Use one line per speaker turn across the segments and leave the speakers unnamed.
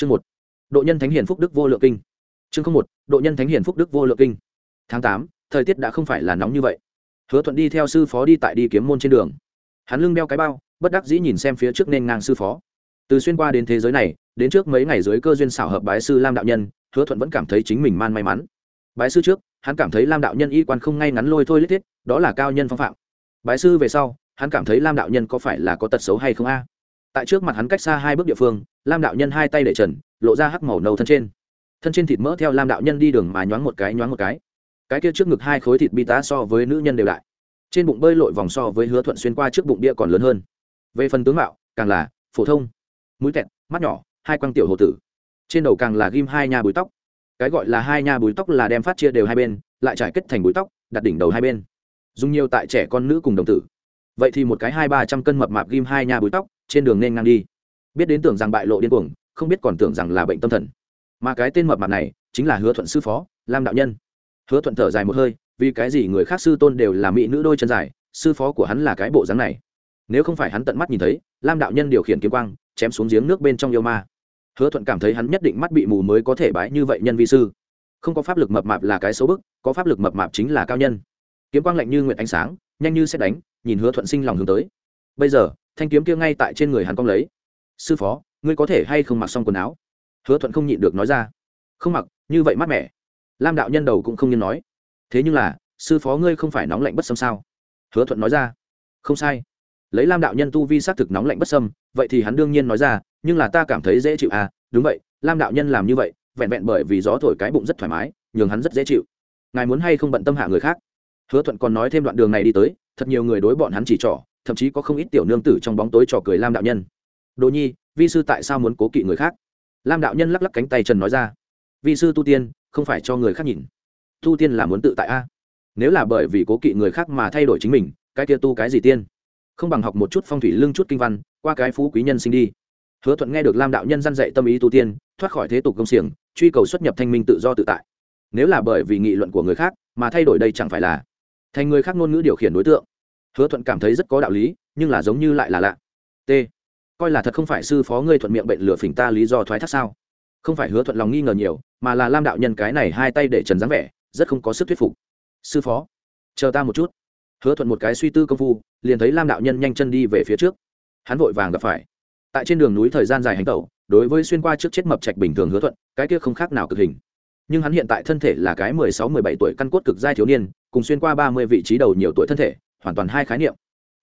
chương một, độ nhân thánh hiền phúc đức vô lượng kinh. Chương không một, độ nhân thánh hiền phúc đức vô lượng kinh. Tháng tám, thời tiết đã không phải là nóng như vậy. Hứa thuận đi theo sư phó đi tại đi kiếm môn trên đường. Hắn lưng đeo cái bao, bất đắc dĩ nhìn xem phía trước nên ngang sư phó. Từ xuyên qua đến thế giới này, đến trước mấy ngày dưới cơ duyên xảo hợp bái sư lam đạo nhân, hứa thuận vẫn cảm thấy chính mình man may mắn. Bái sư trước, hắn cảm thấy lam đạo nhân y quan không ngay ngắn lôi thôi lít thiết, đó là cao nhân phong phạm. Bái sư về sau, hắn cảm thấy lam đạo nhân có phải là có tật xấu hay không a? Tại trước mặt hắn cách xa hai bước địa phương, lam đạo nhân hai tay để trần, lộ ra hắc màu nâu thân trên. Thân trên thịt mỡ theo lam đạo nhân đi đường mà nhoáng một cái, nhoáng một cái. Cái kia trước ngực hai khối thịt bi tá so với nữ nhân đều đại. Trên bụng bơi lội vòng so với hứa thuận xuyên qua trước bụng địa còn lớn hơn. Về phần tướng mạo, càng là phổ thông. Mũi tẹt mắt nhỏ, hai quang tiểu hồ tử. Trên đầu càng là ghim hai nha bùi tóc. Cái gọi là hai nha bùi tóc là đem phát chia đều hai bên, lại trải kết thành bùi tóc, đặt đỉnh đầu hai bên. Dùng nhiều tại trẻ con nữ cùng đồng tử. Vậy thì một cái hai ba trăm cân mập mạp ghim hai nha bùi tóc trên đường nên ngang đi. Biết đến tưởng rằng bại lộ điên cuồng, không biết còn tưởng rằng là bệnh tâm thần. Mà cái tên mập mạp này chính là hứa thuận sư phó, lam đạo nhân. Hứa thuận thở dài một hơi, vì cái gì người khác sư tôn đều là mỹ nữ đôi chân dài, sư phó của hắn là cái bộ dáng này. Nếu không phải hắn tận mắt nhìn thấy, lam đạo nhân điều khiển kiếm quang, chém xuống giếng nước bên trong yêu ma. Hứa thuận cảm thấy hắn nhất định mắt bị mù mới có thể bái như vậy nhân vi sư. Không có pháp lực mập mạp là cái xấu bức, có pháp lực mập mạp chính là cao nhân. Kiếm quang lạnh như nguyện ánh sáng, nhanh như xét đánh, nhìn hứa thuận sinh lòng hướng tới. Bây giờ thanh kiếm kia ngay tại trên người hắn cong lấy. Sư phó, ngươi có thể hay không mặc xong quần áo? Hứa thuận không nhịn được nói ra. Không mặc, như vậy mát mẻ. Lam đạo nhân đầu cũng không nhiên nói. Thế nhưng là, sư phó ngươi không phải nóng lạnh bất xâm sao? Hứa thuận nói ra. Không sai. Lấy lam đạo nhân tu vi xác thực nóng lạnh bất xâm, vậy thì hắn đương nhiên nói ra, nhưng là ta cảm thấy dễ chịu à đúng vậy, lam đạo nhân làm như vậy, vẹn vẹn bởi vì gió thổi cái bụng rất thoải mái, nhường hắn rất dễ chịu. Ngài muốn hay không bận tâm hạ người khác? Hứa thuận còn nói thêm đoạn đường này đi tới, thật nhiều người đối bọn hắn chỉ trỏ thậm chí có không ít tiểu nương tử trong bóng tối trò cười lam đạo nhân. Đồ nhi, vi sư tại sao muốn cố kỵ người khác? Lam đạo nhân lắc lắc cánh tay trần nói ra. Vi sư tu tiên, không phải cho người khác nhìn. Tu tiên là muốn tự tại a. Nếu là bởi vì cố kỵ người khác mà thay đổi chính mình, cái kia tu cái gì tiên? Không bằng học một chút phong thủy lương chút kinh văn, qua cái phú quý nhân sinh đi. Hứa thuận nghe được lam đạo nhân dăn dạy tâm ý tu tiên, thoát khỏi thế tục công xiềng, truy cầu xuất nhập thanh minh tự do tự tại. Nếu là bởi vì nghị luận của người khác mà thay đổi đây chẳng phải là thành người khác ngôn ngữ điều khiển đối tượng hứa thuận cảm thấy rất có đạo lý, nhưng là giống như lại là lạ. T. Coi là thật không phải sư phó ngươi thuận miệng bệnh lửa phỉnh ta lý do thoái thác sao? Không phải hứa thuận lòng nghi ngờ nhiều, mà là lam đạo nhân cái này hai tay để trần dáng vẻ, rất không có sức thuyết phục. Sư phó, chờ ta một chút. Hứa thuận một cái suy tư công phu, liền thấy lam đạo nhân nhanh chân đi về phía trước. Hắn vội vàng gặp phải. Tại trên đường núi thời gian dài hành tẩu, đối với xuyên qua trước chết mập trạch bình thường hứa thuận, cái kia không khác nào cực hình. Nhưng hắn hiện tại thân thể là cái mười sáu, mười bảy tuổi căn cốt cực giai thiếu niên, cùng xuyên qua ba mươi vị trí đầu nhiều tuổi thân thể hoàn toàn hai khái niệm.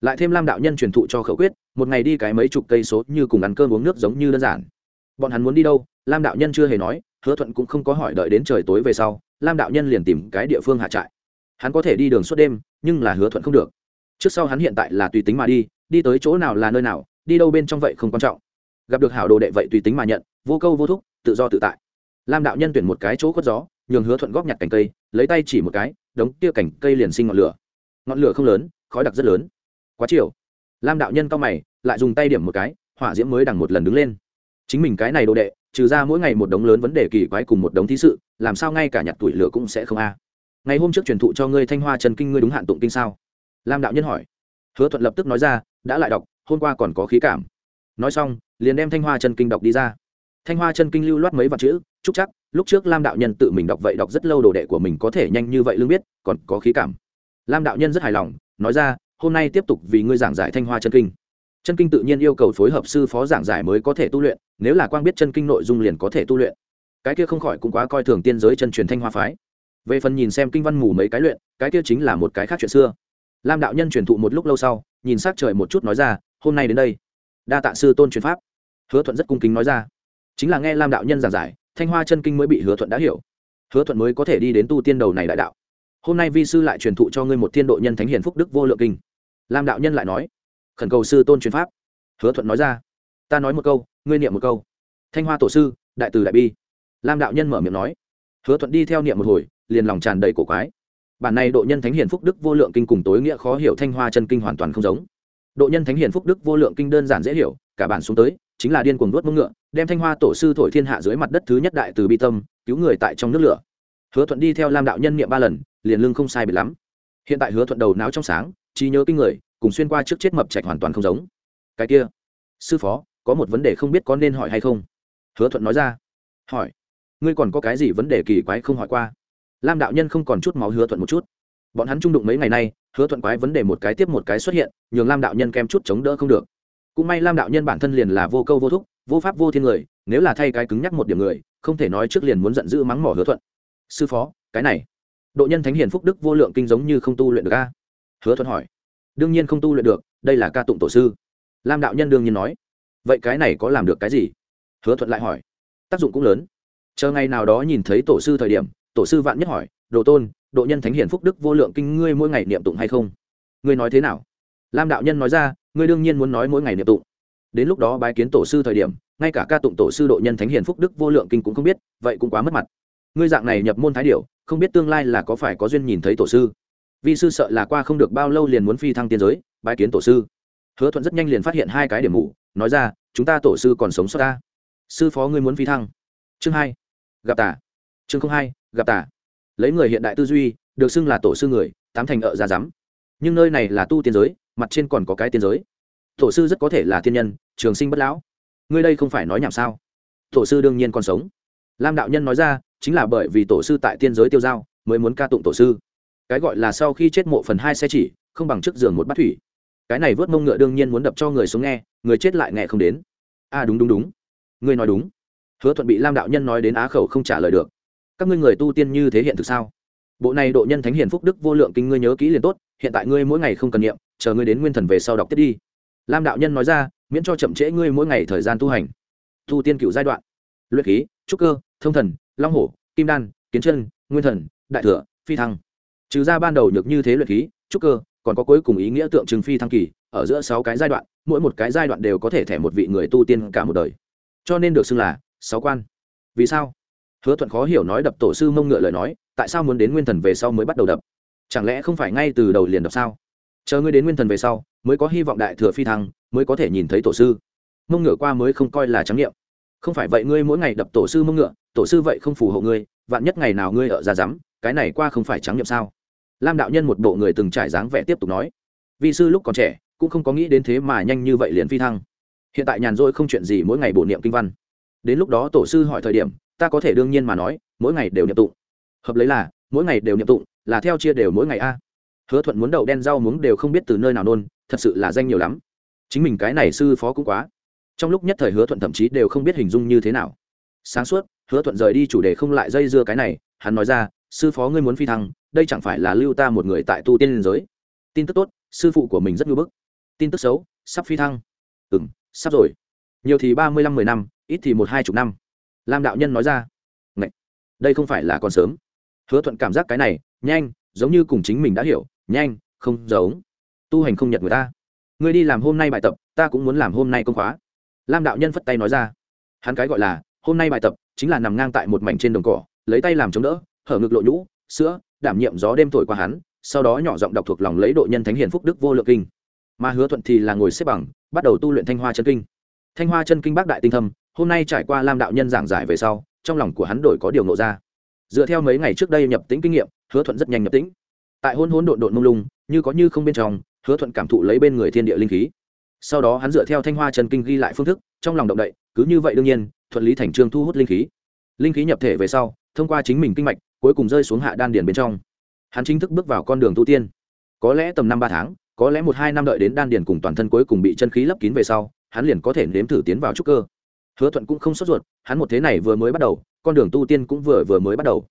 Lại thêm lam đạo nhân truyền thụ cho khẩu quyết, một ngày đi cái mấy chục cây số như cùng ăn cơm uống nước giống như đơn giản. Bọn hắn muốn đi đâu? Lam đạo nhân chưa hề nói, hứa thuận cũng không có hỏi đợi đến trời tối về sau, lam đạo nhân liền tìm cái địa phương hạ trại. Hắn có thể đi đường suốt đêm, nhưng là hứa thuận không được. Trước sau hắn hiện tại là tùy tính mà đi đi tới chỗ nào là nơi nào, đi đâu bên trong vậy không quan trọng. Gặp được hảo đồ đệ vậy tùy tính mà nhận, vô câu vô thúc, tự do tự tại. Lam đạo nhân tuyển một cái chỗ khuất gió, nhường hứa thuận góp nhặt cành cây, lấy tay chỉ một cái, đống tia cành cây liền sinh ngọn lửa ngọn lửa không lớn, khói đặc rất lớn. Quá chiều. Lam đạo nhân cao mày, lại dùng tay điểm một cái, hỏa diễm mới đằng một lần đứng lên. Chính mình cái này đồ đệ, trừ ra mỗi ngày một đống lớn vấn đề kỳ quái cùng một đống thí sự, làm sao ngay cả nhặt tuổi lửa cũng sẽ không a. Ngày hôm trước truyền thụ cho ngươi thanh hoa trần kinh ngươi đúng hạn tụng kinh sao? Lam đạo nhân hỏi. Hứa thuận lập tức nói ra, đã lại đọc, hôm qua còn có khí cảm. Nói xong, liền đem thanh hoa chân kinh đọc đi ra. Thanh hoa chân kinh lưu loát mấy vạn chữ, chúc chắc, lúc trước lam đạo nhân tự mình đọc vậy đọc rất lâu đồ đệ của mình có thể nhanh như vậy lương biết, còn có khí cảm lam đạo nhân rất hài lòng, nói ra, hôm nay tiếp tục vì ngươi giảng giải thanh hoa chân kinh. Chân kinh tự nhiên yêu cầu phối hợp sư phó giảng giải mới có thể tu luyện, nếu là quang biết chân kinh nội dung liền có thể tu luyện. Cái kia không khỏi cũng quá coi thường tiên giới chân truyền thanh hoa phái. Về phần nhìn xem kinh văn mù mấy cái luyện, cái kia chính là một cái khác chuyện xưa. Lam đạo nhân truyền thụ một lúc lâu sau, nhìn s á c trời một chút nói ra, hôm nay đến đây. Đa tạ sư tôn truyền pháp. Hứa thuận rất cung kính nói ra. Chính là nghe lam đạo nhân giảng giải, thanh hoa chân kinh mới bị hứa thuận đã hiểu. Hứa thuận mới có thể đi đến tu tiên đầu này đại đạo hôm nay vi sư lại truyền thụ cho ngươi một thiên độ nhân thánh hiền phúc đức vô lượng kinh. Lam đạo nhân lại nói, khẩn cầu sư tôn truyền pháp. Hứa thuận nói ra, ta nói một câu, ngươi niệm một câu. Thanh hoa tổ sư, đại từ đại bi. Lam đạo nhân mở miệng nói, hứa thuận đi theo niệm một hồi, liền lòng tràn đầy cổ quái. Bản này độ nhân thánh hiền phúc đức vô lượng kinh cùng tối nghĩa khó hiểu thanh hoa chân kinh hoàn toàn không giống. Độ nhân thánh hiền phúc đức vô lượng kinh đơn giản dễ hiểu, cả bản xuống tới, chính là điên cuồng đuốt mông ngựa, đem thanh hoa tổ sư thổi thiên hạ dưới mặt đất thứ nhất đại từ bi tâm, cứu người tại trong nước lửa. Hứa thuận đi theo lam đạo nhân niệm ba lần liền lưng không sai biệt lắm. Hiện tại hứa thuận đầu não trong sáng, trí nhớ kinh người, cùng xuyên qua trước chết mập trạch hoàn toàn không giống. Cái kia, sư phó, có một vấn đề không biết có nên hỏi hay không? Hứa thuận nói ra. Hỏi. Ngươi còn có cái gì vấn đề kỳ quái không hỏi qua? Lam đạo nhân không còn chút máu hứa thuận một chút. Bọn hắn trung đụng mấy ngày nay, hứa thuận quái vấn đề một cái tiếp một cái xuất hiện, nhường lam đạo nhân kem chút chống đỡ không được. Cũng may lam đạo nhân bản thân liền là vô câu vô thúc, vô pháp vô thiên người, nếu là thay cái cứng nhắc một điểm người, không thể nói trước liền muốn giận dữ mắng mỏ hứa thuận. Sư phó, cái này độ nhân thánh hiền phúc đức vô lượng kinh giống như không tu luyện được a. Hứa thuận hỏi. Đương nhiên không tu luyện được, đây là ca tụng tổ sư. Lam đạo nhân đương nhiên nói. Vậy cái này có làm được cái gì? Hứa thuận lại hỏi. Tác dụng cũng lớn. Chờ ngày nào đó nhìn thấy tổ sư thời điểm, tổ sư vạn nhất hỏi, đồ tôn, độ nhân thánh hiển phúc đức vô lượng kinh ngươi mỗi ngày niệm tụng hay không? Ngươi nói thế nào? Lam đạo nhân nói ra, ngươi đương nhiên muốn nói mỗi ngày niệm tụng. Đến lúc đó bái kiến tổ sư thời điểm, ngay cả ca tụng tổ sư độ nhân thánh hiền phúc đức vô lượng kinh cũng không biết, vậy cũng quá mất mặt ngươi dạng này nhập môn thái điệu không biết tương lai là có phải có duyên nhìn thấy tổ sư. Vi sư sợ là qua không được bao lâu liền muốn phi thăng tiên giới, bái kiến tổ sư. Hứa thuận rất nhanh liền phát hiện hai cái điểm mù, nói ra, chúng ta tổ sư còn sống sót ta. Sư phó ngươi muốn phi thăng. Chương hai, gặp tả chương không hai, gặp tả lấy người hiện đại tư duy, được xưng là tổ sư người, tám thành ở ra rắm nhưng nơi này là tu tiên giới, mặt trên còn có cái tiên giới. Tổ sư rất có thể là thiên nhân, trường sinh bất lão. Ngươi đây không phải nói nhảm sao? Tổ sư đương nhiên còn sống. Lam đạo nhân nói ra chính là bởi vì tổ sư tại tiên giới tiêu giao, mới muốn ca tụng tổ sư. Cái gọi là sau khi chết mộ phần hai xe chỉ, không bằng trước giường một bát thủy. Cái này vớt mông ngựa đương nhiên muốn đập cho người sống nghe, người chết lại nghe không đến. A đúng đúng đúng. Ngươi nói đúng. Hứa thuận bị lam đạo nhân nói đến á khẩu không trả lời được. Các ngươi người tu tiên như thế hiện thực sao? Bộ này độ nhân thánh hiền phúc đức vô lượng kinh ngươi nhớ kỹ liền tốt, hiện tại ngươi mỗi ngày không cần niệm, chờ ngươi đến nguyên thần về sau đọc tiếp đi. Lam đạo nhân nói ra, miễn cho chậm trễ ngươi mỗi ngày thời gian tu hành. Tu tiên cựu giai đoạn. Luyện khí, trúc cơ, thông thần long hổ, kim đan, kiến chân, nguyên thần, đại thừa, phi thăng. Trừ ra ban đầu nhược như thế luyện khí, trúc cơ, còn có cuối cùng ý nghĩa tượng trưng phi thăng kỳ, ở giữa sáu cái giai đoạn, mỗi một cái giai đoạn đều có thể thẻ một vị người tu tiên cả một đời. Cho nên được xưng là sáu quan. Vì sao? Hứa thuận khó hiểu nói đập tổ sư mông ngựa lời nói, tại sao muốn đến nguyên thần về sau mới bắt đầu đập? Chẳng lẽ không phải ngay từ đầu liền đập sao? Chờ ngươi đến nguyên thần về sau, mới có hy vọng đại thừa phi thăng, mới có thể nhìn thấy tổ sư. Mông ngựa qua mới không coi là trắng nghiệm không phải vậy ngươi mỗi ngày đập tổ sư mông ngựa tổ sư vậy không phù hộ ngươi, vạn nhất ngày nào ngươi ở ra rắm cái này qua không phải trắng nhậm sao? Lam đạo nhân một bộ người từng trải dáng vẻ tiếp tục nói. Vi sư lúc còn trẻ, cũng không có nghĩ đến thế mà nhanh như vậy liền phi thăng. Hiện tại nhàn rỗi không chuyện gì mỗi ngày bổ niệm kinh văn. Đến lúc đó tổ sư hỏi thời điểm, ta có thể đương nhiên mà nói, mỗi ngày đều niệm tụng. Hợp lấy là, mỗi ngày đều niệm tụng, là theo chia đều mỗi ngày a. Hứa thuận muốn đậu đen rau muống đều không biết từ nơi nào nôn, thật sự là danh nhiều lắm. Chính mình cái này sư phó cũng quá. Trong lúc nhất thời hứa thuận thậm chí đều không biết hình dung như thế nào sáng suốt, hứa thuận rời đi chủ đề không lại dây dưa cái này, hắn nói ra, sư phó ngươi muốn phi thăng, đây chẳng phải là lưu ta một người tại tu tiên liên giới? Tin tức tốt, sư phụ của mình rất ngưỡng bức. Tin tức xấu, sắp phi thăng. Ừ m sắp rồi. Nhiều thì ba mươi lăm mười năm, ít thì một hai chục năm. Lam đạo nhân nói ra. Ngậy! đây không phải là còn sớm. Hứa thuận cảm giác cái này, nhanh, giống như cùng chính mình đã hiểu, nhanh, không giống. Tu hành không nhận người ta. Ngươi đi làm hôm nay bài tập, ta cũng muốn làm hôm nay công khóa. Lam đạo nhân phất tay nói ra. Hắn cái gọi là hôm nay bài tập chính là nằm ngang tại một mảnh trên đồng cỏ, lấy tay làm chống đỡ, hở ngực lộ nhũ, sữa, đảm nhiệm gió đêm thổi qua hắn, sau đó nhỏ giọng đọc thuộc lòng lấy độ nhân thánh hiền phúc đức vô lượng kinh. Mà hứa thuận thì là ngồi xếp bằng, bắt đầu tu luyện thanh hoa chân kinh. Thanh hoa chân kinh bác đại tinh thâm, hôm nay trải qua lam đạo nhân giảng giải về sau, trong lòng của hắn đổi có điều nộ ra. Dựa theo mấy ngày trước đây nhập tĩnh kinh nghiệm, hứa thuận rất nhanh nhập tĩnh. Tại hôn hôn độn độn mông lung, như có như không bên trong, hứa thuận cảm thụ lấy bên người thiên địa linh khí. Sau đó hắn dựa theo thanh hoa chân kinh ghi lại phương thức, trong lòng động đậy, cứ như vậy đương nhiên thuận lý thành trương thu hút linh khí. Linh khí nhập thể về sau, thông qua chính mình kinh mạch, cuối cùng rơi xuống hạ đan điền bên trong. Hắn chính thức bước vào con đường tu tiên. Có lẽ tầm năm ba tháng, có lẽ một hai năm đợi đến đan điền cùng toàn thân cuối cùng bị chân khí lấp kín về sau, hắn liền có thể nếm thử tiến vào trúc cơ. Hứa thuận cũng không sốt ruột, hắn một thế này vừa mới bắt đầu, con đường tu tiên cũng vừa vừa mới bắt đầu.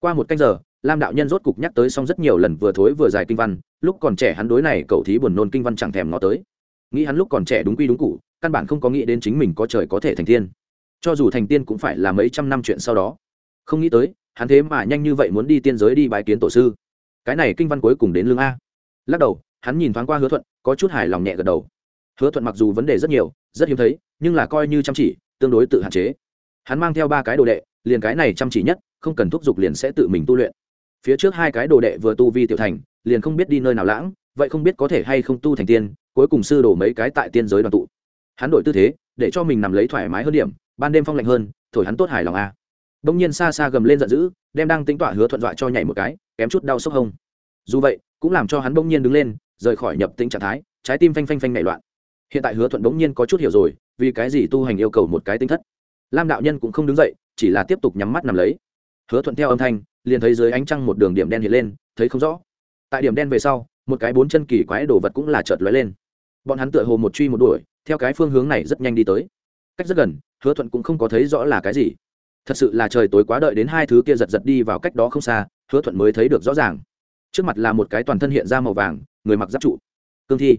Qua một canh giờ, lam đạo nhân rốt cục nhắc tới xong rất nhiều lần vừa thối vừa dài kinh văn, lúc còn trẻ hắn đối này cậu thí buồn nôn kinh văn chẳng thèm nó tới. Nghĩ hắn lúc còn trẻ đúng quy đúng cụ, căn bản không có nghĩ đến chính mình có trời có thể thành tiên cho dù thành tiên cũng phải là mấy trăm năm chuyện sau đó. Không nghĩ tới, hắn thế mà nhanh như vậy muốn đi tiên giới đi bái kiến tổ sư. Cái này kinh văn cuối cùng đến lương a. Lắc đầu, hắn nhìn thoáng qua hứa thuận, có chút hài lòng nhẹ gật đầu. Hứa thuận mặc dù vấn đề rất nhiều, rất hiếm thấy, nhưng là coi như chăm chỉ, tương đối tự hạn chế. Hắn mang theo ba cái đồ đệ, liền cái này chăm chỉ nhất, không cần thúc giục liền sẽ tự mình tu luyện. Phía trước hai cái đồ đệ vừa tu vi tiểu thành, liền không biết đi nơi nào lãng, vậy không biết có thể hay không tu thành tiên, cuối cùng sư đổ mấy cái tại tiên giới đoàn tụ. Hắn đổi tư thế, để cho mình nằm lấy thoải mái hơn điểm ban đêm phong lạnh hơn, thổi hắn tốt hài lòng a. Bỗng nhiên xa xa gầm lên giận dữ, đem đang tính tọa hứa thuận dọa cho nhảy một cái, kém chút đau sốc hông. Dù vậy, cũng làm cho hắn bỗng nhiên đứng lên, rời khỏi nhập tính trạng thái, trái tim phanh phanh phanh nảy loạn. Hiện tại hứa thuận bỗng nhiên có chút hiểu rồi, vì cái gì tu hành yêu cầu một cái tinh thất. Lam đạo nhân cũng không đứng dậy, chỉ là tiếp tục nhắm mắt nằm lấy. Hứa thuận theo âm thanh, liền thấy dưới ánh trăng một đường điểm đen hiện lên, thấy không rõ. Tại điểm đen về sau, một cái bốn chân kỳ quái đồ vật cũng là chợt lóe lên. Bọn hắn tựa hồ một truy một đuổi, theo cái phương hướng này rất nhanh đi tới. Cách rất gần hứa thuận cũng không có thấy rõ là cái gì. Thật sự là trời tối quá đợi đến hai thứ kia giật giật đi vào cách đó không xa, hứa thuận mới thấy được rõ ràng. Trước mặt là một cái toàn thân hiện ra màu vàng, người mặc giáp trụ. Cương thi.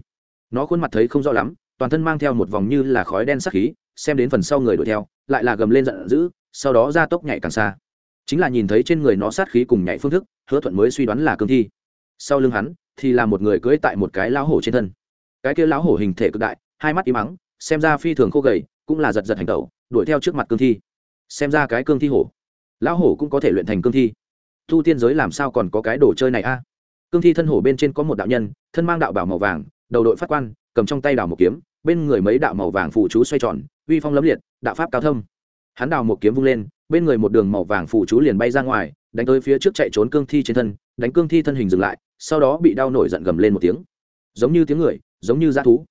Nó khuôn mặt thấy không rõ lắm, toàn thân mang theo một vòng như là khói đen sắc khí, xem đến phần sau người đuổi theo, lại là gầm lên giận dữ, sau đó ra tốc nhảy càng xa. Chính là nhìn thấy trên người nó sát khí cùng nhảy phương thức, hứa thuận mới suy đoán là cương thi. Sau lưng hắn, thì là một người cưỡi tại một cái lão hổ trên thân. Cái kia lão hổ hình thể cực đại, hai mắt im mắng, xem ra phi thường khô gầy cũng là giật giật hành tẩu, đuổi theo trước mặt cương thi. Xem ra cái cương thi hổ, lão hổ cũng có thể luyện thành cương thi. Thu tiên giới làm sao còn có cái đồ chơi này a? Cương thi thân hổ bên trên có một đạo nhân, thân mang đạo bảo màu vàng, đầu đội phát quan, cầm trong tay đào một kiếm, bên người mấy đạo màu vàng phụ chú xoay tròn, uy phong lấm liệt, đạo pháp cao thâm. Hắn đào một kiếm vung lên, bên người một đường màu vàng phụ chú liền bay ra ngoài, đánh tới phía trước chạy trốn cương thi trên thân, đánh cương thi thân hình dừng lại, sau đó bị đau nổi giận gầm lên một tiếng. Giống như tiếng người, giống như dã thú.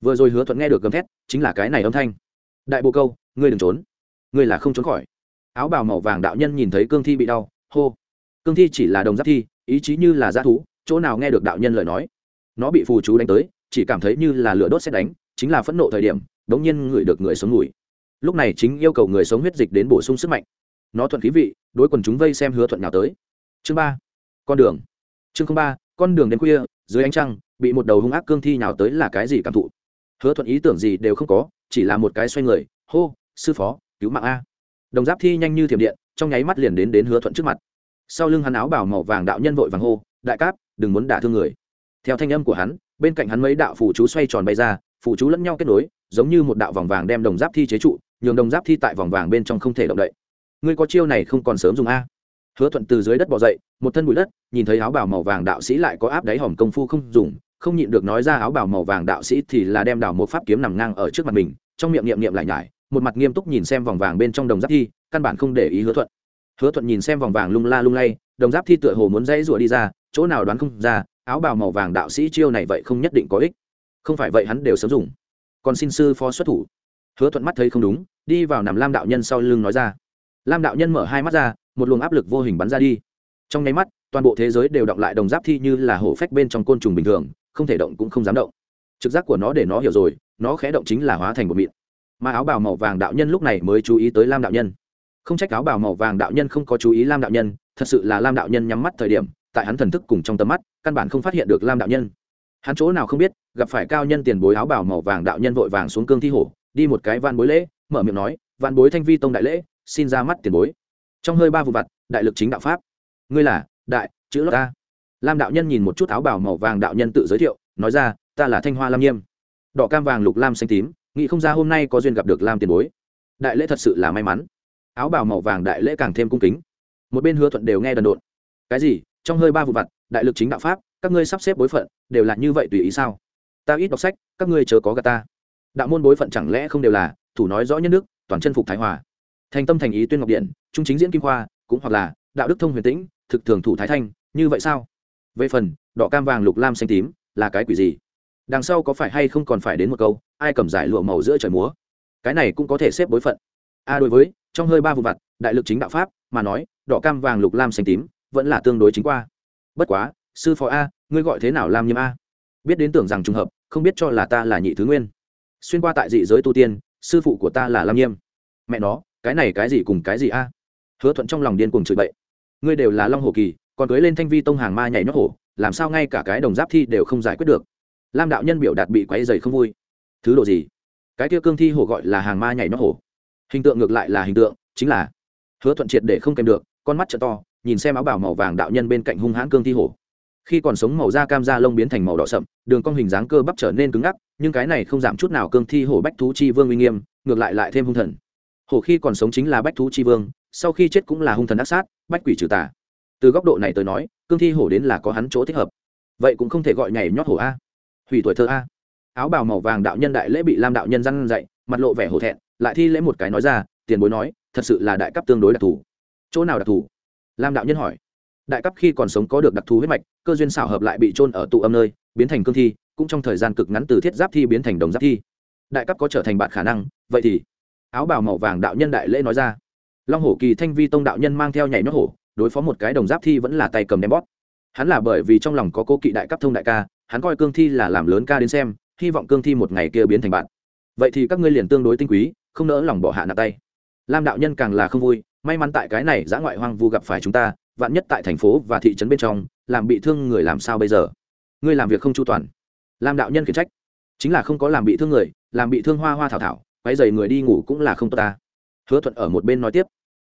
Vừa rồi hứa thuận nghe được gầm thét, chính là cái này âm thanh đại bồ câu, ngươi đừng trốn. Ngươi là không trốn khỏi. Áo bào màu vàng đạo nhân nhìn thấy cương thi bị đau, hô. Cương thi chỉ là đồng giáp thi, ý chí như là dã thú, chỗ nào nghe được đạo nhân lời nói. Nó bị phù chú đánh tới, chỉ cảm thấy như là lửa đốt xét đánh, chính là phẫn nộ thời điểm, đống nhiên ngửi được người sống mùi. Lúc này chính yêu cầu người sống huyết dịch đến bổ sung sức mạnh. Nó thuận khí vị, đối quần chúng vây xem hứa thuận nào tới. Chương ba. Con đường. Chương ba, con đường đến khuya, dưới ánh trăng, bị một đầu hung ác cương thi nào tới là cái gì cảm thụ? Hứa thuận ý tưởng gì đều không có chỉ là một cái xoay người, hô, sư phó, cứu mạng a. Đồng giáp thi nhanh như thiểm điện, trong nháy mắt liền đến đến hứa thuận trước mặt. Sau lưng hắn áo bảo màu vàng đạo nhân vội vàng hô, đại cáp, đừng muốn đả thương người. Theo thanh âm của hắn, bên cạnh hắn mấy đạo phù chú xoay tròn bay ra, phù chú lẫn nhau kết nối, giống như một đạo vòng vàng đem đồng giáp thi chế trụ, nhường đồng giáp thi tại vòng vàng bên trong không thể động đậy. Ngươi có chiêu này không còn sớm dùng a? Hứa thuận từ dưới đất bỏ dậy, một thân bụi đất, nhìn thấy áo bào màu vàng đạo sĩ lại có áp đáy hòm công phu không dùng không nhịn được nói ra áo bào màu vàng đạo sĩ thì là đem đào một pháp kiếm nằm ngang ở trước mặt mình, trong miệng niệm niệm lại nhải, một mặt nghiêm túc nhìn xem vòng vàng bên trong đồng giáp thi, căn bản không để ý hứa thuận. Hứa thuận nhìn xem vòng vàng lung la lung lay, đồng giáp thi tựa hồ muốn dãy rủa đi ra, chỗ nào đoán không ra, áo bào màu vàng đạo sĩ chiêu này vậy không nhất định có ích. Không phải vậy hắn đều sớm dùng. Còn xin sư phó xuất thủ. Hứa thuận mắt thấy không đúng, đi vào nằm lam đạo nhân sau lưng nói ra. Lam đạo nhân mở hai mắt ra, một luồng áp lực vô hình bắn ra đi. Trong nháy mắt, toàn bộ thế giới đều động lại đồng giáp thi như là hổ phách bên trong côn trùng bình thường không thể động cũng không dám động. Trực giác của nó để nó hiểu rồi, nó khẽ động chính là hóa thành một mịn. Mà áo bào màu vàng đạo nhân lúc này mới chú ý tới lam đạo nhân. Không trách áo bào màu vàng đạo nhân không có chú ý lam đạo nhân, thật sự là lam đạo nhân nhắm mắt thời điểm, tại hắn thần thức cùng trong tầm mắt, căn bản không phát hiện được lam đạo nhân. Hắn chỗ nào không biết, gặp phải cao nhân tiền bối áo bào màu vàng đạo nhân vội vàng xuống cương thi hổ, đi một cái van bối lễ, mở miệng nói van bối thanh vi tông đại lễ, xin ra mắt tiền bối. Trong hơi ba vụ vặt, đại lực chính đạo pháp. Ngươi là, đại, chữ lót ta lam đạo nhân nhìn một chút áo bào màu vàng đạo nhân tự giới thiệu, nói ra, ta là thanh hoa lam nhiêm. Đỏ cam vàng lục lam xanh tím, nghĩ không ra hôm nay có duyên gặp được lam tiền bối. Đại lễ thật sự là may mắn. Áo bào màu vàng đại lễ càng thêm cung kính. Một bên hứa thuận đều nghe đần độn. Cái gì? Trong hơi ba vụ vặt, đại lực chính đạo pháp, các ngươi sắp xếp bối phận, đều là như vậy tùy ý sao? Ta ít đọc sách, các ngươi chớ có gà ta. Đạo môn bối phận chẳng lẽ không đều là, thủ nói rõ nhân đức, toàn chân phục thái hòa. Thành tâm thành ý tuyên ngọc điện, trung chính diễn kim khoa, cũng hoặc là, đạo đức thông huyền tĩnh, thực thường thủ thái thanh, như vậy sao? Về phần, đỏ cam vàng lục lam xanh tím, là cái quỷ gì? Đằng sau có phải hay không còn phải đến một câu, ai cầm giải lụa màu giữa trời múa? Cái này cũng có thể xếp bối phận. A đối với, trong hơi ba vụ vặt, đại lực chính đạo pháp, mà nói, đỏ cam vàng lục lam xanh tím, vẫn là tương đối chính qua. Bất quá, sư phó a, ngươi gọi thế nào lam nhiêm a? Biết đến tưởng rằng trùng hợp, không biết cho là ta là nhị thứ nguyên. Xuyên qua tại dị giới tu tiên, sư phụ của ta là lam nhiêm mẹ nó, cái này cái gì cùng cái gì a? Hứa thuận trong lòng điên cùng chửi bậy. Ngươi đều là long hồ kỳ còn cưới lên thanh vi tông hàng ma nhảy nhót hổ, làm sao ngay cả cái đồng giáp thi đều không giải quyết được. Lam đạo nhân biểu đạt bị quáy dày không vui. Thứ độ gì? Cái kia cương thi hổ gọi là hàng ma nhảy nhót hổ. Hình tượng ngược lại là hình tượng, chính là hứa thuận triệt để không kèm được, con mắt t to, nhìn xem áo bảo màu vàng đạo nhân bên cạnh hung hãn cương thi hổ. Khi còn sống màu da cam da lông biến thành màu đỏ sậm, đường cong hình dáng cơ bắp trở nên cứng ngắc, nhưng cái này không giảm chút nào cương thi hổ bách thú chi vương uy nghiêm, ngược lại lại thêm hung thần. Hổ khi còn sống chính là bách thú chi vương, sau khi chết cũng là hung thần ác sát, bách quỷ trừ tà từ góc độ này tới nói, cương thi hổ đến là có hắn chỗ thích hợp. Vậy cũng không thể gọi nhảy nhót hổ a. Hủy tuổi thơ a. Áo bào màu vàng đạo nhân đại lễ bị lam đạo nhân răn dậy mặt lộ vẻ hổ thẹn, lại thi lễ một cái nói ra, tiền bối nói, thật sự là đại cấp tương đối đặc thù. Chỗ nào đặc thù? Lam đạo nhân hỏi. Đại cấp khi còn sống có được đặc thù huyết mạch, cơ duyên xảo hợp lại bị trôn ở tụ âm nơi, biến thành cương thi, cũng trong thời gian cực ngắn từ thiết giáp thi biến thành đồng giáp thi. Đại cấp có trở thành bạn khả năng, vậy thì áo bào màu vàng đạo nhân đại lễ nói ra. Long hổ kỳ thanh vi tông đạo nhân mang theo nhảy nhót hổ đối phó một cái đồng giáp thi vẫn là tay cầm đem bót. hắn là bởi vì trong lòng có cô kỵ đại cấp thông đại ca, hắn coi cương thi là làm lớn ca đến xem, hy vọng cương thi một ngày kia biến thành bạn. Vậy thì các ngươi liền tương đối tinh quý, không nỡ lòng bỏ hạ nặng tay. Lam đạo nhân càng là không vui, may mắn tại cái này giã ngoại hoang vu gặp phải chúng ta, vạn nhất tại thành phố và thị trấn bên trong, làm bị thương người làm sao bây giờ? Ngươi làm việc không chu toàn. Lam đạo nhân khiển trách. Chính là không có làm bị thương người, làm bị thương hoa hoa thảo thảo quay dày người đi ngủ cũng là không tốt ta. Hứa thuận ở một bên nói tiếp.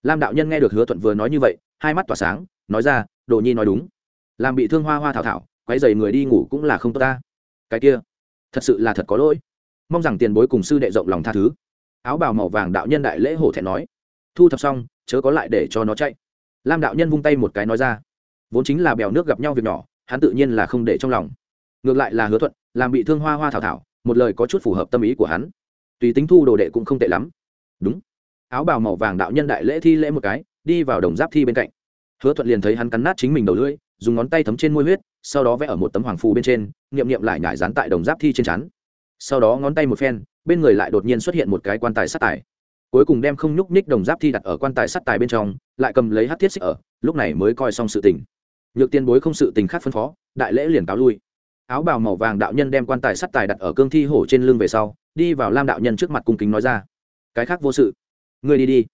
Lam đạo nhân nghe được hứa thuận vừa nói như vậy hai mắt tỏa sáng, nói ra, đồ nhi nói đúng. Làm bị thương hoa hoa thảo thảo quay dày người đi ngủ cũng là không tốt ta. Cái kia, thật sự là thật có lỗi. Mong rằng tiền bối cùng sư đệ rộng lòng tha thứ. Áo bào màu vàng đạo nhân đại lễ hổ thẹn nói. Thu thập xong, chớ có lại để cho nó chạy. Lam đạo nhân vung tay một cái nói ra. Vốn chính là bèo nước gặp nhau việc nhỏ, hắn tự nhiên là không để trong lòng. Ngược lại là hứa thuận, làm bị thương hoa hoa thảo thảo, một lời có chút phù hợp tâm ý của hắn. Tùy tính thu đồ đệ cũng không tệ lắm. Đúng. Áo bào màu vàng đạo nhân đại lễ thi lễ một cái đi vào đồng giáp thi bên cạnh. Hứa thuận liền thấy hắn cắn nát chính mình đầu lưỡi, dùng ngón tay thấm trên môi huyết, sau đó vẽ ở một tấm hoàng phù bên trên nghiệm nghiệm lại nhải dán tại đồng giáp thi trên chắn sau đó ngón tay một phen, bên người lại đột nhiên xuất hiện một cái quan tài sát tài cuối cùng đem không nhúc nhích đồng giáp thi đặt ở quan tài sắt tài bên trong, lại cầm lấy hát thiết xích ở, lúc này mới coi xong sự tình. Nhược tiên bối không sự tình khác phân phó, đại lễ liền cáo lui. Áo bào màu vàng đạo nhân đem quan tài sắt tài đặt ở cương thi hổ trên lưng về sau, đi vào lam đạo nhân trước mặt cung kính nói ra. Cái khác vô sự. Người đi đi.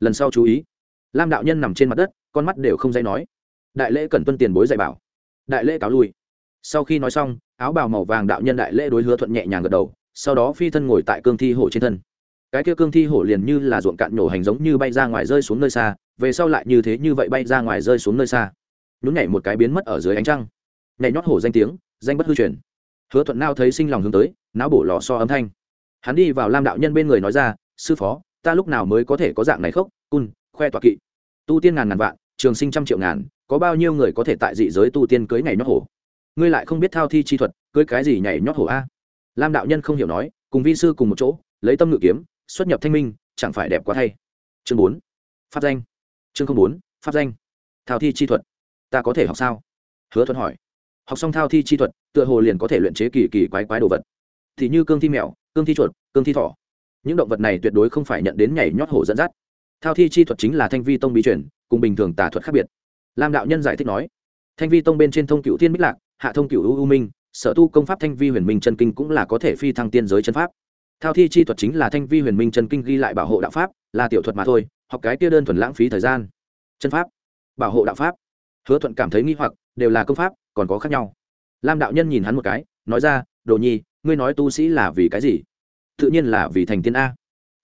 Lần sau chú ý lam đạo nhân nằm trên mặt đất, con mắt đều không dây nói. Đại lễ cần tuân tiền bối dạy bảo. Đại lễ cáo lui. Sau khi nói xong, áo bào màu vàng đạo nhân đại lễ đối hứa thuận nhẹ nhàng gật đầu, sau đó phi thân ngồi tại cương thi hổ trên thân. Cái kia cương thi hổ liền như là ruộng cạn nhổ hành giống như bay ra ngoài rơi xuống nơi xa, về sau lại như thế như vậy bay ra ngoài rơi xuống nơi xa. Nhún nhảy một cái biến mất ở dưới ánh trăng. Nhảy nhót hổ danh tiếng, danh bất hư truyền. Hứa thuận nao thấy sinh lòng hướng tới não bổ lò so âm thanh. Hắn đi vào lam đạo nhân bên người nói ra, sư phó, ta lúc nào mới có thể có dạng này khốc? Cun, khoe tọa kỵ tu tiên ngàn ngàn vạn, trường sinh trăm triệu ngàn, có bao nhiêu người có thể tại dị giới tu tiên cưới nhảy nhót hổ? Ngươi lại không biết thao thi chi thuật, cưới cái gì nhảy nhót hổ a? Lam đạo nhân không hiểu nói, cùng vi sư cùng một chỗ, lấy tâm ngự kiếm, xuất nhập thanh minh, chẳng phải đẹp quá thay. Chương bốn, pháp danh. Chương không bốn, pháp danh. Thao thi chi thuật. Ta có thể học sao? Hứa thuận hỏi. Học xong thao thi chi thuật, tựa hồ liền có thể luyện chế kỳ kỳ quái quái đồ vật. Thì như cương thi mèo, cương thi chuột, cương thi thỏ. Những động vật này tuyệt đối không phải nhận đến nhảy nhót hổ dẫn dắt thao thi chi thuật chính là thanh vi tông bí truyền, cùng bình thường tà thuật khác biệt. Lam đạo nhân giải thích nói, thanh vi tông bên trên thông cựu thiên bích lạc, hạ thông cựu u minh, sở tu công pháp thanh vi huyền minh chân kinh cũng là có thể phi thăng tiên giới chân pháp. Thao thi chi thuật chính là thanh vi huyền minh chân kinh ghi lại bảo hộ đạo pháp, là tiểu thuật mà thôi, học cái kia đơn thuần lãng phí thời gian. Chân pháp, bảo hộ đạo pháp. Hứa thuận cảm thấy nghi hoặc, đều là công pháp, còn có khác nhau. Lam đạo nhân nhìn hắn một cái, nói ra, đồ nhi, ngươi nói tu sĩ là vì cái gì? Tự nhiên là vì thành tiên a.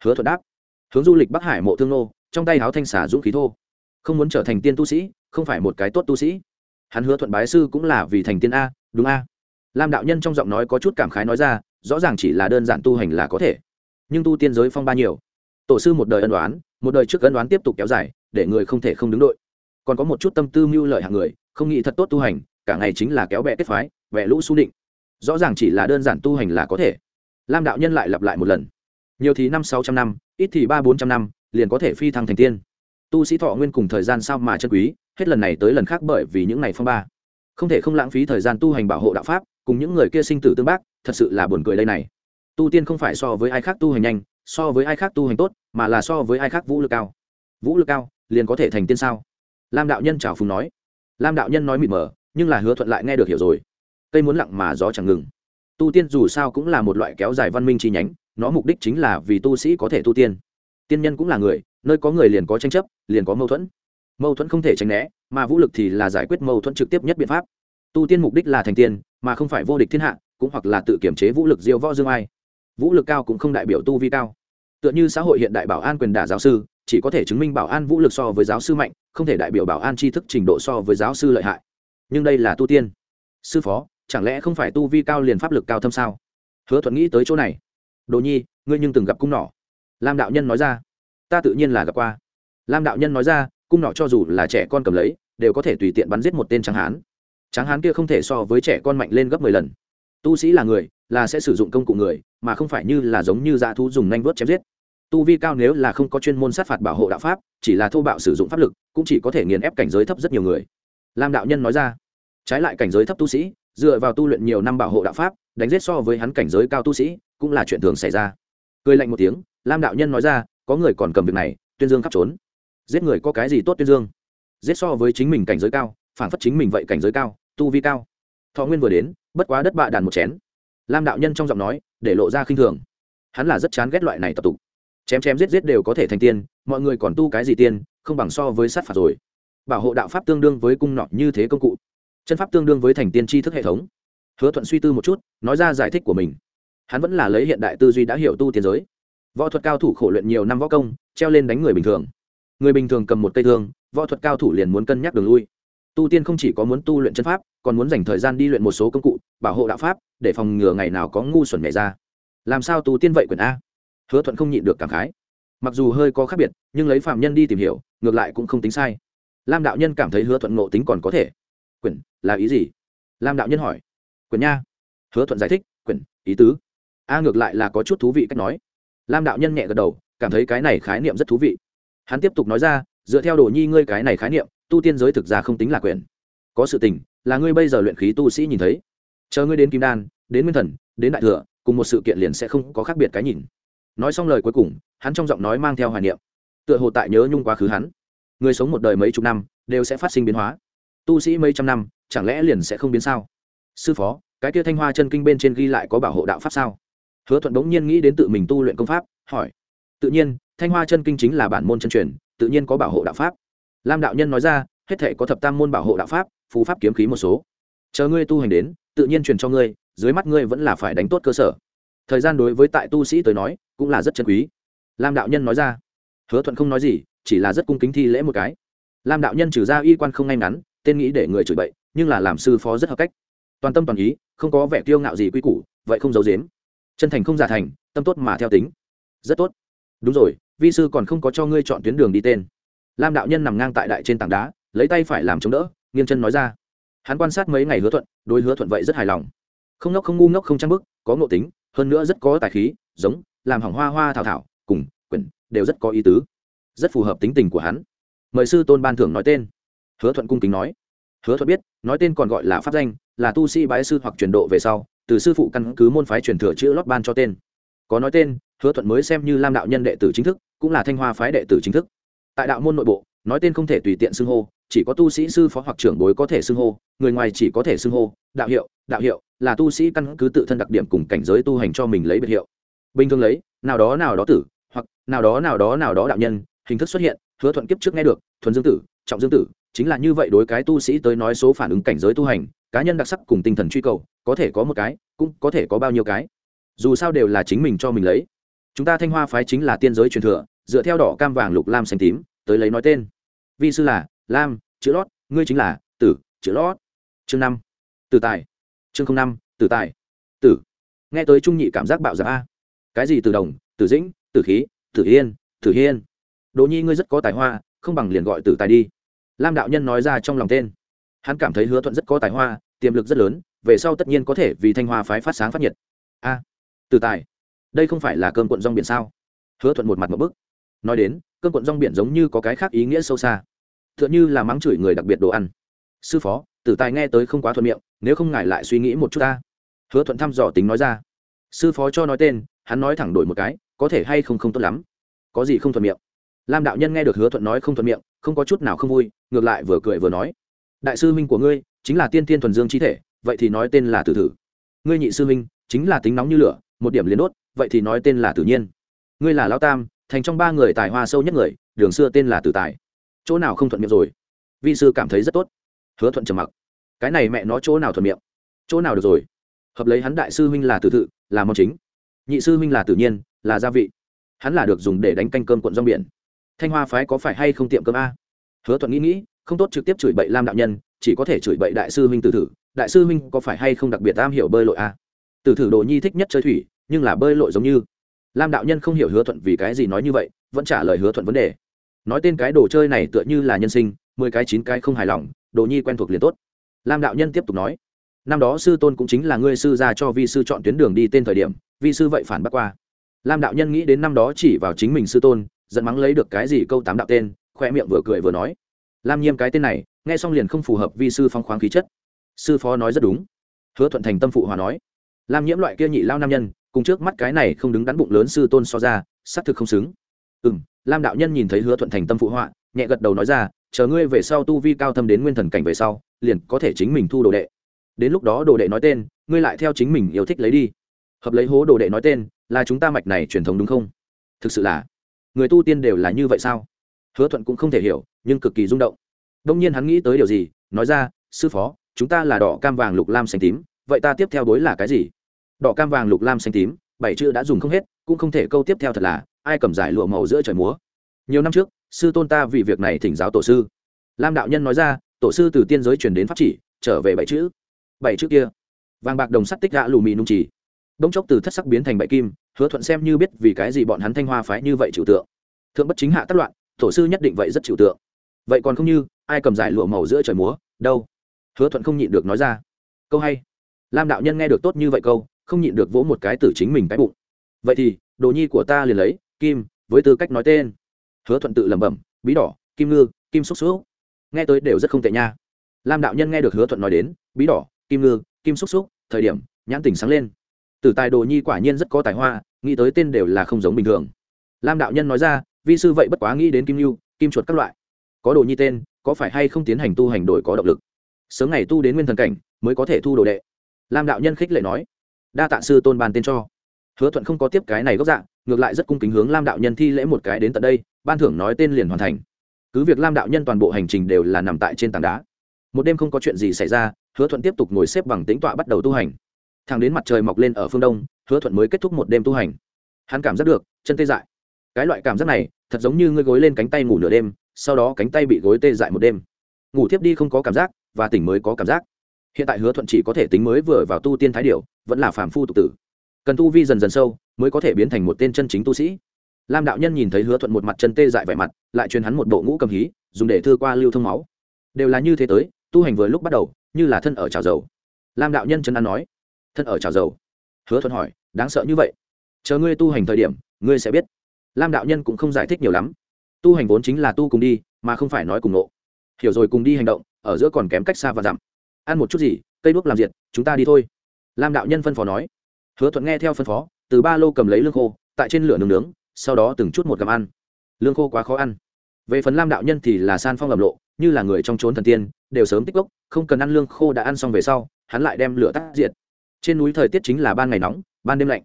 Hứa thuận đáp hướng du lịch bắc hải mộ thương nô, trong tay háo thanh xả dũng khí thô. Không muốn trở thành tiên tu sĩ, không phải một cái tốt tu sĩ. Hắn hứa thuận bái sư cũng là vì thành tiên a, đúng a. Lam đạo nhân trong giọng nói có chút cảm khái nói ra, rõ ràng chỉ là đơn giản tu hành là có thể. Nhưng tu tiên giới phong ba nhiều. Tổ sư một đời ân đoán một đời trước ân đoán tiếp tục kéo dài, để người không thể không đứng đội. Còn có một chút tâm tư mưu lợi hạng người, không nghĩ thật tốt tu hành, cả ngày chính là kéo bẹ kết phái, vẽ lũ su định. Rõ ràng chỉ là đơn giản tu hành là có thể. Lam đạo nhân lại lặp lại một lần. Nhiều thì năm, sáu trăm năm ít thì ba bốn trăm năm, liền có thể phi thăng thành tiên. Tu sĩ thọ nguyên cùng thời gian sao mà chân quý, hết lần này tới lần khác bởi vì những ngày phong ba. Không thể không lãng phí thời gian tu hành bảo hộ đạo pháp, cùng những người kia sinh tử tương bác, thật sự là buồn cười đây này. Tu tiên không phải so với ai khác tu hành nhanh, so với ai khác tu hành tốt, mà là so với ai khác vũ lực cao. Vũ lực cao, liền có thể thành tiên sao? Lam đạo nhân chào phùng nói. Lam đạo nhân nói mịt mờ, nhưng là hứa thuận lại nghe được hiểu rồi. Cây muốn lặng mà gió chẳng ngừng. Tu tiên dù sao cũng là một loại kéo dài văn minh chi nhánh nó mục đích chính là vì tu sĩ có thể tu tiên. Tiên nhân cũng là người, nơi có người liền có tranh chấp, liền có mâu thuẫn. Mâu thuẫn không thể tránh né, mà vũ lực thì là giải quyết mâu thuẫn trực tiếp nhất biện pháp. Tu tiên mục đích là thành tiên, mà không phải vô địch thiên hạ, cũng hoặc là tự kiểm chế vũ lực diêu võ dương ai. Vũ lực cao cũng không đại biểu tu vi cao. Tựa như xã hội hiện đại bảo an quyền đả giáo sư, chỉ có thể chứng minh bảo an vũ lực so với giáo sư mạnh, không thể đại biểu bảo an tri thức trình độ so với giáo sư lợi hại. Nhưng đây là tu tiên. Sư phó, chẳng lẽ không phải tu vi cao liền pháp lực cao thâm sao? Hứa thuận nghĩ tới chỗ này đồ nhi, ngươi nhưng từng gặp cung nỏ. Lam đạo nhân nói ra. Ta tự nhiên là gặp qua. Lam đạo nhân nói ra, cung nỏ cho dù là trẻ con cầm lấy, đều có thể tùy tiện bắn giết một tên tráng hán. Tráng hán kia không thể so với trẻ con mạnh lên gấp mười lần. Tu sĩ là người, là sẽ sử dụng công cụ người, mà không phải như là giống như dã thú dùng nanh vớt chém giết. Tu vi cao nếu là không có chuyên môn sát phạt bảo hộ đạo pháp, chỉ là thô bạo sử dụng pháp lực, cũng chỉ có thể nghiền ép cảnh giới thấp rất nhiều người. Lam đạo nhân nói ra. Trái lại cảnh giới thấp tu sĩ dựa vào tu luyện nhiều năm bảo hộ đạo pháp, đánh giết so với hắn cảnh giới cao tu sĩ, cũng là chuyện thường xảy ra. Cười lạnh một tiếng, lam đạo nhân nói ra, có người còn cầm việc này, tuyên dương khắp trốn. Giết người có cái gì tốt tuyên dương? Giết so với chính mình cảnh giới cao, phản phất chính mình vậy cảnh giới cao, tu vi cao. Thọ nguyên vừa đến, bất quá đất bạ đàn một chén. Lam đạo nhân trong giọng nói, để lộ ra khinh thường. Hắn là rất chán ghét loại này tập tục. Chém chém giết giết đều có thể thành tiên, mọi người còn tu cái gì tiên, không bằng so với sát phạt rồi. Bảo hộ đạo pháp tương đương với cung nọ như thế công cụ chân pháp tương đương với thành tiên tri thức hệ thống. Hứa thuận suy tư một chút, nói ra giải thích của mình. Hắn vẫn là lấy hiện đại tư duy đã hiểu tu tiên giới. Võ thuật cao thủ khổ luyện nhiều năm võ công, treo lên đánh người bình thường. Người bình thường cầm một cây thương, võ thuật cao thủ liền muốn cân nhắc đường lui. Tu tiên không chỉ có muốn tu luyện chân pháp, còn muốn dành thời gian đi luyện một số công cụ, bảo hộ đạo pháp, để phòng ngừa ngày nào có ngu xuẩn nhảy ra. Làm sao tu tiên vậy quyền a? Hứa thuận không nhịn được cảm khái. Mặc dù hơi có khác biệt, nhưng lấy phạm nhân đi tìm hiểu, ngược lại cũng không tính sai. Lam đạo nhân cảm thấy hứa thuận ngộ tính còn có thể quyển, là ý gì? Lam đạo nhân hỏi. Quyển nha. Hứa thuận giải thích, quyển, ý tứ. A ngược lại là có chút thú vị cách nói. Lam đạo nhân nhẹ gật đầu, cảm thấy cái này khái niệm rất thú vị. Hắn tiếp tục nói ra, dựa theo đồ nhi ngươi cái này khái niệm, tu tiên giới thực ra không tính là quyền có sự tình, là ngươi bây giờ luyện khí tu sĩ nhìn thấy. Chờ ngươi đến kim đan, đến nguyên thần, đến đại thừa, cùng một sự kiện liền sẽ không có khác biệt cái nhìn. Nói xong lời cuối cùng, hắn trong giọng nói mang theo hoài niệm. Tựa hồ tại nhớ nhung quá khứ hắn. Người sống một đời mấy chục năm, đều sẽ phát sinh biến hóa tu sĩ mấy trăm năm, chẳng lẽ liền sẽ không biến sao? Sư phó, cái kia thanh hoa chân kinh bên trên ghi lại có bảo hộ đạo pháp sao? Hứa thuận bỗng nhiên nghĩ đến tự mình tu luyện công pháp, hỏi. Tự nhiên, thanh hoa chân kinh chính là bản môn chân truyền, tự nhiên có bảo hộ đạo pháp. Lam đạo nhân nói ra, hết thể có thập tam môn bảo hộ đạo pháp phú pháp kiếm khí một số. Chờ ngươi tu hành đến, tự nhiên truyền cho ngươi, dưới mắt ngươi vẫn là phải đánh tốt cơ sở. Thời gian đối với tại tu sĩ tới nói, cũng là rất chân quý. Lam đạo nhân nói ra. Hứa thuận không nói gì, chỉ là rất cung kính thi lễ một cái. Lam đạo nhân trừ ra y quan không ngay ngắn tên nghĩ để người chửi bậy, nhưng là làm sư phó rất hợp cách. Toàn tâm toàn ý, không có vẻ kiêu ngạo gì quy củ, vậy không giấu dếm chân thành không giả thành, tâm tốt mà theo tính. Rất tốt. Đúng rồi, vi sư còn không có cho ngươi chọn tuyến đường đi tên. Lam đạo nhân nằm ngang tại đại trên tảng đá, lấy tay phải làm chống đỡ, nghiêng chân nói ra. Hắn quan sát mấy ngày hứa thuận, đối hứa thuận vậy rất hài lòng. Không ngốc không ngu ngốc không trang bức có ngộ tính, hơn nữa rất có tài khí, giống, làm hỏng hoa hoa thảo thảo, cùng, quyển, đều rất có ý tứ. Rất phù hợp tính tình của hắn. Mời sư tôn ban thưởng nói tên hứa thuận cung kính nói. Hứa thuận biết, nói tên còn gọi là pháp danh, là tu sĩ bái sư hoặc truyền độ về sau, từ sư phụ căn cứ môn phái truyền thừa chữ lót ban cho tên. Có nói tên, hứa thuận mới xem như lam đạo nhân đệ tử chính thức, cũng là thanh hoa phái đệ tử chính thức. Tại đạo môn nội bộ, nói tên không thể tùy tiện xưng hô, chỉ có tu sĩ sư phó hoặc trưởng bối có thể xưng hô, người ngoài chỉ có thể xưng hô, đạo hiệu đạo hiệu, là tu sĩ căn cứ tự thân đặc điểm cùng cảnh giới tu hành cho mình lấy biệt hiệu. Bình thường lấy, nào đó nào đó tử, hoặc nào đó nào đó nào đó đạo nhân, hình thức xuất hiện, hứa thuận kiếp trước nghe được, thuần dương tử, trọng dương tử chính là như vậy đối cái tu sĩ tới nói số phản ứng cảnh giới tu hành, cá nhân đặc sắc cùng tinh thần truy cầu, có thể có một cái, cũng có thể có bao nhiêu cái. Dù sao đều là chính mình cho mình lấy. Chúng ta thanh hoa phái chính là tiên giới truyền thừa, dựa theo đỏ, cam, vàng, lục, lam, xanh, tím, tới lấy nói tên. Vi sư là, lam, chữ lót, ngươi chính là, tử, chữ lót. Chương năm, tử tài. Chương năm, tử tài. Tử. Nghe tới trung nhị cảm giác bạo dạ a cái gì từ đồng, tử dĩnh, tử khí, tử yên, tử hiên? Đỗ nhi ngươi rất có tài hoa, không bằng liền gọi tử tài đi lam đạo nhân nói ra trong lòng tên. Hắn cảm thấy hứa thuận rất có tài hoa, tiềm lực rất lớn, về sau tất nhiên có thể vì thanh hoa phái phát sáng phát nhiệt. A tử tài, đây không phải là cơm cuộn rong biển sao? Hứa thuận một mặt một bức. Nói đến, cơm cuộn rong biển giống như có cái khác ý nghĩa sâu xa. T h ư ợ n h ư là mắng chửi người đặc biệt đồ ăn. Sư phó tử tài nghe tới không quá thuận miệng, nếu không ngại lại suy nghĩ một chút ta. Hứa thuận thăm dò tính nói ra. Sư phó cho nói tên, hắn nói thẳng đổi một cái, có thể hay không không tốt lắm. Có gì không thuận miệng? Lam đạo nhân nghe được hứa thuận nói không thuận miệng, không có chút nào không vui, ngược lại vừa cười vừa nói. Đại sư minh của ngươi, chính là tiên tiên thuần dương chi thể, vậy thì nói tên là tử thử ngươi nhị sư minh chính là tính nóng như lửa, một điểm liền đốt, vậy thì nói tên là tử nhiên. Ngươi là lao tam, thành trong ba người tài hoa sâu nhất người, đường xưa tên là tử tài. Chỗ nào không thuận miệng rồi? Vị sư cảm thấy rất tốt. Hứa thuận trầm mặc. Cái này mẹ nó chỗ nào thuận miệng? Chỗ nào được rồi? Hợp lấy hắn đại sư huynh là tử thự là món chính. Nhị sư huynh là tự nhiên, là gia vị. Hắn là được dùng để đánh canh cơm cuộn rong biển thanh hoa phái có phải hay không tiệm cơm a? Hứa thuận nghĩ nghĩ, không tốt trực tiếp chửi bậy lam đạo nhân, chỉ có thể chửi bậy đại sư huynh tử thử. Đại sư huynh có phải hay không đặc biệt am hiểu bơi lội a? Tử thử đồ nhi thích nhất chơi thủy, nhưng là bơi lội giống như. Lam đạo nhân không hiểu hứa thuận vì cái gì nói như vậy, vẫn trả lời hứa thuận vấn đề. Nói tên cái đồ chơi này tựa như là nhân sinh, mười cái chín cái không hài lòng, đồ nhi quen thuộc liền tốt. Lam đạo nhân tiếp tục nói, năm đó sư tôn cũng chính là ngươi sư ra cho vi sư chọn tuyến đường đi tên thời điểm, vi sư vậy phản bác qua. Lam đạo nhân nghĩ đến năm đó chỉ vào chính mình sư tôn giận mắng lấy được cái gì câu tám đạo tên, khoe miệng vừa cười vừa nói. Lam nhiêm cái tên này, nghe xong liền không phù hợp vi sư phong khoáng khí chất. Sư phó nói rất đúng. Hứa thuận thành tâm phụ hòa nói. Lam nhiễm loại kia nhị lao nam nhân, cùng trước mắt cái này không đứng đắn bụng lớn sư tôn so ra, xác thực không xứng. Ừ m lam đạo nhân nhìn thấy hứa thuận thành tâm phụ họa, nhẹ gật đầu nói ra, chờ ngươi về sau tu vi cao thâm đến nguyên thần cảnh về sau, liền có thể chính mình thu đồ đệ. Đến lúc đó đồ đệ nói tên, ngươi lại theo chính mình yêu thích lấy đi. Hợp lấy hố đồ đệ nói tên, là chúng ta mạch này truyền thống đúng không? Thực sự là người tu tiên đều là như vậy sao? Hứa thuận cũng không thể hiểu, nhưng cực kỳ rung động. Đông nhiên hắn nghĩ tới điều gì, nói ra, sư phó, chúng ta là đỏ cam vàng lục lam xanh tím, vậy ta tiếp theo đối là cái gì? Đỏ cam vàng lục lam xanh tím, bảy chữ đã dùng không hết, cũng không thể câu tiếp theo thật là, ai cầm giải lụa màu giữa trời múa? Nhiều năm trước, sư tôn ta vì việc này thỉnh giáo tổ sư. Lam đạo nhân nói ra, tổ sư từ tiên giới truyền đến pháp chỉ, trở về bảy chữ. Bảy chữ kia, vàng bạc đồng sắt tích gạ lù mì nung trì. Đông chốc từ thất sắc biến thành bảy kim hứa thuận xem như biết vì cái gì bọn hắn thanh hoa phái như vậy chịu tượng. Thượng bất chính hạ tất loạn, tổ sư nhất định vậy rất chịu tượng. Vậy còn không như, ai cầm giải lụa màu giữa trời múa, đâu? Hứa thuận không nhịn được nói ra. Câu hay. Lam đạo nhân nghe được tốt như vậy câu, không nhịn được vỗ một cái từ chính mình cái bụng. Vậy thì, đồ nhi của ta liền lấy, kim, với tư cách nói tên. Hứa thuận tự lẩm bẩm, bí đỏ, kim ngư, kim xúc xúc. Nghe tới đều rất không tệ nha. Lam đạo nhân nghe được hứa thuận nói đến, bí đỏ, kim ngư, kim xúc xúc, thời điểm, nhãn tình sáng lên tử tài đồ nhi quả nhiên rất có tài hoa, nghĩ tới tên đều là không giống bình thường. Lam đạo nhân nói ra, vi sư vậy bất quá nghĩ đến kim lưu kim chuột các loại. Có đồ nhi tên, có phải hay không tiến hành tu hành đổi có động lực? Sớm ngày tu đến nguyên thần cảnh, mới có thể thu đồ đệ. Lam đạo nhân khích lệ nói, đa tạ sư tôn ban tên cho. Hứa thuận không có tiếp cái này gốc dạng ngược lại rất cung kính hướng lam đạo nhân thi lễ một cái đến tận đây, ban thưởng nói tên liền hoàn thành. Cứ việc lam đạo nhân toàn bộ hành trình đều là nằm tại trên tảng đá. Một đêm không có chuyện gì xảy ra, hứa thuận tiếp tục ngồi xếp bằng tính tọa bắt đầu tu hành thẳng đến mặt trời mọc lên ở phương đông, hứa thuận mới kết thúc một đêm tu hành. Hắn cảm giác được, chân tê dại. Cái loại cảm giác này, thật giống như ngươi gối lên cánh tay ngủ nửa đêm, sau đó cánh tay bị gối tê dại một đêm. Ngủ tiếp đi không có cảm giác, và tỉnh mới có cảm giác. Hiện tại hứa thuận chỉ có thể tính mới vừa vào tu tiên thái điệu vẫn là phàm phu tục tử. Cần tu vi dần dần sâu, mới có thể biến thành một tên chân chính tu sĩ. Lam đạo nhân nhìn thấy hứa thuận một mặt chân tê dại vẻ mặt, lại truyền hắn một bộ ngũ cầm hí, dùng để thư qua lưu thông máu. Đều là như thế tới, tu hành vừa lúc bắt đầu, như là thân ở trào dầu. Lam đạo nhân chân ăn nói thân ở trào dầu. Hứa thuận hỏi, đáng sợ như vậy? Chờ ngươi tu hành thời điểm, ngươi sẽ biết. Lam đạo nhân cũng không giải thích nhiều lắm. Tu hành vốn chính là tu cùng đi, mà không phải nói cùng nộ hiểu rồi cùng đi hành động, ở giữa còn kém cách xa và dặm. Ăn một chút gì, cây đuốc làm diệt, chúng ta đi thôi. Lam đạo nhân phân phó nói. Hứa thuận nghe theo phân phó, từ ba lô cầm lấy lương khô, tại trên lửa nướng nướng, sau đó từng chút một gặm ăn. Lương khô quá khó ăn. Về phần lam đạo nhân thì là san phong lầm lộ, như là người trong trốn thần tiên, đều sớm tích gốc, không cần ăn lương khô đã ăn xong về sau, hắn lại đem lửa tắt diệt trên núi thời tiết chính là ban ngày nóng, ban đêm lạnh.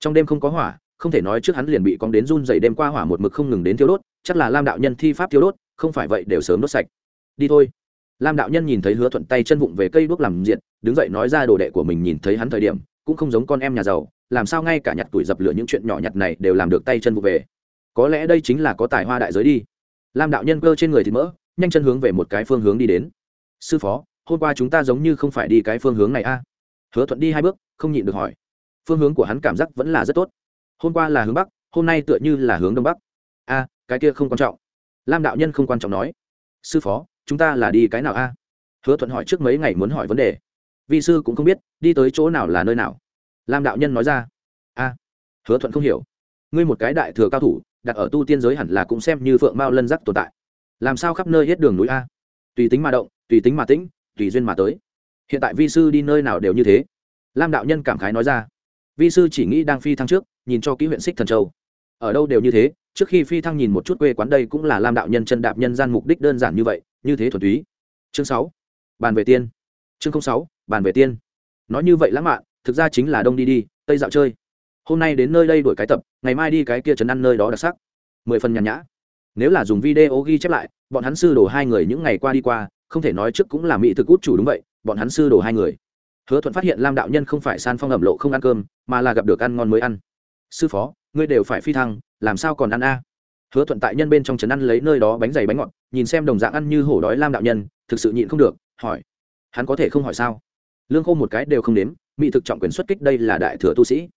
Trong đêm không có hỏa, không thể nói trước hắn liền bị cóng đến run dày đêm qua hỏa một mực không ngừng đến thiếu đốt, chắc là lam đạo nhân thi pháp thiếu đốt, không phải vậy đều sớm đốt sạch. Đi thôi. Lam đạo nhân nhìn thấy hứa thuận tay chân vụng về cây đuốc làm diện, đứng dậy nói ra đồ đệ của mình nhìn thấy hắn thời điểm, cũng không giống con em nhà giàu, làm sao ngay cả nhặt tuổi dập lửa những chuyện nhỏ nhặt này đều làm được tay chân vụng về. Có lẽ đây chính là có tài hoa đại giới đi. Lam đạo nhân cơ trên người thì mỡ, nhanh chân hướng về một cái phương hướng đi đến. Sư phó, hôm qua chúng ta giống như không phải đi cái phương hướng này a hứa thuận đi hai bước, không nhịn được hỏi. Phương hướng của hắn cảm giác vẫn là rất tốt. Hôm qua là hướng bắc, hôm nay tựa như là hướng đông bắc. A, cái kia không quan trọng. Lam đạo nhân không quan trọng nói. Sư phó, chúng ta là đi cái nào a? Hứa thuận hỏi trước mấy ngày muốn hỏi vấn đề. Vi sư cũng không biết, đi tới chỗ nào là nơi nào. Lam đạo nhân nói ra. A. Hứa thuận không hiểu. Ngươi một cái đại thừa cao thủ, đặt ở tu tiên giới hẳn là cũng xem như phượng mao lân giác tồn tại. Làm sao khắp nơi hết đường núi a? Tùy tính mà động, tùy tính mà tĩnh, tùy duyên mà tới hiện tại vi sư đi nơi nào đều như thế. Lam đạo nhân cảm khái nói ra. Vi sư chỉ nghĩ đang phi thăng trước, nhìn cho kỹ huyện xích thần châu. Ở đâu đều như thế, trước khi phi thăng nhìn một chút quê quán đây cũng là lam đạo nhân chân đạp nhân gian mục đích đơn giản như vậy, như thế thuần túy. Chương sáu, bàn về tiên. Chương sáu, bàn về tiên. Nói như vậy lãng mạn, thực ra chính là đông đi đi, tây dạo chơi. Hôm nay đến nơi đây đổi cái tập, ngày mai đi cái kia trấn ăn nơi đó đặc sắc. Mười phần nhàn nhã. Nếu là dùng video ghi chép lại, bọn hắn sư đồ hai người những ngày qua đi qua, không thể nói trước cũng là mỹ thực út chủ đúng vậy bọn hắn sư đồ hai người. Hứa thuận phát hiện lam đạo nhân không phải san phong ẩm lộ không ăn cơm, mà là gặp được ăn ngon mới ăn. Sư phó, ngươi đều phải phi thăng, làm sao còn ăn a? Hứa thuận tại nhân bên trong trấn ăn lấy nơi đó bánh dày bánh ngọt, nhìn xem đồng dạng ăn như hổ đói lam đạo nhân, thực sự nhịn không được, hỏi, hắn có thể không hỏi sao? Lương khô một cái đều không đếm mỹ thực trọng quyền xuất kích đây là đại thừa tu sĩ.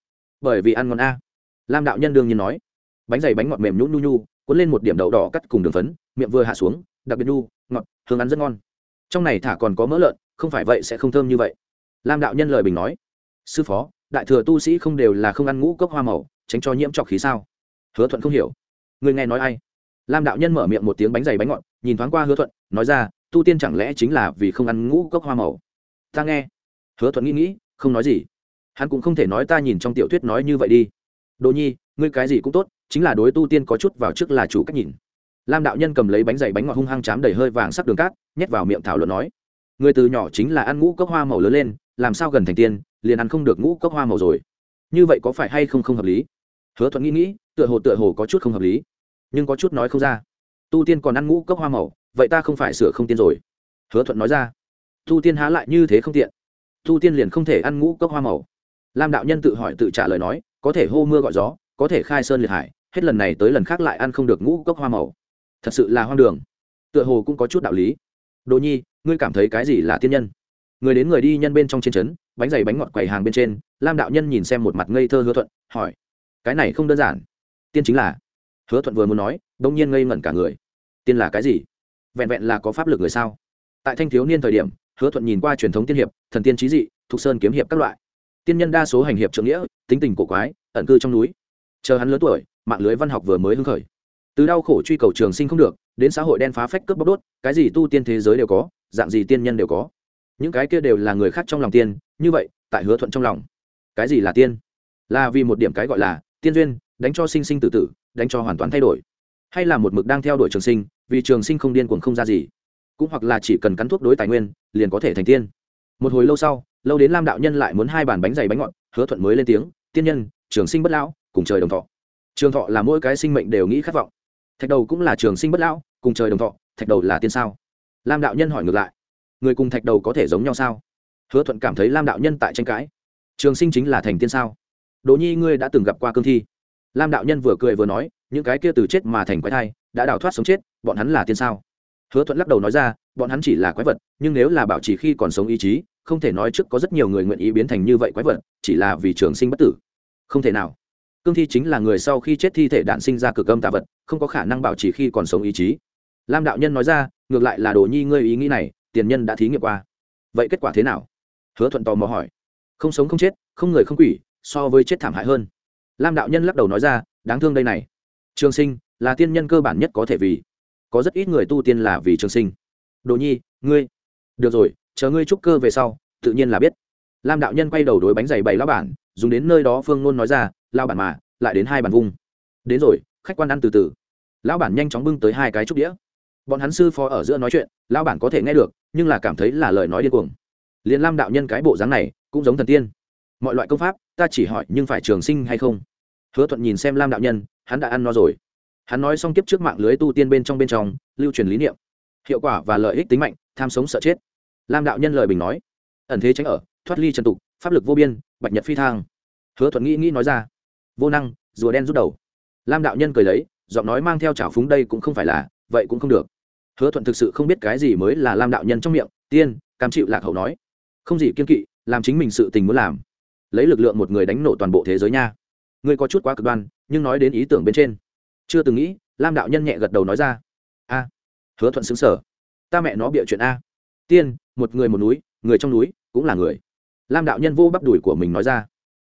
Bởi vì ăn ngon a. Lam đạo nhân đương nhiên nói. Bánh dày bánh ngọt mềm nhũ nhu nhu, cuốn lên một điểm đậu đỏ cắt cùng đường phấn, miệng vừa hạ xuống, đặc biệt nhu, ngọt, hương ăn rất ngon. Trong này thả còn có mỡ lợn không phải vậy sẽ không thơm như vậy. Lam đạo nhân lời bình nói, sư phó, đại thừa tu sĩ không đều là không ăn ngũ cốc hoa màu, tránh cho nhiễm trọc khí sao? Hứa thuận không hiểu người nghe nói ai? Lam đạo nhân mở miệng một tiếng bánh dày bánh ngọt, nhìn thoáng qua hứa thuận, nói ra, tu tiên chẳng lẽ chính là vì không ăn ngũ cốc hoa màu? Ta nghe. Hứa thuận nghĩ nghĩ, không nói gì. Hắn cũng không thể nói ta nhìn trong tiểu thuyết nói như vậy đi. Đồ nhi, ngươi cái gì cũng tốt, chính là đối tu tiên có chút vào trước là chủ cách nhìn. Lam đạo nhân cầm lấy bánh dày bánh ngọt hung hăng chám đầy hơi vàng sắc đường cát, nhét vào miệng thảo luận nói người từ nhỏ chính là ăn ngũ cốc hoa màu lớn lên, làm sao gần thành tiên, liền ăn không được ngũ cốc hoa màu rồi. Như vậy có phải hay không không hợp lý? Hứa thuận nghĩ nghĩ, tựa hồ tựa hồ có chút không hợp lý. Nhưng có chút nói không ra. Tu tiên còn ăn ngũ cốc hoa màu, vậy ta không phải sửa không tiên rồi. Hứa thuận nói ra. Tu tiên há lại như thế không tiện. Tu tiên liền không thể ăn ngũ cốc hoa màu. Lam đạo nhân tự hỏi tự trả lời nói, có thể hô mưa gọi gió, có thể khai sơn liệt hải, hết lần này tới lần khác lại ăn không được ngũ cốc hoa màu. Thật sự là hoang đường. Tựa hồ cũng có chút đạo lý. Đồ nhi ngươi cảm thấy cái gì là tiên nhân? Người đến người đi nhân bên trong trên trấn, bánh dày bánh ngọt quầy hàng bên trên, lam đạo nhân nhìn xem một mặt ngây thơ hứa thuận, hỏi, cái này không đơn giản. Tiên chính là. Hứa thuận vừa muốn nói, đông nhiên ngây ngẩn cả người. Tiên là cái gì? Vẹn vẹn là có pháp lực người sao? Tại thanh thiếu niên thời điểm, hứa thuận nhìn qua truyền thống tiên hiệp, thần tiên trí dị thục sơn kiếm hiệp các loại. Tiên nhân đa số hành hiệp trưởng nghĩa, tính tình cổ quái, ẩn cư trong núi. Chờ hắn lớn tuổi, mạng lưới văn học vừa mới hưng khởi. Từ đau khổ truy cầu trường sinh không được, đến xã hội đen phá phách cướp bóc đốt, cái gì tu tiên thế giới đều có dạng gì tiên nhân đều có. Những cái kia đều là người khác trong lòng tiên, như vậy, tại hứa thuận trong lòng. Cái gì là tiên? Là vì một điểm cái gọi là tiên duyên, đánh cho sinh sinh tử tử, đánh cho hoàn toàn thay đổi. Hay là một mực đang theo đuổi trường sinh, vì trường sinh không điên cuồng không ra gì. Cũng hoặc là chỉ cần cắn thuốc đối tài nguyên, liền có thể thành tiên. Một hồi lâu sau, lâu đến lam đạo nhân lại muốn hai bàn bánh dày bánh ngọt, hứa thuận mới lên tiếng, tiên nhân, trường sinh bất lão, cùng trời đồng thọ. Trường thọ là mỗi cái sinh mệnh đều nghĩ khát vọng. Thạch đầu cũng là trường sinh bất lão, cùng trời đồng thọ, thạch đầu là tiên sao? Lam đạo nhân hỏi ngược lại. Người cùng thạch đầu có thể giống nhau sao? Hứa thuận cảm thấy lam đạo nhân tại tranh cãi. Trường sinh chính là thành tiên sao? Đỗ nhi, ngươi đã từng gặp qua cương thi. Lam đạo nhân vừa cười vừa nói, những cái kia từ chết mà thành quái thai, đã đào thoát sống chết, bọn hắn là tiên sao? Hứa thuận lắc đầu nói ra, bọn hắn chỉ là quái vật, nhưng nếu là bảo trì khi còn sống ý chí, không thể nói trước có rất nhiều người nguyện ý biến thành như vậy quái vật, chỉ là vì trường sinh bất tử. Không thể nào. Cương thi chính là người sau khi chết thi thể đạn sinh ra cực âm tạ vật, không có khả năng bảo trì khi còn sống ý chí lam đạo nhân nói ra, ngược lại là đồ nhi ngươi ý nghĩ này, tiền nhân đã thí nghiệm qua. Vậy kết quả thế nào? Hứa thuận tò mò hỏi. Không sống không chết, không người không quỷ, so với chết thảm hại hơn. Lam đạo nhân lắc đầu nói ra, đáng thương đây này. Trường sinh, là tiên nhân cơ bản nhất có thể vì. Có rất ít người tu tiên là vì trường sinh. Đồ nhi, ngươi. Được rồi, chờ ngươi trúc cơ về sau, tự nhiên là biết. Lam đạo nhân quay đầu đối bánh giày bày lao bản, dùng đến nơi đó phương nôn nói ra lao bản mà, lại đến hai bàn vung. Đến rồi, khách quan ăn từ từ. Lão bản nhanh chóng bưng tới hai cái trúc đĩa bọn hắn sư phó ở giữa nói chuyện, lão bản có thể nghe được, nhưng là cảm thấy là lời nói điên cuồng. Liền lam đạo nhân cái bộ dáng này, cũng giống thần tiên. Mọi loại công pháp, ta chỉ hỏi nhưng phải trường sinh hay không? Hứa thuận nhìn xem lam đạo nhân, hắn đã ăn no rồi. Hắn nói xong kiếp trước mạng lưới tu tiên bên trong bên trong, lưu truyền lý niệm. Hiệu quả và lợi ích tính mạnh, tham sống sợ chết. Lam đạo nhân lời bình nói. Ẩn thế tránh ở, thoát ly trần tục, pháp lực vô biên, bạch nhật phi thang. Hứa thuận nghĩ nghĩ nói ra. Vô năng, rùa đen rút đầu. Lam đạo nhân cười lấy, giọng nói mang theo trào phúng đây cũng không phải là, vậy cũng không được hứa thuận thực sự không biết cái gì mới là lam đạo nhân trong miệng, tiên, cam chịu lạc hậu nói. Không gì kiên kỵ, làm chính mình sự tình muốn làm. Lấy lực lượng một người đánh nổ toàn bộ thế giới nha. Ngươi có chút quá cực đoan, nhưng nói đến ý tưởng bên trên. Chưa từng nghĩ, lam đạo nhân nhẹ gật đầu nói ra. A. Hứa thuận xứng sở ta mẹ nó bịa chuyện a. Tiên, một người một núi, người trong núi cũng là người. Lam đạo nhân vô bắp đùi của mình nói ra.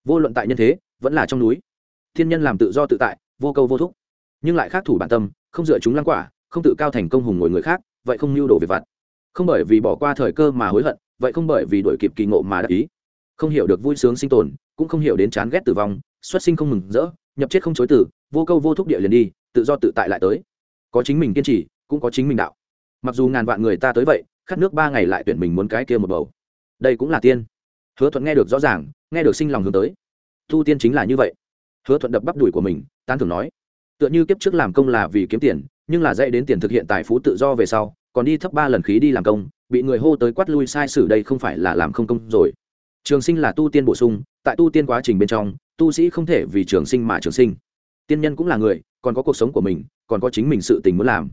Vô luận tại nhân thế, vẫn là trong núi. Thiên nhân làm tự do tự tại, vô câu vô thúc. Nhưng lại khác thủ bản tâm, không dựa chúng lăng quả không tự cao thành công hùng ngồi người khác, vậy không mưu đồ về vặt. Không bởi vì bỏ qua thời cơ mà hối hận, vậy không bởi vì đổi kịp kỳ ngộ mà đắc ý. Không hiểu được vui sướng sinh tồn, cũng không hiểu đến chán ghét tử vong, xuất sinh không mừng rỡ, nhập chết không chối tử vô câu vô thúc địa liền đi, tự do tự tại lại tới. Có chính mình kiên trì, cũng có chính mình đạo. Mặc dù ngàn vạn người ta tới vậy, khát nước ba ngày lại tuyển mình muốn cái kia một bầu. Đây cũng là tiên. Hứa thuận nghe được rõ ràng, nghe được sinh lòng hướng tới. Thu tiên chính là như vậy. Hứa thuận đập bắp đùi của mình tan thường nói, tựa như kiếp trước làm công là vì kiếm tiền nhưng là dạy đến tiền thực hiện tài phú tự do về sau, còn đi thấp ba lần khí đi làm công, bị người hô tới quát lui sai sử đây không phải là làm không công rồi. Trường sinh là tu tiên bổ sung, tại tu tiên quá trình bên trong, tu sĩ không thể vì trường sinh mà trường sinh. Tiên nhân cũng là người, còn có cuộc sống của mình, còn có chính mình sự tình muốn làm.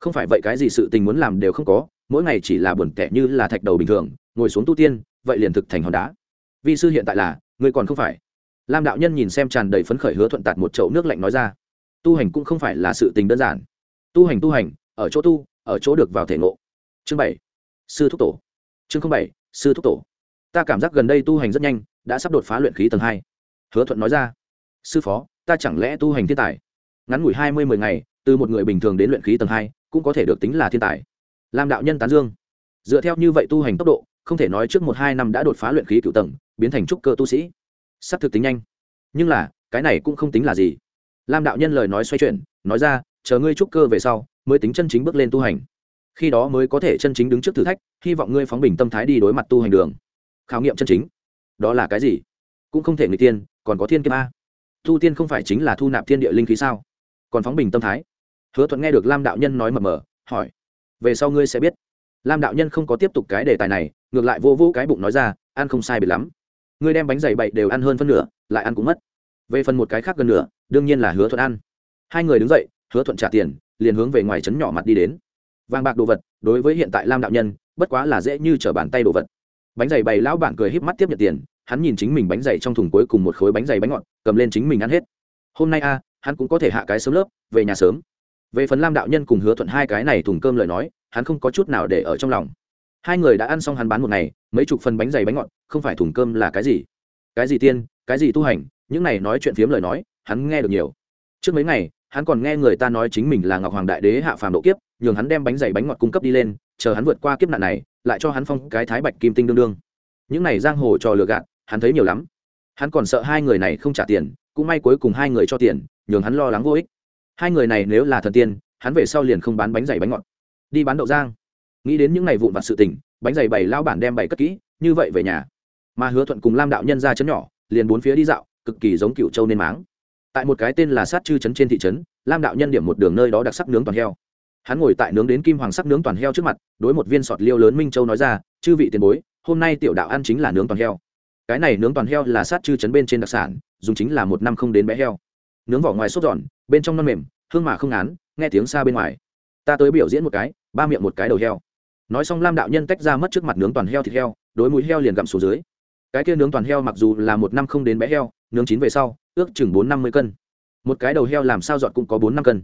Không phải vậy cái gì sự tình muốn làm đều không có, mỗi ngày chỉ là buồn tẻ như là thạch đầu bình thường, ngồi xuống tu tiên, vậy liền thực thành hòn đá. Vi sư hiện tại là, người còn không phải. Lam đạo nhân nhìn xem tràn đầy phấn khởi hứa thuận tạt một chậu nước lạnh nói ra. Tu hành cũng không phải là sự tình đơn giản tu hành tu hành, ở chỗ tu, ở chỗ được vào thể ngộ. Chương bảy, sư thúc tổ. Chương bảy, sư thúc tổ. Ta cảm giác gần đây tu hành rất nhanh, đã sắp đột phá luyện khí tầng hai. Hứa thuận nói ra, sư phó, ta chẳng lẽ tu hành thiên tài? Ngắn ngủi hai mươi, mười ngày, từ một người bình thường đến luyện khí tầng hai, cũng có thể được tính là thiên tài. Làm đạo nhân tán dương. Dựa theo như vậy tu hành tốc độ, không thể nói trước một hai năm đã đột phá luyện khí cựu tầng, biến thành trúc cơ tu sĩ. Sắp thực tính nhanh. Nhưng là, cái này cũng không tính là gì. Lam đạo nhân lời nói xoay chuyển, nói ra chờ ngươi trúc cơ về sau, mới tính chân chính bước lên tu hành. Khi đó mới có thể chân chính đứng trước thử thách, hy vọng ngươi phóng bình tâm thái đi đối mặt tu hành đường. Khảo nghiệm chân chính. Đó là cái gì? Cũng không thể người tiên còn có thiên kiếp a. Tu tiên không phải chính là thu nạp thiên địa linh khí sao? Còn phóng bình tâm thái. Hứa thuận nghe được lam đạo nhân nói mờ mờ, hỏi, về sau ngươi sẽ biết. Lam đạo nhân không có tiếp tục cái đề tài này, ngược lại vô vô cái bụng nói ra, ăn không sai biệt lắm. Ngươi đem bánh dày bậy đều ăn hơn phân nửa, lại ăn cũng mất. Về phần một cái khác gần nửa, đương nhiên là hứa thuận ăn. Hai người đứng dậy hứa thuận trả tiền, liền hướng về ngoài trấn nhỏ mặt đi đến. Vàng bạc đồ vật, đối với hiện tại lam đạo nhân, bất quá là dễ như t r ở bàn tay đồ vật. Bánh dày bày lão bản cười híp mắt tiếp nhận tiền, hắn nhìn chính mình bánh dày trong thùng cuối cùng một khối bánh dày bánh ngọt, cầm lên chính mình ăn hết. Hôm nay a, hắn cũng có thể hạ cái sớm lớp, về nhà sớm. Về phần lam đạo nhân cùng hứa thuận hai cái này thùng cơm lời nói, hắn không có chút nào để ở trong lòng. Hai người đã ăn xong hắn bán một ngày, mấy chục phần bánh dày bánh ngọt, không phải thùng cơm là cái gì? Cái gì tiên, cái gì tu hành? Những này nói chuyện phiếm lời nói, hắn nghe được nhiều. Trước mấy ngày hắn còn nghe người ta nói chính mình là ngọc hoàng đại đế hạ phàm độ kiếp, nhường hắn đem bánh dày bánh ngọt cung cấp đi lên, chờ hắn vượt qua kiếp nạn này, lại cho hắn phong cái thái bạch kim tinh đương đương. Những này giang hồ trò lừa gạt, hắn thấy nhiều lắm. Hắn còn sợ hai người này không trả tiền, cũng may cuối cùng hai người cho tiền, nhường hắn lo lắng vô ích. Hai người này nếu là thần tiên, hắn về sau liền không bán bánh dày bánh ngọt. Đi bán đậu giang. Nghĩ đến những ngày vụn vặt sự tình, bánh dày bày lao bản đem bày cất kỹ, như vậy về nhà. Mà hứa thuận cùng lam đạo nhân ra chấn nhỏ, liền bốn phía đi dạo, cực kỳ giống cựu châu nên máng tại một cái tên là sát chư trấn trên thị trấn, lam đạo nhân điểm một đường nơi đó đặc sắc nướng toàn heo. Hắn ngồi tại nướng đến kim hoàng sắc nướng toàn heo trước mặt, đối một viên sọt liêu lớn minh châu nói ra, chư vị tiền bối, hôm nay tiểu đạo ăn chính là nướng toàn heo. Cái này nướng toàn heo là sát chư chấn bên trên đặc sản, dùng chính là một năm không đến bé heo. Nướng vỏ ngoài sốt giòn, bên trong non mềm, hương mà không án nghe tiếng xa bên ngoài. Ta tới biểu diễn một cái, ba miệng một cái đầu heo. Nói xong lam đạo nhân tách ra mất trước mặt nướng toàn heo thịt heo, đối mũi heo liền gặm xuống dưới. Cái kia nướng toàn heo mặc dù là một năm không đến bé heo, nướng chín về sau ước chừng bốn năm mươi cân. Một cái đầu heo làm sao dọn cũng có bốn năm cân.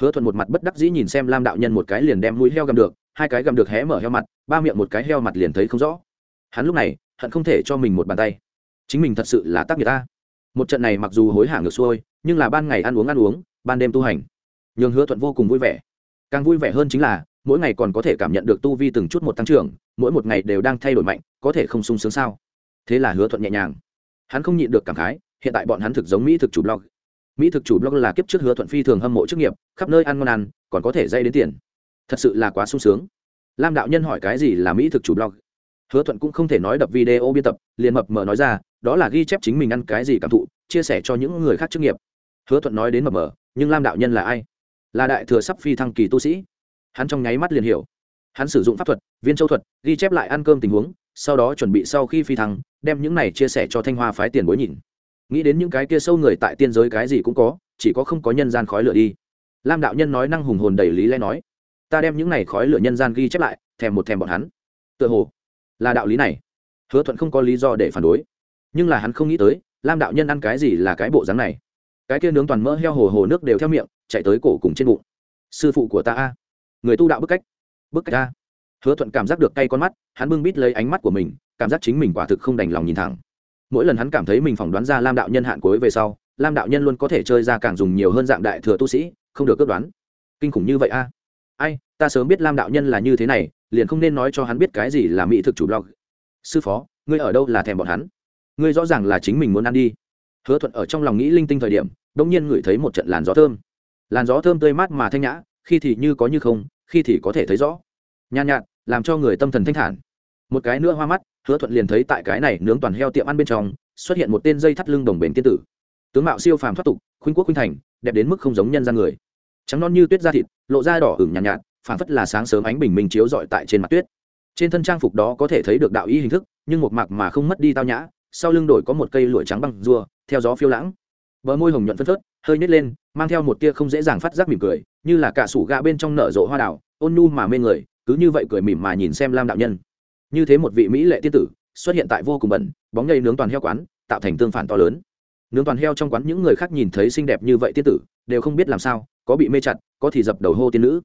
Hứa thuận một mặt bất đắc dĩ nhìn xem lam đạo nhân một cái liền đem mũi heo gặm được, hai cái gặm được hé mở heo mặt, ba miệng một cái heo mặt liền thấy không rõ. Hắn lúc này, hận không thể cho mình một bàn tay. Chính mình thật sự là tác nghiệp ta. Một trận này mặc dù hối hả ngược xuôi, nhưng là ban ngày ăn uống ăn uống, ban đêm tu hành. Nhường hứa thuận vô cùng vui vẻ. Càng vui vẻ hơn chính là, mỗi ngày còn có thể cảm nhận được tu vi từng chút một tăng trưởng, mỗi một ngày đều đang thay đổi mạnh, có thể không sung sướng sao? Thế là hứa thuận nhẹ nhàng. Hắn không nhịn được cảm khái hiện tại bọn hắn thực giống mỹ thực chủ blog. Mỹ thực chủ blog là kiếp trước hứa thuận phi thường hâm mộ chức nghiệp, khắp nơi ăn ngon ăn, còn có thể dây đến tiền. Thật sự là quá sung sướng. Lam đạo nhân hỏi cái gì là mỹ thực chủ blog? Hứa thuận cũng không thể nói đập video biên tập, liền mập mờ nói ra, đó là ghi chép chính mình ăn cái gì cảm thụ, chia sẻ cho những người khác chức nghiệp. Hứa thuận nói đến mập mờ, nhưng lam đạo nhân là ai? Là đại thừa sắp phi thăng kỳ tu sĩ. Hắn trong nháy mắt liền hiểu. Hắn sử dụng pháp thuật, viên châu thuật, ghi chép lại ăn cơm tình huống, sau đó chuẩn bị sau khi phi thăng, đem những này chia sẻ cho thanh hoa phái tiền bối nhìn nghĩ đến những cái kia sâu người tại tiên giới cái gì cũng có, chỉ có không có nhân gian khói lửa đi. Lam đạo nhân nói năng hùng hồn đầy lý lẽ nói, ta đem những này khói lửa nhân gian ghi chép lại, thèm một thèm bọn hắn. Tựa hồ là đạo lý này. Hứa thuận không có lý do để phản đối. Nhưng là hắn không nghĩ tới, lam đạo nhân ăn cái gì là cái bộ dáng này. Cái kia nướng toàn mỡ heo hồ hồ nước đều theo miệng, chạy tới cổ cùng trên bụng. Sư phụ của ta a. Người tu đạo bức cách. Bức cách a. Hứa thuận cảm giác được cay con mắt, hắn bưng bít lấy ánh mắt của mình, cảm giác chính mình quả thực không đành lòng nhìn thẳng mỗi lần hắn cảm thấy mình phỏng đoán ra lam đạo nhân hạn cuối về sau, lam đạo nhân luôn có thể chơi ra càng dùng nhiều hơn dạng đại thừa tu sĩ, không được cướp đoán. Kinh khủng như vậy a? Ai, ta sớm biết lam đạo nhân là như thế này, liền không nên nói cho hắn biết cái gì là mỹ thực chủ blog. Sư phó, ngươi ở đâu là thèm bọn hắn? Ngươi rõ ràng là chính mình muốn ăn đi. Hứa thuận ở trong lòng nghĩ linh tinh thời điểm đông nhiên ngửi thấy một trận làn gió thơm. Làn gió thơm tươi mát mà thanh nhã, khi thì như có như không, khi thì có thể thấy rõ. Nhàn nhạt, làm cho người tâm thần thanh thản. Một cái nữa hoa mắt hứa thuận liền thấy tại cái này nướng toàn heo tiệm ăn bên trong xuất hiện một tên dây thắt lưng đồng bền tiên tử. Tướng mạo siêu phàm thoát tục khuynh quốc khuynh thành đẹp đến mức không giống nhân ra người. Trắng non như tuyết da thịt lộ da đỏ ửng nhàn nhạt, nhạt phản phất là sáng sớm ánh bình minh chiếu rọi tại trên mặt tuyết. Trên thân trang phục đó có thể thấy được đạo ý hình thức nhưng một mạc mà không mất đi tao nhã sau lưng đổi có một cây lụa trắng băng rùa theo gió phiêu lãng. Bờ môi hồng nhuận phân phớt hơi nhếch lên mang theo một tia không dễ dàng phát giác mỉm cười như là cả sủ gà bên trong nở rộ hoa đào ôn nhu mà mê người cứ như vậy cười mỉm mà nhìn xem lam đạo nhân như thế một vị mỹ lệ tiên tử, xuất hiện tại vô cùng bẩn, bóng nhây nướng toàn heo quán, tạo thành tương phản to lớn. Nướng toàn heo trong quán những người khác nhìn thấy xinh đẹp như vậy tiên tử, đều không biết làm sao, có bị mê chặt, có thì dập đầu hô tiên nữ.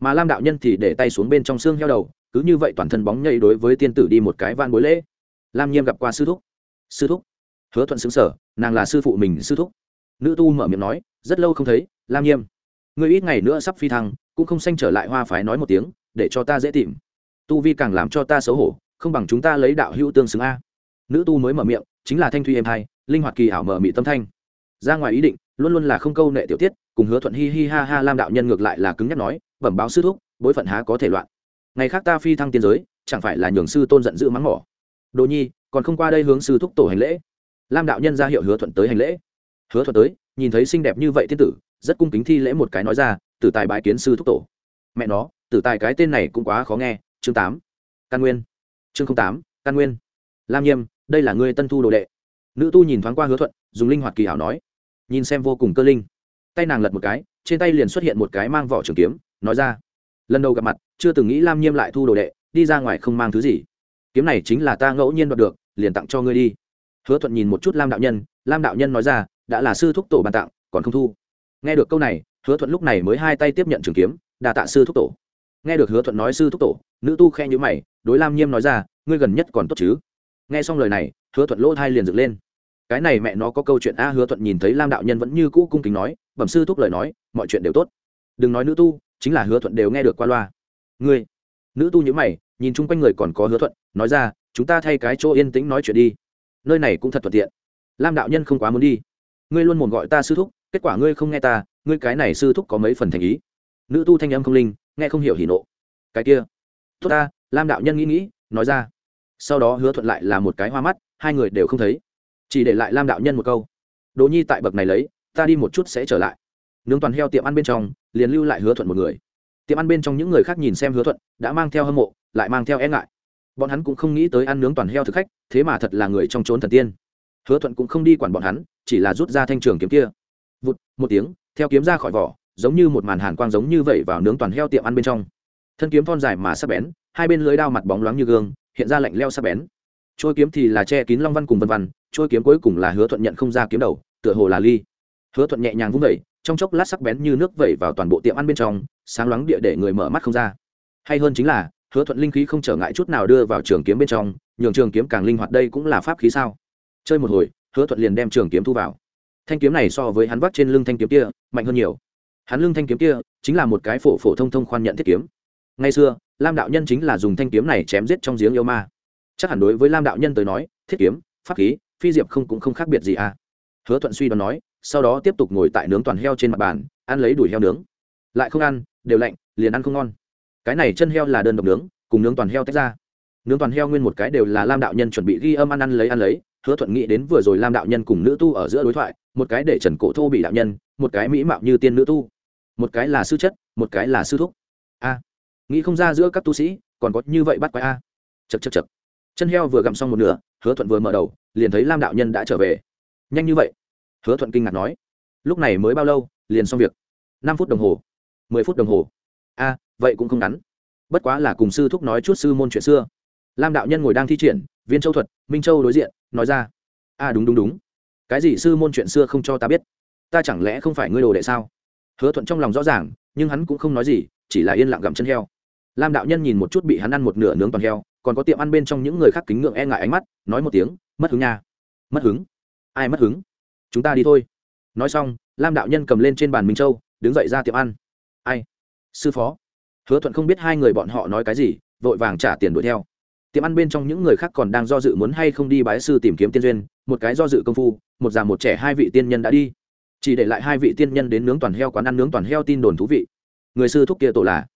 Mà lam đạo nhân thì để tay xuống bên trong xương heo đầu, cứ như vậy toàn thân bóng nhây đối với tiên tử đi một cái van bối lễ. Lam nhiêm gặp qua sư thúc. Sư thúc? Hứa thuận xứng sở, nàng là sư phụ mình sư thúc. Nữ tu mở miệng nói, rất lâu không thấy, lam nhiêm. Ngươi ít ngày nữa sắp phi thăng, cũng không xanh trở lại hoa phái nói một tiếng, để cho ta dễ tìm tu vi càng làm cho ta xấu hổ, không bằng chúng ta lấy đạo hữu tương xứng a. Nữ tu mới mở miệng, chính là thanh thuy êm hai, linh hoạt kỳ ảo mở mị tâm thanh. Ra ngoài ý định, luôn luôn là không câu nệ tiểu tiết, cùng hứa thuận hi hi ha ha lam đạo nhân ngược lại là cứng nhắc nói, bẩm báo sư thúc, bối phận há có thể loạn. Ngày khác ta phi thăng tiên giới, chẳng phải là nhường sư tôn giận dữ mắng mỏ. Đồ nhi, còn không qua đây hướng sư thúc tổ hành lễ. Lam đạo nhân ra hiệu hứa thuận tới hành lễ. Hứa thuận tới, nhìn thấy xinh đẹp như vậy tiên tử, rất cung kính thi lễ một cái nói ra, tử tài bãi kiến sư thúc tổ. Mẹ nó, tử tài cái tên này cũng quá khó nghe chương tám, căn nguyên. Chương tám, căn nguyên. Lam nhiêm đây là ngươi tân thu đồ đệ. Nữ tu nhìn thoáng qua hứa thuận, dùng linh hoạt kỳ hảo nói. Nhìn xem vô cùng cơ linh. Tay nàng lật một cái, trên tay liền xuất hiện một cái mang vỏ trường kiếm, nói ra. Lần đầu gặp mặt, chưa từng nghĩ lam nhiêm lại thu đồ đệ, đi ra ngoài không mang thứ gì. Kiếm này chính là ta ngẫu nhiên đoạt được, liền tặng cho ngươi đi. Hứa thuận nhìn một chút lam đạo nhân, lam đạo nhân nói ra, đã là sư thúc tổ bàn tặng, còn không thu. Nghe được câu này, hứa thuận lúc này mới hai tay tiếp nhận trường kiếm đà tạ sư thúc tổ nghe được hứa thuận nói sư thúc tổ, nữ tu khe nhữ mày, đối lam nhiêm nói ra, ngươi gần nhất còn tốt chứ? Nghe xong lời này, hứa thuận lỗ thai liền dựng lên. Cái này mẹ nó có câu chuyện a, hứa thuận nhìn thấy lam đạo nhân vẫn như cũ cung kính nói, bẩm sư thúc lời nói, mọi chuyện đều tốt. Đừng nói nữ tu, chính là hứa thuận đều nghe được qua loa. Ngươi, nữ tu nhữ mày, nhìn chung quanh người còn có hứa thuận, nói ra, chúng ta thay cái chỗ yên tĩnh nói chuyện đi. Nơi này cũng thật thuận tiện. Lam đạo nhân không quá muốn đi. Ngươi luôn muốn gọi ta sư thúc, kết quả ngươi không nghe ta, ngươi cái này sư thúc có mấy phần thành ý. Nữ tu thanh âm không linh nghe không hiểu hỉ nộ. Cái kia. Tốt ta, lam đạo nhân nghĩ nghĩ, nói ra. Sau đó hứa thuận lại là một cái hoa mắt, hai người đều không thấy. Chỉ để lại lam đạo nhân một câu. Đỗ nhi tại bậc này lấy, ta đi một chút sẽ trở lại. Nướng toàn heo tiệm ăn bên trong, liền lưu lại hứa thuận một người. Tiệm ăn bên trong những người khác nhìn xem hứa thuận, đã mang theo hâm mộ, lại mang theo e ngại. Bọn hắn cũng không nghĩ tới ăn nướng toàn heo thực khách, thế mà thật là người trong trốn thần tiên. Hứa thuận cũng không đi quản bọn hắn, chỉ là rút ra thanh trường kiếm kia. Vụt, một tiếng, theo kiếm ra khỏi vỏ giống như một màn hàn quang giống như vậy vào nướng toàn heo tiệm ăn bên trong. Thân kiếm thon dài mà sắc bén, hai bên lưới đao mặt bóng loáng như gương, hiện ra lạnh leo sắc bén. Trôi kiếm thì là che kín long văn cùng vân văn trôi kiếm cuối cùng là hứa thuận nhận không ra kiếm đầu, tựa hồ là ly. Hứa thuận nhẹ nhàng vung vẩy trong chốc lát sắc bén như nước vẩy vào toàn bộ tiệm ăn bên trong, sáng loáng địa để người mở mắt không ra. Hay hơn chính là, hứa thuận linh khí không trở ngại chút nào đưa vào trường kiếm bên trong, nhường trường kiếm càng linh hoạt đây cũng là pháp khí sao. Chơi một hồi, hứa thuận liền đem trường kiếm thu vào. Thanh kiếm này so với hắn vắt trên lưng thanh kiếm kia, mạnh hơn nhiều hắn lưng thanh kiếm kia chính là một cái phổ phổ thông thông khoan nhận thiết kiếm. Ngày xưa, lam đạo nhân chính là dùng thanh kiếm này chém giết trong giếng yêu ma. Chắc hẳn đối với lam đạo nhân tới nói, thiết kiếm, pháp khí, phi diệp không cũng không khác biệt gì à. Hứa thuận suy đoán nói, sau đó tiếp tục ngồi tại nướng toàn heo trên mặt bàn, ăn lấy đùi heo nướng. Lại không ăn, đều lạnh, liền ăn không ngon. Cái này chân heo là đơn độc nướng, cùng nướng toàn heo tách ra. Nướng toàn heo nguyên một cái đều là lam đạo nhân chuẩn bị ghi âm ăn ăn lấy ăn lấy, hứa thuận nghĩ đến vừa rồi lam đạo nhân cùng nữ tu ở giữa đối thoại, một cái để trần cổ thô bị đạo nhân, một cái mỹ mạo như tiên nữ tu một cái là sư chất, một cái là sư thúc. A, nghĩ không ra giữa các tu sĩ còn có như vậy bắt quái a. Chật chật chật chân heo vừa gặm xong một nửa, hứa thuận vừa mở đầu, liền thấy lam đạo nhân đã trở về. Nhanh như vậy? Hứa thuận kinh ngạc nói. Lúc này mới bao lâu, liền xong việc? Năm phút đồng hồ. Mười phút đồng hồ. A, vậy cũng không ngắn. Bất quá là cùng sư thúc nói chút sư môn chuyện xưa. Lam đạo nhân ngồi đang thi triển, viên châu thuật, minh châu đối diện, nói ra. A, đúng đúng đúng. Cái gì sư môn chuyện xưa không cho ta biết? Ta chẳng lẽ không phải ngươi đồ đệ sao? Hứa thuận trong lòng rõ ràng, nhưng hắn cũng không nói gì, chỉ là yên lặng gặm chân heo. Lam đạo nhân nhìn một chút bị hắn ăn một nửa nướng toàn heo, còn có tiệm ăn bên trong những người khác kính ngưỡng e ngại ánh mắt, nói một tiếng, mất hứng nha. Mất hứng? Ai mất hứng? Chúng ta đi thôi. Nói xong, lam đạo nhân cầm lên trên bàn minh châu, đứng dậy ra tiệm ăn. Ai? Sư phó. Hứa thuận không biết hai người bọn họ nói cái gì, vội vàng trả tiền đuổi theo. Tiệm ăn bên trong những người khác còn đang do dự muốn hay không đi bái sư tìm kiếm tiên duyên, một cái do dự công phu, một già một trẻ hai vị tiên nhân đã đi chỉ để lại hai vị tiên nhân đến nướng toàn heo quán ăn, nướng toàn heo tin đồn thú vị. Người sư thúc kia tổ là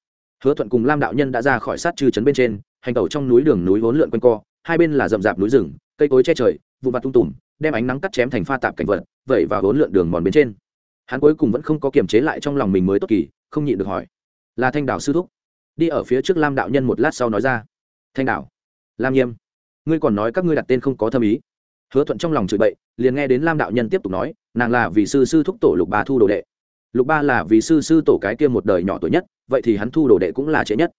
hứa thuận cùng lam đạo nhân đã ra khỏi sát trừ trấn bên trên, hành tẩu trong núi đường núi vốn lượn quanh co, hai bên là rậm rạp núi rừng, cây cối che trời vụ mặt tung tùm, đem ánh nắng cắt chém thành pha tạp cảnh vật, vẩy và vốn lượn đường mòn bên trên. Hắn cuối cùng vẫn không có kiềm chế lại trong lòng mình mới tốt kỳ, không nhịn được hỏi, là thanh đảo sư thúc? Đi ở phía trước lam đạo nhân một lát sau nói ra, thanh đảo, lam nhiêm ngươi còn nói các ngươi đặt tên không có thâm ý hứa thuận trong lòng chửi bậy, liền nghe đến lam đạo nhân tiếp tục nói, nàng là vì sư sư thúc tổ lục ba thu đồ đệ. Lục ba là vì sư sư tổ cái kia một đời nhỏ tuổi nhất, vậy thì hắn thu đồ đệ cũng là trễ nhất.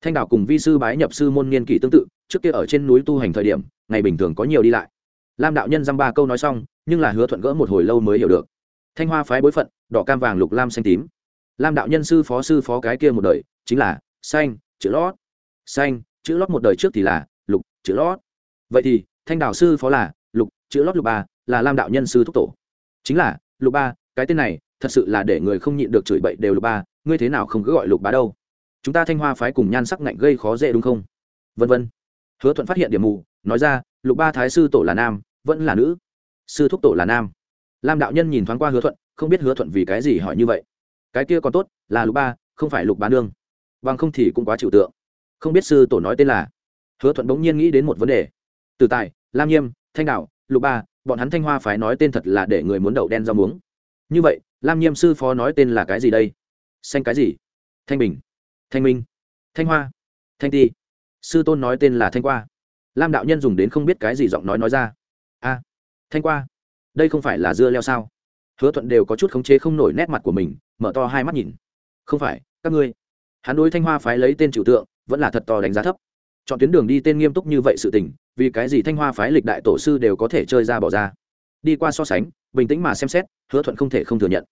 Thanh đảo cùng vi sư bái nhập sư môn niên kỷ tương tự, trước kia ở trên núi tu hành thời điểm, ngày bình thường có nhiều đi lại. Lam đạo nhân dăm ba câu nói xong, nhưng là hứa thuận gỡ một hồi lâu mới hiểu được. Thanh hoa phái bối phận, đỏ cam vàng lục lam xanh tím. Lam đạo nhân sư phó sư phó cái kia một đời, chính là xanh, chữ lót. Xanh, chữ lót một đời trước thì là lục, chữ lót. Vậy thì, thanh đạo sư phó là chữ lót lục ba là lam đạo nhân sư thúc tổ. Chính là, lục ba, cái tên này, thật sự là để người không nhịn được chửi bậy đều lục ba, ngươi thế nào không cứ gọi lục bá đâu? Chúng ta thanh hoa phái cùng nhan sắc ngạnh gây khó dễ đúng không? Vân vân. Hứa thuận phát hiện điểm mù, nói ra, lục ba thái sư tổ là nam, vẫn là nữ. Sư thúc tổ là nam. Lam đạo nhân nhìn thoáng qua hứa thuận, không biết hứa thuận vì cái gì hỏi như vậy. Cái kia còn tốt, là lục ba, không phải lục bá nương. Bằng không thì cũng quá chịu tượng. Không biết sư tổ nói tên là. Hứa thuận bỗng nhiên nghĩ đến một vấn đề. Từ tài, lam nhiêm thanh đạo lục ba, bọn hắn thanh hoa phái nói tên thật là để người muốn đậu đen rau muống. Như vậy, lam nhiêm sư phó nói tên là cái gì đây? Xanh cái gì? Thanh bình. Thanh minh. Thanh hoa. Thanh ti. Sư tôn nói tên là thanh qua. Lam đạo nhân dùng đến không biết cái gì giọng nói nói ra. A, thanh qua. Đây không phải là dưa leo sao? Hứa thuận đều có chút khống chế không nổi nét mặt của mình, mở to hai mắt nhìn. Không phải, các ngươi. Hắn đối thanh hoa phái lấy tên trừu tượng, vẫn là thật to đánh giá thấp chọn tuyến đường đi tên nghiêm túc như vậy sự tình, vì cái gì thanh hoa phái lịch đại tổ sư đều có thể chơi ra bỏ ra? Đi qua so sánh, bình tĩnh mà xem xét, hứa thuận không thể không thừa nhận.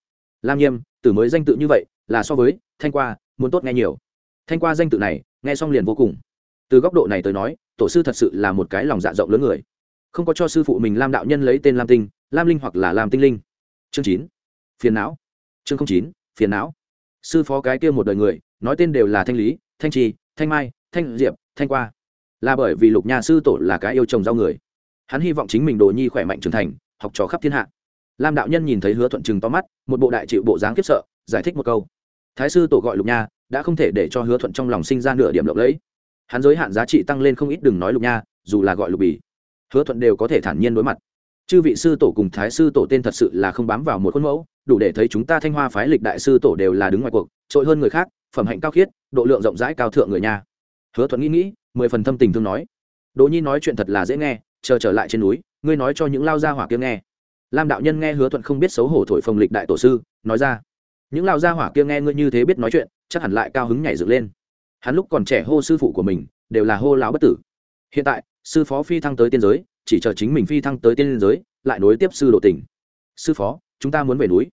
Lam nghiêm, từ mới danh tự như vậy, là so với thanh qua, muốn tốt nghe nhiều. Thanh qua danh tự này, nghe xong liền vô cùng. Từ góc độ này tới nói, tổ sư thật sự là một cái lòng dạ rộng lớn người. Không có cho sư phụ mình lam đạo nhân lấy tên lam tinh, lam linh hoặc là lam tinh linh. Chương chín, phiền não. Chương chín, phiền não. Sư phó cái kia một đời người, nói tên đều là thanh lý, thanh trì, thanh mai, thanh diệp thanh qua. Là bởi vì lục nhà sư tổ là cái yêu chồng giao người. Hắn hy vọng chính mình đồ nhi khỏe mạnh trưởng thành, học trò khắp thiên hạ. Lam đạo nhân nhìn thấy hứa thuận chừng to mắt, một bộ đại chịu bộ dáng kiếp sợ, giải thích một câu. Thái sư tổ gọi lục nha, đã không thể để cho hứa thuận trong lòng sinh ra nửa điểm lộng lẫy. Hắn giới hạn giá trị tăng lên không ít đừng nói lục nha, dù là gọi lục bì. Hứa thuận đều có thể thản nhiên đối mặt. Chư vị sư tổ cùng thái sư tổ tên thật sự là không bám vào một khuôn mẫu, đủ để thấy chúng ta thanh hoa phái lịch đại sư tổ đều là đứng ngoài cuộc, trội hơn người khác, phẩm hạnh cao khiết, độ lượng rộng rãi cao thượng người nha hứa thuận nghĩ nghĩ, mười phần thâm tình thương nói. Đỗ nhi nói chuyện thật là dễ nghe, chờ trở lại trên núi, ngươi nói cho những lao gia hỏa kia nghe. Lam đạo nhân nghe hứa thuận không biết xấu hổ thổi phồng lịch đại tổ sư, nói ra. Những lao gia hỏa kia nghe ngươi như thế biết nói chuyện, chắc hẳn lại cao hứng nhảy dựng lên. Hắn lúc còn trẻ hô sư phụ của mình, đều là hô lão bất tử. Hiện tại, sư phó phi thăng tới tiên giới, chỉ chờ chính mình phi thăng tới tiên giới, lại nối tiếp sư độ tỉnh. Sư phó, chúng ta muốn về núi.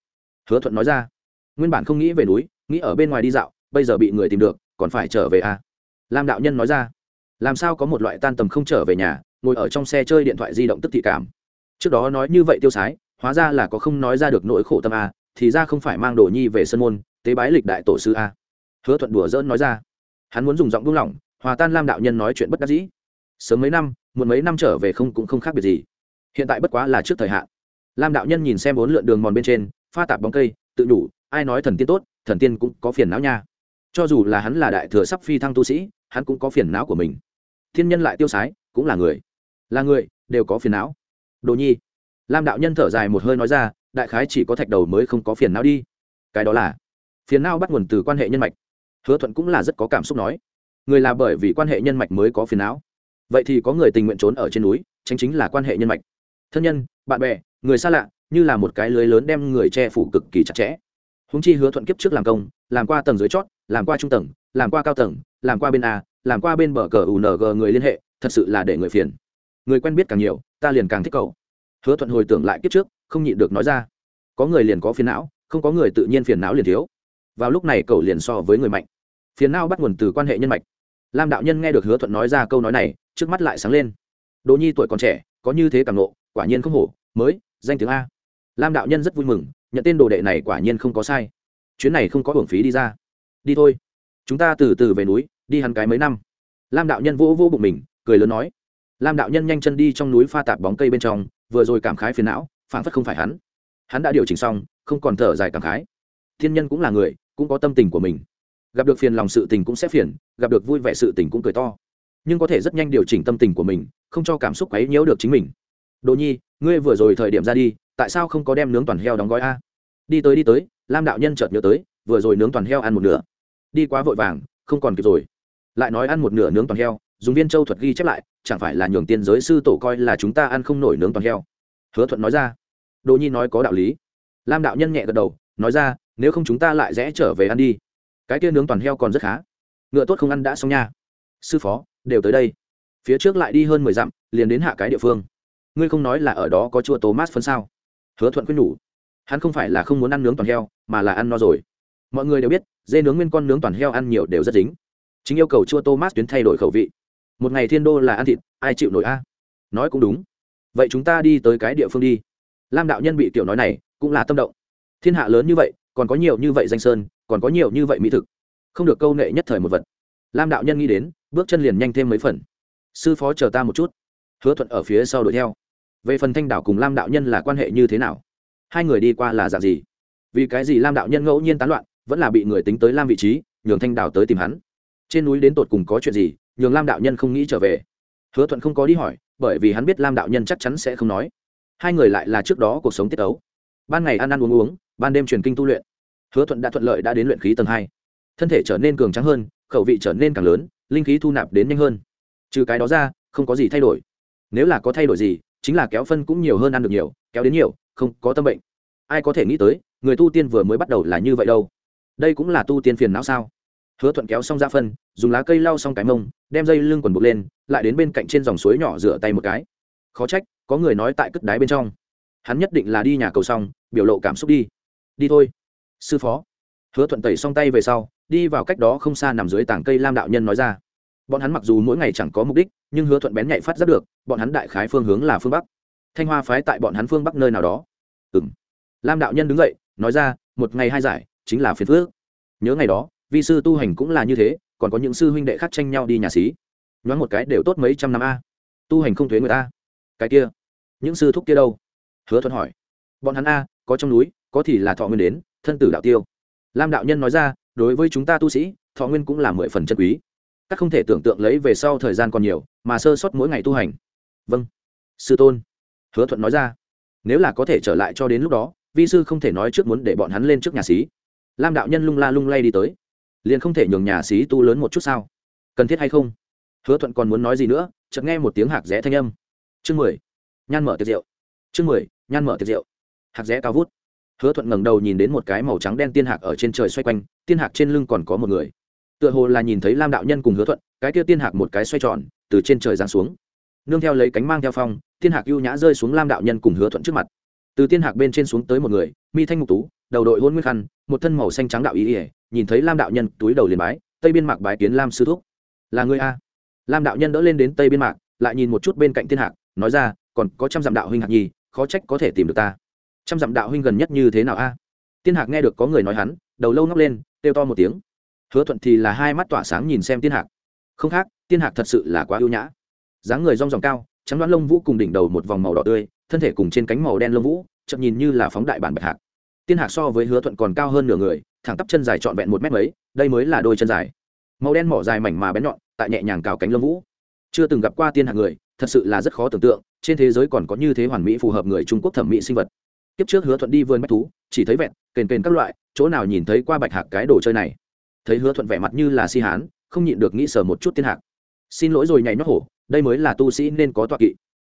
Hứa thuận nói ra. Nguyên bản không nghĩ về núi, nghĩ ở bên ngoài đi dạo, bây giờ bị người tìm được, còn phải trở về à? Lam đạo nhân nói ra, làm sao có một loại tan tầm không trở về nhà, ngồi ở trong xe chơi điện thoại di động tức thị cảm? Trước đó nói như vậy tiêu sái, hóa ra là có không nói ra được nỗi khổ tâm a thì ra không phải mang đồ nhi về sân môn, tế bái lịch đại tổ sư a hứa thuận đùa dỡn nói ra, hắn muốn dùng giọng buông lỏng, hòa tan lam đạo nhân nói chuyện bất đắc dĩ. Sớm mấy năm, muộn mấy năm trở về không cũng không khác biệt gì. Hiện tại bất quá là trước thời hạn. Lam đạo nhân nhìn xem bốn lượn đường mòn bên trên, pha tạp bóng cây, tự đủ ai nói thần tiên tốt, thần tiên cũng có phiền não nha. Cho dù là hắn là đại thừa sắp phi thăng tu sĩ hắn cũng có phiền não của mình. Thiên nhân lại tiêu sái, cũng là người. Là người, đều có phiền não. Đồ nhi. Lam đạo nhân thở dài một hơi nói ra, đại khái chỉ có thạch đầu mới không có phiền não đi. Cái đó là phiền não bắt nguồn từ quan hệ nhân mạch. Hứa thuận cũng là rất có cảm xúc nói. Người là bởi vì quan hệ nhân mạch mới có phiền não. Vậy thì có người tình nguyện trốn ở trên núi, chính chính là quan hệ nhân mạch. Thân nhân, bạn bè, người xa lạ, như là một cái lưới lớn đem người che phủ cực kỳ chặt chẽ. Húng chi hứa thuận kiếp trước làm công, làm qua tầng dưới chót, làm qua trung tầng làm qua cao tầng, làm qua bên a, làm qua bên bờ cờ ung người liên hệ, thật sự là để người phiền. Người quen biết càng nhiều, ta liền càng thích cậu. Hứa thuận hồi tưởng lại kiếp trước, không nhịn được nói ra. Có người liền có phiền não, không có người tự nhiên phiền não liền thiếu. Vào lúc này cậu liền so với người mạnh. Phiền não bắt nguồn từ quan hệ nhân mạch. Lam đạo nhân nghe được hứa thuận nói ra câu nói này, trước mắt lại sáng lên. Đỗ nhi tuổi còn trẻ, có như thế càng nộ quả nhiên không hổ, mới, danh tiếng a. Lam đạo nhân rất vui mừng, nhận tên đồ đệ này quả nhiên không có sai. Chuyến này không có hưởng phí đi ra. Đi thôi chúng ta từ từ về núi, đi hẳn cái mấy năm. Lam đạo nhân vỗ vỗ bụng mình, cười lớn nói. Lam đạo nhân nhanh chân đi trong núi pha tạp bóng cây bên trong, vừa rồi cảm khái phiền não phản phất không phải hắn. Hắn đã điều chỉnh xong, không còn thở dài cảm khái. Thiên nhân cũng là người, cũng có tâm tình của mình. Gặp được phiền lòng sự tình cũng sẽ phiền, gặp được vui vẻ sự tình cũng cười to. Nhưng có thể rất nhanh điều chỉnh tâm tình của mình, không cho cảm xúc ấy nhiễu được chính mình. Đồ nhi, ngươi vừa rồi thời điểm ra đi, tại sao không có đem nướng toàn heo đóng gói a? Đi tới đi tới, lam đạo nhân chợt nhớ tới, vừa rồi nướng toàn heo ăn một nửa đi quá vội vàng, không còn kịp rồi. Lại nói ăn một nửa nướng toàn heo, dùng viên châu thuật ghi chép lại, chẳng phải là nhường tiên giới sư tổ coi là chúng ta ăn không nổi nướng toàn heo. Hứa thuận nói ra. Đỗ nhi nói có đạo lý. Lam đạo nhân nhẹ gật đầu, nói ra, nếu không chúng ta lại rẽ trở về ăn đi. Cái kia nướng toàn heo còn rất khá. Ngựa tốt không ăn đã xong nha. Sư phó, đều tới đây. Phía trước lại đi hơn mười dặm, liền đến hạ cái địa phương. Ngươi không nói là ở đó có chua tố mát phân sao? Hứa thuận khuyên nhủ. Hắn không phải là không muốn ăn nướng toàn heo, mà là ăn no rồi mọi người đều biết, dê nướng nguyên con nướng toàn heo ăn nhiều đều rất dính. Chính yêu cầu chua thomas tuyến thay đổi khẩu vị. Một ngày thiên đô là ăn thịt, ai chịu nổi a? Nói cũng đúng. Vậy chúng ta đi tới cái địa phương đi. Lam đạo nhân bị tiểu nói này, cũng là tâm động. Thiên hạ lớn như vậy, còn có nhiều như vậy danh sơn, còn có nhiều như vậy mỹ thực. Không được câu nệ nhất thời một vật. Lam đạo nhân nghĩ đến, bước chân liền nhanh thêm mấy phần. Sư phó chờ ta một chút. Hứa thuận ở phía sau đuổi theo. Về phần thanh đảo cùng lam đạo nhân là quan hệ như thế nào? Hai người đi qua là dạng gì? Vì cái gì lam đạo nhân ngẫu nhiên tán loạn vẫn là bị người tính tới lam vị trí, nhường thanh đào tới tìm hắn. Trên núi đến tột cùng có chuyện gì, nhường lam đạo nhân không nghĩ trở về. Hứa thuận không có đi hỏi, bởi vì hắn biết lam đạo nhân chắc chắn sẽ không nói. Hai người lại là trước đó cuộc sống tiết ấu. Ban ngày ăn ăn uống uống, ban đêm truyền kinh tu luyện. Hứa thuận đã thuận lợi đã đến luyện khí tầng hai. Thân thể trở nên cường trắng hơn, khẩu vị trở nên càng lớn, linh khí thu nạp đến nhanh hơn. Trừ cái đó ra, không có gì thay đổi. Nếu là có thay đổi gì, chính là kéo phân cũng nhiều hơn ăn được nhiều, kéo đến nhiều, không có tâm bệnh. Ai có thể nghĩ tới, người tu tiên vừa mới bắt đầu là như vậy đâu đây cũng là tu tiên phiền não sao? Hứa thuận kéo xong ra phân, dùng lá cây lau xong cái mông, đem dây lưng quần buộc lên, lại đến bên cạnh trên dòng suối nhỏ rửa tay một cái. Khó trách, có người nói tại cất đáy bên trong. Hắn nhất định là đi nhà cầu xong, biểu lộ cảm xúc đi. Đi thôi. Sư phó. Hứa thuận tẩy xong tay về sau, đi vào cách đó không xa nằm dưới tảng cây lam đạo nhân nói ra. Bọn hắn mặc dù mỗi ngày chẳng có mục đích, nhưng hứa thuận bén nhạy phát giác được, bọn hắn đại khái phương hướng là phương bắc. Thanh hoa phái tại bọn hắn phương bắc nơi nào đó. Ừ m lam đạo nhân đứng dậy, nói ra, một ngày hai giải chính là phiền phước. Nhớ ngày đó, vi sư tu hành cũng là như thế, còn có những sư huynh đệ khác tranh nhau đi nhà xí. Nhoáng một cái đều tốt mấy trăm năm a. Tu hành không thuế người ta. Cái kia, những sư thúc kia đâu? Hứa thuận hỏi. Bọn hắn a, có trong núi, có thì là thọ nguyên đến, thân tử đạo tiêu. Lam đạo nhân nói ra, đối với chúng ta tu sĩ, thọ nguyên cũng là mười phần chân quý. Các không thể tưởng tượng lấy về sau thời gian còn nhiều, mà sơ sót mỗi ngày tu hành. Vâng. Sư tôn. Hứa thuận nói ra. Nếu là có thể trở lại cho đến lúc đó, vi sư không thể nói trước muốn để bọn hắn lên trước nhà xí lam đạo nhân lung la lung lay đi tới. Liền không thể nhường nhà xí tu lớn một chút sao? Cần thiết hay không? Hứa thuận còn muốn nói gì nữa, chợt nghe một tiếng hạc rẽ thanh âm. Chương mười. Nhan mở tiệc rượu. Chương mười, nhan mở tiệc rượu. Hạc rẽ cao vút. Hứa thuận ngẩng đầu nhìn đến một cái màu trắng đen tiên hạc ở trên trời xoay quanh, tiên hạc trên lưng còn có một người. Tựa hồ là nhìn thấy lam đạo nhân cùng hứa thuận, cái kia tiên hạc một cái xoay tròn, từ trên trời giáng xuống. Nương theo lấy cánh mang theo phong, tiên hạc ưu nhã rơi xuống lam đạo nhân cùng hứa thuận trước mặt. Từ tiên hạc bên trên xuống tới một người, mi thanh mục tú đầu đội hôn nguyên khăn, một thân màu xanh trắng đạo ý ỉa nhìn thấy lam đạo nhân túi đầu liền bái, tây biên mạc bái kiến lam sư thúc. Là người a. Lam đạo nhân đỡ lên đến tây biên mạc, lại nhìn một chút bên cạnh tiên hạc, nói ra, còn có trăm dặm đạo huynh hạc nhi khó trách có thể tìm được ta. Trăm dặm đạo huynh gần nhất như thế nào a? Tiên hạc nghe được có người nói hắn, đầu lâu ngóc lên, kêu to một tiếng. Hứa thuận thì là hai mắt tỏa sáng nhìn xem tiên hạc. Không khác tiên hạc thật sự là quá ưu nhã. Dáng người rong ròng cao, trắng đoán lông vũ cùng đỉnh đầu một vòng màu đỏ tươi, thân thể cùng trên cánh màu đen lông vũ, chậm nhìn như là phóng đại bản bạch hạc tiên hạc so với hứa thuận còn cao hơn nửa người, thẳng tắp chân dài trọn vẹn một mét mấy, đây mới là đôi chân dài. Màu đen mỏ dài mảnh mà bén nhọn, tại nhẹ nhàng cào cánh lông vũ. Chưa từng gặp qua tiên hạc người, thật sự là rất khó tưởng tượng, trên thế giới còn có như thế hoàn mỹ phù hợp người trung quốc thẩm mỹ sinh vật. Kiếp trước hứa thuận đi vườn bách thú, chỉ thấy vẹn, kền kền các loại, chỗ nào nhìn thấy qua bạch hạc cái đồ chơi này. Thấy hứa thuận vẻ mặt như là si hán, không nhịn được nghĩ sờ một chút tiên hạc. Xin lỗi rồi nhảy nhót hổ, đây mới là tu sĩ nên có tọa kỵ.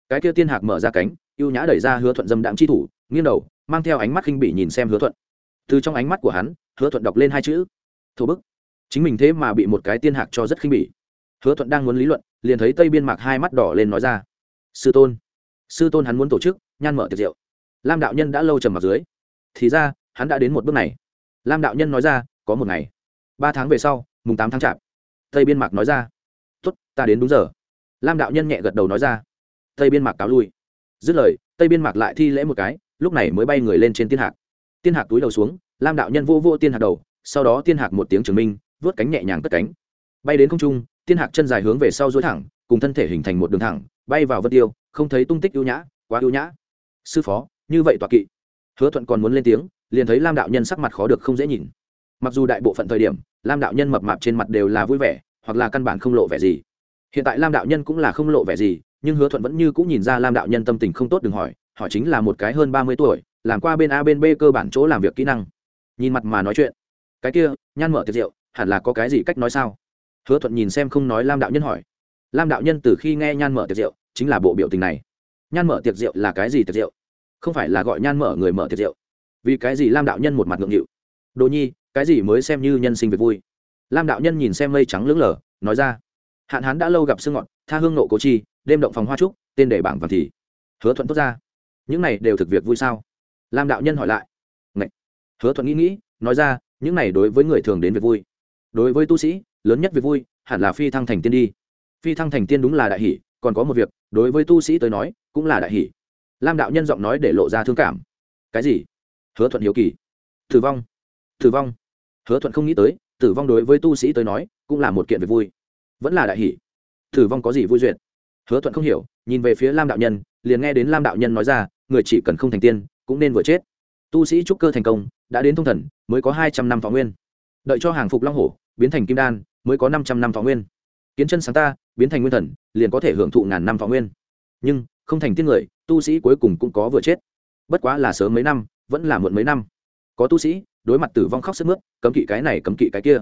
Cái kia tiên hạc mở ra cánh, ưu nhã đẩy ra hứa thuận dâm đạm chi thủ, nghiêng đầu mang theo ánh mắt khinh bỉ nhìn xem hứa thuận. Từ trong ánh mắt của hắn, hứa thuận đọc lên hai chữ thô bức. Chính mình thế mà bị một cái tiên hạc cho rất khinh bỉ. Hứa thuận đang muốn lý luận, liền thấy tây biên mạc hai mắt đỏ lên nói ra, sư tôn sư tôn hắn muốn tổ chức nhan mở tiệc rượu. Lam đạo nhân đã lâu trầm mặc dưới. Thì ra, hắn đã đến một bước này. Lam đạo nhân nói ra, có một ngày, ba tháng về sau, mùng tám tháng chạp. Tây biên mạc nói ra tuất ta đến đúng giờ. Lam đạo nhân nhẹ gật đầu nói ra. Tây biên mạc cáo lui. Dứt lời, tây biên mạc lại thi lễ một cái lúc này mới bay người lên trên tiên hạc. Tiên hạc túi đầu xuống, lam đạo nhân vô vô tiên hạc đầu, sau đó tiên hạc một tiếng chứng minh, vớt cánh nhẹ nhàng cất cánh. Bay đến không trung, tiên hạc chân dài hướng về sau dối thẳng, cùng thân thể hình thành một đường thẳng, bay vào vân tiêu, không thấy tung tích ưu nhã, quá ưu nhã. Sư phó, như vậy tọa kỵ. Hứa thuận còn muốn lên tiếng, liền thấy lam đạo nhân sắc mặt khó được không dễ nhìn. Mặc dù đại bộ phận thời điểm, lam đạo nhân mập mạp trên mặt đều là vui vẻ, hoặc là căn bản không lộ vẻ gì. Hiện tại lam đạo nhân cũng là không lộ vẻ gì, nhưng hứa thuận vẫn như cũng nhìn ra lam đạo nhân tâm tình không tốt đừng hỏi họ chính là một cái hơn ba mươi tuổi làm qua bên a bên b cơ bản chỗ làm việc kỹ năng. Nhìn mặt mà nói chuyện. Cái kia nhan mở tiệc rượu hẳn là có cái gì cách nói sao? Hứa thuận nhìn xem không nói lam đạo nhân hỏi. Lam đạo nhân từ khi nghe nhan mở tiệc rượu chính là bộ biểu tình này. Nhan mở tiệc rượu là cái gì tiệc rượu? Không phải là gọi nhan mở người mở tiệc rượu. Vì cái gì lam đạo nhân một mặt ngượng nghịu? Đồ nhi cái gì mới xem như nhân sinh việc vui? Lam đạo nhân nhìn xem mây trắng lưỡng lờ, nói ra. Hạn hán đã lâu gặp sương ngọn tha hương nộ cố chi đêm động phòng hoa trúc tên để bảng vàng thì. Hứa thuận tốt ra những này đều thực việc vui sao? Lam đạo nhân hỏi lại. Ngậy. hứa thuận nghĩ nghĩ, nói ra, những này đối với người thường đến việc vui. Đối với tu sĩ, lớn nhất việc vui, hẳn là phi thăng thành tiên đi. Phi thăng thành tiên đúng là đại hỷ, còn có một việc, đối với tu sĩ tới nói, cũng là đại hỷ. Lam đạo nhân giọng nói để lộ ra thương cảm. Cái gì? Hứa thuận hiếu kỳ. Tử vong. Tử vong. Hứa thuận không nghĩ tới, tử vong đối với tu sĩ tới nói, cũng là một kiện việc vui. Vẫn là đại hỷ. Tử vong có gì vui duyệt? Hứa thuận không hiểu, nhìn về phía lam đạo nhân liền nghe đến lam đạo nhân nói ra, người chỉ cần không thành tiên, cũng nên vừa chết. Tu sĩ trúc cơ thành công, đã đến thông thần, mới có hai trăm năm thọ nguyên. Đợi cho hàng phục long hổ, biến thành kim đan, mới có năm trăm năm thọ nguyên. Kiến chân sáng ta, biến thành nguyên thần, liền có thể hưởng thụ ngàn năm thọ nguyên. Nhưng, không thành tiên người, tu sĩ cuối cùng cũng có vừa chết. Bất quá là sớm mấy năm, vẫn là muộn mấy năm. Có tu sĩ, đối mặt tử vong khóc sức mướt, cấm kỵ cái này, cấm kỵ cái kia.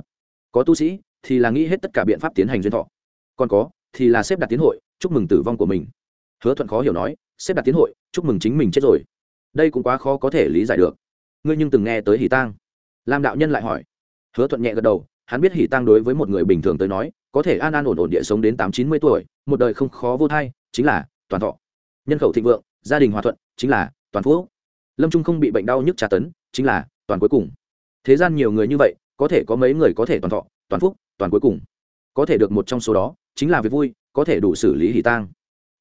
Có tu sĩ, thì là nghĩ hết tất cả biện pháp tiến hành duyên thọ. Còn có, thì là xếp đặt tiến hội, chúc mừng tử vong của mình hứa thuận khó hiểu nói xếp đặt tiến hội, chúc mừng chính mình chết rồi. Đây cũng quá khó có thể lý giải được. Ngươi nhưng từng nghe tới hỷ tang. Lam đạo nhân lại hỏi. Hứa thuận nhẹ gật đầu, hắn biết hỷ tang đối với một người bình thường tới nói, có thể an an ổn ổn địa sống đến tám chín mươi tuổi, một đời không khó vô thai, chính là toàn thọ. Nhân khẩu thịnh vượng, gia đình hòa thuận, chính là toàn phú lâm trung không bị bệnh đau nhức tra tấn, chính là toàn cuối cùng. Thế gian nhiều người như vậy, có thể có mấy người có thể toàn thọ, toàn phúc, toàn cuối cùng. Có thể được một trong số đó, chính là việc vui, có thể đủ xử lý hỷ tang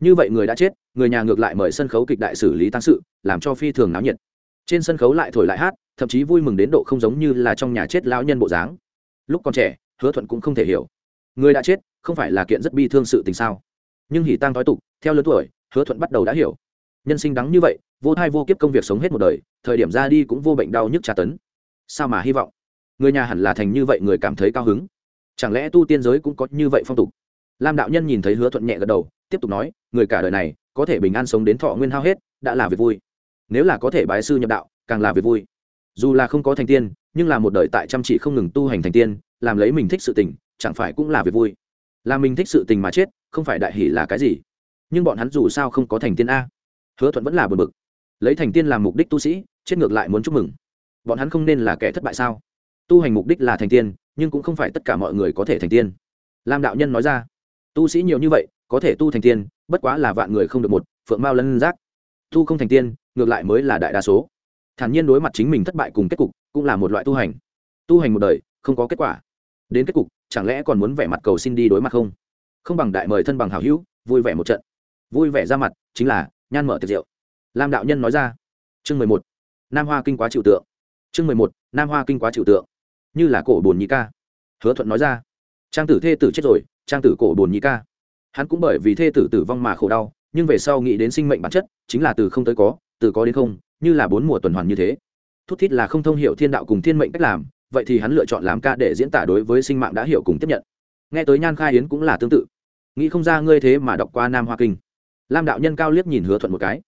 như vậy người đã chết, người nhà ngược lại mời sân khấu kịch đại xử lý tăng sự, làm cho phi thường náo nhiệt. Trên sân khấu lại thổi lại hát, thậm chí vui mừng đến độ không giống như là trong nhà chết lão nhân bộ dáng. Lúc còn trẻ, hứa thuận cũng không thể hiểu. Người đã chết, không phải là kiện rất bi thương sự tình sao? Nhưng hỉ tăng thói tục, theo lớn tuổi, hứa thuận bắt đầu đã hiểu. Nhân sinh đắng như vậy, vô thai vô kiếp công việc sống hết một đời, thời điểm ra đi cũng vô bệnh đau nhức tra tấn. Sao mà hy vọng? Người nhà hẳn là thành như vậy người cảm thấy cao hứng. Chẳng lẽ tu tiên giới cũng có như vậy phong tục? Lam đạo nhân nhìn thấy hứa thuận nhẹ gật đầu tiếp tục nói, người cả đời này, có thể bình an sống đến thọ nguyên hao hết, đã là việc vui. Nếu là có thể bái sư nhập đạo, càng là việc vui. Dù là không có thành tiên, nhưng là một đời tại chăm chỉ không ngừng tu hành thành tiên, làm lấy mình thích sự tình, chẳng phải cũng là việc vui. Là mình thích sự tình mà chết, không phải đại hỷ là cái gì. Nhưng bọn hắn dù sao không có thành tiên a. Hứa thuận vẫn là bờ bực. Lấy thành tiên làm mục đích tu sĩ, chết ngược lại muốn chúc mừng. Bọn hắn không nên là kẻ thất bại sao? Tu hành mục đích là thành tiên, nhưng cũng không phải tất cả mọi người có thể thành tiên. Lam đạo nhân nói ra. Tu sĩ nhiều như vậy có thể tu thành tiên, bất quá là vạn người không được một, phượng mao lân giác. Tu không thành tiên, ngược lại mới là đại đa số. Thản nhiên đối mặt chính mình thất bại cùng kết cục, cũng là một loại tu hành. Tu hành một đời, không có kết quả. Đến kết cục, chẳng lẽ còn muốn vẻ mặt cầu xin đi đối mặt không? Không bằng đại mời thân bằng hảo hữu, vui vẻ một trận. Vui vẻ ra mặt, chính là, nhan mở tiệc rượu. Lam đạo nhân nói ra. Chương mười một. Nam hoa kinh quá chịu tượng. Chương mười một. Nam hoa kinh quá chịu tượng. Như là cổ bồn nhị ca. Hứa thuận nói ra. Trang tử thê tử chết rồi, trang tử cổ bồn nhị ca hắn cũng bởi vì thê tử tử vong mà khổ đau, nhưng về sau nghĩ đến sinh mệnh bản chất, chính là từ không tới có, từ có đến không, như là bốn mùa tuần hoàn như thế. Thút thít là không thông hiểu thiên đạo cùng thiên mệnh cách làm, vậy thì hắn lựa chọn làm ca để diễn tả đối với sinh mạng đã hiểu cùng tiếp nhận. Nghe tới nhan khai yến cũng là tương tự. Nghĩ không ra ngươi thế mà đọc qua nam hoa kinh. Lam đạo nhân cao liếc nhìn hứa thuận một cái.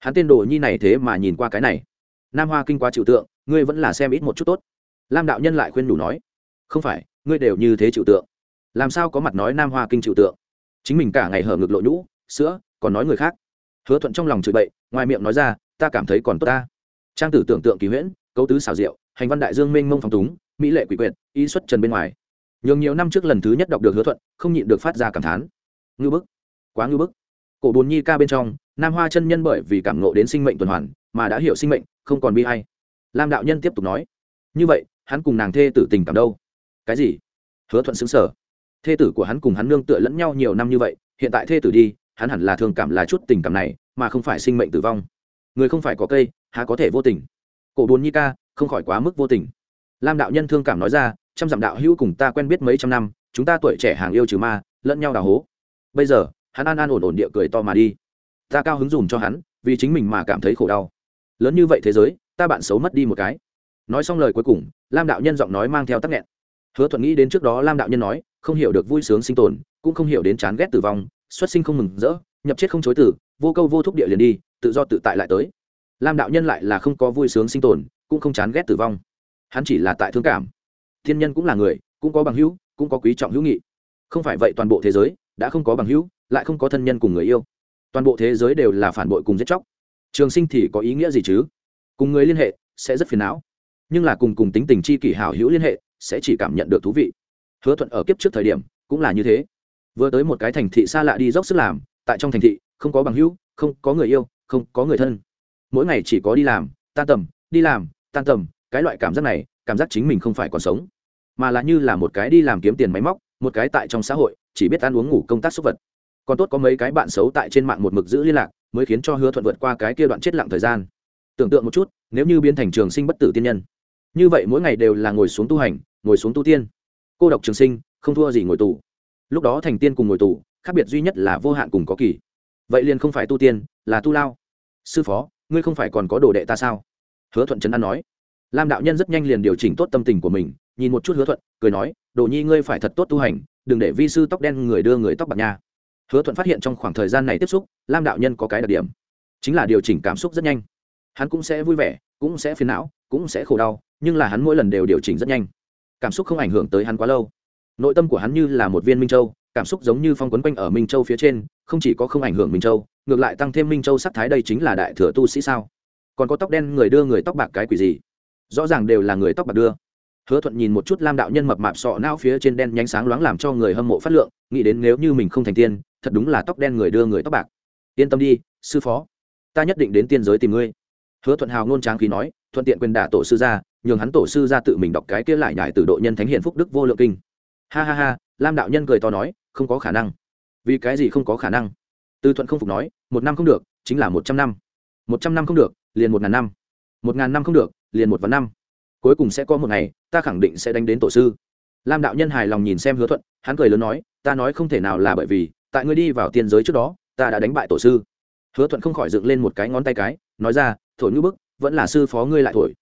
Hắn tên đồ nhi này thế mà nhìn qua cái này. Nam hoa kinh quá chịu tượng, ngươi vẫn là xem ít một chút tốt. Lam đạo nhân lại khuyên đủ nói. Không phải, ngươi đều như thế chịu tượng. Làm sao có mặt nói nam hoa kinh chịu tượng? Chính mình cả ngày hở ngực lộ nhũ, sữa, còn nói người khác. Hứa thuận trong lòng chửi bậy, ngoài miệng nói ra, ta cảm thấy còn tốt ta. Trang tử tưởng tượng kỳ huyễn, cấu tứ xảo diệu, hành văn đại dương mênh mông phong túng, mỹ lệ quỷ quyệt ý xuất trần bên ngoài. Nhường nhiều năm trước lần thứ nhất đọc được hứa thuận, không nhịn được phát ra cảm thán. Ngư bức, quá ngư bức. Cổ bồn nhi ca bên trong, nam hoa chân nhân bởi vì cảm ngộ đến sinh mệnh tuần hoàn, mà đã hiểu sinh mệnh, không còn bi hay lam đạo nhân tiếp tục nói, như vậy, hắn cùng nàng thê tử tình cảm đâu? Cái gì? Hứa thuận xứng sở thê tử của hắn cùng hắn nương tựa lẫn nhau nhiều năm như vậy, hiện tại thê tử đi, hắn hẳn là thường cảm là chút tình cảm này, mà không phải sinh mệnh tử vong. Người không phải có cây, há có thể vô tình. Cổ bồn nhi ca, không khỏi quá mức vô tình. Lam đạo nhân thương cảm nói ra, trăm dặm đạo hữu cùng ta quen biết mấy trăm năm, chúng ta tuổi trẻ hàng yêu trừ ma, lẫn nhau đào hố. Bây giờ, hắn an an ổn ổn địa cười to mà đi. Ta cao hứng dùm cho hắn, vì chính mình mà cảm thấy khổ đau. Lớn như vậy thế giới, ta bạn xấu mất đi một cái. Nói xong lời cuối cùng, lam đạo nhân giọng nói mang theo tắc nghẹn. Hứa thuận nghĩ đến trước đó lam đạo nhân nói không hiểu được vui sướng sinh tồn, cũng không hiểu đến chán ghét tử vong, xuất sinh không mừng rỡ, nhập chết không chối tử vô câu vô thúc địa liền đi, tự do tự tại lại tới. Lam đạo nhân lại là không có vui sướng sinh tồn, cũng không chán ghét tử vong. Hắn chỉ là tại thương cảm. Thiên nhân cũng là người, cũng có bằng hữu, cũng có quý trọng hữu nghị. Không phải vậy toàn bộ thế giới đã không có bằng hữu, lại không có thân nhân cùng người yêu. Toàn bộ thế giới đều là phản bội cùng giết chóc. Trường sinh thì có ý nghĩa gì chứ? Cùng người liên hệ sẽ rất phiền não. Nhưng là cùng cùng tính tình chi kỷ hảo hữu liên hệ sẽ chỉ cảm nhận được thú vị hứa thuận ở kiếp trước thời điểm, cũng là như thế. Vừa tới một cái thành thị xa lạ đi dốc sức làm, tại trong thành thị, không có bằng hữu, không có người yêu, không có người thân. Mỗi ngày chỉ có đi làm, tan tầm, đi làm, tan tầm, cái loại cảm giác này, cảm giác chính mình không phải còn sống. Mà là như là một cái đi làm kiếm tiền máy móc, một cái tại trong xã hội, chỉ biết ăn uống ngủ công tác súc vật. Còn tốt có mấy cái bạn xấu tại trên mạng một mực giữ liên lạc, mới khiến cho hứa thuận vượt qua cái kia đoạn chết lặng thời gian. Tưởng tượng một chút, nếu như biến thành trường sinh bất tử tiên nhân. Như vậy mỗi ngày đều là ngồi xuống tu hành, ngồi xuống tu tiên cô độc trường sinh, không thua gì ngồi tù. Lúc đó thành tiên cùng ngồi tù, khác biệt duy nhất là vô hạn cùng có kỳ. Vậy liền không phải tu tiên, là tu lao. Sư phó, ngươi không phải còn có đồ đệ ta sao? Hứa thuận trấn an nói. Lam đạo nhân rất nhanh liền điều chỉnh tốt tâm tình của mình, nhìn một chút hứa thuận, cười nói, đồ nhi ngươi phải thật tốt tu hành, đừng để vi sư tóc đen người đưa người tóc bạc nha. Hứa thuận phát hiện trong khoảng thời gian này tiếp xúc, lam đạo nhân có cái đặc điểm, chính là điều chỉnh cảm xúc rất nhanh. Hắn cũng sẽ vui vẻ, cũng sẽ phiền não, cũng sẽ khổ đau, nhưng là hắn mỗi lần đều điều chỉnh rất nhanh cảm xúc không ảnh hưởng tới hắn quá lâu. Nội tâm của hắn như là một viên minh châu, cảm xúc giống như phong quấn quanh ở minh châu phía trên, không chỉ có không ảnh hưởng minh châu, ngược lại tăng thêm minh châu sắc thái đây chính là đại thừa tu sĩ sao? Còn có tóc đen người đưa người tóc bạc cái quỷ gì? Rõ ràng đều là người tóc bạc đưa. Hứa thuận nhìn một chút lam đạo nhân mập mạp sọ não phía trên đen nhánh sáng loáng làm cho người hâm mộ phát lượng, nghĩ đến nếu như mình không thành tiên, thật đúng là tóc đen người đưa người tóc bạc. Yên tâm đi, sư phó, ta nhất định đến tiên giới tìm ngươi. Hứa thuận hào ngôn tráng khí nói, thuận tiện quyền đả tổ sư ra nhường hắn tổ sư ra tự mình đọc cái kia lại nhải từ độ nhân thánh hiền phúc đức vô lượng kinh. Ha ha ha, lam đạo nhân cười to nói, không có khả năng. Vì cái gì không có khả năng? Tư thuận không phục nói, một năm không được, chính là một trăm năm. Một trăm năm không được, liền một ngàn năm. Một ngàn năm không được, liền một vạn năm. Cuối cùng sẽ có một ngày, ta khẳng định sẽ đánh đến tổ sư. Lam đạo nhân hài lòng nhìn xem hứa thuận, hắn cười lớn nói, ta nói không thể nào là bởi vì, tại ngươi đi vào tiên giới trước đó, ta đã đánh bại tổ sư. Hứa thuận không khỏi dựng lên một cái ngón tay cái, nói ra, thổi ngữ bức, vẫn là sư phó ngươi lại thổi.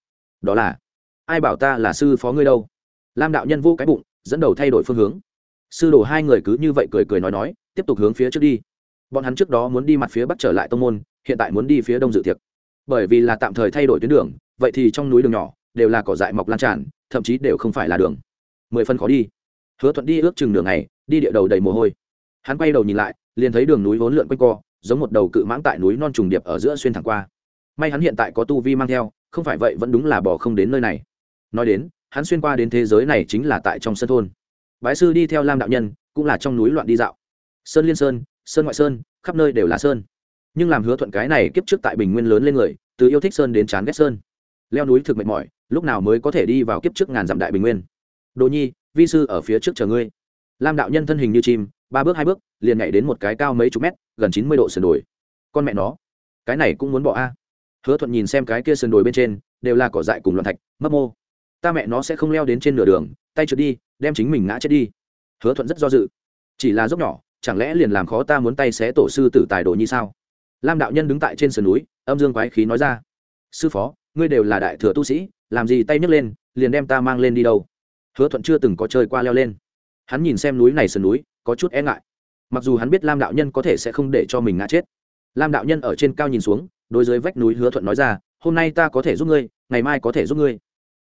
Đó là ai bảo ta là sư phó ngươi đâu? Lam đạo nhân vô cái bụng, dẫn đầu thay đổi phương hướng. Sư đồ hai người cứ như vậy cười cười nói nói, tiếp tục hướng phía trước đi. Bọn hắn trước đó muốn đi mặt phía bắc trở lại tông môn, hiện tại muốn đi phía đông dự tiệc. Bởi vì là tạm thời thay đổi tuyến đường, vậy thì trong núi đường nhỏ, đều là cỏ dại mọc lan tràn, thậm chí đều không phải là đường. Mười phân khó đi. Hứa thuận đi ước chừng đường này đi địa đầu đầy mồ hôi. Hắn quay đầu nhìn lại, liền thấy đường núi vốn lượn quanh co, giống một đầu cự mãng tại núi non trùng điệp ở giữa xuyên thẳng qua. May hắn hiện tại có tu vi mang theo, không phải vậy vẫn đúng là bỏ không đến nơi này nói đến, hắn xuyên qua đến thế giới này chính là tại trong sân thôn. Bái sư đi theo lam đạo nhân, cũng là trong núi loạn đi dạo. Sơn liên sơn sơn ngoại sơn, khắp nơi đều là sơn. Nhưng làm hứa thuận cái này kiếp trước tại bình nguyên lớn lên người, từ yêu thích sơn đến chán ghét sơn. Leo núi thực mệt mỏi, lúc nào mới có thể đi vào kiếp trước ngàn dặm đại bình nguyên? Đồ nhi, vi sư ở phía trước chờ ngươi. Lam đạo nhân thân hình như chim, ba bước hai bước, liền nhảy đến một cái cao mấy chục mét, gần chín mươi độ sườn đồi. Con mẹ nó, cái này cũng muốn bỏ a. Hứa thuận nhìn xem cái kia sườn đồi bên trên, đều là cỏ dại cùng loạn thạch, mấp mô ta mẹ nó sẽ không leo đến trên nửa đường, tay trượt đi, đem chính mình ngã chết đi. Hứa thuận rất do dự. Chỉ là dốc nhỏ, chẳng lẽ liền làm khó ta muốn tay xé tổ sư tử tài đồ như sao? Lam đạo nhân đứng tại trên sườn núi, âm dương quái khí nói ra. Sư phó, ngươi đều là đại thừa tu sĩ, làm gì tay nhấc lên, liền đem ta mang lên đi đâu? Hứa thuận chưa từng có chơi qua leo lên. Hắn nhìn xem núi này sườn núi, có chút e ngại. Mặc dù hắn biết lam đạo nhân có thể sẽ không để cho mình ngã chết. Lam đạo nhân ở trên cao nhìn xuống, đối dưới vách núi hứa thuận nói ra, hôm nay ta có thể giúp ngươi, ngày mai có thể giúp ngươi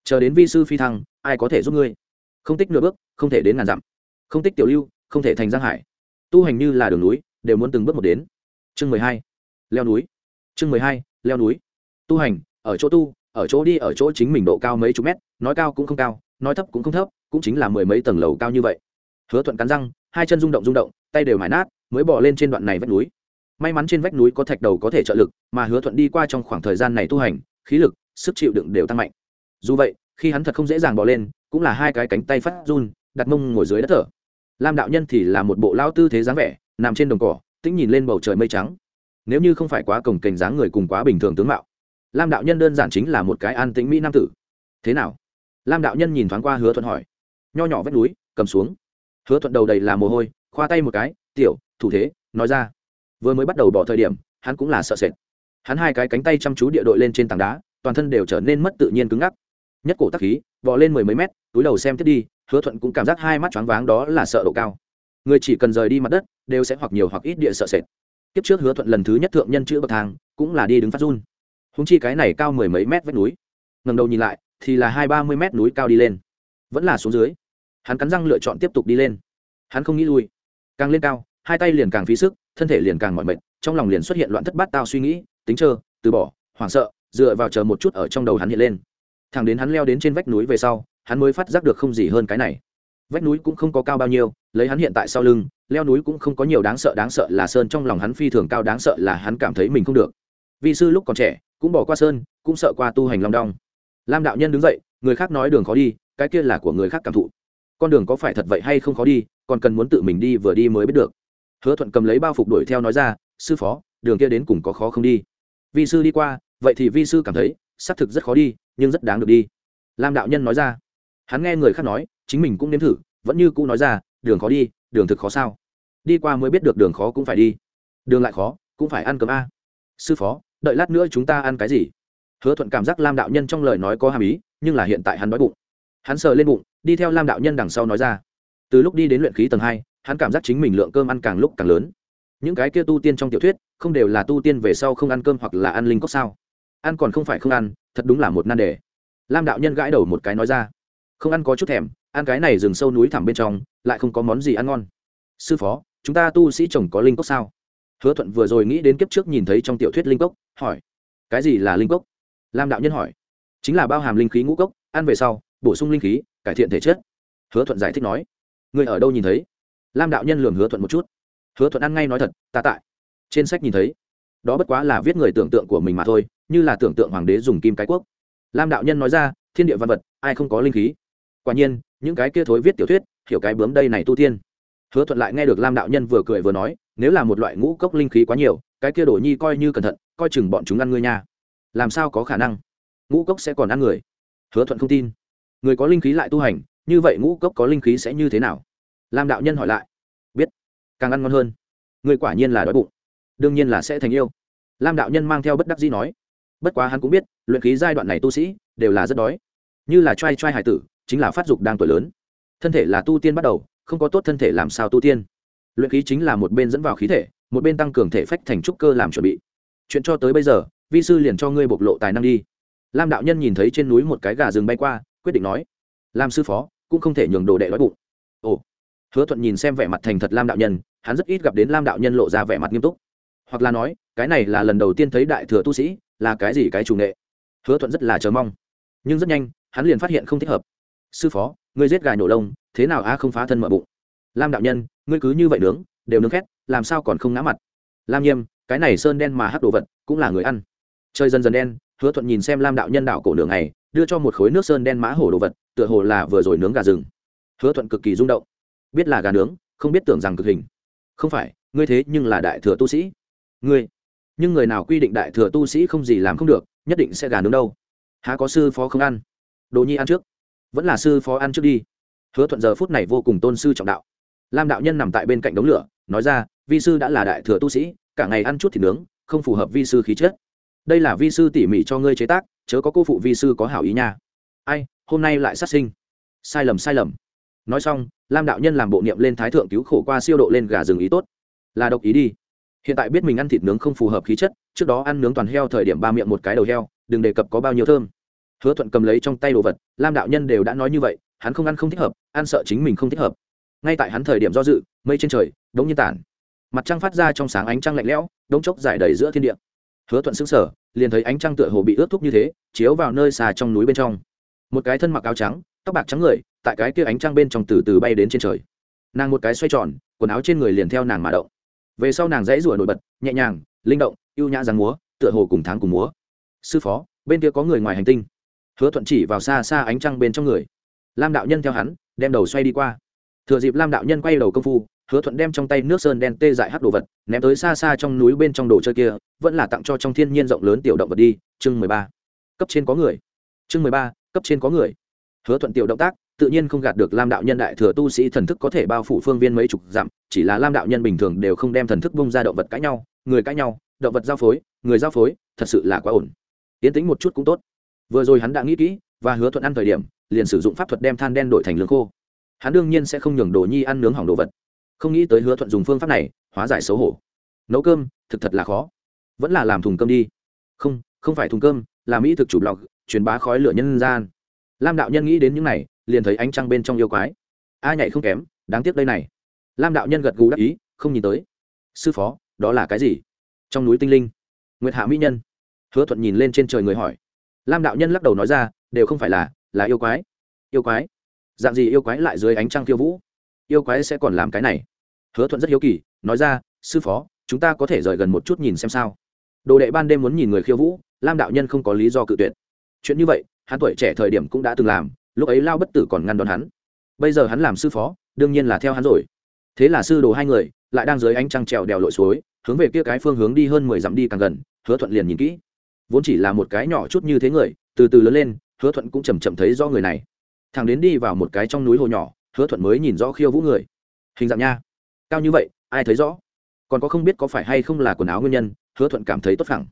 chờ đến vi sư phi thăng, ai có thể giúp ngươi? Không tích nửa bước, không thể đến ngàn dặm. Không tích tiểu lưu, không thể thành giang hải. Tu hành như là đường núi, đều muốn từng bước một đến. Chương mười hai, leo núi. Chương mười hai, leo núi. Tu hành, ở chỗ tu, ở chỗ đi, ở chỗ chính mình độ cao mấy chục mét, nói cao cũng không cao, nói thấp cũng không thấp, cũng chính là mười mấy tầng lầu cao như vậy. Hứa thuận cắn răng, hai chân rung động rung động, tay đều mải nát, mới bỏ lên trên đoạn này vách núi. May mắn trên vách núi có thạch đầu có thể trợ lực, mà hứa thuận đi qua trong khoảng thời gian này tu hành, khí lực, sức chịu đựng đều tăng mạnh dù vậy, khi hắn thật không dễ dàng bỏ lên, cũng là hai cái cánh tay phát run, đặt mông ngồi dưới đất thở. Lam đạo nhân thì là một bộ lao tư thế dáng vẻ, nằm trên đồng cỏ, tĩnh nhìn lên bầu trời mây trắng. Nếu như không phải quá cổng kềnh dáng người cùng quá bình thường tướng mạo, lam đạo nhân đơn giản chính là một cái an tĩnh mỹ nam tử. Thế nào? Lam đạo nhân nhìn thoáng qua hứa thuận hỏi. Nho nhỏ vách núi, cầm xuống. Hứa thuận đầu đầy là mồ hôi, khoa tay một cái, tiểu, thủ thế, nói ra. Vừa mới bắt đầu bỏ thời điểm, hắn cũng là sợ sệt. Hắn hai cái cánh tay chăm chú địa đội lên trên tảng đá, toàn thân đều trở nên mất tự nhiên cứng ngắc nhất cổ tắc khí bò lên mười mấy mét, túi đầu xem tiếp đi, hứa thuận cũng cảm giác hai mắt choáng váng đó là sợ độ cao. Người chỉ cần rời đi mặt đất, đều sẽ hoặc nhiều hoặc ít địa sợ sệt. Kiếp trước hứa thuận lần thứ nhất thượng nhân chữ bậc thang, cũng là đi đứng phát run. Húng chi cái này cao mười mấy mét vách núi. Ngầm đầu nhìn lại, thì là hai ba mươi mét núi cao đi lên. Vẫn là xuống dưới. Hắn cắn răng lựa chọn tiếp tục đi lên. Hắn không nghĩ lui. Càng lên cao, hai tay liền càng phí sức, thân thể liền càng mỏi mệt, trong lòng liền xuất hiện loạn thất bát tao suy nghĩ, tính trơ, từ bỏ, hoảng sợ, dựa vào chờ một chút ở trong đầu hắn hiện lên thằng đến hắn leo đến trên vách núi về sau, hắn mới phát giác được không gì hơn cái này. Vách núi cũng không có cao bao nhiêu, lấy hắn hiện tại sau lưng, leo núi cũng không có nhiều đáng sợ đáng sợ là sơn trong lòng hắn phi thường cao, đáng sợ là hắn cảm thấy mình không được. Vị sư lúc còn trẻ, cũng bỏ qua sơn, cũng sợ qua tu hành long đong. Lam đạo nhân đứng dậy, người khác nói đường khó đi, cái kia là của người khác cảm thụ. Con đường có phải thật vậy hay không khó đi, còn cần muốn tự mình đi vừa đi mới biết được. Hứa thuận cầm lấy bao phục đuổi theo nói ra, sư phó, đường kia đến cùng có khó không đi? Vị sư đi qua vậy thì vi sư cảm thấy, xác thực rất khó đi, nhưng rất đáng được đi. Lam đạo nhân nói ra. Hắn nghe người khác nói, chính mình cũng nếm thử, vẫn như cũ nói ra, đường khó đi, đường thực khó sao. Đi qua mới biết được đường khó cũng phải đi. Đường lại khó, cũng phải ăn cơm a. Sư phó, đợi lát nữa chúng ta ăn cái gì? Hứa thuận cảm giác lam đạo nhân trong lời nói có hàm ý, nhưng là hiện tại hắn đói bụng. Hắn sờ lên bụng, đi theo lam đạo nhân đằng sau nói ra. Từ lúc đi đến luyện khí tầng hai, hắn cảm giác chính mình lượng cơm ăn càng lúc càng lớn. Những cái kia tu tiên trong tiểu thuyết, không đều là tu tiên về sau không ăn cơm hoặc là ăn linh cốc sao? Ăn còn không phải không ăn, thật đúng là một nan đề. Lam đạo nhân gãi đầu một cái nói ra. Không ăn có chút thèm, ăn cái này rừng sâu núi thẳm bên trong, lại không có món gì ăn ngon. Sư phó, chúng ta tu sĩ chồng có linh cốc sao? Hứa thuận vừa rồi nghĩ đến kiếp trước nhìn thấy trong tiểu thuyết linh cốc, hỏi. Cái gì là linh cốc? Lam đạo nhân hỏi. Chính là bao hàm linh khí ngũ cốc, ăn về sau, bổ sung linh khí, cải thiện thể chất. Hứa thuận giải thích nói. Người ở đâu nhìn thấy? Lam đạo nhân lường hứa thuận một chút. Hứa thuận ăn ngay nói thật, ta tại. Trên sách nhìn thấy. Đó bất quá là viết người tưởng tượng của mình mà thôi như là tưởng tượng hoàng đế dùng kim cái quốc. Lam đạo nhân nói ra, thiên địa văn vật, ai không có linh khí? Quả nhiên, những cái kia thối viết tiểu thuyết, hiểu cái bướm đây này tu tiên. Hứa thuận lại nghe được lam đạo nhân vừa cười vừa nói, nếu là một loại ngũ cốc linh khí quá nhiều, cái kia đổ nhi coi như cẩn thận, coi chừng bọn chúng ăn ngươi nha. Làm sao có khả năng? Ngũ cốc sẽ còn ăn người? Hứa thuận không tin. Người có linh khí lại tu hành, như vậy ngũ cốc có linh khí sẽ như thế nào? Lam đạo nhân hỏi lại. Biết. Càng ăn ngon hơn. Người quả nhiên là đói bụng. Đương nhiên là sẽ thành yêu. Lam đạo nhân mang theo bất đắc dĩ nói bất quá hắn cũng biết, luyện khí giai đoạn này tu sĩ đều là rất đói. Như là t r a i t r a i hải tử, chính là phát dục đang tuổi lớn. Thân thể là tu tiên bắt đầu, không có tốt thân thể làm sao tu tiên. Luyện khí chính là một bên dẫn vào khí thể, một bên tăng cường thể phách thành trúc cơ làm chuẩn bị. Chuyện cho tới bây giờ, vi sư liền cho ngươi bộc lộ tài năng đi. Lam đạo nhân nhìn thấy trên núi một cái gà rừng bay qua, quyết định nói làm sư phó, cũng không thể nhường đồ đệ đói bụng. Ồ. Hứa thuận nhìn xem vẻ mặt thành thật lam đạo nhân, hắn rất ít gặp đến lam đạo nhân lộ ra vẻ mặt nghiêm túc. Hoặc là nói, cái này là lần đầu tiên thấy đại thừa tu sĩ là cái gì cái chủ nghệ? Hứa thuận rất là chờ mong. Nhưng rất nhanh, hắn liền phát hiện không thích hợp. Sư phó, ngươi giết gà nhổ lông, thế nào a không phá thân mở bụng? Lam đạo nhân, ngươi cứ như vậy nướng, đều nướng khét, làm sao còn không ngã mặt? Lam nhiêm cái này sơn đen mà hắc đồ vật, cũng là người ăn. Chơi dần dần đen, hứa thuận nhìn xem lam đạo nhân đạo cổ đường này đưa cho một khối nước sơn đen mã hổ đồ vật, tựa hồ là vừa rồi nướng gà rừng. Hứa thuận cực kỳ rung động. Biết là gà nướng, không biết tưởng rằng cực hình. Không phải, ngươi thế nhưng là đại thừa tu sĩ. Ngươi nhưng người nào quy định đại thừa tu sĩ không gì làm không được, nhất định sẽ gà nướng đâu. Há có sư phó không ăn? Đồ nhi ăn trước. Vẫn là sư phó ăn trước đi. Hứa thuận giờ phút này vô cùng tôn sư trọng đạo. Lam đạo nhân nằm tại bên cạnh đống lửa, nói ra, vi sư đã là đại thừa tu sĩ, cả ngày ăn chút thịt nướng, không phù hợp vi sư khí chất. Đây là vi sư tỉ mỉ cho ngươi chế tác, chớ có cô phụ vi sư có hảo ý nha. Ai, hôm nay lại sát sinh. Sai lầm sai lầm. Nói xong, lam đạo nhân làm bộ niệm lên thái thượng cứu khổ qua siêu độ lên gà rừng ý tốt. Là độc ý đi hiện tại biết mình ăn thịt nướng không phù hợp khí chất, trước đó ăn nướng toàn heo thời điểm ba miệng một cái đầu heo, đừng đề cập có bao nhiêu thơm. Hứa thuận cầm lấy trong tay đồ vật, lam đạo nhân đều đã nói như vậy, hắn không ăn không thích hợp, ăn sợ chính mình không thích hợp. Ngay tại hắn thời điểm do dự, mây trên trời, đống nhiên tản. Mặt trăng phát ra trong sáng ánh trăng lạnh lẽo, đống chốc dài đầy giữa thiên địa. Hứa thuận xứng sở liền thấy ánh trăng tựa hồ bị ướt thúc như thế, chiếu vào nơi xà trong núi bên trong. Một cái thân mặc áo trắng, tóc bạc trắng người, tại cái kia ánh trăng bên trong từ từ bay đến trên trời. Nàng một cái xoay tròn, quần áo trên người liền theo nàng mà động về sau nàng dãy rủa nổi bật, nhẹ nhàng, linh động, ưu nhã rằng múa, tựa hồ cùng tháng cùng múa. Sư phó, bên kia có người ngoài hành tinh. Hứa thuận chỉ vào xa xa ánh trăng bên trong người. Lam đạo nhân theo hắn, đem đầu xoay đi qua. Thừa dịp lam đạo nhân quay đầu công phu, hứa thuận đem trong tay nước sơn đen tê dại hát đồ vật, ném tới xa xa trong núi bên trong đồ chơi kia, vẫn là tặng cho trong thiên nhiên rộng lớn tiểu động vật đi. Chương mười ba. Cấp trên có người. Chương mười ba, cấp trên có người. Hứa thuận tiểu động tác tự nhiên không gạt được lam đạo nhân đại thừa tu sĩ thần thức có thể bao phủ phương viên mấy chục dặm, chỉ là lam đạo nhân bình thường đều không đem thần thức bung ra động vật cãi nhau, người cãi nhau, động vật giao phối, người giao phối, thật sự là quá ổn. Yến tính một chút cũng tốt. Vừa rồi hắn đã nghĩ kỹ và hứa thuận ăn thời điểm, liền sử dụng pháp thuật đem than đen đổi thành lương khô. Hắn đương nhiên sẽ không nhường đồ nhi ăn nướng hỏng đồ vật. Không nghĩ tới hứa thuận dùng phương pháp này, hóa giải xấu hổ. Nấu cơm, thực thật là khó. Vẫn là làm thùng cơm đi. Không không phải thùng cơm, là mỹ thực chủ blog truyền bá khói lửa nhân gian. Lam đạo nhân nghĩ đến những này liền thấy ánh trăng bên trong yêu quái. A nhảy không kém, đáng tiếc đây này. Lam đạo nhân gật gù đắc ý, không nhìn tới. Sư phó, đó là cái gì? Trong núi tinh linh. Nguyệt hạ mỹ nhân. Hứa thuận nhìn lên trên trời người hỏi. Lam đạo nhân lắc đầu nói ra, đều không phải là là yêu quái. Yêu quái? Dạng gì yêu quái lại dưới ánh trăng khiêu vũ? Yêu quái sẽ còn làm cái này. Hứa thuận rất hiếu kỳ, nói ra, sư phó, chúng ta có thể rời gần một chút nhìn xem sao. Đồ đệ ban đêm muốn nhìn người khiêu vũ, lam đạo nhân không có lý do cự tuyệt. Chuyện như vậy, hắn tuổi trẻ thời điểm cũng đã từng làm lúc ấy lao bất tử còn ngăn đón hắn. Bây giờ hắn làm sư phó, đương nhiên là theo hắn rồi. Thế là sư đồ hai người lại đang dưới ánh trăng trèo đèo lội suối, hướng về kia cái phương hướng đi hơn mười dặm đi càng gần, hứa thuận liền nhìn kỹ. Vốn chỉ là một cái nhỏ chút như thế người, từ từ lớn lên, hứa thuận cũng chầm chậm thấy do người này. Thằng đến đi vào một cái trong núi hồ nhỏ, hứa thuận mới nhìn rõ khiêu vũ người. Hình dạng nha. Cao như vậy, ai thấy rõ? Còn có không biết có phải hay không là quần áo nguyên nhân, hứa thuận cảm thấy tốt phẳng.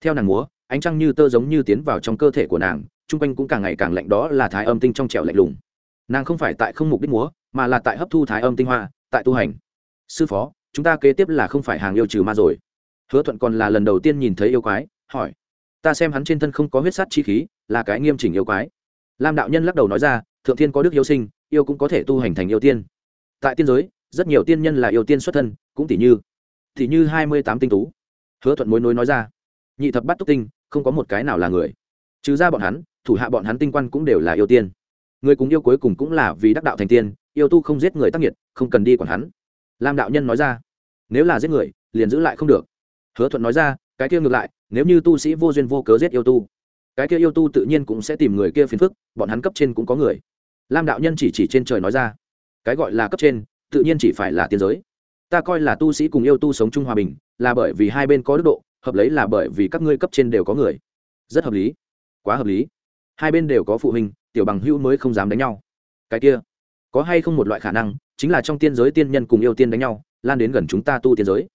Theo nàng múa ánh trăng như tơ giống như tiến vào trong cơ thể của nàng, chung quanh cũng càng ngày càng lạnh đó là thái âm tinh trong trẻo lạnh lùng. Nàng không phải tại không mục đích múa, mà là tại hấp thu thái âm tinh hoa, tại tu hành. Sư phó, chúng ta kế tiếp là không phải hàng yêu trừ ma rồi. Hứa thuận còn là lần đầu tiên nhìn thấy yêu quái, hỏi. Ta xem hắn trên thân không có huyết sắt chi khí, là cái nghiêm chỉnh yêu quái. Lam đạo nhân lắc đầu nói ra, thượng thiên có đức yêu sinh, yêu cũng có thể tu hành thành yêu tiên. Tại tiên giới, rất nhiều tiên nhân là yêu tiên xuất thân, cũng tỷ như tỷ như hai mươi tám tinh tú. Hứa thuận mối nối nói ra nhị thập bắt túc tinh, không có một cái nào là người. Trừ ra bọn hắn, thủ hạ bọn hắn tinh quan cũng đều là yêu tiên. Người cùng yêu cuối cùng cũng là vì đắc đạo thành tiên, yêu tu không giết người tác nghiệt, không cần đi quản hắn. Lam đạo nhân nói ra, nếu là giết người, liền giữ lại không được. Hứa thuận nói ra, cái kia ngược lại, nếu như tu sĩ vô duyên vô cớ giết yêu tu, cái kia yêu tu tự nhiên cũng sẽ tìm người kia phiền phức, bọn hắn cấp trên cũng có người. Lam đạo nhân chỉ chỉ trên trời nói ra, cái gọi là cấp trên, tự nhiên chỉ phải là tiên giới. Ta coi là tu sĩ cùng yêu tu sống chung hòa bình, là bởi vì hai bên có đức độ hợp lấy là bởi vì các ngươi cấp trên đều có người. Rất hợp lý. Quá hợp lý. Hai bên đều có phụ huynh, tiểu bằng hữu mới không dám đánh nhau. Cái kia, có hay không một loại khả năng, chính là trong tiên giới tiên nhân cùng yêu tiên đánh nhau, lan đến gần chúng ta tu tiên giới.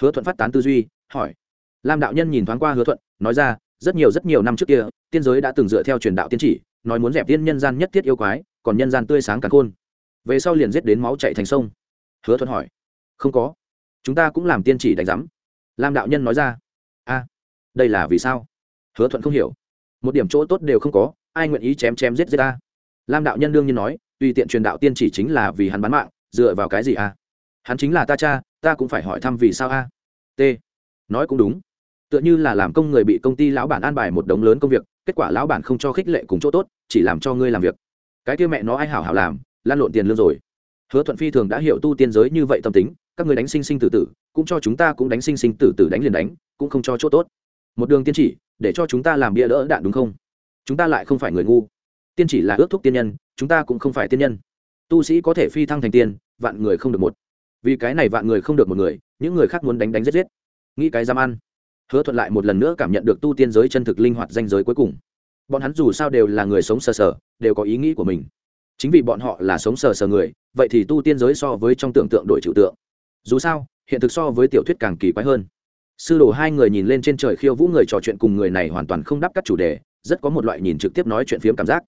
Hứa thuận phát tán tư duy, hỏi. Lam đạo nhân nhìn thoáng qua hứa thuận, nói ra, rất nhiều rất nhiều năm trước kia, tiên giới đã từng dựa theo truyền đạo tiên chỉ, nói muốn dẹp tiên nhân gian nhất thiết yêu quái, còn nhân gian tươi sáng càng khôn. Về sau liền giết đến máu chạy thành sông. Hứa thuận hỏi. Không có. Chúng ta cũng làm tiên chỉ đánh giám. Lam đạo nhân nói ra đây là vì sao? Hứa thuận không hiểu. Một điểm chỗ tốt đều không có, ai nguyện ý chém chém giết giết ta? Lam đạo nhân đương nhiên nói, tùy tiện truyền đạo tiên chỉ chính là vì hắn bán mạng, dựa vào cái gì a hắn chính là ta cha, ta cũng phải hỏi thăm vì sao a? T. Nói cũng đúng. Tựa như là làm công người bị công ty lão bản an bài một đống lớn công việc, kết quả lão bản không cho khích lệ cùng chỗ tốt, chỉ làm cho ngươi làm việc. Cái kia mẹ nó ai hảo hảo làm, lan lộn tiền lương rồi. Hứa thuận phi thường đã hiểu tu tiên giới như vậy tâm tính, các người đánh sinh sinh tử tử, cũng cho chúng ta cũng đánh sinh sinh tử tử đánh liền đánh, cũng không cho chỗ tốt một đường tiên chỉ, để cho chúng ta làm bia đỡ đạn đúng không? Chúng ta lại không phải người ngu. Tiên chỉ là ước thúc tiên nhân, chúng ta cũng không phải tiên nhân. Tu sĩ có thể phi thăng thành tiên, vạn người không được một. Vì cái này vạn người không được một người, những người khác muốn đánh đánh giết giết. Nghĩ cái dám ăn. Hứa thuận lại một lần nữa cảm nhận được tu tiên giới chân thực linh hoạt danh giới cuối cùng. Bọn hắn dù sao đều là người sống sờ sờ, đều có ý nghĩ của mình. Chính vì bọn họ là sống sờ sờ người, vậy thì tu tiên giới so với trong tưởng tượng đổi trừu tượng. Dù sao, hiện thực so với tiểu thuyết càng kỳ quái hơn sư đồ hai người nhìn lên trên trời khiêu vũ người trò chuyện cùng người này hoàn toàn không đáp các chủ đề, rất có một loại nhìn trực tiếp nói chuyện phiếm cảm giác.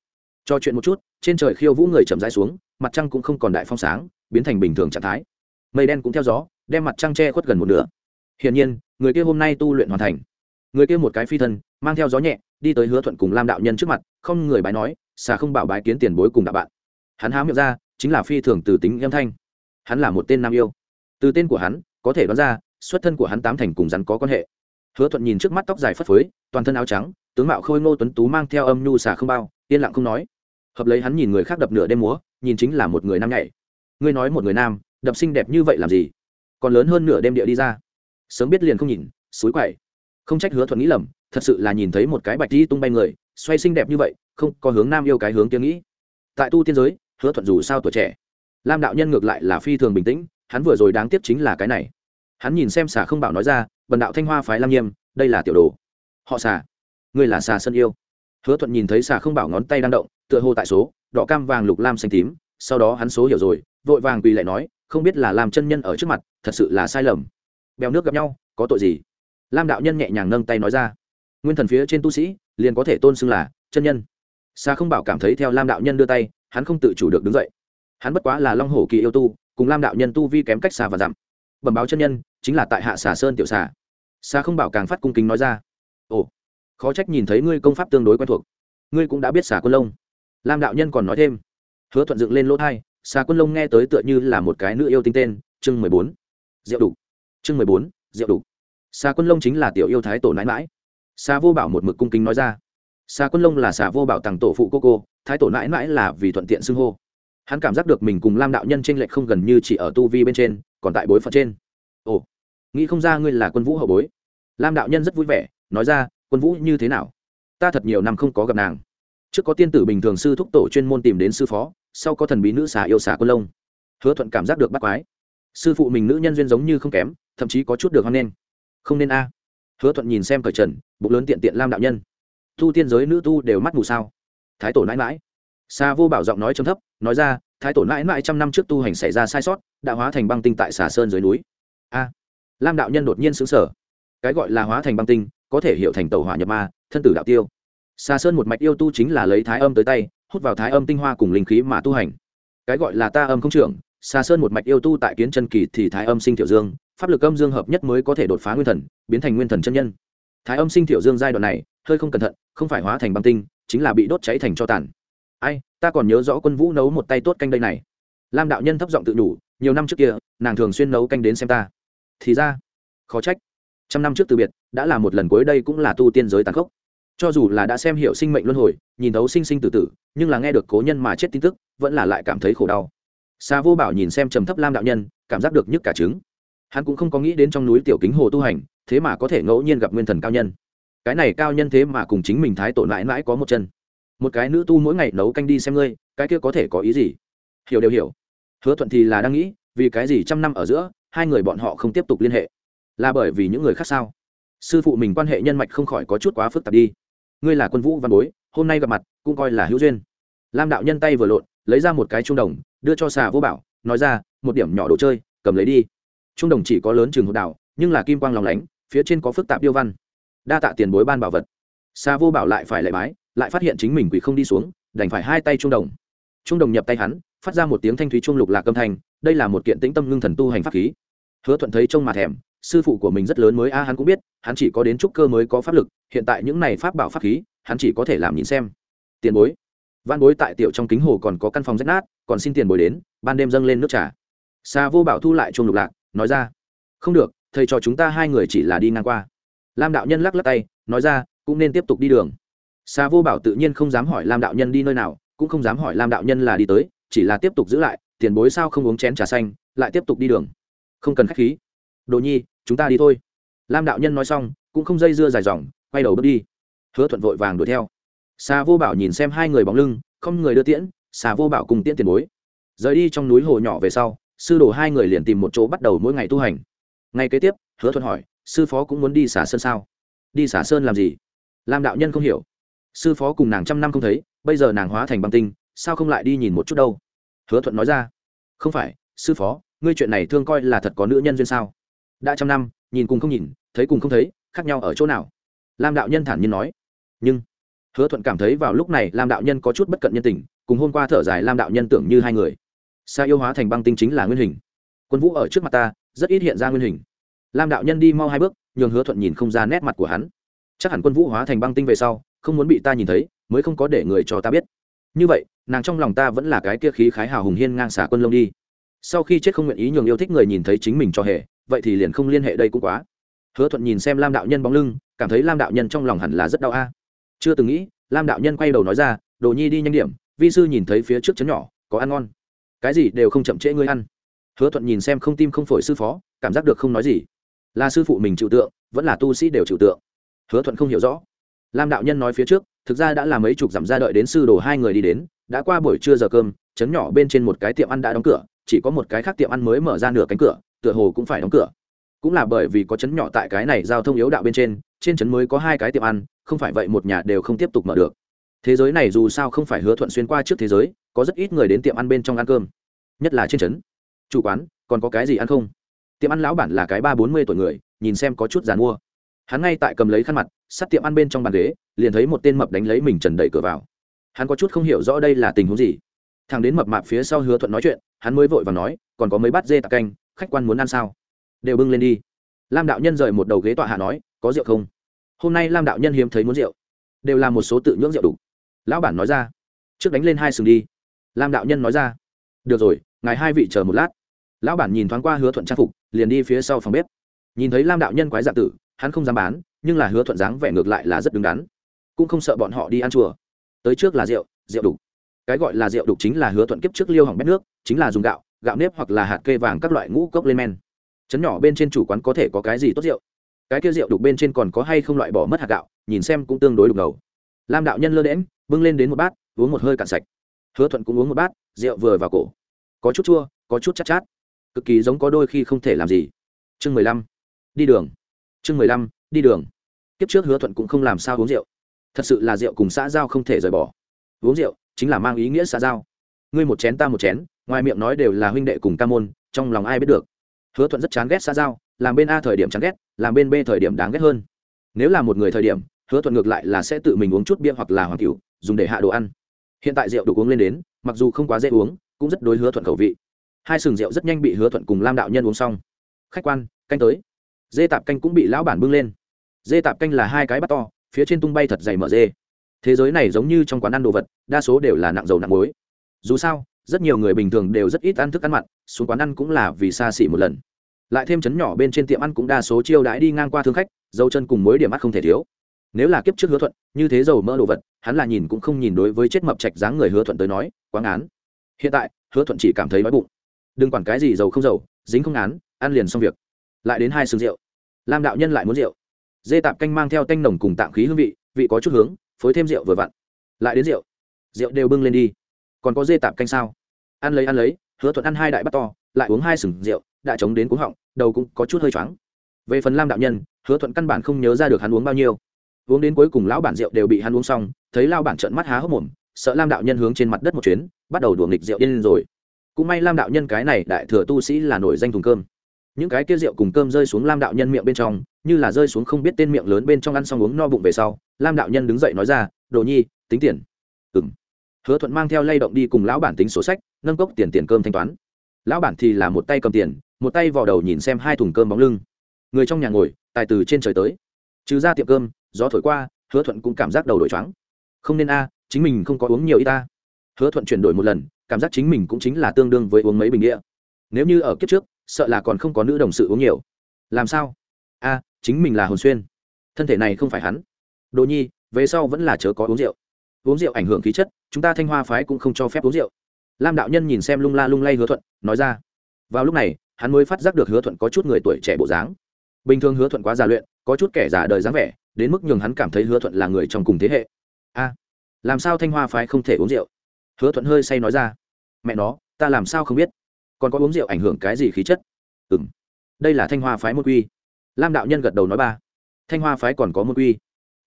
Trò chuyện một chút, trên trời khiêu vũ người chậm rãi xuống, mặt trăng cũng không còn đại phong sáng, biến thành bình thường trạng thái. Mây đen cũng theo gió, đem mặt trăng che khuất gần một nửa. Hiển nhiên, người kia hôm nay tu luyện hoàn thành. Người kia một cái phi thân, mang theo gió nhẹ, đi tới hứa thuận cùng lam đạo nhân trước mặt, không người bái nói, xà không bảo bái kiến tiền bối cùng đạo bạn. Hắn há miệng ra, chính là phi thường từ tính âm thanh. Hắn là một tên nam yêu. Từ tên của hắn, có thể đoán ra xuất thân của hắn tám thành cùng rắn có quan hệ. Hứa thuận nhìn trước mắt tóc dài phất phới, toàn thân áo trắng, tướng mạo khôi ngô tuấn tú mang theo âm nhu xà không bao, yên lặng không nói. Hợp lấy hắn nhìn người khác đập nửa đêm múa, nhìn chính là một người nam nhảy. Ngươi nói một người nam, đập xinh đẹp như vậy làm gì? Còn lớn hơn nửa đêm địa đi ra. Sớm biết liền không nhìn, suối quậy. Không trách hứa thuận nghĩ lầm, thật sự là nhìn thấy một cái bạch đi tung bay người, xoay xinh đẹp như vậy, không, có hướng nam yêu cái hướng tiếng nghĩ. Tại tu tiên giới, hứa thuận dù sao tuổi trẻ, lam đạo nhân ngược lại là phi thường bình tĩnh, hắn vừa rồi đáng tiếc chính là cái này hắn nhìn xem xà không bảo nói ra bần đạo thanh hoa phái lam nghiêm, đây là tiểu đồ. Họ xà? Ngươi là xà sân yêu? Hứa thuận nhìn thấy xà không bảo ngón tay đang động tựa hồ tại số đỏ cam vàng lục lam xanh tím sau đó hắn số hiểu rồi vội vàng quỳ lại nói không biết là làm chân nhân ở trước mặt thật sự là sai lầm. Bèo nước gặp nhau có tội gì? Lam đạo nhân nhẹ nhàng nâng tay nói ra nguyên thần phía trên tu sĩ liền có thể tôn xưng là chân nhân. Xa không bảo cảm thấy theo lam đạo nhân đưa tay hắn không tự chủ được đứng dậy. Hắn bất quá là long hổ kỳ yêu tu cùng lam đạo nhân tu vi kém cách xa và dặm bẩm báo chân nhân, chính là tại hạ xà sơn tiểu xà. Xa không bảo càng phát cung kính nói ra. Ồ, khó trách nhìn thấy ngươi công pháp tương đối quen thuộc. Ngươi cũng đã biết xà quân lông lam đạo nhân còn nói thêm. Hứa thuận dựng lên lỗ thai, xà quân lông nghe tới tựa như là một cái nữ yêu tinh tên, chương mười bốn. Rượu đủ chương mười bốn rượu đủ xà quân lông chính là tiểu yêu thái tổ nãi mãi xà vô bảo một mực cung kính nói ra. Xà quân lông là xà vô bảo tặng tổ phụ cô cô, thái tổ nãi mãi là vì thuận tiện xưng hô. Hắn cảm giác được mình cùng lam đạo nhân t r ê n lệch không gần như chỉ ở tu vi bên trên còn tại bối phận trên. Ồ nghĩ không ra ngươi là quân vũ hậu bối. Lam đạo nhân rất vui vẻ nói ra quân vũ như thế nào? Ta thật nhiều năm không có gặp nàng. Trước có tiên tử bình thường sư thúc tổ chuyên môn tìm đến sư phó sau có thần bí nữ xà yêu xà quân lông. Hứa thuận cảm giác được bắt quái. Sư phụ mình nữ nhân duyên giống như không kém thậm chí có chút được hoan nên, không nên a. Hứa thuận nhìn xem cởi trần bụng lớn tiện tiện lam đạo nhân. Thu tiên giới nữ tu đều mắt mù sao? Thái tổ nãi mãi xa vô bảo giọng nói trầm thấp nói ra thái tổ mãi mãi trăm năm trước tu hành xảy ra sai sót, đã hóa thành băng tinh tại xà sơn dưới núi. A, lam đạo nhân đột nhiên xứng sở cái gọi là hóa thành băng tinh, có thể hiểu thành tàu hỏa nhập ma, thân tử đạo tiêu. Xà sơn một mạch yêu tu chính là lấy thái âm tới tay, hút vào thái âm tinh hoa cùng linh khí mà tu hành. Cái gọi là ta âm không trưởng, Xà sơn một mạch yêu tu tại kiến chân kỳ thì thái âm sinh tiểu dương, pháp lực âm dương hợp nhất mới có thể đột phá nguyên thần, biến thành nguyên thần chân nhân. Thái âm sinh tiểu dương giai đoạn này, hơi không cẩn thận, không phải hóa thành băng tinh, chính là bị đốt cháy thành cho tàn ai, ta còn nhớ rõ quân vũ nấu một tay tốt canh đây này. Lam đạo nhân thấp giọng tự đủ nhiều năm trước kia, nàng thường xuyên nấu canh đến xem ta. Thì ra, khó trách. Trăm năm trước từ biệt, đã là một lần cuối đây cũng là tu tiên giới tàn khốc. Cho dù là đã xem hiểu sinh mệnh luân hồi, nhìn thấu sinh sinh tử tử, nhưng là nghe được cố nhân mà chết tin tức, vẫn là lại cảm thấy khổ đau. Xa vô bảo nhìn xem trầm thấp lam đạo nhân, cảm giác được nhức cả trứng. Hắn cũng không có nghĩ đến trong núi tiểu kính hồ tu hành, thế mà có thể ngẫu nhiên gặp nguyên thần cao nhân. Cái này cao nhân thế mà cùng chính mình thái tổ mãi mãi có một chân một cái nữ tu mỗi ngày nấu canh đi xem ngươi, cái kia có thể có ý gì? Hiểu đều hiểu. Hứa thuận thì là đang nghĩ, vì cái gì trăm năm ở giữa, hai người bọn họ không tiếp tục liên hệ? Là bởi vì những người khác sao? Sư phụ mình quan hệ nhân mạch không khỏi có chút quá phức tạp đi. Ngươi là quân vũ văn bối, hôm nay gặp mặt, cũng coi là hữu duyên. Lam đạo nhân tay vừa lộn, lấy ra một cái trung đồng, đưa cho xà vô bảo, nói ra, một điểm nhỏ đồ chơi, cầm lấy đi. Trung đồng chỉ có lớn trường hộp đảo, nhưng là kim quang lòng lánh, phía trên có phức tạp điêu văn. Đa tạ tiền bối ban bảo vật. Xà vô bảo lại phải lệ bái lại phát hiện chính mình quỷ không đi xuống, đành phải hai tay trung đồng. Trung đồng nhập tay hắn, phát ra một tiếng thanh thúy trung lục lạc âm thanh, đây là một kiện tĩnh tâm ngưng thần tu hành pháp khí. Hứa thuận thấy trông mà thèm, sư phụ của mình rất lớn mới a, hắn cũng biết, hắn chỉ có đến trúc cơ mới có pháp lực, hiện tại những này pháp bảo pháp khí, hắn chỉ có thể làm nhìn xem. Tiền bối. Văn bối tại tiểu trong kính hồ còn có căn phòng rách nát, còn xin tiền bối đến, ban đêm dâng lên nước trà. Xa vô bảo thu lại chuông lục lạc, nói ra. Không được, thầy trò chúng ta hai người chỉ là đi ngang qua. Lam đạo nhân lắc lắc tay, nói ra, cũng nên tiếp tục đi đường xa vô bảo tự nhiên không dám hỏi lam đạo nhân đi nơi nào, cũng không dám hỏi lam đạo nhân là đi tới, chỉ là tiếp tục giữ lại, tiền bối sao không uống chén trà xanh, lại tiếp tục đi đường. Không cần khách khí. Đồ nhi, chúng ta đi thôi. Lam đạo nhân nói xong, cũng không dây dưa dài dòng, quay đầu bước đi. Hứa thuận vội vàng đuổi theo. Xà vô bảo nhìn xem hai người bóng lưng, không người đưa tiễn xà vô bảo cùng tiễn tiền bối. Rời đi trong núi hồ nhỏ về sau, sư đồ hai người liền tìm một chỗ bắt đầu mỗi ngày tu hành. Ngay kế tiếp, hứa thuận hỏi, sư phó cũng muốn đi xả sơn sao? Đi xả sơn làm gì? Lam đạo nhân không hiểu sư phó cùng nàng trăm năm không thấy, bây giờ nàng hóa thành băng tinh, sao không lại đi nhìn một chút đâu? Hứa thuận nói ra. Không phải, sư phó, ngươi chuyện này thương coi là thật có nữ nhân duyên sao? Đã trăm năm, nhìn cùng không nhìn, thấy cùng không thấy, khác nhau ở chỗ nào? Lam đạo nhân thản nhiên nói. Nhưng hứa thuận cảm thấy vào lúc này lam đạo nhân có chút bất cận nhân tình, cùng hôm qua thở dài lam đạo nhân tưởng như hai người. Sa yêu hóa thành băng tinh chính là nguyên hình. Quân vũ ở trước mặt ta, rất ít hiện ra nguyên hình. Lam đạo nhân đi mau hai bước, nhường hứa thuận nhìn không ra nét mặt của hắn. Chắc hẳn quân vũ hóa thành băng tinh về sau không muốn bị ta nhìn thấy, mới không có để người cho ta biết. Như vậy, nàng trong lòng ta vẫn là cái kia khí khái hào hùng hiên ngang xả quân lông đi. Sau khi chết không nguyện ý nhường yêu thích người nhìn thấy chính mình cho hề, vậy thì liền không liên hệ đây cũng quá. Hứa thuận nhìn xem lam đạo nhân bóng lưng, cảm thấy lam đạo nhân trong lòng hẳn là rất đau a. Chưa từng nghĩ, lam đạo nhân quay đầu nói ra, đồ nhi đi nhanh điểm, vi sư nhìn thấy phía trước chấn nhỏ, có ăn ngon. Cái gì đều không chậm trễ ngươi ăn. Hứa thuận nhìn xem không tim không phổi sư phó, cảm giác được không nói gì. Là sư phụ mình chịu tượng, vẫn là tu sĩ đều chịu tượng. Hứa thuận không hiểu rõ lam đạo nhân nói phía trước, thực ra đã là mấy chục dặm ra đợi đến sư đồ hai người đi đến, đã qua buổi trưa giờ cơm, chấn nhỏ bên trên một cái tiệm ăn đã đóng cửa, chỉ có một cái khác tiệm ăn mới mở ra nửa cánh cửa, tựa hồ cũng phải đóng cửa. Cũng là bởi vì có chấn nhỏ tại cái này giao thông yếu đạo bên trên trên chấn mới có hai cái tiệm ăn, không phải vậy một nhà đều không tiếp tục mở được. Thế giới này dù sao không phải hứa thuận xuyên qua trước thế giới, có rất ít người đến tiệm ăn bên trong ăn cơm, nhất là trên trấn chủ quán, còn có cái gì ăn không? Tiệm ăn lão bản là cái ba bốn mươi tuổi người, nhìn xem có chút g mua hắn ngay tại cầm lấy khăn mặt sắt tiệm ăn bên trong bàn ghế, liền thấy một tên mập đánh lấy mình trần đẩy cửa vào. Hắn có chút không hiểu rõ đây là tình huống gì. Thằng đến mập mạp phía sau hứa thuận nói chuyện, hắn mới vội và nói, còn có mấy bát dê tạc canh, khách quan muốn ăn sao? Đều bưng lên đi. Lam đạo nhân rời một đầu ghế tọa hạ nói, có rượu không? Hôm nay lam đạo nhân hiếm thấy muốn rượu. Đều là một số tự nhưỡng rượu đủ. Lão bản nói ra. Trước đánh lên hai sừng đi. Lam đạo nhân nói ra. Được rồi, ngài hai vị chờ một lát. Lão bản nhìn thoáng qua hứa thuận trang phục, liền đi phía sau phòng bếp. Nhìn thấy lam đạo nhân quái dạ tử hắn không dám bán, nhưng là hứa thuận dáng vẻ ngược lại là rất đứng đắn. Cũng không sợ bọn họ đi ăn chùa. Tới trước là rượu rượu đục. Cái gọi là rượu đục chính là hứa thuận kiếp trước liêu hỏng bét nước, chính là dùng gạo gạo nếp hoặc là hạt kê vàng các loại ngũ cốc lên men. Chấn nhỏ bên trên chủ quán có thể có cái gì tốt rượu? Cái kia rượu đục bên trên còn có hay không loại bỏ mất hạt gạo, nhìn xem cũng tương đối đục ngầu. Lam đạo nhân lơ đễm bưng lên đến một bát, uống một hơi cạn sạch. Hứa thuận cũng uống một bát, rượu vừa vào cổ. Có chút chua, có chút chát chát. Cực kỳ giống có đôi khi không thể làm gì. Chương mười lăm. Đi đường chương mười lăm, đi đường. Kiếp trước hứa thuận cũng không làm sao uống rượu. Thật sự là rượu cùng xã giao không thể rời bỏ. Uống rượu chính là mang ý nghĩa xã giao. Ngươi một chén ta một chén, ngoài miệng nói đều là huynh đệ cùng ca môn, trong lòng ai biết được. Hứa thuận rất chán ghét xã giao, làm bên a thời điểm chán ghét, làm bên b thời điểm đáng ghét hơn. Nếu là một người thời điểm, hứa thuận ngược lại là sẽ tự mình uống chút bia hoặc là hoàng cựu dùng để hạ đồ ăn. Hiện tại rượu đủ uống lên đến, mặc dù không quá dễ uống, cũng rất đối hứa thuận khẩu vị. Hai sừng rượu rất nhanh bị hứa thuận cùng lam đạo nhân uống xong. Khách quan, canh tới dê tạp canh cũng bị lão bản bưng lên. Dê tạp canh là hai cái bắt to, phía trên tung bay thật dày mở dê. Thế giới này giống như trong quán ăn đồ vật, đa số đều là nặng dầu nặng muối. Dù sao, rất nhiều người bình thường đều rất ít ăn thức ăn mặn, xuống quán ăn cũng là vì xa xỉ một lần. Lại thêm chấn nhỏ bên trên tiệm ăn cũng đa số chiêu đãi đi ngang qua thương khách, dầu chân cùng mối điểm mắt không thể thiếu. Nếu là kiếp trước hứa thuận, như thế dầu mỡ đồ vật, hắn là nhìn cũng không nhìn đối với chết mập trạch dáng người hứa thuận tới nói quáng án hiện tại, hứa thuận chỉ cảm thấy đói bụng. Đừng quản cái gì dầu không dầu, dính không án, ăn liền xong việc lại đến hai sừng rượu. Lam đạo nhân lại muốn rượu. Dê tạp canh mang theo tanh nồng cùng tạm khí hương vị vị có chút hướng, phối thêm rượu vừa vặn. Lại đến rượu. Rượu đều bưng lên đi. Còn có dê tạp canh sao? Ăn lấy ăn lấy, hứa thuận ăn hai đại bắt to, lại uống hai sừng rượu, đã chống đến cuống họng, đầu cũng có chút hơi choáng. Về phần lam đạo nhân, hứa thuận căn bản không nhớ ra được hắn uống bao nhiêu. Uống đến cuối cùng lão bản rượu đều bị hắn uống xong, thấy lao bản trợn mắt há hốc mồm, sợ lam đạo nhân hướng trên mặt đất một chuyến, bắt đầu đùa nghịch rượu điên lên rồi. Cũng may lam đạo nhân cái này đại thừa tu sĩ là nổi danh thùng cơm những cái kia rượu cùng cơm rơi xuống lam đạo nhân miệng bên trong, như là rơi xuống không biết tên miệng lớn bên trong ăn xong uống no bụng về sau, lam đạo nhân đứng dậy nói ra, đồ nhi, tính tiền. Ừng hứa thuận mang theo lay động đi cùng lão bản tính sổ sách, nâng cốc tiền tiền cơm thanh toán. Lão bản thì là một tay cầm tiền, một tay vào đầu nhìn xem hai thùng cơm bóng lưng. Người trong nhà ngồi, tài từ trên trời tới. Trừ ra tiệm cơm, gió thổi qua, hứa thuận cũng cảm giác đầu đổi choáng. Không nên a, chính mình không có uống nhiều y ta. Hứa thuận chuyển đổi một lần, cảm giác chính mình cũng chính là tương đương với uống mấy bình đĩa nếu như ở kiếp trước sợ là còn không có nữ đồng sự uống nhiều. Làm sao? A, chính mình là hồn xuyên. Thân thể này không phải hắn. Đồ nhi, về sau vẫn là chớ có uống rượu. Uống rượu ảnh hưởng khí chất, chúng ta thanh hoa phái cũng không cho phép uống rượu. Lam đạo nhân nhìn xem lung la lung lay hứa thuận, nói ra. Vào lúc này, hắn mới phát giác được hứa thuận có chút người tuổi trẻ bộ dáng. Bình thường hứa thuận quá già luyện, có chút kẻ già đời dáng vẻ, đến mức nhường hắn cảm thấy hứa thuận là người trong cùng thế hệ. A, làm sao thanh hoa phái không thể uống rượu? Hứa thuận hơi say nói ra. Mẹ nó, ta làm sao không biết? Còn có uống rượu ảnh hưởng cái gì khí chất? Ừ m đây là thanh hoa phái môn quy. Lam đạo nhân gật đầu nói ba. Thanh hoa phái còn có môn quy.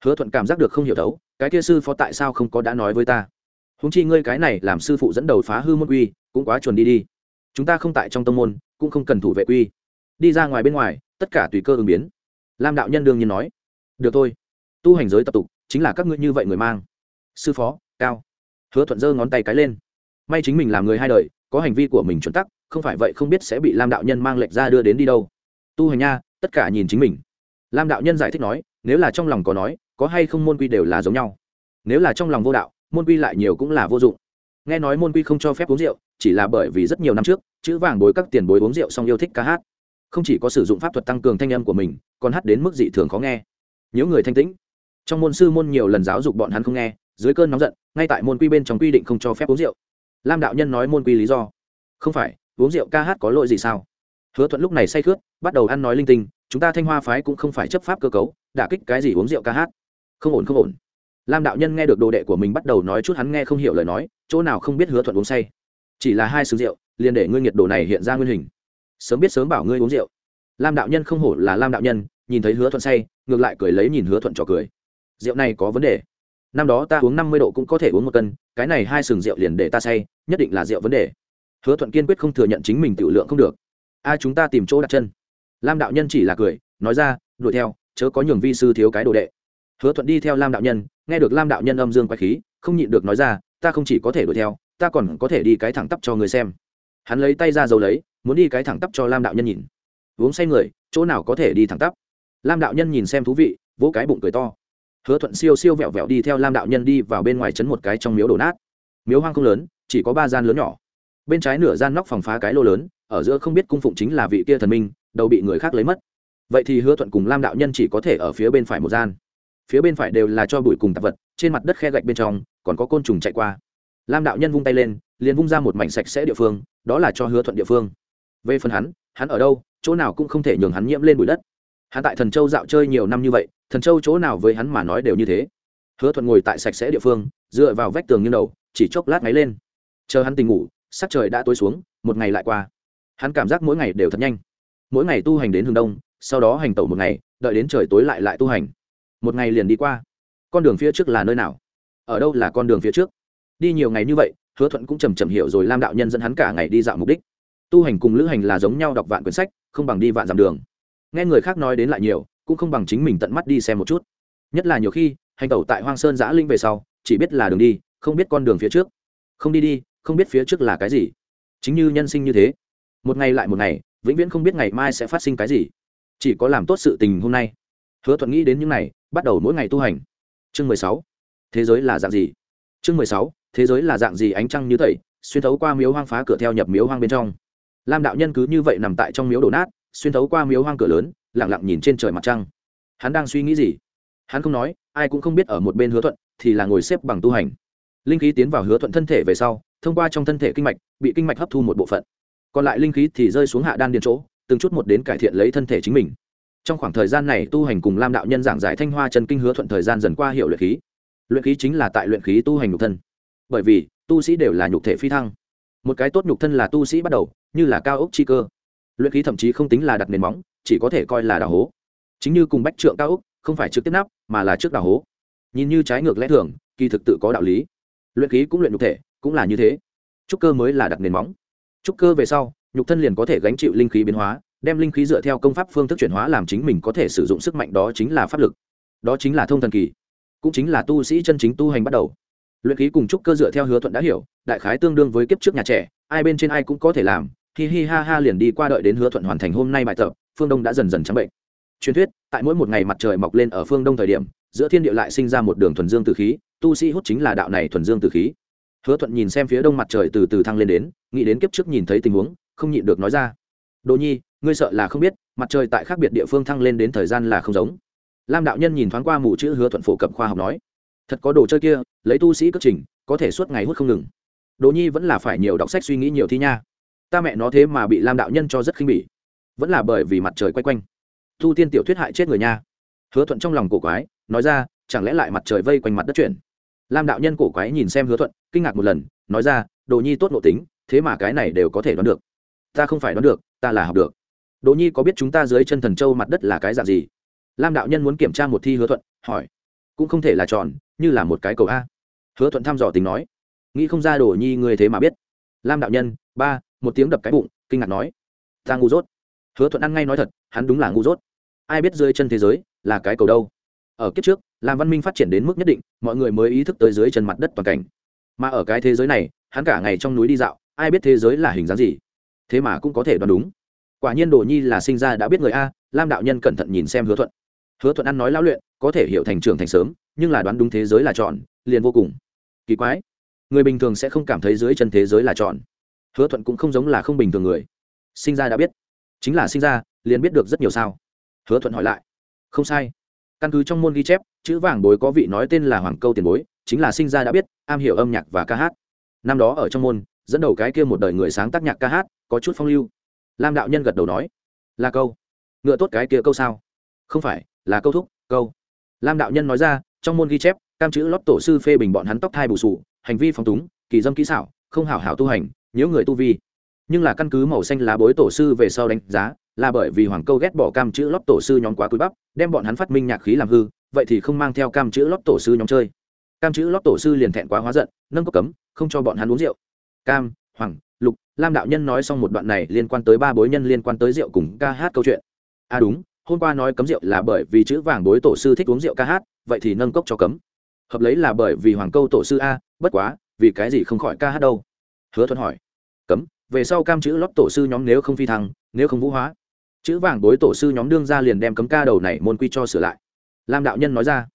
Hứa thuận cảm giác được không hiểu đấu cái kia sư phó tại sao không có đã nói với ta? Húng chi ngươi cái này làm sư phụ dẫn đầu phá hư môn quy, cũng quá chuẩn đi đi. Chúng ta không tại trong tâm môn, cũng không cần thủ vệ quy. Đi ra ngoài bên ngoài, tất cả tùy cơ ứng biến. Lam đạo nhân đương nhiên nói. Được thôi. Tu hành giới tập tục, chính là các ngươi như vậy người mang. Sư phó, cao. Hứa thuận giơ ngón tay cái lên. May chính mình làm người hai đời, có hành vi của mình chuẩn tắc không phải vậy không biết sẽ bị lam đạo nhân mang lệch ra đưa đến đi đâu. Tu hành nha, tất cả nhìn chính mình. Lam đạo nhân giải thích nói, nếu là trong lòng có nói, có hay không môn quy đều là giống nhau. Nếu là trong lòng vô đạo, môn quy lại nhiều cũng là vô dụng. Nghe nói môn quy không cho phép uống rượu, chỉ là bởi vì rất nhiều năm trước, chữ vàng bối các tiền bối uống rượu xong yêu thích ca hát. Không chỉ có sử dụng pháp thuật tăng cường thanh âm của mình, còn hát đến mức dị thường khó nghe. Nhớ người thanh tĩnh. Trong môn sư môn nhiều lần giáo dục bọn hắn không nghe, dưới cơn nóng giận, ngay tại môn quy bên trong quy định không cho phép uống rượu. Lam đạo nhân nói môn quy lý do. Không phải uống rượu ca hát có lỗi gì sao? Hứa thuận lúc này say khướt, bắt đầu ăn nói linh tinh, chúng ta thanh hoa phái cũng không phải chấp pháp cơ cấu, đả kích cái gì uống rượu ca hát? Không ổn không ổn. Lam đạo nhân nghe được đồ đệ của mình bắt đầu nói chút hắn nghe không hiểu lời nói, chỗ nào không biết hứa thuận uống say. Chỉ là hai sứ rượu, liền để ngươi nhiệt đồ này hiện ra nguyên hình. Sớm biết sớm bảo ngươi uống rượu. Lam đạo nhân không hổ là lam đạo nhân, nhìn thấy hứa thuận say, ngược lại cười lấy nhìn hứa thuận trò cười. Rượu này có vấn đề. Năm đó ta uống năm mươi độ cũng có thể uống một cân, cái này hai sừng rượu liền để ta say, nhất định là rượu vấn đề hứa thuận kiên quyết không thừa nhận chính mình tự lượng không được. A chúng ta tìm chỗ đặt chân? Lam đạo nhân chỉ là cười, nói ra, đuổi theo, chớ có nhường vi sư thiếu cái đồ đệ. Hứa thuận đi theo lam đạo nhân, nghe được lam đạo nhân âm dương quay khí, không nhịn được nói ra, ta không chỉ có thể đuổi theo, ta còn có thể đi cái thẳng tắp cho người xem. Hắn lấy tay ra dầu lấy, muốn đi cái thẳng tắp cho lam đạo nhân nhìn. Uống say người, chỗ nào có thể đi thẳng tắp? Lam đạo nhân nhìn xem thú vị, vỗ cái bụng cười to. Hứa thuận siêu siêu vẹo vẹo đi theo lam đạo nhân đi vào bên ngoài chấn một cái trong miếu đổ nát. Miếu hoang không lớn, chỉ có ba gian lớn nhỏ bên trái nửa gian nóc phòng phá cái lô lớn, ở giữa không biết cung phụng chính là vị kia thần minh, đầu bị người khác lấy mất. Vậy thì hứa thuận cùng lam đạo nhân chỉ có thể ở phía bên phải một gian. Phía bên phải đều là cho bụi cùng tạp vật, trên mặt đất khe gạch bên trong, còn có côn trùng chạy qua. Lam đạo nhân vung tay lên, liền vung ra một mảnh sạch sẽ địa phương, đó là cho hứa thuận địa phương. Về phần hắn hắn ở đâu, chỗ nào cũng không thể nhường hắn nhiễm lên bụi đất. Hắn tại thần châu dạo chơi nhiều năm như vậy, thần châu chỗ nào với hắn mà nói đều như thế. Hứa thuận ngồi tại sạch sẽ địa phương, dựa vào vách tường như đầu, chỉ chốc lát ngáy lên. Chờ hắn tỉnh ngủ sắc trời đã tối xuống, một ngày lại qua. Hắn cảm giác mỗi ngày đều thật nhanh. Mỗi ngày tu hành đến hướng đông, sau đó hành tẩu một ngày, đợi đến trời tối lại lại tu hành. Một ngày liền đi qua. Con đường phía trước là nơi nào? Ở đâu là con đường phía trước? Đi nhiều ngày như vậy, hứa thuận cũng chầm chầm hiểu rồi lam đạo nhân dẫn hắn cả ngày đi dạo mục đích. Tu hành cùng lữ hành là giống nhau đọc vạn quyển sách, không bằng đi vạn dặm đường. Nghe người khác nói đến lại nhiều, cũng không bằng chính mình tận mắt đi xem một chút. Nhất là nhiều khi, hành tẩu tại hoang sơn giã linh về sau, chỉ biết là đường đi, không biết con đường phía trước. Không đi đi không biết phía trước là cái gì. Chính như nhân sinh như thế. Một ngày lại một ngày vĩnh viễn không biết ngày mai sẽ phát sinh cái gì. Chỉ có làm tốt sự tình hôm nay. Hứa thuận nghĩ đến những này, bắt đầu mỗi ngày tu hành. Chương mười sáu. Thế giới là dạng gì? Chương mười sáu. Thế giới là dạng gì ánh trăng như thầy xuyên thấu qua miếu hoang phá cửa theo nhập miếu hoang bên trong. Lam đạo nhân cứ như vậy nằm tại trong miếu đổ nát xuyên thấu qua miếu hoang cửa lớn lẳng lặng nhìn trên trời mặt trăng. Hắn đang suy nghĩ gì? Hắn không nói ai cũng không biết ở một bên hứa thuận thì là ngồi xếp bằng tu hành linh khí tiến vào hứa thuận thân thể về sau, thông qua trong thân thể kinh mạch, bị kinh mạch hấp thu một bộ phận. Còn lại linh khí thì rơi xuống hạ đan điền chỗ, từng chút một đến cải thiện lấy thân thể chính mình. Trong khoảng thời gian này tu hành cùng lam đạo nhân giảng giải thanh hoa chân kinh hứa thuận thời gian dần qua hiệu luyện khí. Luyện khí chính là tại luyện khí tu hành nhục thân. Bởi vì, tu sĩ đều là nhục thể phi thăng. Một cái tốt nhục thân là tu sĩ bắt đầu, như là cao ốc chi cơ. Luyện khí thậm chí không tính là đặt nền móng, chỉ có thể coi là đào hố. Chính như cùng bách trượng cao ốc, không phải trực tiếp nắp, mà là trước đào hố. Nhìn như trái ngược lẽ thường, kỳ thực tự có đạo lý luyện khí cũng luyện nhục thể, cũng là như thế. Trúc cơ mới là đặt nền móng. Trúc cơ về sau, nhục thân liền có thể gánh chịu linh khí biến hóa, đem linh khí dựa theo công pháp phương thức chuyển hóa làm chính mình có thể sử dụng sức mạnh, đó chính là pháp lực. Đó chính là thông thần kỳ. Cũng chính là tu sĩ chân chính tu hành bắt đầu. Luyện khí cùng trúc cơ dựa theo hứa thuận đã hiểu, đại khái tương đương với kiếp trước nhà trẻ, ai bên trên ai cũng có thể làm. Hi hi ha ha liền đi qua đợi đến hứa thuận hoàn thành hôm nay bài tập, phương đông đã dần dần trắng bệnh. Truyền thuyết, tại mỗi một ngày mặt trời mọc lên ở phương đông thời điểm, giữa thiên địa lại sinh ra một đường thuần dương từ khí tu sĩ hút chính là đạo này thuần dương từ khí. Hứa thuận nhìn xem phía đông mặt trời từ từ thăng lên đến, nghĩ đến kiếp trước nhìn thấy tình huống, không nhịn được nói ra. Đồ nhi, ngươi sợ là không biết, mặt trời tại khác biệt địa phương thăng lên đến thời gian là không giống. Lam đạo nhân nhìn thoáng qua mù chữ hứa thuận phổ cập khoa học nói, thật có đồ chơi kia, lấy tu sĩ cất trình, có thể suốt ngày hút không ngừng. Đồ nhi vẫn là phải nhiều đọc sách suy nghĩ nhiều thi nha. Ta mẹ nó thế mà bị lam đạo nhân cho rất khinh bỉ, vẫn là bởi vì mặt trời quay quanh. Thu tiên tiểu thuyết hại chết người nha. Hứa thuận trong lòng cổ quái, nói ra, chẳng lẽ lại mặt trời vây quanh mặt đất chuyển? Lam đạo nhân cổ quái nhìn xem hứa thuận, kinh ngạc một lần, nói ra, đồ nhi tốt nội tính, thế mà cái này đều có thể đoán được. Ta không phải đoán được, ta là học được. Đồ nhi có biết chúng ta dưới chân thần châu mặt đất là cái dạng gì? Lam đạo nhân muốn kiểm tra một thi hứa thuận, hỏi. Cũng không thể là tròn, như là một cái cầu a. Hứa thuận thăm dò tình nói. Nghĩ không ra đồ nhi người thế mà biết. Lam đạo nhân, ba, một tiếng đập cái bụng, kinh ngạc nói. Ta ngu dốt. Hứa thuận ăn ngay nói thật, hắn đúng là ngu dốt. Ai biết dưới chân thế giới là cái cầu đâu? Ở kiếp trước làm văn minh phát triển đến mức nhất định, mọi người mới ý thức tới dưới chân mặt đất toàn cảnh. Mà ở cái thế giới này, hắn cả ngày trong núi đi dạo, ai biết thế giới là hình dáng gì. Thế mà cũng có thể đoán đúng. Quả nhiên đồ nhi là sinh ra đã biết người a, lam đạo nhân cẩn thận nhìn xem hứa thuận. Hứa thuận ăn nói lão luyện, có thể hiểu thành trưởng thành sớm, nhưng là đoán đúng thế giới là tròn, liền vô cùng. Kỳ quái. Người bình thường sẽ không cảm thấy dưới chân thế giới là tròn. Hứa thuận cũng không giống là không bình thường người. Sinh ra đã biết. Chính là sinh ra, liền biết được rất nhiều sao. Hứa thuận hỏi lại. Không sai căn cứ trong môn ghi chép, chữ vàng bối có vị nói tên là hoàng câu tiền bối, chính là sinh ra đã biết, am hiểu âm nhạc và ca hát. Năm đó ở trong môn, dẫn đầu cái kia một đời người sáng tác nhạc ca hát, có chút phong lưu. Lam đạo nhân gật đầu nói, là câu. Ngựa tốt cái kia câu sao? Không phải, là câu thúc, câu. Lam đạo nhân nói ra, trong môn ghi chép, cam chữ lót tổ sư phê bình bọn hắn tóc thai bù sù, hành vi phong túng, kỳ dâm kỹ xảo, không hảo hảo tu hành nhớ người tu vi. Nhưng là căn cứ màu xanh lá bối tổ sư về sau đánh giá là bởi vì hoàng câu ghét bỏ cam chữ lót tổ sư nhóm quá cúi bắp, đem bọn hắn phát minh nhạc khí làm hư, vậy thì không mang theo cam chữ lót tổ sư nhóm chơi. Cam chữ lót tổ sư liền thẹn quá hóa giận, nâng cốc cấm, không cho bọn hắn uống rượu. Cam, hoàng, lục, lam đạo nhân nói xong một đoạn này liên quan tới ba bối nhân liên quan tới rượu cùng ca hát câu chuyện. À đúng, hôm qua nói cấm rượu là bởi vì chữ vàng bối tổ sư thích uống rượu ca hát, vậy thì nâng cốc cho cấm. Hợp lấy là bởi vì hoàng câu tổ sư a, bất quá, vì cái gì không khỏi ca hát đâu? Hứa thuận hỏi. Cấm, về sau cam chữ lót tổ sư nhóm nếu không phi thăng, nếu không vũ hóa chữ vàng bối tổ sư nhóm đương ra liền đem cấm ca đầu này môn quy cho sửa lại. Lam đạo nhân nói ra,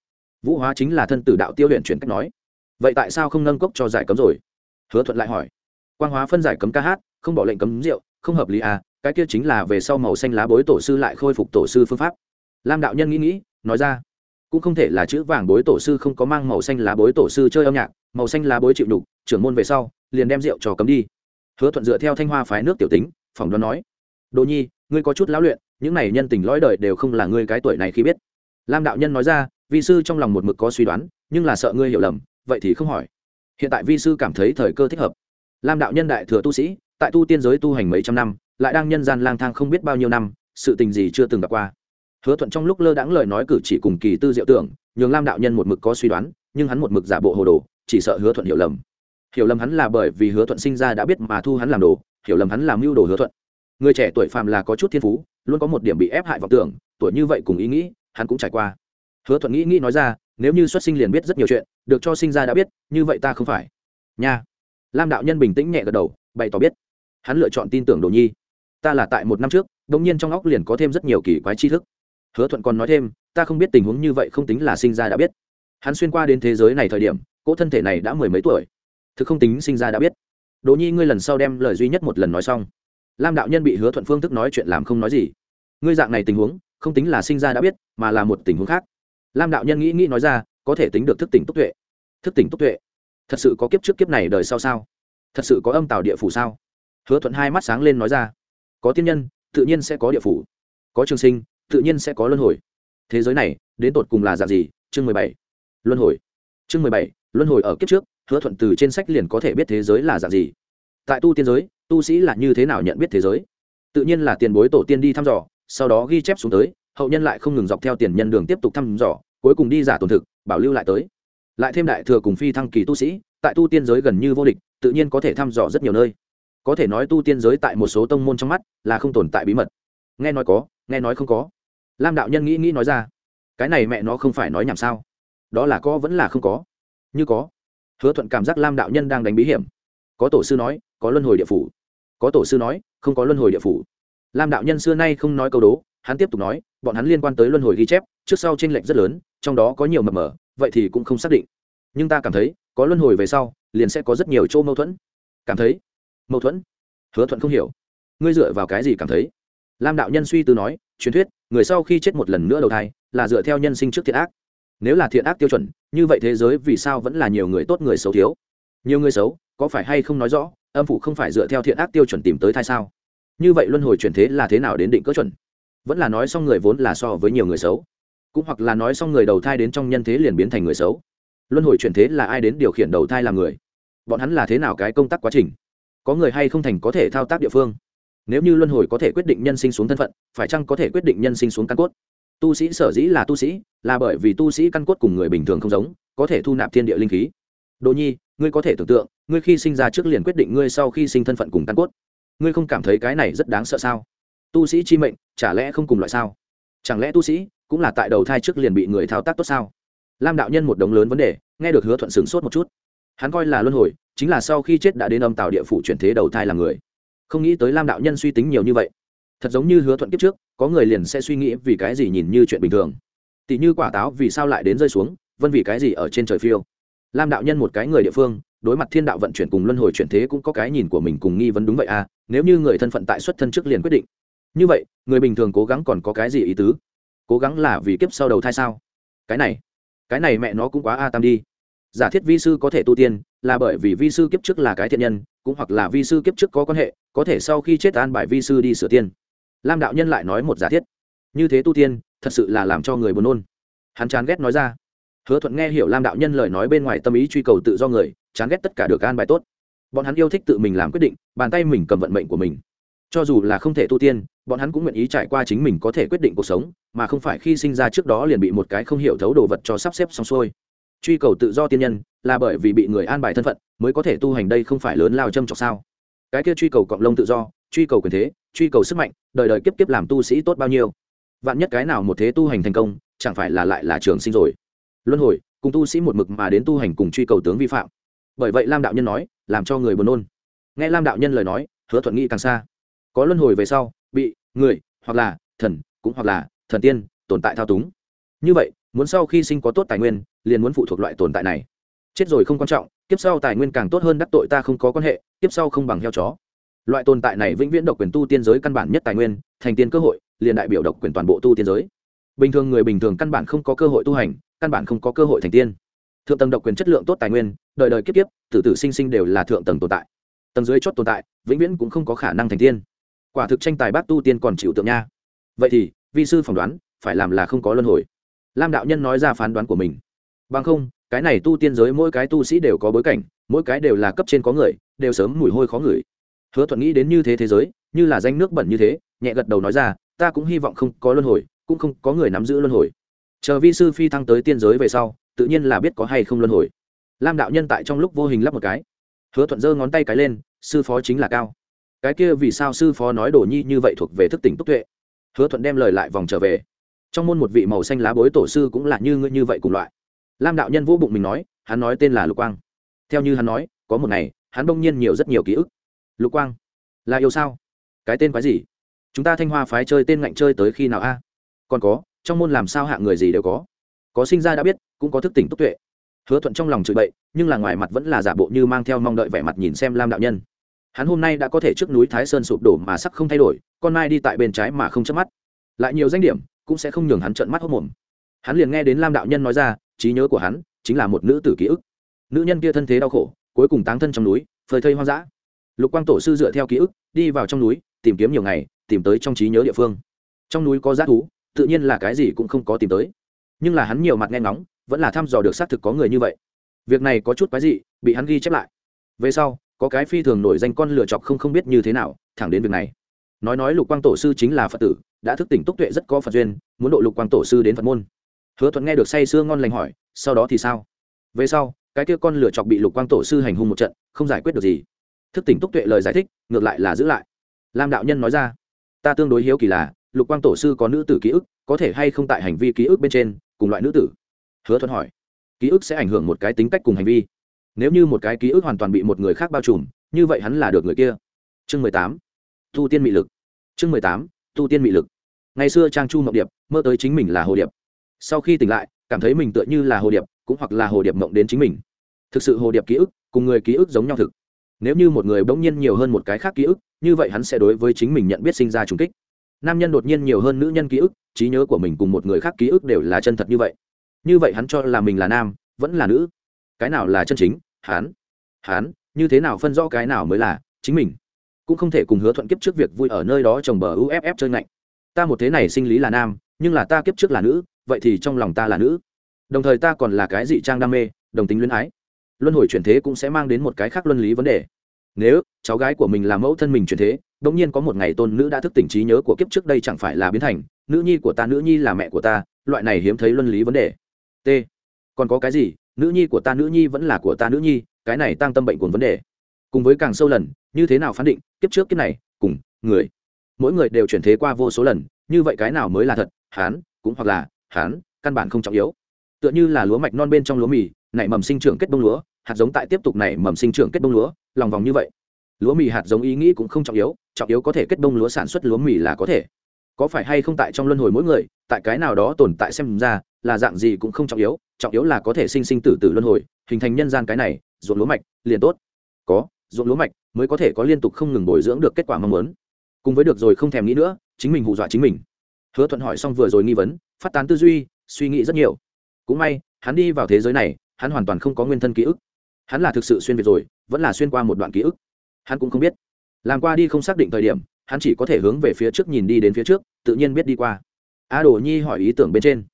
vũ hóa chính là thân tử đạo tiêu luyện chuyển cách nói. Vậy tại sao không nâng cốc cho giải cấm rồi? Hứa thuận lại hỏi, quang hóa phân giải cấm ca hát, không bỏ lệnh cấm rượu, không hợp lý à cái kia chính là về sau màu xanh lá bối tổ sư lại khôi phục tổ sư phương pháp. Lam đạo nhân nghĩ nghĩ, nói ra, cũng không thể là chữ vàng bối tổ sư không có mang màu xanh lá bối tổ sư chơi âm nhạc, màu xanh lá bối chịu đục, trưởng môn về sau liền đem rượu cho cấm đi. Hứa thuận dựa theo thanh hoa phái nước tiểu tính, phỏng đoán nói, đồ nhi ngươi có chút lão luyện, những này nhân tình lõi đời đều không là ngươi cái tuổi này khi biết. Lam đạo nhân nói ra, vi sư trong lòng một mực có suy đoán, nhưng là sợ ngươi hiểu lầm, vậy thì không hỏi. Hiện tại vi sư cảm thấy thời cơ thích hợp. Lam đạo nhân đại thừa tu sĩ, tại tu tiên giới tu hành mấy trăm năm, lại đang nhân gian lang thang không biết bao nhiêu năm, sự tình gì chưa từng gặp qua. Hứa thuận trong lúc lơ đãng lời nói cử chỉ cùng kỳ tư diệu tưởng, nhường lam đạo nhân một mực có suy đoán, nhưng hắn một mực giả bộ hồ đồ, chỉ sợ hứa thuận hiểu lầm. Hiểu lầm hắn là bởi vì hứa thuận sinh ra đã biết mà thu hắn làm đồ, hiểu lầm hắn làm mưu đồ hứa thuận người trẻ tuổi phàm là có chút thiên phú, luôn có một điểm bị ép hại vọng tưởng, tuổi như vậy cùng ý nghĩ, hắn cũng trải qua. Hứa thuận nghĩ nghĩ nói ra, nếu như xuất sinh liền biết rất nhiều chuyện, được cho sinh ra đã biết, như vậy ta không phải. Nha. Lam đạo nhân bình tĩnh nhẹ gật đầu, bày tỏ biết. Hắn lựa chọn tin tưởng đồ nhi. Ta là tại một năm trước đ ỗ n g nhiên trong óc liền có thêm rất nhiều kỳ quái tri thức. Hứa thuận còn nói thêm, ta không biết tình huống như vậy không tính là sinh ra đã biết. Hắn xuyên qua đến thế giới này thời điểm, cỗ thân thể này đã mười mấy tuổi. Thực không tính sinh ra đã biết. Đồ nhi, ngươi lần sau đem lời duy nhất một lần nói xong lam đạo nhân bị hứa thuận phương thức nói chuyện làm không nói gì. Ngươi dạng này tình huống, không tính là sinh ra đã biết, mà là một tình huống khác. Lam đạo nhân nghĩ nghĩ nói ra, có thể tính được thức tỉnh túc tuệ. Thức tỉnh túc tuệ? Thật sự có kiếp trước kiếp này đời sau sao? Thật sự có âm tào địa phủ sao? Hứa thuận hai mắt sáng lên nói ra. Có tiên nhân, tự nhiên sẽ có địa phủ. Có trường sinh, tự nhiên sẽ có luân hồi. Thế giới này, đến tột cùng là dạng gì? Chương mười bảy. Luân hồi. Chương mười bảy, luân hồi ở kiếp trước, hứa thuận từ trên sách liền có thể biết thế giới là dạng gì tại tu tiên giới, tu sĩ là như thế nào nhận biết thế giới? Tự nhiên là tiền bối tổ tiên đi thăm dò, sau đó ghi chép xuống tới, hậu nhân lại không ngừng dọc theo tiền nhân đường tiếp tục thăm dò, cuối cùng đi giả tổn thực, bảo lưu lại tới. Lại thêm đại thừa cùng phi thăng kỳ tu sĩ, tại tu tiên giới gần như vô địch, tự nhiên có thể thăm dò rất nhiều nơi. Có thể nói tu tiên giới tại một số tông môn trong mắt là không tồn tại bí mật. Nghe nói có, nghe nói không có. Lam đạo nhân nghĩ nghĩ nói ra, cái này mẹ nó không phải nói nhảm sao? Đó là có vẫn là không có. Như có. Hứa thuận cảm giác lam đạo nhân đang đánh bí hiểm có tổ sư nói, có luân hồi địa phủ. Có tổ sư nói, không có luân hồi địa phủ. Lam đạo nhân xưa nay không nói câu đố, hắn tiếp tục nói, bọn hắn liên quan tới luân hồi ghi chép, trước sau t r ê n lệch rất lớn, trong đó có nhiều mập mờ, vậy thì cũng không xác định. Nhưng ta cảm thấy, có luân hồi về sau, liền sẽ có rất nhiều chỗ mâu thuẫn. Cảm thấy? Mâu thuẫn? Hứa thuận không hiểu. Ngươi dựa vào cái gì cảm thấy? Lam đạo nhân suy tư nói, truyền thuyết, người sau khi chết một lần nữa đầu thai, là dựa theo nhân sinh trước thiện ác. Nếu là thiện ác tiêu chuẩn, như vậy thế giới vì sao vẫn là nhiều người tốt người xấu thiếu? Nhiều người xấu, có phải hay không nói rõ, âm phụ không phải dựa theo thiện ác tiêu chuẩn tìm tới thai sao? Như vậy luân hồi chuyển thế là thế nào đến định cỡ chuẩn? Vẫn là nói xong người vốn là so với nhiều người xấu, cũng hoặc là nói xong người đầu thai đến trong nhân thế liền biến thành người xấu. Luân hồi chuyển thế là ai đến điều khiển đầu thai làm người? Bọn hắn là thế nào cái công tác quá trình? Có người hay không thành có thể thao tác địa phương? Nếu như luân hồi có thể quyết định nhân sinh xuống thân phận, phải chăng có thể quyết định nhân sinh xuống căn cốt? Tu sĩ sở dĩ là tu sĩ, là bởi vì tu sĩ căn cốt cùng người bình thường không giống, có thể thu nạp thiên địa linh khí đồ nhi, ngươi có thể tưởng tượng, ngươi khi sinh ra trước liền quyết định ngươi sau khi sinh thân phận cùng căn cốt. Ngươi không cảm thấy cái này rất đáng sợ sao? Tu sĩ chi mệnh, chả lẽ không cùng loại sao? Chẳng lẽ tu sĩ cũng là tại đầu thai trước liền bị người thao tác tốt sao? Lam đạo nhân một đống lớn vấn đề, nghe được hứa thuận sửng sốt một chút. Hắn coi là luân hồi, chính là sau khi chết đã đến âm tạo địa phủ chuyển thế đầu thai làm người. Không nghĩ tới lam đạo nhân suy tính nhiều như vậy. Thật giống như hứa thuận kiếp trước, có người liền sẽ suy nghĩ vì cái gì nhìn như chuyện bình thường. Tỷ như quả táo vì sao lại đến rơi xuống, vân vì cái gì ở trên trời phiêu lam đạo nhân một cái người địa phương, đối mặt thiên đạo vận chuyển cùng luân hồi chuyển thế cũng có cái nhìn của mình cùng nghi vấn đúng vậy à nếu như người thân phận tại xuất thân trước liền quyết định. Như vậy, người bình thường cố gắng còn có cái gì ý tứ? Cố gắng là vì kiếp sau đầu thai sao? Cái này cái này mẹ nó cũng quá a tam đi. Giả thiết vi sư có thể tu tiên, là bởi vì vi sư kiếp trước là cái thiện nhân, cũng hoặc là vi sư kiếp trước có quan hệ, có thể sau khi chết an bài vi sư đi sửa tiên. Lam đạo nhân lại nói một giả thiết. Như thế tu tiên, thật sự là làm cho người buồn nôn. Hắn chán ghét nói ra hứa thuận nghe hiểu lam đạo nhân lời nói bên ngoài tâm ý truy cầu tự do người, chán ghét tất cả được an bài tốt. Bọn hắn yêu thích tự mình làm quyết định, bàn tay mình cầm vận mệnh của mình. Cho dù là không thể tu tiên, bọn hắn cũng nguyện ý trải qua chính mình có thể quyết định cuộc sống, mà không phải khi sinh ra trước đó liền bị một cái không hiểu thấu đồ vật cho sắp xếp xong xuôi. Truy cầu tự do tiên nhân, là bởi vì bị người an bài thân phận, mới có thể tu hành đây không phải lớn lao châm chọc sao. Cái kia truy cầu cọng lông tự do, truy cầu quyền thế, truy cầu sức mạnh, đời đời kiếp kiếp làm tu sĩ tốt bao nhiêu. Vạn nhất cái nào một thế tu hành thành công, chẳng phải là lại là trường sinh rồi luân hồi, cùng tu sĩ một mực mà đến tu hành cùng truy cầu tướng vi phạm. Bởi vậy lam đạo nhân nói, làm cho người buồn nôn. Nghe lam đạo nhân lời nói, hứa thuận nghĩ càng xa. Có luân hồi về sau, bị người, hoặc là thần, cũng hoặc là thần tiên, tồn tại thao túng. Như vậy, muốn sau khi sinh có tốt tài nguyên, liền muốn phụ thuộc loại tồn tại này. Chết rồi không quan trọng, kiếp sau tài nguyên càng tốt hơn đắc tội ta không có quan hệ, kiếp sau không bằng heo chó. Loại tồn tại này vĩnh viễn độc quyền tu tiên giới căn bản nhất tài nguyên, thành tiên cơ hội, liền đại biểu độc quyền toàn bộ tu tiên giới bình thường người bình thường căn bản không có cơ hội tu hành, căn bản không có cơ hội thành tiên. Thượng tầng độc quyền chất lượng tốt tài nguyên, đời đời kiếp kiếp, tử tử sinh sinh đều là thượng tầng tồn tại. Tầng dưới chót tồn tại, vĩnh viễn cũng không có khả năng thành tiên. Quả thực tranh tài bác tu tiên còn chịu tượng nha. Vậy thì, vi sư phỏng đoán, phải làm là không có luân hồi. Lam đạo nhân nói ra phán đoán của mình. Bằng không, cái này tu tiên giới mỗi cái tu sĩ đều có bối cảnh, mỗi cái đều là cấp trên có người, đều sớm mùi hôi khó ngửi. Hứa thuận nghĩ đến như thế thế giới, như là danh nước bẩn như thế, nhẹ gật đầu nói ra, ta cũng hy vọng không có luân hồi cũng không có người nắm giữ luân hồi. Chờ vi sư phi thăng tới tiên giới về sau, tự nhiên là biết có hay không luân hồi. Lam đạo nhân tại trong lúc vô hình lắp một cái. Hứa thuận giơ ngón tay cái lên, sư phó chính là cao. Cái kia vì sao sư phó nói đồ nhi như vậy thuộc về thức tỉnh túc tuệ? Hứa thuận đem lời lại vòng trở về. Trong môn một vị màu xanh lá bối tổ sư cũng là như ngươi như vậy cùng loại. Lam đạo nhân vô bụng mình nói, hắn nói tên là lục quang. Theo như hắn nói, có một ngày, hắn bỗng nhiên nhiều rất nhiều ký ức. Lục quang, là yêu sao? Cái tên quái gì? Chúng ta thanh hoa phái chơi tên ngạnh chơi tới khi nào a? Còn có, trong môn làm sao hạ người gì đều có. Có sinh ra đã biết, cũng có thức tỉnh túc tuệ. Hứa thuận trong lòng chửi bậy, nhưng là ngoài mặt vẫn là giả bộ như mang theo mong đợi vẻ mặt nhìn xem lam đạo nhân. Hắn hôm nay đã có thể trước núi thái sơn sụp đổ mà sắc không thay đổi, con mai đi tại bên trái mà không chớp mắt. Lại nhiều danh điểm, cũng sẽ không nhường hắn trợn mắt hốc mồm. Hắn liền nghe đến lam đạo nhân nói ra, trí nhớ của hắn chính là một nữ tử ký ức. Nữ nhân kia thân thế đau khổ, cuối cùng táng thân trong núi, phơi thây hoang dã. Lục quang tổ sư dựa theo ký ức, đi vào trong núi, tìm kiếm nhiều ngày, tìm tới trong trí nhớ địa phương. Trong núi có g thú tự nhiên là cái gì cũng không có tìm tới. Nhưng là hắn nhiều mặt nghe ngóng, vẫn là thăm dò được xác thực có người như vậy. Việc này có chút quái dị, bị hắn ghi chép lại. Về sau, có cái phi thường nổi danh con lựa chọc không không biết như thế nào, thẳng đến việc này. Nói nói lục quang tổ sư chính là phật tử, đã thức tỉnh túc tuệ rất có phật duyên, muốn độ lục quang tổ sư đến phật môn. Hứa thuận nghe được say sưa ngon lành hỏi, sau đó thì sao? Về sau, cái kia con lựa chọc bị lục quang tổ sư hành hung một trận, không giải quyết được gì. Thức tỉnh túc tuệ lời giải thích, ngược lại là giữ lại. Lam đạo nhân nói ra, ta tương đối hiếu kỳ là lục quang tổ sư có nữ tử ký ức, có thể hay không tại hành vi ký ức bên trên, cùng loại nữ tử? Hứa thuận hỏi. Ký ức sẽ ảnh hưởng một cái tính cách cùng hành vi. Nếu như một cái ký ức hoàn toàn bị một người khác bao trùm, như vậy hắn là được người kia. Chương mười tám. Tu tiên mị lực. Chương mười tám. Tu tiên mị lực. Ngày xưa trang chu mộng điệp mơ tới chính mình là hồ điệp. Sau khi tỉnh lại, cảm thấy mình tựa như là hồ điệp, cũng hoặc là hồ điệp mộng đến chính mình. Thực sự hồ điệp ký ức cùng người ký ức giống nhau thực. Nếu như một người bỗng nhiên nhiều hơn một cái khác ký ức, như vậy hắn sẽ đối với chính mình nhận biết sinh ra trùng kích nam nhân đột nhiên nhiều hơn nữ nhân ký ức, trí nhớ của mình cùng một người khác ký ức đều là chân thật như vậy. Như vậy hắn cho là mình là nam, vẫn là nữ. Cái nào là chân chính? Hắn. Hắn, như thế nào phân rõ cái nào mới là chính mình? Cũng không thể cùng hứa thuận kiếp trước việc vui ở nơi đó trồng bờ uff chơi ngạnh. Ta một thế này sinh lý là nam, nhưng là ta kiếp trước là nữ, vậy thì trong lòng ta là nữ. Đồng thời ta còn là cái dị trang đam mê, đồng tính luyến ái. Luân hồi chuyển thế cũng sẽ mang đến một cái khác luân lý vấn đề. Nếu cháu gái của mình là mẫu thân mình chuyển thế bỗng nhiên có một ngày tôn nữ đã thức tỉnh trí nhớ của kiếp trước đây chẳng phải là biến thành, nữ nhi của ta, nữ nhi là mẹ của ta, loại này hiếm thấy luân lý vấn đề. T. Còn có cái gì? Nữ nhi của ta, nữ nhi vẫn là của ta, nữ nhi, cái này tăng tâm bệnh của vấn đề. Cùng với càng sâu lần, như thế nào phán định, kiếp trước kiếp này, cùng, người. Mỗi người đều chuyển thế qua vô số lần, như vậy cái nào mới là thật? Hán, cũng hoặc là, hán, căn bản không trọng yếu. Tựa như là lúa mạch non bên trong lúa mì nảy mầm sinh trưởng kết bông lúa, hạt giống tại tiếp tục nảy mầm sinh trưởng kết bông lúa, lòng vòng như vậy lúa mì hạt giống ý nghĩ cũng không trọng yếu trọng yếu có thể kết đông lúa sản xuất lúa mì là có thể. Có phải hay không tại trong luân hồi mỗi người, tại cái nào đó tồn tại xem ra, là dạng gì cũng không trọng yếu trọng yếu là có thể sinh sinh tử tử luân hồi, hình thành nhân gian cái này, ruộng lúa mạch, liền tốt. Có, ruộng lúa mạch mới có thể có liên tục không ngừng bồi dưỡng được kết quả mong muốn. Cùng với được rồi không thèm nghĩ nữa, chính mình hù dọa chính mình. Hứa thuận hỏi xong vừa rồi nghi vấn, phát tán tư duy, suy nghĩ rất nhiều. Cũng may, hắn đi vào thế giới này, hắn hoàn toàn không có nguyên thân ký ức. Hắn là thực sự xuyên việt rồi, vẫn là xuyên qua một đoạn ký ức hắn cũng không biết. Làm qua đi không xác định thời điểm, hắn chỉ có thể hướng về phía trước nhìn đi đến phía trước, tự nhiên biết đi qua. A đồ nhi hỏi ý tưởng bên trên.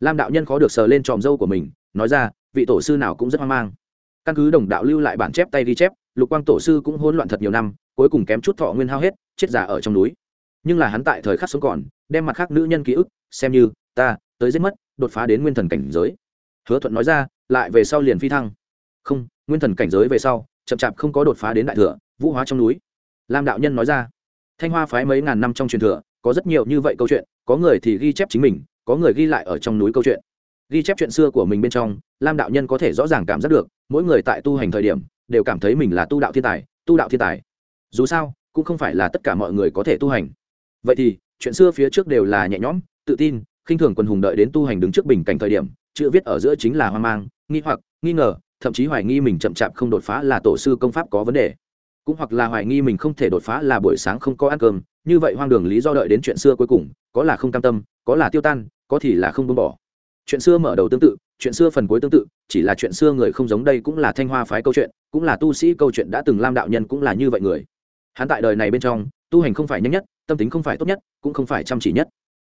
Lam đạo nhân khó được sờ lên tròm dâu của mình, nói ra, vị tổ sư nào cũng rất hoang mang. Căn cứ đồng đạo lưu lại bản chép tay ghi chép, lục quang tổ sư cũng hỗn loạn thật nhiều năm, cuối cùng kém chút thọ nguyên hao hết, chết giả ở trong núi. Nhưng là hắn tại thời khắc sống còn, đem mặt khác nữ nhân ký ức, xem như, ta, tới giết mất, đột phá đến nguyên thần cảnh giới. Hứa thuận nói ra, lại về sau liền phi thăng. Không, nguyên thần cảnh giới về sau, chậm chạp không có đột phá đến đại thừa vũ hóa trong núi. Lam đạo nhân nói ra, thanh hoa phái mấy ngàn năm trong truyền thừa, có rất nhiều như vậy câu chuyện, có người thì ghi chép chính mình, có người ghi lại ở trong núi câu chuyện. Ghi chép chuyện xưa của mình bên trong, lam đạo nhân có thể rõ ràng cảm giác được, mỗi người tại tu hành thời điểm, đều cảm thấy mình là tu đạo thiên tài, tu đạo thiên tài. Dù sao, cũng không phải là tất cả mọi người có thể tu hành. Vậy thì, chuyện xưa phía trước đều là nhẹ nhõm, tự tin, khinh thường quân hùng đợi đến tu hành đứng trước bình cảnh thời điểm, chữ viết ở giữa chính là hoang mang, nghi hoặc, nghi ngờ, thậm chí hoài nghi mình chậm chạp không đột phá là tổ sư công pháp có vấn đề cũng hoặc là hoài nghi mình không thể đột phá là buổi sáng không có ăn cơm, như vậy hoang đường lý do đợi đến chuyện xưa cuối cùng, có là không cam tâm, có là tiêu tan, có thì là không buông bỏ. Chuyện xưa mở đầu tương tự, chuyện xưa phần cuối tương tự, chỉ là chuyện xưa người không giống đây cũng là thanh hoa phái câu chuyện, cũng là tu sĩ câu chuyện đã từng lam đạo nhân cũng là như vậy người. Hắn tại đời này bên trong, tu hành không phải nhanh nhất, tâm tính không phải tốt nhất, cũng không phải chăm chỉ nhất.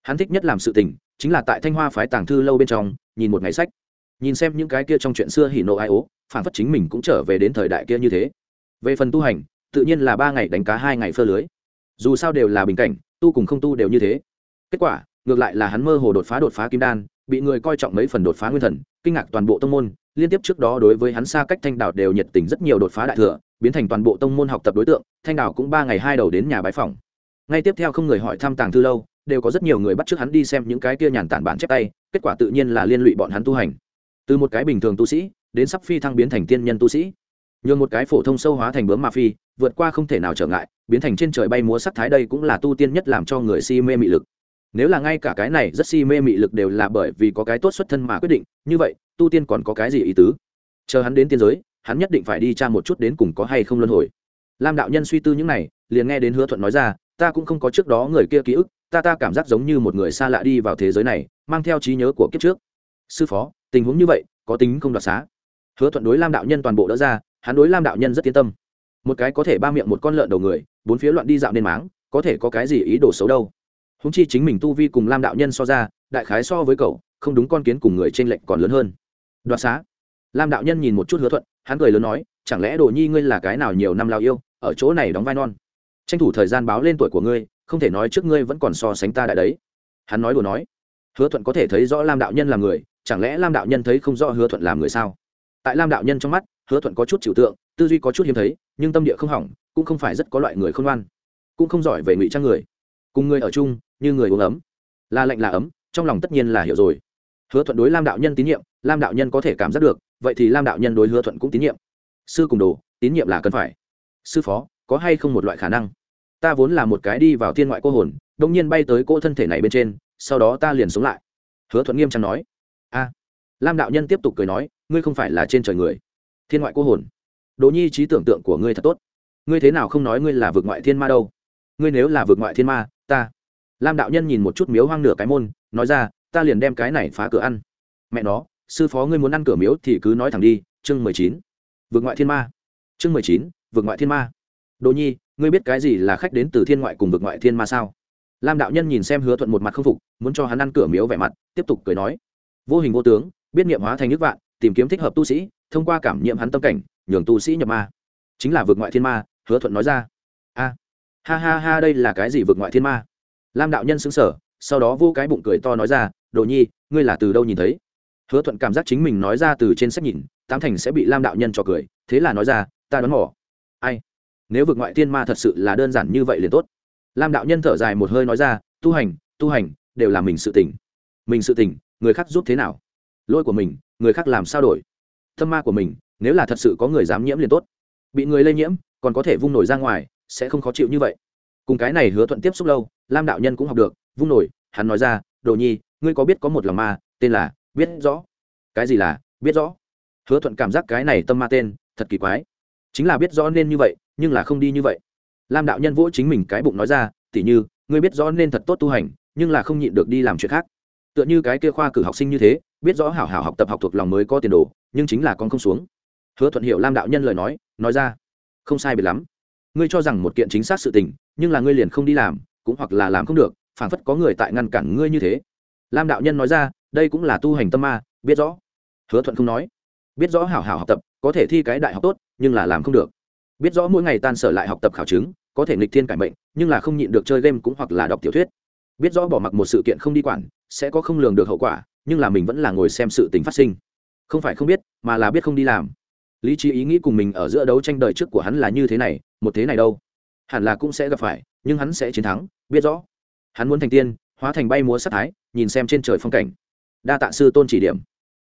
Hắn thích nhất làm sự tình, chính là tại thanh hoa phái tàng thư lâu bên trong, nhìn một ngày sách. Nhìn xem những cái kia trong chuyện xưa hỉ nộ ai ố phản phất chính mình cũng trở về đến thời đại kia như thế về phần tu hành, tự nhiên là ba ngày đánh cá, hai ngày phơ lưới. Dù sao đều là bình cảnh, tu cùng không tu đều như thế. Kết quả, ngược lại là hắn mơ hồ đột phá đột phá kim đan, bị người coi trọng mấy phần đột phá nguyên thần, kinh ngạc toàn bộ tông môn. Liên tiếp trước đó đối với hắn xa cách thanh đảo đều nhiệt tình rất nhiều đột phá đại thừa, biến thành toàn bộ tông môn học tập đối tượng, thanh đảo cũng ba ngày hai đầu đến nhà bái phòng ngay tiếp theo không người hỏi thăm tàng thư lâu, đều có rất nhiều người bắt t r ư ớ c hắn đi xem những cái kia nhàn tản bản chép tay, kết quả tự nhiên là liên lụy bọn hắn tu hành. Từ một cái bình thường tu sĩ, đến sắp phi thăng biến thành tiên nhân tu sĩ nhường một cái phổ thông sâu hóa thành bướm ma phi, vượt qua không thể nào trở ngại, biến thành trên trời bay múa sắc thái đây cũng là tu tiên nhất làm cho người si mê mị lực. Nếu là ngay cả cái này rất si mê mị lực đều là bởi vì có cái tốt xuất thân mà quyết định, như vậy, tu tiên còn có cái gì ý tứ? Chờ hắn đến tiên giới, hắn nhất định phải đi tra một chút đến cùng có hay không luân hồi. Lam đạo nhân suy tư những này, liền nghe đến hứa thuận nói ra, ta cũng không có trước đó người kia ký ức, ta ta cảm giác giống như một người xa lạ đi vào thế giới này, mang theo trí nhớ của kiếp trước. Sư phó, tình huống như vậy, có tính không đoạt xá. Hứa thuận đối lam đạo nhân toàn bộ đỡ ra hắn đối lam đạo nhân rất yên tâm. Một cái có thể ba miệng một con lợn đầu người, bốn phía loạn đi dạo nên máng, có thể có cái gì ý đồ xấu đâu. Húng chi chính mình tu vi cùng lam đạo nhân so ra, đại khái so với cậu, không đúng con kiến cùng người t r ê n lệch còn lớn hơn. Đoạt xá. Lam đạo nhân nhìn một chút hứa thuận, hắn cười lớn nói, chẳng lẽ đồ nhi ngươi là cái nào nhiều năm lao yêu, ở chỗ này đóng vai non? Tranh thủ thời gian báo lên tuổi của ngươi, không thể nói trước ngươi vẫn còn so sánh ta đại đấy. Hắn nói đùa nói. Hứa thuận có thể thấy rõ lam đạo nhân là người, chẳng lẽ lam đạo nhân thấy không rõ hứa thuận làm người sao? Tại lam đạo nhân trong mắt hứa thuận có chút chịu tượng, tư duy có chút hiếm thấy, nhưng tâm địa không hỏng, cũng không phải rất có loại người không ngoan. Cũng không giỏi về ngụy trang người. Cùng người ở chung, như người uống ấm. Là lạnh là ấm, trong lòng tất nhiên là hiểu rồi. Hứa thuận đối lam đạo nhân tín nhiệm, lam đạo nhân có thể cảm giác được, vậy thì lam đạo nhân đối hứa thuận cũng tín nhiệm. Sư cùng đồ, tín nhiệm là cần phải. Sư phó, có hay không một loại khả năng? Ta vốn là một cái đi vào thiên ngoại cô hồn đông nhiên bay tới cỗ thân thể này bên trên, sau đó ta liền sống lại. Hứa thuận nghiêm trang nói. A. Lam đạo nhân tiếp tục cười nói, ngươi không phải là trên trời người thiên ngoại cô hồn. Đỗ nhi trí tưởng tượng của ngươi thật tốt. Ngươi thế nào không nói ngươi là vượt ngoại thiên ma đâu? Ngươi nếu là vượt ngoại thiên ma, ta. Lam đạo nhân nhìn một chút miếu hoang nửa cái môn, nói ra, ta liền đem cái này phá cửa ăn. Mẹ nó, sư phó ngươi muốn ăn cửa miếu thì cứ nói thẳng đi, chương mười chín. Vượt ngoại thiên ma. Chương mười chín vượt ngoại thiên ma. Đỗ nhi, ngươi biết cái gì là khách đến từ thiên ngoại cùng vượt ngoại thiên ma sao? Lam đạo nhân nhìn xem hứa thuận một mặt không phục, muốn cho hắn ăn cửa miếu vẻ mặt, tiếp tục cười nói. Vô hình vô tướng, biết nghiệm hóa thành nước vạn, tìm kiếm thích hợp tu sĩ thông qua cảm nhiễm hắn tâm cảnh, nhường tu sĩ nhập ma. Chính là vượt ngoại thiên ma, hứa thuận nói ra. A, ha ha ha, đây là cái gì vượt ngoại thiên ma? Lam đạo nhân xứng sở sau đó vô cái bụng cười to nói ra, đồ nhi, ngươi là từ đâu nhìn thấy? Hứa thuận cảm giác chính mình nói ra từ trên sách nhìn, tám thành sẽ bị lam đạo nhân cho cười, thế là nói ra, ta đoán mỏ ai? Nếu vượt ngoại thiên ma thật sự là đơn giản như vậy liền tốt. Lam đạo nhân thở dài một hơi nói ra, tu hành tu hành, đều là mình sự tỉnh mình sự tỉnh người khác giúp thế nào? Lỗi của mình, người khác làm sao đổi? Thâm ma của mình, nếu là thật sự có người dám nhiễm liền tốt. Bị người lây nhiễm, còn có thể vung nổi ra ngoài, sẽ không khó chịu như vậy. Cùng cái này hứa thuận tiếp xúc lâu, lam đạo nhân cũng học được, vung nổi, hắn nói ra, đồ nhi, ngươi có biết có một lòng ma, tên là biết rõ. Cái gì là biết rõ? Hứa thuận cảm giác cái này tâm ma tên, thật kỳ quái. Chính là biết rõ nên như vậy, nhưng là không đi như vậy. Lam đạo nhân vỗ chính mình cái bụng nói ra, tỉ như, ngươi biết rõ nên thật tốt tu hành, nhưng là không nhịn được đi làm chuyện khác. Tựa như cái kia khoa cử học sinh như thế, biết rõ hảo hảo học tập học thuộc lòng mới có tiền đồ nhưng chính là con không xuống. Hứa thuận hiểu lam đạo nhân lời nói nói ra, không sai biệt lắm. Ngươi cho rằng một kiện chính xác sự tình, nhưng là ngươi liền không đi làm, cũng hoặc là làm không được, phảng phất có người tại ngăn cản ngươi như thế. Lam đạo nhân nói ra, đây cũng là tu hành tâm ma, biết rõ. Hứa thuận không nói. Biết rõ hảo hảo học tập, có thể thi cái đại học tốt, nhưng là làm không được. Biết rõ mỗi ngày tan sở lại học tập khảo chứng, có thể nghịch thiên cải mệnh, nhưng là không nhịn được chơi game cũng hoặc là đọc tiểu thuyết. Biết rõ bỏ mặc một sự kiện không đi quản, sẽ có không lường được hậu quả, nhưng là mình vẫn là ngồi xem sự tình phát sinh không phải không biết, mà là biết không đi làm. Lý trí ý nghĩ cùng mình ở giữa đấu tranh đời trước của hắn là như thế này, một thế này đâu? Hẳn là cũng sẽ gặp phải, nhưng hắn sẽ chiến thắng, biết rõ. Hắn muốn thành tiên, hóa thành bay múa sát thái, nhìn xem trên trời phong cảnh. Đa tạ sư tôn chỉ điểm.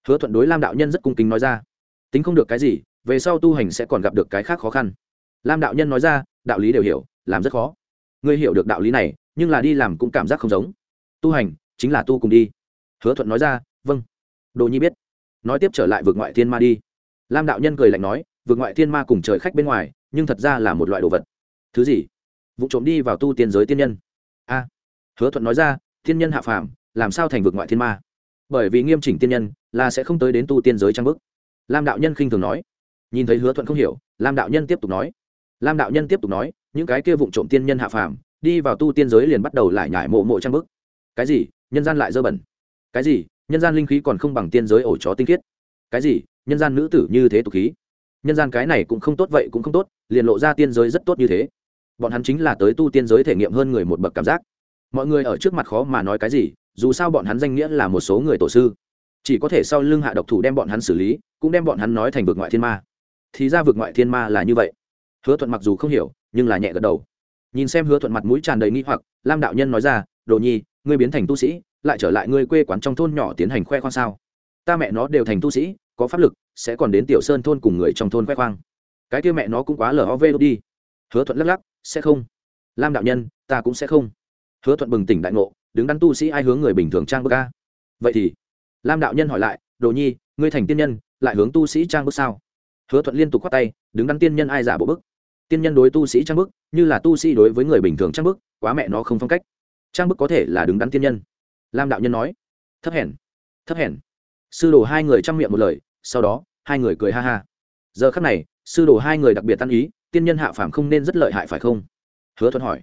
Hứa thuận đối lam đạo nhân rất cung kính nói ra. Tính không được cái gì, về sau tu hành sẽ còn gặp được cái khác khó khăn. Lam đạo nhân nói ra, đạo lý đều hiểu, làm rất khó. Ngươi hiểu được đạo lý này, nhưng là đi làm cũng cảm giác không giống. Tu hành, chính là tu cùng đi. Hứa thuận nói ra vâng. Đồ nhi biết nói tiếp trở lại vượt ngoại thiên ma đi. Lam đạo nhân cười lạnh nói vượt ngoại thiên ma cùng trời khách bên ngoài, nhưng thật ra là một loại đồ vật. Thứ gì? Vụ trộm đi vào tu tiên giới tiên nhân. A. Hứa thuận nói ra tiên nhân hạ phàm, làm sao thành vượt ngoại thiên ma? Bởi vì nghiêm chỉnh tiên nhân, là sẽ không tới đến tu tiên giới trang bức. Lam đạo nhân khinh thường nói. Nhìn thấy hứa thuận không hiểu, lam đạo nhân tiếp tục nói. Lam đạo nhân tiếp tục nói, những cái kia vụ trộm tiên nhân hạ phàm, đi vào tu tiên giới liền bắt đầu lại nhải mộ mộ trang bức. Cái gì? Nhân gian lại dơ bẩn. Cái gì? Nhân gian linh khí còn không bằng tiên giới ổ chó tinh khiết. Cái gì? Nhân gian nữ tử như thế tục khí? Nhân gian cái này cũng không tốt vậy cũng không tốt, liền lộ ra tiên giới rất tốt như thế. Bọn hắn chính là tới tu tiên giới thể nghiệm hơn người một bậc cảm giác. Mọi người ở trước mặt khó mà nói cái gì, dù sao bọn hắn danh nghĩa là một số người tổ sư. Chỉ có thể sau lưng hạ độc thủ đem bọn hắn xử lý, cũng đem bọn hắn nói thành vực ngoại thiên ma. Thì ra vực ngoại thiên ma là như vậy. Hứa thuận mặc dù không hiểu, nhưng là nhẹ gật đầu. Nhìn xem hứa thuận mặt mũi tràn đầy nghi hoặc, lam đạo nhân nói ra, đồ nhi, ngươi biến thành tu sĩ lại trở lại ngươi quê quán trong thôn nhỏ tiến hành khoe khoang sao? Ta mẹ nó đều thành tu sĩ, có pháp lực, sẽ còn đến tiểu sơn thôn cùng người trong thôn khoe khoang. Cái kia mẹ nó cũng quá lờ lov đi. Hứa thuận lắc lắc, sẽ không. Lam đạo nhân, ta cũng sẽ không. Hứa thuận bừng tỉnh đại ngộ, đứng đắn tu sĩ ai hướng người bình thường trang bức ca vậy thì, lam đạo nhân hỏi lại, đồ nhi, ngươi thành tiên nhân, lại hướng tu sĩ trang bức sao? Hứa thuận liên tục khoát tay, đứng đắn tiên nhân ai giả bộ bức? Tiên nhân đối tu sĩ trang bức, như là tu sĩ đối với người bình thường trang bức, quá mẹ nó không phong cách. Trang bức có thể là đứng đắn tiên nhân lam đạo nhân nói. Thấp hèn thấp hèn. Sư đồ hai người chăm miệng một lời, sau đó, hai người cười ha ha. Giờ khắc này, sư đồ hai người đặc biệt tan ý, tiên nhân hạ phàm không nên rất lợi hại phải không? Hứa thuận hỏi.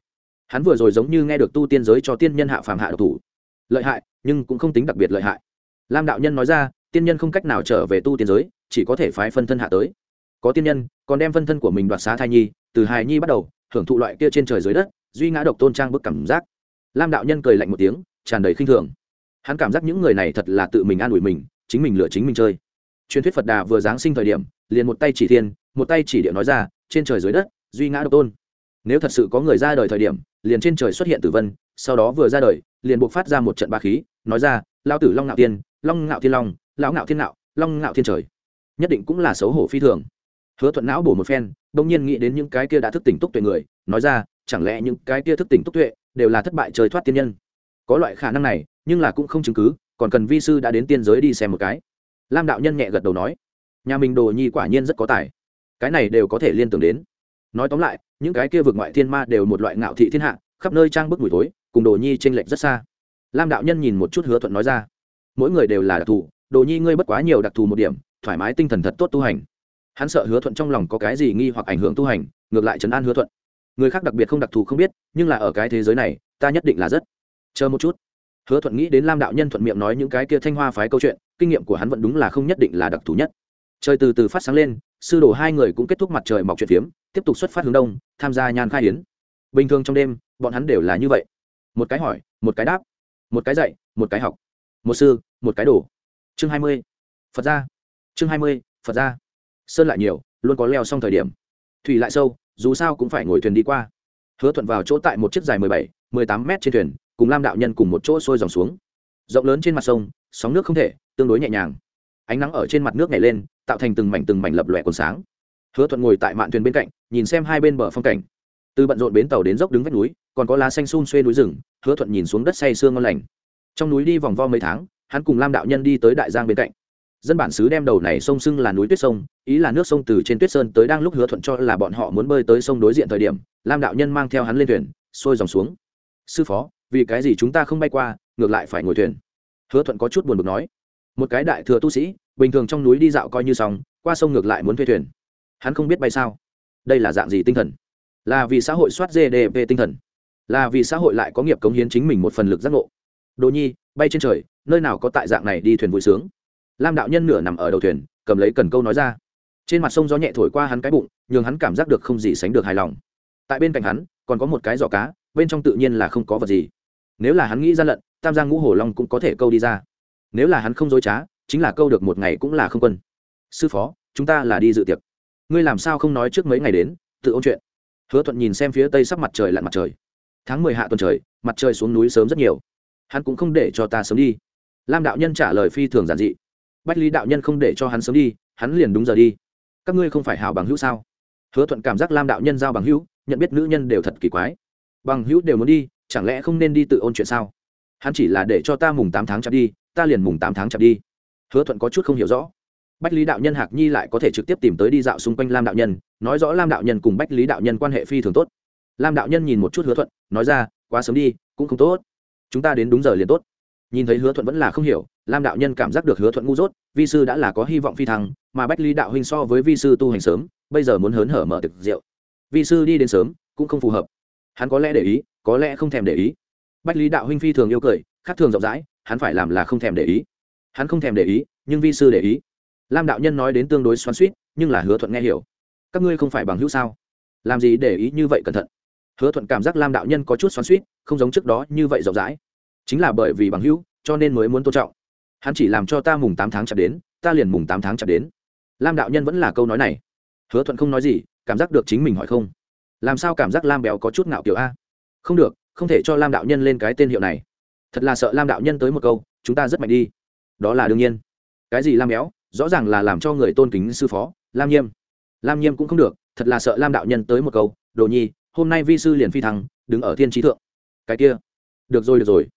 Hắn vừa rồi giống như nghe được tu tiên giới cho tiên nhân hạ phàm hạ độc thủ. Lợi hại, nhưng cũng không tính đặc biệt lợi hại. Lam đạo nhân nói ra, tiên nhân không cách nào trở về tu tiên giới, chỉ có thể phái phân thân hạ tới. Có tiên nhân, còn đem phân thân của mình đoạt xá thai nhi, từ hài nhi bắt đầu, hưởng thụ loại kia trên trời dưới đất, duy ngã độc tôn trang bức cảm giác. Lam đạo nhân cười lạnh một tiếng tràn đầy khinh thường. Hắn cảm giác những người này thật là tự mình an ủi mình, chính mình lựa chính mình chơi. Truyền thuyết phật đà vừa giáng sinh thời điểm, liền một tay chỉ thiên, một tay chỉ địa nói ra, trên trời dưới đất, duy ngã độc tôn. Nếu thật sự có người ra đời thời điểm, liền trên trời xuất hiện tử vân, sau đó vừa ra đời, liền buộc phát ra một trận ba khí, nói ra lao tử long ngạo tiên long ngạo thiên long, lão ngạo thiên ngạo, long ngạo thiên trời. Nhất định cũng là xấu hổ phi thường. Hứa thuận não bổ một phen đông nhiên nghĩ đến những cái kia đã thức tỉnh túc tuệ người, nói ra, chẳng lẽ những cái kia thức tỉnh túc tuệ đều là thất bại trời thoát tiên nhân? Có loại khả năng này, nhưng là cũng không chứng cứ, còn cần vi sư đã đến tiên giới đi xem một cái. Lam đạo nhân nhẹ gật đầu nói, nhà mình đồ nhi quả nhiên rất có tài. Cái này đều có thể liên tưởng đến. Nói tóm lại, những cái kia vượt ngoại thiên ma đều một loại ngạo thị thiên hạ, khắp nơi trang bức mùi tối cùng đồ nhi tranh lệch rất xa. Lam đạo nhân nhìn một chút hứa thuận nói ra, mỗi người đều là đặc thù, đồ nhi ngươi bất quá nhiều đặc thù một điểm, thoải mái tinh thần thật tốt tu hành. Hắn sợ hứa thuận trong lòng có cái gì nghi hoặc ảnh hưởng tu hành, ngược lại chấn an hứa thuận. Người khác đặc biệt không đặc thù không biết, nhưng là ở cái thế giới này, ta nhất định là rất chờ một chút. Hứa thuận nghĩ đến lam đạo nhân thuận miệng nói những cái kia thanh hoa phái câu chuyện, kinh nghiệm của hắn vẫn đúng là không nhất định là đặc thù nhất. Trời từ từ phát sáng lên, sư đồ hai người cũng kết thúc mặt trời mọc chuyện phiếm, tiếp tục xuất phát hướng đông, tham gia nhan khai hiến bình thường trong đêm, bọn hắn đều là như vậy. Một cái hỏi, một cái đáp, một cái dạy, một cái học. Một sư, một cái đồ. Chương hai mươi. Phật gia. Chương hai mươi, phật gia. Sơn lại nhiều, luôn có leo xong thời điểm. Thủy lại sâu, dù sao cũng phải ngồi thuyền đi qua. Hứa thuận vào chỗ tại một chiếc dài mười bảy, mười tám mét trên thuyền cùng lam đạo nhân cùng một chỗ sôi dòng xuống. Rộng lớn trên mặt sông, sóng nước không thể, tương đối nhẹ nhàng. Ánh nắng ở trên mặt nước nhảy lên, tạo thành từng mảnh từng mảnh lập lòe còn sáng. Hứa thuận ngồi tại mạn thuyền bên cạnh, nhìn xem hai bên bờ phong cảnh. Từ bận rộn bến tàu đến dốc đứng vách núi, còn có lá xanh xun xuê núi rừng, hứa thuận nhìn xuống đất say sương ngon lành. Trong núi đi vòng vo mấy tháng, hắn cùng lam đạo nhân đi tới đại giang bên cạnh. Dân bản xứ đem đầu này sông sưng là núi tuyết sông, ý là nước sông từ trên tuyết sơn tới đang lúc hứa thuận cho là bọn họ muốn bơi tới sông đối diện thời điểm, lam đạo nhân mang theo hắn lên thuyền xuôi dòng xuống. Sư phó vì cái gì chúng ta không bay qua, ngược lại phải ngồi thuyền? Hứa thuận có chút buồn bực nói. Một cái đại thừa tu sĩ, bình thường trong núi đi dạo coi như xong, qua sông ngược lại muốn thuê thuyền. Hắn không biết bay sao. Đây là dạng gì tinh thần? Là vì xã hội soát gdp tinh thần. Là vì xã hội lại có nghiệp cống hiến chính mình một phần lực giác ngộ. Đồ nhi, bay trên trời, nơi nào có tại dạng này đi thuyền vui sướng? Lam đạo nhân nửa nằm ở đầu thuyền, cầm lấy cần câu nói ra. Trên mặt sông gió nhẹ thổi qua hắn cái bụng, nhường hắn cảm giác được không gì sánh được hài lòng. Tại bên cạnh hắn, còn có một cái giỏ cá, bên trong tự nhiên là không có vật gì nếu là hắn nghĩ ra lận, tam giang ngũ hổ long cũng có thể câu đi ra. Nếu là hắn không dối trá, chính là câu được một ngày cũng là không quân. Sư phó, chúng ta là đi dự tiệc. Ngươi làm sao không nói trước mấy ngày đến, tự ôn chuyện. Hứa thuận nhìn xem phía tây sắp mặt trời lặn mặt trời. Tháng mười hạ tuần trời, mặt trời xuống núi sớm rất nhiều. Hắn cũng không để cho ta sớm đi. Lam đạo nhân trả lời phi thường giản dị. Bách lý đạo nhân không để cho hắn sớm đi, hắn liền đúng giờ đi. Các ngươi không phải hào bằng hữu sao? Hứa thuận cảm giác lam đạo nhân giao bằng hữu, nhận biết nữ nhân đều thật kỳ quái. Bằng hữu đều muốn đi chẳng lẽ không nên đi tự ôn chuyện sao? Hắn chỉ là để cho ta mùng tám tháng chặt đi, ta liền mùng tám tháng chặt đi. Hứa thuận có chút không hiểu rõ. Bách lý đạo nhân hạc nhi lại có thể trực tiếp tìm tới đi dạo xung quanh lam đạo nhân, nói rõ lam đạo nhân cùng bách lý đạo nhân quan hệ phi thường tốt. Lam đạo nhân nhìn một chút hứa thuận, nói ra, quá sớm đi, cũng không tốt. Chúng ta đến đúng giờ liền tốt. Nhìn thấy hứa thuận vẫn là không hiểu, lam đạo nhân cảm giác được hứa thuận ngu dốt, vi sư đã là có hy vọng phi thăng, mà bách lý đạo huynh so với vi sư tu hành sớm, bây giờ muốn hớn hở mở thực rượu. Vi sư đi đến sớm, cũng không phù hợp hắn có lẽ để ý, có lẽ không thèm để ý. Bách lý đạo huynh phi thường yêu cười, khác thường rộng rãi, hắn phải làm là không thèm để ý. Hắn không thèm để ý, nhưng vi sư để ý. Lam đạo nhân nói đến tương đối xoắn suýt nhưng là hứa thuận nghe hiểu. Các ngươi không phải bằng hữu sao? Làm gì để ý như vậy cẩn thận? Hứa thuận cảm giác lam đạo nhân có chút xoắn suýt không giống trước đó như vậy rộng rãi. Chính là bởi vì bằng hữu, cho nên mới muốn tôn trọng. Hắn chỉ làm cho ta mùng tám tháng chạp đến, ta liền mùng tám tháng chạp đến. Lam đạo nhân vẫn là câu nói này. Hứa thuận không nói gì, cảm giác được chính mình hỏi không làm sao cảm giác lam béo có chút ngạo kiểu a? Không được, không thể cho lam đạo nhân lên cái tên hiệu này. Thật là sợ lam đạo nhân tới một câu, chúng ta rất mạnh đi. Đó là đương nhiên. Cái gì lam béo? Rõ ràng là làm cho người tôn kính sư phó, lam nhiêm. Lam nhiêm cũng không được, thật là sợ lam đạo nhân tới một câu, đồ nhi, hôm nay vi sư liền phi thăng, đứng ở thiên trí thượng. Cái kia. Được rồi được rồi.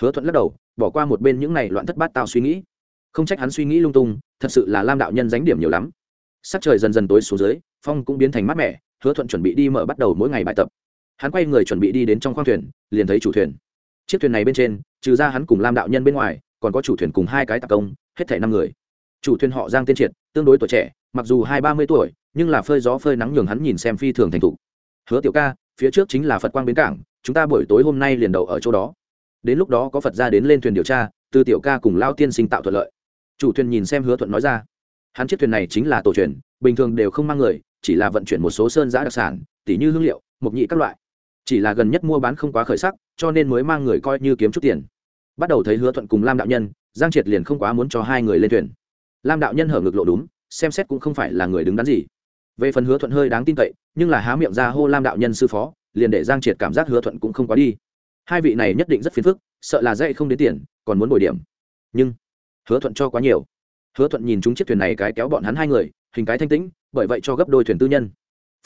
Hứa thuận lắc đầu, bỏ qua một bên những này loạn thất bát tao suy nghĩ. Không trách hắn suy nghĩ lung tung, thật sự là lam đạo nhân dánh điểm nhiều lắm. Sắc trời dần dần tối xuống dưới, phong cũng biến thành mát mẻ hứa thuận chuẩn bị đi mở bắt đầu mỗi ngày bài tập. Hắn quay người chuẩn bị đi đến trong khoang thuyền, liền thấy chủ thuyền. Chiếc thuyền này bên trên, trừ ra hắn cùng lam đạo nhân bên ngoài, còn có chủ thuyền cùng hai cái tạc công, hết thảy năm người. Chủ thuyền họ giang tiên triệt, tương đối tuổi trẻ, mặc dù hai ba mươi tuổi, nhưng là phơi gió phơi nắng nhường hắn nhìn xem phi thường thành thục. Hứa tiểu ca, phía trước chính là phật quang bến cảng, chúng ta buổi tối hôm nay liền đậu ở chỗ đó. Đến lúc đó có phật ra đến lên thuyền điều tra, từ tiểu ca cùng lao tiên sinh tạo thuận lợi. Chủ thuyền nhìn xem hứa thuận nói ra, hắn chiếc thuyền này chính là tổ thuyền bình thường đều không mang người chỉ là vận chuyển một số sơn giã đặc sản, tỉ như hương liệu, mộc nhị các loại. Chỉ là gần nhất mua bán không quá khởi sắc, cho nên mới mang người coi như kiếm chút tiền. Bắt đầu thấy hứa thuận cùng lam đạo nhân, giang triệt liền không quá muốn cho hai người lên thuyền. Lam đạo nhân hở ngực lộ đúng, xem xét cũng không phải là người đứng đắn gì. Về phần hứa thuận hơi đáng tin cậy, nhưng là há miệng ra hô lam đạo nhân sư phó, liền để giang triệt cảm giác hứa thuận cũng không quá đi. Hai vị này nhất định rất phiền phức, sợ là dạy không đến tiền, còn muốn bồi điểm. Nhưng hứa thuận cho quá nhiều. Hứa thuận nhìn chúng chiếc thuyền này cái kéo bọn hắn hai người hình cái thanh tĩnh, bởi vậy cho gấp đôi thuyền tư nhân.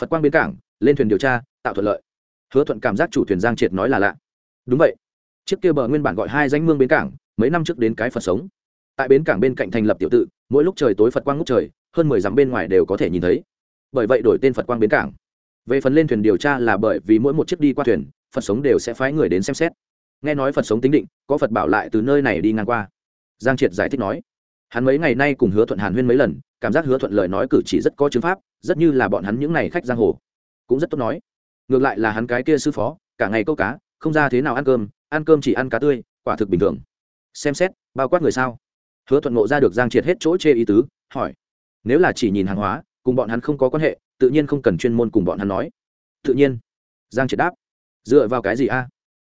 Phật quang bến cảng, lên thuyền điều tra, tạo thuận lợi. Hứa thuận cảm giác chủ thuyền giang triệt nói là lạ. Đúng vậy. Chiếc kia bờ nguyên bản gọi hai danh mương bến cảng, mấy năm trước đến cái phật sống. Tại bến cảng bên cạnh thành lập tiểu tự, mỗi lúc trời tối phật quang ngút trời, hơn mười dặm bên ngoài đều có thể nhìn thấy. Bởi vậy đổi tên phật quang bến cảng. Về phần lên thuyền điều tra là bởi vì mỗi một chiếc đi qua thuyền, phật sống đều sẽ phái người đến xem xét. Nghe nói phật sống tính định, có phật bảo lại từ nơi này đi ngang qua. Giang triệt giải thích nói hắn mấy ngày nay cùng hứa thuận hàn huyên mấy lần, cảm giác hứa thuận lời nói cử chỉ rất có chứng pháp, rất như là bọn hắn những n à y khách giang hồ. Cũng rất tốt nói. Ngược lại là hắn cái kia sư phó, cả ngày câu cá, không ra thế nào ăn cơm ăn cơm chỉ ăn cá tươi, quả thực bình thường. Xem xét, bao quát người sao? Hứa thuận ngộ ra được giang triệt hết chỗ chê ý tứ, hỏi. Nếu là chỉ nhìn hàng hóa, cùng bọn hắn không có quan hệ, tự nhiên không cần chuyên môn cùng bọn hắn nói. Tự nhiên. Giang triệt đáp. Dựa vào cái gì a?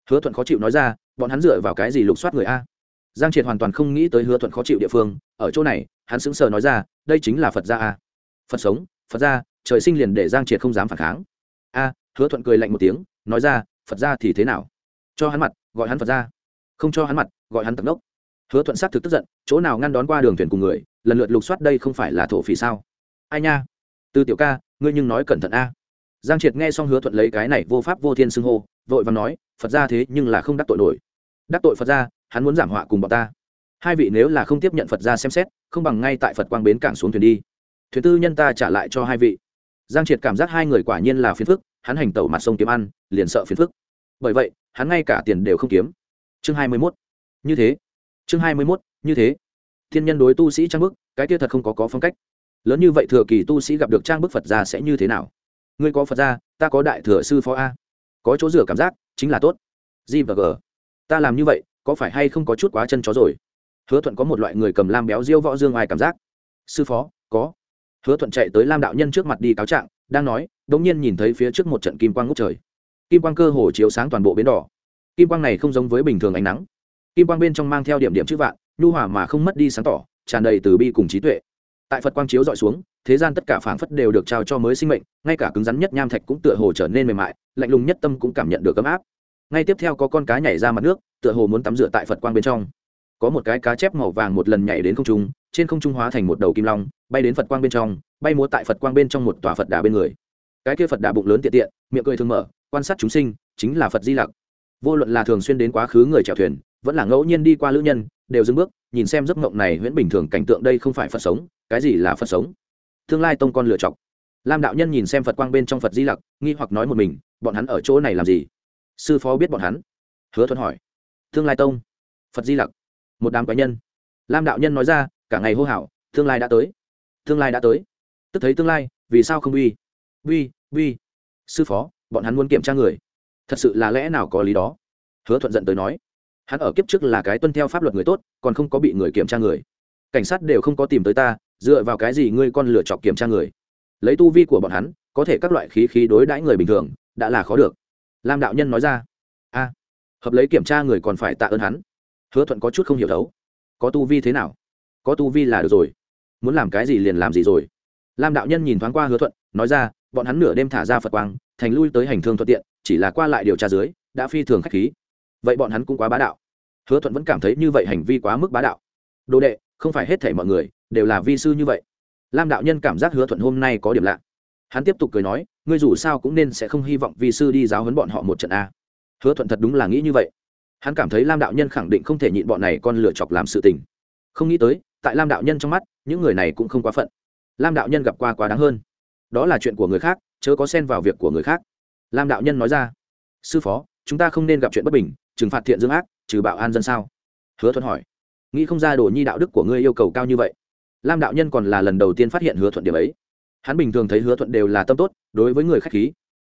Hứa thuận khó chịu nói ra, bọn hắn dựa vào cái gì lục soát người a? Giang triệt hoàn toàn không nghĩ tới hứa thuận khó chịu địa phương, ở chỗ này, hắn sững sờ nói ra, đây chính là phật gia a. Phật sống, phật gia, trời sinh liền để giang triệt không dám phản kháng. A, hứa thuận cười lạnh một tiếng, nói ra, phật gia thì thế nào? Cho hắn mặt, gọi hắn phật gia. Không cho hắn mặt, gọi hắn tận đốc. Hứa thuận xác thực tức giận, chỗ nào ngăn đón qua đường thuyền cùng người, lần lượt lục soát đây không phải là thổ phỉ sao? Ai nha? Từ tiểu ca, ngươi nhưng nói cẩn thận a. Giang triệt nghe xong hứa thuận lấy cái này vô pháp vô thiên xưng hô, vội và nói, phật ra thế nhưng là không đắc tội nổi. Đắc tội phật ra hắn muốn giảm họa cùng bọn ta. Hai vị nếu là không tiếp nhận phật ra xem xét, không bằng ngay tại phật quang bến cảng xuống thuyền đi. Thuyền tư nhân ta trả lại cho hai vị. Giang triệt cảm giác hai người quả nhiên là phiền phức, hắn hành tẩu mặt sông kiếm ăn, liền sợ phiền phức. Bởi vậy, hắn ngay cả tiền đều không kiếm. Chương hai mươi mốt. Như thế. Chương hai mươi mốt, như thế. Thiên nhân đối tu sĩ trang bức, cái kia thật không có có phong cách. Lớn như vậy thừa kỳ tu sĩ gặp được trang bức phật gia sẽ như thế nào? Ngươi có phật gia ta có đại thừa sư phó a. Có chỗ rửa cảm giác, chính là tốt. G và g. Ta làm như vậy có phải hay không có chút quá chân chó rồi? Hứa thuận có một loại người cầm lam béo diêu võ dương ai cảm giác. Sư phó, có. Hứa thuận chạy tới lam đạo nhân trước mặt đi cáo trạng, đang nói đ ỗ n g nhiên nhìn thấy phía trước một trận kim quang ngốc trời. Kim quang cơ hồ chiếu sáng toàn bộ bến đỏ. Kim quang này không giống với bình thường ánh nắng. Kim quang bên trong mang theo điểm điểm chữ vạn, nhu hòa mà không mất đi sáng tỏ, tràn đầy từ bi cùng trí tuệ. Tại phật quang chiếu dọi xuống, thế gian tất cả phảng phất đều được trao cho mới sinh mệnh, ngay cả cứng rắn nhất nham thạch cũng tựa hồ trở nên mềm mại, lạnh lùng nhất tâm cũng cảm nhận được ấm áp. Ngay tiếp theo có con cá nhảy ra mặt nước tựa hồ muốn tắm rửa tại phật quang bên trong. Có một cái cá chép màu vàng một lần nhảy đến không trung, trên không trung hóa thành một đầu kim long, bay đến phật quang bên trong, bay múa tại phật quang bên trong một tòa phật đà bên người. Cái kia phật đà bụng lớn tiện tiện, miệng cười thường mở, quan sát chúng sinh, chính là phật di lặc. Vô luận là thường xuyên đến quá khứ người chèo thuyền, vẫn là ngẫu nhiên đi qua lữ nhân, đều dừng bước, nhìn xem giấc mộng này huyễn bình thường cảnh tượng đây không phải phật sống, cái gì là phật sống? Tương lai tông con lựa chọc. Lam đạo nhân nhìn xem phật quang bên trong phật di lặc, nghi hoặc nói một mình, bọn hắn ở chỗ này làm gì? Sư phó biết bọn hắn. Hứa thuận hỏi tương lai tông. Phật di lặc. Một đám cá nhân. Lam đạo nhân nói ra, cả ngày hô hào tương lai đã tới. Tương lai đã tới. Tức thấy tương lai, vì sao không uy? Uy uy. Sư phó, bọn hắn muốn kiểm tra người. Thật sự là lẽ nào có lý đó? Hứa thuận giận tới nói. Hắn ở kiếp trước là cái tuân theo pháp luật người tốt, còn không có bị người kiểm tra người. Cảnh sát đều không có tìm tới ta, dựa vào cái gì ngươi con lựa chọc kiểm tra người? Lấy tu vi của bọn hắn, có thể các loại khí khí đối đãi người bình thường, đã là khó được. Lam đạo nhân nói ra. A hợp lấy kiểm tra người còn phải tạ ơn hắn. Hứa thuận có chút không hiểu thấu có tu vi thế nào? Có tu vi là được rồi. Muốn làm cái gì liền làm gì rồi. Lam đạo nhân nhìn thoáng qua hứa thuận, nói ra, bọn hắn nửa đêm thả ra phật quang, thành lui tới hành thương thuận tiện, chỉ là qua lại điều tra dưới, đã phi thường k h á c h khí. Vậy bọn hắn cũng quá bá đạo. Hứa thuận vẫn cảm thấy như vậy hành vi quá mức bá đạo. Đồ đệ, không phải hết thể mọi người, đều là vi sư như vậy. Lam đạo nhân cảm giác hứa thuận hôm nay có điểm lạ. Hắn tiếp tục cười nói, ngươi dù sao cũng nên sẽ không hy vọng vi sư đi giáo huấn bọn họ một trận a hứa thuận thật đúng là nghĩ như vậy. Hắn cảm thấy lam đạo nhân khẳng định không thể nhịn bọn này con lựa chọc làm sự tình. Không nghĩ tới, tại lam đạo nhân trong mắt, những người này cũng không quá phận. Lam đạo nhân gặp qua quá đáng hơn. Đó là chuyện của người khác, chớ có xen vào việc của người khác. Lam đạo nhân nói ra, sư phó, chúng ta không nên gặp chuyện bất bình, trừng phạt thiện dương ác, trừ bạo an dân sao? Hứa thuận hỏi, nghĩ không ra đồ nhi đạo đức của ngươi yêu cầu cao như vậy? Lam đạo nhân còn là lần đầu tiên phát hiện hứa thuận điểm ấy. Hắn bình thường thấy hứa thuận đều là tâm tốt, đối với người k h á c h khí.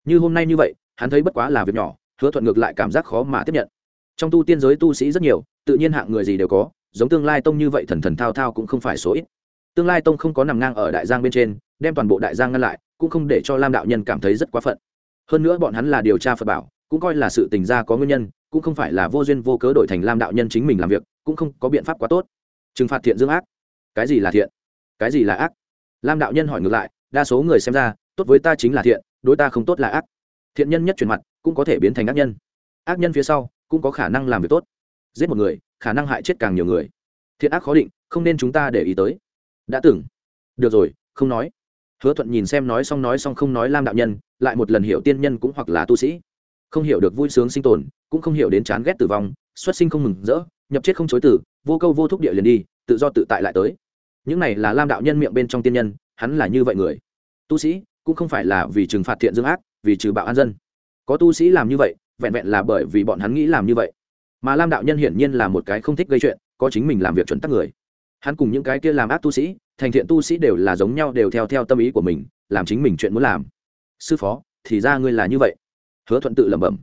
Như hôm nay như vậy, hắn thấy bất quá là việc nhỏ hứa thuận ngược lại cảm giác khó mà tiếp nhận. Trong tu tiên giới tu sĩ rất nhiều, tự nhiên hạng người gì đều có, giống tương lai tông như vậy thần thần thao thao cũng không phải số ít. Tương lai tông không có nằm ngang ở đại giang bên trên, đem toàn bộ đại giang ngăn lại, cũng không để cho lam đạo nhân cảm thấy rất quá phận. Hơn nữa bọn hắn là điều tra phật bảo, cũng coi là sự tình gia có nguyên nhân, cũng không phải là vô duyên vô cớ đổi thành lam đạo nhân chính mình làm việc, cũng không có biện pháp quá tốt. Trừng phạt thiện dương ác. Cái gì là thiện? Cái gì là ác? Lam đạo nhân hỏi ngược lại, đa số người xem ra, tốt với ta chính là thiện, đối ta không tốt là ác. Thiện nhân nhất chuyển mặt cũng có thể biến thành ác nhân. Ác nhân phía sau cũng có khả năng làm việc tốt. Giết một người, khả năng hại chết càng nhiều người. Thiện ác khó định, không nên chúng ta để ý tới. Đã từng. Được rồi, không nói. Hứa thuận nhìn xem nói xong nói xong không nói lam đạo nhân, lại một lần hiểu tiên nhân cũng hoặc là tu sĩ. Không hiểu được vui sướng sinh tồn, cũng không hiểu đến chán ghét tử vong, xuất sinh không mừng rỡ, nhập chết không chối tử vô câu vô thúc địa liền đi, tự do tự tại lại tới. Những này là lam đạo nhân miệng bên trong tiên nhân, hắn là như vậy người. Tu sĩ cũng không phải là vì trừng phạt thiện dương ác, vì trừ bạo an dân có tu sĩ làm như vậy, vẹn vẹn là bởi vì bọn hắn nghĩ làm như vậy. Mà lam đạo nhân hiển nhiên là một cái không thích gây chuyện, có chính mình làm việc chuẩn tắc người. Hắn cùng những cái kia làm ác tu sĩ, thành thiện tu sĩ đều là giống nhau, đều theo theo tâm ý của mình, làm chính mình chuyện muốn làm. Sư phó, thì ra ngươi là như vậy. Hứa thuận tự lẩm bẩm.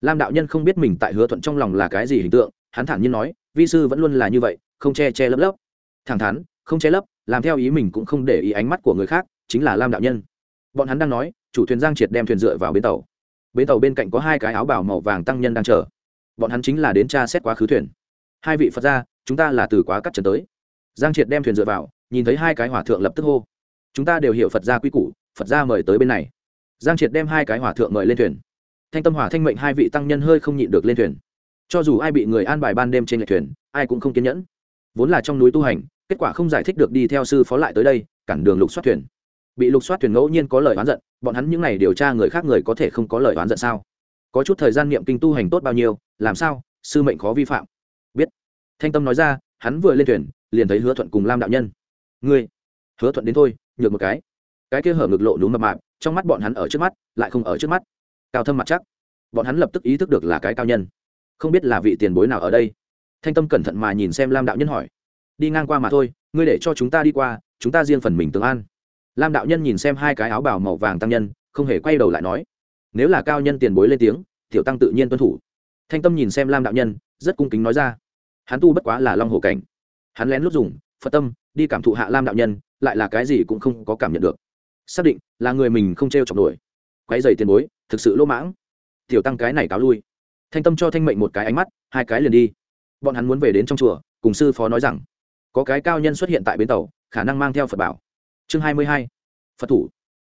Lam đạo nhân không biết mình tại hứa thuận trong lòng là cái gì hình tượng, hắn thản nhiên nói, vi sư vẫn luôn là như vậy, không che che lấp lấp. Thẳng thắn, không che lấp, làm theo ý mình cũng không để ý ánh mắt của người khác, chính là lam đạo nhân. Bọn hắn đang nói, chủ thuyền giang triệt đem thuyền dựa vào bến tàu bến tàu bên cạnh có hai cái áo bảo màu vàng tăng nhân đang chờ. Bọn hắn chính là đến tra xét quá khứ thuyền. Hai vị phật gia, chúng ta là từ quá cắt trần tới. Giang triệt đem thuyền dựa vào, nhìn thấy hai cái hòa thượng lập tức hô. Chúng ta đều hiểu phật gia quy củ, phật gia mời tới bên này. Giang triệt đem hai cái hòa thượng mời lên thuyền. Thanh tâm hỏa thanh mệnh hai vị tăng nhân hơi không nhịn được lên thuyền. Cho dù ai bị người an bài ban đêm trên lệ thuyền, ai cũng không kiên nhẫn. Vốn là trong núi tu hành, kết quả không giải thích được đi theo sư phó lại tới đây, cản đường lục soát thuyền. Bị lục soát thuyền ngẫu nhiên có lời oán giận bọn hắn những n à y điều tra người khác người có thể không có lời oán giận sao? Có chút thời gian niệm kinh tu hành tốt bao nhiêu, làm sao? Sư mệnh khó vi phạm. Biết. Thanh tâm nói ra, hắn vừa lên thuyền, liền thấy hứa thuận cùng lam đạo nhân. Ngươi, hứa thuận đến thôi, nhược một cái. Cái kia hở ngực lộ đúng mập mạp, trong mắt bọn hắn ở trước mắt, lại không ở trước mắt. Cao thâm mặt chắc. Bọn hắn lập tức ý thức được là cái cao nhân. Không biết là vị tiền bối nào ở đây. Thanh tâm cẩn thận mà nhìn xem lam đạo nhân hỏi. Đi ngang qua mà thôi, ngươi để cho chúng ta đi qua, chúng ta riêng phần mình tương an lam đạo nhân nhìn xem hai cái áo bào màu vàng tăng nhân, không hề quay đầu lại nói, nếu là cao nhân tiền bối lên tiếng, tiểu tăng tự nhiên tuân thủ. Thanh tâm nhìn xem lam đạo nhân, rất cung kính nói ra, hắn tu bất quá là long hồ cảnh. Hắn lén lút dùng, phật tâm, đi cảm thụ hạ lam đạo nhân, lại là cái gì cũng không có cảm nhận được. Xác định, là người mình không t r e o chọc nổi. Quái dày tiền bối, thực sự lỗ mãng. Tiểu tăng cái này cáo lui. Thanh tâm cho thanh mệnh một cái ánh mắt, hai cái liền đi. Bọn hắn muốn về đến trong chùa, cùng sư phó nói rằng, có cái cao nhân xuất hiện tại bến tàu, khả năng mang theo phật bảo chương hai mươi hai, phật thủ.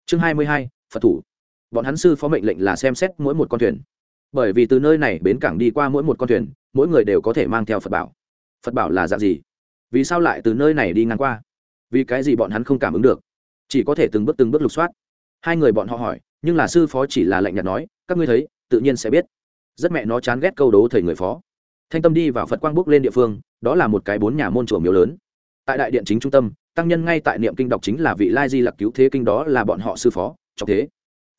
Chương hai mươi hai, phật thủ. Bọn hắn sư phó mệnh lệnh là xem xét mỗi một con thuyền. Bởi vì từ nơi này bến cảng đi qua mỗi một con thuyền, mỗi người đều có thể mang theo phật bảo. Phật bảo là dạng gì? Vì sao lại từ nơi này đi ngang qua? Vì cái gì bọn hắn không cảm ứng được? Chỉ có thể từng bước từng bước lục soát. Hai người bọn họ hỏi, nhưng là sư phó chỉ là lệnh nhạt nói, các ngươi thấy, tự nhiên sẽ biết. Rất mẹ nó chán ghét câu đố thầy người phó. Thanh tâm đi vào phật quang bốc lên địa phương, đó là một cái bốn nhà môn chùa miếu lớn. Tại đại điện chính trung tâm tăng nhân ngay tại niệm kinh đọc chính là vị lai di lặc cứu thế kinh đó là bọn họ sư phó trọng thế.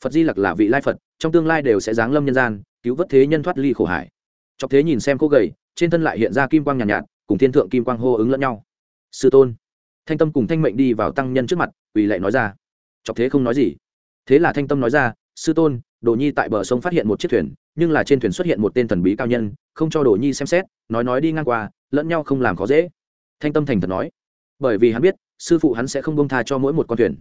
Phật di lặc là vị lai phật trong tương lai đều sẽ giáng lâm nhân gian cứu vớt thế nhân thoát ly khổ hải trọng thế nhìn xem cô gầy trên thân lại hiện ra kim quang nhàn nhạt, nhạt cùng thiên thượng kim quang hô ứng lẫn nhau. Sư tôn thanh tâm cùng thanh mệnh đi vào tăng nhân trước mặt ủy lại nói ra. Trọng thế không nói gì. Thế là thanh tâm nói ra sư tôn đồ nhi tại bờ sông phát hiện một chiếc thuyền nhưng là trên thuyền xuất hiện một tên thần bí cao nhân không cho đồ nhi xem xét nói nói đi ngang qua lẫn nhau không làm khó dễ. Thanh tâm thành thật nói. Bởi vì hắn biết sư phụ hắn sẽ không bông tha cho mỗi một con thuyền.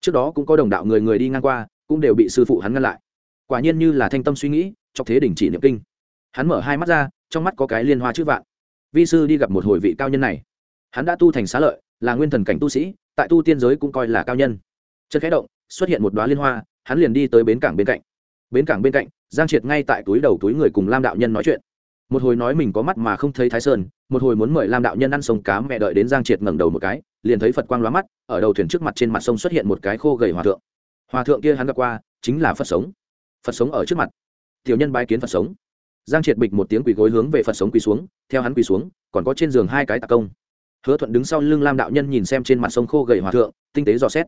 Trước đó cũng có đồng đạo người người đi ngang qua, cũng đều bị sư phụ hắn ngăn lại. Quả nhiên như là thanh tâm suy nghĩ cho thế đình chỉ niệm kinh. Hắn mở hai mắt ra, trong mắt có cái liên hoa chữ vạn. Vi sư đi gặp một hồi vị cao nhân này. Hắn đã tu thành xá lợi, là nguyên thần cảnh tu sĩ, tại tu tiên giới cũng coi là cao nhân. Chân khẽ động, xuất hiện một đoá liên hoa, hắn liền đi tới bến cảng bên cạnh. Bến cảng bên cạnh, giang triệt ngay tại túi đầu túi người cùng lam đạo nhân nói chuyện một hồi nói mình có mắt mà không thấy thái sơn một hồi muốn mời lam đạo nhân ăn sông cá mẹ đợi đến giang triệt ngẩng đầu một cái liền thấy phật quang lóa mắt ở đầu thuyền trước mặt trên mặt sông xuất hiện một cái khô gầy hòa thượng. Hòa thượng kia hắn gặp qua chính là phật sống. Phật sống ở trước mặt. Tiểu nhân bái kiến phật sống. Giang triệt bịch một tiếng quỳ gối hướng về phật sống quỳ xuống theo hắn quỳ xuống còn có trên giường hai cái tạc công. Hứa thuận đứng sau lưng lam đạo nhân nhìn xem trên mặt sông khô gầy hòa thượng tinh tế dò xét.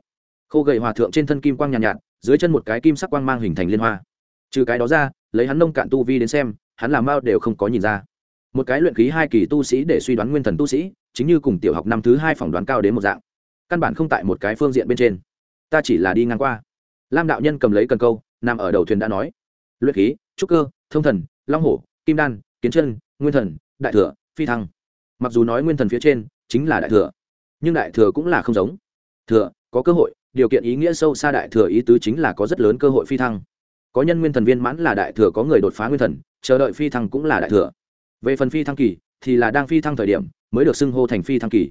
Khô gầy hòa thượng trên thân kim quang nhàn nhạt, nhạt dưới chân một cái kim sắc quang mang hình thành liên hoa. Trừ cái đó ra lấy hắn nông cạn tu vi đến xem hắn làm bao đều không có nhìn ra. Một cái luyện khí hai kỳ tu sĩ để suy đoán nguyên thần tu sĩ, chính như cùng tiểu học năm thứ hai phỏng đoán cao đến một dạng. Căn bản không tại một cái phương diện bên trên. Ta chỉ là đi ngang qua. Lam đạo nhân cầm lấy cần câu, nằm ở đầu thuyền đã nói. Luyện khí, trúc cơ, thông thần, long hổ, kim đan, kiến chân, nguyên thần, đại thừa, phi thăng. Mặc dù nói nguyên thần phía trên chính là đại thừa, nhưng đại thừa cũng là không giống. Thừa, có cơ hội, điều kiện ý nghĩa sâu xa đại thừa ý tứ chính là có rất lớn cơ hội phi thăng có nhân nguyên thần viên mãn là đại thừa, có người đột phá nguyên thần, chờ đợi phi thăng cũng là đại thừa. Về phần phi thăng kỳ, thì là đang phi thăng thời điểm, mới được xưng hô thành phi thăng kỳ.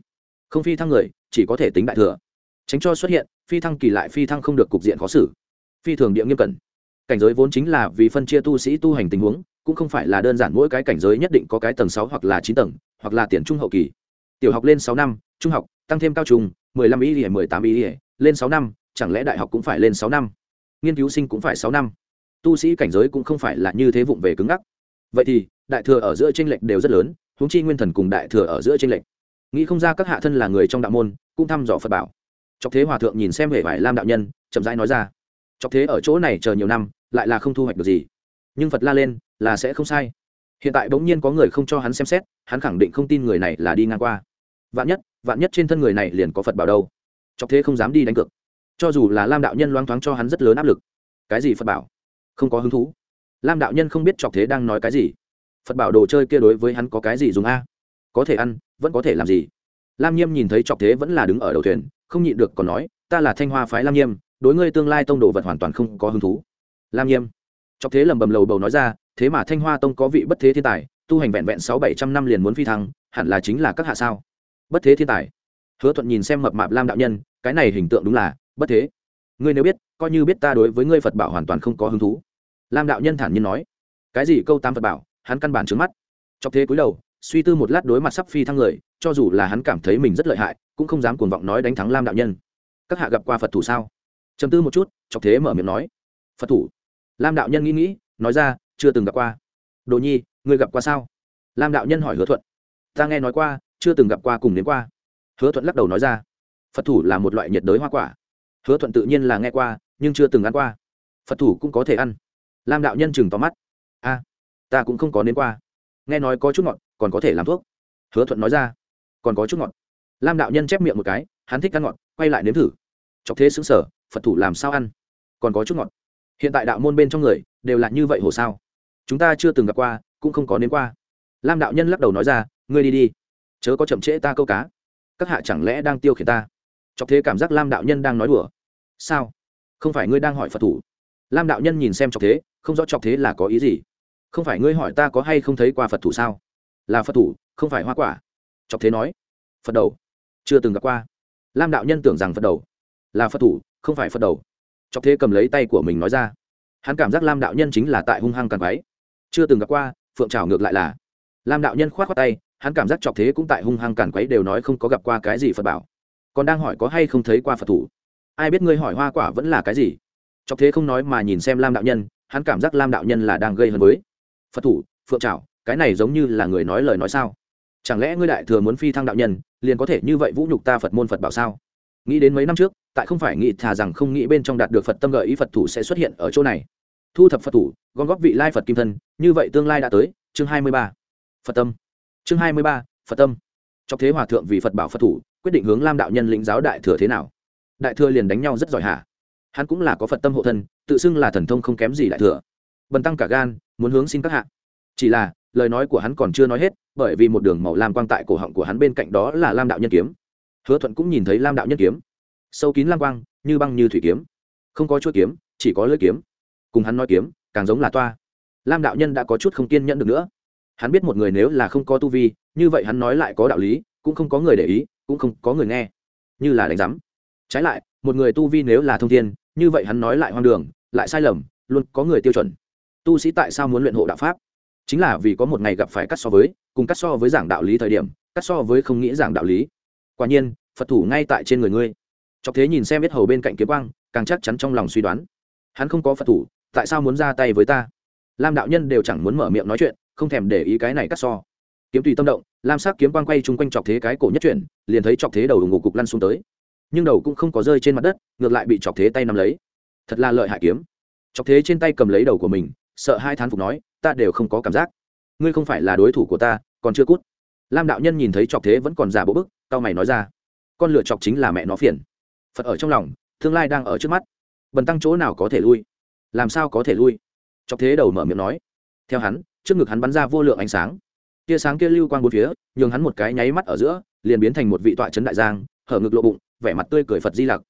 Không phi thăng người, chỉ có thể tính đại thừa. Tránh cho xuất hiện, phi thăng kỳ lại phi thăng không được cục diện khó xử. Phi thường địa nghiêm cẩn. Cảnh giới vốn chính là vì phân chia tu sĩ tu hành tình huống, cũng không phải là đơn giản mỗi cái cảnh giới nhất định có cái tầng sáu hoặc là chín tầng, hoặc là tiền trung hậu kỳ. Tiểu học lên sáu năm, trung học, tăng thêm cao trung, mười lăm ý ỉa mười tám ý ỉa lên sáu năm, chẳng lẽ đại học cũng phải lên sáu năm? Nghiên cứu sinh cũng phải sáu năm tu sĩ cảnh giới cũng không phải là như thế vụng về cứng ngắc. Vậy thì, đại thừa ở giữa tranh lệch đều rất lớn, huống chi nguyên thần cùng đại thừa ở giữa tranh lệch. Nghĩ không ra các hạ thân là người trong đạo môn, cũng thăm dò phật bảo. Chọc thế hòa thượng nhìn xem hệ vải lam đạo nhân, chậm rãi nói ra. Chọc thế ở chỗ này chờ nhiều năm, lại là không thu hoạch được gì. Nhưng phật la lên, là sẽ không sai. Hiện tại bỗng nhiên có người không cho hắn xem xét, hắn khẳng định không tin người này là đi ngang qua. Vạn nhất vạn nhất trên thân người này liền có phật bảo đâu. Chọc thế không dám đi đánh cược. Cho dù là lam đạo nhân loáng thoáng cho hắn rất lớn áp lực. Cái gì phật bảo? Không có hứng thú. Lam đạo nhân không biết chọc thế đang nói cái gì. Phật bảo đồ chơi kia đối với hắn có cái gì dùng a? Có thể ăn, vẫn có thể làm gì? Lam nhiêm nhìn thấy chọc thế vẫn là đứng ở đầu thuyền, không nhịn được còn nói, ta là thanh hoa phái lam nhiêm, đối ngươi tương lai tông đồ vật hoàn toàn không có hứng thú. Lam nhiêm, chọc thế lầm bầm lầu bầu nói ra, thế mà thanh hoa tông có vị bất thế thiên tài, tu hành vẹn vẹn sáu bảy trăm năm liền muốn phi thăng, hẳn là chính là các hạ sao? Bất thế thiên tài? Hứa thuận nhìn xem mập mạp lam đạo nhân, cái này hình tượng đúng là bất thế. Ngươi nếu biết, coi như biết ta đối với ngươi phật bảo hoàn toàn không có hứng thú lam đạo nhân thản nhiên nói, cái gì câu tam phật bảo, hắn căn bản trướng mắt. Chọc thế cúi đầu, suy tư một lát đối mặt sắp phi thăng người, cho dù là hắn cảm thấy mình rất lợi hại, cũng không dám cuồng vọng nói đánh thắng lam đạo nhân. Các hạ gặp qua phật thủ sao? Chầm tư một chút, chọc thế mở miệng nói, phật thủ? Lam đạo nhân nghĩ nghĩ, nói ra, chưa từng gặp qua. Đồ nhi người gặp qua sao? Lam đạo nhân hỏi hứa thuận, ta nghe nói qua, chưa từng gặp qua cùng đến qua. Hứa thuận lắc đầu nói ra, phật thủ là một loại nhiệt đới hoa quả. Hứa thuận tự nhiên là nghe qua, nhưng chưa từng ăn qua. Phật thủ cũng có thể ăn lam đạo nhân chừng tóm mắt. A, ta cũng không có đến qua. Nghe nói có chút ngọt, còn có thể làm thuốc. Hứa thuận nói ra. Còn có chút ngọt. Lam đạo nhân chép miệng một cái, hắn thích ăn ngọt, quay lại nếm thử. Chọc thế xứng sở phật thủ làm sao ăn? Còn có chút ngọt. Hiện tại đạo môn bên trong người đều là như vậy hồ sao? Chúng ta chưa từng gặp qua, cũng không có nếm qua. Lam đạo nhân lắc đầu nói ra, ngươi đi đi. Chớ có chậm trễ ta câu cá. Các hạ chẳng lẽ đang tiêu khiển ta? Chọc thế cảm giác lam đạo nhân đang nói đùa. Sao? Không phải ngươi đang hỏi phật thủ? Lam đạo nhân nhìn xem chọc thế không rõ chọc thế là có ý gì? Không phải ngươi hỏi ta có hay không thấy qua phật thủ sao? Là phật thủ, không phải hoa quả. Chọc thế nói. Phật đầu. Chưa từng gặp qua. Lam đạo nhân tưởng rằng phật đầu là phật thủ, không phải phật đầu. Chọc thế cầm lấy tay của mình nói ra. Hắn cảm giác lam đạo nhân chính là tại hung hăng càng váy chưa từng gặp qua, phượng trào ngược lại là. Lam đạo nhân k h o á t khoác tay, hắn cảm giác chọc thế cũng tại hung hăng càn quấy đều nói không có gặp qua cái gì phật bảo. Còn đang hỏi có hay không thấy qua phật thủ. Ai biết ngươi hỏi hoa quả vẫn là cái gì? Chọc thế không nói mà nhìn xem lam đạo nhân hắn cảm giác lam đạo nhân là đang gây hấn với. Phật thủ, phượng trào cái này giống như là người nói lời nói sao? Chẳng lẽ ngươi đại thừa muốn phi thăng đạo nhân, liền có thể như vậy vũ nhục ta phật môn phật bảo sao? Nghĩ đến mấy năm trước, tại không phải nghĩ thà rằng không nghĩ bên trong đạt được phật tâm gợi ý phật thủ sẽ xuất hiện ở chỗ này. Thu thập phật thủ, gom góp vị lai phật kim thân, như vậy tương lai đã tới, chương hai mươi ba. Phật tâm. Chương hai mươi ba, phật tâm. Trong thế hòa thượng vì phật bảo phật thủ, quyết định hướng lam đạo nhân lĩnh giáo đại thừa thế nào. Đại thừa liền đánh nhau rất giỏi hả? Hắn cũng là có phật tâm hộ thân, tự xưng là thần thông không kém gì đại thừa. Bần tăng cả gan, muốn hướng xin các hạ. Chỉ là, lời nói của hắn còn chưa nói hết, bởi vì một đường màu lam quang tại cổ họng của hắn bên cạnh đó là lam đạo nhân kiếm. Hứa thuận cũng nhìn thấy lam đạo nhân kiếm. Sâu kín lam quang, như băng như thủy kiếm. Không có chuỗi kiếm, chỉ có lưỡi kiếm. Cùng hắn nói kiếm, càng giống là toa. Lam đạo nhân đã có chút không kiên nhẫn được nữa. Hắn biết một người nếu là không có tu vi, như vậy hắn nói lại có đạo lý, cũng không có người để ý, cũng không có người nghe. Như là đánh giám. Trái lại một người tu vi nếu là thông thiên, như vậy hắn nói lại hoang đường, lại sai lầm, luôn có người tiêu chuẩn. Tu sĩ tại sao muốn luyện hộ đạo pháp? Chính là vì có một ngày gặp phải cắt so với, cùng cắt so với giảng đạo lý thời điểm, cắt so với không nghĩ giảng đạo lý. Quả nhiên, phật thủ ngay tại trên người ngươi. Chọc thế nhìn xem biết hầu bên cạnh kiếm quang, càng chắc chắn trong lòng suy đoán. Hắn không có phật thủ, tại sao muốn ra tay với ta? Lam đạo nhân đều chẳng muốn mở miệng nói chuyện, không thèm để ý cái này cắt so. Kiếm tùy tâm động, lam sắc kiếm quang quay chung quanh chọc thế cái cổ nhất chuyển, liền thấy chọc thế đầu ngủ cục lăn xuống tới nhưng đầu cũng không có rơi trên mặt đất, ngược lại bị chọc thế tay nắm lấy. Thật là lợi hại kiếm. Chọc thế trên tay cầm lấy đầu của mình, sợ hai thán phục nói, ta đều không có cảm giác. Ngươi không phải là đối thủ của ta, còn chưa cút. Lam đạo nhân nhìn thấy chọc thế vẫn còn giả bộ bức tao mày nói ra, con lựa chọc chính là mẹ nó phiền. Phật ở trong lòng, tương lai đang ở trước mắt. Bần tăng chỗ nào có thể lui? Làm sao có thể lui? Chọc thế đầu mở miệng nói. Theo hắn, trước ngực hắn bắn ra vô lượng ánh sáng. Tia sáng kia lưu quang bốn phía, nhường hắn một cái nháy mắt ở giữa, liền biến thành một vị tọa trấn đại giang, hở ngực lộ bụng vẻ mặt tươi cười phật di lặc.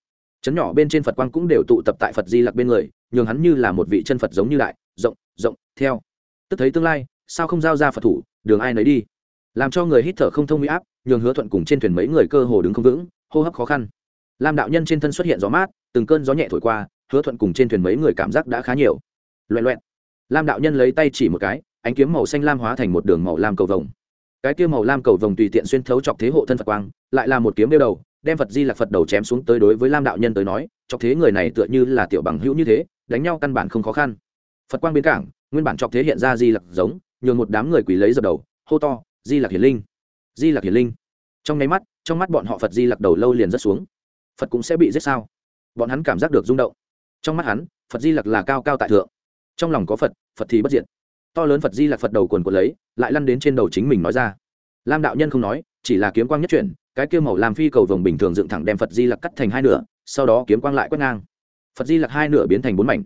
Chấn nhỏ bên trên phật quang cũng đều tụ tập tại phật di lặc bên người, nhường hắn như là một vị chân phật giống như đại, rộng rộng, theo. Tức thấy tương lai, sao không giao ra phật thủ, đường ai nấy đi. Làm cho người hít thở không thông huy áp, nhường hứa thuận cùng trên thuyền mấy người cơ hồ đứng không vững, hô hấp khó khăn. Lam đạo nhân trên thân xuất hiện gió mát, từng cơn gió nhẹ thổi qua, hứa thuận cùng trên thuyền mấy người cảm giác đã khá nhiều. Loẹ loẹn. Lam đạo nhân lấy tay chỉ một cái, ánh kiếm màu xanh lam hóa thành một đường màu lam cầu vồng. Cái kia màu lam cầu vồng tùy tiện xuyên thấu chọc thế hộ thân phật quang, lại là một kiếm đeo đầu đem phật di lạc phật đầu chém xuống tới đối với lam đạo nhân tới nói chọc thế người này tựa như là tiểu bằng hữu như thế, đánh nhau căn bản không khó khăn. Phật quang biến cảng, nguyên bản chọc thế hiện ra di lạc giống, nhường một đám người quỳ lấy dập đầu, hô to, di lạc hiển linh! Di lạc hiển linh! Trong nháy mắt, trong mắt bọn họ phật di lạc đầu lâu liền rất xuống. Phật cũng sẽ bị giết sao? Bọn hắn cảm giác được rung động. Trong mắt hắn, phật di lặc là cao cao tại thượng. Trong lòng có phật phật thì bất diệt. To lớn phật di lặc phật đầu quần quần lấy, lại lăn đến trên đầu chính mình nói ra lam đạo nhân không nói, chỉ là kiếm quang nhất chuyển, cái kia màu làm phi cầu vồng bình thường dựng thẳng đem phật di lặc cắt thành hai nửa, sau đó kiếm quang lại quét ngang. Phật di lặc hai nửa biến thành bốn mảnh.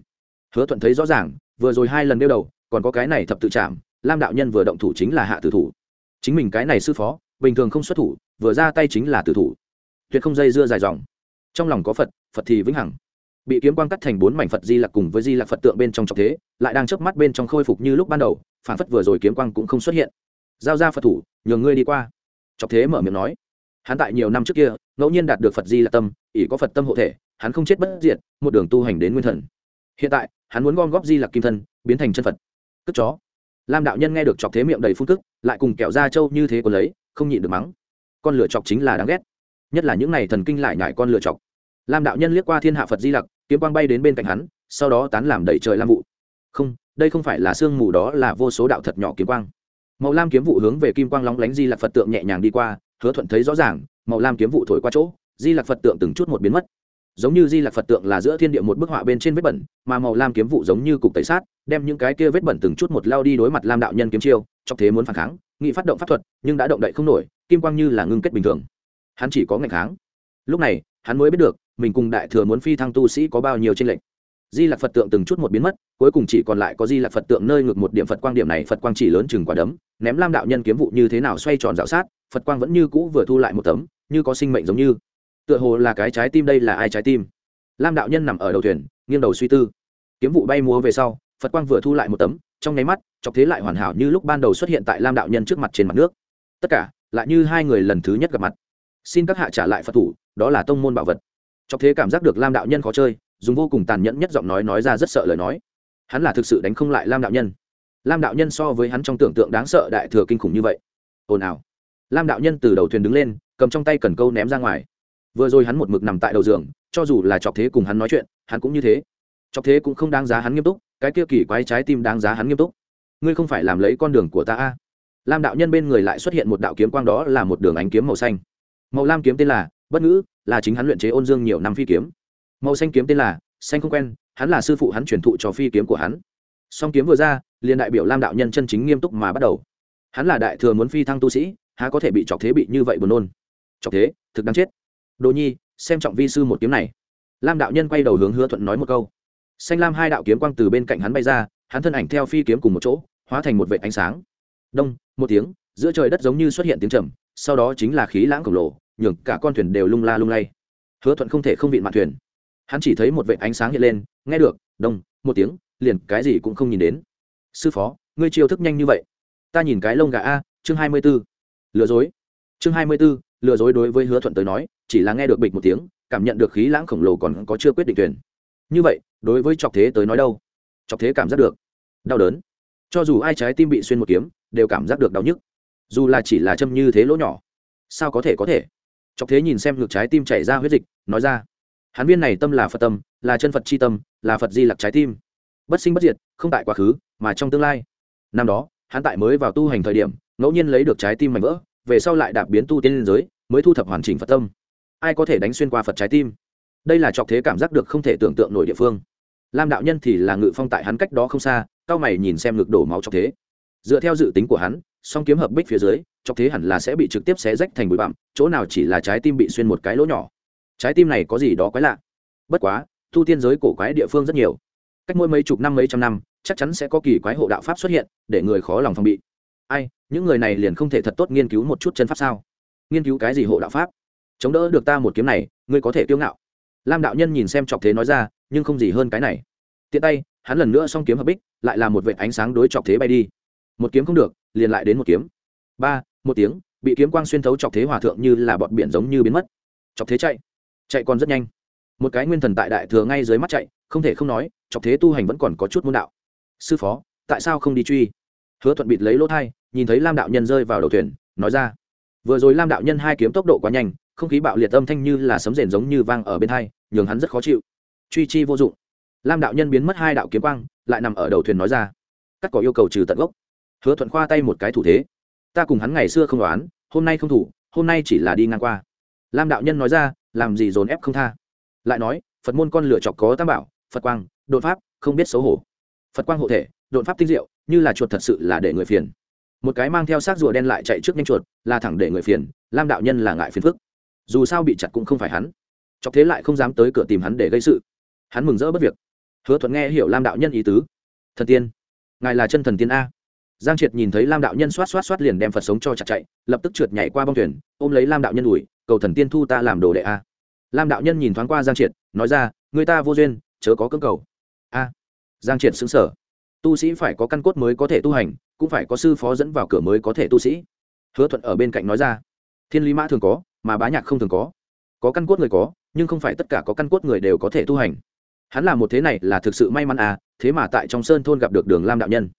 Hứa thuận thấy rõ ràng, vừa rồi hai lần đeo đầu, còn có cái này thập tự chạm, lam đạo nhân vừa động thủ chính là hạ tử thủ. Chính mình cái này sư phó, bình thường không xuất thủ, vừa ra tay chính là tử thủ. Tuyệt không dây dưa dài dòng. Trong lòng có phật phật thì vĩnh hằng. Bị kiếm quang cắt thành bốn mảnh phật di lặc cùng với di lặc phật tượng bên trong trọng thế, lại đang chớp mắt bên trong khôi phục như lúc ban đầu, phản phất vừa rồi kiếm quang cũng không xuất hiện giao ra phật thủ nhường ngươi đi qua. Chọc thế mở miệng nói. Hắn tại nhiều năm trước kia ngẫu nhiên đạt được phật di là tâm ỷ có phật tâm hộ thể hắn không chết bất diệt một đường tu hành đến nguyên thần. Hiện tại hắn muốn gom góp di lặc kim thân biến thành chân phật. Cất chó. Lam đạo nhân nghe được chọc thế miệng đầy phun tức, lại cùng kẹo da trâu như thế còn lấy không nhịn được mắng. Con lửa chọc chính là đáng ghét. Nhất là những này thần kinh lại nhải con lửa chọc. Lam đạo nhân liếc qua thiên hạ phật di lặc kiếm quang bay đến bên cạnh hắn sau đó tán làm đầy trời lam vụ. Không đây không phải là sương mù đó là vô số đạo thật nhỏ kiếm quang màu lam kiếm vụ hướng về kim quang lóng lánh di lạc phật tượng nhẹ nhàng đi qua, hứa thuận thấy rõ ràng, màu lam kiếm vụ thổi qua chỗ, di lạc phật tượng từng chút một biến mất. Giống như di lạc phật tượng là giữa thiên địa một bức họa bên trên vết bẩn, mà màu lam kiếm vụ giống như cục tẩy sát, đem những cái kia vết bẩn từng chút một lao đi đối mặt lam đạo nhân kiếm chiêu trong thế muốn phản kháng, nghị phát động pháp thuật, nhưng đã động đậy không nổi, kim quang như là ngưng kết bình thường. Hắn chỉ có ngày tháng lúc này, hắn mới biết được, mình cùng đại thừa muốn phi thăng tu sĩ có bao nhiêu trên lệnh di lạc phật tượng từng chút một biến mất, cuối cùng chỉ còn lại có di lạc phật tượng nơi ngược một điểm phật quang điểm này, phật quang chỉ lớn chừng quả đấm, ném lam đạo nhân kiếm vụ như thế nào xoay tròn dạo sát, phật quang vẫn như cũ vừa thu lại một tấm, như có sinh mệnh giống như. Tựa hồ là cái trái tim đây là ai trái tim? Lam đạo nhân nằm ở đầu thuyền, nghiêng đầu suy tư. Kiếm vụ bay múa về sau, phật quang vừa thu lại một tấm, trong nháy mắt, chọc thế lại hoàn hảo như lúc ban đầu xuất hiện tại lam đạo nhân trước mặt trên mặt nước. Tất cả, lại như hai người lần thứ nhất gặp mặt. Xin các hạ trả lại phật thủ, đó là tông môn bảo vật. Chọc thế cảm giác được lam đạo nhân khó chơi dùng vô cùng tàn nhẫn nhất giọng nói nói ra rất sợ lời nói. Hắn là thực sự đánh không lại lam đạo nhân. Lam đạo nhân so với hắn trong tưởng tượng đáng sợ đại thừa kinh khủng như vậy. Ồn ào. Lam đạo nhân từ đầu thuyền đứng lên, cầm trong tay cần câu ném ra ngoài. Vừa rồi hắn một mực nằm tại đầu giường, cho dù là chọc thế cùng hắn nói chuyện, hắn cũng như thế. Chọc thế cũng không đáng giá hắn nghiêm túc, cái kia kỳ quái trái tim đáng giá hắn nghiêm túc. Ngươi không phải làm lấy con đường của ta a? Lam đạo nhân bên người lại xuất hiện một đạo kiếm quang đó là một đường ánh kiếm màu xanh. Màu lam kiếm tên là bất ngữ, là chính hắn luyện chế ôn dương nhiều năm phi kiếm màu xanh kiếm tên là, xanh không quen, hắn là sư phụ hắn truyền thụ cho phi kiếm của hắn. Song kiếm vừa ra, liền đại biểu lam đạo nhân chân chính nghiêm túc mà bắt đầu. Hắn là đại thừa muốn phi thăng tu sĩ, há có thể bị chọc thế bị như vậy buồn nôn. Chọc thế, thực đáng chết. Đồ nhi, xem trọng vi sư một kiếm này. Lam đạo nhân quay đầu hướng hứa thuận nói một câu. Xanh lam hai đạo kiếm quang từ bên cạnh hắn bay ra, hắn thân ảnh theo phi kiếm cùng một chỗ, hóa thành một vệ ánh sáng. Đông, một tiếng, giữa trời đất giống như xuất hiện tiếng trầm, sau đó chính là khí lãng khổng lồ, nhường cả con thuyền đều lung la lung lay. Hứa thuận không thể không vịn mạn thuyền hắn chỉ thấy một vệ ánh sáng hiện lên, nghe được đông một tiếng, liền cái gì cũng không nhìn đến. Sư phó, ngươi chiêu thức nhanh như vậy. Ta nhìn cái lông gà a, chương hai mươi b ố lừa dối. Chương hai mươi b ố lừa dối đối với hứa thuận tới nói, chỉ là nghe được bịch một tiếng, cảm nhận được khí lãng khổng lồ còn có chưa quyết định tuyển. Như vậy, đối với chọc thế tới nói đâu? Chọc thế cảm giác được đau đớn. Cho dù ai trái tim bị xuyên một kiếm, đều cảm giác được đau nhức. Dù là chỉ là châm như thế lỗ nhỏ, sao có thể có thể? Chọc thế nhìn xem ngược trái tim chảy ra huyết dịch, nói ra hắn viên này tâm là phật tâm, là chân phật c h i tâm, là phật di lặc trái tim. Bất sinh bất diệt, không tại quá khứ, mà trong tương lai. Năm đó, hắn tại mới vào tu hành thời điểm, ngẫu nhiên lấy được trái tim mạnh vỡ, về sau lại đạp biến tu tiên liên giới, mới thu thập hoàn chỉnh phật tâm. Ai có thể đánh xuyên qua phật trái tim? Đây là trọc thế cảm giác được không thể tưởng tượng nổi địa phương. Lam đạo nhân thì là ngự phong tại hắn cách đó không xa, cao mày nhìn xem ngực đổ máu trọc thế. Dựa theo dự tính của hắn, song kiếm hợp bích phía dưới trọc thế hẳn là sẽ bị trực tiếp xé rách thành bụi bặm, chỗ nào chỉ là trái tim bị xuyên một cái lỗ nhỏ trái tim này có gì đó quái lạ. Bất quá, tu tiên giới cổ quái địa phương rất nhiều. Cách mỗi mấy chục năm mấy trăm năm, chắc chắn sẽ có kỳ quái hộ đạo pháp xuất hiện, để người khó lòng phòng bị. Ai, những người này liền không thể thật tốt nghiên cứu một chút chân pháp sao? Nghiên cứu cái gì hộ đạo pháp? Chống đỡ được ta một kiếm này, ngươi có thể tiêu ngạo. Lam đạo nhân nhìn xem chọc thế nói ra, nhưng không gì hơn cái này. Tiện tay, hắn lần nữa xong kiếm hợp bích, lại là một vệ ánh sáng đối chọc thế bay đi. Một kiếm không được, liền lại đến một kiếm. Ba, một tiếng, bị kiếm quang xuyên thấu chọc thế hòa thượng như là bọn biển giống như biến mất. Chọc thế chạy chạy còn rất nhanh. Một cái nguyên thần tại đại thừa ngay dưới mắt chạy, không thể không nói, chọc thế tu hành vẫn còn có chút môn đạo. Sư phó, tại sao không đi truy? Hứa thuận bịt lấy lỗ thai, nhìn thấy lam đạo nhân rơi vào đầu thuyền, nói ra. Vừa rồi lam đạo nhân hai kiếm tốc độ quá nhanh, không khí bạo liệt âm thanh như là sấm rền giống như vang ở bên thai nhường hắn rất khó chịu. Truy chi vô dụng. Lam đạo nhân biến mất hai đạo kiếm quang, lại nằm ở đầu thuyền nói ra. Cắt cỏ yêu cầu trừ tận gốc. Hứa thuận khoa tay một cái thủ thế. Ta cùng hắn ngày xưa không đoán, hôm nay không thủ, hôm nay chỉ là đi ngang qua. Lam đạo nhân nói ra làm gì dồn ép không tha. Lại nói, phật môn con lựa chọc có tam bảo, phật quang đột pháp, không biết xấu hổ. Phật quang hộ thể đột pháp tinh diệu, như là chuột thật sự là để người phiền. Một cái mang theo xác rùa đen lại chạy trước nhanh chuột, là thẳng để người phiền, lam đạo nhân là ngại phiền phức. Dù sao bị chặt cũng không phải hắn. Chọc thế lại không dám tới cửa tìm hắn để gây sự. Hắn mừng rỡ bất việc. Hứa thuận nghe hiểu lam đạo nhân ý tứ. Thần tiên, ngài là chân thần tiên a giang triệt nhìn thấy lam đạo nhân xoát xoát xoát liền đem phật sống cho chặt chạy, lập tức trượt nhảy qua bong thuyền, ôm lấy lam đạo nhân ủi cầu thần tiên thu ta làm đồ đệ a. Lam đạo nhân nhìn thoáng qua giang triệt, nói ra, người ta vô duyên, chớ có cưỡng cầu. A. Giang triệt xứng sở tu sĩ phải có căn cốt mới có thể tu hành, cũng phải có sư phó dẫn vào cửa mới có thể tu sĩ. Hứa thuận ở bên cạnh nói ra, thiên lý mã thường có, mà bá nhạc không thường có. Có căn cốt người có, nhưng không phải tất cả có căn cốt người đều có thể tu hành. Hắn làm một thế này là thực sự may mắn à thế mà tại trong sơn thôn gặp được đường lam đạo nhân.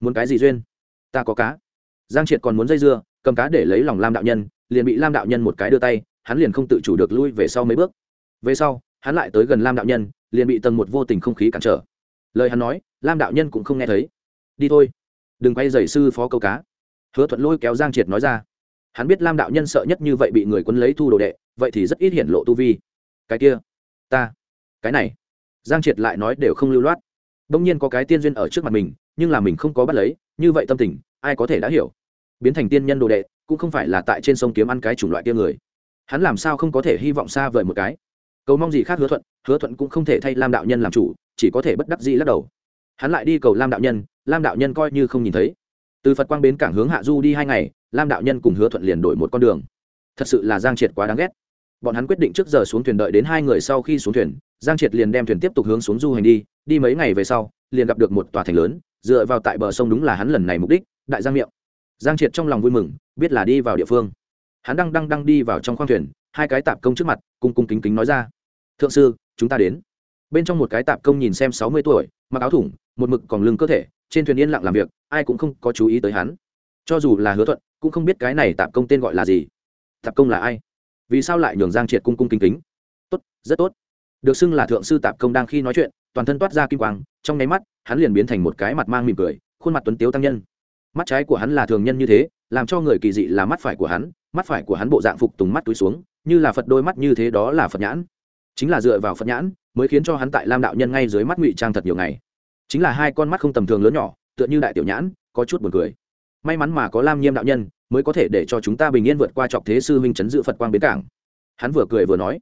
Muốn cái gì duyên? Ta có cá. Giang triệt còn muốn dây dưa, cầm cá để lấy lòng lam đạo nhân, liền bị lam đạo nhân một cái đưa tay, hắn liền không tự chủ được lui về sau mấy bước. Về sau, hắn lại tới gần lam đạo nhân, liền bị tầng một vô tình không khí cản trở. Lời hắn nói, lam đạo nhân cũng không nghe thấy. Đi thôi, đừng quay dày sư phó câu cá. Hứa thuận lôi kéo giang triệt nói ra. Hắn biết lam đạo nhân sợ nhất như vậy bị người quân lấy thu đồ đệ, vậy thì rất ít hiển lộ tu vi. Cái kia, ta, cái này. Giang triệt lại nói đều không lưu loát. Đông nhiên có cái tiên duyên ở trước mặt mình nhưng là mình không có bắt lấy, như vậy tâm tình, ai có thể đã hiểu. Biến thành tiên nhân đồ đệ, cũng không phải là tại trên sông kiếm ăn cái chủng loại kia người. Hắn làm sao không có thể hy vọng xa vời một cái? Cầu mong gì khác hứa thuận hứa thuận cũng không thể thay lam đạo nhân làm chủ, chỉ có thể bất đắc dĩ lắc đầu. Hắn lại đi cầu lam đạo nhân, lam đạo nhân coi như không nhìn thấy. Từ phật quang bến cảng hướng hạ du đi hai ngày, lam đạo nhân cùng hứa thuận liền đổi một con đường. Thật sự là giang triệt quá đáng ghét. Bọn hắn quyết định trước giờ xuống thuyền đợi đến hai người sau khi xuống thuyền, giang triệt liền đem thuyền tiếp tục hướng xuống du hành đi đi mấy ngày về sau, liền gặp được một tòa thành lớn dựa vào tại bờ sông đúng là hắn lần này mục đích, đại giang miệng. Giang triệt trong lòng vui mừng, biết là đi vào địa phương. Hắn đang đang đang đi vào trong khoang thuyền, hai cái tạp công trước mặt, cung cung kính kính nói ra. Thượng sư, chúng ta đến. Bên trong một cái tạp công nhìn xem sáu mươi tuổi, mặc áo thủng, một mực còn lưng cơ thể, trên thuyền yên lặng làm việc, ai cũng không có chú ý tới hắn. Cho dù là hứa thuận, cũng không biết cái này tạp công tên gọi là gì. Tạp công là ai? Vì sao lại nhường giang triệt cung cung kính kính? Tốt, rất tốt. Được xưng là thượng sư tạp công đang khi nói chuyện, toàn thân toát ra kim quang, trong nháy mắt hắn liền biến thành một cái mặt mang mỉm cười, khuôn mặt tuấn tiếu tăng nhân. Mắt trái của hắn là thường nhân như thế, làm cho người kỳ dị là mắt phải của hắn, mắt phải của hắn bộ dạng phục tùng mắt túi xuống, như là phật đôi mắt như thế đó là phật nhãn. Chính là dựa vào phật nhãn mới khiến cho hắn tại lam đạo nhân ngay dưới mắt ngụy trang thật nhiều ngày. Chính là hai con mắt không tầm thường lớn nhỏ, tựa như đại tiểu nhãn, có chút buồn cười. May mắn mà có lam nhiêm đạo nhân mới có thể để cho chúng ta bình yên vượt qua trọc thế sư huynh chấn dự phật quang bến cảng. Hắn vừa cười vừa nói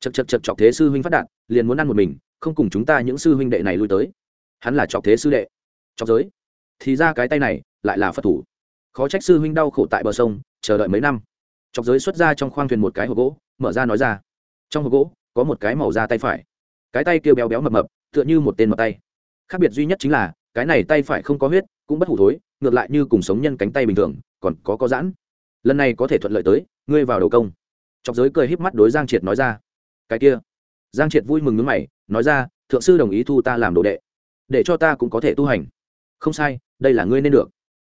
chật chật chật chọc thế sư huynh phát đạt, liền muốn ăn một mình, không cùng chúng ta những sư huynh đệ này lui tới hắn là chọc thế sư đệ. Chọc giới. Thì ra cái tay này lại là phật thủ. Khó trách sư huynh đau khổ tại bờ sông, chờ đợi mấy năm. Chọc giới xuất ra trong khoang thuyền một cái hộp gỗ, mở ra nói ra. Trong hộp gỗ có một cái màu da tay phải. Cái tay kêu béo béo mập mập, tựa như một tên mập tay. Khác biệt duy nhất chính là, cái này tay phải không có huyết, cũng bất hủ thối, ngược lại như cùng sống nhân cánh tay bình thường, còn có có giãn. Lần này có thể thuận lợi tới, ngươi vào đầu công. Chọc giới cười híp mắt đối giang triệt nói ra. Cái kia. Giang triệt vui mừng nước mày, nói ra, thượng sư đồng ý thu ta làm đồ đệ để cho ta cũng có thể tu hành. Không sai, đây là ngươi nên được.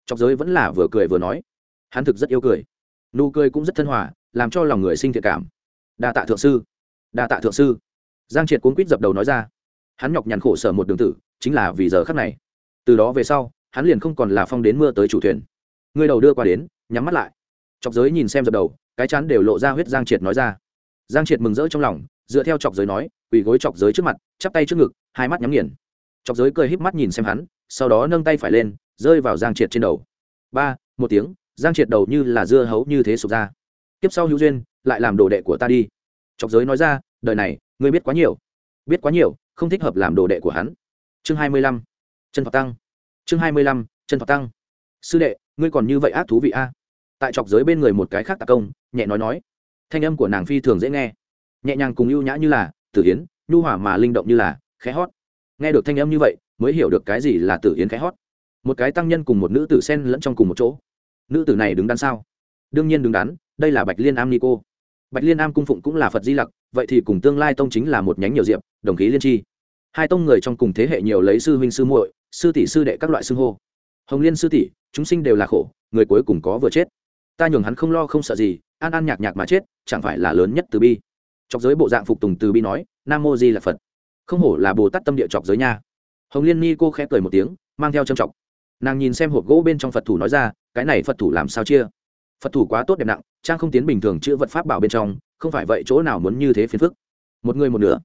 Chọc giới vẫn là vừa cười vừa nói. Hắn thực rất yêu cười. Nụ cười cũng rất thân hòa, làm cho lòng người sinh thiện cảm. Đa tạ thượng sư. Đa tạ thượng sư. Giang triệt cuốn quýt dập đầu nói ra. Hắn nhọc nhằn khổ sở một đường tử, chính là vì giờ khắc này. Từ đó về sau, hắn liền không còn là phong đến mưa tới chủ thuyền. Người đầu đưa qua đến, nhắm mắt lại. Chọc giới nhìn xem dập đầu, cái chán đều lộ ra huyết, giang triệt nói ra. Giang triệt mừng rỡ trong lòng, dựa theo chọc giới nói, quỳ gối chọc giới trước mặt, chắp tay trước ngực, hai mắt nhắm nghiền chọc giới cười híp mắt nhìn xem hắn, sau đó nâng tay phải lên, rơi vào giang triệt trên đầu. Ba, một tiếng, giang triệt đầu như là dưa hấu như thế sụp ra. Tiếp sau hữu duyên, lại làm đồ đệ của ta đi. Chọc giới nói ra, đời này, ngươi biết quá nhiều. Biết quá nhiều, không thích hợp làm đồ đệ của hắn. Chương hai mươi lăm, chân thọ tăng. Chương hai mươi lăm, chân thọ tăng. Sư đệ, ngươi còn như vậy ác thú vị a. Tại chọc giới bên người một cái khác tạc công, nhẹ nói nói. Thanh âm của nàng phi thường dễ nghe. Nhẹ nhàng cùng ưu nhã như là, tử hiến nhu hỏa mà linh động như là, khẽ hót nghe được thanh âm như vậy, mới hiểu được cái gì là tử yến cái hót. Một cái tăng nhân cùng một nữ tử sen lẫn trong cùng một chỗ. Nữ tử này đứng đắn sao? Đương nhiên đứng đắn, đây là bạch liên am ni cô. Bạch liên am cung phụng cũng là phật di lặc, vậy thì cùng tương lai tông chính là một nhánh nhiều diệp, đồng khí liên tri hai tông người trong cùng thế hệ nhiều lấy sư huynh sư muội, sư tỷ sư đệ các loại xưng hô. Hồng liên sư tỷ, chúng sinh đều là khổ, người cuối cùng có vừa chết. Ta nhường hắn không lo không sợ gì, an an nhạc nhạc mà chết, chẳng phải là lớn nhất từ bi. Trong giới bộ dạng phục tùng từ bi nói, nam mô di là phật không hổ là bồ tát tâm địa chọc giới nha. Hồng liên ni cô khẽ cười một tiếng, mang theo trầm trọng nàng nhìn xem hộp gỗ bên trong phật thủ nói ra, cái này phật thủ làm sao chia? Phật thủ quá tốt đẹp nặng, trang không tiến bình thường chữ vật pháp bảo bên trong, không phải vậy chỗ nào muốn như thế phiền phức. Một người một nửa.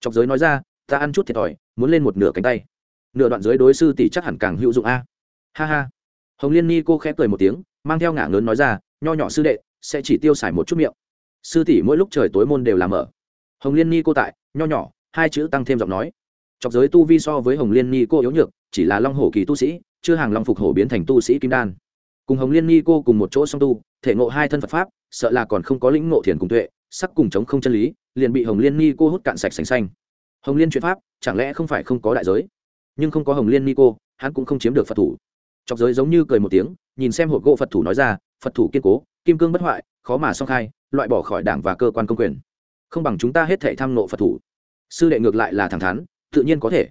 Chọc giới nói ra, ta ăn chút thiệt thòi, muốn lên một nửa cánh tay. Nửa đoạn giới đối sư tỷ chắc hẳn càng hữu dụng a. Ha ha. Hồng liên ni cô khẽ cười một tiếng, mang theo ngả lớn nói ra, nho nhỏ sư đệ, sẽ chỉ tiêu xài một chút miệng. Sư tỷ mỗi lúc trời tối môn đều làm ở hồng liên ni cô tại, nho nhỏ hai chữ tăng thêm giọng nói. Chọc giới tu vi so với hồng liên ni cô yếu nhược, chỉ là long hổ kỳ tu sĩ, chưa hàng long phục hổ biến thành tu sĩ kim đan. Cùng hồng liên ni cô cùng một chỗ song tu, thể ngộ hai thân phật pháp, sợ là còn không có lĩnh ngộ thiền cùng tuệ, sắc cùng chống không chân lý, liền bị hồng liên ni cô hút cạn sạch sành xanh. Hồng liên chuyện pháp, chẳng lẽ không phải không có đại giới? Nhưng không có hồng liên ni cô, hắn cũng không chiếm được phật thủ. Chọc giới giống như cười một tiếng, nhìn xem hộp gỗ phật thủ nói ra, phật thủ kiên cố, kim cương bất hoại, khó mà song khai, loại bỏ khỏi đảng và cơ quan công quyền. Không bằng chúng ta hết thể tham nộ phật thủ sư đệ ngược lại là thẳng thắn, tự nhiên có thể.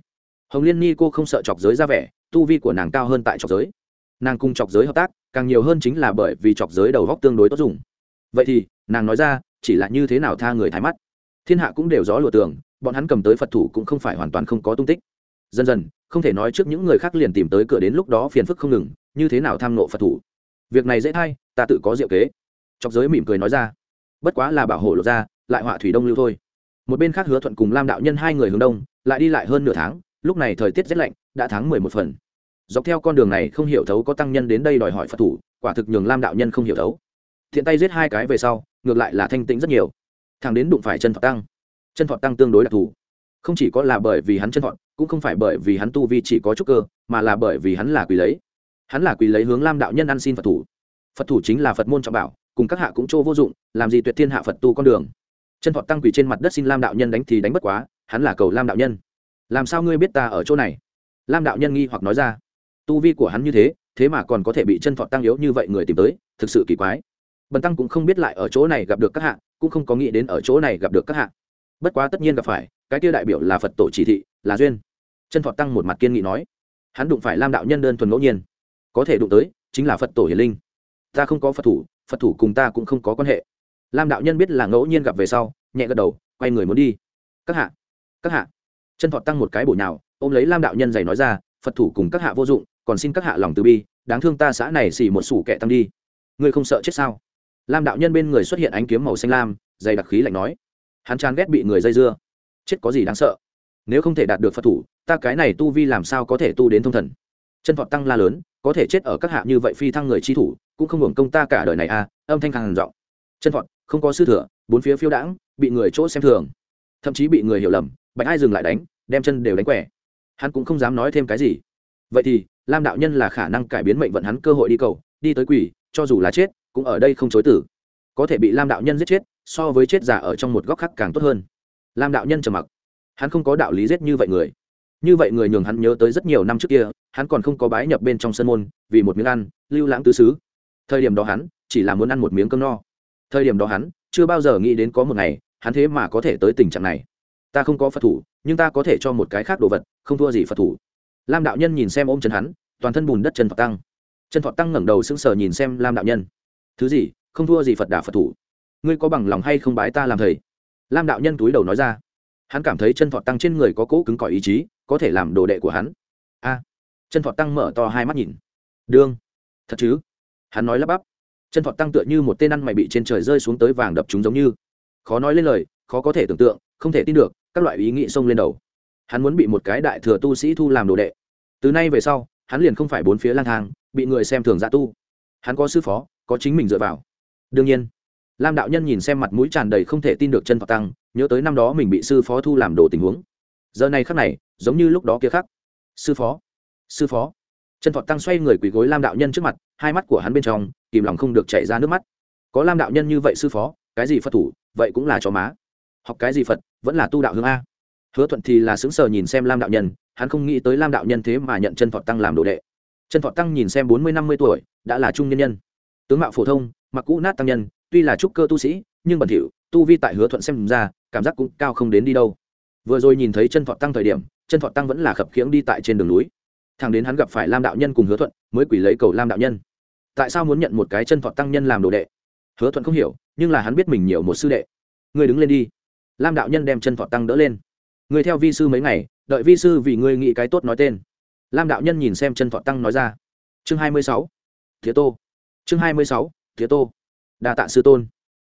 Hồng liên ni cô không sợ chọc giới ra vẻ, tu vi của nàng cao hơn tại chọc giới. Nàng cùng chọc giới hợp tác, càng nhiều hơn chính là bởi vì chọc giới đầu góc tương đối tốt dùng. Vậy thì, nàng nói ra, chỉ là như thế nào tha người thái mắt. Thiên hạ cũng đều gió lùa tường, bọn hắn cầm tới phật thủ cũng không phải hoàn toàn không có tung tích. Dần dần, không thể nói trước những người khác liền tìm tới cửa đến lúc đó phiền phức không ngừng, như thế nào tham nộ phật thủ? Việc này dễ thay, ta tự có diệu kế. Chọc giới mỉm cười nói ra, bất quá là bảo hộ lộ ra, lại họa thủy đông lưu thôi một bên khác hứa thuận cùng lam đạo nhân hai người hướng đông lại đi lại hơn nửa tháng lúc này thời tiết rét lạnh đã tháng mười một phần dọc theo con đường này không hiểu thấu có tăng nhân đến đây đòi hỏi phật thủ quả thực nhường lam đạo nhân không hiểu thấu thiện tay giết hai cái về sau ngược lại là thanh tĩnh rất nhiều thằng đến đụng phải chân thọ tăng chân thọ tăng tương đối đặc thù không chỉ có là bởi vì hắn chân thọ cũng không phải bởi vì hắn tu vi chỉ có chút cơ mà là bởi vì hắn là quỳ lấy hắn là quỳ lấy hướng lam đạo nhân ăn xin phật thủ phật thủ chính là phật môn trọng bảo cùng các hạ cũng chỗ vô dụng làm gì tuyệt thiên hạ phật tu con đường chân thọ tăng quỳ trên mặt đất xin lam đạo nhân đánh thì đánh bất quá, hắn là cầu lam đạo nhân. Làm sao ngươi biết ta ở chỗ này? Lam đạo nhân nghi hoặc nói ra. Tu vi của hắn như thế thế mà còn có thể bị chân thọ tăng yếu như vậy người tìm tới, thực sự kỳ quái. Bần tăng cũng không biết lại ở chỗ này gặp được các hạ, cũng không có nghĩ đến ở chỗ này gặp được các hạ. Bất quá tất nhiên gặp phải, cái kia đại biểu là phật tổ chỉ thị, là duyên. Chân thọ tăng một mặt kiên nghị nói. Hắn đụng phải lam đạo nhân đơn thuần ngẫu nhiên. Có thể đụng tới, chính là phật tổ hiền linh. Ta không có phật thủ phật thủ cùng ta cũng không có quan hệ lam đạo nhân biết là ngẫu nhiên gặp về sau, nhẹ gật đầu, quay người muốn đi. Các hạ các hạ. Chân thọ tăng một cái bổ nhào, ôm lấy lam đạo nhân giày nói ra, phật thủ cùng các hạ vô dụng, còn xin các hạ lòng từ bi, đáng thương ta xã này xỉ một sủ kẻ tăng đi. Ngươi không sợ chết sao? Lam đạo nhân bên người xuất hiện ánh kiếm màu xanh lam dày đặc khí lạnh nói. Hắn chán ghét bị người dây dưa. Chết có gì đáng sợ? Nếu không thể đạt được phật thủ, ta cái này tu vi làm sao có thể tu đến thông thần? Chân thọ tăng la lớn, có thể chết ở các hạ như vậy phi thăng người chi thủ, cũng không hưởng công ta cả đời này à âm thanh càng giọng. Chân thọ không có sư thừa, bốn phía phiêu đãng, bị người chỗ xem thường. Thậm chí bị người hiểu lầm, bạch ai dừng lại đánh, đem chân đều đánh quẻ. Hắn cũng không dám nói thêm cái gì. Vậy thì, lam đạo nhân là khả năng cải biến mệnh vận hắn cơ hội đi cầu, đi tới quỷ, cho dù là chết, cũng ở đây không chối tử. Có thể bị lam đạo nhân giết chết, so với chết giả ở trong một góc khác càng tốt hơn. Lam đạo nhân trầm mặc. Hắn không có đạo lý giết như vậy người. Như vậy người nhường hắn nhớ tới rất nhiều năm trước kia, hắn còn không có bái nhập bên trong sân môn, vì một miếng ăn, lưu lãng tứ xứ. Thời điểm đó hắn, chỉ là muốn ăn một miếng cơm no thời điểm đó hắn chưa bao giờ nghĩ đến có một ngày hắn thế mà có thể tới tình trạng này. Ta không có phật thủ, nhưng ta có thể cho một cái khác đồ vật, không thua gì phật thủ. Lam đạo nhân nhìn xem ôm chân hắn, toàn thân bùn đất chân phật tăng. Chân phật tăng ngẩng đầu sững sờ nhìn xem lam đạo nhân. Thứ gì, không thua gì phật đà phật thủ. Ngươi có bằng lòng hay không bái ta làm thầy? Lam đạo nhân túi đầu nói ra. Hắn cảm thấy chân phật tăng trên người có cỗ cứng cỏi ý chí, có thể làm đồ đệ của hắn. A. Chân phật tăng mở to hai mắt nhìn. Đương. Thật chứ? Hắn nói lắp bắp chân thọt tăng tựa như một tên ăn mày bị trên trời rơi xuống tới vàng đập chúng giống như. Khó nói lên lời, khó có thể tưởng tượng, không thể tin được, các loại ý nghĩ xông lên đầu. Hắn muốn bị một cái đại thừa tu sĩ thu làm đồ đệ. Từ nay về sau, hắn liền không phải bốn phía lang thang, bị người xem thường dạ tu. Hắn có sư phó, có chính mình dựa vào. Đương nhiên, lam đạo nhân nhìn xem mặt mũi tràn đầy không thể tin được chân phật tăng, nhớ tới năm đó mình bị sư phó thu làm đồ tình huống. Giờ này khắc này, giống như lúc đó kia khắc. Sư phó sư phó chân phật tăng xoay người quỳ gối lam đạo nhân trước mặt, hai mắt của hắn bên trong, kìm lòng không được chảy ra nước mắt. Có lam đạo nhân như vậy sư phó, cái gì phật thủ, vậy cũng là cho má. Học cái gì phật, vẫn là tu đạo hướng a. Hứa thuận thì là xứng sờ nhìn xem lam đạo nhân, hắn không nghĩ tới lam đạo nhân thế mà nhận chân phật tăng làm đồ đệ. Chân phật tăng nhìn xem bốn mươi năm mươi tuổi, đã là trung nhân nhân. Tướng mạo phổ thông, mặc cũ nát tăng nhân, tuy là trúc cơ tu sĩ, nhưng bẩn thỉu, tu vi tại hứa thuận xem ra, cảm giác cũng cao không đến đi đâu. Vừa rồi nhìn thấy chân phật tăng thời điểm chân phật tăng vẫn là khập khiễng đi tại trên đường núi thằng đến hắn gặp phải lam đạo nhân cùng hứa thuận, mới quỷ lấy cầu lam đạo nhân. Tại sao muốn nhận một cái chân thọ tăng nhân làm đồ đệ? Hứa thuận không hiểu, nhưng là hắn biết mình nhiều một sư đệ. Ngươi đứng lên đi. Lam đạo nhân đem chân thọ tăng đỡ lên. Ngươi theo vi sư mấy ngày, đợi vi sư vì ngươi nghĩ cái tốt nói tên. Lam đạo nhân nhìn xem chân thọ tăng nói ra. Chương hai mươi sáu. Tía tô. Chương hai mươi sáu. Tía tô. Đa tạ sư tôn.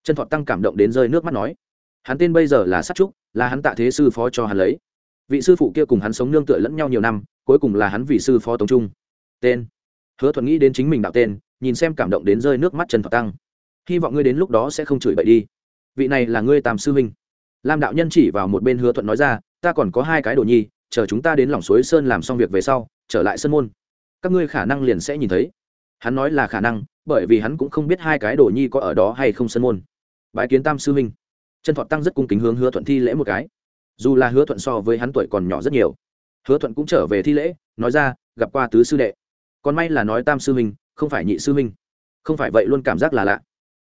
Chân thọ tăng cảm động đến rơi nước mắt nói. Hắn tên bây giờ là sát trúc, là hắn tạ thế sư phó cho hắn lấy vị sư phụ kia cùng hắn sống nương tựa lẫn nhau nhiều năm, cuối cùng là hắn vị sư phó tống trung. Tên. Hứa thuận nghĩ đến chính mình đạo tên, nhìn xem cảm động đến rơi nước mắt trần thọ tăng. Hy vọng ngươi đến lúc đó sẽ không chửi bậy đi. Vị này là ngươi tam sư huynh lam đạo nhân chỉ vào một bên hứa thuận nói ra, ta còn có hai cái đồ nhi, chờ chúng ta đến lòng suối sơn làm xong việc về sau, trở lại sân môn. Các ngươi khả năng liền sẽ nhìn thấy. Hắn nói là khả năng, bởi vì hắn cũng không biết hai cái đồ nhi có ở đó hay không sân môn. Bái kiến tam sư huynh chân thọ tăng rất cung kính hướng hứa thuận thi lễ một cái dù là hứa thuận so với hắn tuổi còn nhỏ rất nhiều, hứa thuận cũng trở về thi lễ, nói ra, gặp qua tứ sư đệ. Còn may là nói tam sư huynh, không phải nhị sư huynh. Không phải vậy luôn cảm giác là lạ.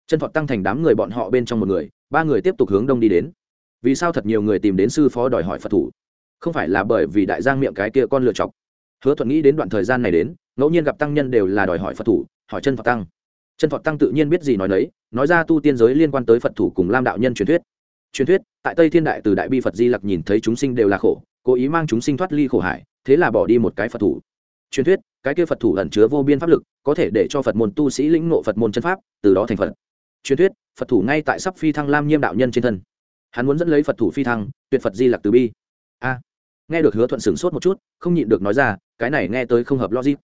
Chân thọ tăng thành đám người bọn họ bên trong một người, ba người tiếp tục hướng đông đi đến. Vì sao thật nhiều người tìm đến sư phó đòi hỏi phật thủ? Không phải là bởi vì đại giang miệng cái kia con lựa chọc. Hứa thuận nghĩ đến đoạn thời gian này đến, ngẫu nhiên gặp tăng nhân đều là đòi hỏi phật thủ, hỏi chân phật tăng. Chân phật tăng tự nhiên biết gì nói đấy nói ra tu tiên giới liên quan tới phật thủ cùng lam đạo nhân truyền thuyết truyền thuyết, tại tây thiên đại từ đại bi phật di lặc nhìn thấy chúng sinh đều là khổ, cố ý mang chúng sinh thoát ly khổ hải thế là bỏ đi một cái phật thủ. Truyền thuyết, cái kia phật thủ ẩn chứa vô biên pháp lực, có thể để cho phật môn tu sĩ lĩnh ngộ phật môn chân pháp, từ đó thành phật. Truyền thuyết, phật thủ ngay tại sắp phi thăng lam nhiêm đạo nhân trên thân. Hắn muốn dẫn lấy phật thủ phi thăng, tuyệt phật di lặc từ bi. A. Nghe được hứa thuận sửng sốt một chút, không nhịn được nói ra, cái này nghe tới không hợp logic.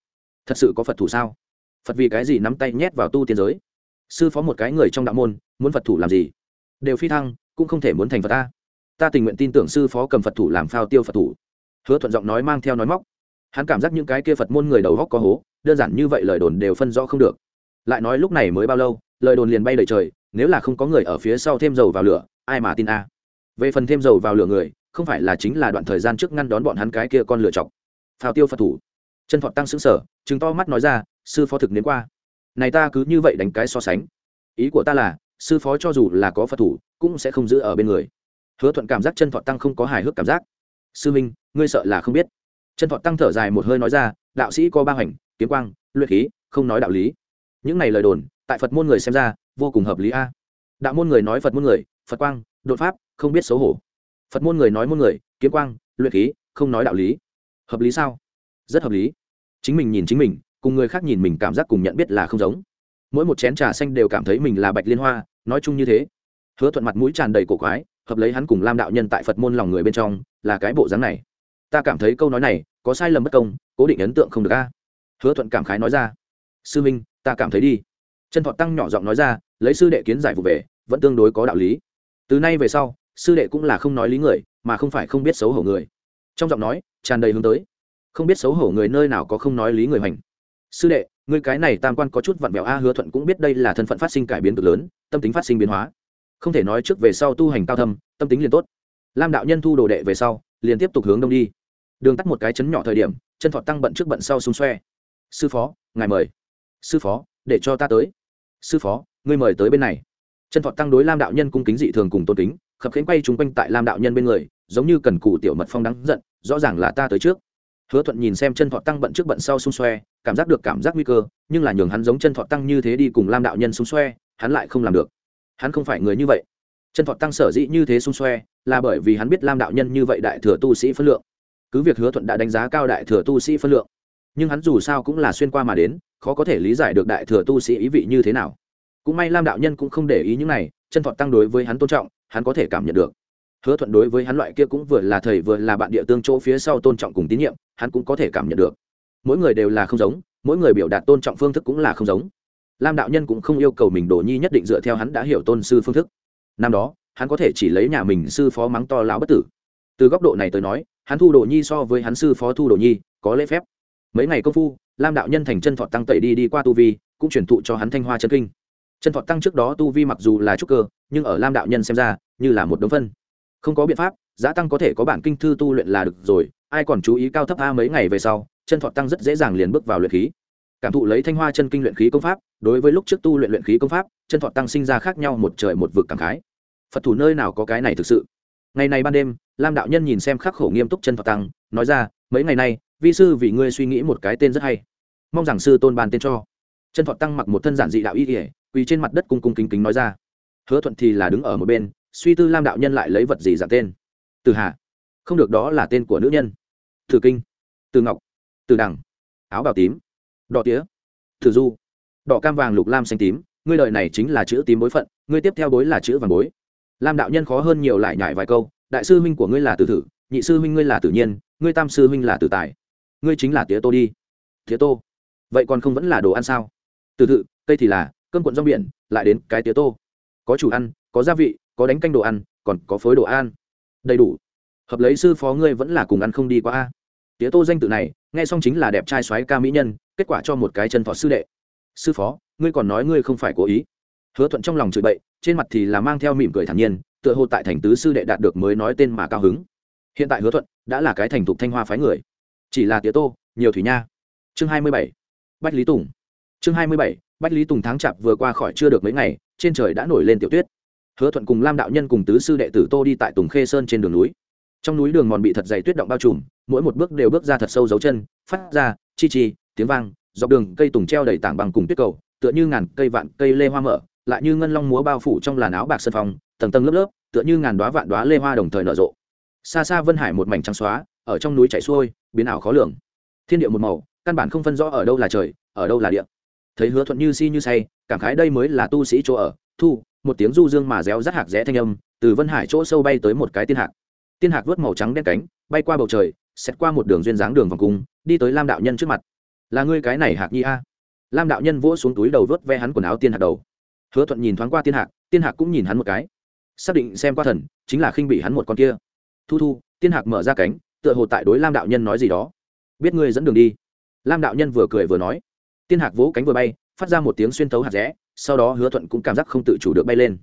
Thật sự có phật thủ sao? Phật vì cái gì nắm tay nhét vào tu tiên giới? Sư phó một cái người trong đạo môn, muốn phật thủ làm gì? Đều phi thăng cũng không thể muốn thành phật ta. Ta tình nguyện tin tưởng sư phó cầm phật thủ làm phao tiêu phật thủ. Hứa thuận giọng nói mang theo nói móc. Hắn cảm giác những cái kia phật môn người đầu góc có hố, đơn giản như vậy lời đồn đều phân rõ không được. Lại nói lúc này mới bao lâu, lời đồn liền bay đầy trời, nếu là không có người ở phía sau thêm dầu vào lửa, ai mà tin a? Về phần thêm dầu vào lửa người, không phải là chính là đoạn thời gian trước ngăn đón bọn hắn cái kia con lửa chọc. Phao tiêu phật thủ. Chân phật tăng xứng sở chứng to mắt nói ra, sư phó thực đến qua. Này ta cứ như vậy đánh cái so sánh. Ý của ta là sư phó cho dù là có phật thủ, cũng sẽ không giữ ở bên người. Hứa thuận cảm giác chân thọ tăng không có hài hước cảm giác. Sư minh, ngươi sợ là không biết. Chân thọ tăng thở dài một hơi nói ra, đạo sĩ có ba hoành, kiếm quang, luyện khí, không nói đạo lý. Những này lời đồn, tại phật môn người xem ra, vô cùng hợp lý a. Đạo môn người nói phật môn người, phật quang đột pháp, không biết xấu hổ. Phật môn người nói môn người, kiếm quang, luyện khí, không nói đạo lý. Hợp lý sao? Rất hợp lý. Chính mình nhìn chính mình, cùng người khác nhìn mình cảm giác cùng nhận biết là không giống. Mỗi một chén trà xanh đều cảm thấy mình là bạch liên hoa nói chung như thế. Hứa thuận mặt mũi tràn đầy cổ quái, hợp lấy hắn cùng lam đạo nhân tại phật môn lòng người bên trong, là cái bộ dáng này. Ta cảm thấy câu nói này có sai lầm bất công, cố định ấn tượng không được a. Hứa thuận cảm khái nói ra. Sư minh, ta cảm thấy đi. Chân thọ tăng nhỏ giọng nói ra, lấy sư đệ kiến giải vụ về, vẫn tương đối có đạo lý. Từ nay về sau, sư đệ cũng là không nói lý người, mà không phải không biết xấu hổ người. Trong giọng nói, tràn đầy hướng tới. Không biết xấu hổ người nơi nào có không nói lý người hoành. Sư đệ người cái này tam quan có chút vặn vẹo a, hứa thuận cũng biết đây là thân phận phát sinh cải biến cực lớn, tâm tính phát sinh biến hóa. Không thể nói trước về sau tu hành cao thâm, tâm tính liền tốt. Lam đạo nhân thu đồ đệ về sau, liền tiếp tục hướng đông đi. Đường tắt một cái chấn nhỏ thời điểm, chân thọ tăng bận trước bận sau xung xoe. Sư phó, ngài mời. Sư phó, để cho ta tới. Sư phó, ngươi mời tới bên này. Chân thọ tăng đối lam đạo nhân cung kính dị thường cùng tôn kính, khập khiễng quay chúng quanh tại lam đạo nhân bên người, giống như cần cụ tiểu mật phong đắng giận, rõ ràng là ta tới trước hứa thuận nhìn xem chân thọ tăng bận trước bận sau xung xoe, cảm giác được cảm giác nguy cơ, nhưng là nhường hắn giống chân thọ tăng như thế đi cùng lam đạo nhân xung xoe, hắn lại không làm được. Hắn không phải người như vậy. Chân thọ tăng sở dĩ như thế xung xoe, là bởi vì hắn biết lam đạo nhân như vậy đại thừa tu sĩ phân lượng. Cứ việc hứa thuận đã đánh giá cao đại thừa tu sĩ phân lượng, nhưng hắn dù sao cũng là xuyên qua mà đến, khó có thể lý giải được đại thừa tu sĩ ý vị như thế nào. Cũng may lam đạo nhân cũng không để ý những này, chân thọ tăng đối với hắn tôn trọng, hắn có thể cảm nhận được hứa thuận đối với hắn loại kia cũng vừa là thầy vừa là bạn địa tương chỗ phía sau tôn trọng cùng tín nhiệm, hắn cũng có thể cảm nhận được. Mỗi người đều là không giống, mỗi người biểu đạt tôn trọng phương thức cũng là không giống. Lam đạo nhân cũng không yêu cầu mình đồ nhi nhất định dựa theo hắn đã hiểu tôn sư phương thức. Năm đó, hắn có thể chỉ lấy nhà mình sư phó mắng to lão bất tử. Từ góc độ này tới nói, hắn thu đồ nhi so với hắn sư phó thu đồ nhi, có lễ phép. Mấy ngày công phu, lam đạo nhân thành chân thọ tăng tẩy đi đi qua tu vi, cũng chuyển thụ cho hắn thanh hoa chân kinh. Chân thọ tăng trước đó tu vi mặc dù là trúc cơ, nhưng ở lam đạo nhân xem ra, như là một đống phân không có biện pháp, giá tăng có thể có bản kinh thư tu luyện là được rồi, ai còn chú ý cao thấp a mấy ngày về sau, chân thọ tăng rất dễ dàng liền bước vào luyện khí. Cảm thụ lấy thanh hoa chân kinh luyện khí công pháp, đối với lúc trước tu luyện luyện khí công pháp, chân thọ tăng sinh ra khác nhau một trời một vực cảm khái. Phật thủ nơi nào có cái này thực sự? Ngày này ban đêm, lam đạo nhân nhìn xem khắc khổ nghiêm túc chân thọ tăng, nói ra, mấy ngày nay, vi sư vì ngươi suy nghĩ một cái tên rất hay. Mong rằng sư tôn bàn tên cho. Chân thọ tăng mặc một thân giản dị đạo y ỉa quỳ trên mặt đất cung cung kính kính nói ra. Hứa thuận thì là đứng ở một bên suy tư lam đạo nhân lại lấy vật gì dạng tên? Từ hà. Không được đó là tên của nữ nhân. Từ kinh. Từ ngọc. Từ đằng. Áo bào tím. Đỏ tía. Từ du. Đỏ cam vàng lục lam xanh tím. Ngươi đời này chính là chữ tím bối phận, ngươi tiếp theo bối là chữ vàng bối. Lam đạo nhân khó hơn nhiều lại nhải vài câu. Đại sư huynh của ngươi là Từ thử, nhị sư huynh ngươi là tự nhiên, ngươi tam sư huynh là Từ tài. Ngươi chính là tía tô đi. Tía tô. Vậy còn không vẫn là đồ ăn sao? Từ thự cây thì là, cơm cuộn rong biển, lại đến cái tía tô. Có chủ ăn, có gia vị có đánh canh đồ ăn, còn có phối đồ ăn. Đầy đủ. Hợp lấy sư phó ngươi vẫn là cùng ăn không đi qua a. Tía tô danh tự này, nghe xong chính là đẹp trai xoáy ca mỹ nhân, kết quả cho một cái chân thọ sư đệ. Sư phó, ngươi còn nói ngươi không phải cố ý. Hứa thuận trong lòng chửi bậy, trên mặt thì là mang theo mỉm cười thản nhiên, tựa hồ tại thành tứ sư đệ đạt được mới nói tên mà cao hứng. Hiện tại hứa thuận đã là cái thành thục thanh hoa phái người. Chỉ là tía tô, nhiều thủy nha. Chương hai mươi bảy. Bách lý tùng. Chương hai mươi bảy. Bách lý tùng tháng chạp vừa qua khỏi chưa được mấy ngày, trên trời đã nổi lên tiểu tuyết hứa thuận cùng lam đạo nhân cùng tứ sư đệ tử tô đi tại tùng khê sơn trên đường núi. Trong núi đường mòn bị thật dày tuyết động bao trùm, mỗi một bước đều bước ra thật sâu dấu chân, phát ra chi chi, tiếng vang, dọc đường cây tùng treo đầy tảng bằng cùng tuyết cầu, tựa như ngàn cây vạn cây lê hoa mở, lại như ngân long múa bao phủ trong làn áo bạc sân phòng tầng tầng lớp lớp, tựa như ngàn đoá vạn đoá lê hoa đồng thời nở rộ. Xa xa vân hải một mảnh trắng xóa, ở trong núi chảy xuôi, biến ảo khó lường. Thiên địa một màu, căn bản không phân rõ ở đâu là trời, ở đâu là địa. Thấy hứa thuận như si như say, cảm khái đây mới là tu sĩ chỗ ở, thu một tiếng du dương mà réo rắt hạc rẽ thanh âm, từ vân hải chỗ sâu bay tới một cái tiên hạc. Tiên hạc vớt màu trắng đen cánh, bay qua bầu trời xét qua một đường duyên dáng đường vòng cung, đi tới lam đạo nhân trước mặt. Là ngươi cái này hạc nhi a? Lam đạo nhân vỗ xuống túi đầu vớt ve hắn quần áo tiên hạc đầu. Hứa thuận nhìn thoáng qua tiên hạc tiên hạc cũng nhìn hắn một cái. Xác định xem qua thần, chính là khinh bị hắn một con kia. Thu thu, tiên hạc mở ra cánh, tựa hồ tại đối lam đạo nhân nói gì đó. Biết ngươi dẫn đường đi. Lam đạo nhân vừa cười vừa nói. Tiên hạc vỗ cánh vừa bay, phát ra một tiếng xuyên thấu hạt rẽ sau đó hứa thuận cũng cảm giác không tự chủ được bay lên.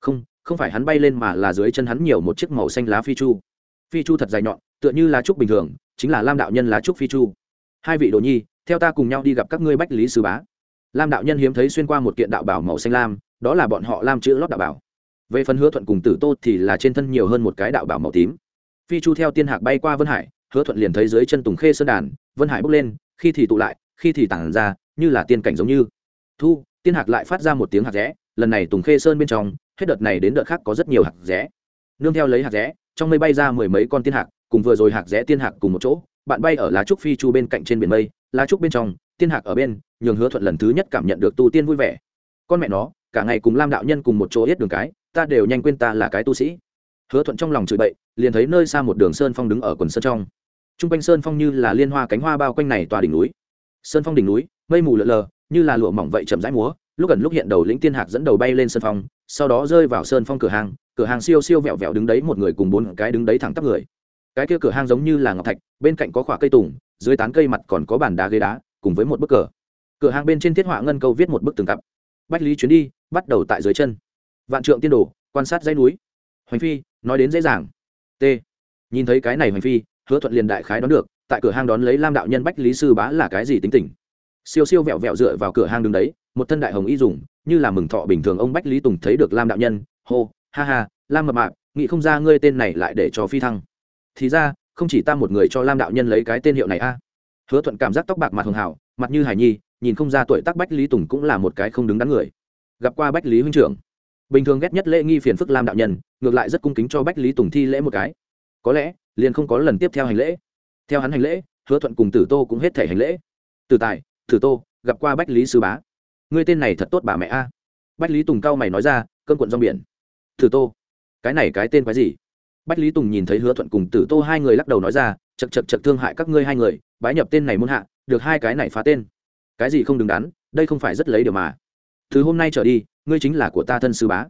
Không không phải hắn bay lên mà là dưới chân hắn nhiều một chiếc màu xanh lá phi chu. Phi chu thật dài nhọn, tựa như lá trúc bình thường, chính là lam đạo nhân lá trúc phi chu. Hai vị đồ nhi, theo ta cùng nhau đi gặp các ngươi bách lý sư bá. Lam đạo nhân hiếm thấy xuyên qua một kiện đạo bảo màu xanh lam, đó là bọn họ lam chữ lót đạo bảo. Về phần hứa thuận cùng tử tô thì là trên thân nhiều hơn một cái đạo bảo màu tím. Phi chu theo tiên hạc bay qua vân hải, hứa thuận liền thấy dưới chân tùng khê sơn đàn, vân hải bốc lên, khi thì tụ lại, khi thì tản ra, như là tiên cảnh giống như. Thu tiên hạc lại phát ra một tiếng hạt rẽ, lần này tùng khê sơn bên trong, hết đợt này đến đợt khác có rất nhiều hạt rẽ. Nương theo lấy hạt rẽ, trong mây bay ra mười mấy con tiên hạc, cùng vừa rồi hạc rẽ tiên hạc cùng một chỗ, bạn bay ở lá trúc phi chu bên cạnh trên biển mây, lá trúc bên trong, tiên hạc ở bên, nhường hứa thuận lần thứ nhất cảm nhận được tu tiên vui vẻ. Con mẹ nó, cả ngày cùng lam đạo nhân cùng một chỗ hết đường cái, ta đều nhanh quên ta là cái tu sĩ. Hứa thuận trong lòng chửi bậy, liền thấy nơi xa một đường sơn phong đứng ở quần sơn trong. T r u n g quanh sơn phong như là liên hoa cánh hoa bao quanh này tòa đỉnh núi. Sơn phong đỉnh núi, mây mù lợn lờ như là lụa mỏng vậy chậm rãi múa, lúc gần lúc hiện đầu lĩnh tiên hạc dẫn đầu bay lên sân phong, sau đó rơi vào sơn phong cửa hàng cửa hàng siêu siêu vẹo vẹo đứng đấy một người cùng bốn cái đứng đấy thẳng tắp người. Cái kia cửa hàng giống như là ngọc thạch, bên cạnh có khỏa cây tùng, dưới tán cây mặt còn có bàn đá ghế đá, cùng với một bức cờ. Cửa hàng bên trên thiết họa ngân câu viết một bức tường cặp. Bách lý chuyến đi, bắt đầu tại dưới chân. Vạn trượng tiên đồ, quan sát dãy núi. Hoành phi, nói đến dễ dàng. T. Nhìn thấy cái này hoành phi, hứa thuận liền đại khái đón được, tại cửa hàng đón lấy lam đạo nhân bách lý sư bá là cái gì tính tình siêu siêu vẹo vẹo dựa vào cửa hang đứng đấy, một thân đại hồng y dùng, như là mừng thọ bình thường ông bách lý tùng thấy được lam đạo nhân, hô, ha ha, lam mập mạp, nghĩ không ra ngươi tên này lại để cho phi thăng. Thì ra, không chỉ ta một người cho lam đạo nhân lấy cái tên hiệu này a. Hứa thuận cảm giác tóc bạc mặt hường hảo, mặt như hải nhi, nhìn không ra tuổi tác bách lý tùng cũng là một cái không đứng đắn người. Gặp qua bách lý huynh trưởng, bình thường ghét nhất lễ nghi phiền phức lam đạo nhân, ngược lại rất cung kính cho bách lý tùng thi lễ một cái. Có lẽ, liền không có lần tiếp theo hành lễ. Theo hắn hành lễ, hứa thuận cùng tử tô cũng hết thể hành lễ. Tử tài Thử tô, gặp qua bách lý sư bá. Ngươi tên này thật tốt bà mẹ a. Bách lý tùng cao mày nói ra, cơn cuộn rong biển. Thử tô. Cái này cái tên cái gì? Bách lý tùng nhìn thấy hứa thuận cùng tử tô hai người lắc đầu nói ra chật chật chật thương hại các ngươi hai người, bái nhập tên này muôn hạ, được hai cái này phá tên. Cái gì không đứng đắn, đây không phải rất lấy điều mà. Từ hôm nay trở đi, ngươi chính là của ta thân sư bá.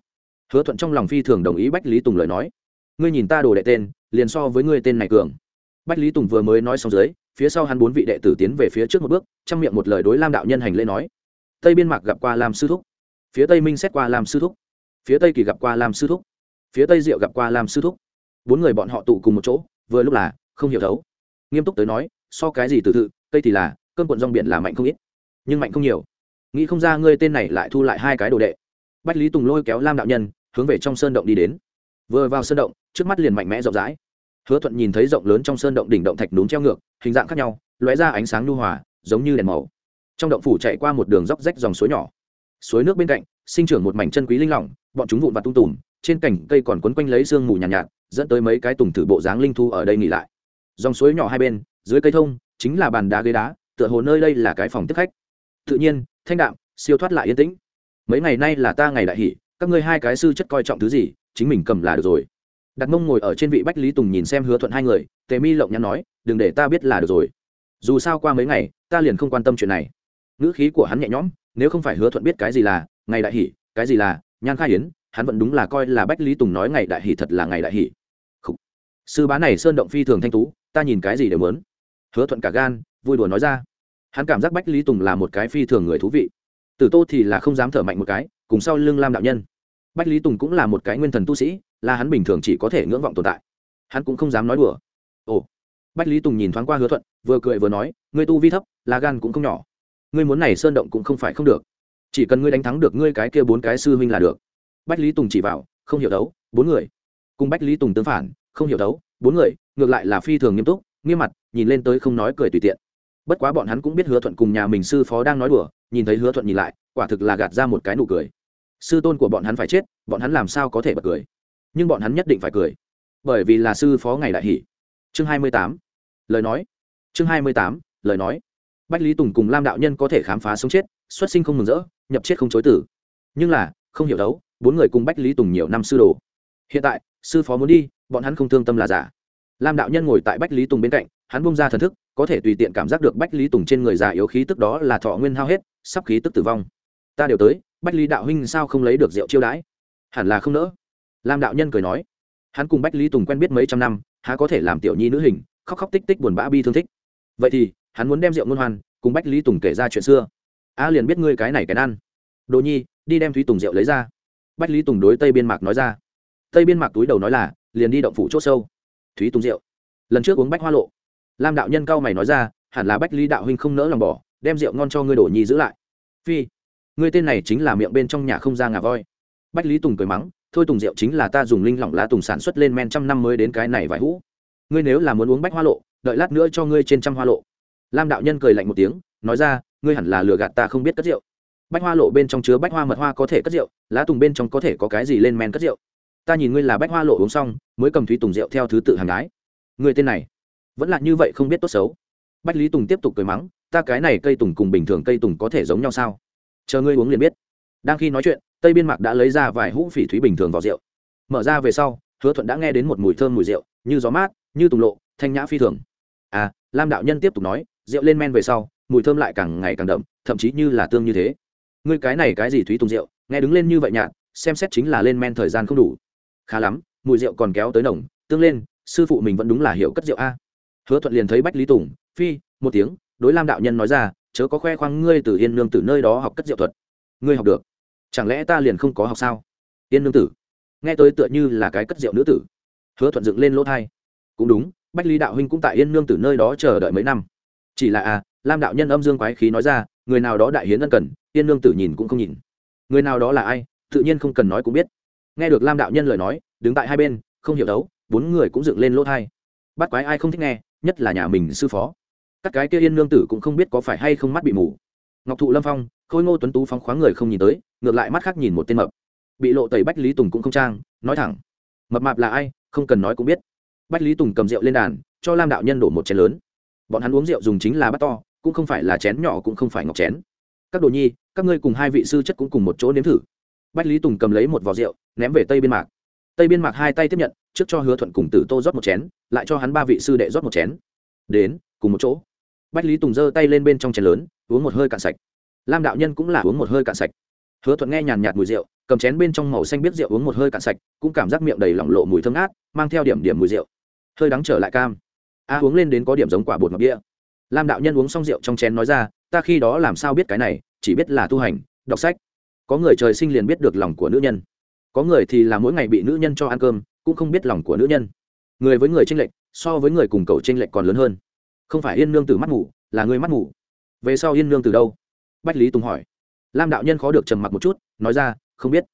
Hứa thuận trong lòng phi thường đồng ý bách lý tùng lời nói. Ngươi nhìn ta đồ đệ tên, liền so với ngươi tên này cường. Bách lý tùng vừa mới nói xong dưới phía sau hắn bốn vị đệ tử tiến về phía trước một bước, trong miệng một lời đối lam đạo nhân hành lễ nói. Tây biên mạc gặp qua lam sư thúc. Phía tây minh xét qua lam sư thúc. Phía tây kỳ gặp qua lam sư thúc. Phía tây diệu gặp qua lam sư thúc. Bốn người bọn họ tụ cùng một chỗ, vừa lúc là không hiểu thấu. Nghiêm túc tới nói, so cái gì từ tự, tây thì là, cơn cuộn rong biển là mạnh không ít, nhưng mạnh không nhiều. Nghĩ không ra ngươi tên này lại thu lại hai cái đồ đệ. Bách lý tùng lôi kéo lam đạo nhân, hướng về trong sơn động đi đến. Vừa vào sơn động, trước mắt liền mạnh mẽ rộng rãi hứa thuận nhìn thấy rộng lớn trong sơn động đỉnh động thạch núm treo ngược hình dạng khác nhau lóe ra ánh sáng nhu hòa giống như đèn màu. Trong động phủ chạy qua một đường dốc rách dòng suối nhỏ. Suối nước bên cạnh sinh trưởng một mảnh chân quý linh lỏng bọn chúng vụn vặt tung tùm trên cành cây còn quấn quanh lấy sương mù nhàn nhạt, nhạt dẫn tới mấy cái tùng thử bộ dáng linh thu ở đây nghỉ lại. Dòng suối nhỏ hai bên dưới cây thông chính là bàn đá ghế đá tựa hồ nơi đây là cái phòng tiếp khách. Tự nhiên thanh đạm siêu thoát lại yên tĩnh. Mấy ngày nay là ta ngày đại hỷ các ngươi hai cái sư chất coi trọng thứ gì chính mình cầm là được rồi đặt mông ngồi ở trên vị bách lý tùng nhìn xem hứa thuận hai người, tề mi lộng nhắn nói, đừng để ta biết là được rồi. Dù sao qua mấy ngày, ta liền không quan tâm chuyện này. Ngữ khí của hắn nhẹ nhõm, nếu không phải hứa thuận biết cái gì là, ngày đại hỷ, cái gì là nhan khai hiến hắn vẫn đúng là coi là bách lý tùng nói ngày đại hỷ thật là ngày đại hỷ. Sư bá này sơn động phi thường thanh tú, ta nhìn cái gì đều mớn hứa thuận cả gan, vui đùa nói ra. Hắn cảm giác bách lý tùng là một cái phi thường người thú vị. Tử tô thì là không dám thở mạnh một cái, cùng sau lưng lam đạo nhân. Bách lý tùng cũng là một cái nguyên thần tu sĩ là hắn bình thường chỉ có thể ngưỡng vọng tồn tại. Hắn cũng không dám nói đùa. Ồ, bách lý tùng nhìn thoáng qua hứa thuận, vừa cười vừa nói, ngươi tu vi thấp là gan cũng không nhỏ. Ngươi muốn này sơn động cũng không phải không được. Chỉ cần ngươi đánh thắng được ngươi cái kia bốn cái sư huynh là được. Bách lý tùng chỉ vào, không hiểu đấu, bốn người. Cùng bách lý tùng tương phản, không hiểu đấu, bốn người, ngược lại là phi thường nghiêm túc, nghiêm mặt, nhìn lên tới không nói cười tùy tiện. Bất quá bọn hắn cũng biết hứa thuận cùng nhà mình sư phó đang nói đùa, nhìn thấy hứa thuận nhìn lại, quả thực là gạt ra một cái nụ cười. Sư tôn của bọn hắn phải chết, bọn hắn làm sao có thể bật cười? Nhưng bọn hắn nhất định phải cười. Bởi vì là sư phó ngày đại hỷ. Chương hai mươi tám. Lời nói. Chương hai mươi tám, lời nói. Bách lý tùng cùng lam đạo nhân có thể khám phá sống chết, xuất sinh không mừng rỡ, nhập chết không chối tử. Nhưng là, không hiểu đấu, bốn người cùng bách lý tùng nhiều năm sư đồ. Hiện tại, sư phó muốn đi, bọn hắn không thương tâm là giả. Lam đạo nhân ngồi tại bách lý tùng bên cạnh, hắn bung ra thần thức, có thể tùy tiện cảm giác được bách lý tùng trên người già yếu khí tức đó là thọ nguyên hao hết, sắp khí tức tử vong. Ta đều tới, bách lý đạo huynh sao không lấy được rượu chiêu đãi? Hẳn là không nỡ lam đạo nhân cười nói, hắn cùng bách lý tùng quen biết mấy trăm năm, há có thể làm tiểu nhi nữ hình, khóc khóc tích tích buồn bã bi thương thích. Vậy thì, hắn muốn đem rượu ngôn hoan, cùng bách lý tùng kể ra chuyện xưa. A liền biết ngươi cái này cái ăn đồ nhi, đi đem thúy tùng rượu lấy ra. Bách lý tùng đối tây biên mạc nói ra. Tây biên mạc túi đầu nói là, liền đi động phủ c h ố sâu. Thúy tùng rượu. Lần trước uống bách hoa lộ. Lam đạo nhân cao mày nói ra, hẳn là bách lý đạo huynh không nỡ lòng bỏ, đem rượu ngon cho ngươi đổ nhi giữ lại. Phi, ngươi tên này chính là miệng bên trong nhà không ra ngà voi. Bách lý tùng cười mắng thôi tùng rượu chính là ta dùng linh lỏng lá tùng sản xuất lên men trăm năm mới đến cái này vài hũ. Ngươi nếu là muốn uống bách hoa lộ, đợi lát nữa cho ngươi trên trăm hoa lộ. Lam đạo nhân cười lạnh một tiếng, nói ra, ngươi hẳn là lừa gạt ta không biết cất rượu. Bách hoa lộ bên trong chứa bách hoa mật hoa có thể cất rượu, lá tùng bên trong có thể có cái gì lên men cất rượu. Ta nhìn ngươi là bách hoa lộ uống xong, mới cầm thúy tùng rượu theo thứ tự hàng gái người tên này, vẫn là như vậy không biết tốt xấu. Bách lý tùng tiếp tục cười mắng, ta cái này cây tùng cùng bình thường cây tùng có thể giống nhau sao? Chờ ngươi uống liền biết. Đang khi nói chuyện tây biên mạc đã lấy ra vài hũ phỉ thúy bình thường vào rượu. Mở ra về sau, hứa thuận đã nghe đến một mùi thơm mùi rượu, như gió mát, như tùng lộ, thanh nhã phi thường. À lam đạo nhân tiếp tục nói, rượu lên men về sau, mùi thơm lại càng ngày càng đậm, thậm chí như là tương như thế. Ngươi cái này cái gì thúy tùng rượu, nghe đứng lên như vậy nhạt, xem xét chính là lên men thời gian không đủ. Khá lắm, mùi rượu còn kéo tới nồng, tương lên, sư phụ mình vẫn đúng là hiểu cất rượu a. Hứa thuận liền thấy bách lý tùng, phi, một tiếng, đối lam đạo nhân nói ra, chớ có khoe khoang ngươi từ yên nương từ nơi đó học cất rượu thuật. Ngươi học được chẳng lẽ ta liền không có học sao? Yên nương tử, nghe tới tựa như là cái cất rượu nữ tử. Hứa thuận dựng lên lỗ thai. Cũng đúng, bách lý đạo huynh cũng tại yên nương tử nơi đó chờ đợi mấy năm. Chỉ là à lam đạo nhân âm dương quái khí nói ra, người nào đó đại hiến ân cần, yên nương tử nhìn cũng không nhìn. Người nào đó là ai, tự nhiên không cần nói cũng biết. Nghe được lam đạo nhân lời nói, đứng tại hai bên, không hiểu đấu, bốn người cũng dựng lên lỗ thai. Bắt quái ai không thích nghe, nhất là nhà mình sư phó. Các cái kia yên nương tử cũng không biết có phải hay không mắt bị mù. Ngọc thụ lâm phong, khôi ngô tuấn tú phóng khoáng người không nhìn tới ngược lại mắt khác nhìn một tên mập. Bị lộ tẩy bách lý tùng cũng không trang, nói thẳng. Mập mạp là ai, không cần nói cũng biết. Bách lý tùng cầm rượu lên đàn, cho lam đạo nhân đổ một chén lớn. Bọn hắn uống rượu dùng chính là bát to, cũng không phải là chén nhỏ cũng không phải ngọc chén. Các đồ nhi, các ngươi cùng hai vị sư chất cũng cùng một chỗ nếm thử. Bách lý tùng cầm lấy một vò rượu, ném về tây biên mạc. Tây biên mạc hai tay tiếp nhận, trước cho hứa thuận cùng tử tô rót một chén, lại cho hắn ba vị sư đệ rót một chén. Đến, cùng một chỗ. Bách lý tùng giơ tay lên bên trong chén lớn, uống một hơi cạn sạch. Lam đạo nhân cũng là uống một hơi cạn sạch hứa thuận nghe nhàn nhạt mùi rượu, cầm chén bên trong màu xanh biết rượu uống một hơi cạn sạch, cũng cảm giác miệng đầy lỏng lộ mùi thơm ngát, mang theo điểm điểm mùi rượu. Hơi đắng trở lại cam. A, uống lên đến có điểm giống quả bột ngọc đĩa lam đạo nhân uống xong rượu trong chén nói ra, ta khi đó làm sao biết cái này, chỉ biết là tu hành, đọc sách. Có người trời sinh liền biết được lòng của nữ nhân. Có người thì là mỗi ngày bị nữ nhân cho ăn cơm, cũng không biết lòng của nữ nhân. Người với người tranh lệch, so với người cùng cầu tranh lệch còn lớn hơn. Không phải yên nương từ mắt ngủ là người mắt ngủ về sau yên nương từ đâu? Bách lý tùng hỏi lam đạo nhân khó được trầm mặc một chút nói ra không biết.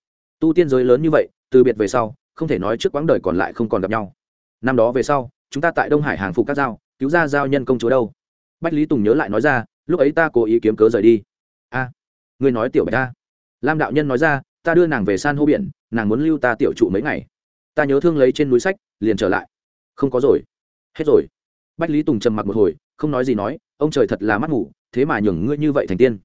Tu tiên giới lớn như vậy từ biệt về sau không thể nói trước quãng đời còn lại không còn gặp nhau. Năm đó về sau chúng ta tại đông hải hàng phục các giao cứu ra giao nhân công chúa đâu? Bách lý tùng nhớ lại nói ra lúc ấy ta cố ý kiếm cớ rời đi. A à, ngươi nói tiểu bạch ta lam đạo nhân nói ra ta đưa nàng về san hô biển nàng muốn lưu ta tiểu trụ mấy ngày. Ta nhớ thương lấy trên núi sách liền trở lại. Không có rồi. Hết rồi. Bách lý tùng trầm mặc một hồi không nói gì nói ông trời thật là mắt ngủ thế mà nhường ngươi như vậy thành tiên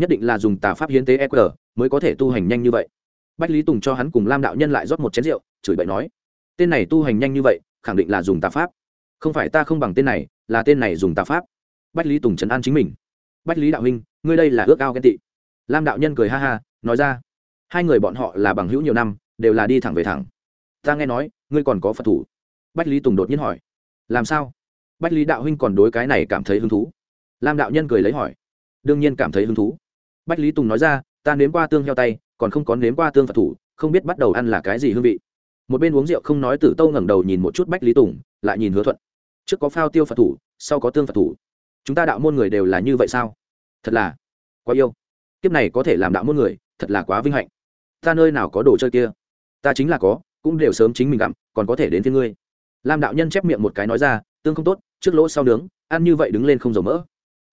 nhất định là dùng tà pháp hiến tế eq mới có thể tu hành nhanh như vậy. Bách lý tùng cho hắn cùng lam đạo nhân lại rót một chén rượu, chửi bậy nói, tên này tu hành nhanh như vậy, khẳng định là dùng tà pháp. Không phải ta không bằng tên này, là tên này dùng tà pháp. Bách lý tùng trấn an chính mình. Bách lý đạo huynh, ngươi đây là ước ao ghen tị. Lam đạo nhân cười ha ha, nói ra, hai người bọn họ là bằng hữu nhiều năm, đều là đi thẳng về thẳng. Ta nghe nói, ngươi còn có phật thủ. Bách lý tùng đột nhiên hỏi, làm sao? Bách lý đạo huynh còn đối cái này cảm thấy hứng thú. Lam đạo nhân cười lấy hỏi, đương nhiên cảm thấy hứng thú bách lý tùng nói ra, ta nếm qua tương heo tay, còn không có nếm qua tương phật thủ, không biết bắt đầu ăn là cái gì hương vị. Một bên uống rượu không nói tử tâu ngẩng đầu nhìn một chút bách lý tùng, lại nhìn hứa thuận. Trước có phao tiêu phật thủ, sau có tương phật thủ. Chúng ta đạo môn người đều là như vậy sao? Thật là quá yêu. Kiếp này có thể làm đạo môn người, thật là quá vinh hạnh. Ta nơi nào có đồ chơi kia? Ta chính là có, cũng đều sớm chính mình gặm, còn có thể đến phía ngươi. Lam đạo nhân chép miệng một cái nói ra, tương không tốt, trước lỗ sau nướng, ăn như vậy đứng lên không dầu mỡ.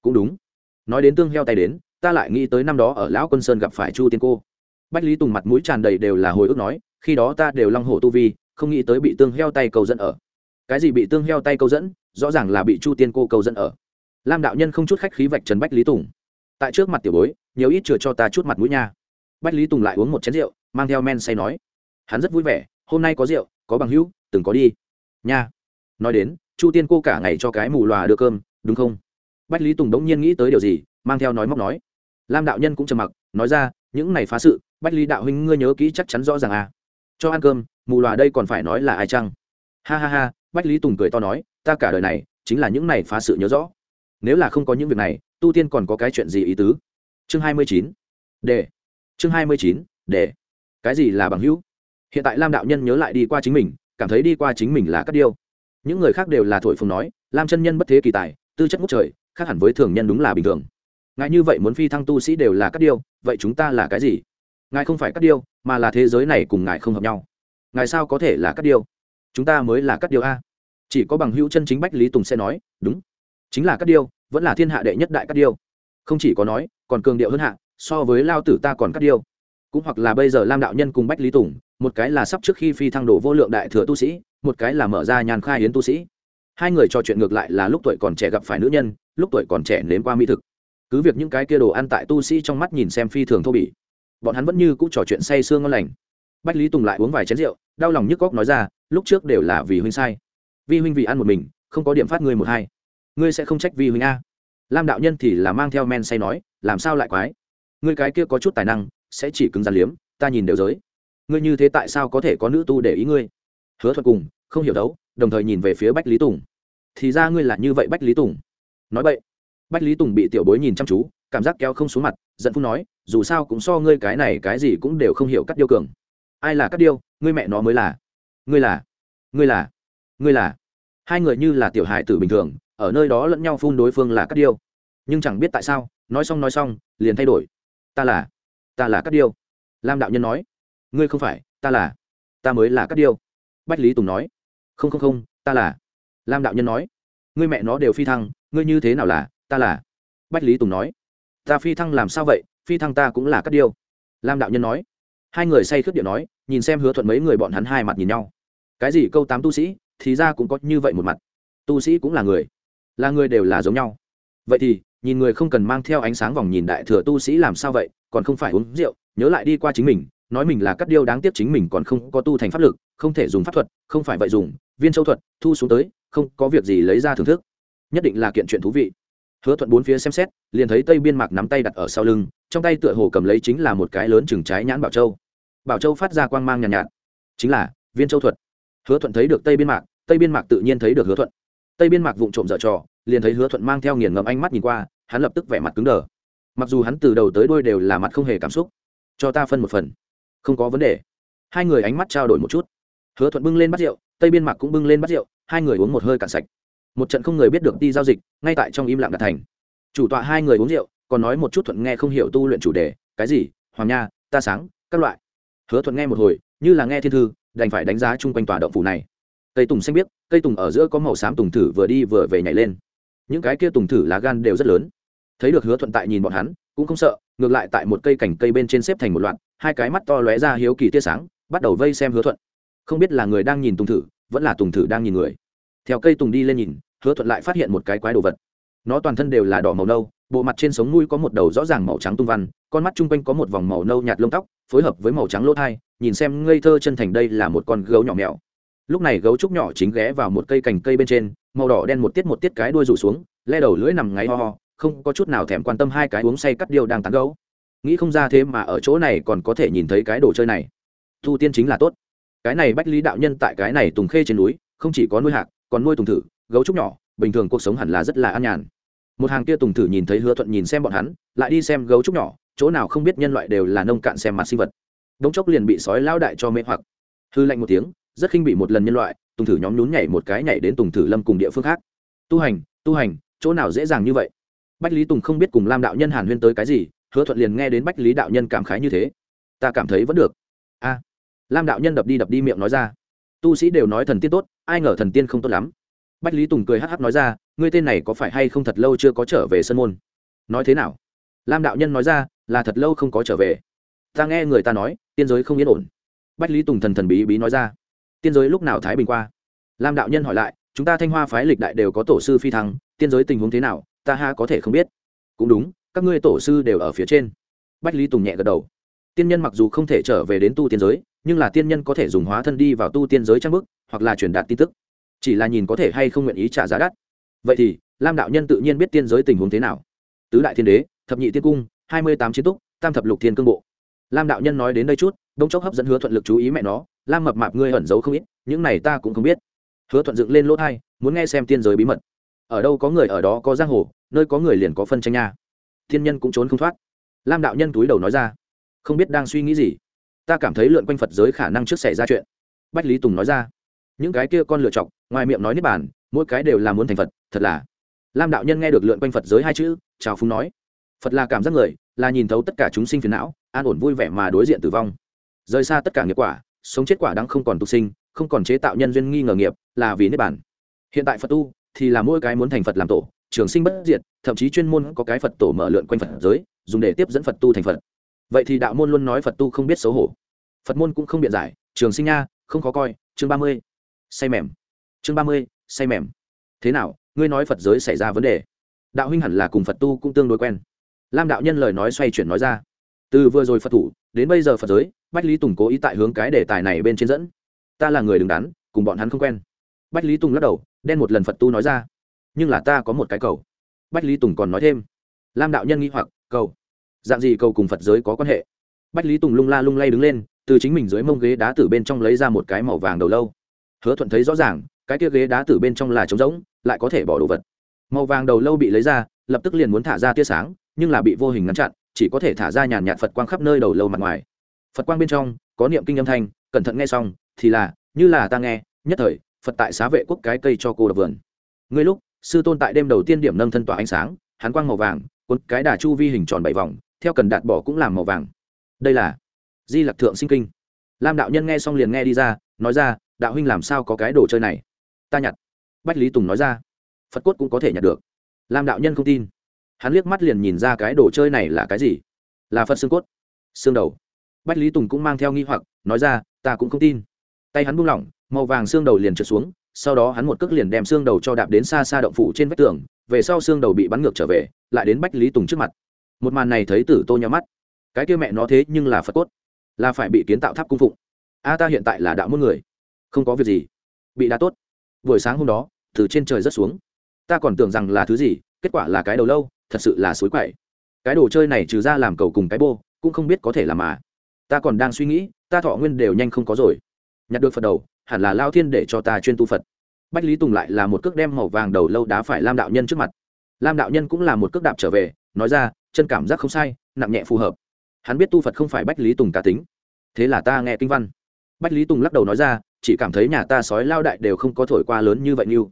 Cũng đúng. Nói đến tương heo tay đến ta lại nghĩ tới năm đó ở lão quân sơn gặp phải chu tiên cô. Bách lý tùng mặt mũi tràn đầy đều là hồi ức nói, khi đó ta đều long hổ tu vi, không nghĩ tới bị tương heo tay cầu dẫn ở. Cái gì bị tương heo tay câu dẫn, rõ ràng là bị chu tiên cô câu dẫn ở. Lam đạo nhân không chút khách khí vạch trần bách lý tùng. Tại trước mặt tiểu bối, nhiều ít chừa cho ta chút mặt mũi nha. Bách lý tùng lại uống một chén rượu, mang theo men say nói. Hắn rất vui vẻ, hôm nay có rượu, có bằng hữu, từng có đi. Nha. Nói đến, chu tiên cô cả ngày cho cái mù lòa đưa cơm, đúng không? Bách lý tùng đống nhiên nghĩ tới điều gì, mang theo nói móc nói lam đạo nhân cũng trầm mặc, nói ra, những này phá sự, bách lý đạo huynh ngươi nhớ kỹ chắc chắn rõ ràng à. Cho ăn cơm, mù loà đây còn phải nói là ai chăng? Ha ha ha, bách lý tùng cười to nói, ta cả đời này chính là những này phá sự nhớ rõ. Nếu là không có những việc này, tu tiên còn có cái chuyện gì ý tứ? Chương hai mươi chín để chương hai mươi chín để cái gì là bằng hữu? Hiện tại lam đạo nhân nhớ lại đi qua chính mình, cảm thấy đi qua chính mình là cắt điêu. Những người khác đều là thổi phồng nói, lam chân nhân bất thế kỳ tài, tư chất ngút trời, khác hẳn với thường nhân đúng là bình thường ngài như vậy muốn phi thăng tu sĩ đều là các điêu vậy chúng ta là cái gì? Ngài không phải các điêu mà là thế giới này cùng ngài không hợp nhau. Ngài sao có thể là các điêu chúng ta mới là các điêu a. Chỉ có bằng hữu chân chính bách lý tùng sẽ nói, đúng. Chính là các điêu vẫn là thiên hạ đệ nhất đại các điêu không chỉ có nói, còn cường điệu hơn hạ, so với lao tử ta còn các điêu cũng hoặc là bây giờ lam đạo nhân cùng bách lý tùng, một cái là sắp trước khi phi thăng đổ vô lượng đại thừa tu sĩ, một cái là mở ra nhàn khai hiến tu sĩ. Hai người trò chuyện ngược lại là lúc tuổi còn trẻ gặp phải nữ nhân, lúc tuổi còn trẻ nếm qua mỹ thực cứ việc những cái kia đồ ăn tại tu sĩ trong mắt nhìn xem phi thường thô bỉ, bọn hắn vẫn như cũng trò chuyện say sương ngon lành. Bách lý tùng lại uống vài chén rượu, đau lòng nhức góc nói ra, lúc trước đều là vì huynh sai. Vi huynh vì ăn một mình, không có điểm phát ngươi một hai. Ngươi sẽ không trách vi huynh a. Lam đạo nhân thì là mang theo men say nói, làm sao lại quái? Ngươi cái kia có chút tài năng, sẽ chỉ cứng rắn liếm, ta nhìn đều giới. Ngươi như thế tại sao có thể có nữ tu để ý ngươi? Hứa thuật cùng, không hiểu đấu, đồng thời nhìn về phía bách lý tùng. Thì ra ngươi là như vậy bách lý tùng. Nói vậy bách lý tùng bị tiểu bối nhìn chăm chú, cảm giác kéo không xuống mặt, giận phu nói, dù sao cũng so ngươi cái này cái gì cũng đều không hiểu cắt điêu cường. Ai là cắt điêu? Ngươi mẹ nó mới là. Ngươi là. Ngươi là. Ngươi là. Hai người như là tiểu hài tử bình thường, ở nơi đó lẫn nhau phun đối phương là cắt điêu. Nhưng chẳng biết tại sao, nói xong nói xong, liền thay đổi. Ta là. Ta là cắt điêu. Lam đạo nhân nói. Ngươi không phải, ta là. Ta mới là cắt điêu. Bách lý tùng nói. Không không không, ta là. Lam đạo nhân nói. Ngươi mẹ nó đều phi thăng, ngươi như thế nào là? Ta là. Bách lý tùng nói. Ta phi thăng làm sao vậy? Phi thăng ta cũng là cắt điêu. Lam đạo nhân nói. Hai người say khướt điệu nói, nhìn xem hứa thuận mấy người bọn hắn hai mặt nhìn nhau. Cái gì câu tám tu sĩ, thì ra cũng có như vậy một mặt. Tu sĩ cũng là người. Là người đều là giống nhau. Vậy thì, nhìn người không cần mang theo ánh sáng vòng nhìn đại thừa tu sĩ làm sao vậy, còn không phải uống rượu, nhớ lại đi qua chính mình, nói mình là cắt điêu đáng tiếc chính mình còn không có tu thành pháp lực, không thể dùng pháp thuật, không phải vậy dùng, viên châu thuật, thu xuống tới, không có việc gì lấy ra thưởng thức. Nhất định là kiện chuyện thú vị hứa thuận bốn phía xem xét liền thấy tây biên mạc nắm tay đặt ở sau lưng trong tay tựa hồ cầm lấy chính là một cái lớn chừng trái nhãn bảo châu. Bảo châu phát ra quang mang nhàn nhạt, nhạt. Chính là viên châu thuật. Hứa thuận thấy được tây biên mạc tây biên mạc tự nhiên thấy được hứa thuận. Tây biên mạc vụng trộm dở trò liền thấy hứa thuận mang theo nghiền ngầm ánh mắt nhìn qua hắn lập tức vẻ mặt cứng đờ. Mặc dù hắn từ đầu tới đôi đều là mặt không hề cảm xúc cho ta phân một phần. Không có vấn đề. Hai người ánh mắt trao đổi một chút. Hứa thuận bưng lên bắt rượu tây biên mạc cũng bưng lên bắt rượu hai người uống một hơi cạn sạch một trận không người biết được đi giao dịch, ngay tại trong im lặng đạt thành. Chủ tọa hai người uống rượu, còn nói một chút thuận nghe không hiểu tu luyện chủ đề, cái gì, hoàng nha, ta sáng, các loại. Hứa thuận nghe một hồi, như là nghe thiên thư, đành phải đánh giá chung quanh tòa động phủ này. Cây tùng xanh biếc, cây tùng ở giữa có màu xám tùng thử vừa đi vừa về nhảy lên. Những cái kia tùng thử lá gan đều rất lớn. Thấy được hứa thuận tại nhìn bọn hắn, cũng không sợ, ngược lại tại một cây cành cây bên trên xếp thành một loạt, hai cái mắt to lóe ra hiếu kỳ tia sáng, bắt đầu vây xem hứa thuận. Không biết là người đang nhìn tùng thử, vẫn là tùng thử đang nhìn người. Theo cây tùng đi lên nhìn hứa thuận lại phát hiện một cái quái đồ vật. Nó toàn thân đều là đỏ màu nâu, bộ mặt trên sống mũi có một đầu rõ ràng màu trắng tung văn, con mắt chung quanh có một vòng màu nâu nhạt lông tóc, phối hợp với màu trắng lỗ thai, nhìn xem ngây thơ chân thành đây là một con gấu nhỏ mèo. Lúc này gấu trúc nhỏ chính ghé vào một cây cành cây bên trên, màu đỏ đen một tiết một tiết cái đuôi rủ xuống, le đầu lưỡi nằm ngáy ho ho, không có chút nào thèm quan tâm hai cái uống say cắt điều đang tán gấu. Nghĩ không ra thế mà ở chỗ này còn có thể nhìn thấy cái đồ chơi này. Thu tiên chính là tốt. Cái này bách lý đạo nhân tại cái này tùng khê trên núi, không chỉ có nuôi hạc, còn nuôi tùng thử gấu trúc nhỏ, bình thường cuộc sống hẳn là rất là an nhàn. Một hàng kia tùng thử nhìn thấy hứa thuận nhìn xem bọn hắn, lại đi xem gấu trúc nhỏ, chỗ nào không biết nhân loại đều là nông cạn xem mặt sinh vật. Đống chốc liền bị sói lao đại cho mê hoặc. Hư lạnh một tiếng, rất khinh bị một lần nhân loại, tùng thử nhóm nhún nhảy một cái nhảy đến tùng thử lâm cùng địa phương khác. Tu hành tu hành, chỗ nào dễ dàng như vậy? Bách lý tùng không biết cùng lam đạo nhân hàn huyên tới cái gì, hứa thuận liền nghe đến bách lý đạo nhân cảm khái như thế. Ta cảm thấy vẫn được. A. Lam đạo nhân đập đi đập đi miệng nói ra. Tu sĩ đều nói thần tiên tốt, ai ngờ thần tiên không tốt lắm bách lý tùng cười hắc hắc nói ra, ngươi tên này có phải hay không thật lâu chưa có trở về sân môn? Nói thế nào? Lam đạo nhân nói ra, là thật lâu không có trở về. Ta nghe người ta nói, tiên giới không yên ổn. Bách lý tùng thần thần bí bí nói ra, tiên giới lúc nào thái bình qua? Lam đạo nhân hỏi lại, chúng ta thanh hoa phái lịch đại đều có tổ sư phi thăng, tiên giới tình huống thế nào? Ta ha có thể không biết. Cũng đúng, các ngươi tổ sư đều ở phía trên. Bách lý tùng nhẹ gật đầu. Tiên nhân mặc dù không thể trở về đến tu tiên giới, nhưng là tiên nhân có thể dùng hóa thân đi vào tu tiên giới trang bức, hoặc là truyền đạt tin tức chỉ là nhìn có thể hay không nguyện ý trả giá đắt. Vậy thì, lam đạo nhân tự nhiên biết tiên giới tình huống thế nào. Tứ đại thiên đế, thập nhị tiên cung, hai mươi tám chiến túc, tam thập lục thiên cương bộ. Lam đạo nhân nói đến đây chút đông chốc hấp dẫn hứa thuận lực chú ý mẹ nó, lam mập mạp ngươi ẩn giấu không ít, những này ta cũng không biết. Hứa thuận dựng lên lỗ thai, muốn nghe xem tiên giới bí mật. Ở đâu có người, ở đó có giang hồ, nơi có người liền có phân tranh nha. Thiên nhân cũng trốn không thoát. Lam đạo nhân túi đầu nói ra, không biết đang suy nghĩ gì. Ta cảm thấy lượn quanh phật giới khả năng trước xảy ra chuyện. Bách lý tùng nói ra những cái kia con lựa chọc, ngoài miệng nói nếp bàn, mỗi cái đều là muốn thành phật, thật là. Lam đạo nhân nghe được lượn quanh phật giới hai chữ, chào phúng nói. Phật là cảm giác người, là nhìn thấu tất cả chúng sinh phiền não, an ổn vui vẻ mà đối diện tử vong. Rời xa tất cả nghiệp quả, sống chết quả đang không còn tục sinh, không còn chế tạo nhân duyên nghi ngờ nghiệp, là vì nếp bản hiện tại phật tu, thì là mỗi cái muốn thành phật làm tổ, trường sinh bất diệt, thậm chí chuyên môn có cái phật tổ mở lượn quanh phật giới, dùng để tiếp dẫn phật tu thành phật. Vậy thì đạo môn luôn nói phật tu không biết xấu hổ. Phật môn cũng không biện giải, trường sinh nha, không khó coi, chương ba mươi say mềm. Chương ba mươi, say mềm. Thế nào, ngươi nói phật giới xảy ra vấn đề? Đạo huynh hẳn là cùng phật tu cũng tương đối quen. Lam đạo nhân lời nói xoay chuyển nói ra. Từ vừa rồi phật thủ, đến bây giờ phật giới, bách lý tùng cố ý tại hướng cái đề tài này bên trên dẫn. Ta là người đứng đắn, cùng bọn hắn không quen. Bách lý tùng lắc đầu, đen một lần phật tu nói ra. Nhưng là ta có một cái cầu. Bách lý tùng còn nói thêm. Lam đạo nhân nghĩ hoặc, cầu. Dạng gì cầu cùng phật giới có quan hệ? Bách lý tùng lung la lung lay đứng lên, từ chính mình dưới mông ghế đá từ bên trong lấy ra một cái màu vàng đầu lâu hứa thuận thấy rõ ràng, cái kia ghế đá từ bên trong là trống rỗng, lại có thể bỏ đồ vật. Màu vàng đầu lâu bị lấy ra, lập tức liền muốn thả ra tia sáng, nhưng là bị vô hình ngăn chặn, chỉ có thể thả ra nhàn nhạt phật quang khắp nơi đầu lâu mặt ngoài. Phật quang bên trong, có niệm kinh âm thanh, cẩn thận nghe xong, thì là, như là ta nghe, nhất thời, phật tại xá vệ quốc cái cây cho cô đập vườn. Ngươi lúc, sư tôn tại đêm đầu tiên điểm nâng thân tỏa ánh sáng, hắn quang màu vàng, cuốn cái đà chu vi hình tròn bảy vòng, theo cần đạt bỏ cũng làm màu vàng. Đây là di lặc thượng sinh kinh. Lam đạo nhân nghe xong liền nghe đi ra, nói ra đạo huynh làm sao có cái đồ chơi này? Ta nhặt. Bách lý tùng nói ra. Phật cốt cũng có thể nhặt được. Lam đạo nhân không tin. Hắn liếc mắt liền nhìn ra cái đồ chơi này là cái gì? Là phật xương cốt. Xương đầu. Bách lý tùng cũng mang theo nghi hoặc, nói ra, ta cũng không tin. Tay hắn buông lỏng, màu vàng xương đầu liền trượt xuống, sau đó hắn một cước liền đem xương đầu cho đạp đến xa xa động phủ trên vách tường, về sau xương đầu bị bắn ngược trở về, lại đến bách lý tùng trước mặt. Một màn này thấy tử tô nhau mắt. Cái kia mẹ nó thế nhưng là phật cốt. Là phải bị kiến tạo tháp cung phụng. A ta hiện tại là đạo môn người không có việc gì. Bị đá tốt. Buổi sáng hôm đó, từ trên trời rất xuống. Ta còn tưởng rằng là thứ gì, kết quả là cái đầu lâu, thật sự là suối quậy. Cái đồ chơi này trừ ra làm cầu cùng cái bô, cũng không biết có thể làm mà. Ta còn đang suy nghĩ, ta thọ nguyên đều nhanh không có rồi. Nhặt được phật đầu, hẳn là lao thiên để cho ta chuyên tu phật. Bách lý tùng lại là một cước đem màu vàng đầu lâu đá phải lam đạo nhân trước mặt. Lam đạo nhân cũng là một cước đạp trở về, nói ra, chân cảm giác không sai, nặng nhẹ phù hợp. Hắn biết tu phật không phải bách lý tùng cá tính. Thế là ta nghe kinh văn. Bách lý tùng lắc đầu nói ra chỉ cảm thấy nhà ta sói lao đại đều không có thổi qua lớn như vậy như.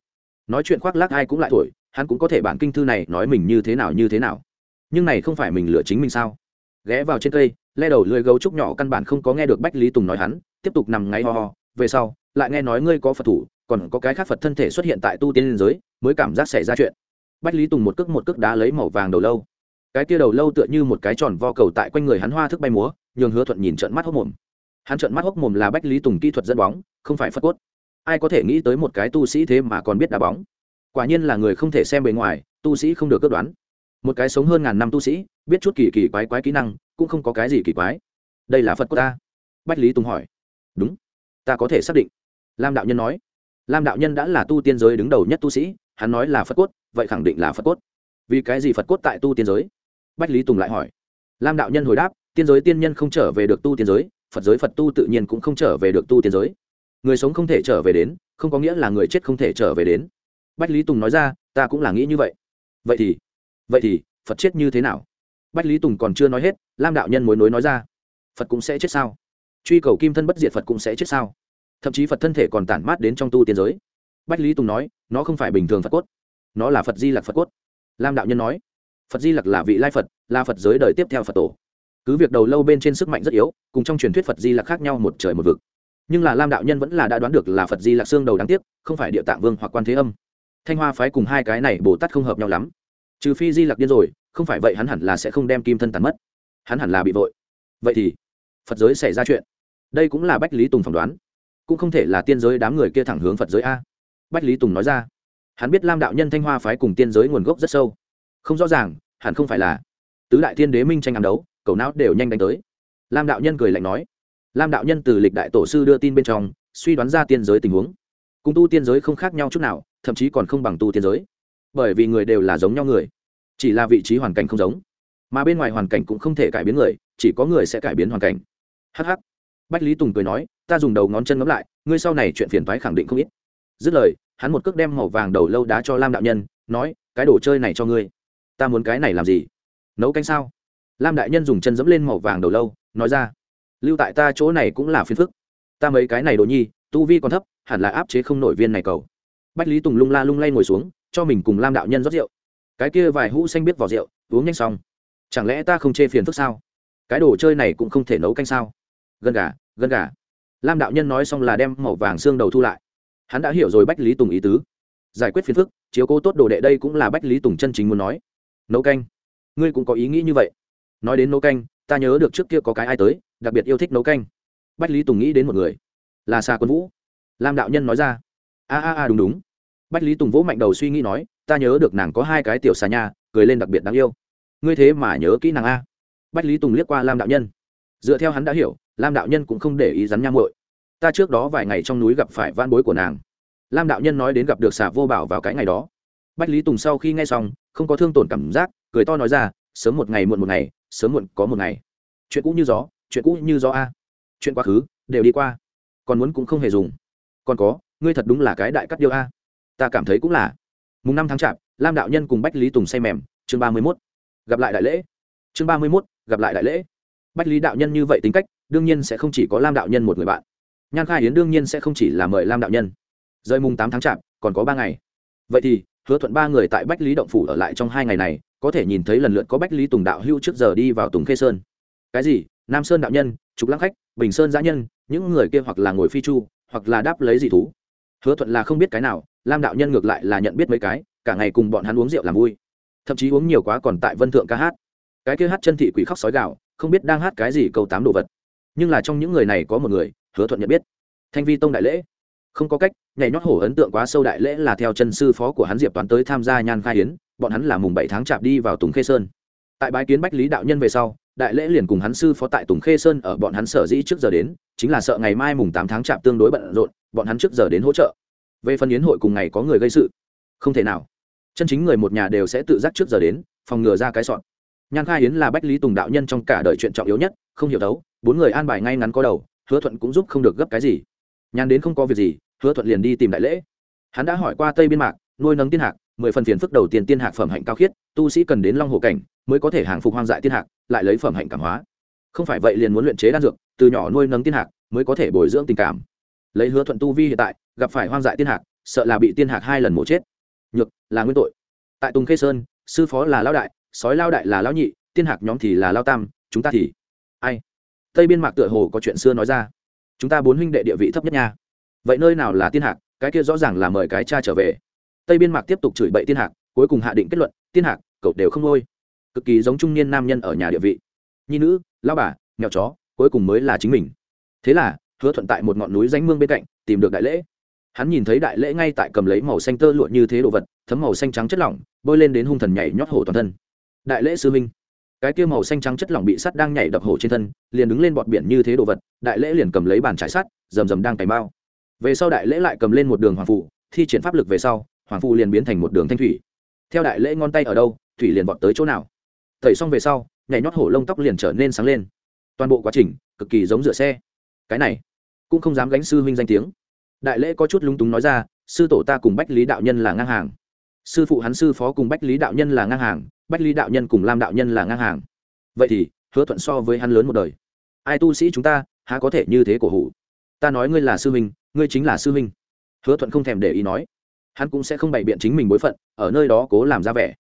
Nói chuyện khoác lác ai cũng lại thổi, hắn cũng có thể bản kinh thư này nói mình như thế nào như thế nào. Nhưng này không phải mình lựa chính mình sao? Ghé vào trên cây, le đầu lưỡi gấu trúc nhỏ căn bản không có nghe được bách lý tùng nói hắn, tiếp tục nằm ngáy ho ho. Về sau, lại nghe nói ngươi có phật thủ, còn có cái khác phật thân thể xuất hiện tại tu tiên liên giới, mới cảm giác xảy ra chuyện. Bách lý tùng một cước một cước đá lấy màu vàng đầu lâu. Cái tia đầu lâu tựa như một cái tròn vo cầu tại quanh người hắn hoa thức bay múa, nhường hứa thuận nhìn trận mắt hốc mồm hắn trợn mắt hốc mồm là bách lý tùng kỹ thuật dẫn bóng, không phải phật cốt. Ai có thể nghĩ tới một cái tu sĩ thế mà còn biết đá bóng? Quả nhiên là người không thể xem bề ngoài, tu sĩ không được cướp đoán. Một cái sống hơn ngàn năm tu sĩ, biết chút kỳ kỳ quái quái kỹ năng, cũng không có cái gì kỳ quái. Đây là phật cốt ta? Bách lý tùng hỏi. Đúng. Ta có thể xác định. Lam đạo nhân nói. Lam đạo nhân đã là tu tiên giới đứng đầu nhất tu sĩ, hắn nói là phật cốt, vậy khẳng định là phật cốt. Vì cái gì phật cốt tại tu tiên giới? Bách lý tùng lại hỏi. Lam đạo nhân hồi đáp, tiên giới tiên nhân không trở về được tu tiên giới phật giới phật tu tự nhiên cũng không trở về được tu tiên giới. Người sống không thể trở về đến, không có nghĩa là người chết không thể trở về đến. Bách lý tùng nói ra, ta cũng là nghĩ như vậy. Vậy thì vậy thì, phật chết như thế nào? Bách lý tùng còn chưa nói hết, lam đạo nhân mối nối nói ra, phật cũng sẽ chết sao? Truy cầu kim thân bất diệt phật cũng sẽ chết sao? Thậm chí phật thân thể còn tản mát đến trong tu tiên giới. Bách lý tùng nói, nó không phải bình thường phật cốt. Nó là phật di lạc phật cốt. Lam đạo nhân nói, phật di lặc là vị lai phật, là phật giới đời tiếp theo phật tổ cứ việc đầu lâu bên trên sức mạnh rất yếu, cùng trong truyền thuyết phật di lặc khác nhau một trời một vực. Nhưng là lam đạo nhân vẫn là đã đoán được là phật di lặc xương đầu đáng tiếc, không phải địa tạng vương hoặc quan thế âm. Thanh hoa phái cùng hai cái này bồ tát không hợp nhau lắm. Trừ phi di lặc điên rồi, không phải vậy hắn hẳn là sẽ không đem kim thân tàn mất. Hắn hẳn là bị vội. Vậy thì, phật giới xảy ra chuyện. Đây cũng là bách lý tùng phỏng đoán. Cũng không thể là tiên giới đám người kia thẳng hướng phật giới a. Bách lý tùng nói ra. Hắn biết lam đạo nhân thanh hoa phái cùng tiên giới nguồn gốc rất sâu. Không rõ ràng, hẳn không phải là tứ đại tiên đế minh tranh ám đấu cầu não đều nhanh đánh tới. Lam đạo nhân cười lạnh nói. Lam đạo nhân từ lịch đại tổ sư đưa tin bên trong, suy đoán ra tiên giới tình huống. Cùng tu tiên giới không khác nhau chút nào, thậm chí còn không bằng tu tiên giới. Bởi vì người đều là giống nhau người, chỉ là vị trí hoàn cảnh không giống. Mà bên ngoài hoàn cảnh cũng không thể cải biến người, chỉ có người sẽ cải biến hoàn cảnh. Hh bách lý tùng cười nói, ta dùng đầu ngón chân ngấm lại, ngươi sau này chuyện phiền thoái khẳng định không ít. Dứt lời, hắn một cước đem màu vàng đầu lâu đá cho lam đạo nhân, nói, cái đồ chơi này cho ngươi. Ta muốn cái này làm gì? Nấu canh sao? Lam đại nhân dùng chân dẫm lên màu vàng đầu lâu, nói ra, lưu tại ta chỗ này cũng là phiền phức. Ta mấy cái này đồ nhi, tu vi còn thấp, hẳn là áp chế không nổi viên này cầu. Bách lý tùng lung la lung lay ngồi xuống, cho mình cùng lam đạo nhân rót rượu. Cái kia vài hũ xanh biết vỏ rượu, uống nhanh xong. Chẳng lẽ ta không chê phiền phức sao? Cái đồ chơi này cũng không thể nấu canh sao? Gần gà gần gà. Lam đạo nhân nói xong là đem màu vàng xương đầu thu lại. Hắn đã hiểu rồi bách lý tùng ý tứ. Giải quyết phiền phức, chiếu cố tốt đồ đệ đây cũng là bách lý tùng chân chính muốn nói. Nấu canh. Ngươi cũng có ý nghĩ như vậy nói đến nấu canh ta nhớ được trước kia có cái ai tới đặc biệt yêu thích nấu canh. Bách lý tùng nghĩ đến một người là xa quân vũ. Lam đạo nhân nói ra. A a a đúng đúng. Bách lý tùng vỗ mạnh đầu suy nghĩ nói ta nhớ được nàng có hai cái tiểu xà nhà, cười lên đặc biệt đáng yêu. Ngươi thế mà nhớ kỹ nàng a. Bách lý tùng liếc qua lam đạo nhân. Dựa theo hắn đã hiểu lam đạo nhân cũng không để ý rắn nhang muội. Ta trước đó vài ngày trong núi gặp phải van bối của nàng. Lam đạo nhân nói đến gặp được xà vô bảo vào cái ngày đó. Bách lý tùng sau khi nghe xong không có thương tổn cảm giác cười to nói ra sớm một ngày muộn một ngày sớm muộn có một ngày. Chuyện cũ như gió, chuyện cũ như gió a. Chuyện quá khứ, đều đi qua. Còn muốn cũng không hề dùng. Còn có, ngươi thật đúng là cái đại cắt điêu a. Ta cảm thấy cũng là. Mùng năm tháng chạp, lam đạo nhân cùng bách lý tùng say mềm. Chương ba mươi mốt. Gặp lại đại lễ. Chương ba mươi mốt, gặp lại đại lễ. Bách lý đạo nhân như vậy tính cách, đương nhiên sẽ không chỉ có lam đạo nhân một người bạn. Nhan khai yến đương nhiên sẽ không chỉ là mời lam đạo nhân. Rơi mùng tám tháng chạp, còn có ba ngày. Vậy thì, hứa thuận ba người tại bách lý động phủ ở lại trong hai ngày này có thể nhìn thấy lần lượt có bách lý tùng đạo hưu trước giờ đi vào tùng khê sơn. Cái gì? Nam sơn đạo nhân, trục lăng khách, bình sơn giã nhân, những người kia hoặc là ngồi phi chu, hoặc là đáp lấy dị thú. Hứa thuận là không biết cái nào, lam đạo nhân ngược lại là nhận biết mấy cái, cả ngày cùng bọn hắn uống rượu làm vui. Thậm chí uống nhiều quá còn tại vân thượng ca hát. Cái kia hát chân thị quỷ khóc sói gạo không biết đang hát cái gì câu tám đồ vật. Nhưng là trong những người này có một người, hứa thuận nhận biết. Thanh vi tông đại lễ. Không có cách, nhảy nhót hổ ấn tượng quá sâu đại lễ là theo chân sư phó của hắn diệp toán tới tham gia nhan khai hiến bọn hắn là mùng bảy tháng chạp đi vào tùng khê sơn. Tại bái kiến bách lý đạo nhân về sau, đại lễ liền cùng hắn sư phó tại tùng khê sơn ở bọn hắn sở dĩ trước giờ đến, chính là sợ ngày mai mùng tám tháng chạp tương đối bận rộn, bọn hắn trước giờ đến hỗ trợ. Về phần yến hội cùng ngày có người gây sự, không thể nào. Chân chính người một nhà đều sẽ tự giác trước giờ đến, phòng ngừa ra cái sọn nhan khai yến là bách lý tùng đạo nhân trong cả đời chuyện trọng yếu nhất, không hiểu đấu, bốn người an bài ngay ngắn có đầu, hứa thuận cũng giúp không được gấp cái gì. Nhan đến không có việc gì, hứa thuận liền đi tìm đại lễ. Hắn đã hỏi qua tây biên mạc, nuôi nấng tiên hạc mười phần phiền phức đầu tiên tiên hạc phẩm hạnh cao khiết, tu sĩ cần đến long hồ cảnh mới có thể hàng phục hoang dại tiên hạc, lại lấy phẩm hạnh cảm hóa. Không phải vậy liền muốn luyện chế đan dược, từ nhỏ nuôi nấng tiên hạc mới có thể bồi dưỡng tình cảm. Lấy hứa thuận tu vi hiện tại, gặp phải hoang dại tiên hạc, sợ là bị tiên hạc hai lần mổ chết. Nhược, là nguyên tội. Tại tùng khê sơn, sư phó là lao đại, sói lao đại là lao nhị, tiên hạc nhóm thì là lao tam, chúng ta thì ai? Tây biên mạc tựa hồ có chuyện xưa nói ra. Chúng ta bốn huynh đệ địa vị thấp nhất nha. Vậy nơi nào là tiên hạc, cái kia rõ ràng là mời cái cha trở về tây biên mạc tiếp tục chửi bậy tiên hạc, cuối cùng hạ định kết luận, tiên hạc, cậu đều không ngôi. Cực kỳ giống trung niên nam nhân ở nhà địa vị. Nhi nữ lao bà nghèo chó, cuối cùng mới là chính mình. Thế là, hứa thuận tại một ngọn núi danh mương bên cạnh, tìm được đại lễ. Hắn nhìn thấy đại lễ ngay tại cầm lấy màu xanh tơ lụa như thế đồ vật, thấm màu xanh trắng chất lỏng, bôi lên đến hung thần nhảy nhót hổ toàn thân. Đại lễ sư minh. Cái kia màu xanh trắng chất lỏng bị sắt đang nhảy đập hổ trên thân, liền đứng lên bọt biển như thế đồ vật, đại lễ liền cầm lấy bàn trải sắt, rầm rầm đang cày bao về sau đại lễ lại cầm lên một đường hoàng phụ thi triển pháp lực về sau hoàng phụ liền biến thành một đường thanh thủy. Theo đại lễ ngón tay ở đâu, thủy liền vọt tới chỗ nào? Tẩy xong về sau, nhảy nhót hổ lông tóc liền trở nên sáng lên. Toàn bộ quá trình, cực kỳ giống rửa xe. Cái này, cũng không dám gánh sư huynh danh tiếng. Đại lễ có chút lung túng nói ra, sư tổ ta cùng bách lý đạo nhân là ngang hàng. Sư phụ hắn sư phó cùng bách lý đạo nhân là ngang hàng, bách lý đạo nhân cùng lam đạo nhân là ngang hàng. Vậy thì, hứa thuận so với hắn lớn một đời. Ai tu sĩ chúng ta, há có thể như thế cổ hủ? Ta nói ngươi là sư huynh, ngươi chính là sư huynh. Hứa thuận không thèm để ý nói hắn cũng sẽ không bày biện chính mình bối phận, ở nơi đó cố làm ra vẻ.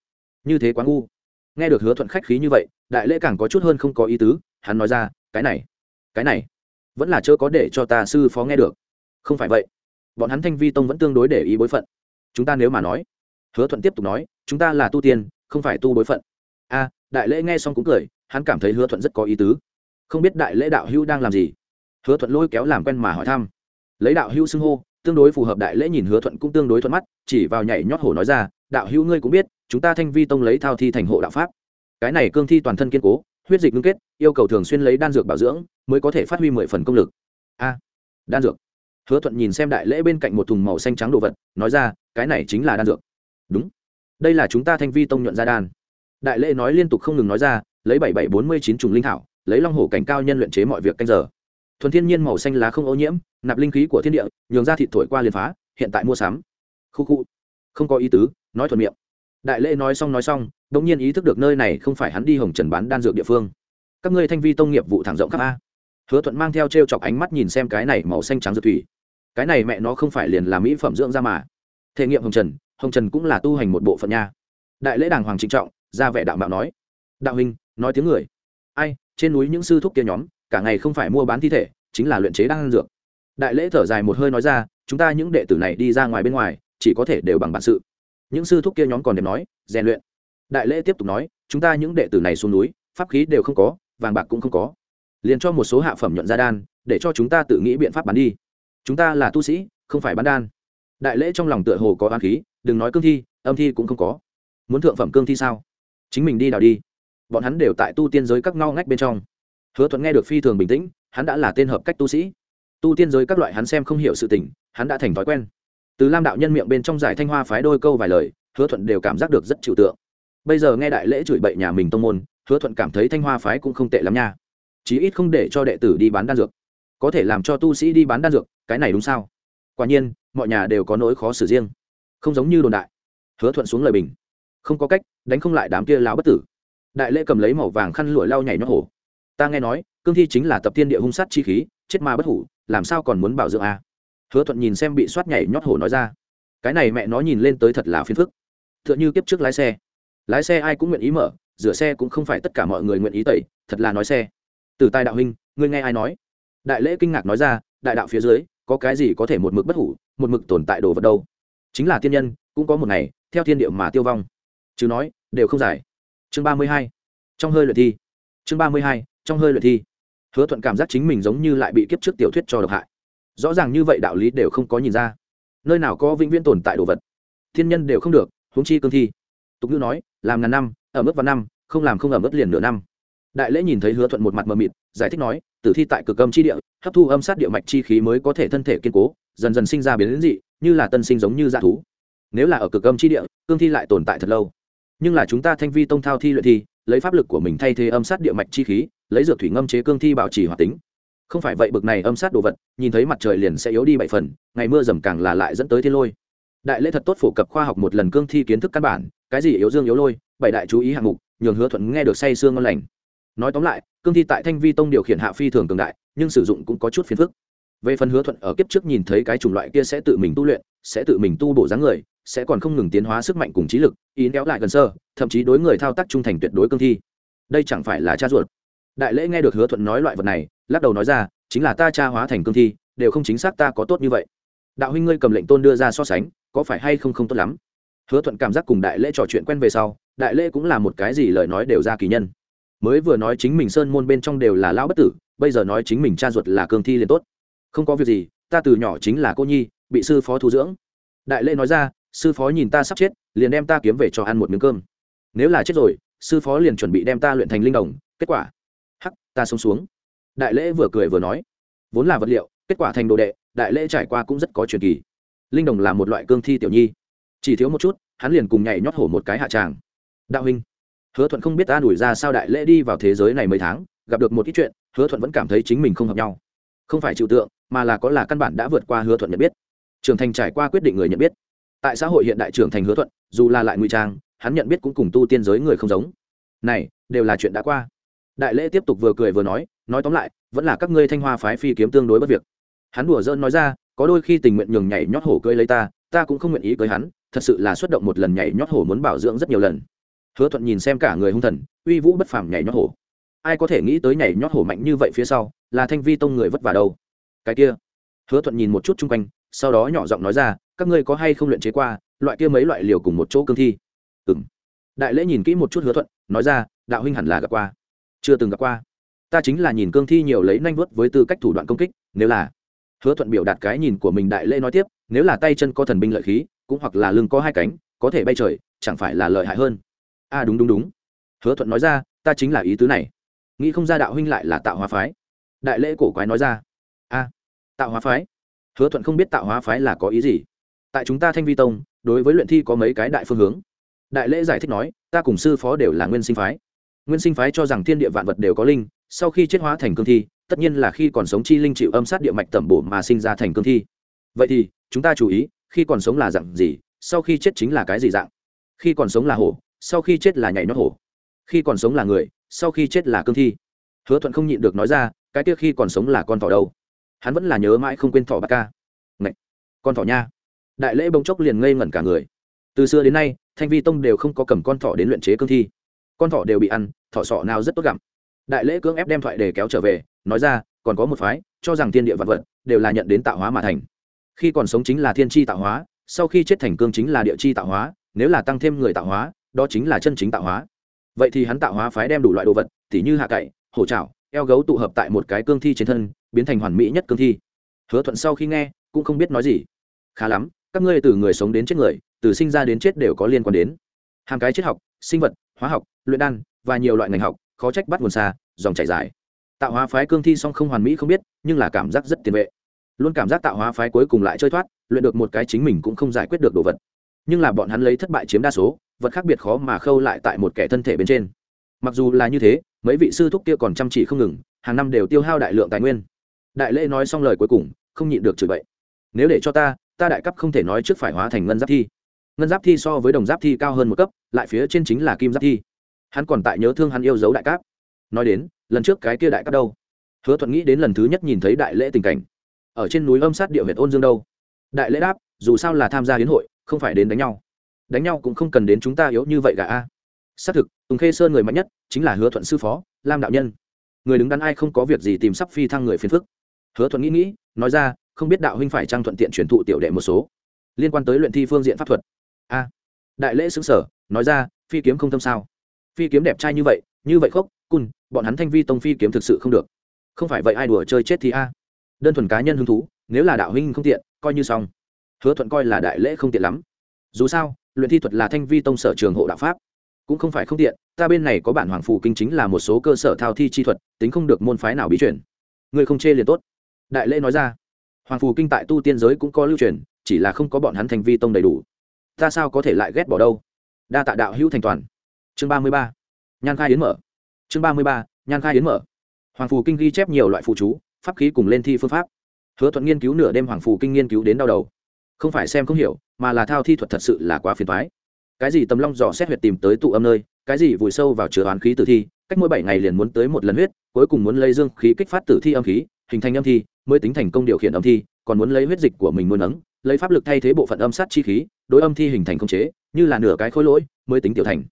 Như thế quá ngu. Nghe được hứa thuận khách khí như vậy, đại lễ càng có chút hơn không có ý tứ, hắn nói ra, cái này cái này, vẫn là chớ có để cho ta sư phó nghe được. Không phải vậy. Bọn hắn thanh vi tông vẫn tương đối để ý bối phận. Chúng ta nếu mà nói, hứa thuận tiếp tục nói, chúng ta là tu tiên, không phải tu bối phận. A, đại lễ nghe xong cũng cười, hắn cảm thấy hứa thuận rất có ý tứ. Không biết đại lễ đạo hữu đang làm gì. Hứa thuận lôi kéo làm quen mà hỏi thăm. Lấy đạo hữu xưng hô tương đối phù hợp đại lễ nhìn hứa thuận cũng tương đối thuận mắt, chỉ vào nhảy nhót hổ nói ra, đạo hữu ngươi cũng biết, chúng ta thanh vi tông lấy thao thi thành hộ đạo pháp. Cái này cương thi toàn thân kiên cố, huyết dịch ngưng kết, yêu cầu thường xuyên lấy đan dược bảo dưỡng, mới có thể phát huy mười phần công lực. A, đan dược? Hứa thuận nhìn xem đại lễ bên cạnh một thùng màu xanh trắng đồ vật, nói ra, cái này chính là đan dược. Đúng, đây là chúng ta thanh vi tông nhuận gia đan. Đại lễ nói liên tục không ngừng nói ra, lấy bảy bảy bốn mươi chín trùng linh thảo, lấy long hổ cảnh cao nhân luyện chế mọi việc canh giờ thuần thiên nhiên màu xanh lá không ô nhiễm, nạp linh khí của thiên địa, nhường ra thịt thổi qua liền phá, hiện tại mua sắm. Khu khu. Không có ý tứ, nói thuận miệng. Đại lễ nói xong nói xong đ ỗ n g nhiên ý thức được nơi này không phải hắn đi hồng trần bán đan dược địa phương. Các ngươi thanh vi tông nghiệp vụ thẳng rộng khắp a. Hứa thuận mang theo t r e o chọc ánh mắt nhìn xem cái này màu xanh trắng dược thủy. Cái này mẹ nó không phải liền là mỹ phẩm dưỡng ra mà. Thể nghiệm hồng trần hồng trần cũng là tu hành một bộ phận nha. Đại lễ đàng hoàng trịnh trọng, ra vẻ đạo mạo nói. Đạo hình nói tiếng người. Ai, trên núi những sư thúc kia nhóm cả ngày không phải mua bán thi thể, chính là luyện chế đan dược. Đại lễ thở dài một hơi nói ra, chúng ta những đệ tử này đi ra ngoài bên ngoài, chỉ có thể đều bằng bản sự. Những sư thúc kia nhóm còn đẹp nói, rèn luyện. Đại lễ tiếp tục nói, chúng ta những đệ tử này xuống núi, pháp khí đều không có, vàng bạc cũng không có. Liền cho một số hạ phẩm nhuận ra đan, để cho chúng ta tự nghĩ biện pháp bán đi. Chúng ta là tu sĩ, không phải bán đan. Đại lễ trong lòng tựa hồ có an khí, đừng nói cương thi, âm thi cũng không có. Muốn thượng phẩm cương thi sao? Chính mình đi đào đi. Bọn hắn đều tại tu tiên giới các ngao ngách bên trong hứa thuận nghe được phi thường bình tĩnh, hắn đã là tên hợp cách tu sĩ. Tu tiên giới các loại hắn xem không hiểu sự tình, hắn đã thành thói quen. Từ lam đạo nhân miệng bên trong giải thanh hoa phái đôi câu vài lời, hứa thuận đều cảm giác được rất chịu tượng. Bây giờ nghe đại lễ chửi bậy nhà mình tông môn, hứa thuận cảm thấy thanh hoa phái cũng không tệ lắm nha. Chí ít không để cho đệ tử đi bán đan dược. Có thể làm cho tu sĩ đi bán đan dược, cái này đúng sao? Quả nhiên, mọi nhà đều có nỗi khó xử riêng. Không giống như đồn đại. Hứa thuận xuống lời bình. Không có cách, đánh không lại đám kia lão bất tử. Đại lễ cầm lấy màu vàng khăn lụa lau nhảy nhót hổ ta nghe nói, cương thi chính là tập tiên địa hung sát chi khí, chết ma bất hủ, làm sao còn muốn bảo dưỡng a? Hứa thuận nhìn xem bị soát nhảy nhót hổ nói ra. Cái này mẹ nó nhìn lên tới thật là phiền phức. T h ư ợ n h ư kiếp trước lái xe. Lái xe ai cũng nguyện ý mở, rửa xe cũng không phải tất cả mọi người nguyện ý tẩy, thật là nói xe. Từ tài đạo huynh, ngươi nghe ai nói? Đại lễ kinh ngạc nói ra, đại đạo phía dưới, có cái gì có thể một mực bất hủ, một mực tồn tại đồ vật đâu? Chính là tiên nhân, cũng có một ngày, theo thiên địa mà tiêu vong. Chứ nói, đều không giải. Chương ba mươi hai. Trong hơi luyện thi. Chương ba mươi hai trong hơi luyện thi. Hứa thuận cảm giác chính mình giống như lại bị kiếp trước tiểu thuyết cho độc hại. Rõ ràng như vậy đạo lý đều không có nhìn ra. Nơi nào có vĩnh viễn tồn tại đồ vật. Thiên nhân đều không được, huống chi cương thi. Tục ngữ nói, làm ngàn năm, ở mức vào năm, không làm không ở mức liền nửa năm. Đại lễ nhìn thấy hứa thuận một mặt mờ mịt, giải thích nói, tử thi tại cực âm chi địa, hấp thu âm sát địa mạch chi khí mới có thể thân thể kiên cố, dần dần sinh ra biến đến dị, như là tân sinh giống như dạ thú. Nếu là ở cực âm chi địa, cương thi lại tồn tại thật lâu. Nhưng là chúng ta thanh vi tông thao thi luyện thi, lấy pháp lực của mình thay thế âm sát địa mạch chi khí lấy dược thủy ngâm chế cương thi bảo trì hoạt tính. Không phải vậy bực này âm sát đồ vật, nhìn thấy mặt trời liền sẽ yếu đi bảy phần, ngày mưa dầm càng là lại dẫn tới thiên lôi. Đại lễ thật tốt phổ cập khoa học một lần cương thi kiến thức căn bản, cái gì yếu dương yếu lôi, bảy đại chú ý hạng mục, nhường hứa thuận nghe được say sương ngon lành. Nói tóm lại, cương thi tại thanh vi tông điều khiển hạ phi thường cường đại, nhưng sử dụng cũng có chút phiền phức. Về phần hứa thuận ở kiếp trước nhìn thấy cái chủng loại kia sẽ tự mình tu luyện, sẽ tự mình tu bổ dáng người, sẽ còn không ngừng tiến hóa sức mạnh cùng trí lực, ý kéo lại gần sơ, thậm chí đối người thao tác trung thành tuyệt đối cương thi. Đây chẳng phải là cha ruột đại lễ nghe được hứa thuận nói loại vật này, lắc đầu nói ra, chính là ta cha hóa thành cương thi, đều không chính xác ta có tốt như vậy. Đạo huynh ngươi cầm lệnh tôn đưa ra so sánh, có phải hay không không tốt lắm? Hứa thuận cảm giác cùng đại lễ trò chuyện quen về sau, đại lễ cũng là một cái gì lời nói đều ra kỳ nhân. Mới vừa nói chính mình sơn môn bên trong đều là lão bất tử, bây giờ nói chính mình cha ruột là cương thi liền tốt. Không có việc gì, ta từ nhỏ chính là cô nhi, bị sư phó thu dưỡng. Đại lễ nói ra, sư phó nhìn ta sắp chết, liền đem ta kiếm về cho ăn một miếng cơm. Nếu là chết rồi, sư phó liền chuẩn bị đem ta luyện thành linh đồng, kết quả ta sống xuống. Đại lễ vừa cười vừa nói, vốn là vật liệu, kết quả thành đồ đệ, đại lễ trải qua cũng rất có truyền kỳ. Linh đồng là một loại cương thi tiểu nhi. Chỉ thiếu một chút, hắn liền cùng nhảy nhót hổ một cái hạ tràng. Đạo huynh, hứa thuận không biết ta đuổi ra sao đại lễ đi vào thế giới này mấy tháng, gặp được một ít chuyện, hứa thuận vẫn cảm thấy chính mình không hợp nhau. Không phải chịu tượng, mà là có là căn bản đã vượt qua hứa thuận nhận biết. Trưởng thành trải qua quyết định người nhận biết. Tại xã hội hiện đại trưởng thành hứa thuận, dù là lại ngụy trang, hắn nhận biết cũng cùng tu tiên giới người không giống. Này, đều là chuyện đã qua đại lễ tiếp tục vừa cười vừa nói nói tóm lại, vẫn là các ngươi thanh hoa phái phi kiếm tương đối bất việc. Hắn đùa dơn nói ra, có đôi khi tình nguyện nhường nhảy nhót hổ cưới lấy ta ta cũng không nguyện ý cưới hắn, thật sự là xuất động một lần nhảy nhót hổ muốn bảo dưỡng rất nhiều lần. Hứa thuận nhìn xem cả người hung thần, uy vũ bất phàm nhảy nhót hổ. Ai có thể nghĩ tới nhảy nhót hổ mạnh như vậy phía sau, là thanh vi tông người vất vả đâu. Cái kia. Hứa thuận nhìn một chút chung quanh, sau đó nhỏ giọng nói ra, các ngươi có hay không luyện chế qua, loại kia mấy loại liều cùng một chỗ cương thi? Ừ m đại lễ nhìn kỹ một chút hứa thuận, nói ra, đạo huynh hẳn là gặp qua chưa từng gặp qua. Ta chính là nhìn cương thi nhiều lấy nanh vớt với tư cách thủ đoạn công kích nếu là hứa thuận biểu đạt cái nhìn của mình đại lễ nói tiếp nếu là tay chân có thần binh lợi khí cũng hoặc là lưng có hai cánh có thể bay trời chẳng phải là lợi hại hơn. A à, đúng đúng đúng. Hứa thuận nói ra ta chính là ý tứ này. Nghĩ không ra đạo huynh lại là tạo hóa phái. Đại lễ cổ quái nói ra. A tạo hóa phái? Hứa thuận không biết tạo hóa phái là có ý gì. Tại chúng ta thanh vi tông đối với luyện thi có mấy cái đại phương hướng. Đại lễ giải thích nói ta cùng sư phó đều là nguyên sinh phái nguyên sinh phái cho rằng thiên địa vạn vật đều có linh, sau khi chết hóa thành cương thi, tất nhiên là khi còn sống chi linh chịu âm sát địa mạch tẩm bổ mà sinh ra thành cương thi. Vậy thì, chúng ta chú ý, khi còn sống là dạng gì, sau khi chết chính là cái gì dạng? Khi còn sống là hổ, sau khi chết là nhảy nhót hổ. Khi còn sống là người, sau khi chết là cương thi. Hứa thuận không nhịn được nói ra, cái tiếc khi còn sống là con thỏ đâu? Hắn vẫn là nhớ mãi không quên thỏ bạc ca. Ngậy! con thỏ nha! Đại lễ bỗng chốc liền ngây ngẩn cả người. Từ xưa đến nay, thanh vi tông đều không có cầm con thỏ đến luyện chế cương thi con thỏ đều bị ăn, thỏ sọ nào rất tốt gặm. Đại lễ cưỡng ép đem thoại để kéo trở về, nói ra, còn có một phái, cho rằng thiên địa vật vật, đều là nhận đến tạo hóa mà thành. Khi còn sống chính là thiên tri tạo hóa, sau khi chết thành cương chính là địa chi tạo hóa, nếu là tăng thêm người tạo hóa, đó chính là chân chính tạo hóa. Vậy thì hắn tạo hóa phái đem đủ loại đồ vật, tỉ như hạ cậy, hổ trảo eo gấu tụ hợp tại một cái cương thi trên thân, biến thành hoàn mỹ nhất cương thi. Hứa thuận sau khi nghe, cũng không biết nói gì. Khá lắm, các ngươi từ người sống đến chết người, từ sinh ra đến chết đều có liên quan đến. Hàng cái triết học, sinh vật hóa học, luyện đan và nhiều loại ngành học, khó trách bắt nguồn xa, dòng chảy dài. Tạo hóa phái cương thi song không hoàn mỹ không biết, nhưng là cảm giác rất tiền vệ. Luôn cảm giác tạo hóa phái cuối cùng lại chơi thoát, luyện được một cái chính mình cũng không giải quyết được đồ vật. Nhưng là bọn hắn lấy thất bại chiếm đa số, vật khác biệt khó mà khâu lại tại một kẻ thân thể bên trên. Mặc dù là như thế, mấy vị sư thúc kia còn chăm chỉ không ngừng, hàng năm đều tiêu hao đại lượng tài nguyên. Đại lễ nói xong lời cuối cùng, không nhịn được chửi bậy. Nếu để cho ta ta đại cấp không thể nói trước phải hóa thành ngân giáp thi ngân giáp thi so với đồng giáp thi cao hơn một cấp, lại phía trên chính là kim giáp thi. Hắn còn tại nhớ thương hắn yêu dấu đại cáp. Nói đến, lần trước cái kia đại cáp đâu? Hứa thuận nghĩ đến lần thứ nhất nhìn thấy đại lễ tình cảnh. Ở trên núi âm sát địa huyện ôn dương đâu? Đại lễ đáp, dù sao là tham gia hiến hội, không phải đến đánh nhau. Đánh nhau cũng không cần đến chúng ta yếu như vậy cả a. Xác thực, tùng khê sơn người mạnh nhất chính là hứa thuận sư phó, lam đạo nhân. Người đứng đắn ai không có việc gì tìm sắp phi thăng người phiền phức. Hứa thuận nghĩ nghĩ, nói ra, không biết đạo huynh phải trang thuận tiện truyền thụ tiểu đệ một số. Liên quan tới luyện thi phương diện pháp thuật a. Đại lễ xứng sở, nói ra, phi kiếm không thâm sao? Phi kiếm đẹp trai như vậy như vậy khốc cun bọn hắn thanh vi tông phi kiếm thực sự không được. Không phải vậy ai đùa chơi chết thì a. Đơn thuần cá nhân hứng thú, nếu là đạo huynh không tiện, coi như xong. Hứa thuận coi là đại lễ không tiện lắm. Dù sao, luyện thi thuật là thanh vi tông sở trường hộ đạo pháp. Cũng không phải không tiện, ta bên này có bản hoàng phủ kinh chính là một số cơ sở thao thi chi thuật, tính không được môn phái nào bí truyền. Người không chê liền tốt. Đại lễ nói ra. Hoàng phù kinh tại tu tiên giới cũng có lưu truyền, chỉ là không có bọn hắn thành vi tông đầy đủ ta sao có thể lại ghét bỏ đâu? Đa tạ đạo hữu thành toàn. Chương ba mươi ba. Nhan khai yến mở. Chương ba mươi ba, nhan khai yến mở. Hoàng phù kinh ghi chép nhiều loại phụ chú, pháp khí cùng lên thi phương pháp. Hứa thuận nghiên cứu nửa đêm hoàng phù kinh nghiên cứu đến đau đầu. Không phải xem không hiểu, mà là thao thi thuật thật sự là quá phiền thoái cái gì tầm long dò xét huyệt tìm tới tụ âm nơi, cái gì vùi sâu vào chứa oán khí tử thi, cách mỗi bảy ngày liền muốn tới một lần huyết, cuối cùng muốn lấy dương khí kích phát tử thi âm khí, hình thành âm thi, mới tính thành công điều khiển âm thi, còn muốn lấy huyết dịch của mình nuôi ấng lấy pháp lực thay thế bộ phận âm sát chi khí đối âm thi hình thành khống chế, như là nửa cái khối lỗi mới tính tiểu thành.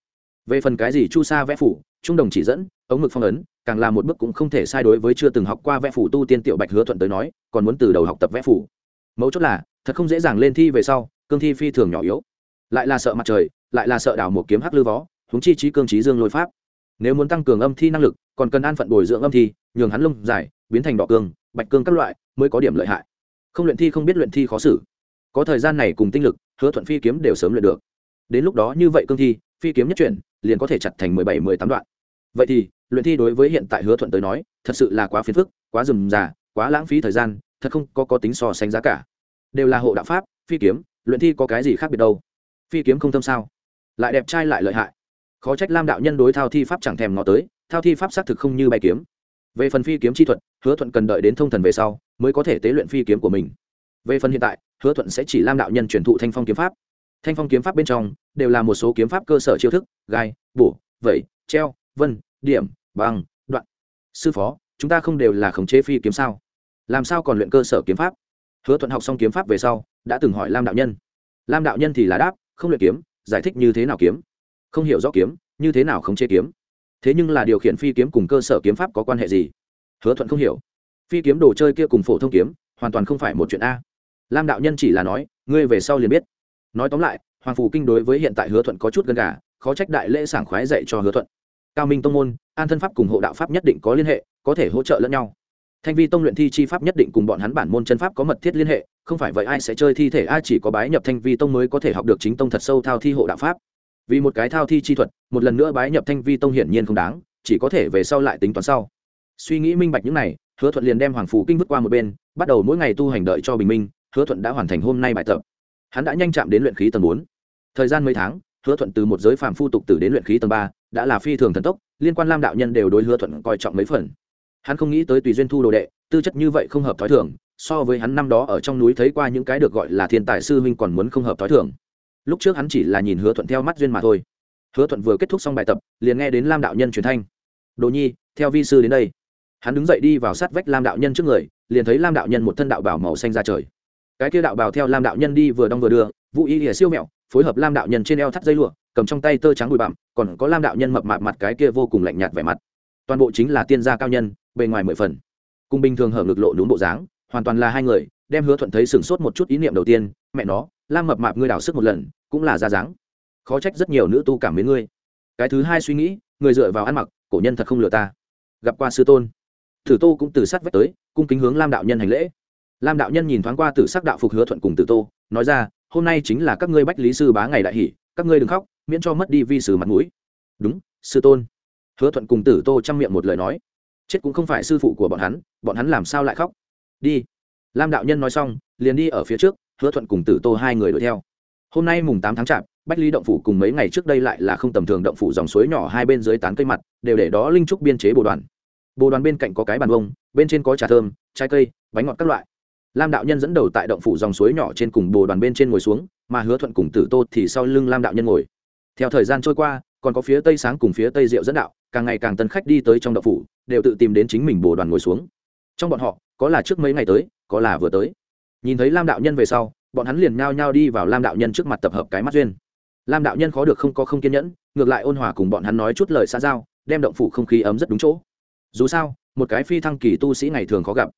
Về phần cái gì chu sa vẽ phủ, trung đồng chỉ dẫn, ống mực phong ấn, càng là một bước cũng không thể sai đối với chưa từng học qua vẽ phủ tu tiên tiểu bạch hứa thuận tới nói, còn muốn từ đầu học tập vẽ phủ. Mấu chốt là, thật không dễ dàng lên thi về sau, cương thi phi thường nhỏ yếu. Lại là sợ mặt trời, lại là sợ đảo một kiếm hắc lư vó húng chi trí cương trí dương lôi pháp. Nếu muốn tăng cường âm thi năng lực, còn cần an phận bồi dưỡng âm thi, nhường hắn lông dài, biến thành đỏ cương, bạch cương các loại, mới có điểm lợi hại. Không luyện thi không biết luyện thi khó xử có thời gian này cùng tinh lực, hứa thuận phi kiếm đều sớm luyện được. Đến lúc đó như vậy cương thi, phi kiếm nhất chuyển, liền có thể chặt thành mười bảy, mười tám đoạn. Vậy thì, luyện thi đối với hiện tại hứa thuận tới nói, thật sự là quá phiền phức, quá rườm rà, quá lãng phí thời gian, thật không có có tính so sánh giá cả. Đều là hộ đạo pháp, phi kiếm, luyện thi có cái gì khác biệt đâu? Phi kiếm không thâm sao? Lại đẹp trai lại lợi hại. Khó trách lam đạo nhân đối thao thi pháp chẳng thèm ngó tới, thao thi pháp xác thực không như bay kiếm. Về phần phi kiếm chi thuật, hứa thuận cần đợi đến thông thần về sau, mới có thể tế luyện phi kiếm của mình về phần hiện tại, hứa thuận sẽ chỉ lam đạo nhân truyền thụ thanh phong kiếm pháp. Thanh phong kiếm pháp bên trong đều là một số kiếm pháp cơ sở chiêu thức, gai, bổ, vẩy, treo, vân, điểm, bằng, đoạn. Sư phó, chúng ta không đều là khống chế phi kiếm sao? Làm sao còn luyện cơ sở kiếm pháp? Hứa thuận học xong kiếm pháp về sau, đã từng hỏi lam đạo nhân. Lam đạo nhân thì là đáp, không luyện kiếm, giải thích như thế nào kiếm? Không hiểu rõ kiếm, như thế nào khống chế kiếm? Thế nhưng là điều khiển phi kiếm cùng cơ sở kiếm pháp có quan hệ gì? Hứa thuận không hiểu. Phi kiếm đồ chơi kia cùng phổ thông kiếm, hoàn toàn không phải một chuyện a lam đạo nhân chỉ là nói, ngươi về sau liền biết. Nói tóm lại, hoàng phủ kinh đối với hiện tại hứa thuận có chút gần gà, khó trách đại lễ sảng khoái dạy cho hứa thuận. Cao minh tông môn, an thân pháp cùng hộ đạo pháp nhất định có liên hệ, có thể hỗ trợ lẫn nhau. Thanh vi tông luyện thi chi pháp nhất định cùng bọn hắn bản môn chân pháp có mật thiết liên hệ, không phải vậy ai sẽ chơi thi thể, ai chỉ có bái nhập thanh vi tông mới có thể học được chính tông thật sâu thao thi hộ đạo pháp. Vì một cái thao thi chi thuật, một lần nữa bái nhập thanh vi tông hiển nhiên không đáng, chỉ có thể về sau lại tính toán sau. Suy nghĩ minh bạch những này, hứa thuận liền đem hoàng phủ kinh vứt qua một bên, bắt đầu mỗi ngày tu hành đợi cho bình minh hứa thuận đã hoàn thành hôm nay bài tập. Hắn đã nhanh chạm đến luyện khí tầng bốn. Thời gian mấy tháng, hứa thuận từ một giới phàm phu tục tử đến luyện khí tầng ba, đã là phi thường thần tốc, liên quan lam đạo nhân đều đối hứa thuận coi trọng mấy phần. Hắn không nghĩ tới tùy duyên thu đồ đệ, tư chất như vậy không hợp thói thường, so với hắn năm đó ở trong núi thấy qua những cái được gọi là thiên tài sư huynh còn muốn không hợp thói thường. Lúc trước hắn chỉ là nhìn hứa thuận theo mắt duyên mà thôi. Hứa thuận vừa kết thúc xong bài tập, liền nghe đến lam đạo nhân truyền thanh. Đồ nhi, theo vi sư đến đây. Hắn đứng dậy đi vào sát vách lam đạo nhân trước người, liền thấy lam đạo nhân một thân đạo bảo màu xanh ra trời cái kia đạo bào theo lam đạo nhân đi vừa đong vừa đưa, vũ y ỉa siêu mẹo, phối hợp lam đạo nhân trên eo thắt dây lụa, cầm trong tay tơ trắng bụi bặm, còn có lam đạo nhân mập mạp mặt cái kia vô cùng lạnh nhạt vẻ mặt. Toàn bộ chính là tiên gia cao nhân, bề ngoài mười phần. Cùng bình thường hở ngực lộ đúng bộ dáng, hoàn toàn là hai người, đem hứa thuận thấy sửng sốt một chút ý niệm đầu tiên, mẹ nó, lam mập mạp ngươi đào sức một lần, cũng là ra dáng. Khó trách rất nhiều nữ tu cảm mến ngươi. Cái thứ hai suy nghĩ, người dựa vào ăn mặc, cổ nhân thật không lừa ta. Gặp qua sư tôn. Thử tô cũng từ sát vách tới, cung kính hướng lam đạo nhân hành lễ lam đạo nhân nhìn thoáng qua tử sắc đạo phục hứa thuận cùng tử tô, nói ra, hôm nay chính là các ngươi bách lý sư bá ngày đại hỷ, các ngươi đừng khóc, miễn cho mất đi vi sử mặt mũi. Đúng, sư tôn. Hứa thuận cùng tử tô chăm miệng một lời nói. Chết cũng không phải sư phụ của bọn hắn bọn hắn làm sao lại khóc? Đi. Lam đạo nhân nói xong, liền đi ở phía trước, hứa thuận cùng tử tô hai người đuổi theo. Hôm nay mùng tám tháng chạp, bách lý động phủ cùng mấy ngày trước đây lại là không tầm thường động phủ dòng suối nhỏ hai bên dưới tán cây mặt, đều để đó linh trúc biên chế bồ đoàn. Bồ đoàn bên cạnh có cái bàn bông bên trên có trà thơm, trái cây, bánh ngọt các loại lam đạo nhân dẫn đầu tại động phủ dòng suối nhỏ trên cùng bồ đoàn bên trên ngồi xuống, mà hứa thuận cùng tử tô thì sau lưng lam đạo nhân ngồi. Theo thời gian trôi qua, còn có phía tây sáng cùng phía tây diệu dẫn đạo, càng ngày càng tân khách đi tới trong động phủ, đều tự tìm đến chính mình bồ đoàn ngồi xuống. Trong bọn họ, có là trước mấy ngày tới, có là vừa tới. Nhìn thấy lam đạo nhân về sau, bọn hắn liền nhao nhao đi vào lam đạo nhân trước mặt tập hợp cái mắt duyên. Lam đạo nhân khó được không có không kiên nhẫn, ngược lại ôn hòa cùng bọn hắn nói chút lời xa giao, đem động phủ không khí ấm rất đúng chỗ. Dù sao, một cái phi thăng kỳ tu sĩ ngày thường khó gặp.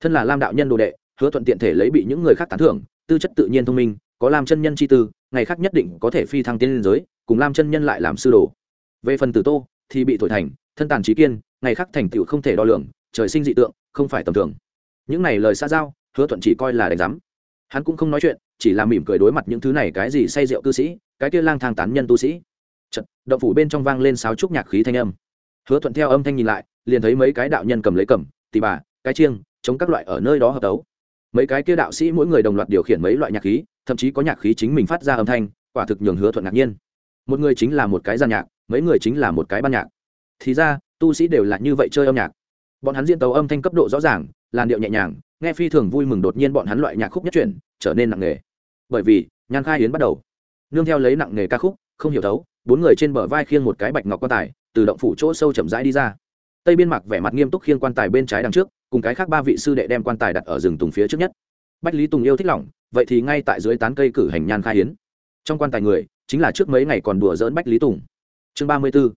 Thân là lam đạo nhân đồ đệ hứa thuận tiện thể lấy bị những người khác tán thưởng tư chất tự nhiên thông minh có lam chân nhân chi tư ngày khác nhất định có thể phi thăng tiên liên giới cùng lam chân nhân lại làm sư đồ. Về phần tử tô thì bị thổi thành thân tàn trí kiên ngày khác thành tựu không thể đo lường trời sinh dị tượng không phải tầm thường. Những này lời xa giao hứa thuận chỉ coi là đánh giám. Hắn cũng không nói chuyện chỉ là mỉm cười đối mặt những thứ này cái gì say rượu cư sĩ cái kia lang thang tán nhân tu sĩ. Chật, động phủ bên trong vang lên sáo trúc nhạc khí thanh âm. Hứa thuận theo âm thanh nhìn lại liền thấy mấy cái đạo nhân cầm lấy cầm tì bà cái chiêng chống các loại ở nơi đó hợp tấu mấy cái kia đạo sĩ mỗi người đồng loạt điều khiển mấy loại nhạc khí, thậm chí có nhạc khí chính mình phát ra âm thanh, quả thực nhường hứa thuận ngạc nhiên. Một người chính là một cái gian nhạc, mấy người chính là một cái ban nhạc. Thì ra, tu sĩ đều là như vậy chơi âm nhạc. Bọn hắn diễn tấu âm thanh cấp độ rõ ràng, làn điệu nhẹ nhàng, nghe phi thường vui mừng đột nhiên bọn hắn loại nhạc khúc nhất chuyển, trở nên nặng nghề. bởi vì, nhan khai hiến bắt đầu. Nương theo lấy nặng nghề ca khúc, không hiểu thấu, bốn người trên bờ vai khiêng một cái bạch ngọc quan tài, từ động phủ chỗ sâu chậm rãi đi ra. Tây biên mặc vẻ mặt nghiêm túc khiêng quan tài bên trái đằng trước cùng cái khác ba vị sư đệ đem quan tài đặt ở rừng tùng phía trước nhất. Bách lý tùng yêu thích lỏng, vậy thì ngay tại dưới tán cây cử hành nhan khai hiến trong quan tài người, chính là trước mấy ngày còn đùa dỡn bách lý tùng. Chương ba mươi b ố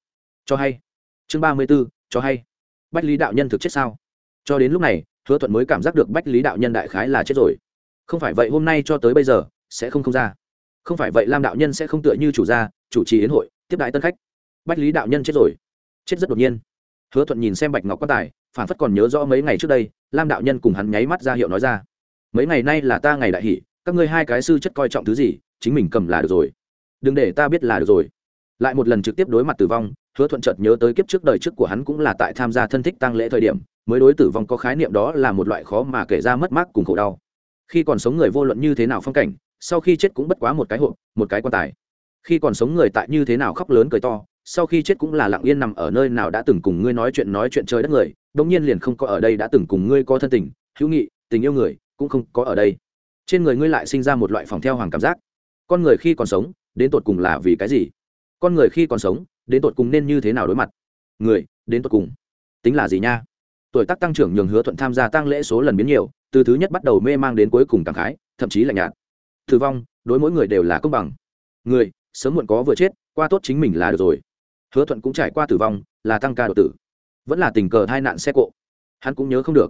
cho hay. Chương ba mươi b ố cho hay. Bách lý đạo nhân thực chết sao? Cho đến lúc này, hứa thuận mới cảm giác được bách lý đạo nhân đại khái là chết rồi. Không phải vậy hôm nay cho tới bây giờ, sẽ không không ra. Không phải vậy lam đạo nhân sẽ không tựa như chủ gia, chủ trì yến hội, tiếp đại tân khách. Bách lý đạo nhân chết rồi. Chết rất đột nhiên. Hứa thuận nhìn xem bạch ngọc quan tài phản phất còn nhớ rõ mấy ngày trước đây, lam đạo nhân cùng hắn nháy mắt ra hiệu nói ra. Mấy ngày nay là ta ngày đại hỷ, các ngươi hai cái sư chất coi trọng thứ gì, chính mình cầm là được rồi. Đừng để ta biết là được rồi. Lại một lần trực tiếp đối mặt tử vong, hứa thuận chợt nhớ tới kiếp trước đời trước của hắn cũng là tại tham gia thân thích tăng lễ thời điểm, mới đối tử vong có khái niệm đó là một loại khó mà kể ra mất mát cùng khổ đau. Khi còn sống người vô luận như thế nào phong cảnh, sau khi chết cũng bất quá một cái hộp, một cái quan tài. Khi còn sống người tại như thế nào khóc lớn cười to, sau khi chết cũng là lặng yên nằm ở nơi nào đã từng cùng ngươi nói chuyện nói chuyện chơi đất người đông nhiên liền không có ở đây đã từng cùng ngươi có thân tình, hữu nghị, tình yêu người, cũng không có ở đây. Trên người ngươi lại sinh ra một loại phòng theo hoàng cảm giác. Con người khi còn sống, đến tột cùng là vì cái gì? Con người khi còn sống, đến tột cùng nên như thế nào đối mặt? Người, đến tột cùng. Tính là gì nha? Tuổi tác tăng trưởng nhường hứa thuận tham gia tăng lễ số lần biến nhiều, từ thứ nhất bắt đầu mê mang đến cuối cùng cảm khái, thậm chí là nhạt. Tử vong, đối mỗi người đều là công bằng. Người, sớm muộn có vừa chết, qua tốt chính mình là được rồi. Hứa thuận cũng trải qua tử vong, là tăng ca đột tử vẫn là tình cờ hai nạn xe cộ. Hắn cũng nhớ không được.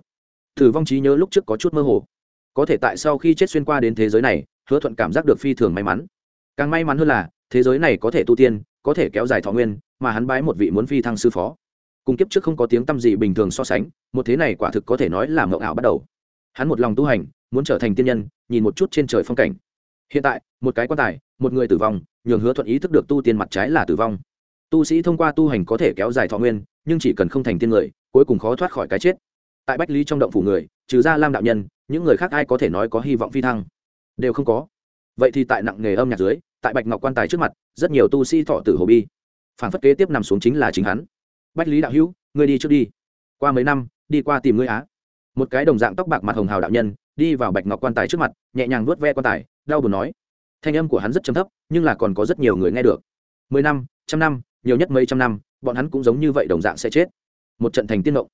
Tử vong trí nhớ lúc trước có chút mơ hồ. Có thể tại sau khi chết xuyên qua đến thế giới này, hứa thuận cảm giác được phi thường may mắn. Càng may mắn hơn là, thế giới này có thể tu tiên, có thể kéo dài thọ nguyên, mà hắn bái một vị muốn phi thăng sư phó. Cùng kiếp trước không có tiếng t â m gì bình thường so sánh, một thế này quả thực có thể nói là mậu ảo bắt đầu. Hắn một lòng tu hành, muốn trở thành tiên nhân, nhìn một chút trên trời phong cảnh. Hiện tại, một cái quan tài, một người tử vong, nhường hứa thuận ý thức được tu tiên mặt trái là tử vong tu sĩ thông qua tu hành có thể kéo dài thọ nguyên, nhưng chỉ cần không thành tiên người, cuối cùng khó thoát khỏi cái chết. Tại bách lý trong động phủ người, trừ ra lam đạo nhân, những người khác ai có thể nói có hy vọng phi thăng? Đều không có. Vậy thì tại nặng nghề âm nhạc dưới, tại bạch ngọc quan tài trước mặt, rất nhiều tu sĩ thọ tử hồ bi. Phản phất kế tiếp nằm xuống chính là chính hắn. Bách lý đạo hữu, ngươi đi trước đi. Qua mấy năm, đi qua tìm ngươi á. Một cái đồng dạng tóc bạc mặt hồng hào đạo nhân, đi vào bạch ngọc quan tài trước mặt, nhẹ nhàng vuốt ve quan tài, đau buồn nói. Thanh âm của hắn rất chấm thấp, nhưng là còn có rất nhiều người nghe được. Mười năm, trăm năm nhiều nhất mấy trăm năm, bọn hắn cũng giống như vậy đồng dạng sẽ chết. Một trận thành tiên động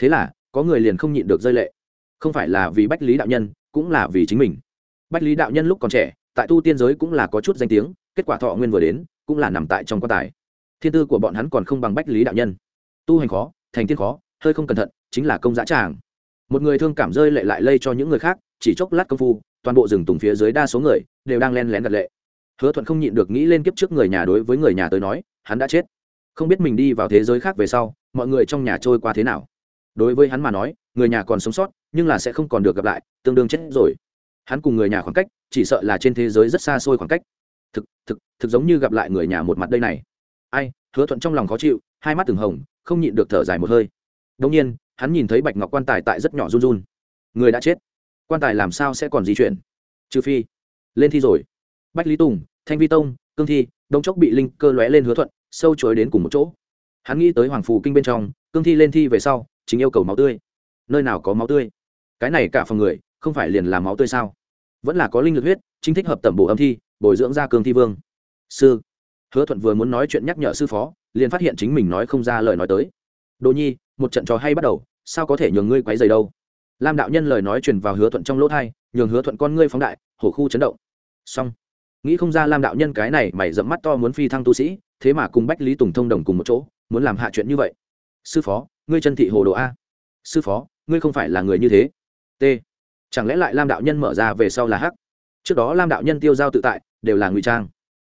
thế là, có người liền không nhịn được rơi lệ. Không phải là vì bách lý đạo nhân, cũng là vì chính mình. Bách lý đạo nhân lúc còn trẻ, tại tu tiên giới cũng là có chút danh tiếng, kết quả thọ nguyên vừa đến, cũng là nằm tại trong quan tài. Thiên tư của bọn hắn còn không bằng bách lý đạo nhân. Tu hành khó, thành tiên khó, hơi không cẩn thận, chính là công giá tràng. Một người thương cảm rơi lệ lại lây cho những người khác, chỉ chốc lát công phu, toàn bộ rừng tùng phía dưới đa số người, đều đang len lén gật lệ. Hứa thuận không nhịn được nghĩ lên kiếp trước người nhà đối với người nhà tới nói hắn đã chết. Không biết mình đi vào thế giới khác về sau, mọi người trong nhà trôi qua thế nào. Đối với hắn mà nói, người nhà còn sống sót, nhưng là sẽ không còn được gặp lại, tương đương chết rồi. Hắn cùng người nhà khoảng cách, chỉ sợ là trên thế giới rất xa xôi khoảng cách. Thực thực thực giống như gặp lại người nhà một mặt đây này. Ai, hứa thuận trong lòng khó chịu, hai mắt từng hồng, không nhịn được thở dài một hơi. Đông nhiên, hắn nhìn thấy bạch ngọc quan tài tại rất nhỏ run run. Người đã chết. Quan tài làm sao sẽ còn di chuyển? Trừ phi, lên thi rồi. Bách lý tùng, thanh vi tông, cương thi, đông chốc bị linh cơ lóe lên hứa thuận sâu chối đến cùng một chỗ. Hắn nghĩ tới hoàng phù kinh bên trong, cương thi lên thi về sau, chính yêu cầu máu tươi. Nơi nào có máu tươi? Cái này cả phòng người, không phải liền làm máu tươi sao? Vẫn là có linh lực huyết, chính thích hợp tẩm bổ âm thi, bồi dưỡng ra cương thi vương. Sư, hứa thuận vừa muốn nói chuyện nhắc nhở sư phó, liền phát hiện chính mình nói không ra lời nói tới. Đồ nhi, một trận trò hay bắt đầu, sao có thể nhường ngươi quấy dày đâu? Lam đạo nhân lời nói truyền vào hứa thuận trong lỗ thai nhường hứa thuận con ngươi phóng đại, hổ khu chấn động. Xong nghĩ không ra lam đạo nhân cái này mày dẫm mắt to muốn phi thăng tu sĩ, thế mà cùng bách lý tùng thông đồng cùng một chỗ, muốn làm hạ chuyện như vậy. Sư phó, ngươi chân thị hồ đồ a. Sư phó, ngươi không phải là người như thế. T. Chẳng lẽ lại lam đạo nhân mở ra về sau là hắc? Trước đó lam đạo nhân tiêu giao tự tại, đều là ngụy trang.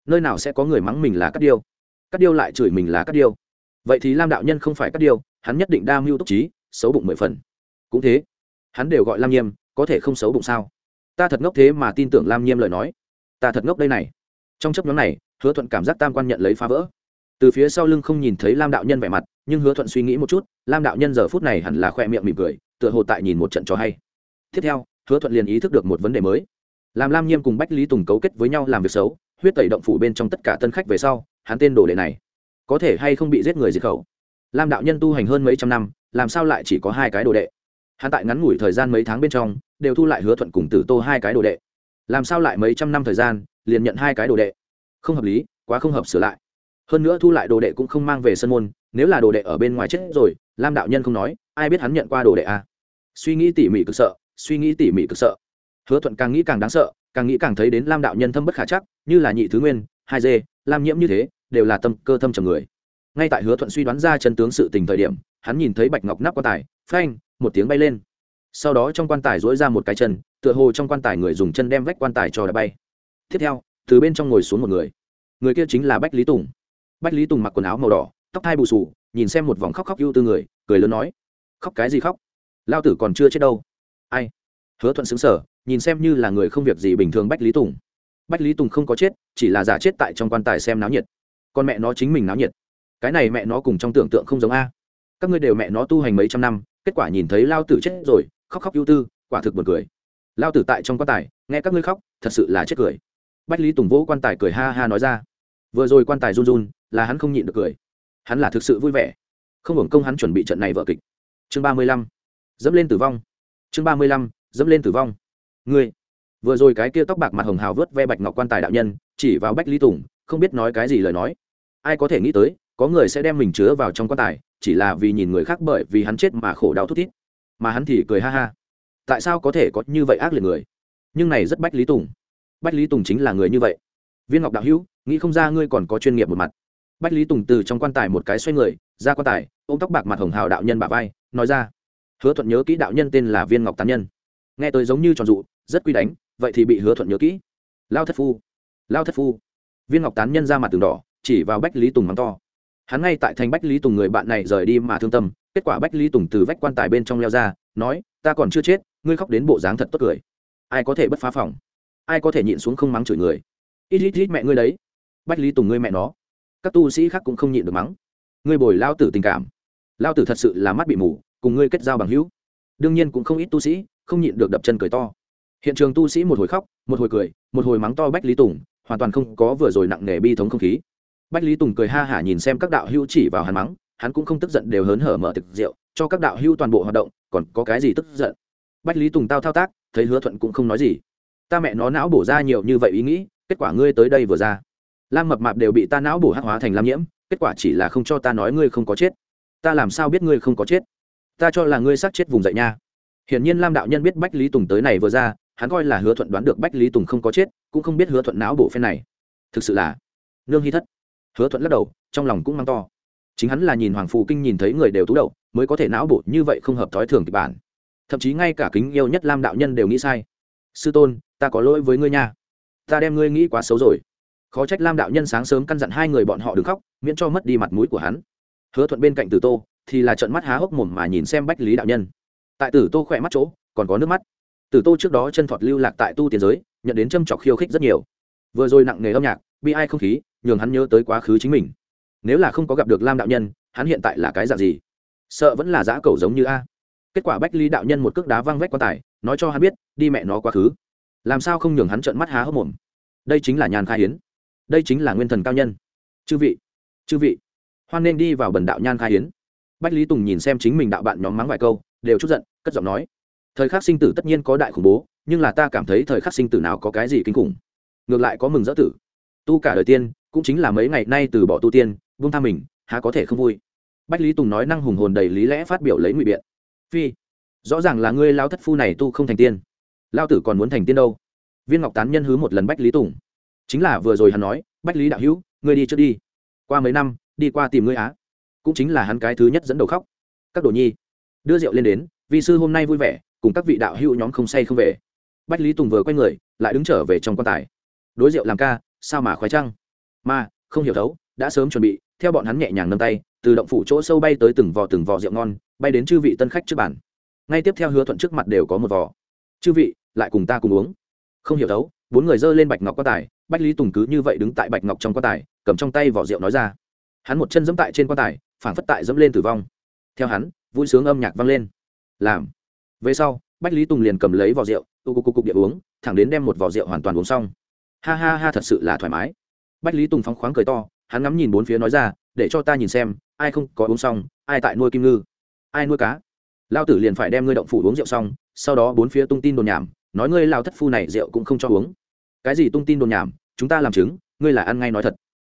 Nơi nào sẽ có người mắng mình là cắt điêu? Cắt điêu lại chửi mình là cắt điêu. Vậy thì lam đạo nhân không phải cắt điêu, hắn nhất định đa mưu túc trí, xấu bụng mười phần. Cũng thế, hắn đều gọi lam nhiêm có thể không xấu bụng sao? Ta thật ngốc thế mà tin tưởng lam nhiêm lời nói ta thật ngốc đây này. Trong chấp nhóm này, hứa thuận cảm giác tam quan nhận lấy phá vỡ. Từ phía sau lưng không nhìn thấy lam đạo nhân vẻ mặt, nhưng hứa thuận suy nghĩ một chút, lam đạo nhân giờ phút này hẳn là khoe miệng mỉm cười, tựa hồ tại nhìn một trận cho hay. Tiếp theo, hứa thuận liền ý thức được một vấn đề mới. Làm lam nhiêm cùng bách lý tùng cấu kết với nhau làm việc xấu, huyết tẩy động phủ bên trong tất cả tân khách về sau, hắn tên đồ đệ này có thể hay không bị giết người diệt khẩu? Lam đạo nhân tu hành hơn mấy trăm năm, làm sao lại chỉ có hai cái đồ đệ? Hắn tại ngắn ngủi thời gian mấy tháng bên trong, đều thu lại hứa thuận cùng tử tô hai cái đồ đệ làm sao lại mấy trăm năm thời gian, liền nhận hai cái đồ đệ? Không hợp lý, quá không hợp sửa lại. Hơn nữa thu lại đồ đệ cũng không mang về sân môn, nếu là đồ đệ ở bên ngoài chết rồi, lam đạo nhân không nói, ai biết hắn nhận qua đồ đệ à. suy nghĩ tỉ mỉ cực sợ, suy nghĩ tỉ mỉ cực sợ. Hứa thuận càng nghĩ càng đáng sợ, càng nghĩ càng thấy đến lam đạo nhân thâm bất khả chắc, như là nhị thứ nguyên, hai dê, lam nhiễm như thế, đều là tâm cơ thâm trầm người. Ngay tại hứa thuận suy đoán ra chân tướng sự tình thời điểm, hắn nhìn thấy bạch ngọc nắp quan tài, phanh, một tiếng bay lên. Sau đó trong quan tài dỗi ra một cái chân tựa hồ trong quan tài người dùng chân đem vách quan tài cho đã bay. Tiếp theo, từ bên trong ngồi xuống một người. Người kia chính là bách lý tùng. Bách lý tùng mặc quần áo màu đỏ, tóc hai bù sù nhìn xem một vòng khóc khóc ưu tư người, cười lớn nói, khóc cái gì khóc? Lao tử còn chưa chết đâu. Ai? Hứa thuận xứng sở nhìn xem như là người không việc gì bình thường bách lý tùng. Bách lý tùng không có chết, chỉ là giả chết tại trong quan tài xem náo nhiệt. Con mẹ nó chính mình náo nhiệt. Cái này mẹ nó cùng trong tưởng tượng không giống a. Các ngươi đều mẹ nó tu hành mấy trăm năm, kết quả nhìn thấy lao tử chết rồi, khóc khóc ưu tư, quả thực buồn cười lao tử tại trong quan tài, nghe các ngươi khóc, thật sự là chết cười. Bách lý tùng vỗ quan tài cười ha ha nói ra. Vừa rồi quan tài run run, là hắn không nhịn được cười. Hắn là thực sự vui vẻ. Không hưởng công hắn chuẩn bị trận này vợ kịch. Chương ba mươi lăm. Dẫm lên tử vong. Chương ba mươi lăm. Dẫm lên tử vong. Ngươi. Vừa rồi cái kia tóc bạc mặt hồng hào vớt ve bạch ngọc quan tài đạo nhân, chỉ vào bách lý tùng, không biết nói cái gì lời nói. Ai có thể nghĩ tới, có người sẽ đem mình chứa vào trong quan tài, chỉ là vì nhìn người khác bởi vì hắn chết mà khổ đau thút thít. Mà hắn thì cười ha ha tại sao có thể có như vậy ác liệt người? Nhưng này rất bách lý tùng. Bách lý tùng chính là người như vậy. Viên ngọc đạo hữu, nghĩ không ra ngươi còn có chuyên nghiệp một mặt. Bách lý tùng từ trong quan tài một cái xoay người, ra quan tài ô m tóc bạc mặt hồng hào đạo nhân bà vai, nói ra. Hứa thuận nhớ kỹ đạo nhân tên là viên ngọc tán nhân. Nghe tôi giống như tròn dụ, rất quy đánh, vậy thì bị hứa thuận nhớ kỹ. Lao thất phu. Lao thất phu. Viên ngọc tán nhân ra mặt tường đỏ, chỉ vào bách lý tùng mắng to. Hắn ngay tại thành bách lý tùng người bạn này rời đi mà thương tâm, kết quả bách lý tùng từ vách quan tài bên trong leo ra, nói, ta còn chưa chết ngươi khóc đến bộ dáng thật tốt cười. Ai có thể bất phá phòng? Ai có thể nhịn xuống không mắng chửi người? Ít ít ít mẹ ngươi đấy. Bách lý tùng ngươi mẹ nó. Các tu sĩ khác cũng không nhịn được mắng. Ngươi bồi lao tử tình cảm. Lao tử thật sự là mắt bị mù, cùng ngươi kết giao bằng hữu. Đương nhiên cũng không ít tu sĩ không nhịn được đập chân cười to. Hiện trường tu sĩ một hồi khóc, một hồi cười, một hồi mắng to bách lý tùng, hoàn toàn không có vừa rồi nặng nề bi thống không khí. Bách lý tùng cười ha hả nhìn xem các đạo hữu chỉ vào hắn mắng, hắn cũng không tức giận đều hớn hở mở thực rượu, cho các đạo hữu toàn bộ hoạt động, còn có cái gì tức giận? Bách lý tùng tao thao tác, thấy hứa thuận cũng không nói gì. Ta mẹ nó não bổ ra nhiều như vậy ý nghĩ, kết quả ngươi tới đây vừa ra. Lam mập mạp đều bị ta não bổ hắc hóa thành lam nhiễm, kết quả chỉ là không cho ta nói ngươi không có chết. Ta làm sao biết ngươi không có chết? Ta cho là ngươi xác chết vùng dậy nha. Hiển nhiên lam đạo nhân biết bách lý tùng tới này vừa ra, hắn coi là hứa thuận đoán được bách lý tùng không có chết, cũng không biết hứa thuận não bổ phen này. Thực sự là nương hy thất. Hứa thuận lắc đầu, trong lòng cũng mang to. Chính hắn là nhìn hoàng phù kinh nhìn thấy người đều tú đậu mới có thể não bổ như vậy không hợp thói thường kịch bản thậm chí ngay cả kính yêu nhất lam đạo nhân đều nghĩ sai. Sư tôn, ta có lỗi với ngươi nha. Ta đem ngươi nghĩ quá xấu rồi. Khó trách lam đạo nhân sáng sớm căn dặn hai người bọn họ đừng khóc, miễn cho mất đi mặt mũi của hắn. Hứa thuận bên cạnh tử tô thì là trận mắt há hốc mồm mà nhìn xem bách lý đạo nhân. Tại tử tô khỏe mắt chỗ, còn có nước mắt. Tử tô trước đó chân thọt lưu lạc tại tu tiến giới, nhận đến châm trọc khiêu khích rất nhiều. Vừa rồi nặng nề âm nhạc, bi ai không khí, nhường hắn nhớ tới quá khứ chính mình. Nếu là không có gặp được lam đạo nhân, hắn hiện tại là cái dạng gì? Sợ vẫn là giã cầu giống như a kết quả bách lý đạo nhân một cước đá văng vách quan tài, nói cho hắn biết, đi mẹ nó quá khứ. Làm sao không nhường hắn trợn mắt há hốc mồm? Đây chính là nhàn khai hiến. Đây chính là nguyên thần cao nhân. Chư vị chư vị, hoan nên đi vào bần đạo nhan khai hiến. Bách lý tùng nhìn xem chính mình đạo bạn nhóm mắng vài câu, đều chút giận, cất giọng nói. Thời khắc sinh tử tất nhiên có đại khủng bố, nhưng là ta cảm thấy thời khắc sinh tử nào có cái gì kinh khủng. Ngược lại có mừng dỡ tử. Tu cả đời tiên, cũng chính là mấy ngày nay từ bỏ tu tiên vung tha mình, há có thể không vui. Bách lý tùng nói năng hùng hồn đầy lý lẽ phát biểu lấy ngụy biện phi. Rõ ràng là ngươi lao thất phu này tu không thành tiên. Lao tử còn muốn thành tiên đâu? Viên ngọc tán nhân hứ một lần bách lý tùng. Chính là vừa rồi hắn nói, bách lý đạo hữu, ngươi đi trước đi. Qua mấy năm, đi qua tìm ngươi á. Cũng chính là hắn cái thứ nhất dẫn đầu khóc. Các đồ nhi. Đưa rượu lên đến vì sư hôm nay vui vẻ, cùng các vị đạo hữu nhóm không say không về. Bách lý tùng vừa quay người, lại đứng trở về trong quan tài. Đối rượu làm ca, sao mà khoái trăng? Mà không hiểu thấu, đã sớm chuẩn bị. Theo bọn hắn nhẹ nhàng nâng tay, từ động phủ chỗ sâu bay tới từng vò từng vò rượu ngon bay đến chư vị tân khách trước bàn. Ngay tiếp theo hứa thuận trước mặt đều có một vò. Chư vị, lại cùng ta cùng uống. Không hiểu đâu bốn người dơ lên bạch ngọc quan tài, bách lý tùng cứ như vậy đứng tại bạch ngọc trong quan tài, cầm trong tay vỏ rượu nói ra. Hắn một chân dẫm tại trên quan tài phản phất tại dẫm lên tử vong. Theo hắn, vui sướng âm nhạc vang lên. Làm. Về sau, bách lý tùng liền cầm lấy vỏ rượu tu cục cục cục địa uống, thẳng đến đem một vỏ rượu hoàn toàn uống xong. Ha ha ha, thật sự là thoải mái. Bách lý tùng phóng khoáng cười to, hắn ngắm nhìn bốn phía nói ra, để cho ta nhìn xem, ai không có uống xong, ai tại nuôi kim ngư ai nuôi cá? Lao tử liền phải đem ngươi động phủ uống rượu xong, sau đó bốn phía tung tin đồn nhảm, nói ngươi lao thất phu này rượu cũng không cho uống. Cái gì tung tin đồn nhảm? Chúng ta làm chứng, ngươi là ăn ngay nói thật.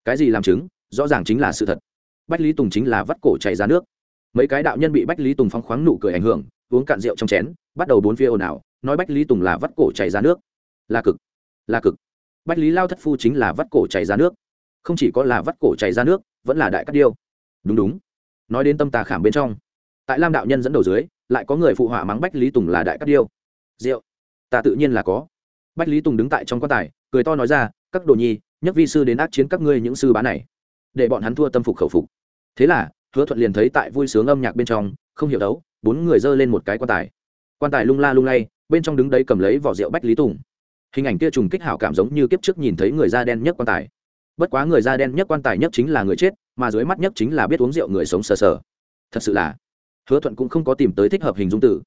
Cái gì làm chứng? Rõ ràng chính là sự thật. Bách lý tùng chính là vắt cổ chảy ra nước. Mấy cái đạo nhân bị bách lý tùng phóng khoáng nụ cười ảnh hưởng, uống cạn rượu trong chén, bắt đầu bốn phía ồn ào, nói bách lý tùng là vắt cổ chảy ra nước. Là cực. Là cực. Bách lý lao thất phu chính là vắt cổ chảy ra nước. Không chỉ có là vắt cổ chảy ra nước, vẫn là đại cát điêu. Đúng đúng. Nói đến tâm tà khảm bên trong tại lam đạo nhân dẫn đầu dưới lại có người phụ họa mắng bách lý tùng là đại cát điêu. Rượu. Ta tự nhiên là có. Bách lý tùng đứng tại trong quan tài, cười to nói ra, các đồ nhi, nhất vi sư đến ác chiến các ngươi những sư bá này. Để bọn hắn thua tâm phục khẩu phục. Thế là, hứa thuận liền thấy tại vui sướng âm nhạc bên trong, không hiểu đấu, bốn người giơ lên một cái quan tài. Quan tài lung la lung lay, bên trong đứng đấy cầm lấy vỏ rượu bách lý tùng. Hình ảnh kia trùng kích hảo cảm giống như kiếp trước nhìn thấy người da đen nhất quan tài. Bất quá người da đen nhất quan tài nhất chính là người chết, mà dưới mắt nhất chính là biết uống rượu người sống sờ sờ. Thật sự là hứa thuận cũng không có tìm tới thích hợp hình dung tử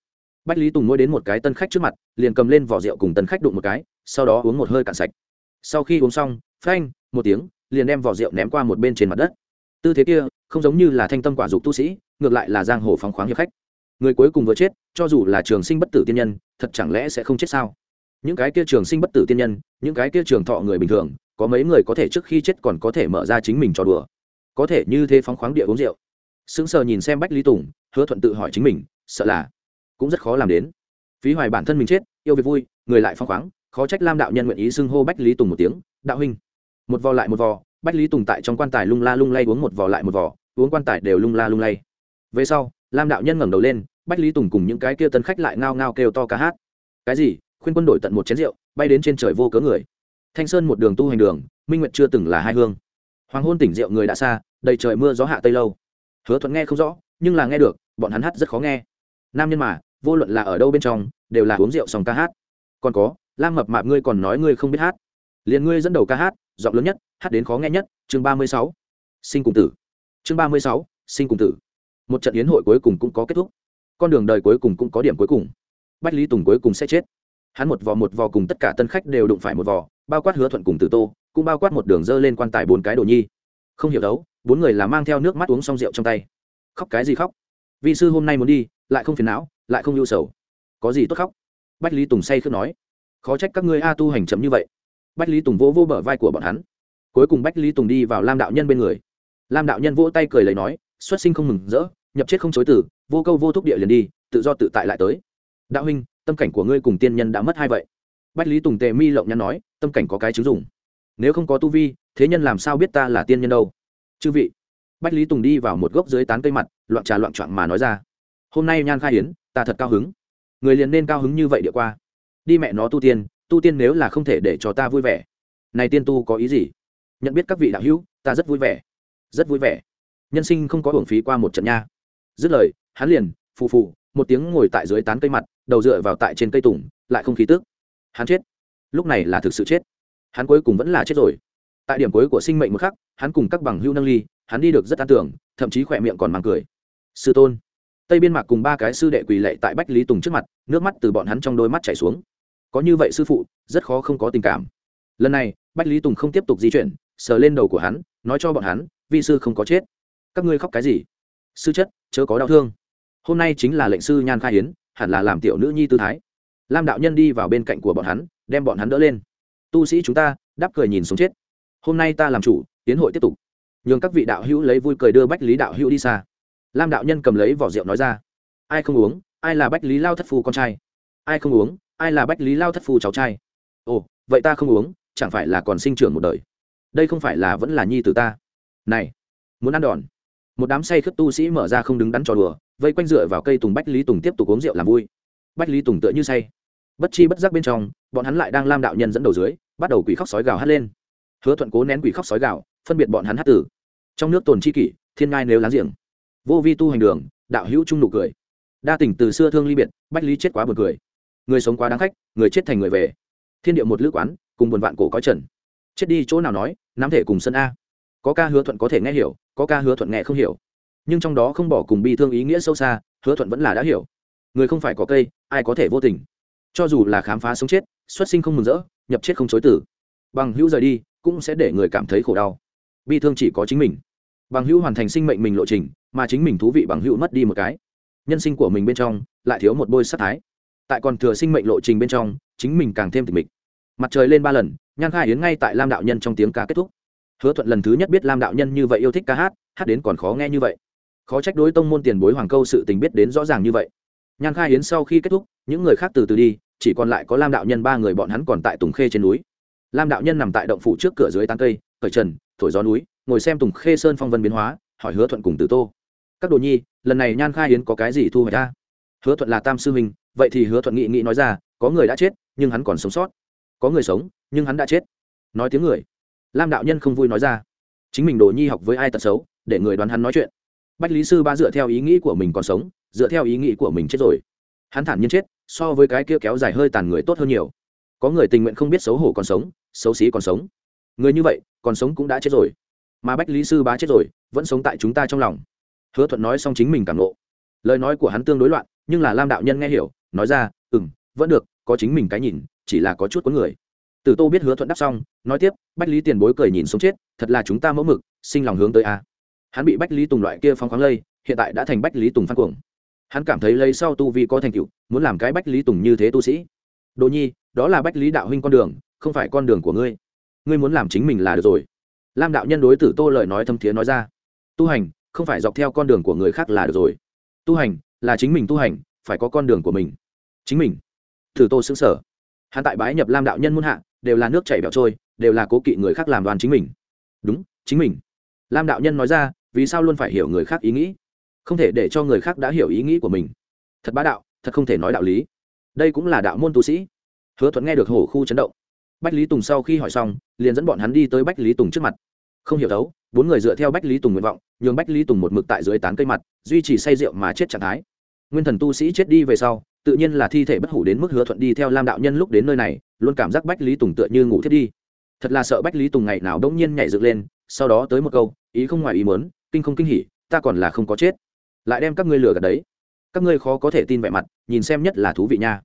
bách lý tùng ngồi đến một cái tân khách trước mặt, liền cầm lên vỏ rượu cùng tân khách đụng một cái, sau đó uống một hơi cạn sạch. Sau khi uống xong, phanh, một tiếng, liền đem vỏ rượu ném qua một bên trên mặt đất. Tư thế kia, không giống như là thanh tâm quả dục tu sĩ, ngược lại là giang hồ phóng khoáng hiệp khách. Người cuối cùng vừa chết, cho dù là trường sinh bất tử tiên nhân, thật chẳng lẽ sẽ không chết sao? Những cái kia trường sinh bất tử tiên nhân, những cái kia trường thọ người bình thường, có mấy người có thể trước khi chết còn có thể mở ra chính mình cho đùa? Có thể như thế phóng khoáng địa uống rượu. Sững sờ nhìn xem bách lý tùng hứa thuận tự hỏi chính mình, sợ là cũng rất khó làm đến. Phí hoài bản thân mình chết, yêu việc vui, người lại phong khoáng, khó trách lam đạo nhân nguyện ý xưng hô bách lý tùng một tiếng, đạo huynh. Một vò lại một vò, bách lý tùng tại trong quan tài lung la lung lay uống một vò lại một vò, uống quan tài đều lung la lung lay. Về sau, lam đạo nhân ngẩng đầu lên, bách lý tùng cùng những cái kia tân khách lại ngao ngao kêu to ca hát. Cái gì? Khuyên quân đổi tận một chén rượu, bay đến trên trời vô cớ người. Thanh sơn một đường tu hành đường, minh nguyệt chưa từng là hai hương. Hoàng hôn tỉnh rượu người đã xa, đầy trời mưa gió hạ tây lâu. Hứa thuận nghe không rõ nhưng là nghe được, bọn hắn hát rất khó nghe. Nam nhân mà, vô luận là ở đâu bên trong, đều là uống rượu xong ca hát. Còn có, lam mập mạp ngươi còn nói ngươi không biết hát. Liền ngươi dẫn đầu ca hát, giọng lớn nhất, hát đến khó nghe nhất, chương ba mươi sáu. Sinh cùng tử. Chương ba mươi sáu, sinh cùng tử. Một trận yến hội cuối cùng cũng có kết thúc. Con đường đời cuối cùng cũng có điểm cuối cùng. Bách lý tùng cuối cùng sẽ chết. Hắn một vò một vò cùng tất cả tân khách đều đụng phải một vò, bao quát hứa thuận cùng tử tô, cũng bao quát một đường dơ lên quan tài bốn cái đồ nhi. Không hiểu đấu, bốn người là mang theo nước mắt uống xong rượu trong tay khóc cái gì khóc? Vi sư hôm nay muốn đi, lại không phiền não, lại không ưu sầu. Có gì tốt khóc? Bách lý tùng say khước nói. Khó trách các ngươi a tu hành chậm như vậy. Bách lý tùng vỗ vỗ bờ vai của bọn hắn. Cuối cùng bách lý tùng đi vào lam đạo nhân bên người. Lam đạo nhân vỗ tay cười lấy nói, xuất sinh không mừng rỡ, nhập chết không chối tử vô câu vô thúc địa liền đi, tự do tự tại lại tới. Đạo huynh, tâm cảnh của ngươi cùng tiên nhân đã mất hai vậy. Bách lý tùng tề mi lộng nhắn nói, tâm cảnh có cái chứng dùng nếu không có tu vi, thế nhân làm sao biết ta là tiên nhân đâu? Chư vị bách lý tùng đi vào một gốc dưới tán cây mặt, loạn trà loạn trọn mà nói ra. Hôm nay nhan khai hiến ta thật cao hứng. Người liền nên cao hứng như vậy địa qua. Đi mẹ nó tu tiên tu tiên nếu là không thể để cho ta vui vẻ. Này tiên tu có ý gì? Nhận biết các vị đạo hữu, ta rất vui vẻ. Rất vui vẻ. Nhân sinh không có hưởng phí qua một trận nha. Dứt lời, hắn liền, phù phù, một tiếng ngồi tại dưới tán cây mặt, đầu dựa vào tại trên cây tùng, lại không khí tức. Hắn chết. Lúc này là thực sự chết. Hắn cuối cùng vẫn là chết rồi. Tại điểm cuối của sinh mệnh một khắc, hắn cùng các bằng hữu nâng ly hắn đi được rất an tưởng, thậm chí khỏe miệng còn mang cười. Sư tôn. Tây biên mạc cùng ba cái sư đệ quỳ lệ tại bách lý tùng trước mặt, nước mắt từ bọn hắn trong đôi mắt chảy xuống. Có như vậy sư phụ, rất khó không có tình cảm. Lần này, bách lý tùng không tiếp tục di chuyển, sờ lên đầu của hắn, nói cho bọn hắn, vi sư không có chết. Các ngươi khóc cái gì? Sư chất, chớ có đau thương. Hôm nay chính là lệnh sư nhan khai hiến, hẳn là làm tiểu nữ nhi tư thái. Lam đạo nhân đi vào bên cạnh của bọn hắn, đem bọn hắn đỡ lên. Tu sĩ chúng ta, đáp cười nhìn xuống chết. Hôm nay ta làm chủ, tiến hội tiếp tục nhường các vị đạo hữu lấy vui cười đưa bách lý đạo hữu đi xa. Lam đạo nhân cầm lấy vỏ rượu nói ra, ai không uống, ai là bách lý lao thất phu con trai? Ai không uống, ai là bách lý lao thất phu cháu trai? Ồ, vậy ta không uống, chẳng phải là còn sinh trưởng một đời? Đây không phải là vẫn là nhi từ ta? Này, muốn ăn đòn. Một đám say khất tu sĩ mở ra không đứng đắn trò đùa, vây quanh dựa vào cây tùng bách lý tùng tiếp tục uống rượu làm vui. Bách lý tùng tựa như say. Bất chi bất giác bên trong, bọn hắn lại đang lam đạo nhân dẫn đầu dưới, bắt đầu quỷ khóc sói gào hát lên. Hứa thuận cố nén quỷ khóc sói gào, phân biệt bọn hắn hát tử trong nước tồn chi kỷ, thiên ngai nếu láng giềng. Vô vi tu hành đường, đạo hữu trung nụ cười. Đa tình từ xưa thương ly biệt, bách lý chết quá buồn cười. Người sống quá đáng khách, người chết thành người về. Thiên địa một lữ quán, cùng buồn vạn cổ có trần. Chết đi chỗ nào nói, nắm thể cùng sân a. Có ca hứa thuận có thể nghe hiểu, có ca hứa thuận nghe không hiểu. Nhưng trong đó không bỏ cùng bi thương ý nghĩa sâu xa, hứa thuận vẫn là đã hiểu. Người không phải có cây, ai có thể vô tình. Cho dù là khám phá sống chết, xuất sinh không mừng rỡ, nhập chết không chối tử bằng hữu rời đi, cũng sẽ để người cảm thấy khổ đau. Bi thương chỉ có chính mình bằng hữu hoàn thành sinh mệnh mình lộ trình, mà chính mình thú vị bằng hữu mất đi một cái. Nhân sinh của mình bên trong, lại thiếu một bôi sắc thái. Tại còn thừa sinh mệnh lộ trình bên trong, chính mình càng thêm tịch mịch. Mặt trời lên ba lần nhan khai yến ngay tại lam đạo nhân trong tiếng ca kết thúc. Hứa thuận lần thứ nhất biết lam đạo nhân như vậy yêu thích ca hát hát đến còn khó nghe như vậy. Khó trách đối tông môn tiền bối hoàng câu sự tình biết đến rõ ràng như vậy. Nhan khai yến sau khi kết thúc, những người khác từ từ đi, chỉ còn lại có lam đạo nhân ba người bọn hắn còn tại tùng khê trên núi. Lam đạo nhân nằm tại động phủ trước cửa dưới tán cây, cởi trần, thổi gió núi ngồi xem tùng khê sơn phong vân biến hóa, hỏi hứa thuận cùng tử tô. Các đồ nhi, lần này nhan khai yến có cái gì thu hoạch ta? Hứa thuận là tam sư huynh, vậy thì hứa thuận nghị nghị nói ra, có người đã chết, nhưng hắn còn sống sót. Có người sống, nhưng hắn đã chết. Nói tiếng người. Lam đạo nhân không vui nói ra. Chính mình đồ nhi học với ai tật xấu, để người đoán hắn nói chuyện. Bách lý sư ba dựa theo ý nghĩ của mình còn sống, dựa theo ý nghĩ của mình chết rồi. Hắn thản nhiên chết, so với cái kia kéo dài hơi tàn người tốt hơn nhiều. Có người tình nguyện không biết xấu hổ còn sống, xấu xí còn sống. Người như vậy, còn sống cũng đã chết rồi mà bách lý sư bá chết rồi, vẫn sống tại chúng ta trong lòng. Hứa thuận nói xong chính mình cảm nộ lời nói của hắn tương đối loạn, nhưng là lam đạo nhân nghe hiểu, nói ra ừ m vẫn được, có chính mình cái nhìn, chỉ là có chút có người. Tử tô biết hứa thuận đáp xong, nói tiếp, bách lý tiền bối cười nhìn sống chết, thật là chúng ta mẫu mực, sinh lòng hướng tới a. Hắn bị bách lý tùng loại kia phong khoáng lây, hiện tại đã thành bách lý tùng phan cuồng. Hắn cảm thấy lấy sau tu vi có thành tựu, muốn làm cái bách lý tùng như thế tu sĩ. Đồ nhi, đó là bách lý đạo huynh con đường, không phải con đường của ngươi. Ngươi muốn làm chính mình là được rồi lam đạo nhân đối tử tô lời nói thâm thiế nói ra. Tu hành, không phải dọc theo con đường của người khác là được rồi. Tu hành, là chính mình tu hành, phải có con đường của mình. Chính mình. Tử tô xứng sở hắn tại bái nhập lam đạo nhân muôn hạ, đều là nước chảy bẹo trôi, đều là cố kỵ người khác làm đoàn chính mình. Đúng, chính mình. Lam đạo nhân nói ra, vì sao luôn phải hiểu người khác ý nghĩ? Không thể để cho người khác đã hiểu ý nghĩ của mình. Thật bá đạo, thật không thể nói đạo lý. Đây cũng là đạo môn tu sĩ. Hứa thuận nghe được hổ khu chấn động. Bách lý tùng sau khi hỏi xong liền dẫn bọn hắn đi tới bách lý tùng trước mặt. Không hiểu đấu bốn người dựa theo bách lý tùng nguyện vọng, nhường bách lý tùng một mực tại dưới tán cây mặt, duy trì say rượu mà chết trạng thái. Nguyên thần tu sĩ chết đi về sau, tự nhiên là thi thể bất hủ đến mức hứa thuận đi theo lam đạo nhân lúc đến nơi này, luôn cảm giác bách lý tùng tựa như ngủ thiết đi. Thật là sợ bách lý tùng ngày nào đông nhiên nhảy dựng lên, sau đó tới một câu, ý không ngoài ý mớn kinh không kinh hỉ, ta còn là không có chết. Lại đem các ngươi lừa gạt đấy. Các ngươi khó có thể tin vẻ mặt, nhìn xem nhất là thú vị nha.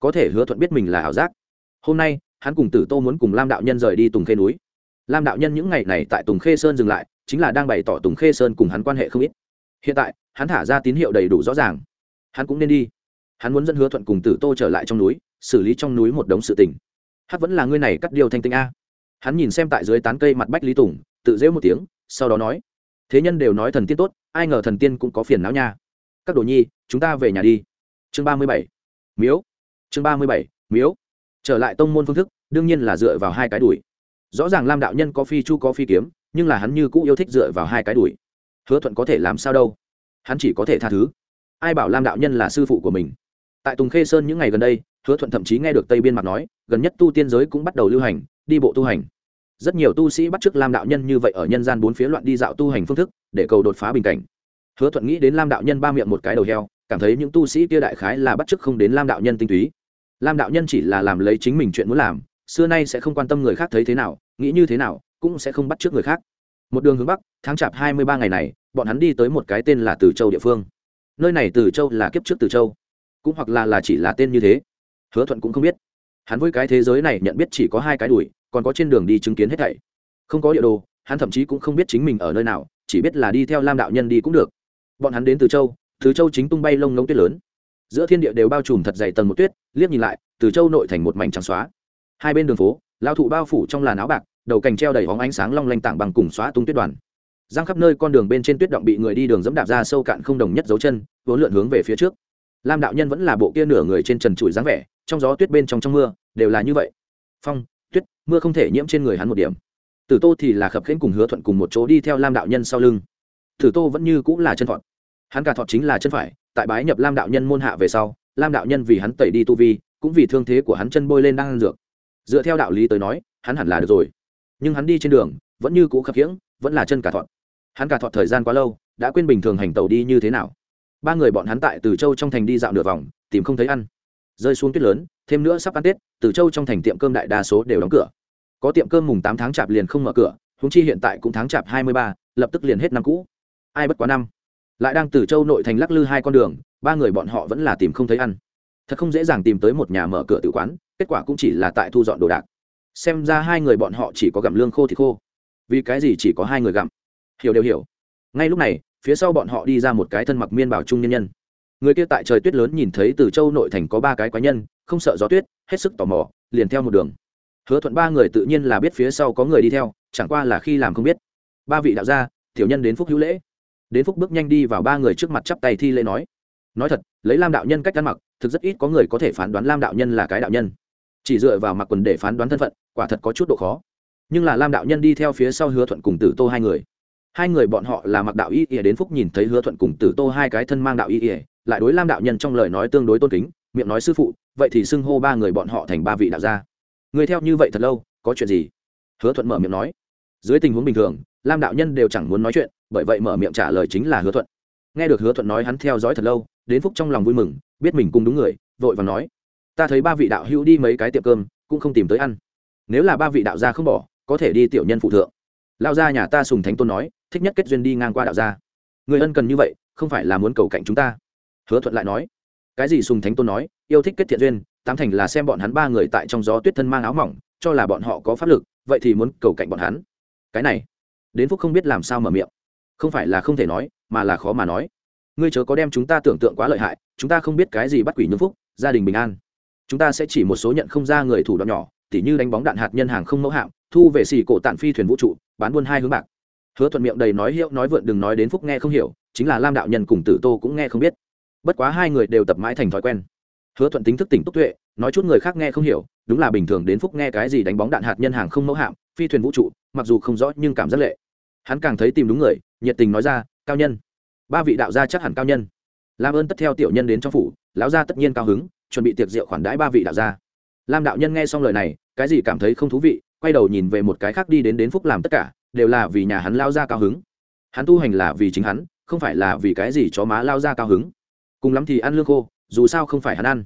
Có thể hứa thuận biết mình là ảo giác. Hôm nay hắn cùng tử tô muốn cùng lam đạo nhân rời đi tùng khê núi lam đạo nhân những ngày này tại tùng khê sơn dừng lại chính là đang bày tỏ tùng khê sơn cùng hắn quan hệ không ít hiện tại hắn thả ra tín hiệu đầy đủ rõ ràng hắn cũng nên đi hắn muốn dẫn hứa thuận cùng tử tô trở lại trong núi xử lý trong núi một đống sự tình hát vẫn là ngươi này cắt điều thanh tinh a hắn nhìn xem tại dưới tán cây mặt bách lý tùng tự dễu một tiếng sau đó nói thế nhân đều nói thần tiên tốt ai ngờ thần tiên cũng có phiền não nha các đồ nhi chúng ta về nhà đi chương ba mươi bảy miếu chương ba mươi bảy miếu trở lại tông môn phương thức, đương nhiên là dựa vào hai cái đùi. Rõ ràng lam đạo nhân có phi chu có phi kiếm, nhưng là hắn như cũ yêu thích dựa vào hai cái đùi. Hứa thuận có thể làm sao đâu? Hắn chỉ có thể tha thứ. Ai bảo lam đạo nhân là sư phụ của mình? Tại tùng khê sơn những ngày gần đây, hứa thuận thậm chí nghe được tây biên mặt nói, gần nhất tu tiên giới cũng bắt đầu lưu hành, đi bộ tu hành. Rất nhiều tu sĩ bắt t r ư ớ c lam đạo nhân như vậy ở nhân gian bốn phía loạn đi dạo tu hành phương thức, để cầu đột phá bình cảnh. Hứa thuận nghĩ đến lam đạo nhân ba miệng một cái đầu heo, cảm thấy những tu sĩ kia đại khái là bắt t r ư ớ c không đến lam đạo nhân tinh túy lam đạo nhân chỉ là làm lấy chính mình chuyện muốn làm, xưa nay sẽ không quan tâm người khác thấy thế nào, nghĩ như thế nào, cũng sẽ không bắt trước người khác. Một đường hướng bắc, tháng chạp hai mươi ba ngày này, bọn hắn đi tới một cái tên là từ châu địa phương. Nơi này từ châu là kiếp trước từ châu, cũng hoặc là là chỉ là tên như thế. Hứa thuận cũng không biết. Hắn với cái thế giới này nhận biết chỉ có hai cái đùi còn có trên đường đi chứng kiến hết thảy. Không có địa đồ, hắn thậm chí cũng không biết chính mình ở nơi nào, chỉ biết là đi theo lam đạo nhân đi cũng được. Bọn hắn đến từ châu từ châu chính tung bay lông ngông tuyết lớn giữa thiên địa đều bao trùm thật dày tầng một tuyết, liếc nhìn lại, từ châu nội thành một mảnh trắng xóa. Hai bên đường phố, lao thụ bao phủ trong làn áo bạc, đầu cành treo đầy hóng ánh sáng long lanh tảng bằng cùng xóa tung tuyết đoàn. Giang khắp nơi con đường bên trên tuyết động bị người đi đường dẫm đạp ra sâu cạn không đồng nhất dấu chân, vốn lượn hướng về phía trước. Lam đạo nhân vẫn là bộ kia nửa người trên trần trụi dáng vẻ, trong gió tuyết bên trong trong mưa, đều là như vậy. Phong, tuyết, mưa không thể nhiễm trên người hắn một điểm. Tử tô thì là khập khiễng cùng hứa thuận cùng một chỗ đi theo lam đạo nhân sau lưng. Tử tô vẫn như cũng là chân thọt. Hắn cả thọt chính là chân phải tại bái nhập lam đạo nhân môn hạ về sau, lam đạo nhân vì hắn tẩy đi tu vi, cũng vì thương thế của hắn chân bôi lên đang ăn dược. Dựa theo đạo lý tới nói, hắn hẳn là được rồi. Nhưng hắn đi trên đường, vẫn như cũ khập khiễng, vẫn là chân cả thọt. Hắn cả thọt thời gian quá lâu, đã quên bình thường hành tàu đi như thế nào. Ba người bọn hắn tại từ châu trong thành đi dạo nửa vòng, tìm không thấy ăn. Rơi xuống tuyết lớn, thêm nữa sắp ăn tết, từ châu trong thành tiệm cơm đại đa số đều đóng cửa. Có tiệm cơm mùng tám tháng chạp liền không mở cửa húng chi hiện tại cũng tháng chạp hai mươi ba, lập tức liền hết năm cũ. Ai bất quá năm? Lại đang từ châu nội thành lắc lư hai con đường, ba người bọn họ vẫn là tìm không thấy ăn. Thật không dễ dàng tìm tới một nhà mở cửa tự quán, kết quả cũng chỉ là tại thu dọn đồ đạc. Xem ra hai người bọn họ chỉ có gặm lương khô thì khô. Vì cái gì chỉ có hai người gặm? Hiểu đều hiểu. Ngay lúc này, phía sau bọn họ đi ra một cái thân mặc miên bảo trung nhân nhân. Người kia tại trời tuyết lớn nhìn thấy từ châu nội thành có ba cái quái nhân, không sợ gió tuyết, hết sức tò mò, liền theo một đường. Hứa thuận ba người tự nhiên là biết phía sau có người đi theo, chẳng qua là khi làm không biết. Ba vị đạo gia, tiểu nhân đến phúc hữu lễ đến phúc bước nhanh đi vào ba người trước mặt chắp tay thi lễ nói nói thật, lấy lam đạo nhân cách ăn mặc, thực rất ít có người có thể phán đoán lam đạo nhân là cái đạo nhân. Chỉ dựa vào mặc quần để phán đoán thân phận, quả thật có chút độ khó. Nhưng là lam đạo nhân đi theo phía sau hứa thuận cùng tử tô hai người. Hai người bọn họ là mặc đạo y ỉa đến phúc nhìn thấy hứa thuận cùng tử tô hai cái thân mang đạo y ỉa lại đối lam đạo nhân trong lời nói tương đối tôn kính, miệng nói sư phụ, vậy thì xưng hô ba người bọn họ thành ba vị đạo gia. Người theo như vậy thật lâu, có chuyện gì? Hứa thuận mở miệng nói. Dưới tình huống bình thường lam đạo nhân đều chẳng muốn nói chuyện, bởi vậy mở miệng trả lời chính là hứa thuận. Nghe được hứa thuận nói hắn theo dõi thật lâu, đến phúc trong lòng vui mừng, biết mình cùng đúng người, vội và nói, ta thấy ba vị đạo hữu đi mấy cái tiệm cơm, cũng không tìm tới ăn. Nếu là ba vị đạo gia không bỏ, có thể đi tiểu nhân phụ thượng. Lao gia nhà ta sùng thánh tôn nói, thích nhất kết duyên đi ngang qua đạo gia. Người ân cần như vậy, không phải là muốn cầu cạnh chúng ta. Hứa thuận lại nói, cái gì sùng thánh tôn nói, yêu thích kết thiện duyên, tám thành là xem bọn hắn ba người tại trong gió tuyết thân mang áo mỏng, cho là bọn họ có pháp lực, vậy thì muốn cầu cạnh bọn hắn. Cái này đến phúc không biết làm sao mở miệng. Không phải là không thể nói, mà là khó mà nói. Ngươi chớ có đem chúng ta tưởng tượng quá lợi hại, chúng ta không biết cái gì bắt quỷ nhung phúc, gia đình bình an. Chúng ta sẽ chỉ một số nhận không ra người thủ đoạn nhỏ, tỉ như đánh bóng đạn hạt nhân hàng không mẫu hạm, thu về xì cổ tản phi thuyền vũ trụ, bán buôn hai hướng bạc. Hứa thuận miệng đầy nói hiệu, nói vượn đừng nói đến phúc nghe không hiểu, chính là lam đạo nhân cùng tử tô cũng nghe không biết. Bất quá hai người đều tập mãi thành thói quen. Hứa thuận tính thức tỉnh túc tuệ, nói chút người khác nghe không hiểu, đúng là bình thường đến phúc nghe cái gì đánh bóng đạn hạt nhân hàng không mẫu hạm, phi thuyền vũ trụ, mặc dù không rõ nhưng cảm rất lệ hắn càng thấy tìm đúng người, nhiệt tình nói ra, cao nhân. Ba vị đạo gia chắc hẳn cao nhân. Làm ơn tất theo tiểu nhân đến trong phủ, lão gia tất nhiên cao hứng, chuẩn bị tiệc rượu khoản đãi ba vị đạo gia. Lam đạo nhân nghe xong lời này, cái gì cảm thấy không thú vị, quay đầu nhìn về một cái khác đi đến đến phúc làm tất cả, đều là vì nhà hắn lao ra cao hứng. Hắn tu hành là vì chính hắn, không phải là vì cái gì chó má lao ra cao hứng. Cùng lắm thì ăn lương khô, dù sao không phải hắn ăn.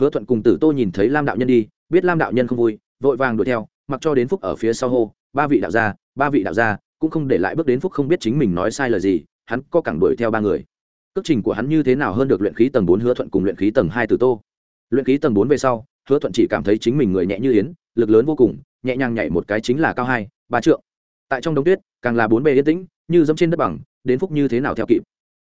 Hứa thuận cùng tử tô nhìn thấy lam đạo nhân đi, biết lam đạo nhân không vui, vội vàng đuổi theo, mặc cho đến phúc ở phía sau hô, ba vị đạo gia, ba vị đạo gia cũng không để lại bước đến phúc không biết chính mình nói sai lời gì, hắn có cẳng đuổi theo ba người. Cước trình của hắn như thế nào hơn được luyện khí tầng bốn hứa thuận cùng luyện khí tầng hai tử tô. Luyện khí tầng bốn về sau, hứa thuận chỉ cảm thấy chính mình người nhẹ như yến, lực lớn vô cùng, nhẹ nhàng nhảy một cái chính là cao hai, ba trượng. Tại trong đống tuyết, càng là bốn bề yên tĩnh, như dẫm trên đất bằng, đến phúc như thế nào theo kịp.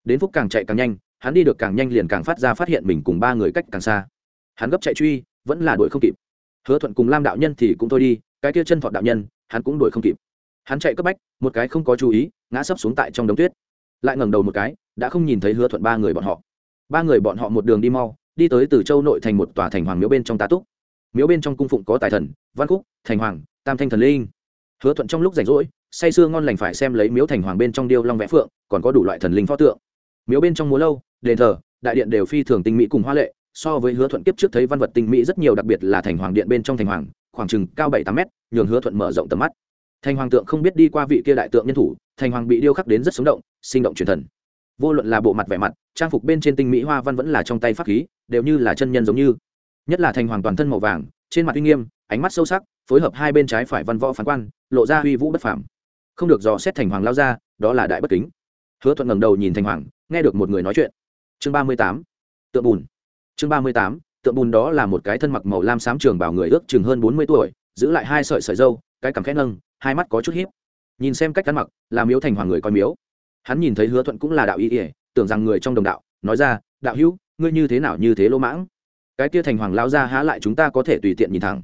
Đến phúc càng chạy càng nhanh, hắn đi được càng nhanh liền càng phát ra phát hiện mình cùng ba người cách càng xa. Hắn gấp chạy truy, vẫn là đuổi không kịp. Hứa thuận cùng lam đạo nhân thì cũng thôi đi, cái kia chân thọ đạo nhân, hắn cũng đuổi không kịp hắn chạy cấp bách, một cái không có chú ý, ngã sấp xuống tại trong đống tuyết. Lại ngẩng đầu một cái, đã không nhìn thấy hứa thuận ba người bọn họ. Ba người bọn họ một đường đi mau, đi tới từ châu nội thành một tòa thành hoàng miếu bên trong tá túc. Miếu bên trong cung phụng có tài thần, văn khúc, thành hoàng, tam thanh thần linh. Hứa thuận trong lúc rảnh rỗi, say sưa ngon lành phải xem lấy miếu thành hoàng bên trong điêu long vẽ phượng, còn có đủ loại thần linh pho tượng. Miếu bên trong múa lâu, đền thờ, đại điện đều phi thường tinh mỹ cùng hoa lệ, so với hứa thuận kiếp trước thấy văn vật tinh mỹ rất nhiều, đặc biệt là thành hoàng điện bên trong thành hoàng, khoảng chừng cao bảy tám mét, nhường hứa thuận mở rộng tầm mắt thành hoàng tượng không biết đi qua vị kia đại tượng nhân thủ, thành hoàng bị điêu khắc đến rất sống động, sinh động truyền thần. Vô luận là bộ mặt vẻ mặt, trang phục bên trên tinh mỹ hoa văn vẫn là trong tay pháp khí, đều như là chân nhân giống như. Nhất là thành hoàng toàn thân màu vàng, trên mặt uy nghiêm, ánh mắt sâu sắc, phối hợp hai bên trái phải văn võ phán quan, lộ ra uy vũ bất phàm. không được dò xét thành hoàng lao ra, đó là đại bất kính. Hứa thuận ngẩng đầu nhìn thành hoàng, nghe được một người nói chuyện. Chương ba mươi tám, tượng bùn. Chương ba mươi tám, tượng bùn đó là một cái thân mặc màu lam xám trường bảo người ước chừng hơn bốn mươi tuổi, giữ lại hai sợi sợi dâu cái cằm khẽ nâng hai mắt có chút hiếp nhìn xem cách cắn mặc, là miếu thành hoàng người coi miếu. Hắn nhìn thấy hứa thuận cũng là đạo y ỉa tưởng rằng người trong đồng đạo, nói ra, đạo hữu, ngươi như thế nào như thế lỗ mãng? Cái kia thành hoàng lao ra há lại chúng ta có thể tùy tiện nhìn thẳng.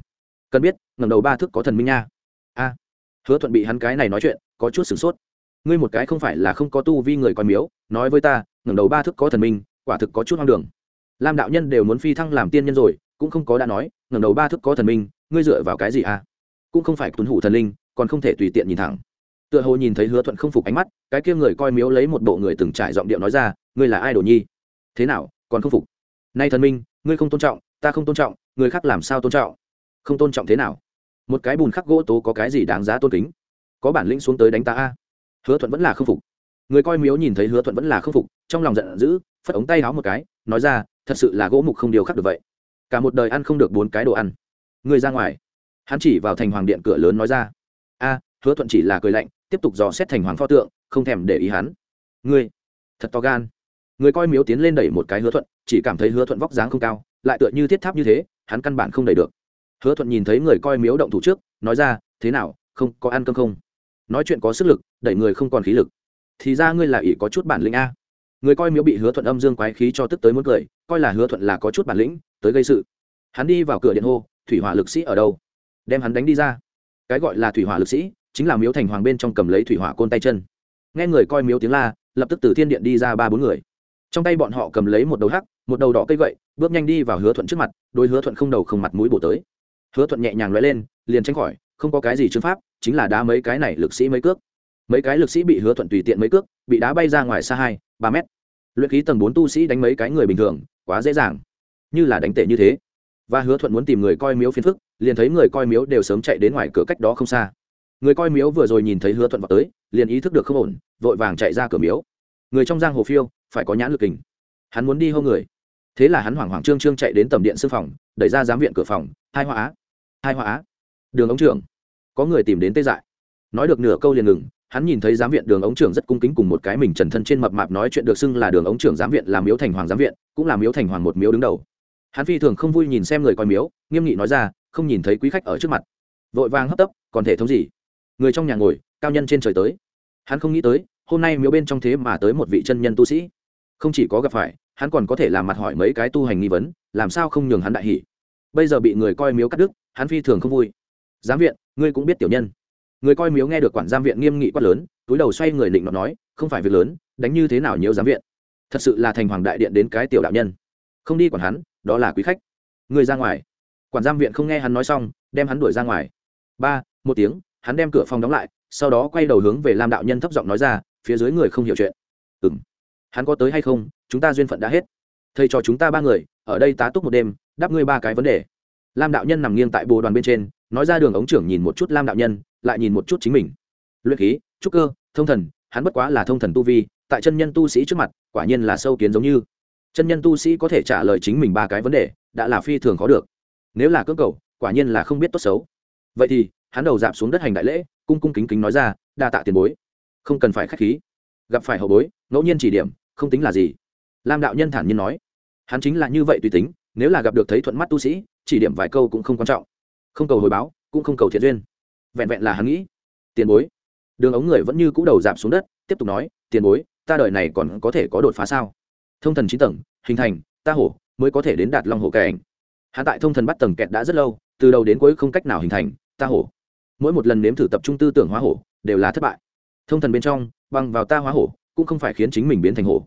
Cần biết ngầm đầu ba thước có thần minh nha. A. Hứa thuận bị hắn cái này nói chuyện, có chút sửng sốt. Ngươi một cái không phải là không có tu vi người coi miếu, nói với ta, ngẩng đầu ba thước có thần minh, quả thực có chút hoang đường. Lam đạo nhân đều muốn phi thăng làm tiên nhân rồi, cũng không có đã nói, ngẩng đầu ba thước có thần minh, ngươi dựa vào cái gì à? Cũng không phải tuân hủ thần linh còn không thể tùy tiện nhìn thẳng. Tựa hồ nhìn thấy hứa thuận không phục ánh mắt, cái kia người coi miếu lấy một bộ người từng trải giọng điệu nói ra, ngươi là ai đồ nhi? Thế nào, còn không phục? Nay thần minh, ngươi không tôn trọng, ta không tôn trọng, người khác làm sao tôn trọng? Không tôn trọng thế nào? Một cái bùn khắc gỗ tố có cái gì đáng giá tôn kính? Có bản lĩnh xuống tới đánh ta a? Hứa thuận vẫn là không phục. Người coi miếu nhìn thấy hứa thuận vẫn là không phục, trong lòng giận dữ, phất ống tay háo một cái, nói ra, thật sự là gỗ mục không điều khắc được vậy. Cả một đời ăn không được bốn cái đồ ăn. Người ra ngoài. Hắn chỉ vào thành hoàng điện cửa lớn nói ra a, hứa thuận chỉ là cười lạnh, tiếp tục dò xét thành hoàng pho tượng, không thèm để ý hắn. Ngươi, thật to gan. Người coi miếu tiến lên đẩy một cái hứa thuận, chỉ cảm thấy hứa thuận vóc dáng không cao, lại tựa như thiết tháp như thế, hắn căn bản không đẩy được. Hứa thuận nhìn thấy người coi miếu động thủ trước, nói ra, thế nào, không, có ăn cơm không? Nói chuyện có sức lực, đẩy người không còn khí lực. Thì ra ngươi là ỷ có chút bản lĩnh a. Người coi miếu bị hứa thuận âm dương quái khí cho tức tới muốn cười, coi là hứa thuận là có chút bản lĩnh, tới gây sự. Hắn đi vào cửa điện hô, thủy hỏa lực sĩ ở đâu? Đem hắn đánh đi ra cái gọi là thủy hỏa lực sĩ, chính là miếu thành hoàng bên trong cầm lấy thủy hỏa côn tay chân. Nghe người coi miếu tiếng la, lập tức từ thiên điện đi ra ba bốn người. Trong tay bọn họ cầm lấy một đầu hắc, một đầu đỏ cây gậy, bước nhanh đi vào hứa thuận trước mặt đôi hứa thuận không đầu không mặt mũi bổ tới. Hứa thuận nhẹ nhàng l lên, liền tránh khỏi, không có cái gì chứng pháp, chính là đá mấy cái này lực sĩ mấy cước. Mấy cái lực sĩ bị hứa thuận tùy tiện mấy cước, bị đá bay ra ngoài xa hai, ba mét. Luyện khí tầng bốn tu sĩ đánh mấy cái người bình thường, quá dễ dàng. Như là đánh tệ như thế và hứa thuận muốn tìm người coi miếu phiền phức, liền thấy người coi miếu đều sớm chạy đến ngoài cửa cách đó không xa. Người coi miếu vừa rồi nhìn thấy hứa thuận vào tới, liền ý thức được không ổn, vội vàng chạy ra cửa miếu. Người trong giang hồ phiêu, phải có nhãn lực kình. Hắn muốn đi hô người. Thế là hắn hoảng hoảng trương trương chạy đến tầm điện sư phòng, đẩy ra giám viện cửa phòng, hai hoa á, hai hoa á, đường ống trưởng. Có người tìm đến tê dại. Nói được nửa câu liền ngừng, hắn nhìn thấy giám viện đường ống trưởng rất cung kính cùng một cái mình trần thân trên mập mạp nói chuyện được xưng là đường ống trưởng giám viện làm miếu thành hoàng giám viện, cũng là miếu thành hoàng một miếu đứng đầu hắn phi thường không vui nhìn xem người coi miếu, nghiêm nghị nói ra, không nhìn thấy quý khách ở trước mặt. Vội vàng hấp tấp, còn thể thống gì? Người trong nhà ngồi, cao nhân trên trời tới. Hắn không nghĩ tới, hôm nay miếu bên trong thế mà tới một vị chân nhân tu sĩ. Không chỉ có gặp phải, hắn còn có thể làm mặt hỏi mấy cái tu hành nghi vấn, làm sao không nhường hắn đại hỉ? Bây giờ bị người coi miếu cắt đứt, hắn phi thường không vui. Giám viện, ngươi cũng biết tiểu nhân. Người coi miếu nghe được quản giám viện nghiêm nghị quát lớn, túi đầu xoay người định nó nói, không phải việc lớn, đánh như thế nào nhiều giám viện? Thật sự là thành hoàng đại điện đến cái tiểu đạo nhân. Không đi còn hắn đó là quý khách. Người ra ngoài. Quản giam viện không nghe hắn nói xong, đem hắn đuổi ra ngoài. Ba, một tiếng, hắn đem cửa phòng đóng lại, sau đó quay đầu hướng về lam đạo nhân thấp giọng nói ra, phía dưới người không hiểu chuyện. Ừ m hắn có tới hay không? Chúng ta duyên phận đã hết. Thầy cho chúng ta ba người, ở đây tá túc một đêm, đáp ngươi ba cái vấn đề. Lam đạo nhân nằm nghiêng tại bồ đoàn bên trên, nói ra đường ống trưởng nhìn một chút lam đạo nhân, lại nhìn một chút chính mình. Luyện khí, trúc cơ, thông thần, hắn bất quá là thông thần tu vi, tại chân nhân tu sĩ trước mặt, quả nhiên là sâu kiến giống như chân nhân tu sĩ có thể trả lời chính mình ba cái vấn đề, đã là phi thường khó được. Nếu là cưỡng cầu, quả nhiên là không biết tốt xấu. Vậy thì, hắn đầu dạp xuống đất hành đại lễ, cung cung kính kính nói ra, đa tạ tiền bối. Không cần phải k h á c h khí. Gặp phải hậu bối, ngẫu nhiên chỉ điểm, không tính là gì. Lam đạo nhân thản nhiên nói. Hắn chính là như vậy tùy tính, nếu là gặp được thấy thuận mắt tu sĩ, chỉ điểm vài câu cũng không quan trọng. Không cầu hồi báo, cũng không cầu thiện duyên. Vẹn vẹn là hắn nghĩ. Tiền bối. Đường ống người vẫn như cũ đầu giảm xuống đất, tiếp tục nói, tiền bối, ta đời này còn có thể có đột phá sao? Thông thần chín tầng, hình thành, ta hổ, mới có thể đến đạt long hổ cảnh. Hắn tại thông thần bắt tầng kẹt đã rất lâu, từ đầu đến cuối không cách nào hình thành, ta hổ. Mỗi một lần nếm thử tập trung tư tưởng hóa hổ, đều là thất bại. Thông thần bên trong, bằng vào ta hóa hổ, cũng không phải khiến chính mình biến thành hổ.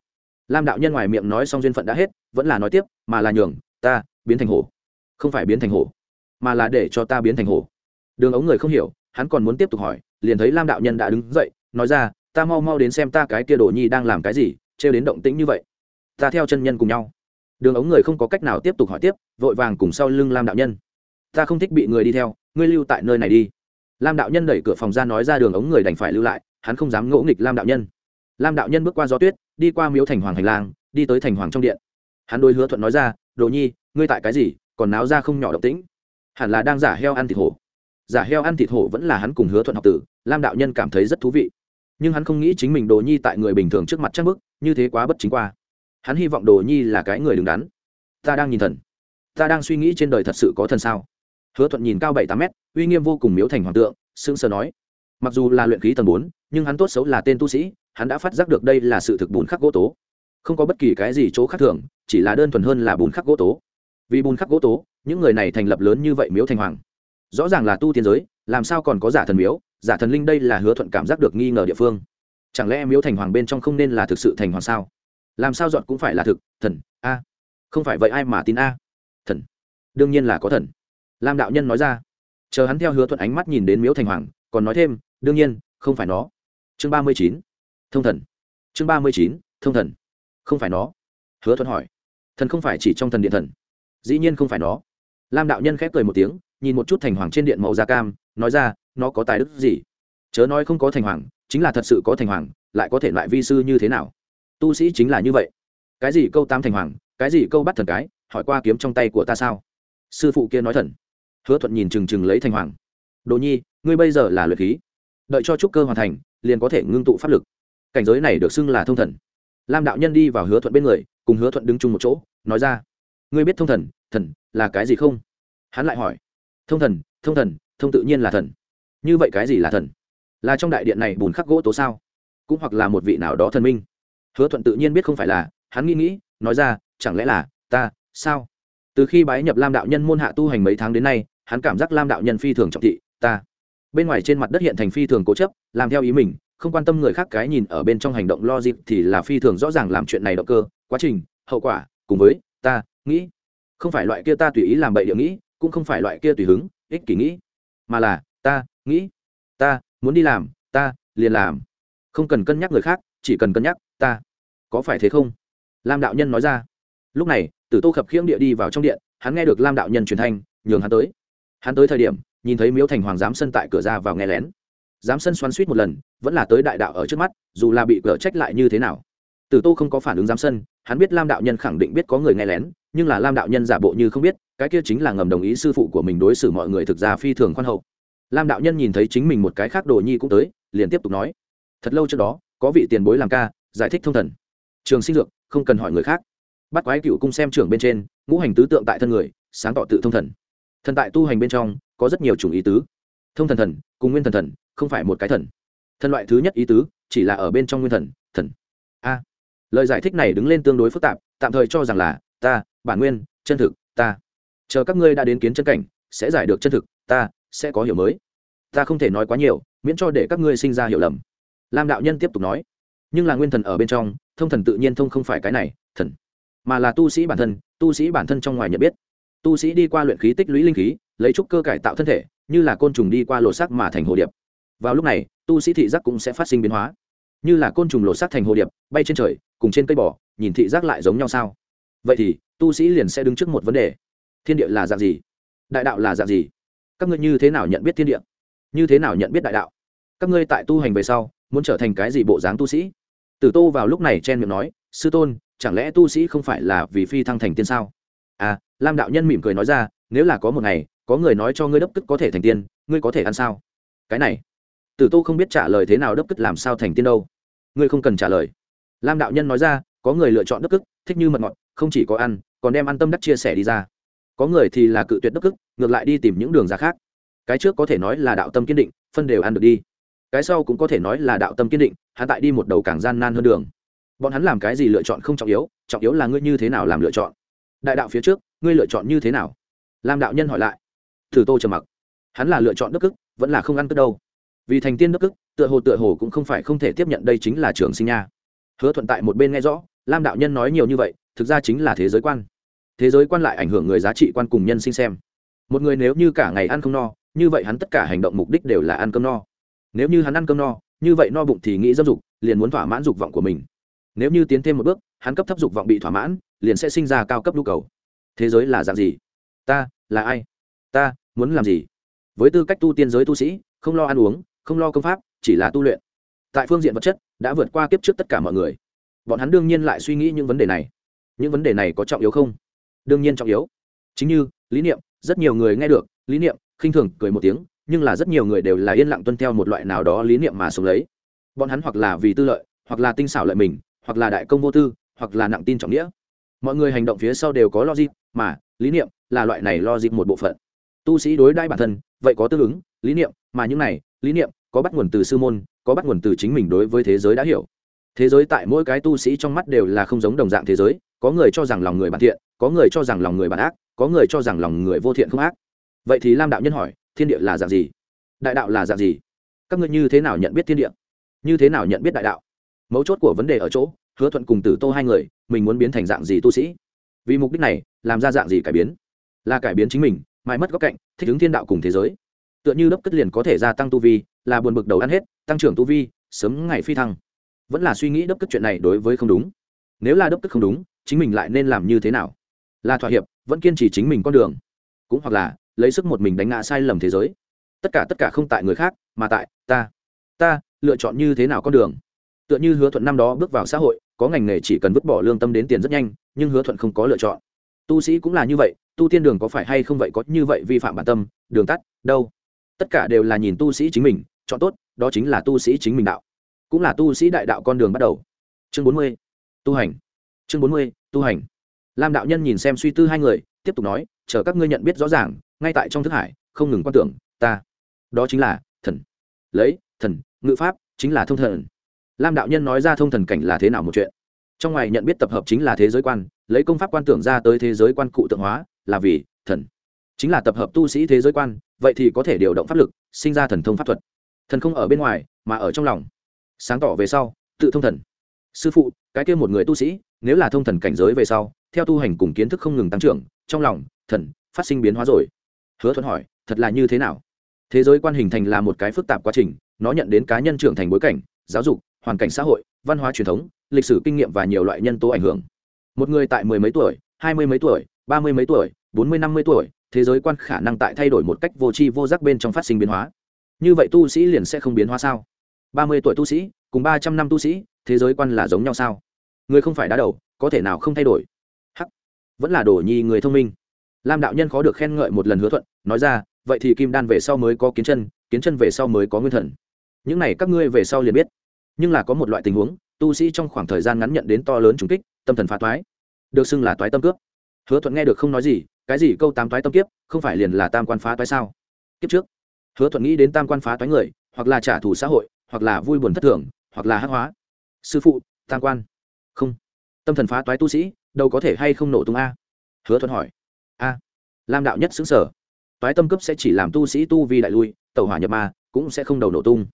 Lam đạo nhân ngoài miệng nói xong duyên phận đã hết, vẫn là nói tiếp, mà là nhường, ta biến thành hổ. Không phải biến thành hổ, mà là để cho ta biến thành hổ. Đường ống người không hiểu, hắn còn muốn tiếp tục hỏi, liền thấy lam đạo nhân đã đứng dậy, nói ra, ta mau mau đến xem ta cái kia đồ nhi đang làm cái gì, trêu đến động tĩnh như vậy ta theo chân nhân cùng nhau. Đường ống người không có cách nào tiếp tục hỏi tiếp, vội vàng cùng sau lưng lam đạo nhân. Ta không thích bị người đi theo, ngươi lưu tại nơi này đi. Lam đạo nhân đẩy cửa phòng ra nói ra đường ống người đành phải lưu lại, hắn không dám ngỗ nghịch lam đạo nhân. Lam đạo nhân bước qua gió tuyết, đi qua miếu thành hoàng hành lang, đi tới thành hoàng trong điện. Hắn đôi hứa thuận nói ra, đồ nhi, ngươi tại cái gì, còn náo ra không nhỏ độc tĩnh. Hẳn là đang giả heo ăn thịt hổ. Giả heo ăn thịt hổ vẫn là hắn cùng hứa thuận học tử, lam đạo nhân cảm thấy rất thú vị. Nhưng hắn không nghĩ chính mình đồ nhi tại người bình thường trước mặt chắc bức, như thế quá bất chính qua hắn hy vọng đồ nhi là cái người đứng đắn. Ta đang nhìn thần. Ta đang suy nghĩ trên đời thật sự có thần sao? Hứa thuận nhìn cao bảy tám mét, uy nghiêm vô cùng miếu thành hoàng tượng, sững sờ nói, mặc dù là luyện khí tầng bốn, nhưng hắn tốt xấu là tên tu sĩ, hắn đã phát giác được đây là sự thực bùn khắc gỗ tố. Không có bất kỳ cái gì chỗ khác thường, chỉ là đơn thuần hơn là bùn khắc gỗ tố. Vì bùn khắc gỗ tố, những người này thành lập lớn như vậy miếu thành hoàng. Rõ ràng là tu tiên giới, làm sao còn có giả thần miếu? Giả thần linh đây là hứa thuận cảm giác được nghi ngờ địa phương. Chẳng lẽ miếu thành hoàng bên trong không nên là thực sự thành hoàng sao? Làm sao dọn cũng phải là thực, thần, a. Không phải vậy ai mà tin a? Thần. Đương nhiên là có thần. Lam đạo nhân nói ra. Chờ hắn theo hứa thuận ánh mắt nhìn đến miếu thành hoàng, còn nói thêm, đương nhiên, không phải nó. Chương ba mươi chín. Thông thần. Chương ba mươi chín, thông thần. Không phải nó. Hứa thuận hỏi. Thần không phải chỉ trong thần điện thần. Dĩ nhiên không phải nó. Lam đạo nhân khép cười một tiếng, nhìn một chút thành hoàng trên điện màu da cam, nói ra, nó có tài đức gì? Chớ nói không có thành hoàng, chính là thật sự có thành hoàng, lại có thể loại vi sư như thế nào? Tu sĩ chính là như vậy. Cái gì câu tam thành hoàng, cái gì câu bắt thần cái, hỏi qua kiếm trong tay của ta sao? Sư phụ kia nói thần. Hứa thuận nhìn chừng chừng lấy thành hoàng. Đồ nhi, ngươi bây giờ là luyện khí. Đợi cho trúc cơ hoàn thành, liền có thể ngưng tụ pháp lực. Cảnh giới này được xưng là thông thần. Lam đạo nhân đi vào hứa thuận bên người, cùng hứa thuận đứng chung một chỗ, nói ra. Ngươi biết thông thần thần là cái gì không? Hắn lại hỏi. Thông thần thông thần, thông tự nhiên là thần. Như vậy cái gì là thần? Là trong đại điện này bùn khắc gỗ tố sao? Cũng hoặc là một vị nào đó thần minh hứa thuận tự nhiên biết không phải là, hắn nghĩ nghĩ, nói ra, chẳng lẽ là ta, sao? Từ khi bái nhập lam đạo nhân môn hạ tu hành mấy tháng đến nay, hắn cảm giác lam đạo nhân phi thường trọng thị, ta. Bên ngoài trên mặt đất hiện thành phi thường cố chấp, làm theo ý mình, không quan tâm người khác cái nhìn ở bên trong hành động logic thì là phi thường rõ ràng làm chuyện này động cơ, quá trình, hậu quả, cùng với ta, nghĩ. Không phải loại kia ta tùy ý làm bậy địa nghĩ, cũng không phải loại kia tùy hứng, ích kỷ nghĩ, mà là ta, nghĩ. Ta, muốn đi làm, ta, liền làm. Không cần cân nhắc người khác, chỉ cần cân nhắc ta có phải thế không? Lam đạo nhân nói ra. Lúc này, tử tô khập khiễng địa đi vào trong điện, hắn nghe được lam đạo nhân truyền thanh, nhường hắn tới. Hắn tới thời điểm, nhìn thấy miếu thành hoàng giám sân tại cửa ra vào nghe lén. Giám sân xoắn suýt một lần, vẫn là tới đại đạo ở trước mắt, dù là bị cửa trách lại như thế nào. Tử tô không có phản ứng giám sân, hắn biết lam đạo nhân khẳng định biết có người nghe lén, nhưng là lam đạo nhân giả bộ như không biết, cái kia chính là ngầm đồng ý sư phụ của mình đối xử mọi người thực ra phi thường khoan hậu. Lam đạo nhân nhìn thấy chính mình một cái khác đồ nhi cũng tới, liền tiếp tục nói. Thật lâu trước đó, có vị tiền bối làm ca, giải thích thông thần trường sinh dược, không cần hỏi người khác. Bắt quái cựu cung xem trưởng bên trên, ngũ hành tứ tượng tại thân người, sáng tỏ tự thông thần. Thần tại tu hành bên trong, có rất nhiều chủng ý tứ. Thông thần thần, cùng nguyên thần thần, không phải một cái thần. Thần loại thứ nhất ý tứ, chỉ là ở bên trong nguyên thần thần. A. Lời giải thích này đứng lên tương đối phức tạp, tạm thời cho rằng là, ta, bản nguyên, chân thực, ta. Chờ các ngươi đã đến kiến chân cảnh, sẽ giải được chân thực, ta, sẽ có hiểu mới. Ta không thể nói quá nhiều, miễn cho để các ngươi sinh ra hiểu lầm. Lam đạo nhân tiếp tục nói nhưng là nguyên thần ở bên trong, thông thần tự nhiên thông không phải cái này, thần. Mà là tu sĩ bản thân, tu sĩ bản thân trong ngoài nhận biết. Tu sĩ đi qua luyện khí tích lũy linh khí, lấy trúc cơ cải tạo thân thể, như là côn trùng đi qua lột xác mà thành hồ điệp. Vào lúc này, tu sĩ thị giác cũng sẽ phát sinh biến hóa. Như là côn trùng lột xác thành hồ điệp, bay trên trời, cùng trên cây bò, nhìn thị giác lại giống nhau sao? Vậy thì, tu sĩ liền sẽ đứng trước một vấn đề. Thiên địa là dạng gì? Đại đạo là dạng gì? Các ngươi như thế nào nhận biết thiên địa? Như thế nào nhận biết đại đạo? Các ngươi tại tu hành về sau, muốn trở thành cái gì bộ dáng tu sĩ? Tử tô vào lúc này chen miệng nói, sư tôn, chẳng lẽ tu sĩ không phải là vì phi thăng thành tiên sao? À lam đạo nhân mỉm cười nói ra, nếu là có một ngày, có người nói cho ngươi đốc cất có thể thành tiên, ngươi có thể ăn sao? Cái này, tử tô không biết trả lời thế nào đốc cất làm sao thành tiên đâu. Ngươi không cần trả lời. Lam đạo nhân nói ra, có người lựa chọn đốc cức thích như mật ngọt, không chỉ có ăn, còn đem ăn tâm đắc chia sẻ đi ra. Có người thì là cự tuyệt đốc cức ngược lại đi tìm những đường ra khác. Cái trước có thể nói là đạo tâm kiên định, phân đều ăn được đi cái sau cũng có thể nói là đạo tâm kiên định, hắn tại đi một đầu càng gian nan hơn đường. Bọn hắn làm cái gì lựa chọn không trọng yếu trọng yếu là ngươi như thế nào làm lựa chọn. Đại đạo phía trước, ngươi lựa chọn như thế nào? Lam đạo nhân hỏi lại. Thử tô trầm mặc. Hắn là lựa chọn đức ức, vẫn là không ăn cất đâu. Vì thành tiên đức ức, tựa hồ tựa hồ cũng không phải không thể tiếp nhận đây chính là trường sinh nha. Hứa thuận tại một bên nghe rõ, lam đạo nhân nói nhiều như vậy, thực ra chính là thế giới quan. Thế giới quan lại ảnh hưởng người giá trị quan cùng nhân sinh xem. Một người nếu như cả ngày ăn không no, như vậy hắn tất cả hành động mục đích đều là ăn cơm no nếu như hắn ăn cơm no, như vậy no bụng thì nghĩ dâm dục, liền muốn thỏa mãn dục vọng của mình. Nếu như tiến thêm một bước, hắn cấp thấp dục vọng bị thỏa mãn, liền sẽ sinh ra cao cấp nhu cầu. Thế giới là dạng gì? Ta là ai? Ta muốn làm gì? Với tư cách tu tiên giới tu sĩ, không lo ăn uống, không lo công pháp, chỉ là tu luyện. Tại phương diện vật chất, đã vượt qua kiếp trước tất cả mọi người. Bọn hắn đương nhiên lại suy nghĩ những vấn đề này. Những vấn đề này có trọng yếu không? Đương nhiên trọng yếu. Chính như, lý niệm, rất nhiều người nghe được, lý niệm, khinh thường, cười một tiếng nhưng là rất nhiều người đều là yên lặng tuân theo một loại nào đó lý niệm mà sống lấy. Bọn hắn hoặc là vì tư lợi, hoặc là tinh xảo lợi mình, hoặc là đại công vô tư, hoặc là nặng tin trọng nghĩa. Mọi người hành động phía sau đều có logic, mà lý niệm là loại này logic một bộ phận. Tu sĩ đối đãi bản thân, vậy có tương ứng, lý niệm, mà những này, lý niệm có bắt nguồn từ sư môn, có bắt nguồn từ chính mình đối với thế giới đã hiểu. Thế giới tại mỗi cái tu sĩ trong mắt đều là không giống đồng dạng thế giới, có người cho rằng lòng người bản thiện, có người cho rằng lòng người bản ác, có người cho rằng lòng người vô thiện không ác. Vậy thì lam đạo nhân hỏi thiên địa là dạng gì? Đại đạo là dạng gì? Các ngươi như thế nào nhận biết thiên địa? Như thế nào nhận biết đại đạo? Mấu chốt của vấn đề ở chỗ, hứa thuận cùng tử tô hai người, mình muốn biến thành dạng gì tu sĩ? Vì mục đích này, làm ra dạng gì cải biến? Là cải biến chính mình mai mất góc cạnh, thích ứng thiên đạo cùng thế giới. Tựa như đốc cất liền có thể gia tăng tu vi, là buồn bực đầu ăn hết, tăng trưởng tu vi, sớm ngày phi thăng. Vẫn là suy nghĩ đốc cất chuyện này đối với không đúng. Nếu là đốc cất không đúng, chính mình lại nên làm như thế nào? Là thỏa hiệp, vẫn kiên trì chính mình con đường. Cũng hoặc là lấy sức một mình đánh ngã sai lầm thế giới. Tất cả tất cả không tại người khác, mà tại ta. Ta, lựa chọn như thế nào con đường? Tựa như hứa thuận năm đó bước vào xã hội, có ngành nghề chỉ cần vứt bỏ lương tâm đến tiền rất nhanh, nhưng hứa thuận không có lựa chọn. Tu sĩ cũng là như vậy, tu tiên đường có phải hay không vậy có như vậy vi phạm bản tâm, đường tắt, đâu? Tất cả đều là nhìn tu sĩ chính mình, chọn tốt, đó chính là tu sĩ chính mình đạo. Cũng là tu sĩ đại đạo con đường bắt đầu. Chương bốn mươi, tu hành. Chương bốn mươi, tu hành. Lam đạo nhân nhìn xem suy tư hai người, tiếp tục nói, chờ các ngươi nhận biết rõ ràng ngay tại trong thức hải, không ngừng quan tưởng, ta, đó chính là thần. Lấy, thần, ngự pháp, chính là thông thần. Lam đạo nhân nói ra thông thần cảnh là thế nào một chuyện. Trong ngoài nhận biết tập hợp chính là thế giới quan, lấy công pháp quan tưởng ra tới thế giới quan cụ tượng hóa, là vì thần. Chính là tập hợp tu sĩ thế giới quan, vậy thì có thể điều động pháp lực, sinh ra thần thông pháp thuật. Thần không ở bên ngoài, mà ở trong lòng. Sáng tỏ về sau, tự thông thần. Sư phụ, cái kia một người tu sĩ, nếu là thông thần cảnh giới về sau, theo tu hành cùng kiến thức không ngừng tăng trưởng, trong lòng, thần, phát sinh biến hóa rồi hứa thuận hỏi, thật là như thế nào? Thế giới quan hình thành là một cái phức tạp quá trình, nó nhận đến cá nhân trưởng thành bối cảnh, giáo dục, hoàn cảnh xã hội, văn hóa truyền thống, lịch sử kinh nghiệm và nhiều loại nhân tố ảnh hưởng. Một người tại mười mấy tuổi, hai mươi mấy tuổi, ba mươi mấy tuổi, bốn mươi năm mươi tuổi, thế giới quan khả năng tại thay đổi một cách vô tri vô giác bên trong phát sinh biến hóa. Như vậy tu sĩ liền sẽ không biến hóa sao? Ba mươi tuổi tu sĩ, cùng ba trăm năm tu sĩ, thế giới quan là giống nhau sao? Người không phải đá đầu, có thể nào không thay đổi? Hắc. Vẫn là đồ nhi người thông minh lam đạo nhân khó được khen ngợi một lần hứa thuận, nói ra, vậy thì kim đan về sau mới có kiến chân kiến chân về sau mới có nguyên thần. Những này các ngươi về sau liền biết. Nhưng là có một loại tình huống, tu sĩ trong khoảng thời gian ngắn nhận đến to lớn trùng kích, tâm thần phá toái. Được xưng là toái tâm cướp. Hứa thuận nghe được không nói gì, cái gì câu tám toái tâm kiếp, không phải liền là tam quan phá toái sao? Kiếp trước, hứa thuận nghĩ đến tam quan phá toái người, hoặc là trả thù xã hội, hoặc là vui buồn thất thường, hoặc là hắc hóa. Sư phụ, tam quan. Không, tâm thần phá toái tu sĩ, đâu có thể hay không nổ tung a? Hứa thuận hỏi a. Lam đạo nhất xứng sở. Toái tâm cấp sẽ chỉ làm tu sĩ tu vi đại lui tàu hỏa nhập ma, cũng sẽ không đầu nổ tung.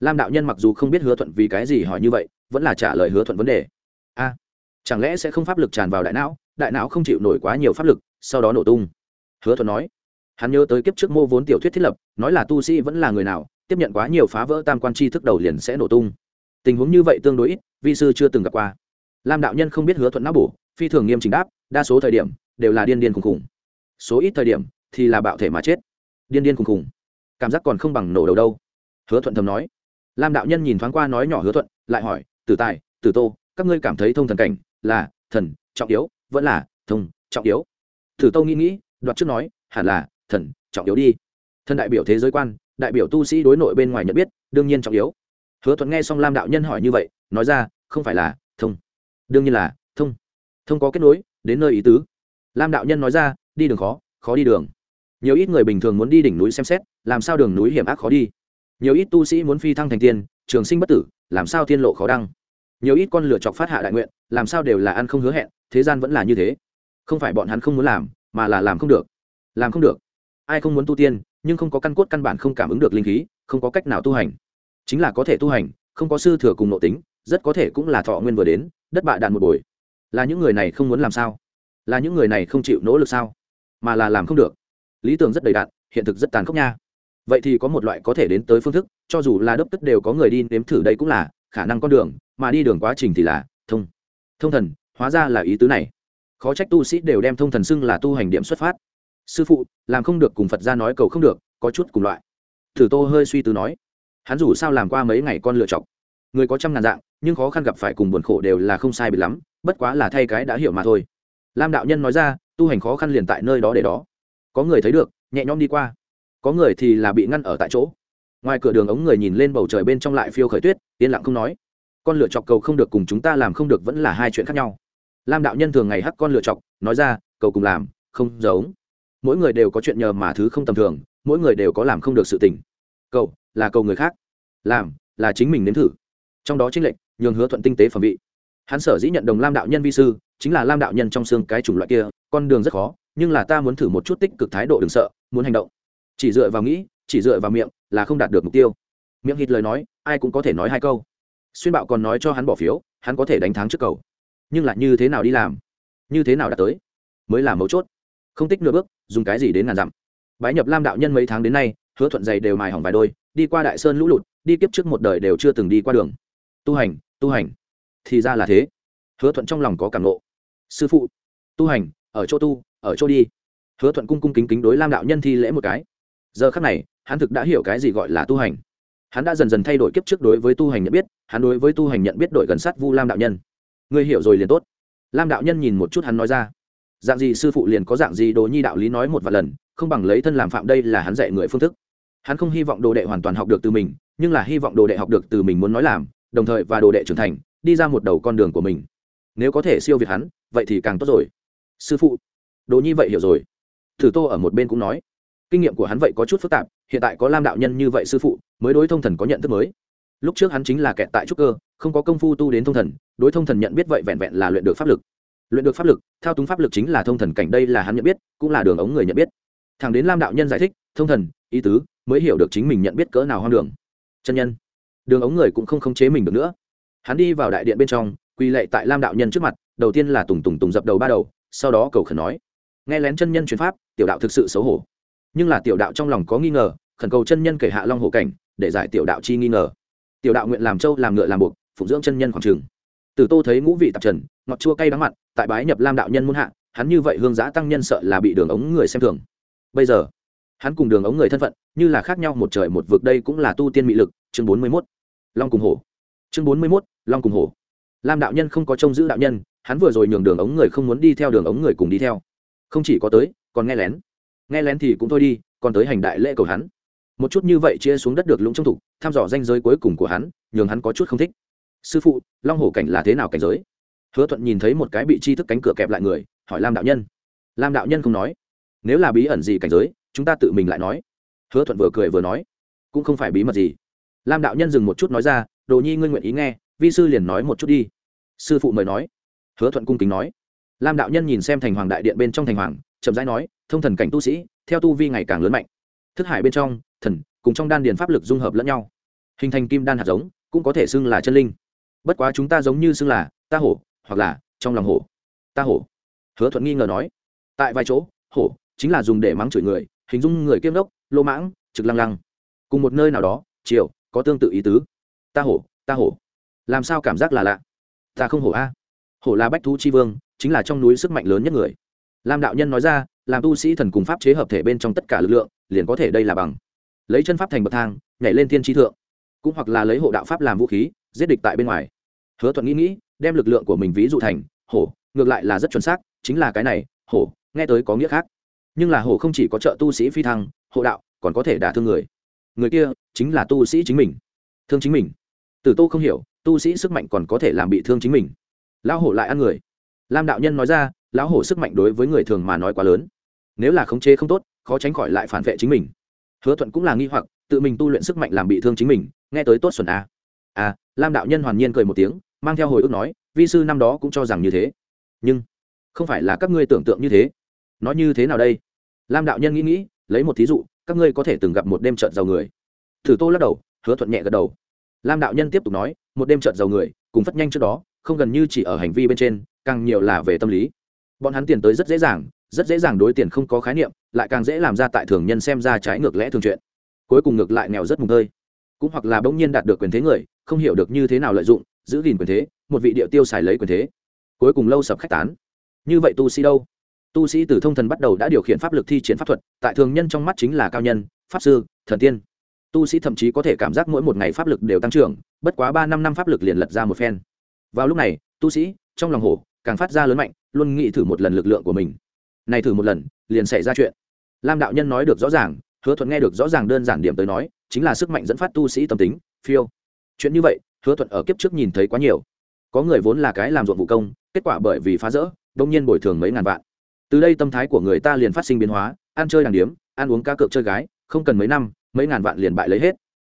Lam đạo nhân mặc dù không biết hứa thuận vì cái gì hỏi như vậy, vẫn là trả lời hứa thuận vấn đề. A. Chẳng lẽ sẽ không pháp lực tràn vào đại não đại não không chịu nổi quá nhiều pháp lực, sau đó nổ tung? Hứa thuận nói. Hắn nhớ tới kiếp trước mô vốn tiểu thuyết thiết lập, nói là tu sĩ vẫn là người nào, tiếp nhận quá nhiều phá vỡ tam quan tri thức đầu liền sẽ nổ tung. Tình huống như vậy tương đối ít, vi sư chưa từng gặp qua. Lam đạo nhân không biết hứa thuận não bổ, phi thường nghiêm trình đáp, đa số thời điểm đều là điên điên khùng khùng. Số ít thời điểm thì là bạo thể mà chết. Điên điên khùng khùng. Cảm giác còn không bằng nổ đầu đâu. Hứa thuận thầm nói. Lam đạo nhân nhìn thoáng qua nói nhỏ hứa thuận, lại hỏi, tử tài, tử tô, các ngươi cảm thấy thông thần cảnh là thần, trọng yếu, vẫn là thông, trọng yếu? Tử tô nghĩ nghĩ, đoạt trước nói, hẳn là thần, trọng yếu đi. Thân đại biểu thế giới quan, đại biểu tu sĩ đối nội bên ngoài nhận biết, đương nhiên trọng yếu. Hứa thuận nghe xong lam đạo nhân hỏi như vậy, nói ra, không phải là thông. Đương nhiên là thông. Thông có kết nối, đến nơi ý tứ lam đạo nhân nói ra, đi đường khó khó đi đường. Nhiều ít người bình thường muốn đi đỉnh núi xem xét, làm sao đường núi hiểm ác khó đi? Nhiều ít tu sĩ muốn phi thăng thành tiên, trường sinh bất tử, làm sao tiên lộ khó đăng? Nhiều ít con lựa chọc phát hạ đại nguyện, làm sao đều là ăn không hứa hẹn, thế gian vẫn là như thế. Không phải bọn hắn không muốn làm, mà là làm không được. Làm không được. Ai không muốn tu tiên, nhưng không có căn cốt căn bản không cảm ứng được linh khí, không có cách nào tu hành. Chính là có thể tu hành, không có sư thừa cùng nội tính, rất có thể cũng là thọ nguyên vừa đến, đất bạ đạn một buổi. Là những người này không muốn làm sao? Là những người này không chịu nỗ lực sao? Mà là làm không được. Lý tưởng rất đầy đạn hiện thực rất tàn khốc nha. Vậy thì có một loại có thể đến tới phương thức, cho dù là đốc tức đều có người đi nếm thử đây cũng là khả năng con đường, mà đi đường quá trình thì là thông. Thông thần, hóa ra là ý tứ này. Khó trách tu sĩ đều đem thông thần xưng là tu hành điểm xuất phát. Sư phụ, làm không được cùng phật ra nói cầu không được, có chút cùng loại. Thử tô hơi suy tư nói, hắn dù sao làm qua mấy ngày con lựa chọc người có trăm ngàn dạng, nhưng khó khăn gặp phải cùng buồn khổ đều là không sai bị lắm, bất quá là thay cái đã hiểu mà thôi lam đạo nhân nói ra, tu hành khó khăn liền tại nơi đó để đó. Có người thấy được, nhẹ nhõm đi qua. Có người thì là bị ngăn ở tại chỗ. Ngoài cửa đường ống người nhìn lên bầu trời bên trong lại phiêu khởi tuyết, yên lặng không nói. Con lựa chọc cầu không được cùng chúng ta làm không được vẫn là hai chuyện khác nhau. Lam đạo nhân thường ngày hắc con lựa chọc, nói ra, cầu cùng làm, không giống. Mỗi người đều có chuyện nhờ mà thứ không tầm thường, mỗi người đều có làm không được sự tình. Cầu, là cầu người khác. Làm, là chính mình nếm thử. Trong đó chính lệnh, nhường hứa thuận tinh tế phẩm vị hắn sở dĩ nhận đồng lam đạo nhân vi sư, chính là lam đạo nhân trong xương cái chủng loại kia, con đường rất khó, nhưng là ta muốn thử một chút tích cực thái độ đừng sợ, muốn hành động. Chỉ dựa vào nghĩ, chỉ dựa vào miệng là không đạt được mục tiêu. Miệng hít lời nói, ai cũng có thể nói hai câu. Xuyên bạo còn nói cho hắn bỏ phiếu, hắn có thể đánh thắng trước cầu. Nhưng là như thế nào đi làm? Như thế nào đã tới? Mới là mấu chốt. Không tích nửa bước, dùng cái gì đến ngàn dặm? Bái nhập lam đạo nhân mấy tháng đến nay, hứa thuận dày đều mài hỏng vài đôi, đi qua đại sơn lũ lụt, đi kiếp trước một đời đều chưa từng đi qua đường. Tu hành tu hành thì ra là thế. Hứa thuận trong lòng có cảm lộ sư phụ, tu hành, ở chỗ tu, ở chỗ đi. Hứa thuận cung cung kính kính đối lam đạo nhân thi lễ một cái. Giờ khắc này, hắn thực đã hiểu cái gì gọi là tu hành. Hắn đã dần dần thay đổi kiếp trước đối với tu hành nhận biết, hắn đối với tu hành nhận biết đổi gần sát vu lam đạo nhân. Ngươi hiểu rồi liền tốt. Lam đạo nhân nhìn một chút hắn nói ra. Dạng gì sư phụ liền có dạng gì đồ nhi đạo lý nói một vài lần, không bằng lấy thân làm phạm đây là hắn dạy người phương thức. Hắn không hy vọng đồ đệ hoàn toàn học được từ mình, nhưng là hy vọng đồ đệ học được từ mình muốn nói làm, đồng thời và đồ đệ trưởng thành đi ra một đầu con đường của mình. Nếu có thể siêu việt hắn, vậy thì càng tốt rồi. Sư phụ đồ nhi vậy hiểu rồi. Thử tô ở một bên cũng nói. Kinh nghiệm của hắn vậy có chút phức tạp, hiện tại có lam đạo nhân như vậy sư phụ, mới đối thông thần có nhận thức mới. Lúc trước hắn chính là kẹt tại trúc cơ, không có công phu tu đến thông thần, đối thông thần nhận biết vậy vẹn vẹn là luyện được pháp lực. Luyện được pháp lực, thao túng pháp lực chính là thông thần cảnh đây là hắn nhận biết, cũng là đường ống người nhận biết. Thằng đến lam đạo nhân giải thích, thông thần, ý tứ, mới hiểu được chính mình nhận biết cỡ nào hoang đường. Chân nhân, đường ống người cũng không khống chế mình được nữa hắn đi vào đại điện bên trong, quỳ lệ tại lam đạo nhân trước mặt, đầu tiên là tùng tùng tùng dập đầu ba đầu, sau đó cầu khẩn nói. Nghe lén chân nhân truyền pháp, tiểu đạo thực sự xấu hổ. Nhưng là tiểu đạo trong lòng có nghi ngờ, khẩn cầu chân nhân kể hạ long hồ cảnh, để giải tiểu đạo chi nghi ngờ. Tiểu đạo nguyện làm châu làm ngựa, làm buộc, phụng dưỡng chân nhân khoảng trường. Từ tô thấy ngũ vị tạp trần, ngọt chua cay đắng mặn tại bái nhập lam đạo nhân muôn hạ, hắn như vậy hương giã tăng nhân sợ là bị đường ống người xem thường. Bây giờ, hắn cùng đường ống người thân phận, như là khác nhau một trời một vực, đây cũng là tu tiên mị lực, chương bốn mươi mốt. Long cùng hổ chương bốn mươi mốt, long cùng hổ. Lam đạo nhân không có trông giữ đạo nhân, hắn vừa rồi nhường đường ống người không muốn đi theo đường ống người cùng đi theo. Không chỉ có tới, còn nghe lén. Nghe lén thì cũng thôi đi, còn tới hành đại lễ cầu hắn. Một chút như vậy chia xuống đất được lũng trong thục, thăm dò danh giới cuối cùng của hắn, nhường hắn có chút không thích. Sư phụ, long hổ cảnh là thế nào cảnh giới? Hứa thuận nhìn thấy một cái bị chi thức cánh cửa kẹp lại người, hỏi lam đạo nhân. Lam đạo nhân không nói. Nếu là bí ẩn gì cảnh giới, chúng ta tự mình lại nói. Hứa thuận vừa cười vừa nói. Cũng không phải bí mật gì. Lam đạo nhân dừng một chút nói ra đồ nhi ngươi nguyện ý nghe, vi sư liền nói một chút đi. Sư phụ mời nói. Hứa thuận cung kính nói. Lam đạo nhân nhìn xem thành hoàng đại điện bên trong thành hoàng, chậm rãi nói, thông thần cảnh tu sĩ, theo tu vi ngày càng lớn mạnh. Thức hải bên trong, thần cùng trong đan điền pháp lực dung hợp lẫn nhau. Hình thành kim đan hạt giống, cũng có thể xưng là chân linh. Bất quá chúng ta giống như xưng là ta hổ, hoặc là trong lòng hổ. Ta hổ. Hứa thuận nghi ngờ nói. Tại vài chỗ, hổ chính là dùng để mắng chửi người, hình dung người kiêm đốc, lô mãng, trực lăng lăng. Cùng một nơi nào đó chiều có tương tự ý tứ ta hổ ta hổ. Làm sao cảm giác là lạ? Ta không hổ a. Hổ là bách thú chi vương, chính là trong núi sức mạnh lớn nhất người. Lam đạo nhân nói ra, làm tu sĩ thần cùng pháp chế hợp thể bên trong tất cả lực lượng, liền có thể đây là bằng. Lấy chân pháp thành bậc thang, nhảy lên thiên tri thượng. Cũng hoặc là lấy hộ đạo pháp làm vũ khí, giết địch tại bên ngoài. Hứa thuận nghĩ nghĩ, đem lực lượng của mình ví dụ thành, hổ, ngược lại là rất chuẩn xác, chính là cái này, hổ, nghe tới có nghĩa khác. Nhưng là hổ không chỉ có trợ tu sĩ phi thăng, hộ đạo, còn có thể đả thương người. Người kia, chính là tu sĩ chính mình. Thương chính mình tử tô không hiểu, tu sĩ sức mạnh còn có thể làm bị thương chính mình. Lão hổ lại ăn người. Lam đạo nhân nói ra, lão hổ sức mạnh đối với người thường mà nói quá lớn. Nếu là khống chế không tốt, khó tránh khỏi lại phản vệ chính mình. Hứa thuận cũng là nghi hoặc, tự mình tu luyện sức mạnh làm bị thương chính mình, nghe tới tốt xuẩn a à. à lam đạo nhân hoàn nhiên cười một tiếng, mang theo hồi ức nói, vi sư năm đó cũng cho rằng như thế. Nhưng, không phải là các ngươi tưởng tượng như thế. Nói như thế nào đây? Lam đạo nhân nghĩ nghĩ, lấy một thí dụ, các ngươi có thể từng gặp một đêm trợn giàu người. Thử tô lắc đầu, hứa thuận nhẹ gật đầu lam đạo nhân tiếp tục nói, một đêm trợn giàu người, cùng phất nhanh trước đó, không gần như chỉ ở hành vi bên trên, càng nhiều là về tâm lý. Bọn hắn tiền tới rất dễ dàng, rất dễ dàng đối tiền không có khái niệm, lại càng dễ làm ra tại thường nhân xem ra trái ngược lẽ thường chuyện. Cuối cùng ngược lại nghèo rất mùng tơi cũng hoặc là bỗng nhiên đạt được quyền thế người, không hiểu được như thế nào lợi dụng, giữ gìn quyền thế, một vị địa tiêu xài lấy quyền thế. Cuối cùng lâu sập khách tán. Như vậy tu sĩ đâu? Tu sĩ từ thông thần bắt đầu đã điều khiển pháp lực thi triển pháp thuật, tại thường nhân trong mắt chính là cao nhân, pháp sư, thần tiên tu sĩ thậm chí có thể cảm giác mỗi một ngày pháp lực đều tăng trưởng, bất quá ba năm năm pháp lực liền lật ra một phen. Vào lúc này, tu sĩ, trong lòng hổ, càng phát ra lớn mạnh, luôn nghĩ thử một lần lực lượng của mình. Này thử một lần, liền xảy ra chuyện. Lam đạo nhân nói được rõ ràng, hứa thuận nghe được rõ ràng đơn giản điểm tới nói, chính là sức mạnh dẫn phát tu sĩ tâm tính, phiêu. Chuyện như vậy, hứa thuận ở kiếp trước nhìn thấy quá nhiều. Có người vốn là cái làm ruộng vụ công, kết quả bởi vì phá rỡ, đông nhiên bồi thường mấy ngàn vạn. Từ đây tâm thái của người ta liền phát sinh biến hóa, ăn chơi đàng điếm, ăn uống cá cược chơi gái, không cần mấy năm mấy ngàn vạn liền bại lấy hết.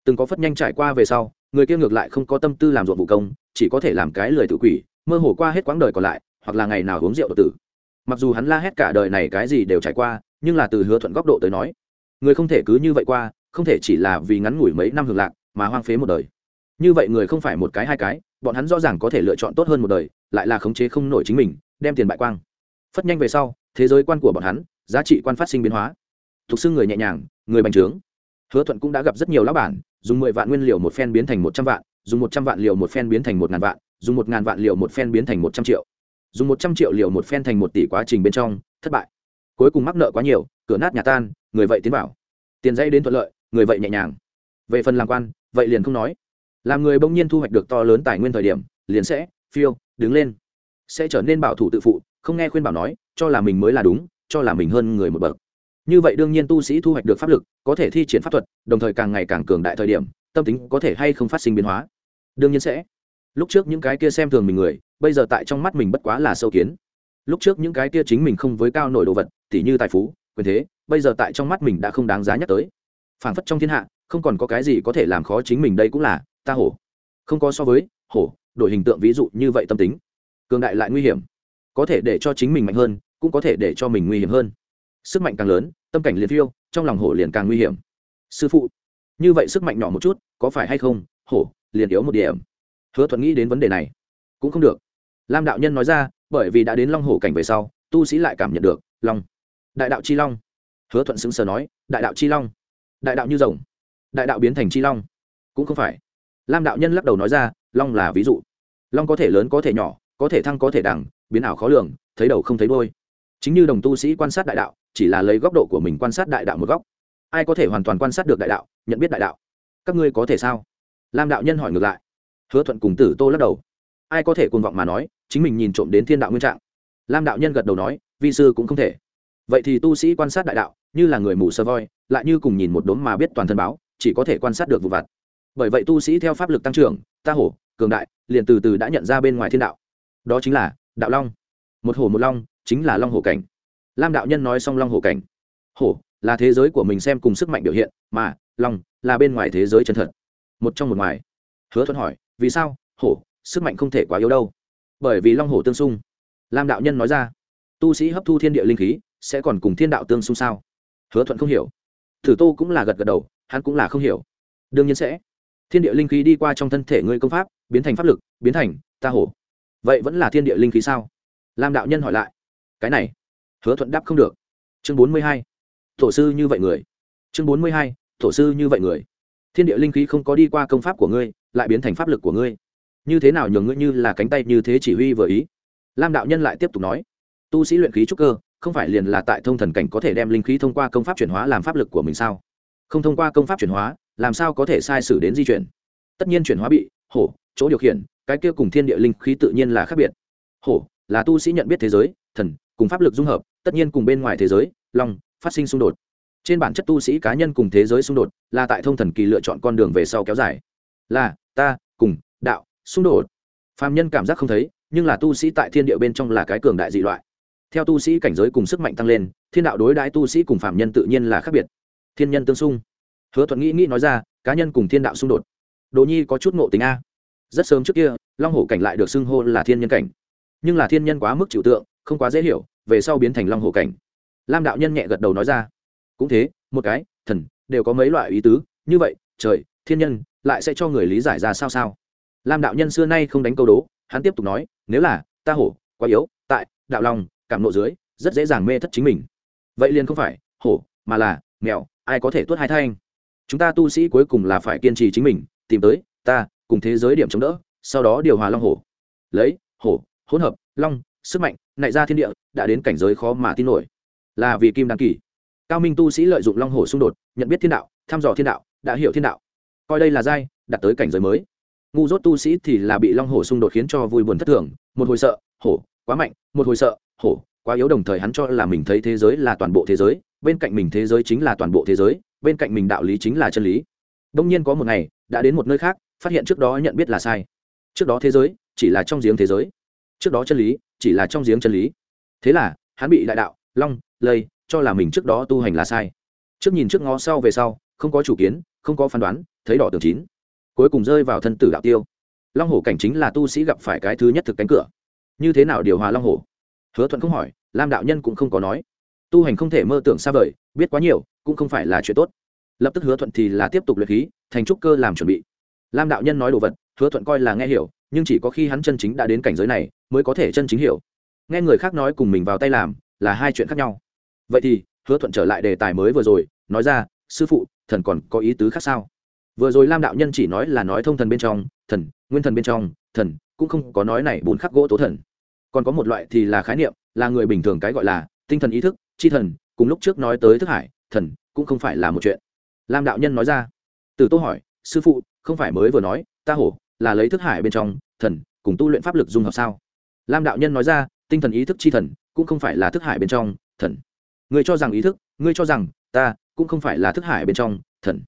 Từng có phất nhanh trải qua về sau, người kia ngược lại không có tâm tư làm ruộng vụ công, chỉ có thể làm cái lười tự quỷ, mơ hồ qua hết quãng đời còn lại, hoặc là ngày nào uống rượu tự tử. Mặc dù hắn la hét cả đời này cái gì đều trải qua, nhưng là từ hứa thuận góc độ tới nói, người không thể cứ như vậy qua, không thể chỉ là vì ngắn ngủi mấy năm hưởng lạc mà hoang phế một đời. Như vậy người không phải một cái hai cái, bọn hắn rõ ràng có thể lựa chọn tốt hơn một đời, lại là khống chế không nổi chính mình, đem tiền bại quang. Phất nhanh về sau, thế giới quan của bọn hắn, giá trị quan phát sinh biến hóa. Thuộc xưng người nhẹ nhàng, người bành trướng hứa thuận cũng đã gặp rất nhiều lão bản, dùng mười vạn nguyên liệu một phen biến thành một trăm vạn, dùng một trăm vạn liệu một phen biến thành một ngàn vạn, dùng một ngàn vạn liệu một phen biến thành một trăm triệu. Dùng một trăm triệu liệu một phen thành một tỷ quá trình bên trong, thất bại. Cuối cùng mắc nợ quá nhiều, cửa nát nhà tan, người vậy tiến vào. Tiền dây đến thuận lợi, người vậy nhẹ nhàng. Về phần làm quan, vậy liền không nói. Làm người bỗng nhiên thu hoạch được to lớn tài nguyên thời điểm, liền sẽ, phiêu, đứng lên. Sẽ trở nên bảo thủ tự phụ, không nghe khuyên bảo nói, cho là mình mới là đúng, cho là mình hơn người một bậc như vậy đương nhiên tu sĩ thu hoạch được pháp lực, có thể thi triển pháp thuật, đồng thời càng ngày càng cường đại thời điểm, tâm tính có thể hay không phát sinh biến hóa. Đương nhiên sẽ. Lúc trước những cái kia xem thường mình người, bây giờ tại trong mắt mình bất quá là sâu kiến. Lúc trước những cái kia chính mình không với cao nổi đồ vật, tỉ như tài phú, quyền thế, bây giờ tại trong mắt mình đã không đáng giá nhắc tới. Phảng phất trong thiên hạ, không còn có cái gì có thể làm khó chính mình đây cũng là, ta hổ. Không có so với, hổ, đổi hình tượng ví dụ như vậy tâm tính. Cường đại lại nguy hiểm. Có thể để cho chính mình mạnh hơn, cũng có thể để cho mình nguy hiểm hơn. Sức mạnh càng lớn tâm cảnh liền phiêu, trong lòng hổ liền càng nguy hiểm. Sư phụ, như vậy sức mạnh nhỏ một chút, có phải hay không? Hổ, liền yếu một điểm. Hứa thuận nghĩ đến vấn đề này, cũng không được. Lam đạo nhân nói ra, bởi vì đã đến long hổ cảnh về sau, tu sĩ lại cảm nhận được long. Đại đạo chi long. Hứa thuận xứng sờ nói, đại đạo chi long. Đại đạo như rồng. Đại đạo biến thành chi long. Cũng không phải. Lam đạo nhân lắc đầu nói ra, long là ví dụ. Long có thể lớn, có thể nhỏ, có thể thăng, có thể đẳng, biến ảo khó lường, thấy đầu không thấy đôi chính như đồng tu sĩ quan sát đại đạo chỉ là lấy góc độ của mình quan sát đại đạo một góc. Ai có thể hoàn toàn quan sát được đại đạo, nhận biết đại đạo? Các ngươi có thể sao? Lam đạo nhân hỏi ngược lại. Hứa thuận cùng tử tô lắc đầu. Ai có thể cuồng vọng mà nói, chính mình nhìn trộm đến thiên đạo nguyên trạng? Lam đạo nhân gật đầu nói, vi sư cũng không thể. Vậy thì tu sĩ quan sát đại đạo, như là người mù sơ voi, lại như cùng nhìn một đốm mà biết toàn thân báo, chỉ có thể quan sát được vụ vặt. Bởi vậy tu sĩ theo pháp lực tăng trưởng, ta hổ, cường đại, liền từ từ đã nhận ra bên ngoài thiên đạo. Đó chính là đạo long. Một hổ một long, chính là long hổ cảnh lam đạo nhân nói xong long hổ cảnh. Hổ, là thế giới của mình xem cùng sức mạnh biểu hiện, mà long là bên ngoài thế giới chân thật. Một trong một ngoài. Hứa thuận hỏi, vì sao? Hổ, sức mạnh không thể quá yếu đâu. Bởi vì long hổ tương xung. Lam đạo nhân nói ra, tu sĩ hấp thu thiên địa linh khí, sẽ còn cùng thiên đạo tương xung sao? Hứa thuận không hiểu. Thử tô cũng là gật gật đầu, hắn cũng là không hiểu. Đương nhiên sẽ. Thiên địa linh khí đi qua trong thân thể ngươi công pháp, biến thành pháp lực, biến thành ta hổ. Vậy vẫn là thiên địa linh khí sao? Lam đạo nhân hỏi lại. Cái này hứa thuận đáp không được. Chương bốn mươi hai. Tổ sư như vậy người. Chương bốn mươi hai, tổ sư như vậy người. Thiên địa linh khí không có đi qua công pháp của ngươi, lại biến thành pháp lực của ngươi. Như thế nào nhường ngươi như là cánh tay như thế chỉ huy vừa ý? Lam đạo nhân lại tiếp tục nói. Tu sĩ luyện khí trúc cơ, không phải liền là tại thông thần cảnh có thể đem linh khí thông qua công pháp chuyển hóa làm pháp lực của mình sao? Không thông qua công pháp chuyển hóa, làm sao có thể sai sử đến di chuyển? Tất nhiên chuyển hóa bị, hổ, chỗ điều khiển, cái kia cùng thiên địa linh khí tự nhiên là khác biệt. Hổ, là tu sĩ nhận biết thế giới, thần cùng pháp lực dung hợp, tất nhiên cùng bên ngoài thế giới, long, phát sinh xung đột. Trên bản chất tu sĩ cá nhân cùng thế giới xung đột là tại thông thần kỳ lựa chọn con đường về sau kéo dài. Là, ta, cùng, đạo, xung đột. Phạm nhân cảm giác không thấy, nhưng là tu sĩ tại thiên địa bên trong là cái cường đại dị loại. Theo tu sĩ cảnh giới cùng sức mạnh tăng lên, thiên đạo đối đãi tu sĩ cùng phạm nhân tự nhiên là khác biệt. Thiên nhân tương xung. Hứa thuận nghĩ nghĩ nói ra, cá nhân cùng thiên đạo xung đột. Đồ nhi có chút ngộ tính a. Rất sớm trước kia, long hổ cảnh lại được xưng hô là thiên nhân cảnh. Nhưng là thiên nhân quá mức chịu tượng không quá dễ hiểu, về sau biến thành long hồ cảnh. Lam đạo nhân nhẹ gật đầu nói ra. Cũng thế, một cái, thần, đều có mấy loại ý tứ, như vậy, trời, thiên nhân, lại sẽ cho người lý giải ra sao sao? Lam đạo nhân xưa nay không đánh câu đố, hắn tiếp tục nói, nếu là, ta hổ, quá yếu, tại, đạo lòng, cảm nộ dưới, rất dễ dàng mê thất chính mình. Vậy liền không phải, hổ, mà là, mèo, ai có thể tuốt hai thanh? Chúng ta tu sĩ cuối cùng là phải kiên trì chính mình, tìm tới, ta, cùng thế giới điểm chống đỡ, sau đó điều hòa long hổ. Lấy, hổ, hỗn hợp, long, sức mạnh nại ra thiên địa, đã đến cảnh giới khó mà tin nổi. Là vì kim đăng kỳ. Cao minh tu sĩ lợi dụng long hổ xung đột, nhận biết thiên đạo, thăm dò thiên đạo, đã hiểu thiên đạo. Coi đây là giai đặt tới cảnh giới mới. Ngu dốt tu sĩ thì là bị long hổ xung đột khiến cho vui buồn thất thường, một hồi sợ, hổ, quá mạnh, một hồi sợ, hổ, quá yếu đồng thời hắn cho là mình thấy thế giới là toàn bộ thế giới, bên cạnh mình thế giới chính là toàn bộ thế giới, bên cạnh mình đạo lý chính là chân lý. Đông nhiên có một ngày, đã đến một nơi khác, phát hiện trước đó nhận biết là sai. Trước đó thế giới, chỉ là trong giếng thế giới trước đó chân lý, chỉ là trong giếng chân lý. Thế là, hắn bị đại đạo, long, lây, cho là mình trước đó tu hành là sai. Trước nhìn trước ngó sau về sau, không có chủ kiến, không có phán đoán, thấy đỏ tường chín. Cuối cùng rơi vào thân tử đạo tiêu. Long hổ cảnh chính là tu sĩ gặp phải cái thứ nhất thực cánh cửa. Như thế nào điều hòa long hổ? Hứa thuận không hỏi, lam đạo nhân cũng không có nói. Tu hành không thể mơ tưởng xa vời, biết quá nhiều, cũng không phải là chuyện tốt. Lập tức hứa thuận thì là tiếp tục luyện khí, thành trúc cơ làm chuẩn bị. Lam đạo nhân nói đồ vật, hứa thuận coi là nghe hiểu, nhưng chỉ có khi hắn chân chính đã đến cảnh giới này mới có thể chân chính hiểu. Nghe người khác nói cùng mình vào tay làm, là hai chuyện khác nhau. Vậy thì, hứa thuận trở lại đề tài mới vừa rồi, nói ra, sư phụ, thần còn có ý tứ khác sao? Vừa rồi lam đạo nhân chỉ nói là nói thông thần bên trong, thần, nguyên thần bên trong, thần cũng không có nói này bốn khắc gỗ tố thần. Còn có một loại thì là khái niệm, là người bình thường cái gọi là tinh thần ý thức, chi thần, cùng lúc trước nói tới thức hải, thần cũng không phải là một chuyện. Lam đạo nhân nói ra, từ tô hỏi, sư phụ, không phải mới vừa nói, ta hổ, là lấy thức hải bên trong, thần cùng tu luyện pháp lực dung hợp sao? Lam đạo nhân nói ra, tinh thần ý thức chi thần, cũng không phải là thức hải bên trong, thần. Người cho rằng ý thức ngươi cho rằng, ta, cũng không phải là thức hải bên trong, thần.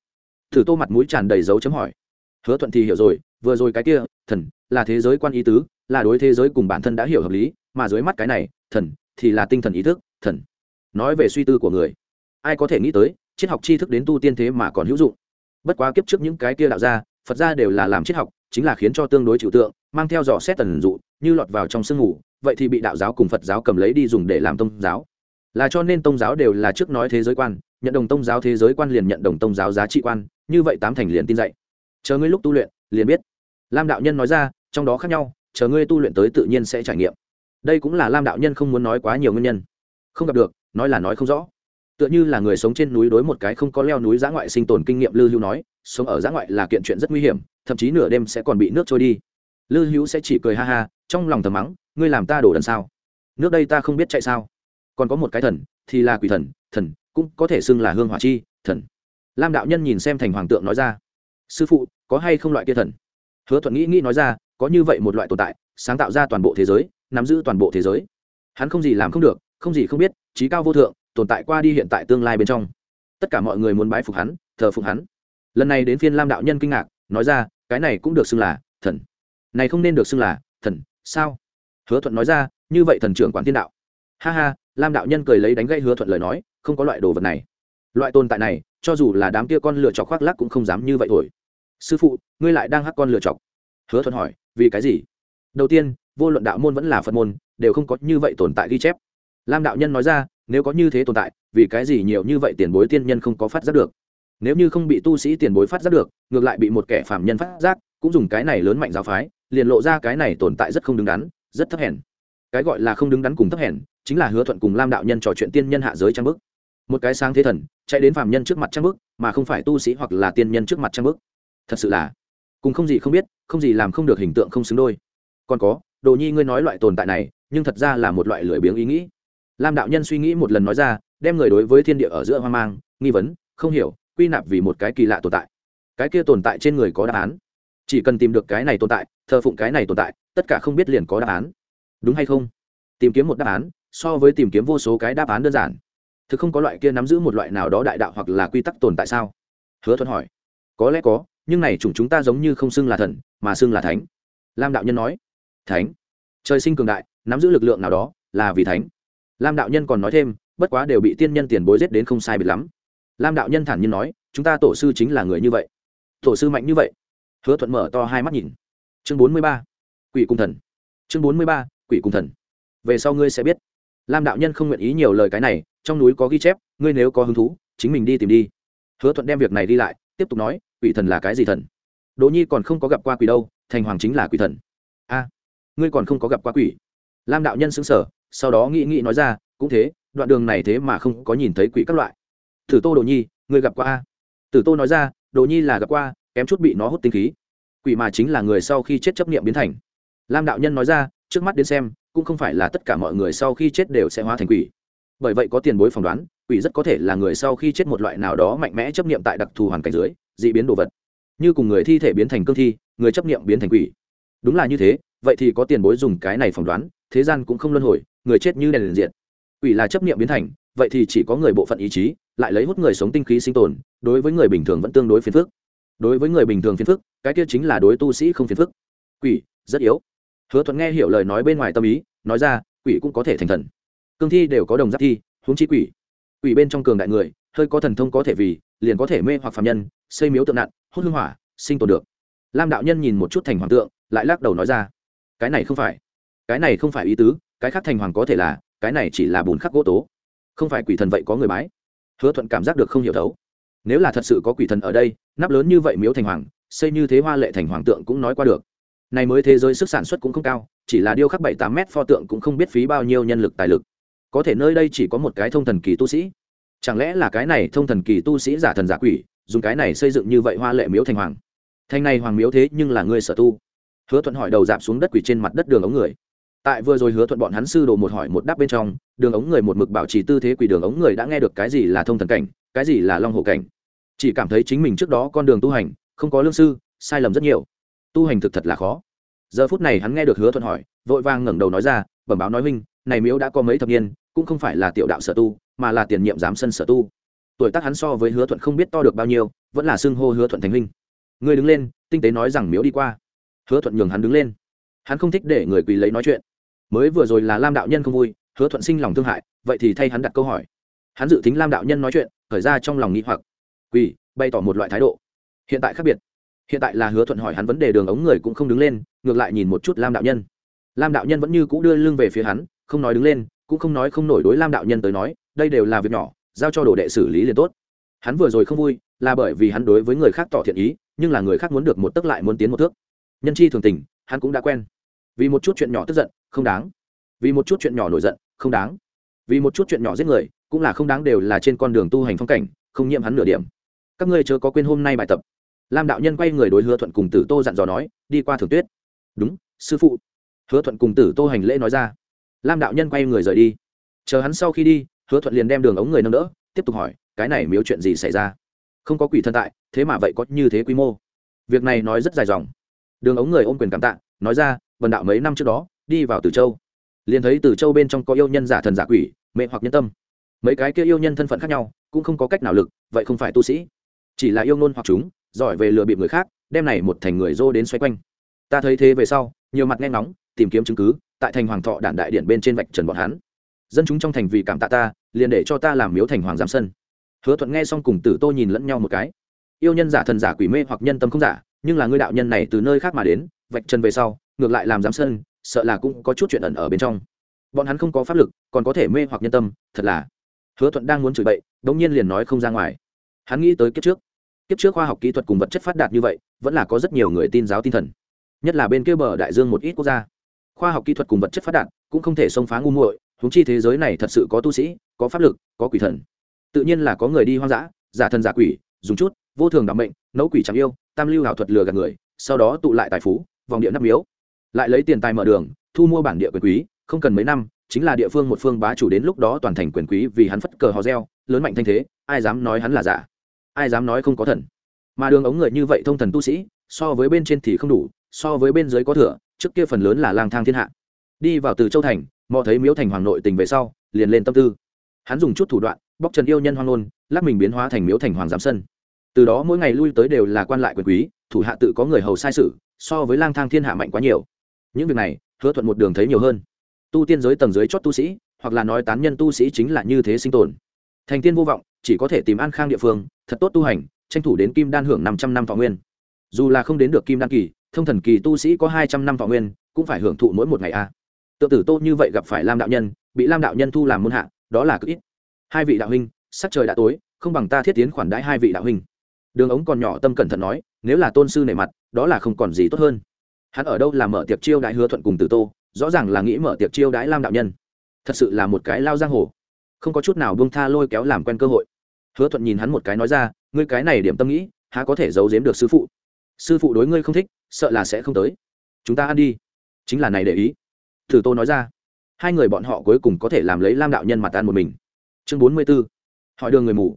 Thử tô mặt mũi tràn đầy dấu chấm hỏi. Hứa thuận thì hiểu rồi, vừa rồi cái kia, thần, là thế giới quan ý tứ, là đối thế giới cùng bản thân đã hiểu hợp lý, mà dưới mắt cái này, thần, thì là tinh thần ý thức, thần. Nói về suy tư của người. Ai có thể nghĩ tới, triết học tri thức đến tu tiên thế mà còn hữu dụng. Bất quá kiếp trước những cái kia đạo gia, phật gia đều là làm triết học, chính là khiến cho tương đối trừu tượng, mang theo dò xét tần dụ như lọt vào trong sương ngủ, vậy thì bị đạo giáo cùng phật giáo cầm lấy đi dùng để làm tôn giáo. Là cho nên tôn giáo đều là trước nói thế giới quan, nhận đồng tôn giáo thế giới quan liền nhận đồng tôn giáo giá trị quan, như vậy tám thành liền tin dạy chờ ngươi lúc tu luyện, liền biết. Lam đạo nhân nói ra, trong đó khác nhau, chờ ngươi tu luyện tới tự nhiên sẽ trải nghiệm. Đây cũng là lam đạo nhân không muốn nói quá nhiều nguyên nhân. Không gặp được, nói là nói không rõ. Tựa như là người sống trên núi đối một cái không có leo núi giã ngoại sinh tồn kinh nghiệm lư lưu nói, sống ở giã ngoại là kiện chuyện rất nguy hiểm, thậm chí nửa đêm sẽ còn bị nước trôi đi lư hữu sẽ chỉ cười ha ha, trong lòng thầm mắng, ngươi làm ta đổ đần sao? Nước đây ta không biết chạy sao. Còn có một cái thần, thì là quỷ thần thần cũng có thể xưng là hương hỏa chi, thần. Lam đạo nhân nhìn xem thành hoàng tượng nói ra, sư phụ, có hay không loại kia thần? Hứa thuận nghĩ nghĩ nói ra, có như vậy một loại tồn tại, sáng tạo ra toàn bộ thế giới, nắm giữ toàn bộ thế giới. Hắn không gì làm không được, không gì không biết trí cao vô thượng, tồn tại qua đi hiện tại tương lai bên trong. Tất cả mọi người muốn bái phục hắn, thờ phục hắn. Lần này đến phiên lam đạo nhân kinh ngạc, nói ra, cái này cũng được xưng là thần này không nên được xưng là thần, sao? Hứa thuận nói ra, như vậy thần trưởng quản thiên đạo. Ha ha, lam đạo nhân cười lấy đánh gây hứa thuận lời nói, không có loại đồ vật này. Loại tồn tại này, cho dù là đám kia con lựa chọc khoác lắc cũng không dám như vậy thổi. Sư phụ, ngươi lại đang hắc con lựa chọc. Hứa thuận hỏi, vì cái gì? Đầu tiên, vô luận đạo môn vẫn là phật môn, đều không có như vậy tồn tại ghi chép. Lam đạo nhân nói ra, nếu có như thế tồn tại, vì cái gì nhiều như vậy tiền bối tiên nhân không có phát giác được? Nếu như không bị tu sĩ tiền bối phát giác được, ngược lại bị một kẻ phạm nhân phát giác, cũng dùng cái này lớn mạnh giáo phái liền lộ ra cái này tồn tại rất không đứng đắn, rất thấp hèn. Cái gọi là không đứng đắn cùng thấp hèn, chính là hứa thuận cùng lam đạo nhân trò chuyện tiên nhân hạ giới trang bức. Một cái sáng thế thần, chạy đến phạm nhân trước mặt trang bức, mà không phải tu sĩ hoặc là tiên nhân trước mặt trang bức. Thật sự là, cùng không gì không biết, không gì làm không được hình tượng không xứng đôi. Còn có, đồ nhi ngươi nói loại tồn tại này, nhưng thật ra là một loại lười biếng ý nghĩ. Lam đạo nhân suy nghĩ một lần nói ra, đem người đối với thiên địa ở giữa hoang mang, nghi vấn, không hiểu, quy nạp vì một cái kỳ lạ tồn tại. Cái kia tồn tại trên người có đáp án chỉ cần tìm được cái này tồn tại, thờ phụng cái này tồn tại, tất cả không biết liền có đáp án. Đúng hay không? Tìm kiếm một đáp án, so với tìm kiếm vô số cái đáp án đơn giản. Thực không có loại kia nắm giữ một loại nào đó đại đạo hoặc là quy tắc tồn tại sao? Hứa thuận hỏi. Có lẽ có, nhưng này chủng chúng ta giống như không xưng là thần, mà xưng là thánh. Lam đạo nhân nói. Thánh. Trời sinh cường đại, nắm giữ lực lượng nào đó, là vì thánh. Lam đạo nhân còn nói thêm, bất quá đều bị tiên nhân tiền bối giết đến không sai biệt lắm. Lam đạo nhân thản nhiên nói, chúng ta tổ sư chính là người như vậy. Tổ sư mạnh như vậy hứa thuận mở to hai mắt nhìn. Chương bốn mươi ba, quỷ cung thần. Chương bốn mươi ba, quỷ cung thần. Về sau ngươi sẽ biết. Lam đạo nhân không nguyện ý nhiều lời cái này, trong núi có ghi chép, ngươi nếu có hứng thú, chính mình đi tìm đi. Hứa thuận đem việc này đi lại, tiếp tục nói, quỷ thần là cái gì thần? Đỗ nhi còn không có gặp qua quỷ đâu, thành hoàng chính là quỷ thần. A, ngươi còn không có gặp qua quỷ. Lam đạo nhân xứng sở sau đó nghĩ nghĩ nói ra, cũng thế, đoạn đường này thế mà không có nhìn thấy quỷ các loại. Thử tô đồ nhi, ngươi gặp qua a? Tử tô nói ra đồ nhi là gặp qua kém chút bị nó hút tinh khí. Quỷ mà chính là người sau khi chết chấp nghiệm biến thành. Lam đạo nhân nói ra, trước mắt đến xem, cũng không phải là tất cả mọi người sau khi chết đều sẽ hóa thành quỷ. Bởi vậy có tiền bối phỏng đoán, quỷ rất có thể là người sau khi chết một loại nào đó mạnh mẽ chấp nghiệm tại đặc thù hoàn cảnh dưới d ị biến đồ vật. Như cùng người thi thể biến thành cương thi, người chấp nghiệm biến thành quỷ. Đúng là như thế, vậy thì có tiền bối dùng cái này phỏng đoán, thế gian cũng không luân hồi, người chết như đèn liền diện quỷ là chấp nghiệm biến thành, vậy thì chỉ có người bộ phận ý chí, lại lấy hút người sống tinh khí sinh tồn, đối với người bình thường vẫn tương đối phiền phức đối với người bình thường phiền phức cái kia chính là đối tu sĩ không phiền phức. Quỷ rất yếu. Hứa thuận nghe hiểu lời nói bên ngoài tâm ý nói ra quỷ cũng có thể thành thần. Cương thi đều có đồng giáp thi huống chi quỷ. Quỷ bên trong cường đại người hơi có thần thông có thể vì liền có thể mê hoặc phạm nhân xây miếu tượng nạn, hốt hương hỏa sinh tồn được. Lam đạo nhân nhìn một chút thành hoàng tượng lại lắc đầu nói ra cái này không phải. Cái này không phải ý tứ cái khác thành hoàng có thể là cái này chỉ là bùn khắc gỗ tố. Không phải quỷ thần vậy có người bái. Hứa thuận cảm giác được không hiểu thấu. Nếu là thật sự có quỷ thần ở đây nắp lớn như vậy miếu thành hoàng, xây như thế hoa lệ thành hoàng tượng cũng nói qua được. Này mới thế giới sức sản xuất cũng không cao, chỉ là điêu khắc bảy tám mét pho tượng cũng không biết phí bao nhiêu nhân lực tài lực. Có thể nơi đây chỉ có một cái thông thần kỳ tu sĩ. Chẳng lẽ là cái này thông thần kỳ tu sĩ giả thần giả quỷ, dùng cái này xây dựng như vậy hoa lệ miếu thành hoàng? Thành này hoàng miếu thế nhưng là người sở tu. Hứa thuận hỏi đầu dạp xuống đất quỷ trên mặt đất đường ống người. Tại vừa rồi hứa thuận bọn hắn sư đồ một hỏi một đáp bên trong, đường ống người một mực bảo trì tư thế quỷ đường ống người đã nghe được cái gì là thông thần cảnh, cái gì là long hồ cảnh? Chỉ cảm thấy chính mình trước đó con đường tu hành, không có lương sư, sai lầm rất nhiều. Tu hành thực thật là khó. Giờ phút này hắn nghe được hứa thuận hỏi, vội vàng ngẩng đầu nói ra, bẩm báo nói huynh, này miếu đã có mấy thập niên, cũng không phải là tiểu đạo sở tu, mà là tiền nhiệm giám sân sở tu. Tuổi tác hắn so với hứa thuận không biết to được bao nhiêu, vẫn là xưng hô hứa thuận thành huynh. Người đứng lên, tinh tế nói rằng miếu đi qua. Hứa thuận nhường hắn đứng lên. Hắn không thích để người quỳ lấy nói chuyện. Mới vừa rồi là lam đạo nhân không vui, hứa thuận sinh lòng thương hại, vậy thì thay hắn đặt câu hỏi. Hắn dự tính lam đạo nhân nói chuyện, khởi ra trong lòng nghĩ hoặc quỳ, bày tỏ một loại thái độ. Hiện tại khác biệt. Hiện tại là hứa thuận hỏi hắn vấn đề đường ống người cũng không đứng lên, ngược lại nhìn một chút lam đạo nhân. Lam đạo nhân vẫn như cũ đưa lưng về phía hắn, không nói đứng lên, cũng không nói không nổi đối lam đạo nhân tới nói, đây đều là việc nhỏ, giao cho đồ đệ xử lý liền tốt. Hắn vừa rồi không vui, là bởi vì hắn đối với người khác tỏ thiện ý, nhưng là người khác muốn được một tức lại muốn tiến một thước. Nhân chi thường tình, hắn cũng đã quen. Vì một chút chuyện nhỏ tức giận, không đáng. Vì một chút chuyện nhỏ nổi giận, không đáng. Vì một chút chuyện nhỏ giết người, cũng là không đáng đều là trên con đường tu hành phong cảnh, không nhiễm hắn nửa điểm các ngươi chớ có quên hôm nay bài tập. Lam đạo nhân quay người đối hứa thuận cùng tử tô dặn dò nói, đi qua thường tuyết. Đúng, sư phụ. Hứa thuận cùng tử tô hành lễ nói ra. Lam đạo nhân quay người rời đi. Chờ hắn sau khi đi, hứa thuận liền đem đường ống người nâng đỡ, tiếp tục hỏi, cái này miếu chuyện gì xảy ra? Không có quỷ thân tại, thế mà vậy có như thế quy mô? Việc này nói rất dài dòng. Đường ống người ôm quyền cảm tạ, nói ra, vần đạo mấy năm trước đó, đi vào từ châu. Liền thấy từ châu bên trong có yêu nhân giả thần giả quỷ mẹ hoặc nhân tâm. Mấy cái kia yêu nhân thân phận khác nhau, cũng không có cách nào lực, vậy không phải tu sĩ chỉ là yêu nôn hoặc chúng, giỏi về lừa bịp người khác, đem này một thành người dô đến xoay quanh. Ta thấy thế về sau, nhiều mặt nghe ngóng, tìm kiếm chứng cứ, tại thành hoàng thọ đản đại điện bên trên vạch trần bọn hắn. Dân chúng trong thành vì cảm tạ ta, liền để cho ta làm miếu thành hoàng giám sân. Hứa thuận nghe xong cùng tử tô nhìn lẫn nhau một cái. Yêu nhân giả thần giả quỷ mê hoặc nhân tâm không giả, nhưng là ngươi đạo nhân này từ nơi khác mà đến, vạch trần về sau, ngược lại làm giám sân, sợ là cũng có chút chuyện ẩn ở bên trong. Bọn hắn không có pháp lực, còn có thể mê hoặc nhân tâm, thật là. Hứa thuận đang muốn chửi bậy đ ỗ n g nhiên liền nói không ra ngoài. Hắn nghĩ tới kiếp trước kiếp trước khoa học kỹ thuật cùng vật chất phát đạt như vậy, vẫn là có rất nhiều người tin giáo tin thần. Nhất là bên kia bờ đại dương một ít quốc gia. Khoa học kỹ thuật cùng vật chất phát đạt cũng không thể xông phá ngu muội húng chi thế giới này thật sự có tu sĩ, có pháp lực, có quỷ thần. Tự nhiên là có người đi hoang dã, giả thần giả quỷ, dùng chút, vô thường đảm mệnh, nấu quỷ chẳng yêu, tam lưu hảo thuật lừa gạt người, sau đó tụ lại tài phú, vòng địa nắp miếu. Lại lấy tiền tài mở đường, thu mua bản địa quyền quý, không cần mấy năm, chính là địa phương một phương bá chủ đến lúc đó toàn thành quyền quý vì hắn phất cờ hò reo, lớn mạnh thanh thế, ai dám nói hắn là giả ai dám nói không có thần. Mà đường ống người như vậy thông thần tu sĩ, so với bên trên thì không đủ, so với bên dưới có thừa, trước kia phần lớn là lang thang thiên hạ. Đi vào từ châu thành, mò thấy miếu thành hoàng nội tình về sau, liền lên tâm tư. Hắn dùng chút thủ đoạn, bóc trần yêu nhân hoang nôn lắc mình biến hóa thành miếu thành hoàng giám sân. Từ đó mỗi ngày lui tới đều là quan lại quyền quý, thủ hạ tự có người hầu sai sự, so với lang thang thiên hạ mạnh quá nhiều. Những việc này, hứa thuận một đường thấy nhiều hơn. Tu tiên giới tầng dưới chót tu sĩ, hoặc là nói tán nhân tu sĩ chính là như thế sinh tồn thành tiên vô vọng, chỉ có thể tìm an khang địa phương, thật tốt tu hành, tranh thủ đến kim đan hưởng năm trăm năm thọ nguyên. Dù là không đến được kim đan kỳ, thông thần kỳ tu sĩ có hai trăm năm thọ nguyên, cũng phải hưởng thụ mỗi một ngày a. À. tự tử tô như vậy gặp phải lam đạo nhân, bị lam đạo nhân thu làm môn hạ, đó là cực ít. Hai vị đạo huynh, sắc trời đã tối, không bằng ta thiết tiến khoản đãi hai vị đạo huynh. Đường ống còn nhỏ tâm cẩn thận nói, nếu là tôn sư nể mặt, đó là không còn gì tốt hơn. Hắn ở đâu là mở tiệc chiêu đại hứa thuận cùng tử tô, rõ ràng là nghĩ mở tiệc chiêu đãi lam đạo nhân. Thật sự là một cái lao giang hồ không có chút nào buông tha lôi kéo làm quen cơ hội. Hứa thuận nhìn hắn một cái nói ra, ngươi cái này điểm tâm nghĩ, há có thể giấu giếm được sư phụ? Sư phụ đối ngươi không thích, sợ là sẽ không tới. Chúng ta ăn đi. Chính là này để ý. Thử tô nói ra. Hai người bọn họ cuối cùng có thể làm lấy lam đạo nhân mặt ăn một mình. Chương bốn mươi b ố hỏi đường người mù.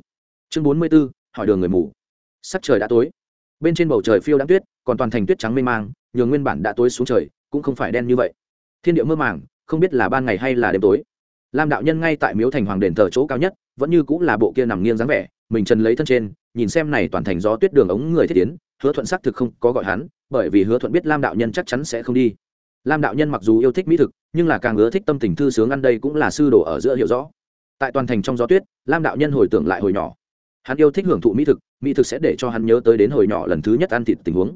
Chương bốn mươi b ố hỏi đường người mù. Sắc trời đã tối. Bên trên bầu trời phiêu đáng tuyết, còn toàn thành tuyết trắng mê mang, nhường nguyên bản đã tối xuống trời, cũng không phải đen như vậy. Thiên địa mơ màng, không biết là ban ngày hay là đêm tối lam đạo nhân ngay tại miếu thành hoàng đền thờ chỗ cao nhất, vẫn như cũng là bộ kia nằm nghiêng dáng vẻ, mình chân lấy thân trên, nhìn xem này toàn thành gió tuyết đường ống người thiết tiến, hứa thuận xác thực không có gọi hắn, bởi vì hứa thuận biết lam đạo nhân chắc chắn sẽ không đi. Lam đạo nhân mặc dù yêu thích mỹ thực, nhưng là càng ưa thích tâm tình thư sướng ăn đây cũng là sư đồ ở giữa hiểu rõ. Tại toàn thành trong gió tuyết, lam đạo nhân hồi tưởng lại hồi nhỏ. Hắn yêu thích hưởng thụ mỹ thực mỹ thực sẽ để cho hắn nhớ tới đến hồi nhỏ lần thứ nhất ăn thịt tình huống.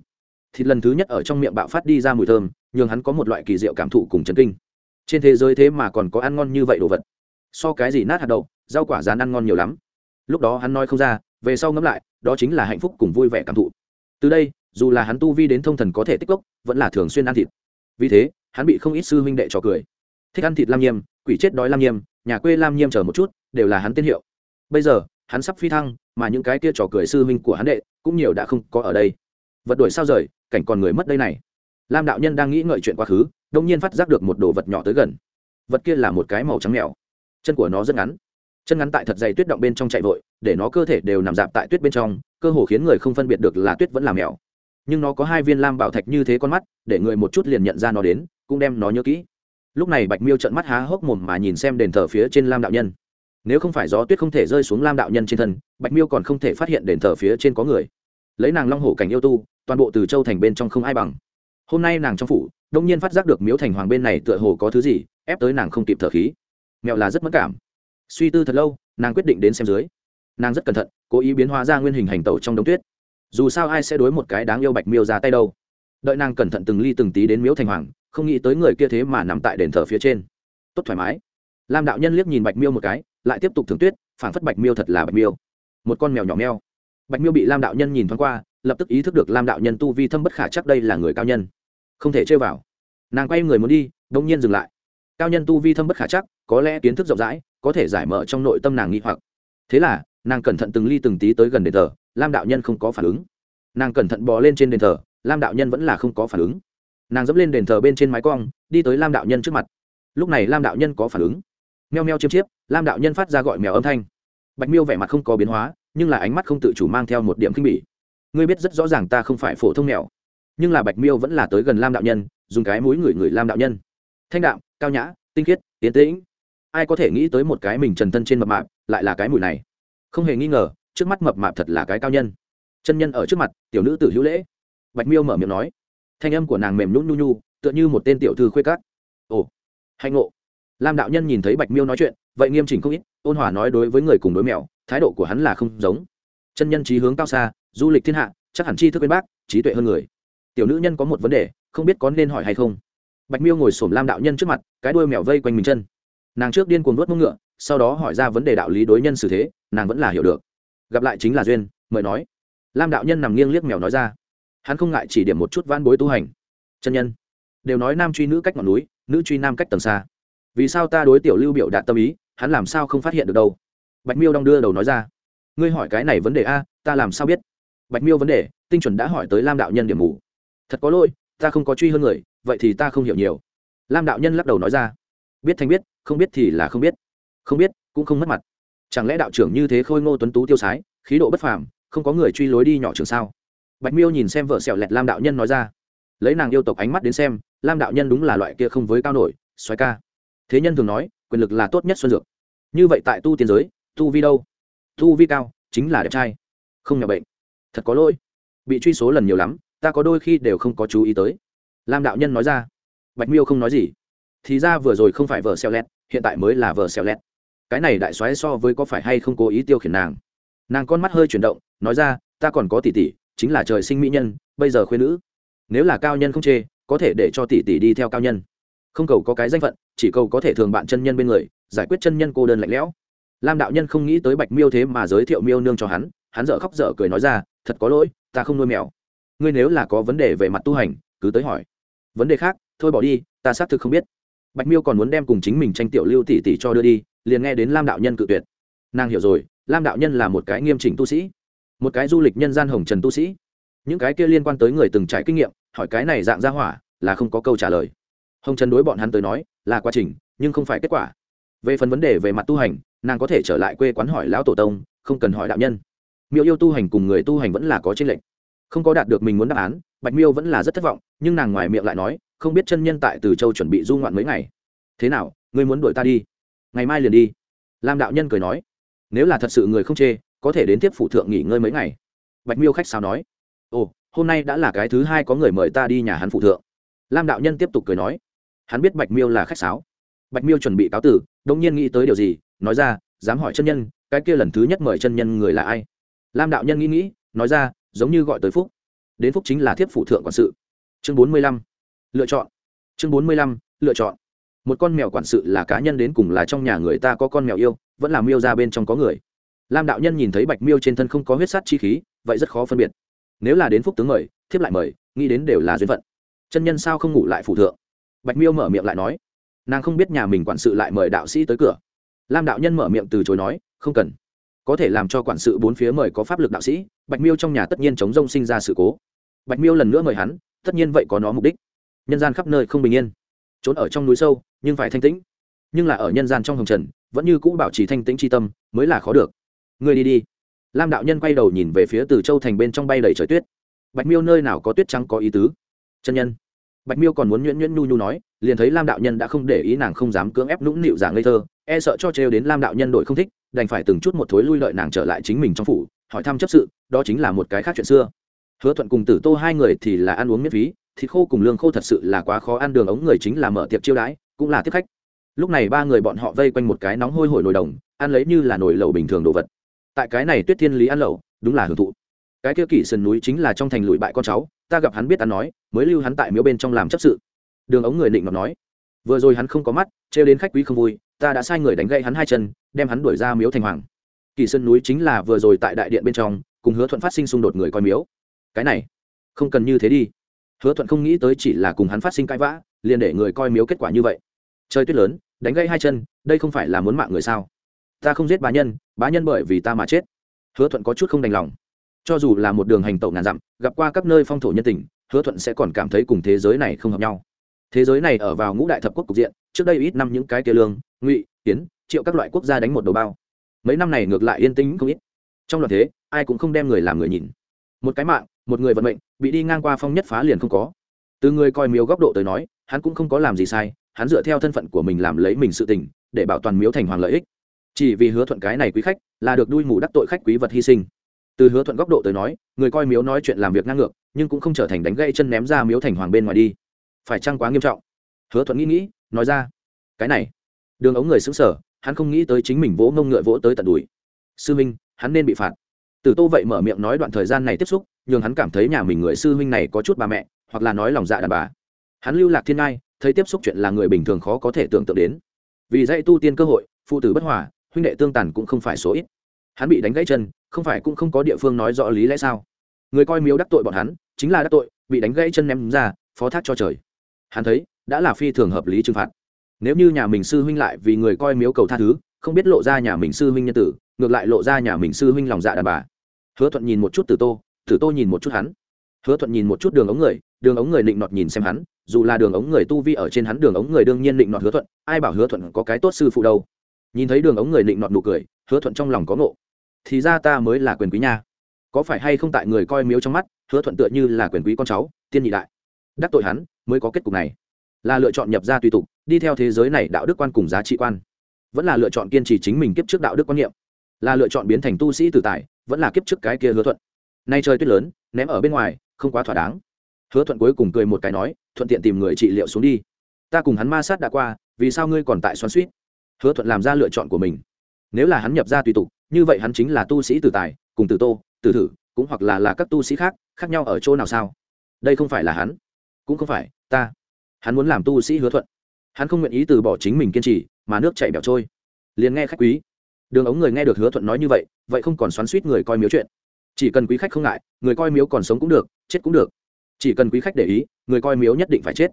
Thịt lần thứ nhất ở trong miệng bạo phát đi ra mùi thơm nhưng hắn có một loại kỳ diệu cảm thụ cùng chấn kinh trên thế giới thế mà còn có ăn ngon như vậy đồ vật. So cái gì nát hạt đậu, rau quả rán ăn ngon nhiều lắm. Lúc đó hắn nói không ra, về sau ngẫm lại, đó chính là hạnh phúc cùng vui vẻ cảm thụ. Từ đây, dù là hắn tu vi đến thông thần có thể tích cốc vẫn là thường xuyên ăn thịt. Vì thế, hắn bị không ít sư huynh đệ trò cười. Thích ăn thịt lam nhiêm quỷ chết đói lam nhiêm nhà quê lam nhiêm chờ một chút, đều là hắn tên hiệu. Bây giờ, hắn sắp phi thăng, mà những cái kia trò cười sư huynh của hắn đệ cũng nhiều đã không có ở đây. Vật đuổi sao rời, cảnh còn người mất đây này lam đạo nhân đang nghĩ ngợi chuyện quá khứ đông nhiên phát giác được một đồ vật nhỏ tới gần. Vật kia là một cái màu trắng mèo. Chân của nó rất ngắn. Chân ngắn tại thật dày tuyết động bên trong chạy vội, để nó cơ thể đều nằm dạp tại tuyết bên trong, cơ hồ khiến người không phân biệt được là tuyết vẫn là mèo. Nhưng nó có hai viên lam bảo thạch như thế con mắt, để người một chút liền nhận ra nó đến, cũng đem nó nhớ kỹ. Lúc này bạch miêu trận mắt há hốc mồm mà nhìn xem đền thờ phía trên lam đạo nhân. Nếu không phải gió tuyết không thể rơi xuống lam đạo nhân trên thân, bạch miêu còn không thể phát hiện đền thờ phía trên có người. Lấy nàng long hổ cảnh yêu tu, toàn bộ từ châu thành bên trong không ai bằng hôm nay nàng trong phủ, đông nhiên phát giác được miếu thành hoàng bên này tựa hồ có thứ gì, ép tới nàng không kịp thở khí. Mẹo là rất mất cảm. Suy tư thật lâu, nàng quyết định đến xem dưới. Nàng rất cẩn thận, cố ý biến hóa ra nguyên hình hành tẩu trong đống tuyết. Dù sao ai sẽ đối một cái đáng yêu bạch miêu ra tay đâu. Đợi nàng cẩn thận từng ly từng tí đến miếu thành hoàng, không nghĩ tới người kia thế mà nằm tại đền thờ phía trên. Tốt thoải mái. Lam đạo nhân liếc nhìn bạch miêu một cái, lại tiếp tục thưởng tuyết, phảng phất bạch miêu thật là bạch miêu. Một con mèo nhỏ meo. Bạch miêu bị lam đạo nhân nhìn thoáng qua, lập tức ý thức được lam đạo nhân tu vi thâm bất khả chắc đây là người cao nhân không thể chơi vào. Nàng quay người muốn đi đông nhiên dừng lại. Cao nhân tu vi thâm bất khả chắc, có lẽ kiến thức rộng rãi, có thể giải mở trong nội tâm nàng nghi hoặc. Thế là, nàng cẩn thận từng ly từng tí tới gần đền thờ, lam đạo nhân không có phản ứng. Nàng cẩn thận bò lên trên đền thờ, lam đạo nhân vẫn là không có phản ứng. Nàng dẫm lên đền thờ bên trên mái cong, đi tới lam đạo nhân trước mặt. Lúc này lam đạo nhân có phản ứng. Meo meo chiêm chiếp, lam đạo nhân phát ra gọi mèo âm thanh. Bạch miêu vẻ mặt không có biến hóa, nhưng là ánh mắt không tự chủ mang theo một điểm khinh bỉ. Ngươi biết rất rõ ràng ta không phải phổ thông mèo nhưng là bạch miêu vẫn là tới gần lam đạo nhân, dùng cái mũi người người lam đạo nhân. Thanh đạo cao nhã, tinh khiết, tiến tĩnh. Ai có thể nghĩ tới một cái mình trần thân trên mập mạp lại là cái mùi này? Không hề nghi ngờ, trước mắt mập mạp thật là cái cao nhân. Chân nhân ở trước mặt, tiểu nữ tử hữu lễ. Bạch miêu mở miệng nói. Thanh âm của nàng mềm nhún nhu nhu, tựa như một tên tiểu thư khuê cát ồ, hạnh ngộ. Lam đạo nhân nhìn thấy bạch miêu nói chuyện, vậy nghiêm chỉnh không ít, ôn hòa nói đối với người cùng đối mèo thái độ của hắn là không giống. Chân nhân trí hướng cao xa, du lịch thiên hạ, chắc hẳn chi thức bên bác trí tuệ hơn người tiểu nữ nhân có một vấn đề, không biết có nên hỏi hay không. Bạch miêu ngồi xổm lam đạo nhân trước mặt, cái đuôi mèo vây quanh mình chân. Nàng trước điên cuồng nuốt mông ngựa, sau đó hỏi ra vấn đề đạo lý đối nhân xử thế, nàng vẫn là hiểu được. Gặp lại chính là duyên, mời nói. Lam đạo nhân nằm nghiêng liếc mèo nói ra. Hắn không ngại chỉ điểm một chút van bối tu hành. Chân nhân. Đều nói nam truy nữ cách ngọn núi, nữ truy nam cách tầng xa. Vì sao ta đối tiểu lưu biểu đạt tâm ý, hắn làm sao không phát hiện được đâu? Bạch miêu đong đưa đầu nói ra. Ngươi hỏi cái này vấn đề a, ta làm sao biết? Bạch miêu vấn đề, tinh chuẩn đã hỏi tới lam đạo nhân điểm mù thật có lỗi, ta không có truy hơn người, vậy thì ta không hiểu nhiều. Lam đạo nhân lắc đầu nói ra. Biết thành biết, không biết thì là không biết. Không biết, cũng không mất mặt. Chẳng lẽ đạo trưởng như thế khôi ngô tuấn tú tiêu sái, khí độ bất phàm, không có người truy lối đi nhỏ trường sao? Bạch miêu nhìn xem vợ sẹo lẹt lam đạo nhân nói ra. Lấy nàng yêu tộc ánh mắt đến xem, lam đạo nhân đúng là loại kia không với cao nổi xoáy ca. Thế nhân thường nói, quyền lực là tốt nhất xuân dược. Như vậy tại tu tiên giới, tu vi đâu? Tu vi cao, chính là đẹp trai, không nhỏ bệnh. Thật có lỗi. Bị truy số lần nhiều lắm ta có đôi khi đều không có chú ý tới. Lam đạo nhân nói ra. Bạch miêu không nói gì. Thì ra vừa rồi không phải vợ xeo lét hiện tại mới là vợ xeo lét cái này đại soái so với có phải hay không cố ý tiêu khiển nàng? Nàng con mắt hơi chuyển động, nói ra, ta còn có tỷ tỷ, chính là trời sinh mỹ nhân, bây giờ khuyên nữ. Nếu là cao nhân không chê, có thể để cho tỷ tỷ đi theo cao nhân. Không cầu có cái danh phận, chỉ cầu có thể thường bạn chân nhân bên người, giải quyết chân nhân cô đơn lạnh lẽo. Lam đạo nhân không nghĩ tới bạch miêu thế mà giới thiệu miêu nương cho hắn hắn dở khóc dở cười nói ra, thật có lỗi, ta không nuôi mèo ngươi nếu là có vấn đề về mặt tu hành, cứ tới hỏi. Vấn đề khác, thôi bỏ đi, ta xác thực không biết. Bạch miêu còn muốn đem cùng chính mình tranh tiểu lưu tỷ tỷ cho đưa đi, liền nghe đến lam đạo nhân cự tuyệt. Nàng hiểu rồi, lam đạo nhân là một cái nghiêm chỉnh tu sĩ, một cái du lịch nhân gian hồng trần tu sĩ. Những cái kia liên quan tới người từng trải kinh nghiệm, hỏi cái này dạng ra hỏa, là không có câu trả lời. Hồng trần đối bọn hắn tới nói, là quá trình, nhưng không phải kết quả. Về phần vấn đề về mặt tu hành, nàng có thể trở lại quê quán hỏi lão tổ tông, không cần hỏi đạo nhân. Miêu yêu tu hành cùng người tu hành vẫn là có tranh lệch không có đạt được mình muốn đáp án, bạch miêu vẫn là rất thất vọng, nhưng nàng ngoài miệng lại nói, không biết chân nhân tại từ châu chuẩn bị du ngoạn mấy ngày. Thế nào, ngươi muốn đuổi ta đi? Ngày mai liền đi. Lam đạo nhân cười nói, nếu là thật sự người không chê, có thể đến tiếp phụ thượng nghỉ ngơi mấy ngày. Bạch miêu khách sao nói, ồ, hôm nay đã là cái thứ hai có người mời ta đi nhà hắn phụ thượng. Lam đạo nhân tiếp tục cười nói, hắn biết bạch miêu là khách sáo. Bạch miêu chuẩn bị cáo tử đông nhiên nghĩ tới điều gì, nói ra, dám hỏi chân nhân, cái kia lần thứ nhất mời chân nhân người là ai? Lam đạo nhân nghĩ nghĩ, nói ra giống như gọi tới phúc. Đến phúc chính là thiếp phụ thượng quản sự. Chương bốn mươi lăm. Lựa chọn. Chương bốn mươi lăm, lựa chọn. Một con mèo quản sự là cá nhân đến cùng là trong nhà người ta có con mèo yêu, vẫn là miêu ra bên trong có người. Lam đạo nhân nhìn thấy bạch miêu trên thân không có huyết sắt chi khí, vậy rất khó phân biệt. Nếu là đến phúc tướng mời, thiếp lại mời, nghĩ đến đều là duyên phận. Chân nhân sao không ngủ lại phụ thượng? Bạch miêu mở miệng lại nói. Nàng không biết nhà mình quản sự lại mời đạo sĩ tới cửa. Lam đạo nhân mở miệng từ chối nói, không cần có thể làm cho quản sự bốn phía mời có pháp lực đạo sĩ, bạch miêu trong nhà tất nhiên chống rông sinh ra sự cố. Bạch miêu lần nữa mời hắn, tất nhiên vậy có nó mục đích. Nhân gian khắp nơi không bình yên, trốn ở trong núi sâu, nhưng phải thanh tĩnh. Nhưng là ở nhân gian trong hồng trần, vẫn như cũ bảo trì thanh tĩnh tri tâm, mới là khó được. Người đi đi. Lam đạo nhân quay đầu nhìn về phía từ châu thành bên trong bay đầy trời tuyết. Bạch miêu nơi nào có tuyết trắng có ý tứ? Chân nhân. Bạch miêu còn muốn nhuyễn nhuyễn nhu nhu nói, liền thấy lam đạo nhân đã không để ý nàng không dám cưỡng ép nũng nịu giả ngây thơ e sợ cho trêu đến lam đạo nhân đội không thích đành phải từng chút một thối lui lợi nàng trở lại chính mình trong phủ, hỏi thăm chấp sự, đó chính là một cái khác chuyện xưa. Hứa thuận cùng tử tô hai người thì là ăn uống miễn phí, thịt khô cùng lương khô thật sự là quá khó ăn, đường ống người chính là mở tiệc chiêu đãi, cũng là tiếp khách. Lúc này ba người bọn họ vây quanh một cái nóng hôi hổi nồi đồng, ăn lấy như là nồi lẩu bình thường đồ vật. Tại cái này tuyết thiên lý ăn lẩu, đúng là hưởng thụ. Cái kia kỷ sườn núi chính là trong thành lụi bại con cháu, ta gặp hắn biết ăn nói, mới lưu hắn tại miếu bên trong làm chấp sự. Đường ống người định ngọc nói. Vừa rồi hắn không có mắt, trêu đến khách quý không vui ta đã sai người đánh gậy hắn hai chân, đem hắn đuổi ra miếu thành hoàng. Kỳ sơn núi chính là vừa rồi tại đại điện bên trong, cùng hứa thuận phát sinh xung đột người coi miếu. Cái này, không cần như thế đi. Hứa thuận không nghĩ tới chỉ là cùng hắn phát sinh cãi vã, liền để người coi miếu kết quả như vậy. Chơi tuyết lớn, đánh gãy hai chân, đây không phải là muốn mạng người sao? Ta không giết bá nhân bá nhân bởi vì ta mà chết. Hứa thuận có chút không đành lòng. Cho dù là một đường hành tẩu ngàn dặm, gặp qua các nơi phong thổ nhân tình, hứa thuận sẽ còn cảm thấy cùng thế giới này không hợp nhau thế giới này ở vào ngũ đại thập quốc cục diện, trước đây ít năm những cái kia lương, ngụy tiến triệu các loại quốc gia đánh một đầu bao. Mấy năm này ngược lại yên tĩnh không ít. Trong loạt thế, ai cũng không đem người làm người nhìn. Một cái mạng, một người vận mệnh, bị đi ngang qua phong nhất phá liền không có. Từ người coi miếu góc độ tới nói, hắn cũng không có làm gì sai, hắn dựa theo thân phận của mình làm lấy mình sự tình, để bảo toàn miếu thành hoàng lợi ích. Chỉ vì hứa thuận cái này quý khách, là được đuôi mù đắc tội khách quý vật hy sinh. Từ hứa thuận góc độ tới nói, người coi miếu nói chuyện làm việc ngang ngược, nhưng cũng không trở thành đánh gây chân ném ra miếu thành hoàng bên ngoài đi phải chăng quá nghiêm trọng? Hứa thuận nghĩ nghĩ, nói ra, cái này, đường ống người xứng sở hắn không nghĩ tới chính mình vỗ ngông ngựa vỗ tới tận đùi. Sư minh, hắn nên bị phạt. Từ tô vậy mở miệng nói đoạn thời gian này tiếp xúc nhưng hắn cảm thấy nhà mình người sư huynh này có chút bà mẹ, hoặc là nói lòng dạ đàn bà. Hắn lưu lạc thiên ngai, thấy tiếp xúc chuyện là người bình thường khó có thể tưởng tượng đến. Vì dạy tu tiên cơ hội, phụ tử bất hòa, huynh đệ tương tàn cũng không phải số ít. Hắn bị đánh gãy chân, không phải cũng không có địa phương nói rõ lý lẽ sao? Người coi miếu đắc tội bọn hắn, chính là đắc tội, bị đánh gãy chân ném ra, phó thác cho trời hắn thấy, đã là phi thường hợp lý trừng phạt. Nếu như nhà mình sư huynh lại vì người coi miếu cầu tha thứ, không biết lộ ra nhà mình sư huynh nhân tử, ngược lại lộ ra nhà mình sư huynh lòng dạ đàn bà. Hứa thuận nhìn một chút tử tô tử tô nhìn một chút hắn. Hứa thuận nhìn một chút đường ống người, đường ống người định nọt nhìn xem hắn, dù là đường ống người tu vi ở trên hắn, đường ống người đương nhiên định nọt hứa thuận, ai bảo hứa thuận có cái tốt sư phụ đâu. Nhìn thấy đường ống người định nọt nụ cười, hứa thuận trong lòng có ngộ. Thì ra ta mới là quyền quý nha. Có phải hay không tại người coi miếu trong mắt, hứa thuận tựa như là quyền quý con cháu, tiên nhị đại. Đắc tội hắn mới có kết cục này. Là lựa chọn nhập ra tùy tục, đi theo thế giới này đạo đức quan cùng giá trị quan. Vẫn là lựa chọn kiên trì chính mình kiếp trước đạo đức quan niệm. Là lựa chọn biến thành tu sĩ tử tài vẫn là kiếp trước cái kia hứa thuận. Nay trời tuyết lớn, ném ở bên ngoài, không quá thỏa đáng. Hứa thuận cuối cùng cười một cái nói, thuận tiện tìm người trị liệu xuống đi. Ta cùng hắn ma sát đã qua, vì sao ngươi còn tại xoắn suýt hứa thuận làm ra lựa chọn của mình. Nếu là hắn nhập ra tùy tục, như vậy hắn chính là tu sĩ tử tài cùng tử tô, tử thử, cũng hoặc là là các tu sĩ khác khác nhau ở chỗ nào sao? Đây không phải là hắn cũng không phải, ta. Hắn muốn làm tu sĩ hứa thuận. Hắn không nguyện ý từ bỏ chính mình kiên trì, mà nước chảy bẻo trôi. Liền nghe khách quý. Đường ống người nghe được hứa thuận nói như vậy vậy không còn xoắn suýt người coi miếu chuyện. Chỉ cần quý khách không ngại, người coi miếu còn sống cũng được, chết cũng được. Chỉ cần quý khách để ý, người coi miếu nhất định phải chết.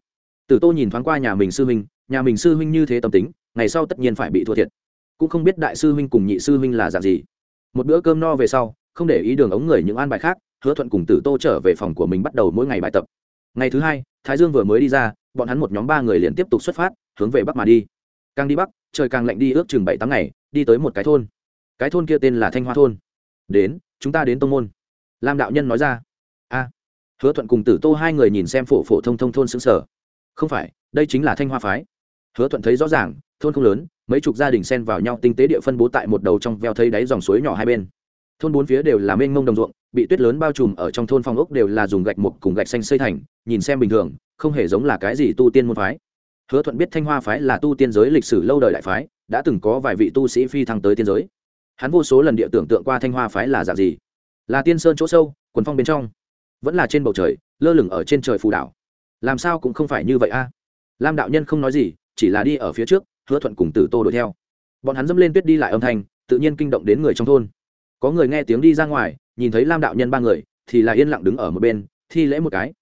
Tử tô nhìn thoáng qua nhà mình sư huynh, nhà mình sư huynh như thế tâm tính, ngày sau tất nhiên phải bị thua thiệt. Cũng không biết đại sư huynh cùng nhị sư huynh là dạng gì. Một bữa cơm no về sau, không để ý đường ống người những an bài khác, hứa thuận cùng tử tô trở về phòng của mình bắt đầu mỗi ngày bài tập ngày thứ hai, thái dương vừa mới đi ra, bọn hắn một nhóm ba người liền tiếp tục xuất phát, hướng về bắc mà đi. Càng đi bắc, trời càng lạnh đi ước chừng bảy tám ngày, đi tới một cái thôn. Cái thôn kia tên là thanh hoa thôn. Đến, chúng ta đến tông môn. Lam đạo nhân nói ra. A. Hứa thuận cùng tử tô hai người nhìn xem phổ phổ thông thông thôn xứng sở. Không phải, đây chính là thanh hoa phái. Hứa thuận thấy rõ ràng, thôn không lớn, mấy chục gia đình xen vào nhau tinh tế địa phân bố tại một đầu trong veo thấy đáy dòng suối nhỏ hai bên. Thôn bốn phía đều là mênh mông đồng ruộng bị tuyết lớn bao trùm ở trong thôn phong ốc đều là dùng gạch mục cùng gạch xanh xây thành, nhìn xem bình thường, không hề giống là cái gì tu tiên môn phái. Hứa thuận biết thanh hoa phái là tu tiên giới lịch sử lâu đời đại phái, đã từng có vài vị tu sĩ phi thăng tới tiên giới. Hắn vô số lần địa tưởng tượng qua thanh hoa phái là dạng gì. Là tiên sơn chỗ sâu, quần phong bên trong. Vẫn là trên bầu trời, lơ lửng ở trên trời phù đảo. Làm sao cũng không phải như vậy a. Lam đạo nhân không nói gì, chỉ là đi ở phía trước, hứa thuận cùng tử tô đuổi theo. Bọn hắn dẫm lên tuyết đi lại âm thanh, tự nhiên kinh động đến người trong thôn. Có người nghe tiếng đi ra ngoài nhìn thấy lam đạo nhân ba người, thì là yên lặng đứng ở một bên, thi lễ một cái.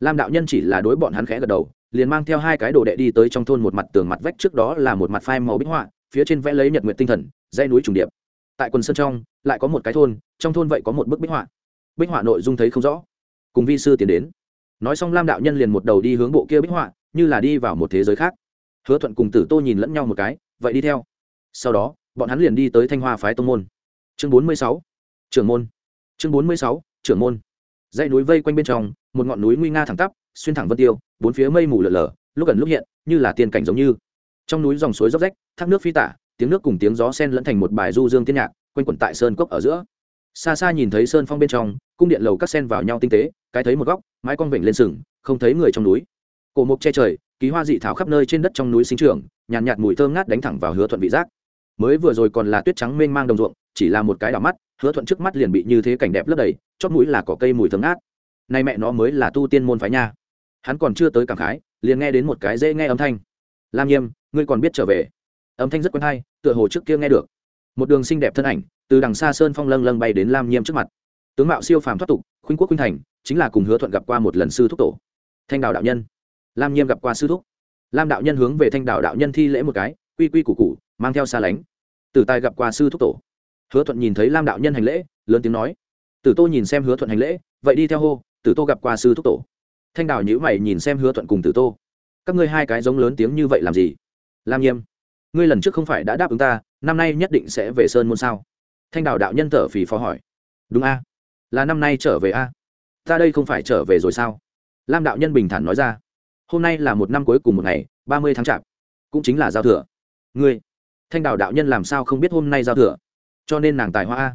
Lam đạo nhân chỉ là đối bọn hắn khẽ gật đầu, liền mang theo hai cái đồ đệ đi tới trong thôn một mặt tường mặt vách trước đó là một mặt phai màu bích họa, phía trên vẽ lấy nhật nguyện tinh thần dây núi trùng điệp. Tại quần sơn trong, lại có một cái thôn, trong thôn vậy có một bức bích họa. Bích họa nội dung thấy không rõ. Cùng vi sư tiến đến. Nói xong lam đạo nhân liền một đầu đi hướng bộ kia bích họa, như là đi vào một thế giới khác. Hứa thuận cùng tử tô nhìn lẫn nhau một cái, vậy đi theo. Sau đó, bọn hắn liền đi tới thanh hoa phái tông môn. Chương bốn mươi sáu. Trưởng môn chương bốn mươi sáu trưởng môn. Dãy núi vây quanh bên trong một ngọn núi nguy nga thẳng tắp xuyên thẳng vân tiêu bốn phía mây mù lở lở lúc gần lúc hiện như là tiên cảnh giống như. Trong núi dòng suối róc rách thác nước phi tả tiếng nước cùng tiếng gió sen lẫn thành một bài du dương tiên nhạc quanh quẩn tại sơn cốc ở giữa. Xa xa nhìn thấy sơn phong bên trong cung điện lầu các sen vào nhau tinh tế cái thấy một góc mái con vịnh lên sừng không thấy người trong núi. Cổ mục che trời ký hoa dị thảo khắp nơi trên đất trong núi sinh trường nhàn nhạt, nhạt mùi thơm ngát đánh thẳng vào hứa thuận vị giác. Mới vừa rồi còn là tuyết trắng mênh mang đồng ruộng chỉ là một cái đảo mắt hứa thuận trước mắt liền bị như thế cảnh đẹp lấp đầy chót mũi là cỏ cây mùi thơm át nay mẹ nó mới là tu tiên môn phái nha. Hắn còn chưa tới cảm khái liền nghe đến một cái dễ nghe âm thanh. Lam nhiêm ngươi còn biết trở về. Âm thanh rất quen hay tựa hồ trước kia nghe được. Một đường xinh đẹp thân ảnh từ đằng xa sơn phong lâng lâng bay đến lam nhiêm trước mặt. Tướng mạo siêu phàm thoát tục khuynh quốc khuynh thành chính là cùng hứa thuận gặp qua một lần sư thúc tổ. Thanh đào đạo nhân. Lam nhiêm gặp qua sư thúc. Lam đạo nhân hướng về thanh đào đạo nhân thi lễ một cái quy quy củ củ, mang theo xa lánh. Tử tài gặp qua sư thúc tổ hứa thuận nhìn thấy lam đạo nhân hành lễ, lớn tiếng nói, tử tô nhìn xem hứa thuận hành lễ, vậy đi theo hô, tử tô gặp qua sư thúc tổ. Thanh đào nhữ mày nhìn xem hứa thuận cùng tử tô. Các ngươi hai cái giống lớn tiếng như vậy làm gì? Lam nhiêm ngươi lần trước không phải đã đáp ứng ta, năm nay nhất định sẽ về sơn môn sao? Thanh đào đạo nhân thở phì phó hỏi. Đúng a, là năm nay trở về a. Ta đây không phải trở về rồi sao? Lam đạo nhân bình thản nói ra. Hôm nay là một năm cuối cùng một ngày, ba mươi tháng chạp, cũng chính là giao thừa. Ngươi, thanh đào đạo nhân làm sao không biết hôm nay giao thừa? Cho nên nàng tài hoa a.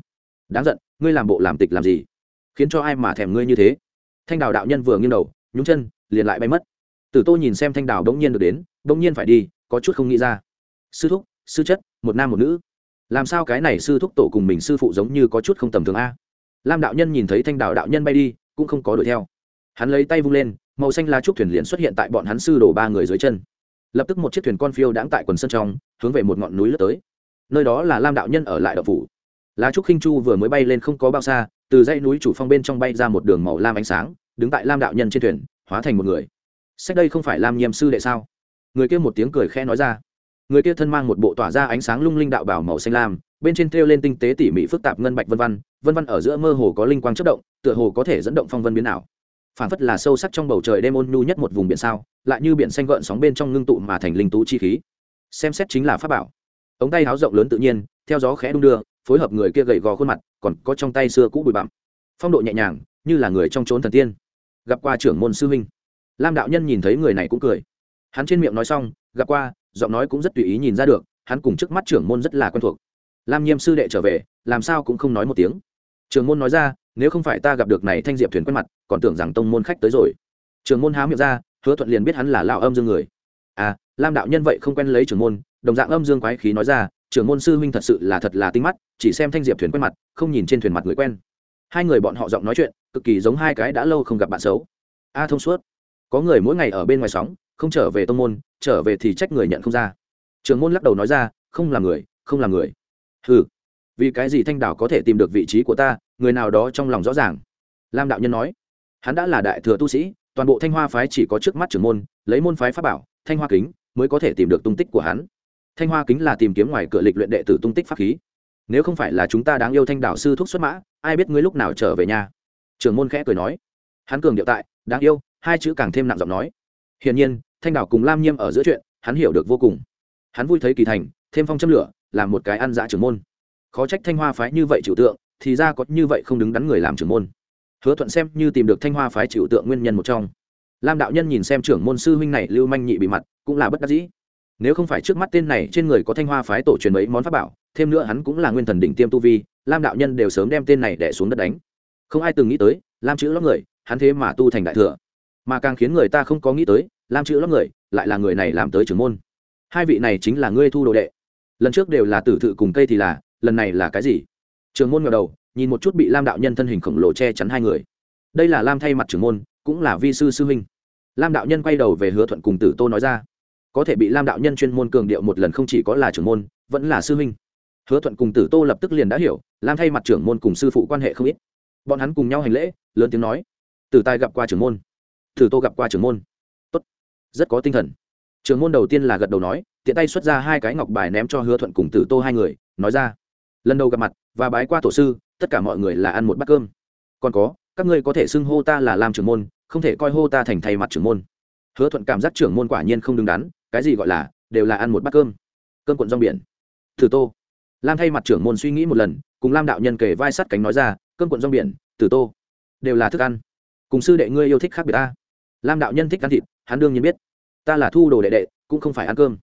Đáng giận, ngươi làm bộ làm tịch làm gì? Khiến cho ai mà thèm ngươi như thế? Thanh đào đạo nhân vừa nghiêng đầu nhúng chân, liền lại bay mất. Tử tô nhìn xem thanh đào đ ỗ n g nhiên được đến đ ỗ n g nhiên phải đi, có chút không nghĩ ra. Sư thúc, sư chất, một nam một nữ. Làm sao cái này sư thúc tổ cùng mình sư phụ giống như có chút không tầm thường a? Lam đạo nhân nhìn thấy thanh đào đạo nhân bay đi, cũng không có đuổi theo. Hắn lấy tay vung lên, màu xanh lá trúc thuyền liền xuất hiện tại bọn hắn sư đổ ba người dưới chân. Lập tức một chiếc thuyền con phiêu đãng tại quần sân trong, hướng về một ngọn núi lướt tới nơi đó là lam đạo nhân ở lại đậu phủ lá trúc khinh chu vừa mới bay lên không có bao xa từ dãy núi chủ phong bên trong bay ra một đường màu lam ánh sáng đứng tại lam đạo nhân trên thuyền hóa thành một người sách đây không phải lam nhiêm sư đệ sao người kia một tiếng cười khẽ nói ra người kia thân mang một bộ tỏa ra ánh sáng lung linh đạo bảo màu xanh lam bên trên thêu lên tinh tế tỉ mỉ phức tạp ngân bạch vân văn vân văn ở giữa mơ hồ có linh quang chất động tựa hồ có thể dẫn động phong vân biến ảo phản phất là sâu sắc trong bầu trời đêm ôn nhu nhất một vùng biển sao lại như biển xanh gợn sóng bên trong ngưng tụ mà thành linh tú chi khí xem xét chính là pháp bảo ống tay háo rộng lớn tự nhiên, theo gió khẽ đung đưa, phối hợp người kia gầy gò khuôn mặt, còn có trong tay xưa cũ bụi bặm. Phong độ nhẹ nhàng, như là người trong trốn thần tiên. Gặp qua trưởng môn sư huynh. Lam đạo nhân nhìn thấy người này cũng cười. Hắn trên miệng nói xong, gặp qua, giọng nói cũng rất tùy ý nhìn ra được, hắn cùng trước mắt trưởng môn rất là quen thuộc. Lam nhiêm sư đệ trở về, làm sao cũng không nói một tiếng. Trưởng môn nói ra, nếu không phải ta gặp được này thanh diệp thuyền quen mặt, còn tưởng rằng tông môn khách tới rồi. Trưởng môn há miệng ra, hứa thuận liền biết hắn là lao âm dương người. À lam đạo nhân vậy không quen lấy trưởng môn đồng dạng âm dương quái khí nói ra, trưởng môn sư huynh thật sự là thật là tinh mắt, chỉ xem thanh diệp thuyền quen mặt, không nhìn trên thuyền mặt người quen. Hai người bọn họ giọng nói chuyện, cực kỳ giống hai cái đã lâu không gặp bạn xấu. A thông suốt. Có người mỗi ngày ở bên ngoài sóng, không trở về tông môn, trở về thì trách người nhận không ra. Trưởng môn lắc đầu nói ra, không là người, không là người. Ừ vì cái gì thanh đảo có thể tìm được vị trí của ta, người nào đó trong lòng rõ ràng? Lam đạo nhân nói. Hắn đã là đại thừa tu sĩ, toàn bộ thanh hoa phái chỉ có trước mắt trưởng môn, lấy môn phái pháp bảo, thanh hoa kính, mới có thể tìm được tung tích của hắn thanh hoa kính là tìm kiếm ngoài cửa lịch luyện đệ tử tung tích pháp khí. Nếu không phải là chúng ta đáng yêu thanh đạo sư thuốc xuất mã, ai biết ngươi lúc nào trở về nhà? Trưởng môn khẽ cười nói. Hắn cường điệu tại, đáng yêu, hai chữ càng thêm nặng giọng nói. Hiển nhiên, thanh đạo cùng lam nhiêm ở giữa chuyện, hắn hiểu được vô cùng. Hắn vui thấy kỳ thành, thêm phong châm lửa, làm một cái ăn dã trưởng môn. Khó trách thanh hoa phái như vậy chịu tượng, thì ra có như vậy không đứng đắn người làm trưởng môn. Hứa thuận xem như tìm được thanh hoa phái chịu tượng nguyên nhân một trong. Lam đạo nhân nhìn xem trưởng môn sư huynh này lưu manh nhị bị mặt, cũng là bất đắc dĩ nếu không phải trước mắt tên này trên người có thanh hoa phái tổ truyền mấy món pháp bảo, thêm nữa hắn cũng là nguyên thần đỉnh tiêm tu vi, lam đạo nhân đều sớm đem tên này đẻ xuống đất đánh. Không ai từng nghĩ tới, lam chữ lóc người, hắn thế mà tu thành đại thừa. Mà càng khiến người ta không có nghĩ tới, lam chữ lóc người lại là người này làm tới trưởng môn. Hai vị này chính là ngươi thu đồ đệ. Lần trước đều là tử thự cùng cây thì là, lần này là cái gì? Trường môn ngờ đầu, nhìn một chút bị lam đạo nhân thân hình khổng lồ che chắn hai người. Đây là lam thay mặt trưởng môn, cũng là vi sư sư huynh. Lam đạo nhân quay đầu về hứa thuận cùng tử tô nói ra có thể bị lam đạo nhân chuyên môn cường điệu một lần không chỉ có là trưởng môn, vẫn là sư huynh. Hứa thuận cùng tử tô lập tức liền đã hiểu, lam thay mặt trưởng môn cùng sư phụ quan hệ không ít. Bọn hắn cùng nhau hành lễ, lớn tiếng nói, tử tài gặp qua trưởng môn. Tử tô gặp qua trưởng môn. Tốt, rất có tinh thần. Trưởng môn đầu tiên là gật đầu nói, tiện tay xuất ra hai cái ngọc bài ném cho hứa thuận cùng tử tô hai người, nói ra, lần đầu gặp mặt, và bái qua tổ sư, tất cả mọi người là ăn một bát cơm. Còn có, các ngươi có thể xưng hô ta là lam trưởng môn, không thể coi hô ta thành thay mặt trưởng môn. Hứa thuận cảm giác trưởng môn quả nhiên không đứng đắn cái gì gọi là, đều là ăn một bát cơm. Cơm cuộn rong biển. Thử tô. Lam thay mặt trưởng môn suy nghĩ một lần, cùng lam đạo nhân kể vai sắt cánh nói ra, cơm cuộn rong biển tử tô. Đều là thức ăn. Cùng sư đệ ngươi yêu thích khác biệt ta. Lam đạo nhân thích ăn thịt, hắn đương nhiên biết. Ta là thu đồ đệ đệ, cũng không phải ăn cơm.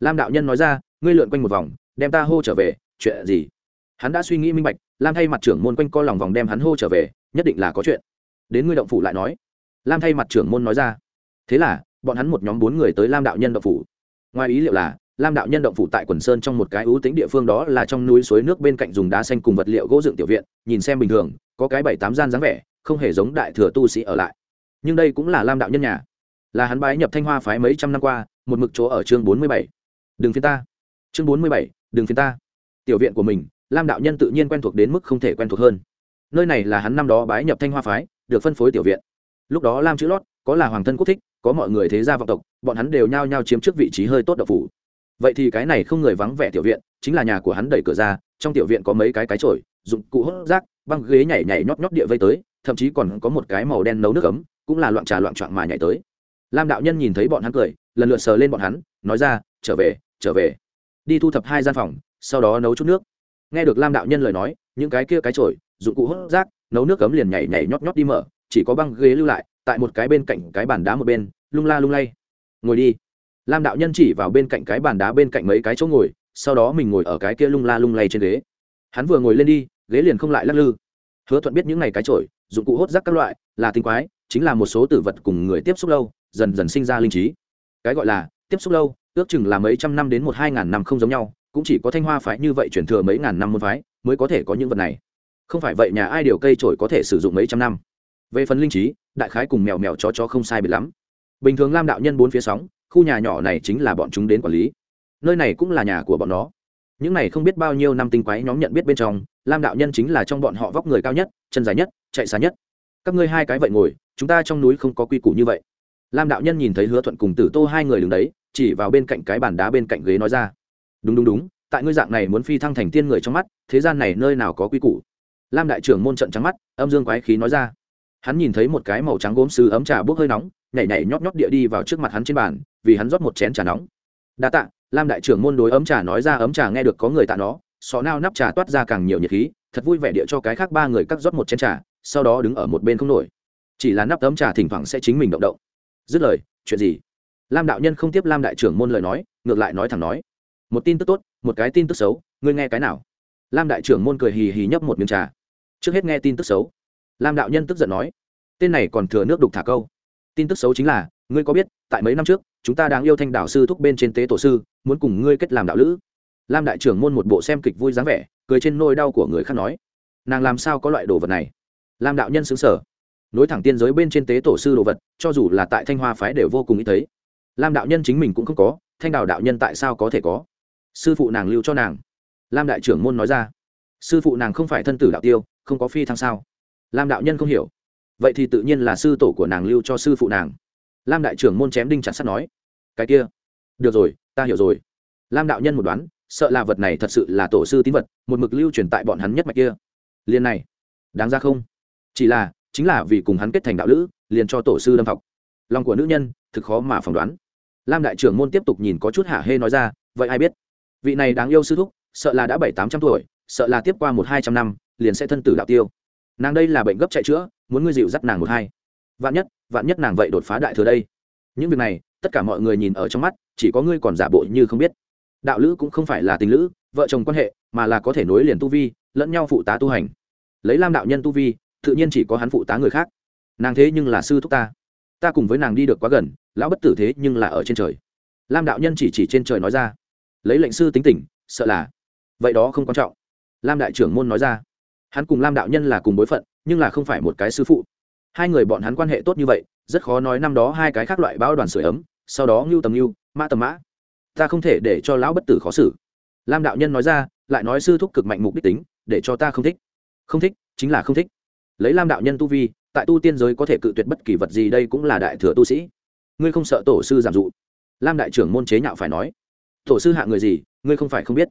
Lam đạo nhân nói ra, ngươi lượn quanh một vòng, đem ta hô trở về, chuyện gì? Hắn đã suy nghĩ minh bạch, lam thay mặt trưởng môn quanh co lòng vòng đem hắn hô trở về, nhất định là có chuyện. Đến ngươi động phủ lại nói. Lam thay mặt trưởng môn nói ra, thế là bọn hắn một nhóm bốn người tới lam đạo nhân động phủ. Ngoài ý liệu là, lam đạo nhân động phủ tại quần sơn trong một cái ưu tính địa phương đó là trong núi suối nước bên cạnh dùng đá xanh cùng vật liệu gỗ dựng tiểu viện, nhìn xem bình thường, có cái bảy tám gian dáng vẻ, không hề giống đại thừa tu sĩ ở lại. Nhưng đây cũng là lam đạo nhân nhà. Là hắn bái nhập thanh hoa phái mấy trăm năm qua, một mực chỗ ở chương bốn mươi bảy. Đừng phiên ta. Chương bốn mươi bảy, đừng phiên ta. Tiểu viện của mình, lam đạo nhân tự nhiên quen thuộc đến mức không thể quen thuộc hơn. Nơi này là hắn năm đó bái nhập thanh hoa phái, được phân phối tiểu viện. Lúc đó lam chữ lót có là hoàng thân quốc thích, có mọi người thế gia vọng tộc, bọn hắn đều nhao nhao chiếm trước vị trí hơi tốt độc phủ. Vậy thì cái này không người vắng vẻ tiểu viện, chính là nhà của hắn đẩy cửa ra, trong tiểu viện có mấy cái cái chổi, dụng cụ hốt rác, băng ghế nhảy nhảy nhót nhót địa vây tới, thậm chí còn có một cái màu đen nấu nước ấm, cũng là loạn trà loạn trọn mà nhảy tới. Lam đạo nhân nhìn thấy bọn hắn cười, lần lượt sờ lên bọn hắn, nói ra, trở về trở về. Đi thu thập hai gian phòng, sau đó nấu chút nước. Nghe được lam đạo nhân lời nói, những cái kia cái chổi, dụng cụ hốt rác, nấu nước cấm liền nhảy nhảy nhót nhót đi mở, chỉ có băng ghế lưu lại tại một cái bên cạnh cái bàn đá một bên, lung la lung lay. Ngồi đi. Lam đạo nhân chỉ vào bên cạnh cái bàn đá bên cạnh mấy cái chỗ ngồi, sau đó mình ngồi ở cái kia lung la lung lay trên ghế. Hắn vừa ngồi lên đi, ghế liền không lại lắc lư. Hứa thuận biết những ngày cái trội dụng cụ hốt rác các loại, là tinh quái, chính là một số tử vật cùng người tiếp xúc lâu, dần dần sinh ra linh trí. Cái gọi là tiếp xúc lâu, ước chừng là mấy trăm năm đến một hai ngàn năm không giống nhau, cũng chỉ có thanh hoa phái như vậy chuyển thừa mấy ngàn năm môn phái mới có thể có những vật này. Không phải vậy nhà ai điều cây trổi có thể sử dụng mấy trăm năm. Về phần linh trí đại khái cùng mèo mèo chó chó không sai biệt lắm. Bình thường lam đạo nhân bốn phía sóng, khu nhà nhỏ này chính là bọn chúng đến quản lý. Nơi này cũng là nhà của bọn nó. Những này không biết bao nhiêu năm tinh quái nhóm nhận biết bên trong, lam đạo nhân chính là trong bọn họ vóc người cao nhất, chân dài nhất, chạy xa nhất. Các ngươi hai cái vậy ngồi, chúng ta trong núi không có quy củ như vậy. Lam đạo nhân nhìn thấy hứa thuận cùng tử tô hai người đứng đấy, chỉ vào bên cạnh cái bàn đá bên cạnh ghế nói ra. Đúng đúng đúng, tại ngươi dạng này muốn phi thăng thành tiên người trong mắt, thế gian này nơi nào có quy củ? Lam đại trưởng môn trận trắng mắt, âm dương quái khí nói ra hắn nhìn thấy một cái màu trắng gốm sứ ấm trà bốc hơi nóng, nhảy nhảy nhóp nhóp địa đi vào trước mặt hắn trên bàn, vì hắn rót một chén trà nóng. Đa tạ. Lam đại trưởng môn đối ấm trà nói ra, ấm trà nghe được có người tạ nó xó nao nắp trà toát ra càng nhiều nhiệt khí, thật vui vẻ địa cho cái khác ba người cắt rót một chén trà, sau đó đứng ở một bên không nổi. Chỉ là nắp ấm trà thỉnh thoảng sẽ chính mình động động. Dứt lời, chuyện gì? Lam đạo nhân không tiếp lam đại trưởng môn lời nói, ngược lại nói thẳng nói, một tin tức tốt, một cái tin tức xấu, ngươi nghe cái nào? Lam đại trưởng môn cười hì hì nhấp một miếng trà. Trước hết nghe tin tức xấu lam đạo nhân tức giận nói, tên này còn thừa nước đục thả câu. Tin tức xấu chính là, ngươi có biết, tại mấy năm trước, chúng ta đang yêu thanh đạo sư thúc bên trên tế tổ sư, muốn cùng ngươi kết làm đạo lữ. Lam đại trưởng môn một bộ xem kịch vui dáng vẻ, cười trên nôi đau của người khác nói, nàng làm sao có loại đồ vật này? Lam đạo nhân xứng sở nối thẳng tiên giới bên trên tế tổ sư đồ vật, cho dù là tại thanh hoa phái đều vô cùng ý thấy. Lam đạo nhân chính mình cũng không có, thanh đào đạo nhân tại sao có thể có? Sư phụ nàng lưu cho nàng. Lam đại trưởng môn nói ra, sư phụ nàng không phải thân tử đạo tiêu, không có phi thăng sao? Lam đạo nhân không hiểu. Vậy thì tự nhiên là sư tổ của nàng lưu cho sư phụ nàng. Lam đại trưởng môn chém đinh chặt sắt nói. Cái kia. Được rồi, ta hiểu rồi. Lam đạo nhân một đoán, sợ là vật này thật sự là tổ sư tín vật, một mực lưu truyền tại bọn hắn nhất mạch kia. Liền này. Đáng ra không? Chỉ là, chính là vì cùng hắn kết thành đạo lữ, liền cho tổ sư đâm học lòng của nữ nhân, thực khó mà phỏng đoán. Lam đại trưởng môn tiếp tục nhìn có chút hả hê nói ra, vậy ai biết? Vị này đáng yêu sư thúc, sợ là đã bảy tám trăm tuổi, sợ là tiếp qua một hai trăm năm, liền sẽ thân tử đạo tiêu nàng đây là bệnh gấp chạy chữa, muốn ngươi dịu dắt nàng một hai. Vạn nhất vạn nhất nàng vậy đột phá đại thừa đây. Những việc này, tất cả mọi người nhìn ở trong mắt, chỉ có ngươi còn giả bộ như không biết. Đạo lữ cũng không phải là tình lữ, vợ chồng quan hệ, mà là có thể nối liền tu vi, lẫn nhau phụ tá tu hành. Lấy lam đạo nhân tu vi, tự nhiên chỉ có hắn phụ tá người khác. Nàng thế nhưng là sư thúc ta. Ta cùng với nàng đi được quá gần, lão bất tử thế nhưng là ở trên trời. Lam đạo nhân chỉ chỉ trên trời nói ra. Lấy lệnh sư tính tình, sợ là. Vậy đó không quan trọng. Lam đại trưởng môn nói ra hắn cùng lam đạo nhân là cùng bối phận, nhưng là không phải một cái sư phụ. Hai người bọn hắn quan hệ tốt như vậy, rất khó nói năm đó hai cái khác loại bão đoàn sửa ấm, sau đó ngưu tầm ngưu, mã tầm mã. Ta không thể để cho lão bất tử khó xử. Lam đạo nhân nói ra, lại nói sư thúc cực mạnh mục đích tính, để cho ta không thích. Không thích, chính là không thích. Lấy lam đạo nhân tu vi, tại tu tiên giới có thể cự tuyệt bất kỳ vật gì đây cũng là đại thừa tu sĩ. Ngươi không sợ tổ sư giảm dụ. Lam đại trưởng môn chế nhạo phải nói. Tổ sư hạ người gì, ngươi không phải không biết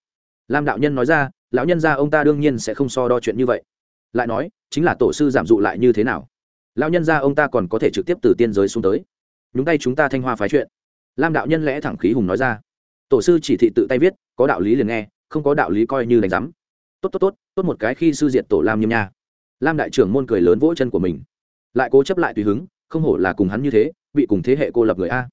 lam đạo nhân nói ra, lão nhân gia ông ta đương nhiên sẽ không so đo chuyện như vậy. Lại nói, chính là tổ sư giảm dụ lại như thế nào? Lão nhân ra ông ta còn có thể trực tiếp từ tiên giới xuống tới. Nhúng tay chúng ta thanh hoa phái chuyện. Lam đạo nhân lẽ thẳng khí hùng nói ra. Tổ sư chỉ thị tự tay viết, có đạo lý liền nghe, không có đạo lý coi như đánh giám. Tốt tốt tốt tốt một cái khi sư diện tổ lam nhâm nha. Lam đại trưởng môn cười lớn vỗ chân của mình. Lại cố chấp lại tùy hứng, không hổ là cùng hắn như thế, bị cùng thế hệ cô lập người a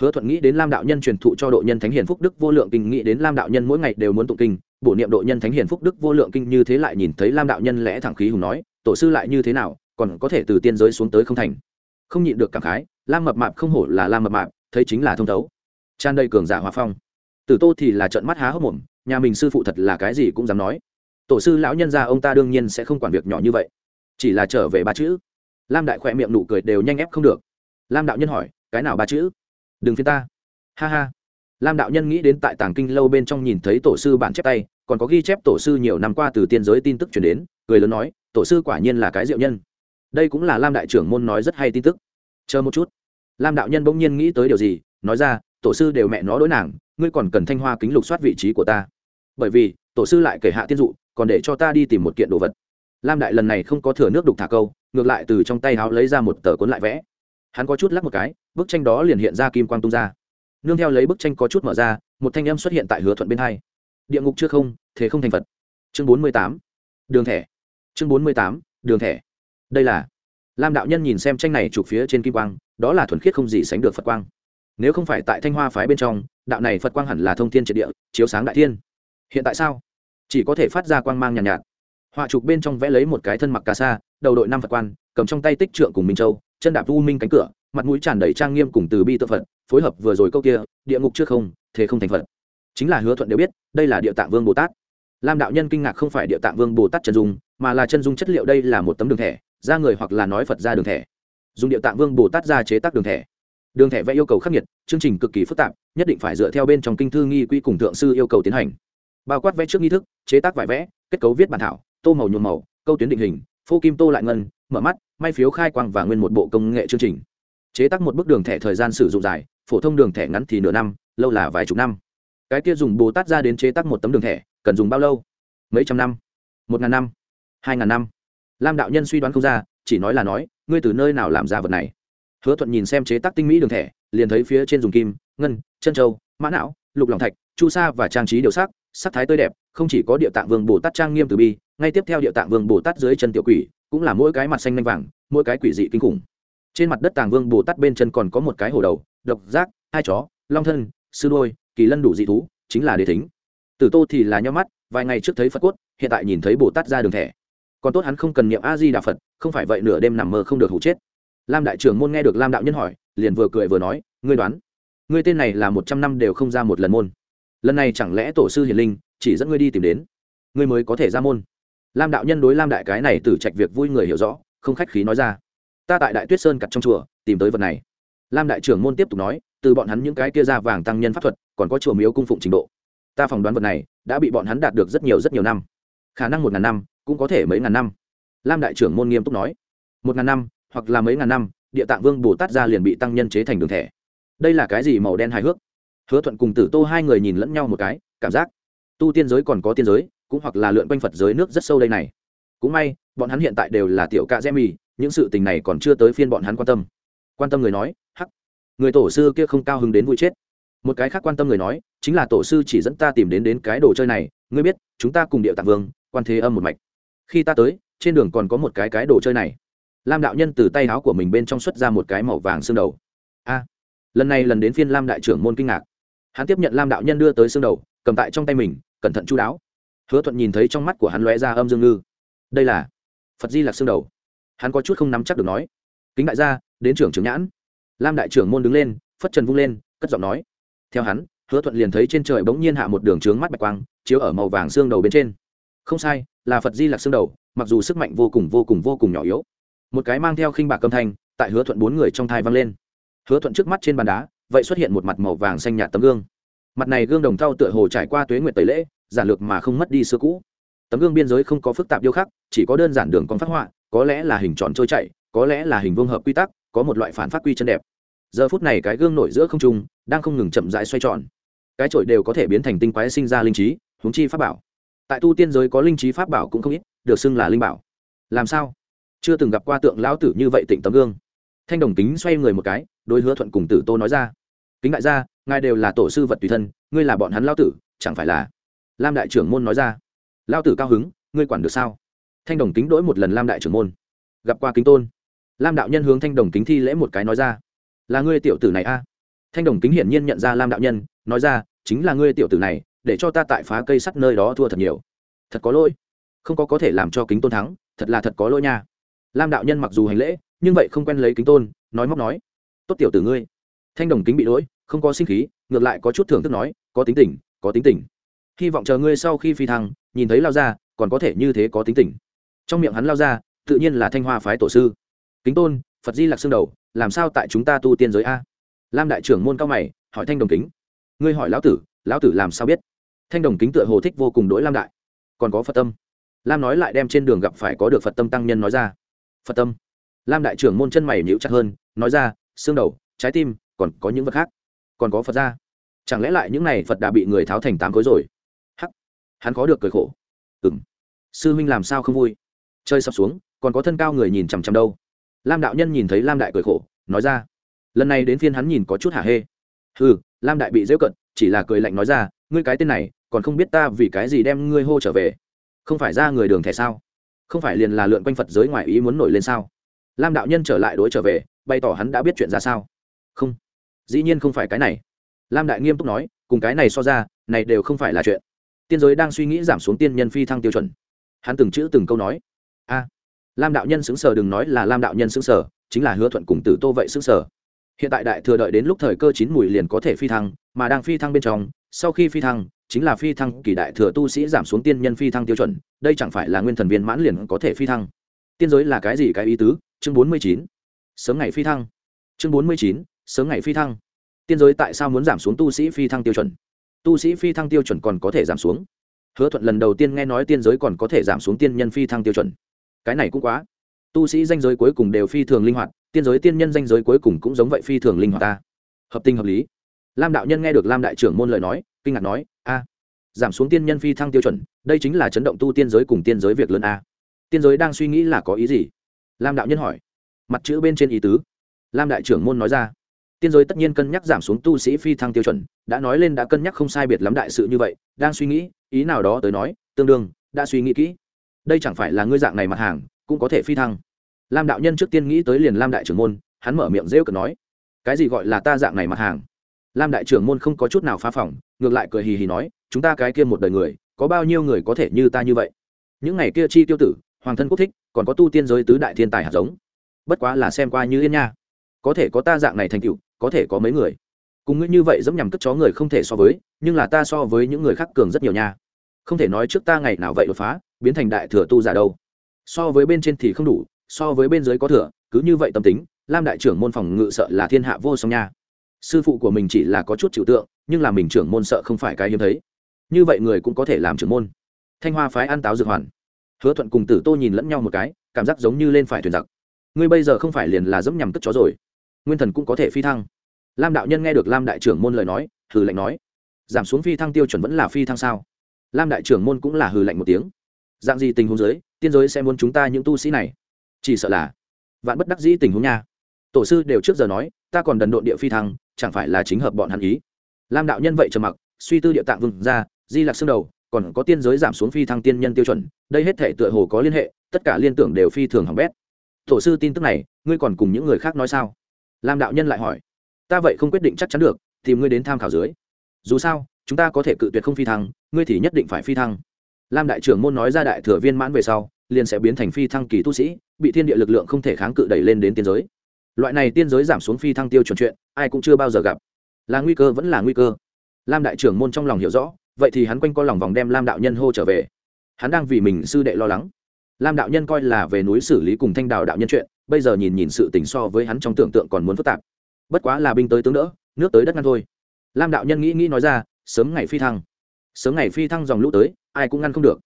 hứa thuận nghĩ đến lam đạo nhân truyền thụ cho độ nhân thánh hiền phúc đức vô lượng kinh, nghĩ đến lam đạo nhân mỗi ngày đều muốn tụng kinh, bổ niệm độ nhân thánh hiền phúc đức vô lượng kinh như thế lại nhìn thấy lam đạo nhân lẽ thẳng khí hùng nói, tổ sư lại như thế nào, còn có thể từ tiên giới xuống tới không thành? Không nhịn được cảm khái, lam mập mạp không hổ là lam mập mạp, thấy chính là thông thấu. Tràn đầy cường giả hòa phong. Tử tô thì là trận mắt há hốc mồm, nhà mình sư phụ thật là cái gì cũng dám nói. Tổ sư lão nhân gia ông ta đương nhiên sẽ không quản việc nhỏ như vậy, chỉ là trở về ba chữ. Lam đại khỏe miệng nụ cười đều nhanh ép không được. Lam đạo nhân hỏi, cái nào ba chữ? Đừng phiên ta. Ha ha. Lam đạo nhân nghĩ đến tại tàng kinh lâu bên trong nhìn thấy tổ sư bản chép tay, còn có ghi chép tổ sư nhiều năm qua từ tiên giới tin tức chuyển đến người lớn nói, tổ sư quả nhiên là cái diệu nhân. Đây cũng là lam đại trưởng môn nói rất hay tin tức. Chờ một chút. Lam đạo nhân bỗng nhiên nghĩ tới điều gì, nói ra, tổ sư đều mẹ nó đối nàng, ngươi còn cần thanh hoa kính lục soát vị trí của ta. Bởi vì, tổ sư lại kể hạ tiên dụ, còn để cho ta đi tìm một kiện đồ vật. Lam đại lần này không có thừa nước đục thả câu, ngược lại từ trong tay háo lấy ra một tờ cuốn lại vẽ hắn có chút lắc một cái bức tranh đó liền hiện ra kim quang tung ra. Nương theo lấy bức tranh có chút mở ra một thanh âm xuất hiện tại hứa thuận bên hai. Địa ngục chưa không thế không thành phật. Chương bốn mươi tám. Đường thẻ. Chương bốn mươi tám đường thẻ. Đây là lam đạo nhân nhìn xem tranh này chụp phía trên kim quang đó là thuần khiết không gì sánh được phật quang. Nếu không phải tại thanh hoa phái bên trong đạo này phật quang hẳn là thông thiên triệt địa chiếu sáng đại thiên. Hiện tại sao? Chỉ có thể phát ra quang mang nhàn nhạt, nhạt. Họa chụp bên trong vẽ lấy một cái thân mặc cà sa đầu đội năm phật quan cầm trong tay tích trượng cùng minh châu chân đạp u minh cánh cửa, mặt mũi tràn đầy trang nghiêm cùng từ bi tự phật, phối hợp vừa rồi câu kia, địa ngục trước không, thế không thành phật. Chính là hứa thuận đều biết, đây là địa tạng vương bồ tát. Lam đạo nhân kinh ngạc không phải địa tạng vương bồ tát chân dung, mà là chân dung chất liệu đây là một tấm đường thẻ, ra người hoặc là nói phật ra đường thẻ. Dùng địa tạng vương bồ tát ra chế tác đường thẻ. Đường thẻ vẽ yêu cầu khắc nghiệt, chương trình cực kỳ phức tạp, nhất định phải dựa theo bên trong kinh thư nghi quy cùng thượng sư yêu cầu tiến hành. Bao quát vẽ trước nghi thức, chế tác vải vẽ, kết cấu viết bản thảo, tô màu nhuộm màu, câu tuyến định hình, phô kim tô lại ngân mở mắt, may phiếu khai quang và nguyên một bộ công nghệ chương trình. Chế tác một bức đường thẻ thời gian sử dụng dài, phổ thông đường thẻ ngắn thì nửa năm, lâu là vài chục năm. Cái kia dùng bồ tát ra đến chế tác một tấm đường thẻ, cần dùng bao lâu? Mấy trăm năm? Một ngàn năm? Hai ngàn năm? Lam đạo nhân suy đoán không ra, chỉ nói là nói, ngươi từ nơi nào làm ra vật này? Hứa thuận nhìn xem chế tác tinh mỹ đường thẻ, liền thấy phía trên dùng kim, ngân, chân châu, mã não, lục lòng thạch, chu sa và trang trí điều sắc sắc thái tươi đẹp, không chỉ có địa tạng vương bồ tát trang nghiêm từ bi, ngay tiếp theo địa tạng vương bồ tát dưới chân tiểu quỷ cũng là mỗi cái mặt xanh nhanh vàng, mỗi cái quỷ dị kinh khủng. Trên mặt đất tàng vương bồ tát bên chân còn có một cái hồ đầu, độc giác, hai chó, long thân, sư đôi, kỳ lân đủ dị thú, chính là đế thính. Tử tô thì là nho mắt, vài ngày trước thấy phật cốt, hiện tại nhìn thấy bồ tát ra đường thẻ. Còn tốt hắn không cần niệm a di đà phật, không phải vậy nửa đêm nằm mơ không được hủ chết. Lam đại trưởng môn nghe được lam đạo nhân hỏi, liền vừa cười vừa nói, ngươi đoán, ngươi tên này là một trăm năm đều không ra một lần môn. Lần này chẳng lẽ tổ sư hiền linh chỉ dẫn ngươi đi tìm đến? Ngươi mới có thể ra môn lam đạo nhân đối lam đại cái này tử trạch việc vui người hiểu rõ, không khách khí nói ra. Ta tại đại tuyết sơn cặt trong chùa, tìm tới vật này. Lam đại trưởng môn tiếp tục nói, từ bọn hắn những cái kia ra vàng tăng nhân pháp thuật, còn có chùa miếu cung phụng trình độ. Ta phỏng đoán vật này đã bị bọn hắn đạt được rất nhiều rất nhiều năm. Khả năng một ngàn năm, cũng có thể mấy ngàn năm. Lam đại trưởng môn nghiêm túc nói. Một ngàn năm, hoặc là mấy ngàn năm, địa tạng vương bồ tát ra liền bị tăng nhân chế thành đường thẻ. Đây là cái gì màu đen hài hước? Hứa thuận cùng tử tô hai người nhìn lẫn nhau một cái, cảm giác. Tu tiên giới còn có tiên giới cũng hoặc là lượn quanh phật giới nước rất sâu đây này. Cũng may, bọn hắn hiện tại đều là tiểu cạ rẽ mì những sự tình này còn chưa tới phiên bọn hắn quan tâm. Quan tâm người nói, hắc, người tổ sư kia không cao hứng đến vui chết. Một cái khác quan tâm người nói, chính là tổ sư chỉ dẫn ta tìm đến đến cái đồ chơi này, ngươi biết, chúng ta cùng điệu tạng vương, quan thế âm một mạch. Khi ta tới, trên đường còn có một cái cái đồ chơi này. Lam đạo nhân từ tay áo của mình bên trong xuất ra một cái màu vàng xương đầu. A, lần này lần đến phiên lam đại trưởng môn kinh ngạc. Hắn tiếp nhận lam đạo nhân đưa tới xương đầu, cầm tại trong tay mình, cẩn thận chú đáo hứa thuận nhìn thấy trong mắt của hắn lóe ra âm dương ngư. Đây là phật di lạc xương đầu. Hắn có chút không nắm chắc được nói. Kính đại gia, đến trưởng trưởng nhãn. Lam đại trưởng môn đứng lên, phất trần vung lên, cất giọng nói. Theo hắn, hứa thuận liền thấy trên trời bỗng nhiên hạ một đường trướng mắt bạch quang, chiếu ở màu vàng xương đầu bên trên. Không sai, là phật di lạc xương đầu, mặc dù sức mạnh vô cùng vô cùng vô cùng nhỏ yếu. Một cái mang theo khinh bạc âm thanh, tại hứa thuận bốn người trong thai vang lên. Hứa thuận trước mắt trên bàn đá, vậy xuất hiện một mặt màu vàng xanh nhạt tấm gương. Mặt này gương đồng thau tựa hồ trải qua tuế nguyệt tẩy lễ giản lược mà không mất đi xưa cũ. Tấm gương biên giới không có phức tạp điêu khắc, chỉ có đơn giản đường con phát họa, có lẽ là hình tròn trôi chảy, có lẽ là hình vương hợp quy tắc, có một loại phản phát quy chân đẹp. Giờ phút này cái gương nổi giữa không trung, đang không ngừng chậm rãi xoay tròn. Cái trội đều có thể biến thành tinh quái sinh ra linh trí, huống chi pháp bảo. Tại tu tiên giới có linh trí pháp bảo cũng không ít, được xưng là linh bảo. Làm sao? Chưa từng gặp qua tượng lão tử như vậy tịnh tấm gương. Thanh đồng kính xoay người một cái, đối hứa thuận cùng tử tô nói ra. Kính đại gia, ngài đều là tổ sư vật tùy thân, ngươi là bọn hắn lao tử, chẳng phải là lam đại trưởng môn nói ra. Lao tử cao hứng, ngươi quản được sao? Thanh đồng kính đỗi một lần lam đại trưởng môn. Gặp qua kính tôn. Lam đạo nhân hướng thanh đồng kính thi lễ một cái nói ra. Là ngươi tiểu tử này a? Thanh đồng kính hiển nhiên nhận ra lam đạo nhân, nói ra, chính là ngươi tiểu tử này, để cho ta tại phá cây sắt nơi đó thua thật nhiều. Thật có lỗi. Không có có thể làm cho kính tôn thắng, thật là thật có lỗi nha. Lam đạo nhân mặc dù hành lễ, nhưng vậy không quen lấy kính tôn, nói móc nói. Tốt tiểu tử ngươi. Thanh đồng kính bị lỗi, không có sinh khí, ngược lại có chút thưởng thức nói, có tính tình, có tính tình hy vọng chờ ngươi sau khi phi thăng, nhìn thấy lao ra còn có thể như thế có tính tình. Trong miệng hắn lao ra tự nhiên là thanh hoa phái tổ sư. Kính tôn, phật di lạc xương đầu, làm sao tại chúng ta tu tiên giới a? Lam đại trưởng môn cao mày, hỏi thanh đồng kính. Ngươi hỏi lão tử lão tử làm sao biết? Thanh đồng kính tựa hồ thích vô cùng đỗi lam đại. Còn có phật tâm. Lam nói lại đem trên đường gặp phải có được phật tâm tăng nhân nói ra. Phật tâm. Lam đại trưởng môn chân mày nhịu chặt hơn, nói ra, xương đầu, trái tim, còn có những vật khác. Còn có phật ra chẳng lẽ lại những này phật đã bị người tháo thành tám khối rồi? Hắn có được cười khổ. Ừ m sư huynh làm sao không vui? Chơi sập xuống, còn có thân cao người nhìn chằm chằm đâu. Lam đạo nhân nhìn thấy lam đại cười khổ, nói ra. Lần này đến phiên hắn nhìn có chút hả hê. Ừ lam đại bị dễu cận, chỉ là cười lạnh nói ra, ngươi cái tên này, còn không biết ta vì cái gì đem ngươi hô trở về? Không phải ra người đường thẻ sao? Không phải liền là lượn quanh phật giới ngoài ý muốn nổi lên sao? Lam đạo nhân trở lại đối trở về, bày tỏ hắn đã biết chuyện ra sao. Không, dĩ nhiên không phải cái này. Lam đại nghiêm túc nói, cùng cái này so ra, này đều không phải là chuyện tiên giới đang suy nghĩ giảm xuống tiên nhân phi thăng tiêu chuẩn. Hắn từng chữ từng câu nói. A, lam đạo nhân xứng sở đừng nói là lam đạo nhân xứng sở chính là hứa thuận cùng tử tô vậy xứng sở hiện tại đại thừa đợi đến lúc thời cơ chín mùi liền có thể phi thăng, mà đang phi thăng bên trong, sau khi phi thăng, chính là phi thăng kỳ đại thừa tu sĩ giảm xuống tiên nhân phi thăng tiêu chuẩn, đây chẳng phải là nguyên thần viên mãn liền có thể phi thăng. Tiên giới là cái gì cái ý tứ? Chương bốn mươi chín. Sớm ngày phi thăng. Chương bốn mươi chín, sớm ngày phi thăng. Tiên giới tại sao muốn giảm xuống tu sĩ phi thăng tiêu chuẩn? Tu sĩ phi thăng tiêu chuẩn còn có thể giảm xuống. Hứa thuận lần đầu tiên nghe nói tiên giới còn có thể giảm xuống tiên nhân phi thăng tiêu chuẩn. Cái này cũng quá. Tu sĩ danh giới cuối cùng đều phi thường linh hoạt, tiên giới tiên nhân danh giới cuối cùng cũng giống vậy phi thường linh hoạt ta. Hợp tình hợp lý. Lam đạo nhân nghe được lam đại trưởng môn lời nói, kinh ngạc nói, a, giảm xuống tiên nhân phi thăng tiêu chuẩn, đây chính là chấn động tu tiên giới cùng tiên giới việc lớn a. Tiên giới đang suy nghĩ là có ý gì? Lam đạo nhân hỏi. Mặt chữ bên trên ý tứ. Lam đại trưởng môn nói ra tiên giới tất nhiên cân nhắc giảm xuống tu sĩ phi thăng tiêu chuẩn, đã nói lên đã cân nhắc không sai biệt lắm đại sự như vậy, đang suy nghĩ, ý nào đó tới nói, tương đương, đã suy nghĩ kỹ. Đây chẳng phải là ngươi dạng này mặt hàng, cũng có thể phi thăng. Lam đạo nhân trước tiên nghĩ tới liền lam đại trưởng môn, hắn mở miệng rêu cực nói, cái gì gọi là ta dạng này mặt hàng? Lam đại trưởng môn không có chút nào phá phỏng ngược lại cười hì hì nói, chúng ta cái kia một đời người, có bao nhiêu người có thể như ta như vậy? Những ngày kia chi tiêu tử, hoàng thân quốc thích, còn có tu tiên giới tứ đại thiên tài hạt giống. Bất quá là xem qua như yên nha. Có thể có ta dạng này thành tựu có thể có mấy người. Cùng ngươi như vậy dẫm nhằm cất chó người không thể so với, nhưng là ta so với những người khác cường rất nhiều nha. Không thể nói trước ta ngày nào vậy đột phá, biến thành đại thừa tu giả đâu. So với bên trên thì không đủ, so với bên dưới có thừa, cứ như vậy tâm tính, lam đại trưởng môn phòng ngự sợ là thiên hạ vô song nha. Sư phụ của mình chỉ là có chút chịu tượng, nhưng là mình trưởng môn sợ không phải cái hiếm thấy. Như vậy người cũng có thể làm trưởng môn. Thanh hoa phái ăn táo dược hoàn. Hứa thuận cùng tử tô nhìn lẫn nhau một cái, cảm giác giống như lên phải thuyền giặc. Ngươi bây giờ không phải liền là dẫm nhằm cất chó rồi nguyên thần cũng có thể phi thăng. Lam đạo nhân nghe được lam đại trưởng môn lời nói, hừ lạnh nói, giảm xuống phi thăng tiêu chuẩn vẫn là phi thăng sao? Lam đại trưởng môn cũng là hừ lạnh một tiếng, dạng gì tình huống giới, tiên giới sẽ muốn chúng ta những tu sĩ này? Chỉ sợ là vạn bất đắc dĩ tình huống nha. Tổ sư đều trước giờ nói, ta còn đần độn địa phi thăng, chẳng phải là chính hợp bọn hắn ý? Lam đạo nhân vậy trầm mặc, suy tư địa tạng vừng ra, di lạc xương đầu, còn có tiên giới giảm xuống phi thăng tiên nhân tiêu chuẩn, đây hết thể tựa hồ có liên hệ, tất cả liên tưởng đều phi thường hỏng bét. Tổ sư tin tức này, ngươi còn cùng những người khác nói sao? Lam đạo nhân lại hỏi, ta vậy không quyết định chắc chắn được, tìm ngươi đến tham khảo dưới. Dù sao, chúng ta có thể cự tuyệt không phi thăng, ngươi thì nhất định phải phi thăng. Lam đại trưởng môn nói ra đại thừa viên mãn về sau, liền sẽ biến thành phi thăng kỳ tu sĩ, bị thiên địa lực lượng không thể kháng cự đẩy lên đến tiên giới. Loại này tiên giới giảm xuống phi thăng tiêu chuẩn chuyện, ai cũng chưa bao giờ gặp. Là nguy cơ vẫn là nguy cơ. Lam đại trưởng môn trong lòng hiểu rõ, vậy thì hắn quanh co lòng vòng đem lam đạo nhân hô trở về. Hắn đang vì mình sư đệ lo lắng. Lam đạo nhân coi là về núi xử lý cùng thanh đào đạo nhân chuyện bây giờ nhìn nhìn sự tình so với hắn trong tưởng tượng còn muốn phức tạp. Bất quá là binh tới tướng đỡ, nước tới đất ngăn thôi. Lam đạo nhân nghĩ nghĩ nói ra, sớm ngày phi thăng. Sớm ngày phi thăng dòng lũ tới, ai cũng ngăn không được.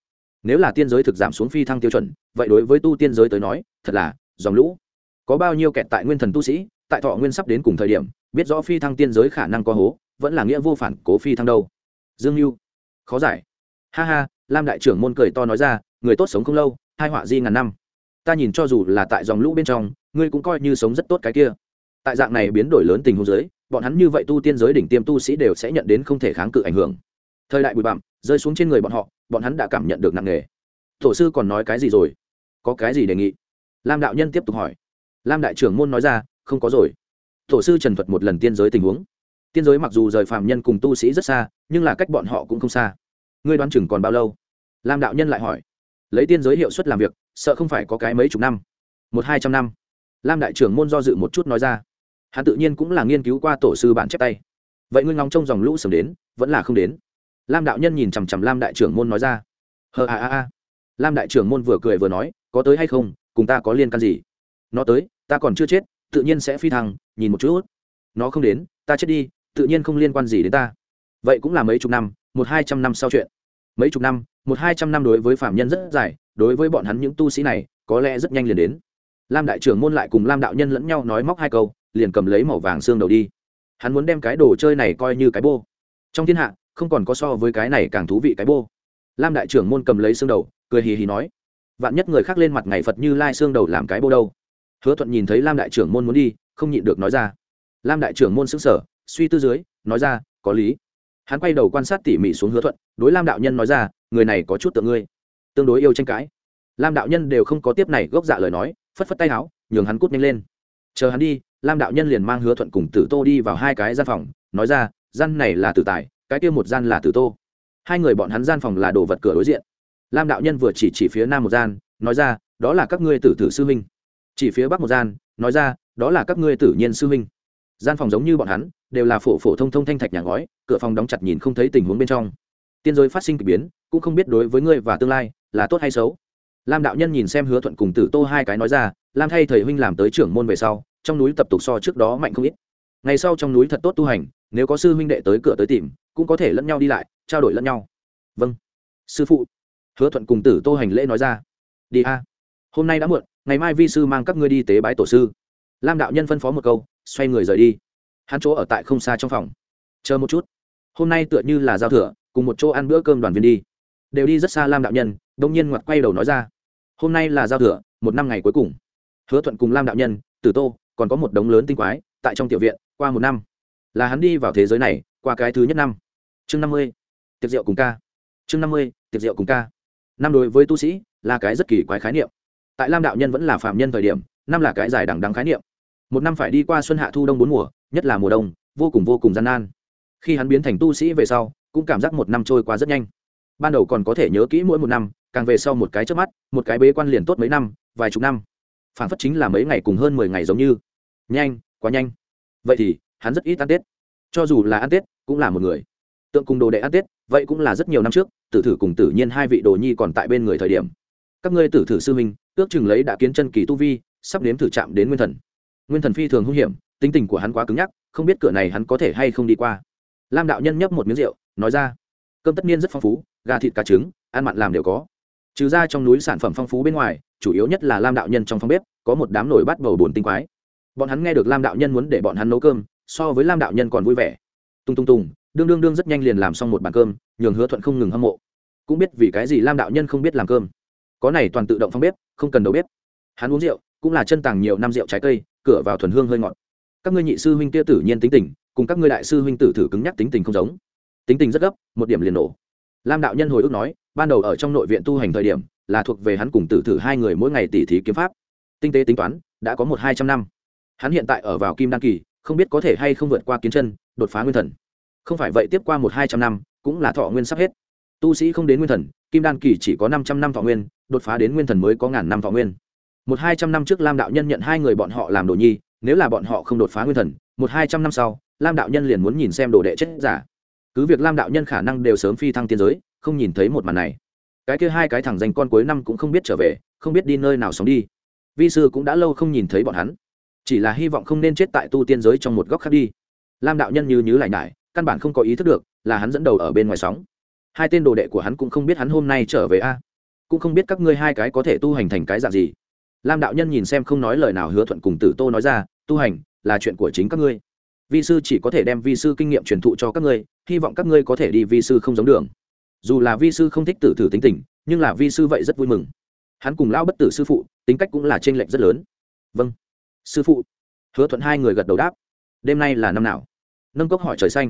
Nếu là tiên giới thực giảm xuống phi thăng tiêu chuẩn, vậy đối với tu tiên giới tới nói, thật là dòng lũ. Có bao nhiêu kẹt tại nguyên thần tu sĩ, tại thọ nguyên sắp đến cùng thời điểm, biết rõ phi thăng tiên giới khả năng có hố, vẫn là nghĩa vô phản cố phi thăng đâu. Dương mưu khó giải. Ha ha, lam đại trưởng môn cười to nói ra, người tốt sống không lâu, hai họa di ngàn năm ta nhìn cho dù là tại dòng lũ bên trong, ngươi cũng coi như sống rất tốt cái kia. Tại dạng này biến đổi lớn tình huống giới bọn hắn như vậy tu tiên giới đỉnh tiêm tu sĩ đều sẽ nhận đến không thể kháng cự ảnh hưởng. Thời đại bụi bặm, rơi xuống trên người bọn họ, bọn hắn đã cảm nhận được nặng nề. Tổ sư còn nói cái gì rồi? Có cái gì đề nghị? Lam đạo nhân tiếp tục hỏi. Lam đại trưởng môn nói ra, không có rồi. Tổ sư trần thuật một lần tiên giới tình huống. Tiên giới mặc dù rời phàm nhân cùng tu sĩ rất xa, nhưng là cách bọn họ cũng không xa. Ngươi đoán chừng còn bao lâu? Lam đạo nhân lại hỏi lấy tiên giới hiệu suất làm việc, sợ không phải có cái mấy chục năm. Một hai trăm năm. Lam đại trưởng môn do dự một chút nói ra. Hắn tự nhiên cũng là nghiên cứu qua tổ sư bản chép tay. Vậy ngươi ngóng trong dòng lũ sớm đến, vẫn là không đến. Lam đạo nhân nhìn chằm chằm lam đại trưởng môn nói ra. Hờ a a a. Lam đại trưởng môn vừa cười vừa nói, có tới hay không, cùng ta có liên can gì? Nó tới, ta còn chưa chết, tự nhiên sẽ phi thăng, nhìn một chút. Nó không đến, ta chết đi, tự nhiên không liên quan gì đến ta. Vậy cũng là mấy chục năm, một hai trăm năm sau chuyện mấy chục năm, một hai trăm năm đối với phạm nhân rất dài, đối với bọn hắn những tu sĩ này, có lẽ rất nhanh liền đến. Lam đại trưởng môn lại cùng lam đạo nhân lẫn nhau nói móc hai câu, liền cầm lấy màu vàng xương đầu đi. Hắn muốn đem cái đồ chơi này coi như cái bô. Trong thiên hạ, không còn có so với cái này càng thú vị cái bô. Lam đại trưởng môn cầm lấy xương đầu, cười hì hì nói, vạn nhất người khác lên mặt ngày phật như lai xương đầu làm cái bô đâu? Hứa thuận nhìn thấy lam đại trưởng môn muốn đi, không nhịn được nói ra. Lam đại trưởng môn xứng sở suy tư dưới, nói ra, có lý hắn quay đầu quan sát tỉ mỉ xuống hứa thuận, đối lam đạo nhân nói ra, người này có chút tượng ngươi. Tương đối yêu tranh cãi. Lam đạo nhân đều không có tiếp này gốc dạ lời nói, phất phất tay áo, nhường hắn cút nhanh lên. Chờ hắn đi. Lam đạo nhân liền mang hứa thuận cùng tử tô đi vào hai cái gian phòng, nói ra, gian này là tử tài, cái kia một gian là tử tô. Hai người bọn hắn gian phòng là đồ vật cửa đối diện. Lam đạo nhân vừa chỉ chỉ phía nam một gian, nói ra, đó là các ngươi tử tử sư huynh. Chỉ phía bắc một gian, nói ra, đó là các ngươi tử nhiên sư huynh. Gian phòng giống như bọn hắn đều là phổ phổ thông thông thanh thạch nhà ngói, cửa phòng đóng chặt nhìn không thấy tình huống bên trong. Tiên giới phát sinh k ỳ biến, cũng không biết đối với ngươi và tương lai là tốt hay xấu. Lam đạo nhân nhìn xem hứa thuận cùng tử tô hai cái nói ra, lam thay thầy huynh làm tới trưởng môn về sau, trong núi tập tục so trước đó mạnh không ít. Ngày sau trong núi thật tốt tu hành, nếu có sư huynh đệ tới cửa tới tìm, cũng có thể lẫn nhau đi lại, trao đổi lẫn nhau. Vâng. Sư phụ. Hứa thuận cùng tử tô hành lễ nói ra. Đi a. Hôm nay đã muộn, ngày mai vi sư mang các ngươi đi tế bái tổ sư. Lam đạo nhân phân phó một câu, xoay người rời đi hắn chỗ ở tại không xa trong phòng. Chờ một chút. Hôm nay tựa như là giao thừa, cùng một chỗ ăn bữa cơm đoàn viên đi. Đều đi rất xa lam đạo nhân đông nhiên ngoặt quay đầu nói ra. Hôm nay là giao thừa, một năm ngày cuối cùng. Hứa thuận cùng lam đạo nhân, tử tô, còn có một đống lớn tinh quái, tại trong tiểu viện, qua một năm. Là hắn đi vào thế giới này, qua cái thứ nhất năm. Chương năm mươi. Tiệc rượu cùng ca. Chương năm mươi, tiệc rượu cùng ca. Năm đối với tu sĩ, là cái rất kỳ quái khái niệm. Tại lam đạo nhân vẫn là phạm nhân thời điểm, năm là cái dài đẳng đắng khái niệm. Một năm phải đi qua xuân hạ thu đông bốn mùa nhất là mùa đông, vô cùng vô cùng gian nan. Khi hắn biến thành tu sĩ về sau, cũng cảm giác một năm trôi qua rất nhanh. Ban đầu còn có thể nhớ kỹ mỗi một năm, càng về sau một cái trước mắt, một cái bế quan liền tốt mấy năm, vài chục năm. Phản phất chính là mấy ngày cùng hơn mười ngày giống như. Nhanh, quá nhanh. Vậy thì, hắn rất ít ăn tết. Cho dù là ăn tết, cũng là một người. Tượng cùng đồ đệ ăn tết, vậy cũng là rất nhiều năm trước, tử thử cùng tử nhiên hai vị đồ nhi còn tại bên người thời điểm. Các ngươi tử thử sư minh ước chừng lấy đã kiến chân kỳ tu vi, sắp nếm thử chạm đến nguyên thần. Nguyên thần phi thường hung hiểm tính tình của hắn quá cứng nhắc, không biết cửa này hắn có thể hay không đi qua. Lam đạo nhân nhấp một miếng rượu, nói ra, cơm tất nhiên rất phong phú, gà thịt cá trứng, ăn mặn làm đều có. Trừ ra trong núi sản phẩm phong phú bên ngoài, chủ yếu nhất là lam đạo nhân trong phòng bếp, có một đám nồi bắt bầu bồn tinh quái. Bọn hắn nghe được lam đạo nhân muốn để bọn hắn nấu cơm, so với lam đạo nhân còn vui vẻ. Tung tung tung, đương đương đương rất nhanh liền làm xong một bàn cơm, nhường hứa thuận không ngừng hâm mộ. Cũng biết vì cái gì lam đạo nhân không biết làm cơm. Có này toàn tự động phong bếp, không cần đầu bếp. Hắn uống rượu, cũng là chân tàng nhiều năm rượu trái cây, cửa vào thuần hương hơi ngọt các ngươi nhị sư huynh kia tử nhiên tính tình, cùng các ngươi đại sư huynh tử thử cứng nhắc tính tình không giống. Tính tình rất gấp, một điểm liền nổ. Lam đạo nhân hồi ức nói, ban đầu ở trong nội viện tu hành thời điểm, là thuộc về hắn cùng tử thử hai người mỗi ngày tỉ thí kiếm pháp. Tinh tế tính toán, đã có một hai trăm năm. Hắn hiện tại ở vào kim đan kỳ, không biết có thể hay không vượt qua kiến chân, đột phá nguyên thần. Không phải vậy tiếp qua một hai trăm năm, cũng là thọ nguyên sắp hết. Tu sĩ không đến nguyên thần, kim đan kỳ chỉ có năm trăm năm thọ nguyên, đột phá đến nguyên thần mới có ngàn năm thọ nguyên. Một hai trăm năm trước lam đạo nhân nhận hai người bọn họ làm đồ nhi nếu là bọn họ không đột phá nguyên thần, một hai trăm năm sau, lam đạo nhân liền muốn nhìn xem đồ đệ chết giả. Cứ việc lam đạo nhân khả năng đều sớm phi thăng tiên giới, không nhìn thấy một màn này. Cái kia hai cái thằng danh con cuối năm cũng không biết trở về, không biết đi nơi nào sống đi. Vi sư cũng đã lâu không nhìn thấy bọn hắn. Chỉ là hy vọng không nên chết tại tu tiên giới trong một góc khác đi. Lam đạo nhân như nhứ lại nại căn bản không có ý thức được là hắn dẫn đầu ở bên ngoài sóng. Hai tên đồ đệ của hắn cũng không biết hắn hôm nay trở về a. Cũng không biết các ngươi hai cái có thể tu hành thành cái dạng gì. Lam đạo nhân nhìn xem không nói lời nào hứa thuận cùng tử tô nói ra tu hành là chuyện của chính các ngươi. Vi sư chỉ có thể đem vi sư kinh nghiệm truyền thụ cho các ngươi, hy vọng các ngươi có thể đi vi sư không giống đường. Dù là vi sư không thích tử thử tính tình, nhưng là vi sư vậy rất vui mừng. Hắn cùng lão bất tử sư phụ, tính cách cũng là t r ê n lệch rất lớn. Vâng. Sư phụ. Hứa thuận hai người gật đầu đáp. Đêm nay là năm nào? Nâng cốc hỏi trời xanh.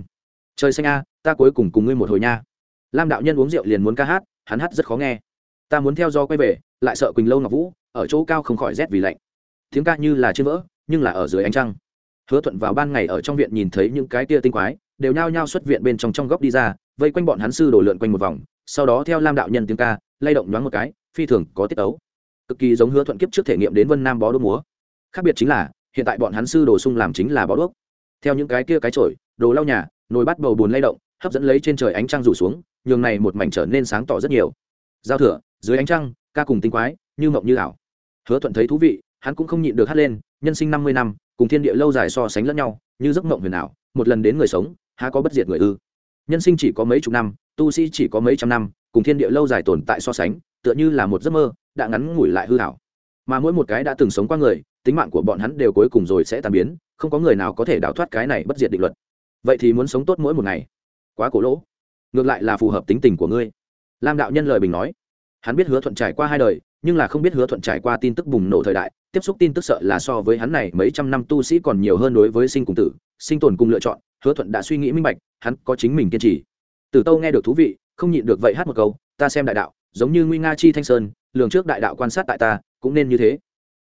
Trời xanh a, ta cuối cùng cùng ngươi một hồi nha. Lam đạo nhân uống rượu liền muốn ca hát, hắn hát rất khó nghe. Ta muốn theo do quay về, lại sợ quỳnh lâu ngọc vũ, ở chỗ cao không khỏi rét vì lạnh. Tiếng ca như là trên vỡ nhưng là ở dưới ánh trăng. Hứa thuận vào ban ngày ở trong viện nhìn thấy những cái tia tinh quái, đều nhao nhao xuất viện bên trong trong góc đi ra, vây quanh bọn hắn sư đổ lượn quanh một vòng, sau đó theo lam đạo nhân tiếng ca, lay động nhoáng một cái, phi thường có tiết tấu. Cực kỳ giống hứa thuận kiếp trước thể nghiệm đến vân nam bó đốt múa. Khác biệt chính là, hiện tại bọn hắn sư đồ sung làm chính là bó đuốc. Theo những cái kia cái trổi đồ lau nhà, nồi bắt bầu bùn lay động, hấp dẫn lấy trên trời ánh trăng rủ xuống, nhường này một mảnh trở nên sáng tỏ rất nhiều. Giao thừa, dưới ánh trăng, ca cùng tinh quái, như mộng như ảo. Hứa thuận thấy thú vị hắn cũng không nhịn được hát lên, nhân sinh năm mươi năm, cùng thiên địa lâu dài so sánh lẫn nhau, như giấc mộng huyền ảo, một lần đến người sống, há có bất diệt người ư? Nhân sinh chỉ có mấy chục năm, tu sĩ chỉ có mấy trăm năm, cùng thiên địa lâu dài tồn tại so sánh, tựa như là một giấc mơ, đã ngắn ngủi lại hư hảo. Mà mỗi một cái đã từng sống qua người, tính mạng của bọn hắn đều cuối cùng rồi sẽ tan biến, không có người nào có thể đào thoát cái này bất diệt định luật. Vậy thì muốn sống tốt mỗi một ngày. Quá cổ lỗ. Ngược lại là phù hợp tính tình của ngươi. Lam đạo nhân lời bình nói hắn biết hứa thuận trải qua hai đời, nhưng là không biết hứa thuận trải qua tin tức bùng nổ thời đại, tiếp xúc tin tức sợ là so với hắn này mấy trăm năm tu sĩ còn nhiều hơn đối với sinh cùng tử, sinh tồn cùng lựa chọn, hứa thuận đã suy nghĩ minh bạch, hắn có chính mình kiên trì. Tử tâu nghe được thú vị, không nhịn được vậy hát một câu, ta xem đại đạo, giống như nguy nga chi thanh sơn, lường trước đại đạo quan sát tại ta, cũng nên như thế.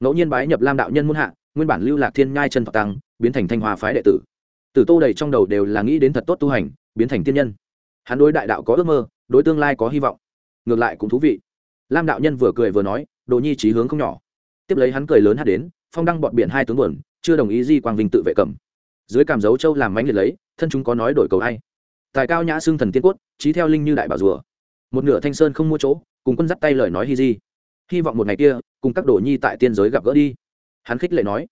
Ngẫu nhiên bái nhập lam đạo nhân muôn hạ, nguyên bản lưu lạc thiên nhai chân phật tăng, biến thành thanh hòa phái đệ tử. Tử tô đầy trong đầu đều là nghĩ đến thật tốt tu hành, biến thành tiên nhân. Hắn đối đại đạo có ước mơ, đối tương lai có hy vọng ngược lại cũng thú vị. Lam đạo nhân vừa cười vừa nói, đồ nhi trí hướng không nhỏ. Tiếp lấy hắn cười lớn hát đến, phong đăng bọn biển hai tướng buồn, chưa đồng ý di quang vinh tự vệ cầm. Dưới cảm dấu châu làm mánh liệt lấy, thân chúng có nói đổi cầu hay tài cao nhã xương thần tiên cốt, trí theo linh như đại bảo rùa. Một nửa thanh sơn không mua chỗ, cùng quân dắt tay lời nói hi di hy vọng một ngày kia, cùng các đồ nhi tại tiên giới gặp gỡ đi. Hắn khích lệ nói,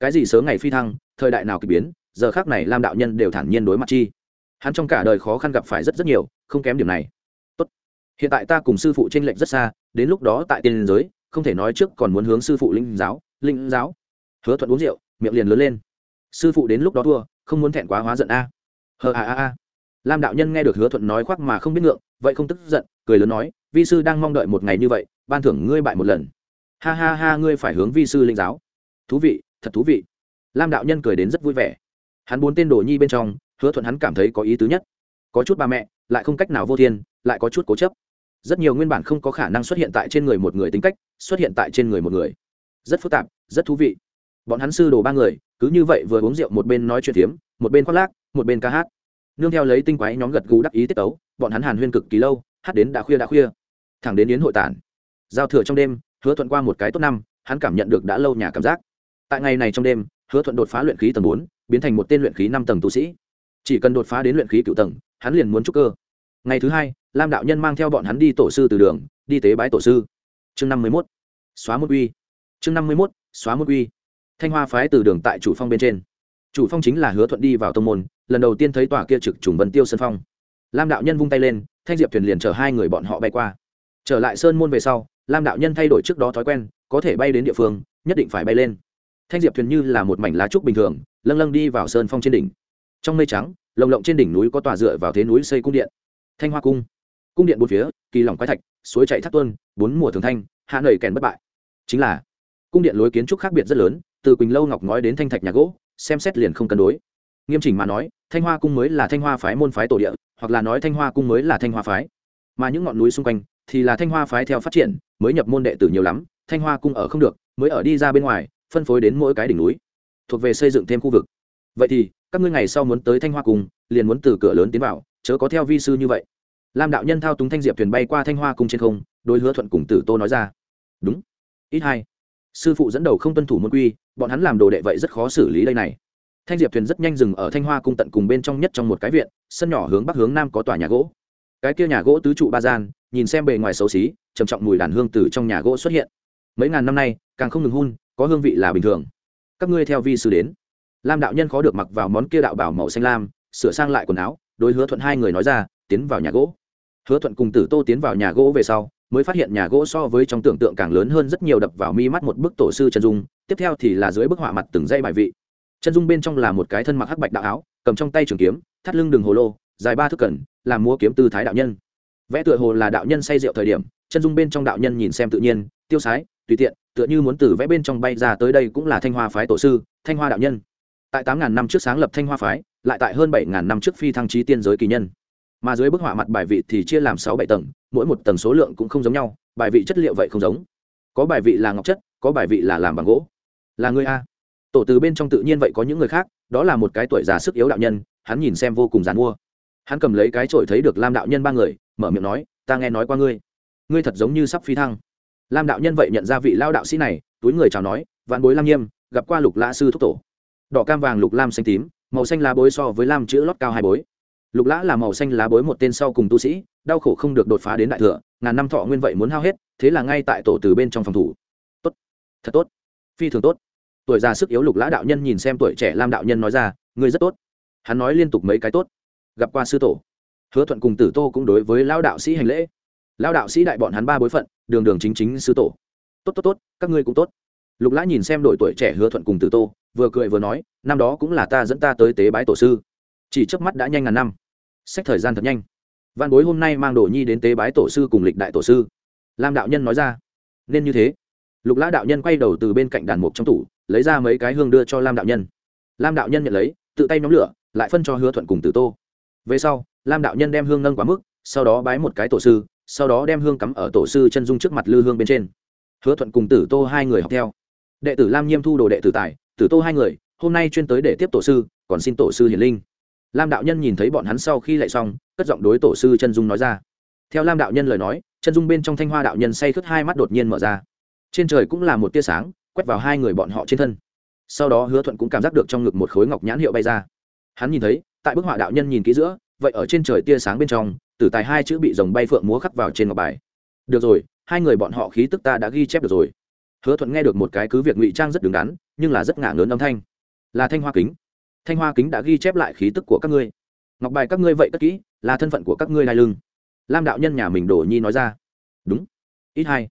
cái gì sớm ngày phi thăng, thời đại nào k biến, giờ khác này lam đạo nhân đều thản nhiên đối mặt chi. Hắn trong cả đời khó khăn gặp phải rất rất nhiều, không kém điểm này hiện tại ta cùng sư phụ tranh lệch rất xa, đến lúc đó tại tiên giới, không thể nói trước còn muốn hướng sư phụ linh giáo linh giáo. Hứa thuận uống rượu, miệng liền lớn lên. Sư phụ đến lúc đó thua, không muốn thẹn quá hóa giận a. Hờ a a a. Lam đạo nhân nghe được hứa thuận nói khoác mà không biết ngượng, vậy không tức giận, cười lớn nói, vi sư đang mong đợi một ngày như vậy, ban thưởng ngươi bại một lần. Ha ha ha, ngươi phải hướng vi sư linh giáo. Thú vị, thật thú vị. Lam đạo nhân cười đến rất vui vẻ. Hắn bốn tên đồ nhi bên trong, hứa thuận hắn cảm thấy có ý tứ nhất. Có chút ba mẹ, lại không cách nào vô thiên, lại có chút cố chấp rất nhiều nguyên bản không có khả năng xuất hiện tại trên người một người tính cách, xuất hiện tại trên người một người. Rất phức tạp, rất thú vị. Bọn hắn sư đồ ba người, cứ như vậy vừa uống rượu một bên nói chuyện tiếm một bên khoác lác, một bên ca hát. Nương theo lấy tinh quái nhóm gật gù đắc ý tiết tấu, bọn hắn hàn huyên cực kỳ lâu, hát đến đã khuya đã khuya. Thẳng đến yến hội tản, giao thừa trong đêm, hứa thuận qua một cái tốt năm, hắn cảm nhận được đã lâu nhà cảm giác. Tại ngày này trong đêm, hứa thuận đột phá luyện khí tầng bốn, biến thành một tên luyện khí năm tầng tu sĩ. Chỉ cần đột phá đến luyện khí cựu tầng, hắn liền muốn trúc cơ ngày thứ hai, lam đạo nhân mang theo bọn hắn đi tổ sư từ đường, đi tế bái tổ sư. Chương năm mươi mốt, xóa môn uy chương năm mươi mốt, xóa môn uy thanh hoa phái từ đường tại chủ phong bên trên. Chủ phong chính là hứa thuận đi vào tông môn, lần đầu tiên thấy tòa kia trực trùng vân tiêu sân phong. Lam đạo nhân vung tay lên, thanh diệp thuyền liền chở hai người bọn họ bay qua. Trở lại sơn môn về sau, lam đạo nhân thay đổi trước đó thói quen, có thể bay đến địa phương, nhất định phải bay lên. Thanh diệp thuyền như là một mảnh lá trúc bình thường, lâng lâng đi vào sơn phong trên đỉnh. Trong mây trắng, lồng lộng trên đỉnh núi có tòa dựa vào thế núi xây cung điện thanh hoa cung. Cung điện bốn phía, kỳ lỏng quái thạch, suối chạy thác tuân bốn mùa thường thanh, hạ nầy kèn bất bại. Chính là, cung điện lối kiến trúc khác biệt rất lớn, từ quỳnh lâu ngọc nói đến thanh thạch nhà gỗ, xem xét liền không cân đối. Nghiêm chỉnh mà nói, thanh hoa cung mới là thanh hoa phái môn phái tổ địa, hoặc là nói thanh hoa cung mới là thanh hoa phái. Mà những ngọn núi xung quanh, thì là thanh hoa phái theo phát triển, mới nhập môn đệ tử nhiều lắm, thanh hoa cung ở không được, mới ở đi ra bên ngoài, phân phối đến mỗi cái đỉnh núi, thuộc về xây dựng thêm khu vực. Vậy thì, các ngươi ngày sau muốn tới thanh hoa cung, liền muốn từ cửa lớn tiến vào chớ có theo vi sư như vậy. Lam đạo nhân thao túng thanh diệp thuyền bay qua thanh hoa cung trên không đôi hứa thuận cùng tử tô nói ra. Đúng. Ít hai. Sư phụ dẫn đầu không tuân thủ môn quy, bọn hắn làm đồ đệ vậy rất khó xử lý đây này. Thanh diệp thuyền rất nhanh dừng ở thanh hoa cung tận cùng bên trong nhất trong một cái viện, sân nhỏ hướng bắc hướng nam có tòa nhà gỗ. Cái kia nhà gỗ tứ trụ ba gian, nhìn xem bề ngoài xấu xí, trầm trọng mùi đàn hương từ trong nhà gỗ xuất hiện. Mấy ngàn năm nay, càng không ngừng hun, có hương vị là bình thường. Các ngươi theo vi sư đến. Lam đạo nhân khó được mặc vào món kia đạo bảo màu xanh lam, sửa sang lại quần áo đối hứa thuận hai người nói ra, tiến vào nhà gỗ. Hứa thuận cùng tử tô tiến vào nhà gỗ về sau, mới phát hiện nhà gỗ so với trong tưởng tượng càng lớn hơn rất nhiều đập vào mi mắt một bức tổ sư chân dung, tiếp theo thì là dưới bức họa mặt từng dây bài vị. Chân dung bên trong là một cái thân mặc hắc bạch đạo áo, cầm trong tay trường kiếm, thắt lưng đường hồ lô, dài ba thước cẩn, làm múa kiếm tư thái đạo nhân. Vẽ tựa hồ là đạo nhân say rượu thời điểm, chân dung bên trong đạo nhân nhìn xem tự nhiên, tiêu sái, tùy tiện, tựa như muốn từ vẽ bên trong bay ra tới đây cũng là thanh hoa phái tổ sư, thanh hoa đạo nhân. Tại tám ngàn năm trước sáng lập thanh hoa phái lại tại hơn bảy ngàn năm trước phi thăng trí tiên giới kỳ nhân. Mà dưới bức họa mặt bài vị thì chia làm sáu bảy tầng, mỗi một tầng số lượng cũng không giống nhau, bài vị chất liệu vậy không giống. Có bài vị là ngọc chất, có bài vị là làm bằng gỗ. Là người a. Tổ từ bên trong tự nhiên vậy có những người khác, đó là một cái tuổi già sức yếu đạo nhân, hắn nhìn xem vô cùng dàn mua. Hắn cầm lấy cái trội thấy được lam đạo nhân ba người, mở miệng nói, ta nghe nói qua ngươi. Ngươi thật giống như sắp phi thăng. Lam đạo nhân vậy nhận ra vị lao đạo sĩ này, túi người chào nói, vạn bối lam nghiêm, gặp qua lục lã sư thúc tổ. Đỏ cam vàng lục lam xanh tím màu xanh lá bối so với lam chữ lót cao hai bối. Lục lã là màu xanh lá bối một tên sau cùng tu sĩ, đau khổ không được đột phá đến đại thừa, ngàn năm thọ nguyên vậy muốn hao hết, thế là ngay tại tổ từ bên trong phòng thủ. Tốt, thật tốt, phi thường tốt. Tuổi già sức yếu lục lã đạo nhân nhìn xem tuổi trẻ lam đạo nhân nói ra, ngươi rất tốt. Hắn nói liên tục mấy cái tốt. Gặp qua sư tổ, hứa thuận cùng tử tô cũng đối với lao đạo sĩ hành lễ. Lao đạo sĩ đại bọn hắn ba bối phận, đường đường chính chính sư tổ. Tốt tốt tốt, các ngươi cũng tốt lục lã nhìn xem đội tuổi trẻ hứa thuận cùng tử tô, vừa cười vừa nói, năm đó cũng là ta dẫn ta tới tế bái tổ sư. Chỉ trước mắt đã nhanh ngàn năm. Sách thời gian thật nhanh. Văn bối hôm nay mang đồ nhi đến tế bái tổ sư cùng lịch đại tổ sư. Lam đạo nhân nói ra. Nên như thế. Lục lã đạo nhân quay đầu từ bên cạnh đàn mục trong tủ, lấy ra mấy cái hương đưa cho lam đạo nhân. Lam đạo nhân nhận lấy, tự tay nhóm lửa, lại phân cho hứa thuận cùng tử tô. Về sau, lam đạo nhân đem hương nâng quá mức, sau đó bái một cái tổ sư, sau đó đem hương cắm ở tổ sư chân dung trước mặt lư hương bên trên. Hứa thuận cùng tử tô hai người học theo đệ tử lam nhiêm thu đồ đệ tử tài, tử tô hai người, hôm nay chuyên tới để tiếp tổ sư, còn xin tổ sư hiển linh. Lam đạo nhân nhìn thấy bọn hắn sau khi lại xong, cất giọng đối tổ sư chân dung nói ra. Theo lam đạo nhân lời nói, chân dung bên trong thanh hoa đạo nhân say khướt hai mắt đột nhiên mở ra. Trên trời cũng là một tia sáng, quét vào hai người bọn họ trên thân. Sau đó hứa thuận cũng cảm giác được trong ngực một khối ngọc nhãn hiệu bay ra. Hắn nhìn thấy, tại bức họa đạo nhân nhìn kỹ giữa, vậy ở trên trời tia sáng bên trong, tử tài hai chữ bị dòng bay phượng múa khắc vào trên ngọc bài. Được rồi, hai người bọn họ khí tức ta đã ghi chép được rồi hứa thuận nghe được một cái cứ việc ngụy trang rất đứng đắn, nhưng là rất ngả ngớn âm thanh. Là thanh hoa kính. Thanh hoa kính đã ghi chép lại khí tức của các ngươi. Ngọc bài các ngươi vậy tất kỹ, là thân phận của các ngươi lai lưng. Lam đạo nhân nhà mình đổ nhi nói ra. Đúng. Ít hai.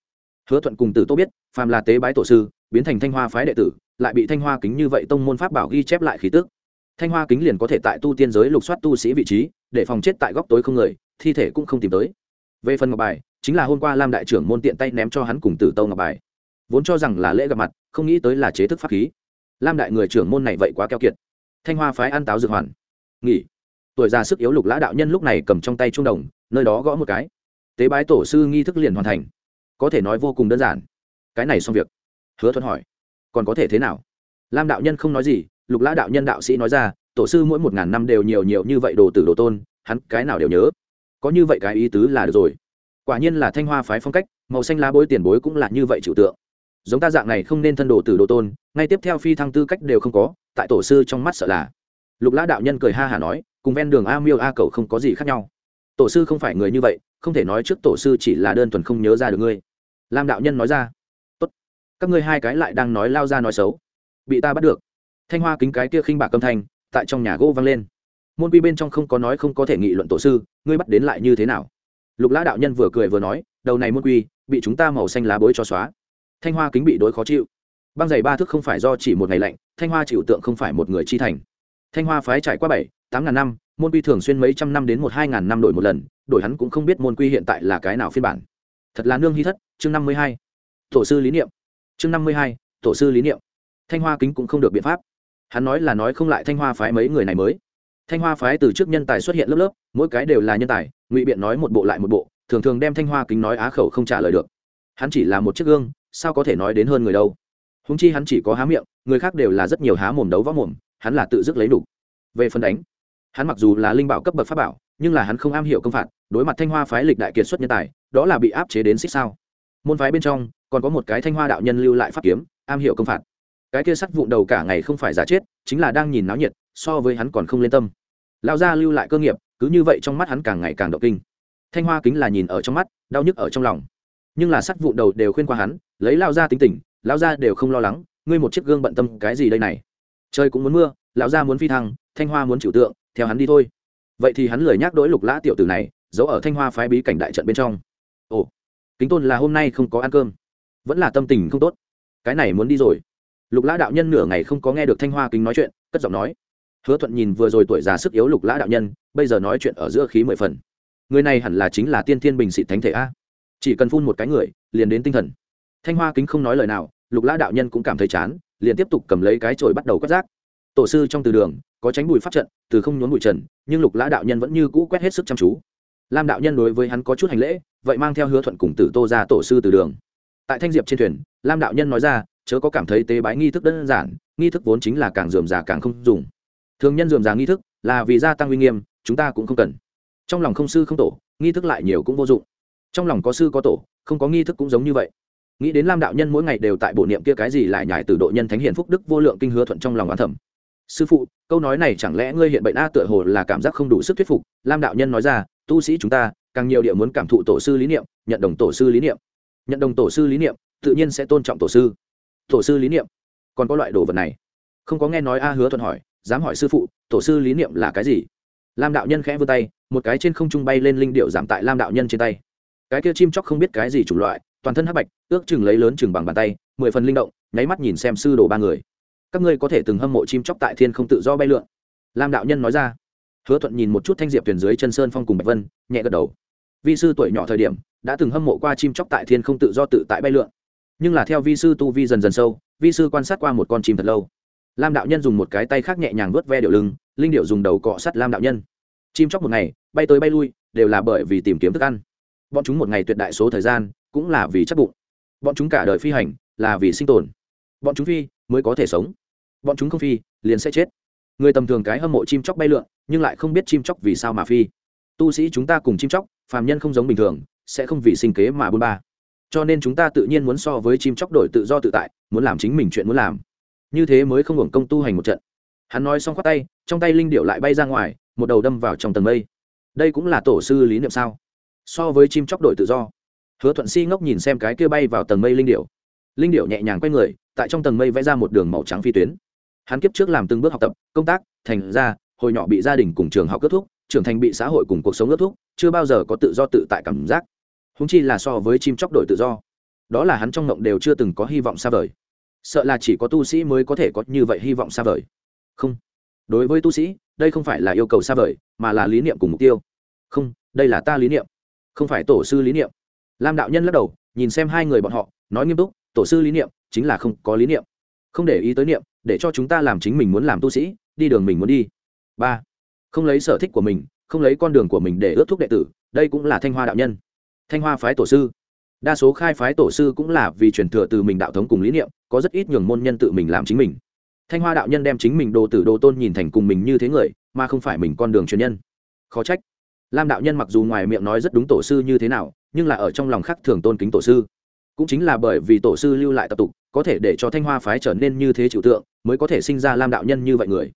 Hứa thuận cùng tử tô biết, phàm là tế bái tổ sư, biến thành thanh hoa phái đệ tử, lại bị thanh hoa kính như vậy tông môn pháp bảo ghi chép lại khí tức. Thanh hoa kính liền có thể tại tu tiên giới lục soát tu sĩ vị trí, để phòng chết tại góc tối không người, thi thể cũng không tìm tới. Về phần ngọc bài, chính là hôm qua lam đại trưởng môn tiện tay ném cho hắn cùng tử tâu ngọc bài vốn cho rằng là lễ gặp mặt, không nghĩ tới là chế thức pháp khí. Lam đại người trưởng môn này vậy quá keo kiệt. Thanh hoa phái ăn táo dược hoàn. Nghỉ. Tuổi già sức yếu lục lã đạo nhân lúc này cầm trong tay trung đồng, nơi đó gõ một cái. Tế bái tổ sư nghi thức liền hoàn thành. Có thể nói vô cùng đơn giản. Cái này xong việc. Hứa thuận hỏi. Còn có thể thế nào? Lam đạo nhân không nói gì, lục lã đạo nhân đạo sĩ nói ra, tổ sư mỗi một ngàn năm đều nhiều nhiều như vậy đồ tử đồ tôn, hắn cái nào đều nhớ. Có như vậy cái ý tứ là được rồi. Quả nhiên là thanh hoa phái phong cách, màu xanh lá bối tiền bối cũng là như vậy chịu tượng giống ta dạng này không nên thân đồ tử đồ tôn, ngay tiếp theo phi thăng tư cách đều không có, tại tổ sư trong mắt sợ là. Lục lã đạo nhân cười ha hả nói, cùng ven đường a miêu a cầu không có gì khác nhau. Tổ sư không phải người như vậy, không thể nói trước tổ sư chỉ là đơn thuần không nhớ ra được ngươi. Lam đạo nhân nói ra, tốt, các ngươi hai cái lại đang nói lao ra nói xấu. Bị ta bắt được. Thanh hoa kính cái kia khinh bạc âm thanh, tại trong nhà gỗ vang lên. Môn quy bên trong không có nói không có thể nghị luận tổ sư, ngươi bắt đến lại như thế nào? Lục lã đạo nhân vừa cười vừa nói, đầu này môn quy, bị chúng ta màu xanh lá bối cho xóa thanh hoa kính bị đối khó chịu. Băng giày ba thước không phải do chỉ một ngày lạnh, thanh hoa chịu tượng không phải một người chi thành. Thanh hoa phái trải qua bảy, tám ngàn năm, môn quy thường xuyên mấy trăm năm đến một hai ngàn năm đổi một lần, đổi hắn cũng không biết môn quy hiện tại là cái nào phiên bản. Thật là nương hy thất, chương năm mươi hai. Tổ sư lý niệm. Chương năm mươi hai, tổ sư lý niệm. Thanh hoa kính cũng không được biện pháp. Hắn nói là nói không lại thanh hoa phái mấy người này mới. Thanh hoa phái từ trước nhân tài xuất hiện lớp lớp, mỗi cái đều là nhân tài, ngụy biện nói một bộ lại một bộ, thường thường đem thanh hoa kính nói á khẩu không trả lời được. Hắn chỉ là một chiếc gương sao có thể nói đến hơn người đâu? Húng chi hắn chỉ có há miệng, người khác đều là rất nhiều há mồm đấu võ mồm, hắn là tự dứt lấy đủ. Về phần đánh, hắn mặc dù là linh bảo cấp bậc pháp bảo, nhưng là hắn không am hiểu công phạt, đối mặt thanh hoa phái lịch đại kiệt xuất nhân tài, đó là bị áp chế đến xích sao. Môn phái bên trong, còn có một cái thanh hoa đạo nhân lưu lại pháp kiếm, am hiểu công phạt. Cái kia sắt vụn đầu cả ngày không phải giả chết, chính là đang nhìn náo nhiệt, so với hắn còn không lên tâm. Lao ra lưu lại cơ nghiệp, cứ như vậy trong mắt hắn càng ngày càng động kinh. Thanh hoa kính là nhìn ở trong mắt, đau nhức ở trong lòng. Nhưng là sắt vụn đầu đều khuyên qua hắn lấy lao ra tính tình, lao ra đều không lo lắng, ngươi một chiếc gương bận tâm cái gì đây này? Trời cũng muốn mưa, lão gia muốn phi thăng, thanh hoa muốn chịu tượng, theo hắn đi thôi. Vậy thì hắn lười nhắc đỗi lục lã tiểu tử này, giấu ở thanh hoa phái bí cảnh đại trận bên trong. Ồ, kính tôn là hôm nay không có ăn cơm. Vẫn là tâm tình không tốt. Cái này muốn đi rồi. Lục lã đạo nhân nửa ngày không có nghe được thanh hoa kính nói chuyện, cất giọng nói. Hứa thuận nhìn vừa rồi tuổi già sức yếu lục lã đạo nhân, bây giờ nói chuyện ở giữa khí mười phần. Người này hẳn là chính là tiên thiên bình sĩ thánh thể a. Chỉ cần phun một cái người, liền đến tinh thần thanh hoa kính không nói lời nào, lục lã đạo nhân cũng cảm thấy chán, liền tiếp tục cầm lấy cái chổi bắt đầu quét rác. Tổ sư trong từ đường, có tránh bùi pháp trận, từ không nhốn bụi trần, nhưng lục lã đạo nhân vẫn như cũ quét hết sức chăm chú. Lam đạo nhân đối với hắn có chút hành lễ, vậy mang theo hứa thuận cùng tử tô ra tổ sư từ đường. Tại thanh diệp trên thuyền, lam đạo nhân nói ra, chớ có cảm thấy tế bái nghi thức đơn giản, nghi thức vốn chính là càng dườm già càng không dùng. Thường nhân dườm già nghi thức, là vì gia tăng uy nghiêm, chúng ta cũng không cần. Trong lòng không sư không tổ, nghi thức lại nhiều cũng vô dụng. Trong lòng có sư có tổ, không có nghi thức cũng giống như vậy nghĩ đến lam đạo nhân mỗi ngày đều tại bộ niệm kia cái gì lại nhải từ độ nhân thánh hiền phúc đức vô lượng kinh hứa thuận trong lòng oán thẩm sư phụ, câu nói này chẳng lẽ ngươi hiện bệnh a tựa hồ là cảm giác không đủ sức thuyết phục? Lam đạo nhân nói ra, tu sĩ chúng ta, càng nhiều địa muốn cảm thụ tổ sư lý niệm, nhận đồng tổ sư lý niệm. Nhận đồng tổ sư lý niệm, tự nhiên sẽ tôn trọng tổ sư. Tổ sư lý niệm, còn có loại đồ vật này. Không có nghe nói a hứa thuận hỏi, dám hỏi sư phụ, tổ sư lý niệm là cái gì? Lam đạo nhân khẽ vươn tay, một cái trên không trung bay lên linh điệu giảm tại lam đạo nhân trên tay. Cái kia chim chóc không biết cái gì chủng loại toàn thân hắc bạch, ước chừng lấy lớn chừng bằng bàn tay, mười phần linh động, nháy mắt nhìn xem sư đồ ba người. Các ngươi có thể từng hâm mộ chim chóc tại thiên không tự do bay lượn. Lam đạo nhân nói ra. Hứa thuận nhìn một chút thanh diệp thuyền dưới chân sơn phong cùng bạch vân, nhẹ gật đầu. Vi sư tuổi nhỏ thời điểm, đã từng hâm mộ qua chim chóc tại thiên không tự do tự tại bay lượn. Nhưng là theo vi sư tu vi dần dần sâu, vi sư quan sát qua một con chim thật lâu. Lam đạo nhân dùng một cái tay khác nhẹ nhàng vớt ve điệu lưng, linh điệu dùng đầu cọ sắt lam đạo nhân. Chim chóc một ngày, bay tới bay lui, đều là bởi vì tìm kiếm thức ăn. Bọn chúng một ngày tuyệt đại số thời gian cũng là vì chắc bụng. Bọn chúng cả đời phi hành là vì sinh tồn. Bọn chúng phi mới có thể sống. Bọn chúng không phi, liền sẽ chết. Người tầm thường cái hâm mộ chim chóc bay lượn, nhưng lại không biết chim chóc vì sao mà phi. Tu sĩ chúng ta cùng chim chóc, phàm nhân không giống bình thường, sẽ không vì sinh kế mà bôn ba. Cho nên chúng ta tự nhiên muốn so với chim chóc đổi tự do tự tại, muốn làm chính mình chuyện muốn làm. Như thế mới không hưởng công tu hành một trận. Hắn nói xong khoát tay, trong tay linh điệu lại bay ra ngoài, một đầu đâm vào trong tầng mây. Đây cũng là tổ sư lý niệm sao? So với chim chóc đổi tự do hứa thuận si ngốc nhìn xem cái kia bay vào tầng mây linh điệu linh điệu nhẹ nhàng quay người, tại trong tầng mây vẽ ra một đường màu trắng phi tuyến. Hắn kiếp trước làm từng bước học tập, công tác, thành ra, hồi nhỏ bị gia đình cùng trường học kết thúc, trưởng thành bị xã hội cùng cuộc sống kết thúc, chưa bao giờ có tự do tự tại cảm giác. Húng chi là so với chim chóc đổi tự do. Đó là hắn trong mộng đều chưa từng có hy vọng xa vời. Sợ là chỉ có tu sĩ mới có thể có như vậy hy vọng xa vời. Không. Đối với tu sĩ, đây không phải là yêu cầu xa vời, mà là lý niệm cùng mục tiêu. Không, đây là ta lý niệm. Không phải tổ sư lý niệm lam đạo nhân lắc đầu, nhìn xem hai người bọn họ, nói nghiêm túc, tổ sư lý niệm, chính là không có lý niệm. Không để ý tới niệm, để cho chúng ta làm chính mình muốn làm tu sĩ, đi đường mình muốn đi. Ba. Không lấy sở thích của mình, không lấy con đường của mình để ước thúc đệ tử, đây cũng là thanh hoa đạo nhân. Thanh hoa phái tổ sư. Đa số khai phái tổ sư cũng là vì truyền thừa từ mình đạo thống cùng lý niệm, có rất ít nhường môn nhân tự mình làm chính mình. Thanh hoa đạo nhân đem chính mình đồ tử đồ tôn nhìn thành cùng mình như thế người, mà không phải mình con đường truyền nhân. Khó trách lam đạo nhân mặc dù ngoài miệng nói rất đúng tổ sư như thế nào, nhưng là ở trong lòng khác thường tôn kính tổ sư. Cũng chính là bởi vì tổ sư lưu lại tập tục, có thể để cho thanh hoa phái trở nên như thế chịu tượng, mới có thể sinh ra lam đạo nhân như vậy người.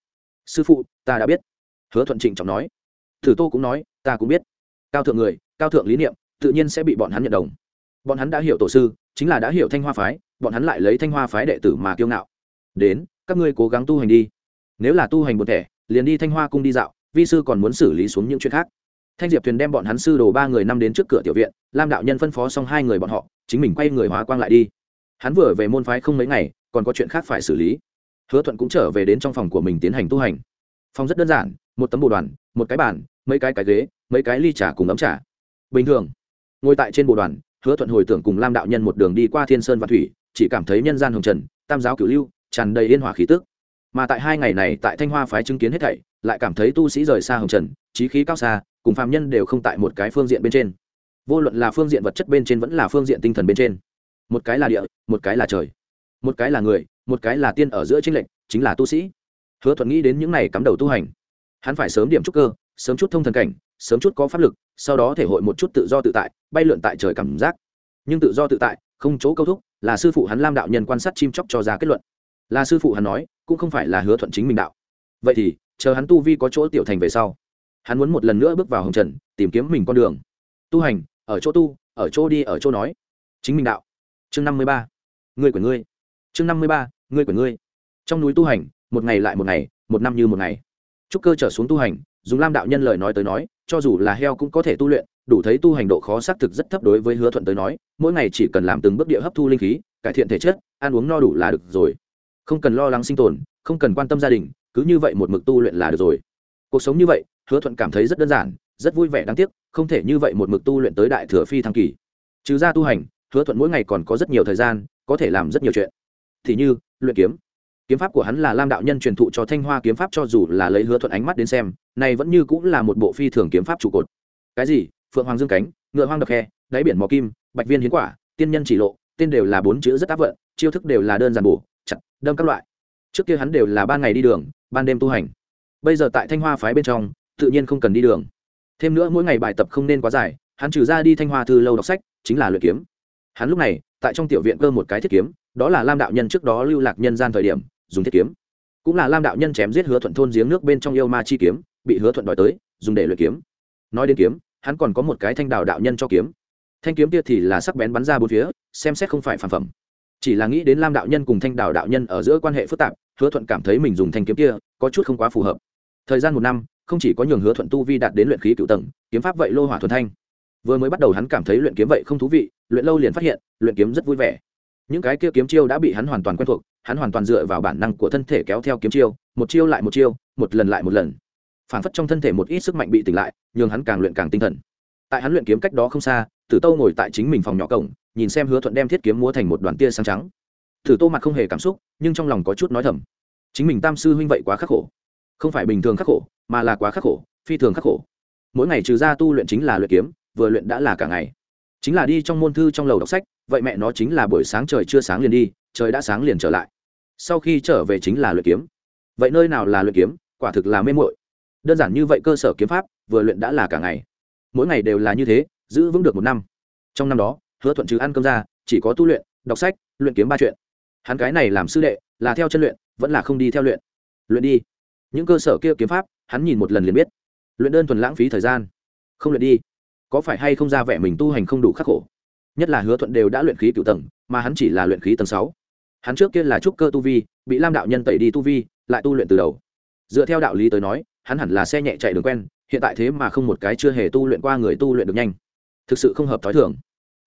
Sư phụ, ta đã biết. Hứa thuận trịnh trọng nói. Thử tô cũng nói, ta cũng biết. Cao thượng người, cao thượng lý niệm, tự nhiên sẽ bị bọn hắn nhận đồng. Bọn hắn đã hiểu tổ sư, chính là đã hiểu thanh hoa phái, bọn hắn lại lấy thanh hoa phái đệ tử mà kiêu ngạo. Đến, các ngươi cố gắng tu hành đi. Nếu là tu hành một thể liền đi thanh hoa cung đi dạo, vi sư còn muốn xử lý xuống những chuyện khác thanh diệp thuyền đem bọn hắn sư đồ ba người năm đến trước cửa tiểu viện, lam đạo nhân phân phó xong hai người bọn họ, chính mình quay người hóa quang lại đi. Hắn vừa về môn phái không mấy ngày, còn có chuyện khác phải xử lý. Hứa thuận cũng trở về đến trong phòng của mình tiến hành tu hành. Phòng rất đơn giản, một tấm bồ đoàn, một cái bàn, mấy cái cái ghế, mấy cái ly trà cùng ấm trà. Bình thường, ngồi tại trên bồ đoàn, hứa thuận hồi tưởng cùng lam đạo nhân một đường đi qua thiên sơn và thủy, chỉ cảm thấy nhân gian hồng trần, tam giáo cửu lưu, tràn đầy yên hòa khí tức. Mà tại hai ngày này tại thanh hoa phái chứng kiến hết thảy, lại cảm thấy tu sĩ rời xa hồng trần, trí khí cao xa cùng phàm nhân đều không tại một cái phương diện bên trên. Vô luận là phương diện vật chất bên trên vẫn là phương diện tinh thần bên trên. Một cái là địa, một cái là trời. Một cái là người, một cái là tiên ở giữa chính lệnh chính là tu sĩ. Hứa thuận nghĩ đến những này cắm đầu tu hành. Hắn phải sớm điểm trúc cơ, sớm chút thông thần cảnh, sớm chút có pháp lực, sau đó thể hội một chút tự do tự tại, bay lượn tại trời cảm giác. Nhưng tự do tự tại, không chỗ câu thúc, là sư phụ hắn lam đạo nhân quan sát chim chóc cho ra kết luận. Là sư phụ hắn nói, cũng không phải là hứa thuận chính mình đạo. Vậy thì, chờ hắn tu vi có chỗ tiểu thành về sau hắn muốn một lần nữa bước vào hồng trần, tìm kiếm mình con đường. Tu hành, ở chỗ tu, ở chỗ đi, ở chỗ nói. Chính mình đạo. Chương năm mươi ba. Người của ngươi. Chương năm mươi ba người của ngươi. Trong núi tu hành, một ngày lại một ngày, một năm như một ngày. Trúc cơ trở xuống tu hành, dùng lam đạo nhân lời nói tới nói, cho dù là heo cũng có thể tu luyện, đủ thấy tu hành độ khó xác thực rất thấp đối với hứa thuận tới nói, mỗi ngày chỉ cần làm từng bước địa hấp thu linh khí, cải thiện thể chất, ăn uống no đủ là được rồi. Không cần lo lắng sinh tồn, không cần quan tâm gia đình, cứ như vậy một mực tu luyện là được rồi. Cuộc sống như vậy hứa thuận cảm thấy rất đơn giản, rất vui vẻ đáng tiếc, không thể như vậy một mực tu luyện tới đại thừa phi thăng kỳ. Trừ ra tu hành, hứa thuận mỗi ngày còn có rất nhiều thời gian, có thể làm rất nhiều chuyện. Thì như, luyện kiếm. Kiếm pháp của hắn là lam đạo nhân truyền thụ cho thanh hoa kiếm pháp cho dù là lấy hứa thuận ánh mắt đến xem, này vẫn như cũng là một bộ phi thường kiếm pháp trụ cột. Cái gì? Phượng hoàng dương cánh, ngựa hoang đập khe, đáy biển mò kim, bạch viên hiến quả, tiên nhân chỉ lộ, tên đều là bốn chữ rất áp vận, chiêu thức đều là đơn giản bổ, chặt, đâm các loại. Trước kia hắn đều là ban ngày đi đường, ban đêm tu hành. Bây giờ tại thanh hoa phái bên trong tự nhiên không cần đi đường. Thêm nữa mỗi ngày bài tập không nên quá dài, hắn trừ ra đi thanh hoa thư lâu đọc sách, chính là luyện kiếm. Hắn lúc này, tại trong tiểu viện cơ một cái thiết kiếm, đó là lam đạo nhân trước đó lưu lạc nhân gian thời điểm, dùng thiết kiếm. Cũng là lam đạo nhân chém giết hứa thuận thôn giếng nước bên trong yêu ma chi kiếm, bị hứa thuận đòi tới, dùng để luyện kiếm. Nói đến kiếm, hắn còn có một cái thanh đào đạo nhân cho kiếm. Thanh kiếm kia thì là sắc bén bắn ra bốn phía, xem xét không phải phản phẩm. Chỉ là nghĩ đến lam đạo nhân cùng thanh đào đạo nhân ở giữa quan hệ phức tạp, hứa thuận cảm thấy mình dùng thanh kiếm kia có chút không quá phù hợp. Thời gian một năm không chỉ có nhường hứa thuận tu vi đạt đến luyện khí cựu tầng, kiếm pháp vậy lô hỏa thuần thanh. Vừa mới bắt đầu hắn cảm thấy luyện kiếm vậy không thú vị, luyện lâu liền phát hiện, luyện kiếm rất vui vẻ. Những cái kia kiếm chiêu đã bị hắn hoàn toàn quen thuộc, hắn hoàn toàn dựa vào bản năng của thân thể kéo theo kiếm chiêu, một chiêu lại một chiêu, một lần lại một lần. Phản phất trong thân thể một ít sức mạnh bị tỉnh lại, nhường hắn càng luyện càng tinh thần. Tại hắn luyện kiếm cách đó không xa, tử tâu ngồi tại chính mình phòng nhỏ cổng, nhìn xem hứa thuận đem thiết kiếm múa thành một đoàn tia sáng trắng. Tử tô mặt không hề cảm xúc, nhưng trong lòng có chút nói thầm. Chính mình tam sư huynh vậy quá khắc khổ không phải bình thường khắc khổ, mà là quá khắc khổ, phi thường khắc khổ. Mỗi ngày trừ ra tu luyện chính là luyện kiếm, vừa luyện đã là cả ngày. Chính là đi trong môn thư trong lầu đọc sách, vậy mẹ nó chính là buổi sáng trời chưa sáng liền đi, trời đã sáng liền trở lại. Sau khi trở về chính là luyện kiếm. Vậy nơi nào là luyện kiếm? Quả thực là mê mội đơn giản như vậy cơ sở kiếm pháp, vừa luyện đã là cả ngày. Mỗi ngày đều là như thế, giữ vững được một năm. Trong năm đó, hứa thuận trừ ăn cơm ra, chỉ có tu luyện, đọc sách, luyện kiếm ba chuyện. Hắn cái này làm sư đệ, là theo chân luyện, vẫn là không đi theo luyện. Luyện đi những cơ sở kia kiếm pháp, hắn nhìn một lần liền biết. Luyện đơn thuần lãng phí thời gian. Không luyện đi. Có phải hay không ra vẻ mình tu hành không đủ khắc khổ? Nhất là hứa thuận đều đã luyện khí cựu tầng, mà hắn chỉ là luyện khí tầng sáu. Hắn trước kia là trúc cơ tu vi, bị lam đạo nhân tẩy đi tu vi, lại tu luyện từ đầu. Dựa theo đạo lý tới nói, hắn hẳn là xe nhẹ chạy đường quen, hiện tại thế mà không một cái chưa hề tu luyện qua người tu luyện được nhanh. Thực sự không hợp t h ó i thường.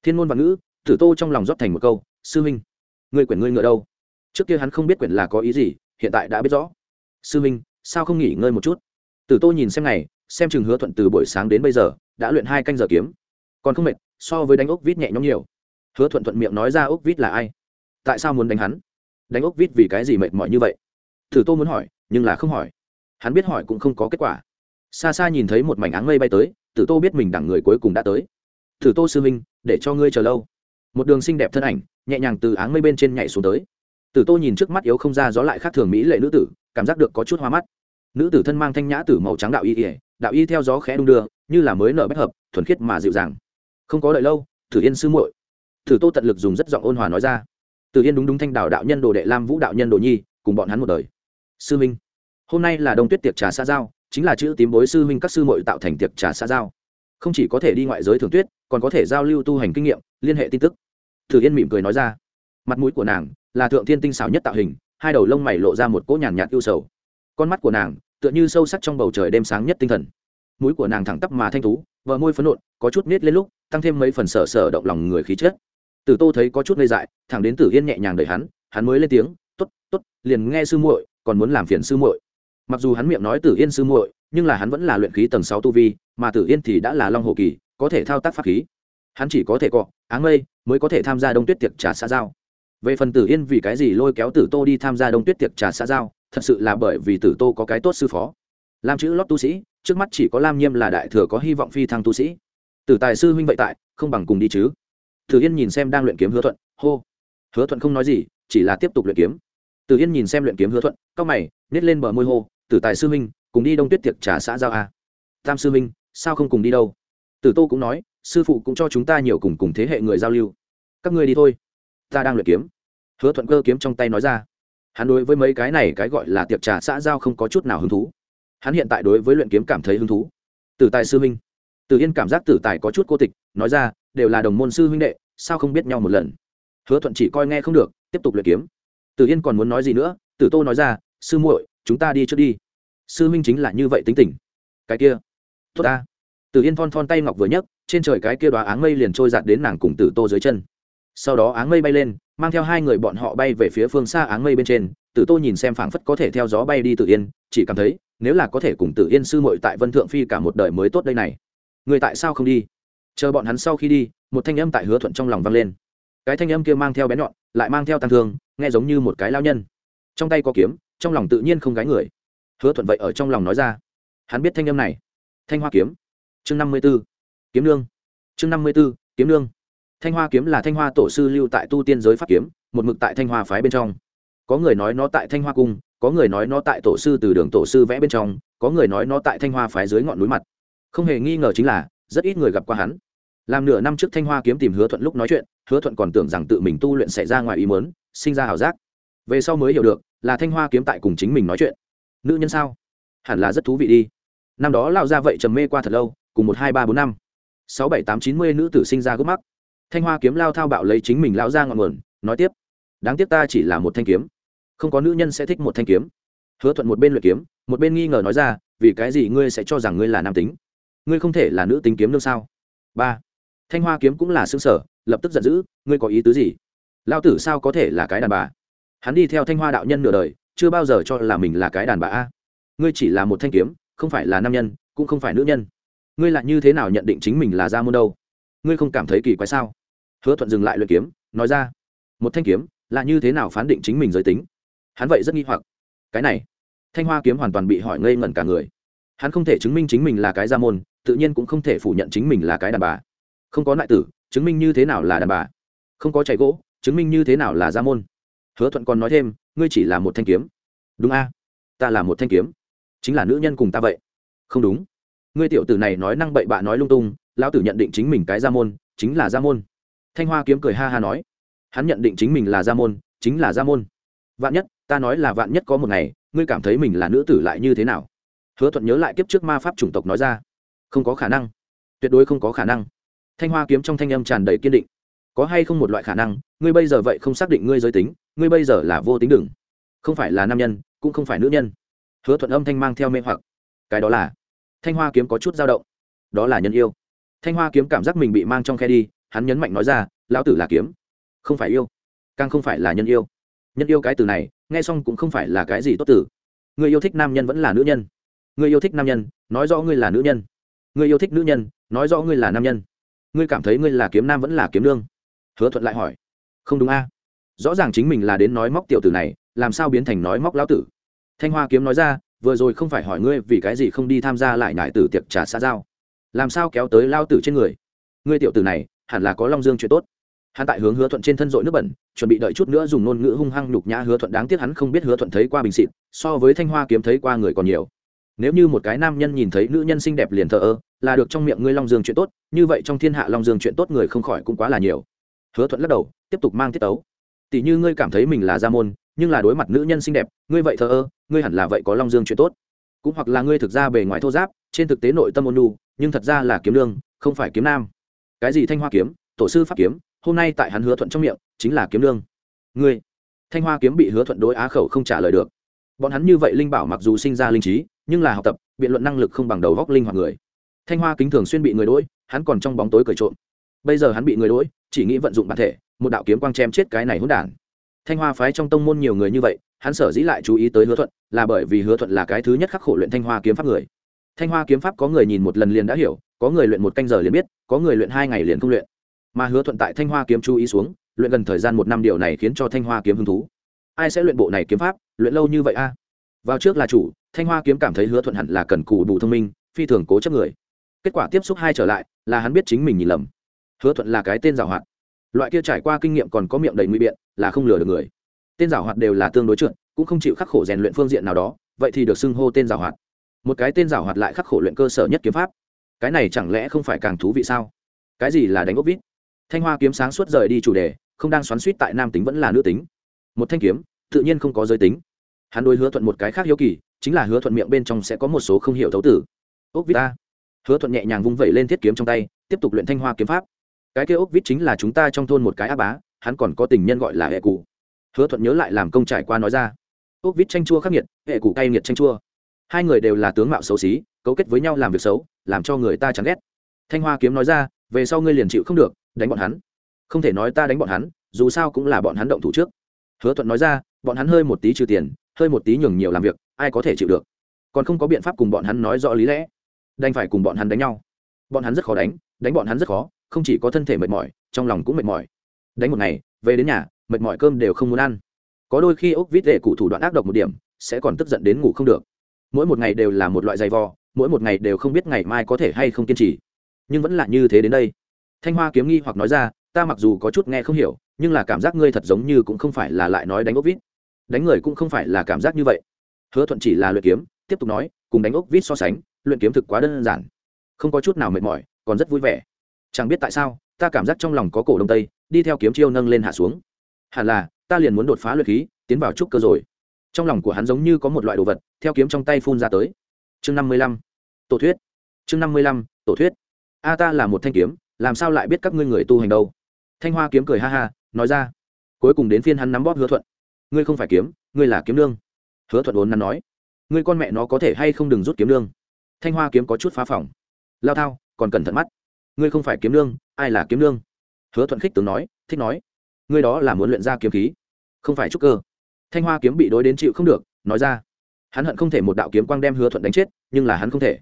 Thiên môn văn ngữ, tử tô trong lòng rót thành một câu, sư huynh người quyển ngươi ngựa đâu? Trước kia hắn không biết quyển là có ý gì, hiện tại đã biết rõ. Sư huynh sao không nghỉ ngơi một chút? Tử tô nhìn xem ngày xem chừng hứa thuận từ buổi sáng đến bây giờ, đã luyện hai canh giờ kiếm. Còn không mệt, so với đánh ốc vít nhẹ nhõm nhiều. Hứa thuận thuận miệng nói ra ốc vít là ai? Tại sao muốn đánh hắn? Đánh ốc vít vì cái gì mệt mỏi như vậy? Tử tô muốn hỏi, nhưng là không hỏi. Hắn biết hỏi cũng không có kết quả. Xa xa nhìn thấy một mảnh áng mây bay tới tử tô biết mình đẳng người cuối cùng đã tới. Tử tô sư minh để cho ngươi chờ lâu. Một đường xinh đẹp thân ảnh, nhẹ nhàng từ áng mây bên trên nhảy xuống tới. Tử tô nhìn trước mắt yếu không ra gió lại khác thường mỹ lệ nữ tử cảm giác được có chút hoa mắt. Nữ tử thân mang thanh nhã tử màu trắng đạo y ỉa đạo y theo gió khẽ đung đưa, như là mới nở bách hợp, thuần khiết mà dịu dàng. Không có đợi lâu thử yên sư muội thử tô tận lực dùng rất giọng ôn hòa nói ra. Tử yên đúng đúng thanh đảo đạo nhân đồ đệ lam vũ đạo nhân đồ nhi, cùng bọn hắn một đời. Sư minh, hôm nay là đông tuyết tiệc trà xã giao, chính là chữ tím bối sư Minh các sư muội tạo thành tiệc trà xã giao. Không chỉ có thể đi ngoại giới thường tuyết, còn có thể giao lưu tu hành kinh nghiệm, liên hệ tin tức. Thử yên mỉm cười nói ra. Mặt mũi của nàng là thượng thiên tinh xảo nhất tạo hình hai đầu lông mày lộ ra một cỗ nhàn nhạt ưu sầu. Con mắt của nàng tựa như sâu sắc trong bầu trời đêm sáng nhất tinh thần. Mũi của nàng thẳng tắp mà thanh thú, vợ môi phấn nộn có chút nết lên lúc tăng thêm mấy phần sở sở động lòng người khí chết tử tô thấy có chút ngây dại thẳng đến tử yên nhẹ nhàng đợi hắn hắn mới lên tiếng t ố t t ố t liền nghe sư muội còn muốn làm phiền sư muội. Mặc dù hắn miệng nói tử yên sư muội nhưng là hắn vẫn là luyện khí tầng sáu tu vi mà tử yên thì đã là long hồ kỳ có thể thao tác pháp khí. Hắn chỉ có thể cọ áng mây mới có thể tham gia đông tuyết tiệc trà xã giao về phần tử yên vì cái gì lôi kéo tử tô đi tham gia đông tuyết tiệc trà xã giao, thật sự là bởi vì tử tô có cái tốt sư phó. Làm chữ lót tu sĩ, trước mắt chỉ có lam nhiêm là đại thừa có hy vọng phi thăng tu sĩ. Tử tài sư huynh vậy tại, không bằng cùng đi chứ. Tử yên nhìn xem đang luyện kiếm hứa thuận, hô. Hứa thuận không nói gì, chỉ là tiếp tục luyện kiếm. Tử yên nhìn xem luyện kiếm hứa thuận cao mày nhét lên bờ môi hô, tử tài sư huynh, cùng đi đông tuyết tiệc trà xã giao a tam sư huynh, sao không cùng đi đâu? Tử tô cũng nói, sư phụ cũng cho chúng ta nhiều cùng cùng thế hệ người giao lưu. Các ngươi đi thôi ta đang luyện kiếm. Hứa thuận cơ kiếm trong tay nói ra. Hắn đối với mấy cái này cái gọi là tiệc trà xã giao không có chút nào hứng thú. Hắn hiện tại đối với luyện kiếm cảm thấy hứng thú. Tử tài sư minh tử yên cảm giác tử tài có chút cô tịch, nói ra, đều là đồng môn sư huynh đệ, sao không biết nhau một lần? Hứa thuận chỉ coi nghe không được, tiếp tục luyện kiếm. Tử yên còn muốn nói gì nữa, tử tô nói ra, sư muội, chúng ta đi trước đi. Sư minh chính là như vậy tính tình. Cái kia. Tốt ta. Tử yên thon thon tay ngọc vừa nhấc, trên trời cái kia đoá áng mây liền trôi giạt đến nàng cùng tử tô dưới chân sau đó áng mây bay lên, mang theo hai người bọn họ bay về phía phương xa áng mây bên trên. Tử tô nhìn xem phảng phất có thể theo gió bay đi tự yên, chỉ cảm thấy, nếu là có thể cùng tử yên sư muội tại vân thượng phi cả một đời mới tốt đây này. Người tại sao không đi? Chờ bọn hắn sau khi đi, một thanh âm tại hứa thuận trong lòng vang lên. Cái thanh âm kia mang theo bén nhọn, lại mang theo tăng thương, nghe giống như một cái lao nhân. Trong tay có kiếm, trong lòng tự nhiên không gái người. Hứa thuận vậy ở trong lòng nói ra. Hắn biết thanh âm này. Thanh hoa kiếm. Chương năm mươi b ố kiếm lương chương năm mươi b ố kiếm lương thanh hoa kiếm là thanh hoa tổ sư lưu tại tu tiên giới pháp kiếm, một mực tại thanh hoa phái bên trong. Có người nói nó tại thanh hoa cung, có người nói nó tại tổ sư từ đường tổ sư vẽ bên trong, có người nói nó tại thanh hoa phái dưới ngọn núi mặt. Không hề nghi ngờ chính là, rất ít người gặp qua hắn. Làm nửa năm trước thanh hoa kiếm tìm hứa thuận lúc nói chuyện, hứa thuận còn tưởng rằng tự mình tu luyện xảy ra ngoài ý mớn sinh ra h ảo giác. Về sau mới hiểu được, là thanh hoa kiếm tại cùng chính mình nói chuyện. Nữ nhân sao? Hẳn là rất thú vị đi. Năm đó lao ra vậy trầm mê qua thật lâu, cùng một hai ba bốn năm. Sáu bảy tám chín mươi nữ tử sinh ra gốc mắc thanh hoa kiếm lao thao bạo lấy chính mình lao ra ngọn nguồn, nói tiếp, đáng tiếc ta chỉ là một thanh kiếm. Không có nữ nhân sẽ thích một thanh kiếm. Hứa thuận một bên luyện kiếm, một bên nghi ngờ nói ra, vì cái gì ngươi sẽ cho rằng ngươi là nam tính? Ngươi không thể là nữ tính kiếm nương sao? Ba, thanh hoa kiếm cũng là xương sở, lập tức giận dữ, ngươi có ý tứ gì? Lao tử sao có thể là cái đàn bà? Hắn đi theo thanh hoa đạo nhân nửa đời, chưa bao giờ cho là mình là cái đàn bà a. Ngươi chỉ là một thanh kiếm, không phải là nam nhân, cũng không phải nữ nhân. Ngươi lại như thế nào nhận định chính mình là gia môn đâu? Ngươi không cảm thấy kỳ quái sao? Hứa thuận dừng lại luyện kiếm, nói ra, một thanh kiếm, là như thế nào phán định chính mình giới tính? Hắn vậy rất nghi hoặc. Cái này. Thanh hoa kiếm hoàn toàn bị hỏi ngây ngẩn cả người. Hắn không thể chứng minh chính mình là cái gia môn, tự nhiên cũng không thể phủ nhận chính mình là cái đàn bà. Không có nại tử, chứng minh như thế nào là đàn bà? Không có chảy gỗ, chứng minh như thế nào là gia môn? Hứa thuận còn nói thêm, ngươi chỉ là một thanh kiếm. Đúng a, ta là một thanh kiếm. Chính là nữ nhân cùng ta vậy. Không đúng. Ngươi tiểu tử này nói năng bậy bạ nói lung tung, lão tử nhận định chính mình cái gia môn, chính là gia môn thanh hoa kiếm cười ha ha nói, hắn nhận định chính mình là gia môn, chính là gia môn. Vạn nhất, ta nói là vạn nhất có một ngày, ngươi cảm thấy mình là nữ tử lại như thế nào? Hứa thuận nhớ lại kiếp trước ma pháp chủng tộc nói ra, không có khả năng, tuyệt đối không có khả năng. Thanh hoa kiếm trong thanh âm tràn đầy kiên định, có hay không một loại khả năng, ngươi bây giờ vậy không xác định ngươi giới tính, ngươi bây giờ là vô tính đừng không phải là nam nhân, cũng không phải nữ nhân. Hứa thuận âm thanh mang theo mê hoặc, cái đó là, thanh hoa kiếm có chút dao động, đó là nhân yêu. Thanh hoa kiếm cảm giác mình bị mang trong khe đi hắn nhấn mạnh nói ra, lão tử là kiếm, không phải yêu, càng không phải là nhân yêu. Nhân yêu cái từ này, nghe xong cũng không phải là cái gì tốt tử người yêu thích nam nhân vẫn là nữ nhân. Người yêu thích nam nhân, nói rõ ngươi là nữ nhân. Người yêu thích nữ nhân, nói rõ ngươi là nam nhân. Ngươi cảm thấy ngươi là kiếm nam vẫn là kiếm nương. Hứa thuận lại hỏi, không đúng a. Rõ ràng chính mình là đến nói móc tiểu tử này, làm sao biến thành nói móc lão tử? Thanh hoa kiếm nói ra, vừa rồi không phải hỏi ngươi vì cái gì không đi tham gia lại nải tử tiệc trà xã giao? Làm sao kéo tới lao tử trên người? Ngươi tiểu tử này hẳn là có long dương chuyện tốt. Hắn tại hướng hứa thuận trên thân dội nước bẩn, chuẩn bị đợi chút nữa dùng ngôn ngữ hung hăng nhục nhã hứa thuận. Đáng tiếc hắn không biết hứa thuận thấy qua bình xịt so với thanh hoa kiếm thấy qua người còn nhiều. Nếu như một cái nam nhân nhìn thấy nữ nhân xinh đẹp liền thờ ơ, là được trong miệng ngươi long dương chuyện tốt, như vậy trong thiên hạ long dương chuyện tốt người không khỏi cũng quá là nhiều. Hứa thuận lắc đầu, tiếp tục mang tiết tấu. Tỷ như ngươi cảm thấy mình là gia môn, nhưng là đối mặt nữ nhân xinh đẹp, ngươi vậy thờ ơ, ngươi hẳn là vậy có long dương chuyện tốt. Cũng hoặc là ngươi thực ra bề ngoài thô giáp, trên thực tế nội tâm ôn nhu, nhưng thật ra là kiếm lương, không phải kiếm nam cái gì thanh hoa kiếm, tổ sư pháp kiếm, hôm nay tại hắn hứa thuận trong miệng, chính là kiếm lương. Ngươi, thanh hoa kiếm bị hứa thuận đối á khẩu không trả lời được. Bọn hắn như vậy linh bảo mặc dù sinh ra linh trí, nhưng là học tập, biện luận năng lực không bằng đầu góc linh hoặc người. Thanh hoa kính thường xuyên bị người đỗi hắn còn trong bóng tối cởi trộm. Bây giờ hắn bị người đỗi chỉ nghĩ vận dụng bản thể, một đạo kiếm quang chém chết cái này hỗn đản. Thanh hoa phái trong tông môn nhiều người như vậy, hắn sở dĩ lại chú ý tới hứa thuận, là bởi vì hứa thuận là cái thứ nhất khắc khổ luyện thanh hoa kiếm pháp người. Thanh hoa kiếm pháp có người nhìn một lần liền đã hiểu có người luyện một canh giờ liền biết, có người luyện hai ngày liền không luyện. Mà hứa thuận tại thanh hoa kiếm chú ý xuống, luyện gần thời gian một năm điều này khiến cho thanh hoa kiếm hứng thú. Ai sẽ luyện bộ này kiếm pháp, luyện lâu như vậy a? Vào trước là chủ, thanh hoa kiếm cảm thấy hứa thuận hẳn là cần cù đủ thông minh, phi thường cố chấp người. Kết quả tiếp xúc hai trở lại, là hắn biết chính mình nhìn lầm. Hứa thuận là cái tên giảo hoạt. Loại kia trải qua kinh nghiệm còn có miệng đầy nguy biện, là không lừa được người. Tên giảo hoạt đều là tương đối trượt cũng không chịu khắc khổ rèn luyện phương diện nào đó, vậy thì được xưng hô tên giảo hoạt. Một cái tên giảo hoạt lại khắc khổ luyện cơ sở nhất kiếm pháp cái này chẳng lẽ không phải càng thú vị sao? Cái gì là đánh ốc vít? Thanh hoa kiếm sáng suốt rời đi chủ đề, không đang xoắn suýt tại nam tính vẫn là nữ tính. Một thanh kiếm, tự nhiên không có giới tính. Hắn đối hứa thuận một cái khác hiếu kỳ, chính là hứa thuận miệng bên trong sẽ có một số không hiểu thấu tử. Ốc vít ta. Hứa thuận nhẹ nhàng vung vẩy lên thiết kiếm trong tay, tiếp tục luyện thanh hoa kiếm pháp. Cái kia ốc vít chính là chúng ta trong thôn một cái á bá, hắn còn có tình nhân gọi là hệ cụ. Hứa thuận nhớ lại làm công trải qua nói ra. Ốc vít tranh chua khắc nghiệt, hệ cụ cay nghiệt tranh chua hai người đều là tướng mạo xấu xí, cấu kết với nhau làm việc xấu, làm cho người ta chán ghét. Thanh hoa kiếm nói ra, về sau ngươi liền chịu không được, đánh bọn hắn. Không thể nói ta đánh bọn hắn, dù sao cũng là bọn hắn động thủ trước. Hứa thuận nói ra, bọn hắn hơi một tí trừ tiền, hơi một tí nhường nhiều làm việc, ai có thể chịu được? Còn không có biện pháp cùng bọn hắn nói rõ lý lẽ. Đành phải cùng bọn hắn đánh nhau. Bọn hắn rất khó đánh đánh bọn hắn rất khó, không chỉ có thân thể mệt mỏi, trong lòng cũng mệt mỏi. Đánh một ngày, về đến nhà, mệt mỏi cơm đều không muốn ăn. Có đôi khi ốc vít đệ cụ thủ đoạn ác độc một điểm, sẽ còn tức giận đến ngủ không được mỗi một ngày đều là một loại dày vò, mỗi một ngày đều không biết ngày mai có thể hay không kiên trì. Nhưng vẫn là như thế đến đây. Thanh hoa kiếm nghi hoặc nói ra, ta mặc dù có chút nghe không hiểu, nhưng là cảm giác ngươi thật giống như cũng không phải là lại nói đánh ốc vít. Đánh người cũng không phải là cảm giác như vậy. Hứa thuận chỉ là luyện kiếm, tiếp tục nói, cùng đánh ốc vít so sánh, luyện kiếm thực quá đơn giản. Không có chút nào mệt mỏi, còn rất vui vẻ. Chẳng biết tại sao, ta cảm giác trong lòng có cổ đông tây, đi theo kiếm chiêu nâng lên hạ xuống. Hẳn là, ta liền muốn đột phá luyện khí, tiến vào trúc cơ rồi trong lòng của hắn giống như có một loại đồ vật, theo kiếm trong tay phun ra tới. Chương năm mươi lăm. Tổ thuyết. Chương năm mươi lăm, tổ thuyết. A ta là một thanh kiếm, làm sao lại biết các ngươi người tu hành đâu? Thanh hoa kiếm cười ha ha, nói ra. Cuối cùng đến phiên hắn nắm bóp hứa thuận. Ngươi không phải kiếm, ngươi là kiếm nương. Hứa thuận vốn nắn nói. Ngươi con mẹ nó có thể hay không đừng rút kiếm nương? Thanh hoa kiếm có chút phá phòng lao thao, còn cẩn thận mắt. Ngươi không phải kiếm nương, ai là kiếm nương? Hứa thuận khích tướng nói, thích nói. Ngươi đó là muốn luyện ra kiếm khí. Không phải trúc cơ thanh hoa kiếm bị đối đến chịu không được, nói ra. Hắn hận không thể một đạo kiếm quang đem hứa thuận đánh chết, nhưng là hắn không thể.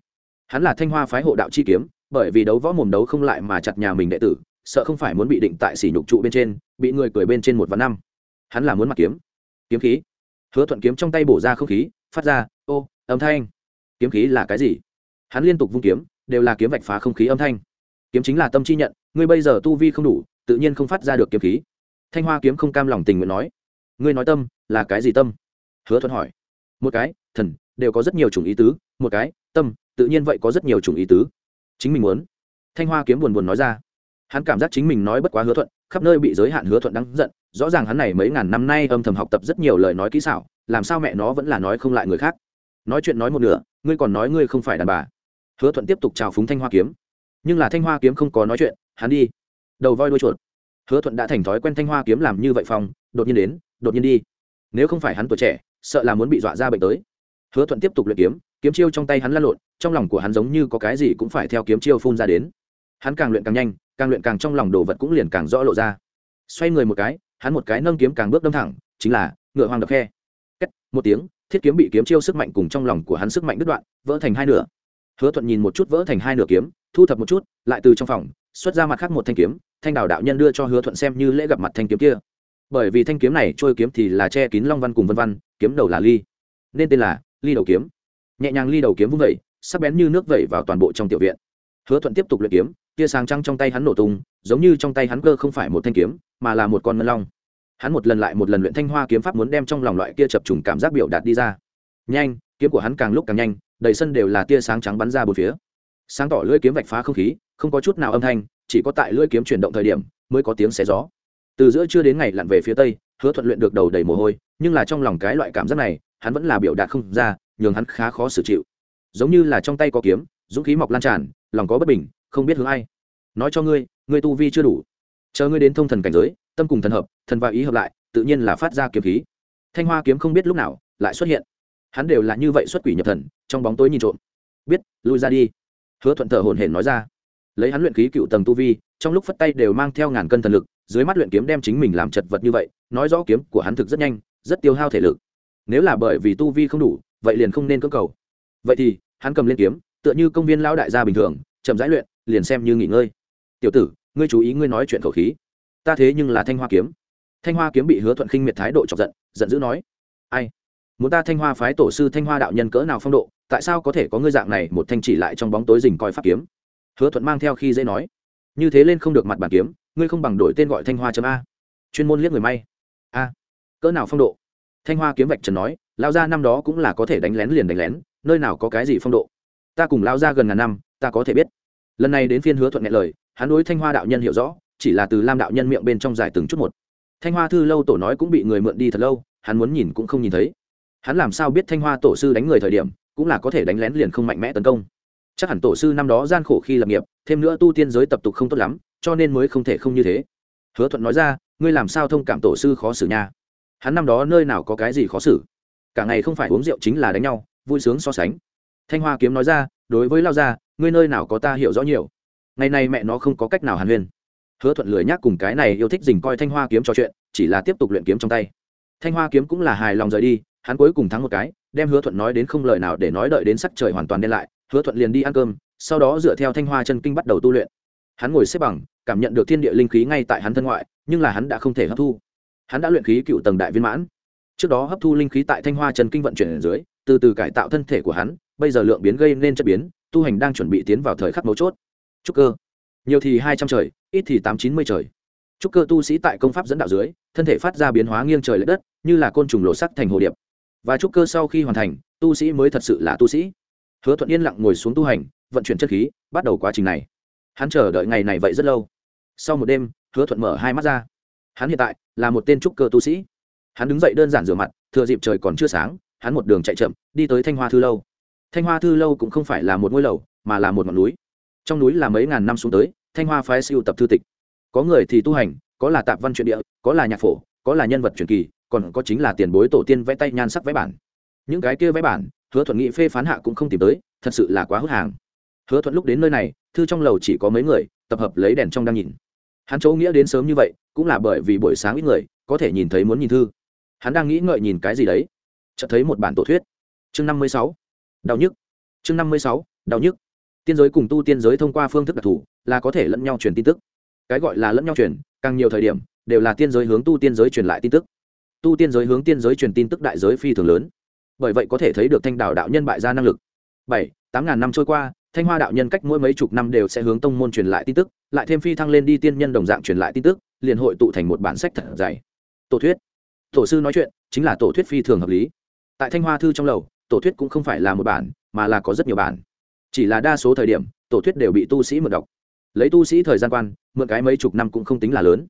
Hắn là thanh hoa phái hộ đạo chi kiếm, bởi vì đấu võ mồm đấu không lại mà chặt nhà mình đệ tử, sợ không phải muốn bị định tại sỉ nhục trụ bên trên, bị người cười bên trên một vạn năm. Hắn là muốn mặc kiếm. Kiếm khí. Hứa thuận kiếm trong tay bổ ra không khí, phát ra, ô, âm thanh. Kiếm khí là cái gì? Hắn liên tục vung kiếm, đều là kiếm vạch phá không khí âm thanh. Kiếm chính là tâm chi nhận, ngươi bây giờ tu vi không đủ, tự nhiên không phát ra được kiếm khí. Thanh hoa kiếm không cam lòng tình nguyện nói ngươi nói tâm, là cái gì tâm? Hứa thuận hỏi. Một cái, thần, đều có rất nhiều chủng ý tứ. Một cái, tâm, tự nhiên vậy có rất nhiều chủng ý tứ. Chính mình muốn. Thanh hoa kiếm buồn buồn nói ra. Hắn cảm giác chính mình nói bất quá hứa thuận, khắp nơi bị giới hạn hứa thuận đáng giận. Rõ ràng hắn này mấy ngàn năm nay âm thầm học tập rất nhiều lời nói kỹ xảo, làm sao mẹ nó vẫn là nói không lại người khác? Nói chuyện nói một nửa, ngươi còn nói ngươi không phải đàn bà. Hứa thuận tiếp tục chào phúng thanh hoa kiếm. Nhưng là thanh hoa kiếm không có nói chuyện, hắn đi. Đầu voi đuôi chuột hứa thuận đã thành thói quen thanh hoa kiếm làm như vậy phong, đột nhiên đến, đột nhiên đi. Nếu không phải hắn tuổi trẻ, sợ là muốn bị dọa ra bệnh tới. Hứa thuận tiếp tục luyện kiếm kiếm chiêu trong tay hắn lăn lộn, trong lòng của hắn giống như có cái gì cũng phải theo kiếm chiêu phun ra đến. Hắn càng luyện càng nhanh, càng luyện càng trong lòng đồ vật cũng liền càng rõ lộ ra. Xoay người một cái, hắn một cái nâng kiếm càng bước đâm thẳng, chính là, ngựa hoang đập khe. Cách một tiếng, thiết kiếm bị kiếm chiêu sức mạnh cùng trong lòng của hắn sức mạnh đứt đoạn, vỡ thành hai nửa. Hứa thuận nhìn một chút vỡ thành hai nửa kiếm, thu thập một chút, lại từ trong phòng, xuất ra mặt khác một thanh kiếm thanh đào đạo nhân đưa cho hứa thuận xem như lễ gặp mặt thanh kiếm kia. Bởi vì thanh kiếm này trôi kiếm thì là che kín long văn cùng vân văn, kiếm đầu là ly. Nên tên là ly đầu kiếm. Nhẹ nhàng ly đầu kiếm vung vẩy, sắc bén như nước vẩy vào toàn bộ trong tiểu viện. Hứa thuận tiếp tục luyện kiếm, tia sáng trăng trong tay hắn nổ tung, giống như trong tay hắn cơ không phải một thanh kiếm, mà là một con ngân long. Hắn một lần lại một lần luyện thanh hoa kiếm pháp muốn đem trong lòng loại kia chập trùng cảm giác biểu đạt đi ra. Nhanh, kiếm của hắn càng lúc càng nhanh, đầy sân đều là tia sáng trắng bắn ra bốn phía. Sáng tỏ lưỡi kiếm vạch phá không khí, không có chút nào âm thanh chỉ có tại lưỡi kiếm chuyển động thời điểm mới có tiếng xé gió. Từ giữa trưa đến ngày lặn về phía tây, hứa thuận luyện được đầu đầy mồ hôi, nhưng là trong lòng cái loại cảm giác này, hắn vẫn là biểu đạt không ra, nhường hắn khá khó xử chịu. Giống như là trong tay có kiếm, dũng khí mọc lan tràn, lòng có bất bình, không biết hướng ai. Nói cho ngươi ngươi tu vi chưa đủ. Chờ ngươi đến thông thần cảnh giới, tâm cùng thần hợp, thần và ý hợp lại, tự nhiên là phát ra kiếm khí. Thanh hoa kiếm không biết lúc nào lại xuất hiện. Hắn đều là như vậy xuất quỷ nhập thần, trong bóng tối nhìn trộm. Biết, lui ra đi. Hứa thuận thở hồn hển nói ra lấy hắn luyện khí cựu tầng tu vi, trong lúc phất tay đều mang theo ngàn cân thần lực, dưới mắt luyện kiếm đem chính mình làm chật vật như vậy, nói rõ kiếm của hắn thực rất nhanh, rất tiêu hao thể lực. Nếu là bởi vì tu vi không đủ, vậy liền không nên cơ cầu. Vậy thì, hắn cầm lên kiếm, tựa như công viên lão đại gia bình thường, chậm rãi luyện, liền xem như nghỉ ngơi. Tiểu tử, ngươi chú ý ngươi nói chuyện khẩu khí. Ta thế nhưng là thanh hoa kiếm. Thanh hoa kiếm bị hứa thuận khinh miệt thái độ chọc giận giận dữ nói, ai? Muốn ta thanh hoa phái tổ sư thanh hoa đạo nhân cỡ nào phong độ, tại sao có thể có ngươi dạng này một thanh chỉ lại trong bóng tối rình coi pháp kiếm? Hứa thuận mang theo khi dễ nói, như thế lên không được mặt bản kiếm, ngươi không bằng đổi tên gọi thanh hoa chấm a. Chuyên môn liếc người may. A, cỡ nào phong độ? Thanh hoa kiếm vạch trần nói lao ra năm đó cũng là có thể đánh lén liền đánh lén, nơi nào có cái gì phong độ. Ta cùng lao ra gần ngàn năm, ta có thể biết. Lần này đến phiên hứa thuận nghe lời, hắn đối thanh hoa đạo nhân hiểu rõ, chỉ là từ lam đạo nhân miệng bên trong dài từng chút một. Thanh hoa thư lâu tổ nói cũng bị người mượn đi thật lâu, hắn muốn nhìn cũng không nhìn thấy. Hắn làm sao biết thanh hoa tổ sư đánh người thời điểm, cũng là có thể đánh lén liền không mạnh mẽ tấn công chắc hẳn tổ sư năm đó gian khổ khi lập nghiệp, thêm nữa tu tiên giới tập tục không tốt lắm, cho nên mới không thể không như thế. Hứa thuận nói ra, ngươi làm sao thông cảm tổ sư khó xử nha? Hắn năm đó nơi nào có cái gì khó xử? Cả ngày không phải uống rượu chính là đánh nhau, vui sướng so sánh. Thanh hoa kiếm nói ra, đối với lao gia, ngươi nơi nào có ta hiểu rõ nhiều. Ngày nay mẹ nó không có cách nào hàn huyên. Hứa thuận lười nhác cùng cái này yêu thích dình coi thanh hoa kiếm trò chuyện, chỉ là tiếp tục luyện kiếm trong tay. Thanh hoa kiếm cũng là hài lòng rời đi, hắn cuối cùng thắng một cái, đem hứa thuận nói đến không lời nào để nói đợi đến sắc trời hoàn toàn đen lại hứa thuận liền đi ăn cơm, sau đó dựa theo thanh hoa chân kinh bắt đầu tu luyện. Hắn ngồi xếp bằng, cảm nhận được thiên địa linh khí ngay tại hắn thân ngoại, nhưng là hắn đã không thể hấp thu. Hắn đã luyện khí cựu tầng đại viên mãn. Trước đó hấp thu linh khí tại thanh hoa chân kinh vận chuyển ở dưới, từ từ cải tạo thân thể của hắn, bây giờ lượng biến gây nên chất biến, tu hành đang chuẩn bị tiến vào thời khắc mấu chốt. Trúc cơ. Nhiều thì hai trăm trời, ít thì tám chín mươi trời. Trúc cơ tu sĩ tại công pháp dẫn đạo dưới, thân thể phát ra biến hóa nghiêng trời l ệ đất, như là côn trùng lộ sắc thành hồ điệp. Và trúc cơ sau khi hoàn thành, tu sĩ mới thật sự là tu sĩ hứa thuận yên lặng ngồi xuống tu hành, vận chuyển chất khí, bắt đầu quá trình này. Hắn chờ đợi ngày này vậy rất lâu. Sau một đêm, hứa thuận mở hai mắt ra. Hắn hiện tại là một tên trúc cơ tu sĩ. Hắn đứng dậy đơn giản rửa mặt, thừa dịp trời còn chưa sáng, hắn một đường chạy chậm, đi tới thanh hoa thư lâu. Thanh hoa thư lâu cũng không phải là một ngôi lầu, mà là một ngọn núi. Trong núi là mấy ngàn năm xuống tới, thanh hoa phái siêu tập thư tịch. Có người thì tu hành, có là tạp văn truyện địa, có là nhạc phổ, có là nhân vật truyền kỳ, còn có chính là tiền bối tổ tiên vẽ tay nhan sắc vẽ bản. Những cái kia vẽ bản hứa thuận nghị phê phán hạ cũng không tìm tới, thật sự là quá hút hàng. Hứa thuận lúc đến nơi này, thư trong lầu chỉ có mấy người, tập hợp lấy đèn trong đang nhìn. Hắn chỗ nghĩa đến sớm như vậy, cũng là bởi vì buổi sáng ít người, có thể nhìn thấy muốn nhìn thư. Hắn đang nghĩ ngợi nhìn cái gì đấy. Chợt thấy một bản tổ thuyết. Chương năm mươi sáu. Đau nhức. Chương năm mươi sáu. Đau nhức. Tiên giới cùng tu tiên giới thông qua phương thức đặc thù, là có thể lẫn nhau truyền tin tức. Cái gọi là lẫn nhau truyền, càng nhiều thời điểm, đều là tiên giới hướng tu tiên giới truyền lại tin tức. Tu tiên giới hướng tiên giới truyền tin tức đại giới phi thường lớn bởi vậy có thể thấy được thanh đạo đạo nhân bại ra năng lực. Bảy, tám ngàn năm trôi qua, thanh hoa đạo nhân cách mỗi mấy chục năm đều sẽ hướng tông môn truyền lại tin tức, lại thêm phi thăng lên đi tiên nhân đồng dạng truyền lại tin tức, liền hội tụ thành một bản sách thật dày. Tổ thuyết. Tổ sư nói chuyện, chính là tổ thuyết phi thường hợp lý. Tại thanh hoa thư trong lầu, tổ thuyết cũng không phải là một bản, mà là có rất nhiều bản. Chỉ là đa số thời điểm, tổ thuyết đều bị tu sĩ mượn đọc. Lấy tu sĩ thời gian quan, mượn cái mấy chục năm cũng không tính là lớn.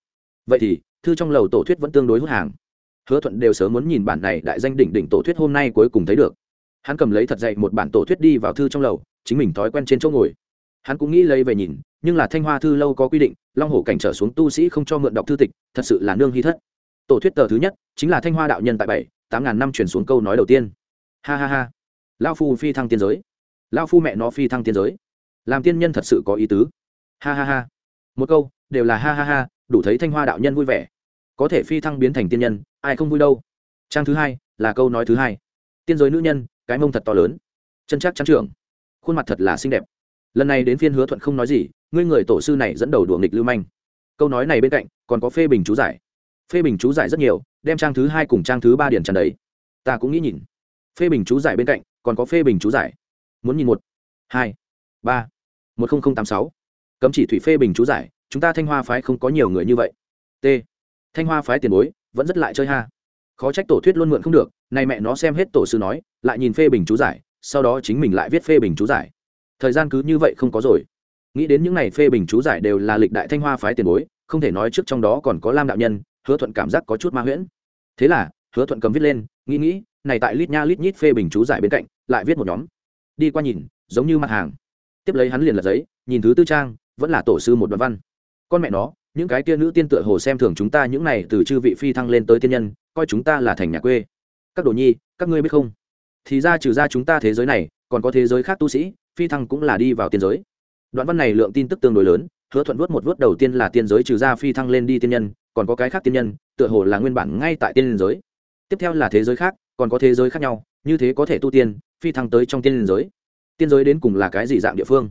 Vậy thì, thư trong lầu tổ thuyết vẫn tương đối hút hàng hứa thuận đều sớm muốn nhìn bản này đại danh đỉnh đỉnh tổ thuyết hôm nay cuối cùng thấy được. Hắn cầm lấy thật dậy một bản tổ thuyết đi vào thư trong lầu, chính mình thói quen trên chỗ ngồi. Hắn cũng nghĩ lấy về nhìn, nhưng là thanh hoa thư lâu có quy định, long hổ cảnh trở xuống tu sĩ không cho mượn đọc thư tịch, thật sự là nương hy thất. Tổ thuyết tờ thứ nhất, chính là thanh hoa đạo nhân tại bảy, tám ngàn năm chuyển xuống câu nói đầu tiên. Ha ha ha. Lao phu phi thăng tiên giới. Lao phu mẹ nó phi thăng tiên giới. Làm tiên nhân thật sự có ý tứ. Ha ha ha. Một câu, đều là ha ha ha, đủ thấy thanh hoa đạo nhân vui vẻ có thể phi thăng biến thành tiên nhân, ai không vui đâu. Trang thứ hai, là câu nói thứ hai. Tiên giới nữ nhân, cái mông thật to lớn. Chân chắc trắng trưởng. Khuôn mặt thật là xinh đẹp. Lần này đến phiên hứa thuận không nói gì, ngươi người tổ sư này dẫn đầu đùa nghịch lưu manh. Câu nói này bên cạnh, còn có phê bình chú giải. Phê bình chú giải rất nhiều, đem trang thứ hai cùng trang thứ ba điển tràn đấy ta cũng nghĩ nhìn. Phê bình chú giải bên cạnh, còn có phê bình chú giải. Muốn nhìn một, hai, ba, một nghìn tám sáu. Cấm chỉ thủy phê bình chú giải, chúng ta thanh hoa phái không có nhiều người như vậy. T thanh hoa phái tiền bối, vẫn rất lại chơi ha. Khó trách tổ thuyết luôn mượn không được, nay mẹ nó xem hết tổ sư nói, lại nhìn phê bình chú giải, sau đó chính mình lại viết phê bình chú giải. Thời gian cứ như vậy không có rồi. Nghĩ đến những n à y phê bình chú giải đều là lịch đại thanh hoa phái tiền bối, không thể nói trước trong đó còn có lam đạo nhân, hứa thuận cảm giác có chút ma huyễn. Thế là, hứa thuận cầm viết lên, nghĩ nghĩ, này tại lít nha lít nhít phê bình chú giải bên cạnh, lại viết một nhóm. Đi qua nhìn, giống như mặt hàng. Tiếp lấy hắn liền lật giấy, nhìn thứ tư trang, vẫn là tổ sư một đoạn văn. Con mẹ nó những cái kia nữ tiên tựa hồ xem thường chúng ta những này từ chư vị phi thăng lên tới tiên nhân, coi chúng ta là thành nhà quê. Các đồ nhi, các ngươi biết không? Thì ra trừ ra chúng ta thế giới này, còn có thế giới khác tu sĩ, phi thăng cũng là đi vào tiên giới. Đoạn văn này lượng tin tức tương đối lớn, hứa thuận vớt một vớt đầu tiên là tiên giới trừ ra phi thăng lên đi tiên nhân, còn có cái khác tiên nhân, tựa hồ là nguyên bản ngay tại tiên giới. Tiếp theo là thế giới khác, còn có thế giới khác nhau, như thế có thể tu tiên, phi thăng tới trong tiên giới. Tiên giới đến cùng là cái gì dạng địa phương?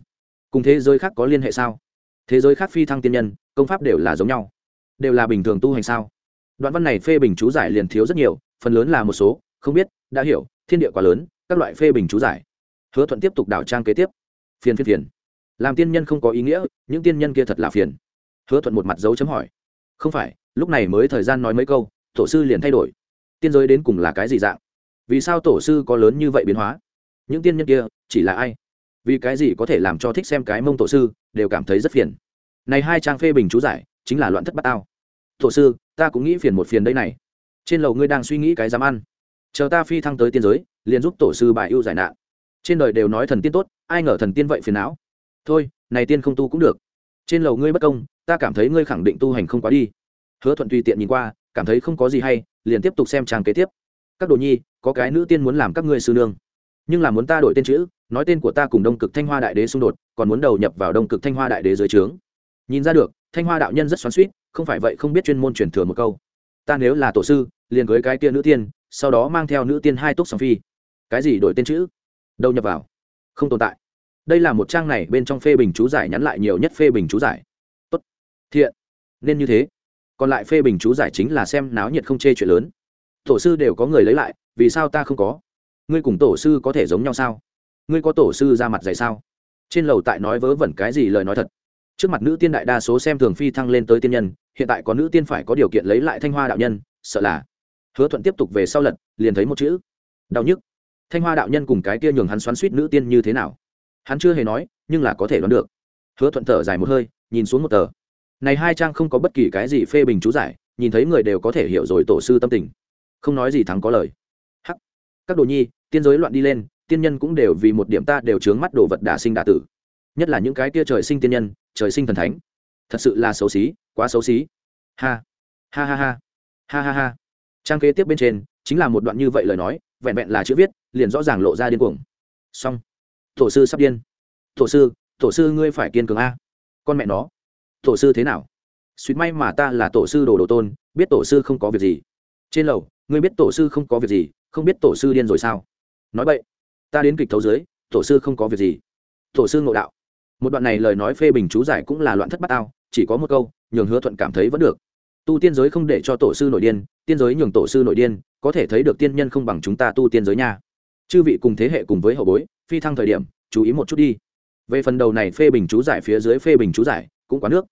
Cùng thế giới khác có liên hệ sao? Thế giới khác phi thăng tiên nhân công pháp đều là giống nhau. Đều là bình thường tu hành sao? Đoạn văn này phê bình chú giải liền thiếu rất nhiều, phần lớn là một số, không biết, đã hiểu, thiên địa quá lớn, các loại phê bình chú giải. Hứa thuận tiếp tục đảo trang kế tiếp. Phiền phiền phiền. Làm tiên nhân không có ý nghĩa, những tiên nhân kia thật là phiền. Hứa thuận một mặt dấu chấm hỏi. Không phải, lúc này mới thời gian nói mấy câu, tổ sư liền thay đổi. Tiên giới đến cùng là cái gì dạng? Vì sao tổ sư có lớn như vậy biến hóa? Những tiên nhân kia, chỉ là ai? Vì cái gì có thể làm cho thích xem cái mông tổ sư, đều cảm thấy rất phiền này hai trang phê bình chú giải, chính là loạn thất bát tao. Tổ sư, ta cũng nghĩ phiền một phiền đây này. Trên lầu ngươi đang suy nghĩ cái dám ăn. Chờ ta phi thăng tới tiên giới, liền giúp tổ sư bài ưu giải nạn. Trên đời đều nói thần tiên tốt, ai ngờ thần tiên vậy phiền não. Thôi, này tiên không tu cũng được. Trên lầu ngươi bất công, ta cảm thấy ngươi khẳng định tu hành không quá đi. Hứa thuận tùy tiện nhìn qua, cảm thấy không có gì hay, liền tiếp tục xem trang kế tiếp. Các đồ nhi, có cái nữ tiên muốn làm các ngươi sư nương. Nhưng là muốn ta đổi tên chữ, nói tên của ta cùng đông cực thanh hoa đại đế xung đột, còn muốn đầu nhập vào đông cực thanh hoa đại đế dưới trướng nhìn ra được thanh hoa đạo nhân rất xoắn suýt không phải vậy không biết chuyên môn truyền thừa một câu. Ta nếu là tổ sư liền cưới cái kia nữ tiên sau đó mang theo nữ tiên hai túc song phi. Cái gì đổi tên chữ? Đâu nhập vào? Không tồn tại. Đây là một trang này bên trong phê bình chú giải nhắn lại nhiều nhất phê bình chú giải. Tốt, thiện. Nên như thế. Còn lại phê bình chú giải chính là xem náo nhiệt không chê chuyện lớn. Tổ sư đều có người lấy lại vì sao ta không có? Ngươi cùng tổ sư có thể giống nhau sao? Ngươi có tổ sư ra mặt dày sao? Trên lầu tại nói vớ vẩn cái gì lời nói thật? Trước mặt nữ tiên đại đa số xem thường phi thăng lên tới tiên nhân, hiện tại có nữ tiên phải có điều kiện lấy lại thanh hoa đạo nhân, sợ là. Hứa thuận tiếp tục về sau lật, liền thấy một chữ. Đau nhức. Thanh hoa đạo nhân cùng cái kia nhường hắn xoắn suýt nữ tiên như thế nào? Hắn chưa hề nói, nhưng là có thể đoán được. Hứa thuận thở dài một hơi, nhìn xuống một tờ. Này hai trang không có bất kỳ cái gì phê bình chú giải, nhìn thấy người đều có thể hiểu rồi tổ sư tâm tình. Không nói gì thắng có lời. Hắc. Các đồ nhi, tiên giới loạn đi lên, tiên nhân cũng đều vì một điểm ta đều chướng mắt đồ vật đả sinh đả tử nhất là những cái kia trời sinh tiên nhân, trời sinh thần thánh. Thật sự là xấu xí, quá xấu xí. Ha. Ha ha ha. Ha ha ha. Trang kế tiếp bên trên, chính là một đoạn như vậy lời nói, vẹn vẹn là chữ viết, liền rõ ràng lộ ra điên cuồng. Xong. Tổ sư sắp điên. Tổ sư tổ sư ngươi phải kiên cường a. Con mẹ nó. Tổ sư thế nào? Suýt may mà ta là tổ sư đồ đồ tôn, biết tổ sư không có việc gì. Trên lầu, ngươi biết tổ sư không có việc gì, không biết tổ sư điên rồi sao? Nói vậy ta đến kịch thấu dưới, tổ sư không có việc gì. Tổ sư ngộ đạo một đoạn này lời nói phê bình chú giải cũng là loạn thất bát ao, chỉ có một câu, nhường hứa thuận cảm thấy vẫn được. Tu tiên giới không để cho tổ sư nội điên, tiên giới nhường tổ sư nội điên, có thể thấy được tiên nhân không bằng chúng ta tu tiên giới nha. Chư vị cùng thế hệ cùng với hậu bối, phi thăng thời điểm, chú ý một chút đi. Về phần đầu này phê bình chú giải phía dưới phê bình chú giải, cũng quá nước.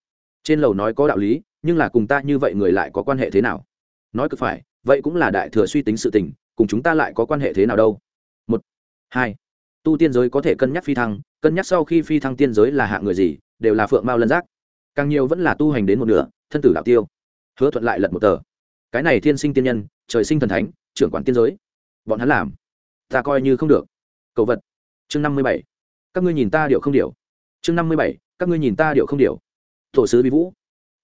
Trên lầu nói có đạo lý, nhưng là cùng ta như vậy người lại có quan hệ thế nào? Nói cực phải, vậy cũng là đại thừa suy tính sự tình, cùng chúng ta lại có quan hệ thế nào đâu? Một, hai, tu tiên giới có thể cân nhắc phi thăng cân nhắc sau khi phi thăng tiên giới là hạng người gì, đều là phượng mao lân giác. Càng nhiều vẫn là tu hành đến một nửa, thân tử đạo tiêu. Hứa thuận lại lật một tờ. Cái này thiên sinh tiên nhân, trời sinh thần thánh, trưởng quản tiên giới. Bọn hắn làm, ta coi như không được. Cầu vật. Chương năm mươi bảy. Các ngươi nhìn ta điệu không điệu chương năm mươi bảy. Các ngươi nhìn ta điệu không điệu tổ sư vi vũ.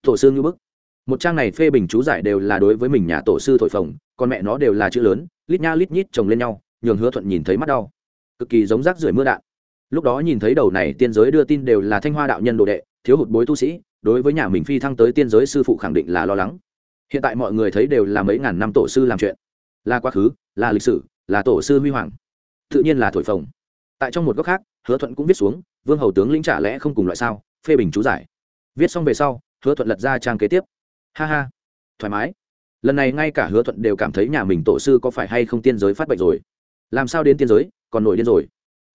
Tổ sư ngư bức. Một trang này phê bình chú giải đều là đối với mình nhà tổ sư thổi phồng, còn mẹ nó đều là chữ lớn, lít nha lít nhít chồng lên nhau, nhường hứa thuận nhìn thấy mắt đau. Cực kỳ giống rác rưởi mưa đạn lúc đó nhìn thấy đầu này tiên giới đưa tin đều là thanh hoa đạo nhân đồ đệ, thiếu hụt bối tu sĩ, đối với nhà mình phi thăng tới tiên giới sư phụ khẳng định là lo lắng. Hiện tại mọi người thấy đều là mấy ngàn năm tổ sư làm chuyện. Là quá khứ, là lịch sử, là tổ sư huy hoàng. Tự nhiên là thổi phồng. Tại trong một góc khác, hứa thuận cũng viết xuống, vương hầu tướng lĩnh trả lẽ không cùng loại sao? Phê bình chú giải. Viết xong về sau, hứa thuận lật ra trang kế tiếp. Ha ha, thoải mái. Lần này ngay cả hứa thuận đều cảm thấy nhà mình tổ sư có phải hay không tiên giới phát bệnh rồi. Làm sao đến tiên giới, còn nổi điên rồi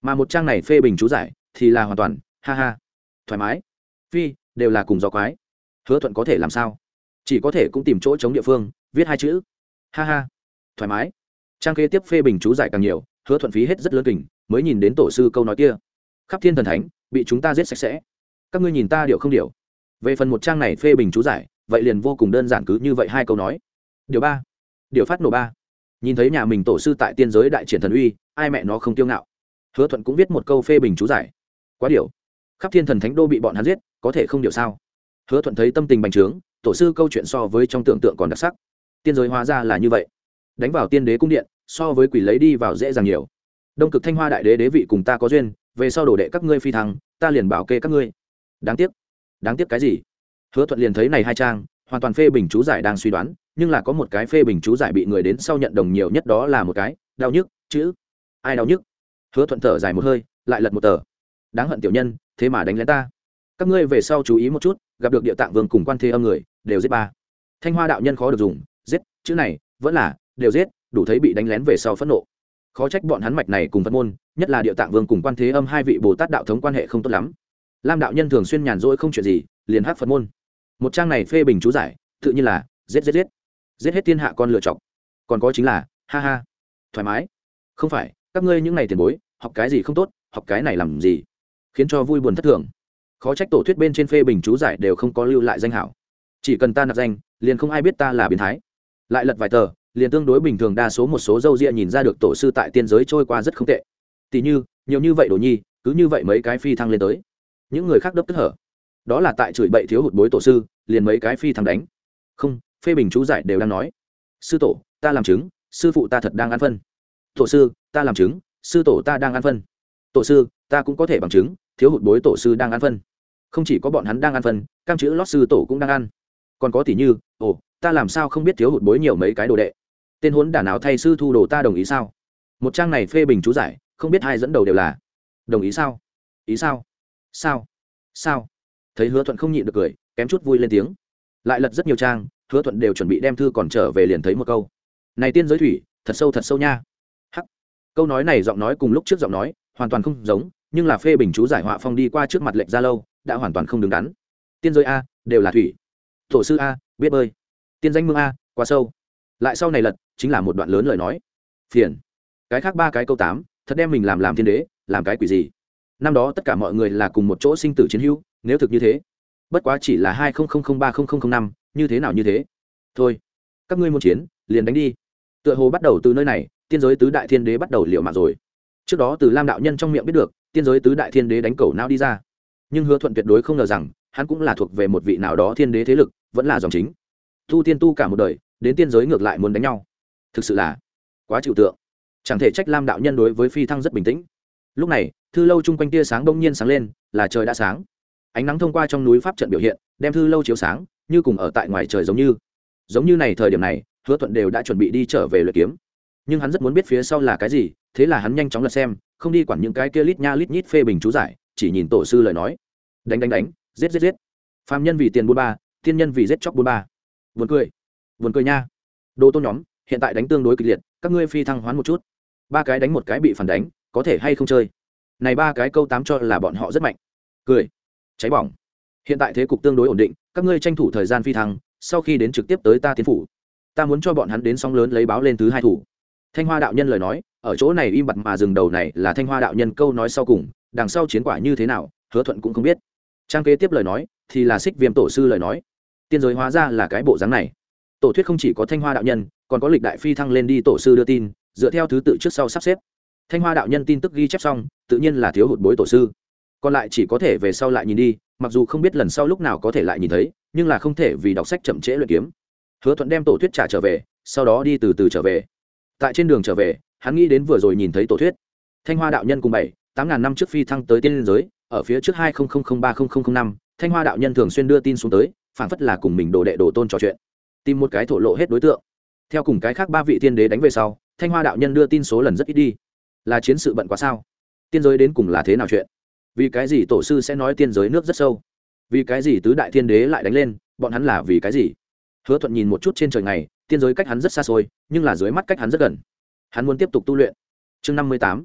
mà một trang này phê bình chú giải thì là hoàn toàn, ha ha, thoải mái. Phi, đều là cùng gió quái. Hứa thuận có thể làm sao? Chỉ có thể cũng tìm chỗ chống địa phương, viết hai chữ. Ha ha, thoải mái. Trang kế tiếp phê bình chú giải càng nhiều, hứa thuận phí hết rất lớn kình, mới nhìn đến tổ sư câu nói kia. Khắp thiên thần thánh, bị chúng ta giết sạch sẽ. Các ngươi nhìn ta điều không điều. Về phần một trang này phê bình chú giải, vậy liền vô cùng đơn giản cứ như vậy hai câu nói. Điều ba. Điều phát nổ ba. Nhìn thấy nhà mình tổ sư tại tiên giới đại triển thần uy, ai mẹ nó không tiêu ngạo hứa thuận cũng viết một câu phê bình chú giải. Quá điều khắp thiên thần thánh đô bị bọn hắn giết, có thể không điều sao? Hứa thuận thấy tâm tình bành trướng, tổ sư câu chuyện so với trong tưởng tượng còn đặc sắc. Tiên giới hóa ra là như vậy. Đánh vào tiên đế cung điện, so với quỷ lấy đi vào dễ dàng nhiều. Đông cực thanh hoa đại đế đế vị cùng ta có duyên, về sau đổ đệ các ngươi phi thăng, ta liền bảo kê các ngươi. Đáng tiếc. Đáng tiếc cái gì? Hứa thuận liền thấy này hai trang, hoàn toàn phê bình chú giải đang suy đoán, nhưng là có một cái phê bình chú giải bị người đến sau nhận đồng nhiều nhất đó là một cái, đau nhức, chữ. Ai đau nhức? Hứa thuận thở dài một hơi, lại lật một tờ. Đáng hận tiểu nhân, thế mà đánh lén ta. Các ngươi về sau chú ý một chút, gặp được địa tạng vương cùng quan thế âm người, đều giết ba. Thanh hoa đạo nhân khó được dùng, giết, chữ này, vẫn là, đều giết, đủ thấy bị đánh lén về sau phẫn nộ. Khó trách bọn hắn mạch này cùng phật môn, nhất là địa tạng vương cùng quan thế âm hai vị bồ tát đạo thống quan hệ không tốt lắm. Lam đạo nhân thường xuyên nhàn rỗi không chuyện gì, liền hát phật môn. Một trang này phê bình chú giải, tự nhiên là, giết giết giết. Giết hết thiên hạ con lựa chọc. Còn có chính là, ha ha. Thoải mái. Không phải các ngươi những ngày tiền bối, học cái gì không tốt, học cái này làm gì? Khiến cho vui buồn thất thường. Khó trách tổ thuyết bên trên phê bình chú giải đều không có lưu lại danh hảo. Chỉ cần ta nạp danh, liền không ai biết ta là biến thái. Lại lật vài tờ, liền tương đối bình thường đa số một số dâu ria nhìn ra được tổ sư tại tiên giới trôi qua rất không tệ. Tỷ như, nhiều như vậy đồ nhi, cứ như vậy mấy cái phi thăng lên tới. Những người khác đấp tức hở. Đó là tại chửi bậy thiếu hụt bối tổ sư, liền mấy cái phi thăng đánh. Không, phê bình chú giải đều đang nói. Sư tổ, ta làm chứng, sư phụ ta thật đang ăn phân tổ sư, ta làm chứng, sư tổ ta đang ăn phân. Tổ sư, ta cũng có thể bằng chứng, thiếu hụt bối tổ sư đang ăn phân. Không chỉ có bọn hắn đang ăn phân, cam chữ lót sư tổ cũng đang ăn. Còn có tỷ như, ồ, ta làm sao không biết thiếu hụt bối nhiều mấy cái đồ đệ? Tên huấn đả nào thay sư thu đồ ta đồng ý sao? Một trang này phê bình chú giải, không biết hai dẫn đầu đều là, đồng ý sao? Ý sao? Sao? Sao? Thấy hứa thuận không nhịn được cười, kém chút vui lên tiếng. Lại lật rất nhiều trang, hứa thuận đều chuẩn bị đem thư còn trở về liền thấy một câu. Này tiên giới thủy, thật sâu thật sâu nha câu nói này giọng nói cùng lúc trước giọng nói, hoàn toàn không giống, nhưng là phê bình chú giải họa phong đi qua trước mặt lệnh ra lâu, đã hoàn toàn không đứng đắn. Tiên giới a, đều là thủy. Thổ sư a, biết bơi. Tiên danh mương a, quá sâu. Lại sau này lật, chính là một đoạn lớn lời nói. Phiền. Cái khác ba cái câu tám, thật đem mình làm làm thiên đế, làm cái quỷ gì? Năm đó tất cả mọi người là cùng một chỗ sinh tử chiến hữu, nếu thực như thế, bất quá chỉ là hai ba năm, như thế nào như thế. Thôi, các ngươi muốn chiến, liền đánh đi. Tựa hồ bắt đầu từ nơi này tiên giới tứ đại thiên đế bắt đầu liệu mạng rồi. Trước đó từ lam đạo nhân trong miệng biết được, tiên giới tứ đại thiên đế đánh cầu não đi ra. Nhưng hứa thuận tuyệt đối không ngờ rằng, hắn cũng là thuộc về một vị nào đó thiên đế thế lực, vẫn là dòng chính. Tu tiên tu cả một đời, đến tiên giới ngược lại muốn đánh nhau. Thực sự là quá chịu tượng. Chẳng thể trách lam đạo nhân đối với phi thăng rất bình tĩnh. Lúc này, thư lâu chung quanh tia sáng đông nhiên sáng lên, là trời đã sáng. Ánh nắng thông qua trong núi pháp trận biểu hiện, đem thư lâu chiếu sáng, như cùng ở tại ngoài trời giống như. Giống như này thời điểm này, hứa thuận đều đã chuẩn bị đi trở về luyện kiếm nhưng hắn rất muốn biết phía sau là cái gì, thế là hắn nhanh chóng lật xem, không đi quản những cái kia lít nha lít nhít phê bình chú giải, chỉ nhìn tổ sư lời nói. Đánh đánh đánh, giết giết giết. Phạm nhân vì tiền bốn ba, thiên nhân vì giết chóc bốn ba. Vườn cười. Vườn cười nha. Đồ tôn nhóm, hiện tại đánh tương đối kịch liệt, các ngươi phi thăng hoán một chút. Ba cái đánh một cái bị phản đánh, có thể hay không chơi? Này ba cái câu tám cho là bọn họ rất mạnh. Cười. Cháy bỏng. Hiện tại thế cục tương đối ổn định, các ngươi tranh thủ thời gian phi thăng, sau khi đến trực tiếp tới ta tiến phủ. Ta muốn cho bọn hắn đến sóng lớn lấy báo lên thứ hai thủ thanh hoa đạo nhân lời nói, ở chỗ này im bặt mà dừng đầu này là thanh hoa đạo nhân câu nói sau cùng, đằng sau chiến quả như thế nào, hứa thuận cũng không biết. Trang kế tiếp lời nói, thì là xích viêm tổ sư lời nói. Tiên giới hóa ra là cái bộ dáng này. Tổ thuyết không chỉ có thanh hoa đạo nhân, còn có lịch đại phi thăng lên đi tổ sư đưa tin, dựa theo thứ tự trước sau sắp xếp. Thanh hoa đạo nhân tin tức ghi chép xong, tự nhiên là thiếu hụt bối tổ sư. Còn lại chỉ có thể về sau lại nhìn đi, mặc dù không biết lần sau lúc nào có thể lại nhìn thấy, nhưng là không thể vì đọc sách chậm trễ luyện kiếm. Hứa thuận đem tổ thuyết trả trở về, sau đó đi từ từ trở về tại trên đường trở về, hắn nghĩ đến vừa rồi nhìn thấy tổ thuyết. Thanh hoa đạo nhân cùng bảy, tám ngàn năm trước phi thăng tới tiên liên giới, ở phía trước hai ba năm, thanh hoa đạo nhân thường xuyên đưa tin xuống tới phản phất là cùng mình đồ đệ đồ tôn trò chuyện. Tìm một cái thổ lộ hết đối tượng. Theo cùng cái khác ba vị tiên đế đánh về sau, thanh hoa đạo nhân đưa tin số lần rất ít đi. Là chiến sự bận quá sao? Tiên giới đến cùng là thế nào chuyện? Vì cái gì tổ sư sẽ nói tiên giới nước rất sâu? Vì cái gì tứ đại thiên đế lại đánh lên, bọn hắn là vì cái gì? Hứa thuận nhìn một chút trên trời ngày tiên giới cách hắn rất xa xôi, nhưng là dưới mắt cách hắn rất gần. Hắn muốn tiếp tục tu luyện. Chương năm mươi tám,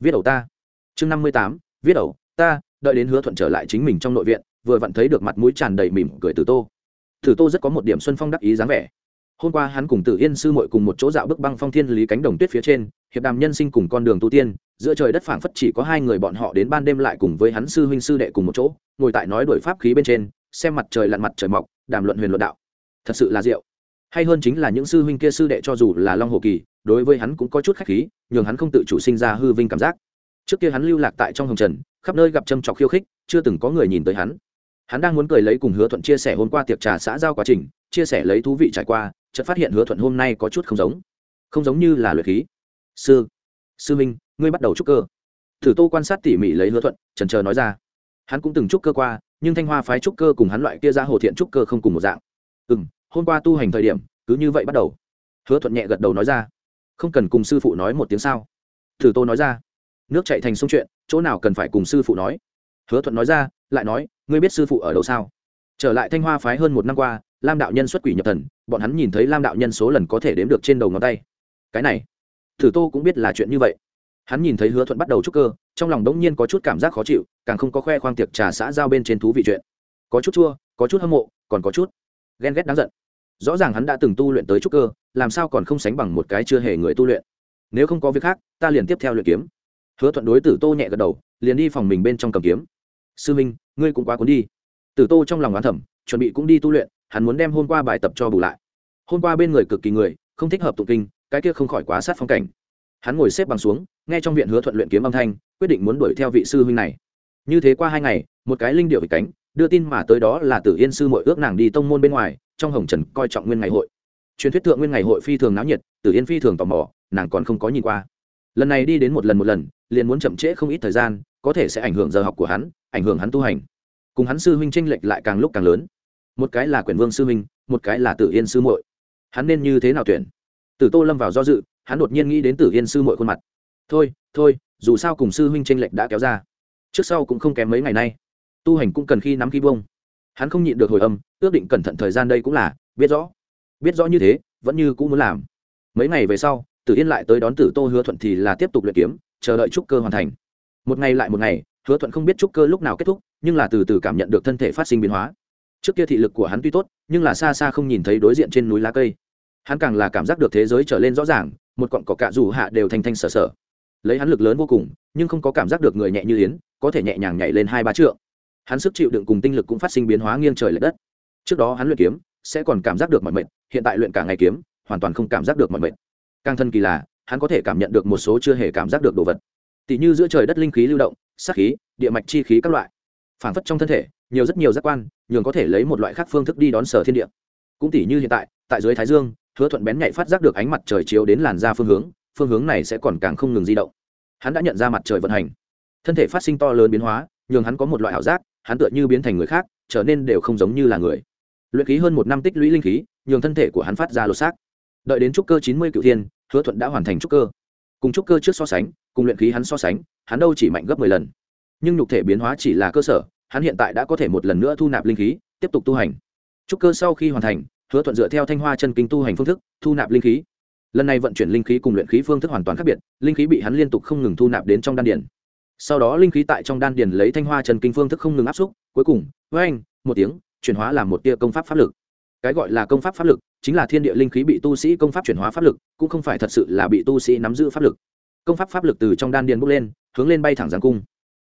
viết ẩu ta. Chương năm mươi tám, viết ẩu ta, đợi đến hứa thuận trở lại chính mình trong nội viện, vừa vặn thấy được mặt mũi tràn đầy mỉm cười từ tô. Tử tô rất có một điểm xuân phong đắc ý dáng vẻ. Hôm qua hắn cùng tử yên sư mội cùng một chỗ dạo bước băng phong thiên lý cánh đồng tuyết phía trên, hiệp đàm nhân sinh cùng con đường tu tiên, giữa trời đất phảng phất chỉ có hai người bọn họ đến ban đêm lại cùng với hắn sư huynh sư đệ cùng một chỗ, ngồi tại nói đổi pháp khí bên trên, xem mặt trời lặn mặt trời mọc, đàm luận huyền luận đạo. Thật sự là diệu hay hơn chính là những sư huynh kia sư đệ cho dù là long hồ kỳ, đối với hắn cũng có chút khách khí, nhường hắn không tự chủ sinh ra hư vinh cảm giác. Trước kia hắn lưu lạc tại trong hồng trần, khắp nơi gặp châm trọc khiêu khích, chưa từng có người nhìn tới hắn. Hắn đang muốn cười lấy cùng hứa thuận chia sẻ hôm qua tiệc trà xã giao quá trình, chia sẻ lấy thú vị trải qua, chợt phát hiện hứa thuận hôm nay có chút không giống. Không giống như là luyện khí. Sư sư minh ngươi bắt đầu trúc cơ. Thử tô quan sát tỉ mỉ lấy hứa thuận trần chờ nói ra. Hắn cũng từng trúc cơ qua, nhưng thanh hoa phái trúc cơ cùng hắn loại kia ra hồ thiện trúc cơ không cùng một dạng. Ừ m hôm qua tu hành thời điểm, cứ như vậy bắt đầu. Hứa thuận nhẹ gật đầu nói ra. Không cần cùng sư phụ nói một tiếng sao? Thử tô nói ra. Nước chạy thành sông chuyện, chỗ nào cần phải cùng sư phụ nói? Hứa thuận nói ra, lại nói, ngươi biết sư phụ ở đâu sao? Trở lại thanh hoa phái hơn một năm qua, lam đạo nhân xuất quỷ nhập thần, bọn hắn nhìn thấy lam đạo nhân số lần có thể đếm được trên đầu ngón tay. Cái này, thử tô cũng biết là chuyện như vậy. Hắn nhìn thấy hứa thuận bắt đầu trúc cơ, trong lòng đống nhiên có chút cảm giác khó chịu, càng không có khoe khoang tiệc trà xã giao bên trên thú vị chuyện. Có chút chua, có chút hâm mộ, còn có chút ghen ghét đáng giận rõ ràng hắn đã từng tu luyện tới trúc cơ, làm sao còn không sánh bằng một cái chưa hề người tu luyện. Nếu không có việc khác, ta liền tiếp theo luyện kiếm. Hứa thuận đối tử tô nhẹ gật đầu, liền đi phòng mình bên trong cầm kiếm. Sư minh, ngươi cũng quá cuốn đi. Tử tô trong lòng oán thẩm chuẩn bị cũng đi tu luyện, hắn muốn đem hôm qua bài tập cho bù lại. Hôm qua bên người cực kỳ người, không thích hợp tụng kinh, cái kia không khỏi quá sát phong cảnh. Hắn ngồi xếp bằng xuống, nghe trong viện hứa thuận luyện kiếm âm thanh, quyết định muốn đuổi theo vị sư huynh này. Như thế qua hai ngày, một cái linh điệu bị cánh, đưa tin mà tới đó là tử yên sư mội ước nàng đi tông môn bên ngoài trong hồng trần coi trọng nguyên ngày hội. Truyền thuyết thượng nguyên ngày hội phi thường náo nhiệt, tử yên phi thường tò mò, nàng còn không có nhìn qua. Lần này đi đến một lần một lần, liền muốn chậm trễ không ít thời gian, có thể sẽ ảnh hưởng giờ học của hắn, ảnh hưởng hắn tu hành. Cùng hắn sư huynh tranh lệch lại càng lúc càng lớn. Một cái là quyển vương sư huynh, một cái là tử yên sư muội. Hắn nên như thế nào tuyển? Tử tô lâm vào do dự, hắn đột nhiên nghĩ đến tử yên sư muội khuôn mặt. Thôi thôi, dù sao cùng sư huynh tranh lệch đã kéo ra. Trước sau cũng không kém mấy ngày nay. Tu hành cũng cần khi nắm khi bông hắn không nhịn được hồi âm, ước định cẩn thận thời gian đây cũng là, biết rõ. Biết rõ như thế, vẫn như cũng muốn làm. Mấy ngày về sau, tử yên lại tới đón tử tô hứa thuận thì là tiếp tục luyện kiếm, chờ đợi trúc cơ hoàn thành. Một ngày lại một ngày, hứa thuận không biết trúc cơ lúc nào kết thúc, nhưng là từ từ cảm nhận được thân thể phát sinh biến hóa. Trước kia thị lực của hắn tuy tốt, nhưng là xa xa không nhìn thấy đối diện trên núi lá cây. Hắn càng là cảm giác được thế giới trở lên rõ ràng, một cọn cỏ cạ dù hạ đều thanh thanh sở sở. Lấy hắn lực lớn vô cùng, nhưng không có cảm giác được người nhẹ như yến, có thể nhẹ nhàng nhảy lên hai ba trượng hắn sức chịu đựng cùng tinh lực cũng phát sinh biến hóa nghiêng trời l ệ đất. Trước đó hắn luyện kiếm, sẽ còn cảm giác được mọi mệnh hiện tại luyện cả ngày kiếm, hoàn toàn không cảm giác được mọi mệnh càng thân kỳ là, hắn có thể cảm nhận được một số chưa hề cảm giác được đồ vật. Tỉ như giữa trời đất linh khí lưu động sắc khí, địa mạch chi khí các loại. Phản phất trong thân thể, nhiều rất nhiều giác quan, nhường có thể lấy một loại khác phương thức đi đón sở thiên địa. Cũng tỉ như hiện tại tại dưới thái dương, hứa thuận bén nhạy phát giác được ánh mặt trời chiếu đến làn da phương hướng phương hướng này sẽ còn càng không ngừng di động. Hắn đã nhận ra mặt trời vận hành. Thân thể phát sinh to lớn biến hóa, nhường hắn có một loại ảo giác hắn tựa như biến thành người khác, trở nên đều không giống như là người. Luyện khí hơn một năm tích lũy linh khí, nhường thân thể của hắn phát ra lột xác. Đợi đến trúc cơ chín mươi cựu thiên, hứa thuận đã hoàn thành trúc cơ. Cùng trúc cơ trước so sánh, cùng luyện khí hắn so sánh, hắn đâu chỉ mạnh gấp mười lần. Nhưng nhục thể biến hóa chỉ là cơ sở, hắn hiện tại đã có thể một lần nữa thu nạp linh khí, tiếp tục tu hành. Trúc cơ sau khi hoàn thành, hứa thuận dựa theo thanh hoa chân kinh tu hành phương thức, thu nạp linh khí. Lần này vận chuyển linh khí cùng luyện khí phương thức hoàn toàn khác biệt, linh khí bị hắn liên tục không ngừng thu nạp đến trong đan điển sau đó linh khí tại trong đan điền lấy thanh hoa trần kinh phương thức không ngừng áp xúc, cuối cùng với anh một tiếng, chuyển hóa làm một tia công pháp pháp lực. Cái gọi là công pháp pháp lực chính là thiên địa linh khí bị tu sĩ công pháp chuyển hóa pháp lực, cũng không phải thật sự là bị tu sĩ nắm giữ pháp lực. Công pháp pháp lực từ trong đan điền bốc lên, hướng lên bay thẳng giáng cung.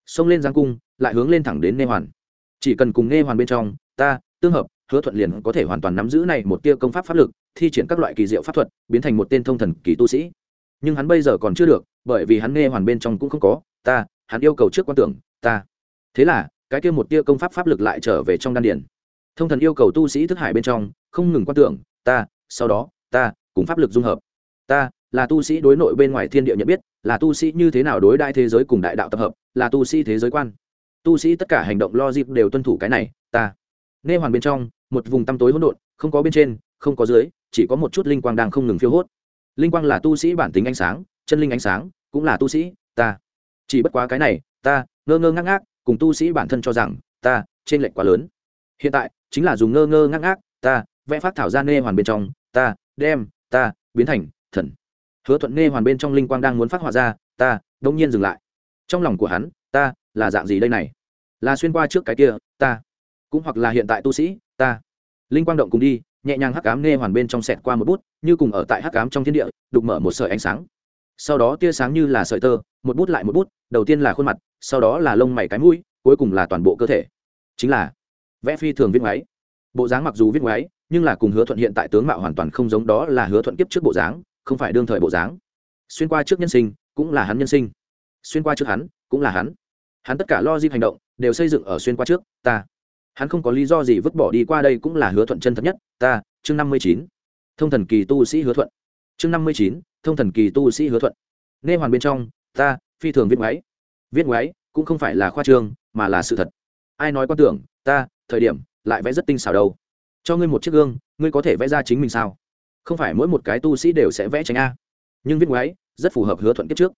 Xông lên giáng cung, lại hướng lên thẳng đến nê hoàn. Chỉ cần cùng nê hoàn bên trong, ta, tương hợp, hứa thuận liền có thể hoàn toàn nắm giữ này một tia công pháp pháp lực, thi triển các loại kỳ diệu pháp thuật, biến thành một tên thông thần kỳ tu sĩ. Nhưng hắn bây giờ còn chưa được, bởi vì hắn nghe hoàn bên trong cũng không có, ta hắn yêu cầu trước quan tưởng, ta. Thế là, cái kia một tia công pháp pháp lực lại trở về trong đan điền. Thông thần yêu cầu tu sĩ thức hải bên trong, không ngừng quan tưởng, ta, sau đó, ta, cùng pháp lực dung hợp. Ta, là tu sĩ đối nội bên ngoài thiên địa nhận biết, là tu sĩ như thế nào đối đại thế giới cùng đại đạo tập hợp, là tu sĩ thế giới quan. Tu sĩ tất cả hành động lo dịp đều tuân thủ cái này, ta. Nê hoàn bên trong, một vùng tăm tối hỗn độn, không có bên trên, không có dưới, chỉ có một chút linh quang đang không ngừng phiêu hốt. Linh quang là tu sĩ bản tính ánh sáng, chân linh ánh sáng, cũng là tu sĩ, ta chỉ bất quá cái này, ta, ngơ ngơ ngác ngác, cùng tu sĩ bản thân cho rằng, ta, trên lệnh quá lớn. Hiện tại, chính là dùng ngơ ngơ ngác ngác, ta, vẽ phát thảo ra nê hoàn bên trong, ta, đem, ta, biến thành thần. Hứa thuận nê hoàn bên trong linh quang đang muốn phát họa ra, ta đông nhiên dừng lại. Trong lòng của hắn, ta, là dạng gì đây này? Là xuyên qua trước cái kia, ta. Cũng hoặc là hiện tại tu sĩ, ta. Linh quang động cùng đi, nhẹ nhàng hắc cám nê hoàn bên trong sẹt qua một bút, như cùng ở tại hắc cám trong thiên địa, đục mở một sợi ánh sáng sau đó tia sáng như là sợi tơ, một bút lại một bút, đầu tiên là khuôn mặt, sau đó là lông mày cái mũi, cuối cùng là toàn bộ cơ thể. Chính là vẽ phi thường viết ngoáy. Bộ dáng mặc dù viết ngoáy, nhưng là cùng hứa thuận hiện tại tướng mạo hoàn toàn không giống, đó là hứa thuận kiếp trước bộ dáng, không phải đương thời bộ dáng. Xuyên qua trước nhân sinh, cũng là hắn nhân sinh. Xuyên qua trước hắn, cũng là hắn. Hắn tất cả lo di hành động, đều xây dựng ở xuyên qua trước, ta. Hắn không có lý do gì vứt bỏ đi qua đây cũng là hứa thuận chân thật nhất, ta. Chương năm mươi chín. Thông thần kỳ tu sĩ hứa thuận chương năm mươi chín, thông thần kỳ tu sĩ hứa thuận. Nghe hoàn bên trong, ta, phi thường viết ngoáy. Viết ngoáy cũng không phải là khoa trương, mà là sự thật. Ai nói quan tưởng, ta, thời điểm, lại vẽ rất tinh xảo đâu. Cho ngươi một chiếc gương, ngươi có thể vẽ ra chính mình sao? Không phải mỗi một cái tu sĩ đều sẽ vẽ tránh a. Nhưng viết ngoáy rất phù hợp hứa thuận kết trước.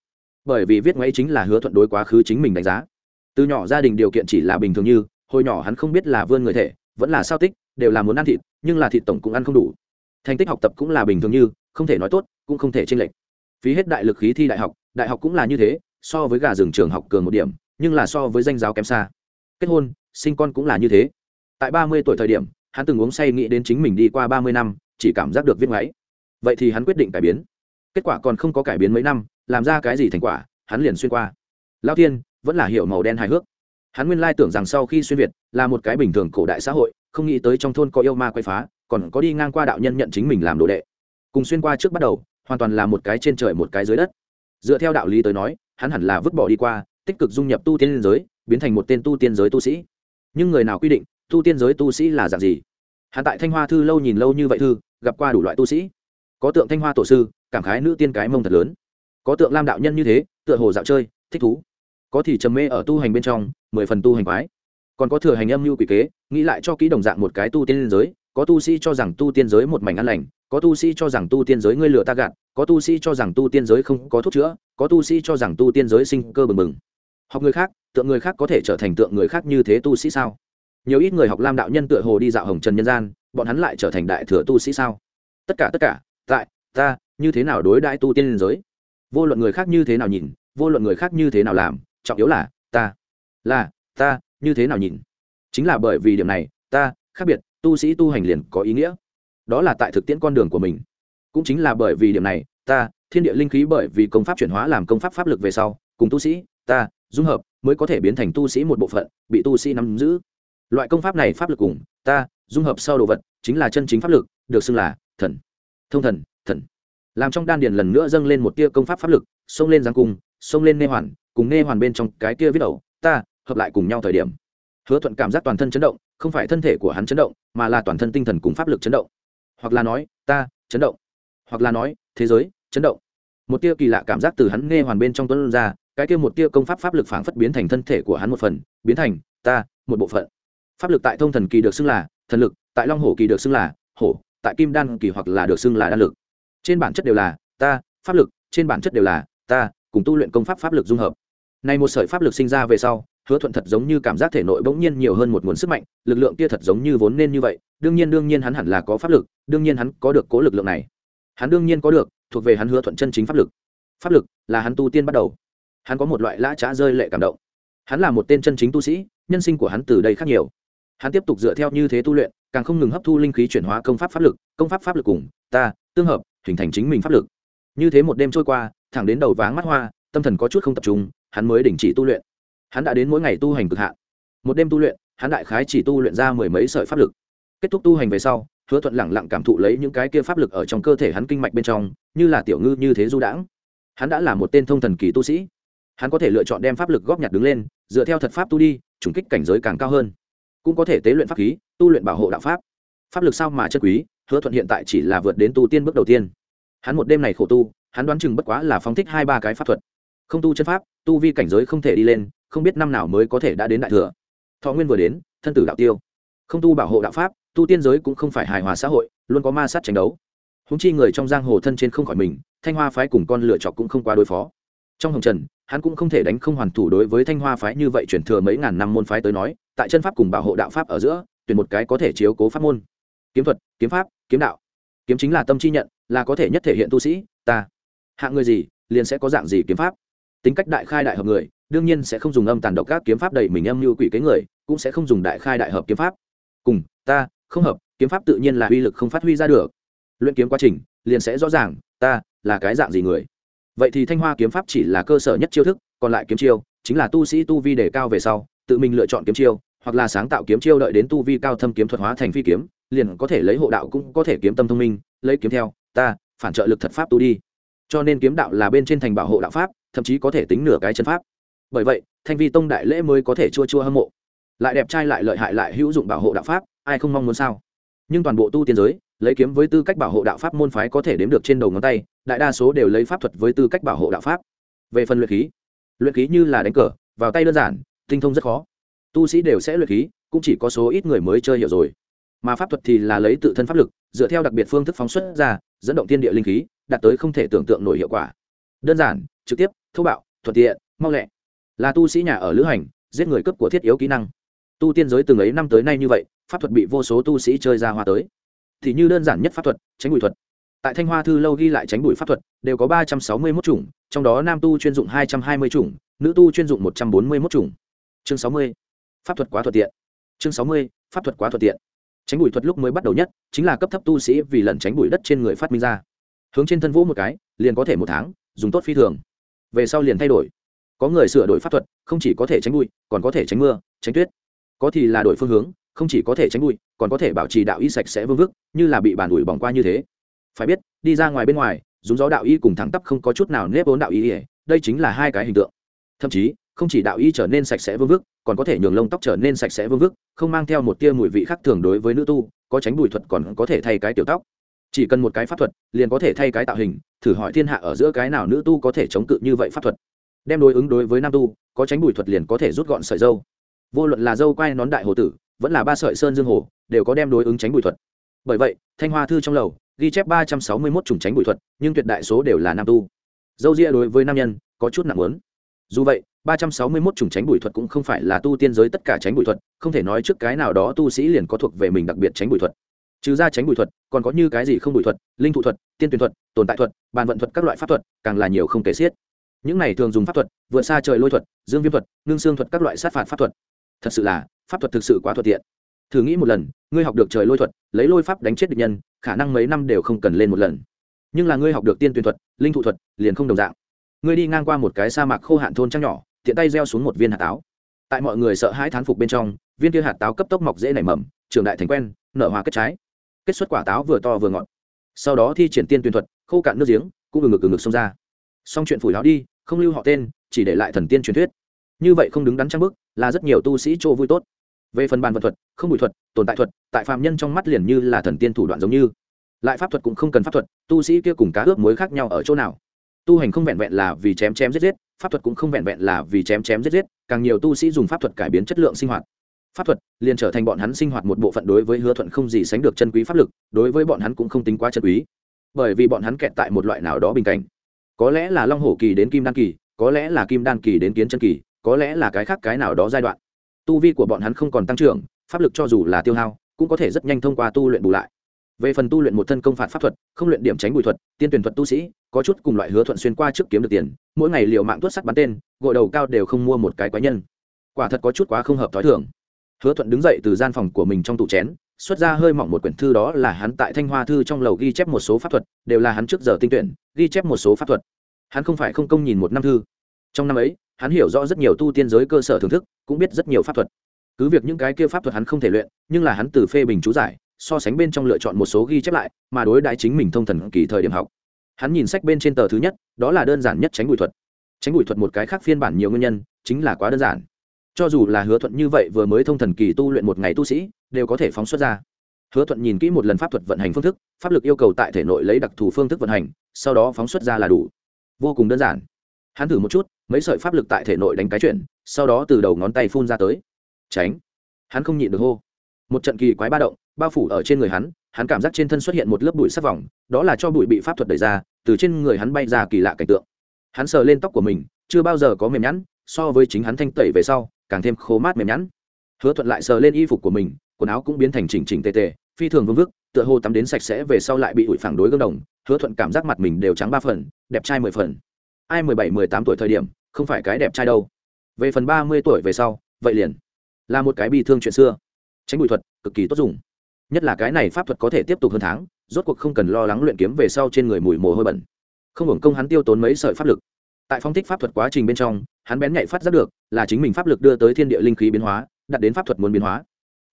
Bởi vì viết ngoáy chính là hứa thuận đối quá khứ chính mình đánh giá. Từ nhỏ gia đình điều kiện chỉ là bình thường như, hồi nhỏ hắn không biết là vươn người thể, vẫn là sao tích, đều là muốn ăn thịt, nhưng là thịt tổng cũng ăn không đủ. Thành tích học tập cũng là bình thường như không thể nói tốt, cũng không thể tranh lệch. Phí hết đại lực khí thi đại học đại học cũng là như thế, so với gà rừng trường học cường một điểm, nhưng là so với danh giáo kém xa. Kết hôn, sinh con cũng là như thế. Tại ba mươi tuổi thời điểm, hắn từng uống say nghĩ đến chính mình đi qua ba mươi năm, chỉ cảm giác được viết máy vậy thì hắn quyết định cải biến. Kết quả còn không có cải biến mấy năm, làm ra cái gì thành quả, hắn liền xuyên qua. Lao thiên, vẫn là hiệu màu đen hài hước. Hắn nguyên lai tưởng rằng sau khi xuyên việt, là một cái bình thường cổ đại xã hội, không nghĩ tới trong thôn có yêu ma quay phá, còn có đi ngang qua đạo nhân nhận chính mình làm đồ đệ cùng xuyên qua trước bắt đầu, hoàn toàn là một cái trên trời một cái dưới đất. Dựa theo đạo lý tới nói, hắn hẳn là vứt bỏ đi qua, tích cực dung nhập tu tiên giới, biến thành một tên tu tiên giới tu sĩ. Nhưng người nào quy định, tu tiên giới tu sĩ là dạng gì? Hắn tại thanh hoa thư lâu nhìn lâu như vậy thư, gặp qua đủ loại tu sĩ. Có tượng thanh hoa tổ sư, cảm khái nữ tiên cái mông thật lớn. Có tượng lam đạo nhân như thế, tựa hồ dạo chơi, thích thú. Có thì trầm mê ở tu hành bên trong, mười phần tu hành quái. Còn có thừa hành âm mưu quỷ kế, nghĩ lại cho kỹ đồng dạng một cái tu tiên giới có tu sĩ cho rằng tu tiên giới một mảnh ăn lành, có tu sĩ cho rằng tu tiên giới ngươi lừa ta gạt, có tu sĩ cho rằng tu tiên giới không có thuốc chữa, có tu sĩ cho rằng tu tiên giới sinh cơ bừng bừng. Học người khác, tượng người khác có thể trở thành tượng người khác như thế tu sĩ sao? Nhiều ít người học lam đạo nhân tựa hồ đi dạo hồng trần nhân gian, bọn hắn lại trở thành đại thừa tu sĩ sao? Tất cả tất cả, tại, ta, như thế nào đối đãi tu tiên liên giới? Vô luận người khác như thế nào nhìn, vô luận người khác như thế nào làm, trọng yếu là, ta là, ta, như thế nào nhìn? Chính là bởi vì điểm này, ta, khác biệt tu sĩ tu hành liền có ý nghĩa. Đó là tại thực tiễn con đường của mình. Cũng chính là bởi vì điểm này, ta, thiên địa linh khí bởi vì công pháp chuyển hóa làm công pháp pháp lực về sau, cùng tu sĩ, ta, dung hợp, mới có thể biến thành tu sĩ một bộ phận, bị tu sĩ nắm giữ. Loại công pháp này pháp lực cùng, ta, dung hợp sau đồ vật, chính là chân chính pháp lực, được xưng là thần. Thông thần thần. Làm trong đan điền lần nữa dâng lên một tia công pháp pháp lực, xông lên giang cung, xông lên nê hoàn, cùng nê hoàn bên trong cái kia viết đầu, ta, hợp lại cùng nhau thời điểm. Hứa thuận cảm giác toàn thân chấn động không phải thân thể của hắn chấn động, mà là toàn thân tinh thần cùng pháp lực chấn động. Hoặc là nói, ta, chấn động. Hoặc là nói, thế giới, chấn động. Một tia kỳ lạ cảm giác từ hắn nghe hoàn bên trong tuấn ra, cái kia một tia công pháp pháp lực phảng phất biến thành thân thể của hắn một phần, biến thành, ta, một bộ phận. Pháp lực tại thông thần kỳ được xưng là, thần lực, tại long hổ kỳ được xưng là, hổ, tại kim đan kỳ hoặc là được xưng là đan lực. Trên bản chất đều là, ta, pháp lực, trên bản chất đều là, ta, cùng tu luyện công pháp pháp lực dung hợp. Nay một sợi pháp lực sinh ra về sau hứa thuận thật giống như cảm giác thể nội bỗng nhiên nhiều hơn một nguồn sức mạnh, lực lượng kia thật giống như vốn nên như vậy. Đương nhiên đương nhiên hắn hẳn là có pháp lực, đương nhiên hắn có được cố lực lượng này. Hắn đương nhiên có được, thuộc về hắn hứa thuận chân chính pháp lực. Pháp lực là hắn tu tiên bắt đầu. Hắn có một loại lã trá rơi lệ cảm động. Hắn là một tên chân chính tu sĩ, nhân sinh của hắn từ đây khác nhiều. Hắn tiếp tục dựa theo như thế tu luyện, càng không ngừng hấp thu linh khí chuyển hóa công pháp pháp lực, công pháp pháp lực cùng ta, tương hợp, hình thành chính mình pháp lực. Như thế một đêm trôi qua, thẳng đến đầu váng mắt hoa, tâm thần có chút không tập trung, hắn mới đình chỉ tu luyện hắn đã đến mỗi ngày tu hành cực hạn. Một đêm tu luyện, hắn đại khái chỉ tu luyện ra mười mấy sợi pháp lực. Kết thúc tu hành về sau, hứa thuận lẳng lặng cảm thụ lấy những cái kia pháp lực ở trong cơ thể hắn kinh mạch bên trong, như là tiểu ngư như thế du đãng. Hắn đã là một tên thông thần kỳ tu sĩ. Hắn có thể lựa chọn đem pháp lực góp nhặt đứng lên, dựa theo thật pháp tu đi, trùng kích cảnh giới càng cao hơn. Cũng có thể tế luyện pháp khí, tu luyện bảo hộ đạo pháp. Pháp lực sao mà chất quý, hứa thuận hiện tại chỉ là vượt đến tu tiên bước đầu tiên. Hắn một đêm này khổ tu, hắn đoán chừng bất quá là phóng thích hai ba cái pháp thuật. Không tu chân pháp, tu vi cảnh giới không thể đi lên không biết năm nào mới có thể đã đến đại thừa. Thọ nguyên vừa đến, thân tử đạo tiêu. Không tu bảo hộ đạo pháp, tu tiên giới cũng không phải hài hòa xã hội, luôn có ma sát tranh đấu. Húng chi người trong giang hồ thân trên không khỏi mình, thanh hoa phái cùng con lựa chọc cũng không qua đối phó. Trong hồng trần, hắn cũng không thể đánh không hoàn thủ đối với thanh hoa phái như vậy chuyển thừa mấy ngàn năm môn phái tới nói, tại chân pháp cùng bảo hộ đạo pháp ở giữa, tuyển một cái có thể chiếu cố pháp môn. Kiếm thuật, kiếm pháp, kiếm đạo. Kiếm chính là tâm chi nhận, là có thể nhất thể hiện tu sĩ, ta. Hạng người gì, liền sẽ có dạng gì kiếm pháp. Tính cách đại khai đại hợp người đương nhiên sẽ không dùng âm tàn độc các kiếm pháp đầy mình âm như quỷ kế người, cũng sẽ không dùng đại khai đại hợp kiếm pháp. Cùng, ta, không hợp, kiếm pháp tự nhiên là uy lực không phát huy ra được. Luyện kiếm quá trình, liền sẽ rõ ràng, ta, là cái dạng gì người. Vậy thì thanh hoa kiếm pháp chỉ là cơ sở nhất chiêu thức, còn lại kiếm chiêu, chính là tu sĩ tu vi đề cao về sau, tự mình lựa chọn kiếm chiêu, hoặc là sáng tạo kiếm chiêu đợi đến tu vi cao thâm kiếm thuật hóa thành phi kiếm, liền có thể lấy hộ đạo cũng có thể kiếm tâm thông minh, lấy kiếm theo, ta, phản trợ lực thật pháp tu đi. Cho nên kiếm đạo là bên trên thành bảo hộ đạo pháp, thậm chí có thể tính nửa cái chân pháp bởi vậy, thanh vi tông đại lễ mới có thể chua chua hâm mộ. Lại đẹp trai lại lợi hại lại hữu dụng bảo hộ đạo pháp, ai không mong muốn sao? Nhưng toàn bộ tu tiên giới, lấy kiếm với tư cách bảo hộ đạo pháp môn phái có thể đếm được trên đầu ngón tay, đại đa số đều lấy pháp thuật với tư cách bảo hộ đạo pháp. Về phần luyện khí luyện khí như là đánh cờ, vào tay đơn giản, tinh thông rất khó. Tu sĩ đều sẽ luyện khí, cũng chỉ có số ít người mới chơi hiểu rồi. Mà pháp thuật thì là lấy tự thân pháp lực, dựa theo đặc biệt phương thức phóng xuất ra, dẫn động tiên địa linh khí, đạt tới không thể tưởng tượng nổi hiệu quả. Đơn giản, trực tiếp, thô bạo, thuận tiện, mau lẹ là tu sĩ nhà ở lữ hành, giết người cấp của thiết yếu kỹ năng. Tu tiên giới từng ấy năm tới nay như vậy, pháp thuật bị vô số tu sĩ chơi ra hoa tới. Thì như đơn giản nhất pháp thuật, tránh bụi thuật. Tại thanh hoa thư lâu ghi lại tránh bụi pháp thuật, đều có ba trăm sáu mươi mốt chủng, trong đó nam tu chuyên dụng hai trăm hai mươi chủng, nữ tu chuyên dụng một trăm bốn mươi mốt chủng. Chương sáu mươi, pháp thuật quá thuận tiện. Chương sáu mươi, pháp thuật quá thuận tiện. Tránh bụi thuật lúc mới bắt đầu nhất, chính là cấp thấp tu sĩ vì lần tránh bụi đất trên người phát minh ra. Hướng trên thân vũ một cái, liền có thể một tháng, dùng tốt phi thường. Về sau liền thay đổi có người sửa đổi pháp thuật, không chỉ có thể tránh bụi, còn có thể tránh mưa, tránh tuyết. Có thì là đổi phương hướng, không chỉ có thể tránh bụi, còn có thể bảo trì đạo y sạch sẽ vương vức, như là bị bàn ủi bỏng qua như thế. Phải biết, đi ra ngoài bên ngoài dùng gió đạo y cùng thẳng tắp không có chút nào nếp vốn đạo y đây chính là hai cái hình tượng. Thậm chí, không chỉ đạo y trở nên sạch sẽ vương vức, còn có thể nhường lông tóc trở nên sạch sẽ vương vức, không mang theo một tia mùi vị khác thường đối với nữ tu, có tránh bụi thuật còn có thể thay cái tiểu tóc. Chỉ cần một cái pháp thuật, liền có thể thay cái tạo hình, thử hỏi thiên hạ ở giữa cái nào nữ tu có thể chống cự như vậy pháp thuật đem đối ứng đối với nam tu, có tránh bụi thuật liền có thể rút gọn sợi dâu. Vô luận là dâu quai nón đại hồ tử, vẫn là ba sợi sơn dương hồ, đều có đem đối ứng tránh bụi thuật. Bởi vậy, thanh hoa thư trong lầu ghi chép ba trăm sáu mươi mốt chủng tránh bụi thuật, nhưng tuyệt đại số đều là nam tu. Dâu ria đối với nam nhân, có chút nặng lớn dù vậy, ba trăm sáu mươi mốt chủng tránh bùi thuật cũng không phải là tu tiên giới tất cả tránh bùi thuật, không thể nói trước cái nào đó tu sĩ liền có thuộc về mình đặc biệt tránh bùi thuật. Trừ ra tránh bùi thuật, còn có như cái gì không bùi thuật, linh thụ thuật, tiên tuyển thuật, tồn tại thuật, bàn vận thuật các loại pháp thuật, càng là nhiều không kể xiết những này thường dùng pháp thuật, vượt xa trời lôi thuật, dương viêm thuật nương xương thuật các loại sát phạt pháp thuật. Thật sự là, pháp thuật thực sự quá thuận tiện. Thử nghĩ một lần, ngươi học được trời lôi thuật, lấy lôi pháp đánh chết địch nhân, khả năng mấy năm đều không cần lên một lần. Nhưng là ngươi học được tiên tuyển thuật, linh thụ thuật, liền không đồng dạng. Ngươi đi ngang qua một cái sa mạc khô hạn thôn trăng nhỏ, tiện tay gieo xuống một viên hạt táo. Tại mọi người sợ hãi thán phục bên trong, viên kia hạt táo cấp tốc mọc dễ nảy mầm, trường đại thành quen, nở hoa kết trái. Kết xuất quả táo vừa to vừa ngọt. Sau đó thi triển tiên tuyển thuật, khô cạn nước giếng, cũng ngừng ngực ngừng ngực xông ra. Xong chuyện phủi láo đi không lưu họ tên, chỉ để lại thần tiên truyền thuyết. Như vậy không đứng đắn trang bức, là rất nhiều tu sĩ chỗ vui tốt. Về phần bàn vật thuật, không bụi thuật, tồn tại thuật, tại phạm nhân trong mắt liền như là thần tiên thủ đoạn giống như. Lại pháp thuật cũng không cần pháp thuật, tu sĩ kia cùng cá ướp mối khác nhau ở chỗ nào. Tu hành không vẹn vẹn là vì chém chém giết giết, pháp thuật cũng không vẹn vẹn là vì chém chém giết giết, càng nhiều tu sĩ dùng pháp thuật cải biến chất lượng sinh hoạt. Pháp thuật liền trở thành bọn hắn sinh hoạt một bộ phận đối với hứa thuận không gì sánh được chân quý pháp lực, đối với bọn hắn cũng không tính quá chân quý. Bởi vì bọn hắn kẹt tại một loại nào đó bình cảnh có lẽ là long hổ kỳ đến kim đan kỳ, có lẽ là kim đan kỳ đến kiến chân kỳ, có lẽ là cái khác cái nào đó giai đoạn. Tu vi của bọn hắn không còn tăng trưởng, pháp lực cho dù là tiêu hao, cũng có thể rất nhanh thông qua tu luyện bù lại. Về phần tu luyện một thân công phạt pháp thuật, không luyện điểm tránh bùi thuật, tiên tuyển thuật tu sĩ, có chút cùng loại hứa thuận xuyên qua trước kiếm được tiền, mỗi ngày liều mạng tuốt sắt bắn tên, gội đầu cao đều không mua một cái quái nhân. Quả thật có chút quá không hợp t h ó i thường. Hứa thuận đứng dậy từ gian phòng của mình trong tủ chén xuất ra hơi mỏng một quyển thư đó là hắn tại thanh hoa thư trong lầu ghi chép một số pháp thuật, đều là hắn trước giờ tinh tuyển, ghi chép một số pháp thuật. Hắn không phải không công nhìn một năm thư. Trong năm ấy, hắn hiểu rõ rất nhiều tu tiên giới cơ sở thưởng thức, cũng biết rất nhiều pháp thuật. Cứ việc những cái kia pháp thuật hắn không thể luyện, nhưng là hắn từ phê bình chú giải, so sánh bên trong lựa chọn một số ghi chép lại, mà đối đãi chính mình thông thần kỳ thời điểm học. Hắn nhìn sách bên trên tờ thứ nhất, đó là đơn giản nhất tránh bụi thuật. Tránh bụi thuật một cái khác phiên bản nhiều nguyên nhân, chính là quá đơn giản cho dù là hứa thuận như vậy vừa mới thông thần kỳ tu luyện một ngày tu sĩ đều có thể phóng xuất ra. Hứa thuận nhìn kỹ một lần pháp thuật vận hành phương thức pháp lực yêu cầu tại thể nội lấy đặc thù phương thức vận hành sau đó phóng xuất ra là đủ. Vô cùng đơn giản. Hắn thử một chút mấy sợi pháp lực tại thể nội đánh cái chuyện, sau đó từ đầu ngón tay phun ra tới. Tránh. Hắn không nhịn được hô. Một trận kỳ quái ba động bao phủ ở trên người hắn hắn cảm giác trên thân xuất hiện một lớp bụi sắc vòng đó là cho bụi bị pháp thuật đẩy ra từ trên người hắn bay ra kỳ lạ cảnh tượng. Hắn sờ lên tóc của mình chưa bao giờ có mềm nhẵn so với chính hắn thanh tẩy về sau, càng thêm khô mát mềm nhẵn. Hứa thuận lại sờ lên y phục của mình, quần áo cũng biến thành chỉnh chỉnh tề tề, phi thường vương vức, tựa hồ tắm đến sạch sẽ về sau lại bị ủi phản đối gương đồng. Hứa thuận cảm giác mặt mình đều trắng ba phần, đẹp trai mười phần. Ai mười bảy, mười tám tuổi thời điểm, không phải cái đẹp trai đâu. Về phần ba mươi tuổi về sau, vậy liền là một cái bi thương chuyện xưa. Tránh bụi thuật, cực kỳ tốt dùng. Nhất là cái này pháp thuật có thể tiếp tục hơn tháng, rốt cuộc không cần lo lắng luyện kiếm về sau trên người mùi mồ hôi bẩn. Không hưởng công hắn tiêu tốn mấy sợi pháp lực tại phong thích pháp thuật quá trình bên trong, hắn bén nhạy phát giác được là chính mình pháp lực đưa tới thiên địa linh khí biến hóa đặt đến pháp thuật muốn biến hóa.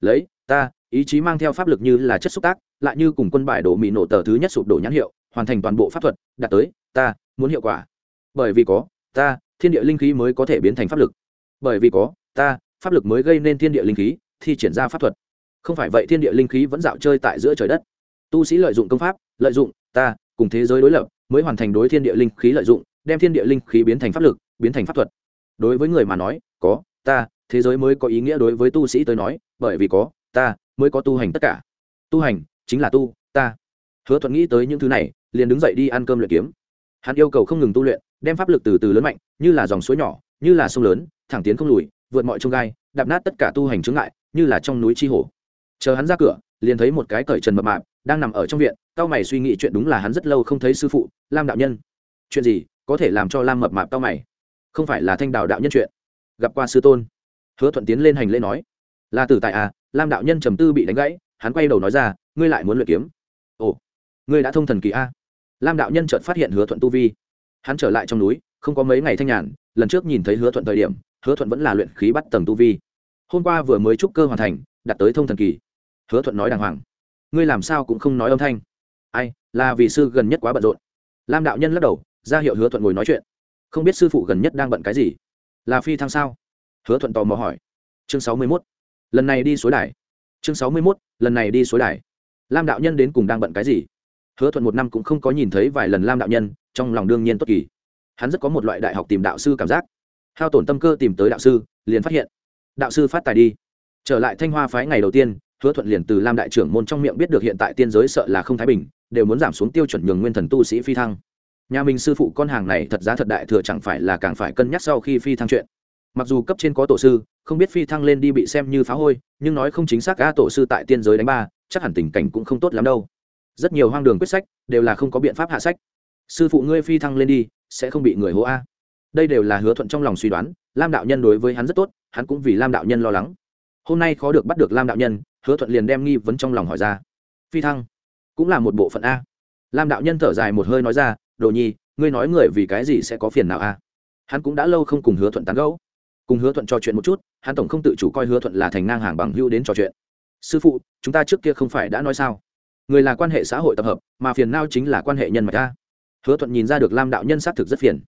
Lấy, ta, ý chí mang theo pháp lực như là chất xúc tác, lại như cùng quân bài đổ mị nổ tờ thứ nhất sụp đổ nhãn hiệu, hoàn thành toàn bộ pháp thuật, đạt tới, ta, muốn hiệu quả. Bởi vì có, ta, thiên địa linh khí mới có thể biến thành pháp lực. Bởi vì có, ta, pháp lực mới gây nên thiên địa linh khí, thi triển ra pháp thuật. Không phải vậy thiên địa linh khí vẫn dạo chơi tại giữa trời đất. Tu sĩ lợi dụng công pháp, lợi dụng, ta, cùng thế giới đối lập, mới hoàn thành đối thiên địa linh khí lợi dụng đem thiên địa linh khí biến thành pháp lực, biến thành pháp thuật. Đối với người mà nói, có, ta, thế giới mới có ý nghĩa đối với tu sĩ tới nói, bởi vì có, ta, mới có tu hành tất cả. Tu hành, chính là tu, ta. Hứa thuận nghĩ tới những thứ này, liền đứng dậy đi ăn cơm luyện kiếm. Hắn yêu cầu không ngừng tu luyện, đem pháp lực từ từ lớn mạnh, như là dòng suối nhỏ, như là sông lớn, thẳng tiến không lùi, vượt mọi trông gai, đạp nát tất cả tu hành chướng ngại, như là trong núi chi hồ. Chờ hắn ra cửa, liền thấy một cái cởi trần mập mạp, đang nằm ở trong viện cao mày suy nghĩ chuyện đúng là hắn rất lâu không thấy sư phụ, lam đạo nhân. Chuyện gì? Có thể làm cho lam mập mạp cao mày. Không phải là thanh đào đạo nhân chuyện. Gặp qua sư tôn. Hứa thuận tiến lên hành lễ nói, là tử tại à lam đạo nhân trầm tư bị đánh gãy, hắn quay đầu nói ra, ngươi lại muốn luyện kiếm? Ồ, ngươi đã thông thần kỳ a. Lam đạo nhân chợt phát hiện hứa thuận tu vi. Hắn trở lại trong núi, không có mấy ngày thanh nhàn, lần trước nhìn thấy hứa thuận thời điểm, hứa thuận vẫn là luyện khí bắt tầng tu vi. Hôm qua vừa mới trúc cơ hoàn thành đặt tới thông thần kỳ. Hứa thuận nói đàng hoàng, ngươi làm sao cũng không nói âm thanh. Ai, là vì sư gần nhất quá bận rộn. Lam đạo nhân lắc đầu ra hiệu hứa thuận ngồi nói chuyện. Không biết sư phụ gần nhất đang bận cái gì? Là phi thăng sao? Hứa thuận tò mò hỏi. Chương sáu mươi mốt. Lần này đi suối đài. Chương sáu mươi mốt, lần này đi suối đài. Lam đạo nhân đến cùng đang bận cái gì? Hứa thuận một năm cũng không có nhìn thấy vài lần lam đạo nhân, trong lòng đương nhiên tốt kỳ. Hắn rất có một loại đại học tìm đạo sư cảm giác. Hao tổn tâm cơ tìm tới đạo sư, liền phát hiện. Đạo sư phát tài đi. Trở lại thanh hoa phái ngày đầu tiên, hứa thuận liền từ lam đại trưởng môn trong miệng biết được hiện tại tiên giới sợ là không thái bình, đều muốn giảm xuống tiêu chuẩn nhường nguyên thần tu sĩ phi thăng nhà mình sư phụ con hàng này thật giá thật đại thừa chẳng phải là càng phải cân nhắc sau khi phi thăng chuyện. Mặc dù cấp trên có tổ sư, không biết phi thăng lên đi bị xem như phá hôi, nhưng nói không chính xác a tổ sư tại tiên giới đánh ba, chắc hẳn tình cảnh cũng không tốt lắm đâu. Rất nhiều hoang đường quyết sách đều là không có biện pháp hạ sách. Sư phụ ngươi phi thăng lên đi, sẽ không bị người hố a. Đây đều là hứa thuận trong lòng suy đoán, lam đạo nhân đối với hắn rất tốt, hắn cũng vì lam đạo nhân lo lắng. Hôm nay khó được bắt được lam đạo nhân, hứa thuận liền đem nghi vấn trong lòng hỏi ra. Phi thăng cũng là một bộ phận a. Lam đạo nhân thở dài một hơi nói ra đồ nhi, ngươi nói người vì cái gì sẽ có phiền nào a hắn cũng đã lâu không cùng hứa thuận tán gẫu. Cùng hứa thuận trò chuyện một chút, hắn tổng không tự chủ coi hứa thuận là thành ngang hàng bằng hưu đến trò chuyện. Sư phụ, chúng ta trước kia không phải đã nói sao? Người là quan hệ xã hội tập hợp, mà phiền nào chính là quan hệ nhân mạch a. Hứa thuận nhìn ra được lam đạo nhân xác thực rất phiền.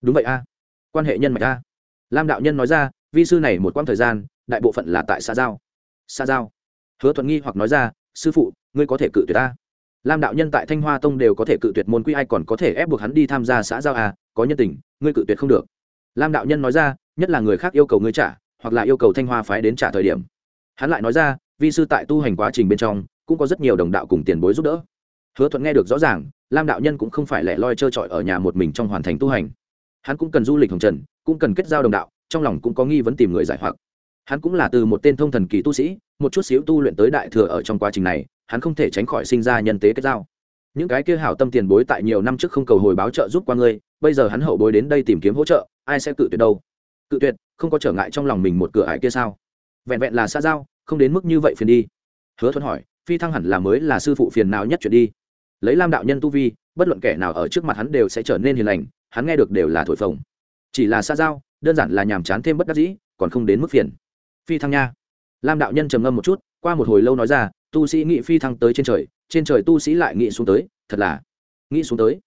Đúng vậy a. Quan hệ nhân mạch a. Lam đạo nhân nói ra, vi sư này một quãng thời gian, đại bộ phận là tại xã giao. Xã giao? Hứa thuận nghi hoặc nói ra, sư phụ, ngươi có thể cự tuyệt ta lam đạo nhân tại thanh hoa tông đều có thể cự tuyệt môn quy ai còn có thể ép buộc hắn đi tham gia xã giao à có nhân tình, ngươi cự tuyệt không được. Lam đạo nhân nói ra, nhất là người khác yêu cầu ngươi trả, hoặc là yêu cầu thanh hoa phái đến trả thời điểm. Hắn lại nói ra, vi sư tại tu hành quá trình bên trong, cũng có rất nhiều đồng đạo cùng tiền bối giúp đỡ. Hứa thuận nghe được rõ ràng, lam đạo nhân cũng không phải lẻ loi trơ trọi ở nhà một mình trong hoàn thành tu hành. Hắn cũng cần du lịch hồng trần, cũng cần kết giao đồng đạo, trong lòng cũng có nghi vấn tìm người giải hoặc. Hắn cũng là từ một tên thông thần kỳ tu sĩ, một chút xíu tu luyện tới đại thừa ở trong quá trình này hắn không thể tránh khỏi sinh ra nhân tế kết giao. Những cái kia hảo tâm tiền bối tại nhiều năm trước không cầu hồi báo trợ giúp qua ngươi, bây giờ hắn hậu bối đến đây tìm kiếm hỗ trợ, ai sẽ cự tuyệt đâu? Cự tuyệt, không có trở ngại trong lòng mình một cửa ải kia sao? Vẹn vẹn là xa giao, không đến mức như vậy phiền đi. Hứa thuận hỏi, phi thăng hẳn là mới là sư phụ phiền nào nhất chuyện đi. Lấy lam đạo nhân tu vi, bất luận kẻ nào ở trước mặt hắn đều sẽ trở nên hiền lành, hắn nghe được đều là thổi phồng. Chỉ là xa giao, đơn giản là nhàm chán thêm bất đắc dĩ, còn không đến mức phiền. Phi thăng nha. Lam đạo nhân trầm ngâm một chút qua một hồi lâu nói ra, tu sĩ nghị phi thăng tới trên trời trên trời tu sĩ lại nghị xuống tới, thật là nghĩ xuống tới.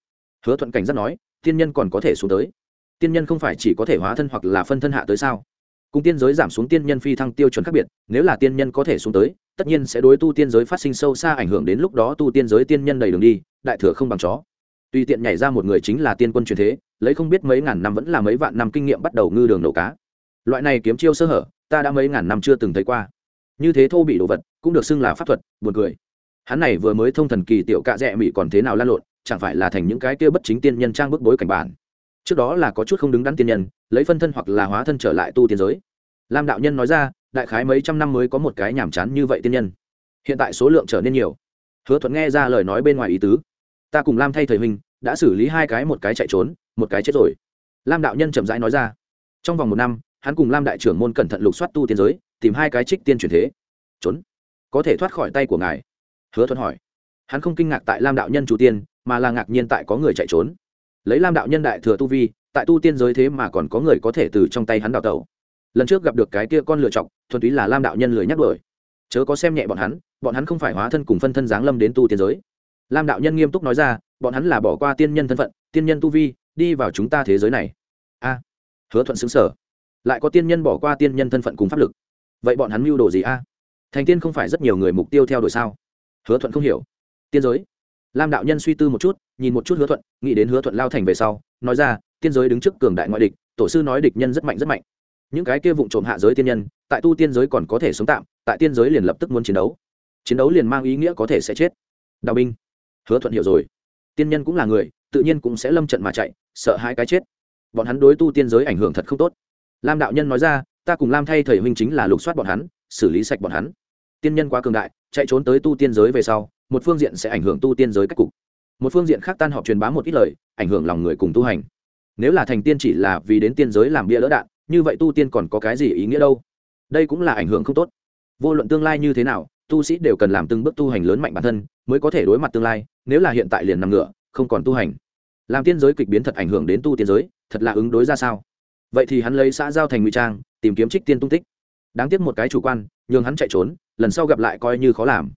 Hứa thuận cảnh giác nói, tiên nhân còn có thể xuống tới. Tiên nhân không phải chỉ có thể hóa thân hoặc là phân thân hạ tới sao? Cùng tiên giới giảm xuống tiên nhân phi thăng tiêu chuẩn khác biệt, nếu là tiên nhân có thể xuống tới, tất nhiên sẽ đối tu tiên giới phát sinh sâu xa ảnh hưởng đến lúc đó tu tiên giới tiên nhân đầy đường đi, đại thừa không bằng chó. Tùy tiện nhảy ra một người chính là tiên quân truyền thế, lấy không biết mấy ngàn năm vẫn là mấy vạn năm kinh nghiệm bắt đầu ngư đường nổ cá. Loại này kiếm chiêu sơ hở, ta đã mấy ngàn năm chưa từng thấy qua như thế thô bị đồ vật, cũng được xưng là pháp thuật, buồn cười. Hắn này vừa mới thông thần kỳ tiểu cạ rẽ mỹ còn thế nào lan lộn, chẳng phải là thành những cái kia bất chính tiên nhân trang bức bối cảnh bản. Trước đó là có chút không đứng đắn tiên nhân, lấy phân thân hoặc là hóa thân trở lại tu tiên giới. Lam đạo nhân nói ra, đại khái mấy trăm năm mới có một cái nhàm chán như vậy tiên nhân. Hiện tại số lượng trở nên nhiều. Hứa thuận nghe ra lời nói bên ngoài ý tứ. Ta cùng lam thay thời huynh đã xử lý hai cái, một cái chạy trốn, một cái chết rồi. Lam đạo nhân chậm rãi nói ra. Trong vòng một năm, hắn cùng lam đại trưởng môn cẩn thận lục soát tu tiên giới tìm hai cái trích tiên chuyển thế. Trốn. Có thể thoát khỏi tay của ngài. Hứa thuận hỏi. Hắn không kinh ngạc tại lam đạo nhân chủ tiên, mà là ngạc nhiên tại có người chạy trốn. Lấy lam đạo nhân đại thừa tu vi, tại tu tiên giới thế mà còn có người có thể từ trong tay hắn đào tẩu. Lần trước gặp được cái kia con lựa chọc, thuần túy là lam đạo nhân lười nhắc đuổi. Chớ có xem nhẹ bọn hắn bọn hắn không phải hóa thân cùng phân thân giáng lâm đến tu tiên giới. Lam đạo nhân nghiêm túc nói ra, bọn hắn là bỏ qua tiên nhân thân phận, tiên nhân tu vi, đi vào chúng ta thế giới này. A. Hứa thuận xứng sở lại có tiên nhân bỏ qua tiên nhân thân phận cùng pháp lực vậy bọn hắn mưu đồ gì a? Thành tiên không phải rất nhiều người mục tiêu theo đuổi sao? Hứa thuận không hiểu. Tiên giới. Lam đạo nhân suy tư một chút, nhìn một chút hứa thuận, nghĩ đến hứa thuận lao thành về sau, nói ra, tiên giới đứng trước cường đại ngoại địch, tổ sư nói địch nhân rất mạnh rất mạnh. Những cái kia vụ trộm hạ giới tiên nhân, tại tu tiên giới còn có thể sống tạm, tại tiên giới liền lập tức muốn chiến đấu. Chiến đấu liền mang ý nghĩa có thể sẽ chết. Đào binh. Hứa thuận hiểu rồi. Tiên nhân cũng là người, tự nhiên cũng sẽ lâm trận mà chạy, sợ hai cái chết. Bọn hắn đối tu tiên giới ảnh hưởng thật không tốt. Lam đạo nhân nói ra ta cùng lam thay thầy huynh chính là lục soát bọn hắn, xử lý sạch bọn hắn. Tiên nhân quá cường đại, chạy trốn tới tu tiên giới về sau, một phương diện sẽ ảnh hưởng tu tiên giới cách cục. Một phương diện khác tan họp truyền bá một ít lời, ảnh hưởng lòng người cùng tu hành. Nếu là thành tiên chỉ là vì đến tiên giới làm bia lỡ đạn, như vậy tu tiên còn có cái gì ý nghĩa đâu? Đây cũng là ảnh hưởng không tốt. Vô luận tương lai như thế nào, tu sĩ đều cần làm từng bước tu hành lớn mạnh bản thân, mới có thể đối mặt tương lai, nếu là hiện tại liền nằm ngựa không còn tu hành. Làm tiên giới kịch biến thật ảnh hưởng đến tu tiên giới, thật là ứng đối ra sao? Vậy thì hắn lấy xã giao thành ngụy trang tìm kiếm trích tiên tung tích. Đáng tiếc một cái chủ quan, nhường hắn chạy trốn, lần sau gặp lại coi như khó làm.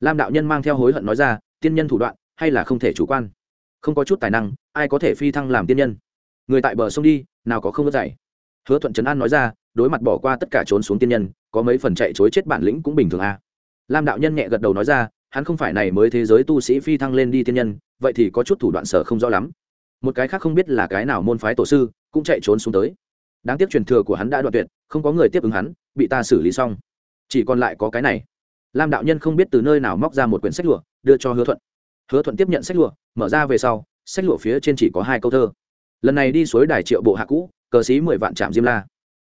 Lam đạo nhân mang theo hối hận nói ra, tiên nhân thủ đoạn, hay là không thể chủ quan. Không có chút tài năng, ai có thể phi thăng làm tiên nhân? Người tại bờ sông đi, nào có không có dạy hứa thuận trấn an nói ra, đối mặt bỏ qua tất cả trốn xuống tiên nhân, có mấy phần chạy chối chết bản lĩnh cũng bình thường à. lam đạo nhân nhẹ gật đầu nói ra, hắn không phải này mới thế giới tu sĩ phi thăng lên đi tiên nhân, vậy thì có chút thủ đoạn sở không rõ lắm. Một cái khác không biết là cái nào môn phái tổ sư, cũng chạy trốn xuống tới đáng tiếc truyền thừa của hắn đã đoạn tuyệt, không có người tiếp ứng hắn, bị ta xử lý xong. Chỉ còn lại có cái này. Lam đạo nhân không biết từ nơi nào móc ra một quyển sách lụa, đưa cho hứa thuận. Hứa thuận tiếp nhận sách lụa, mở ra về sau, sách lụa phía trên chỉ có hai câu thơ. Lần này đi suối đài triệu bộ hạ cũ, cờ xí mười vạn trạm diêm la.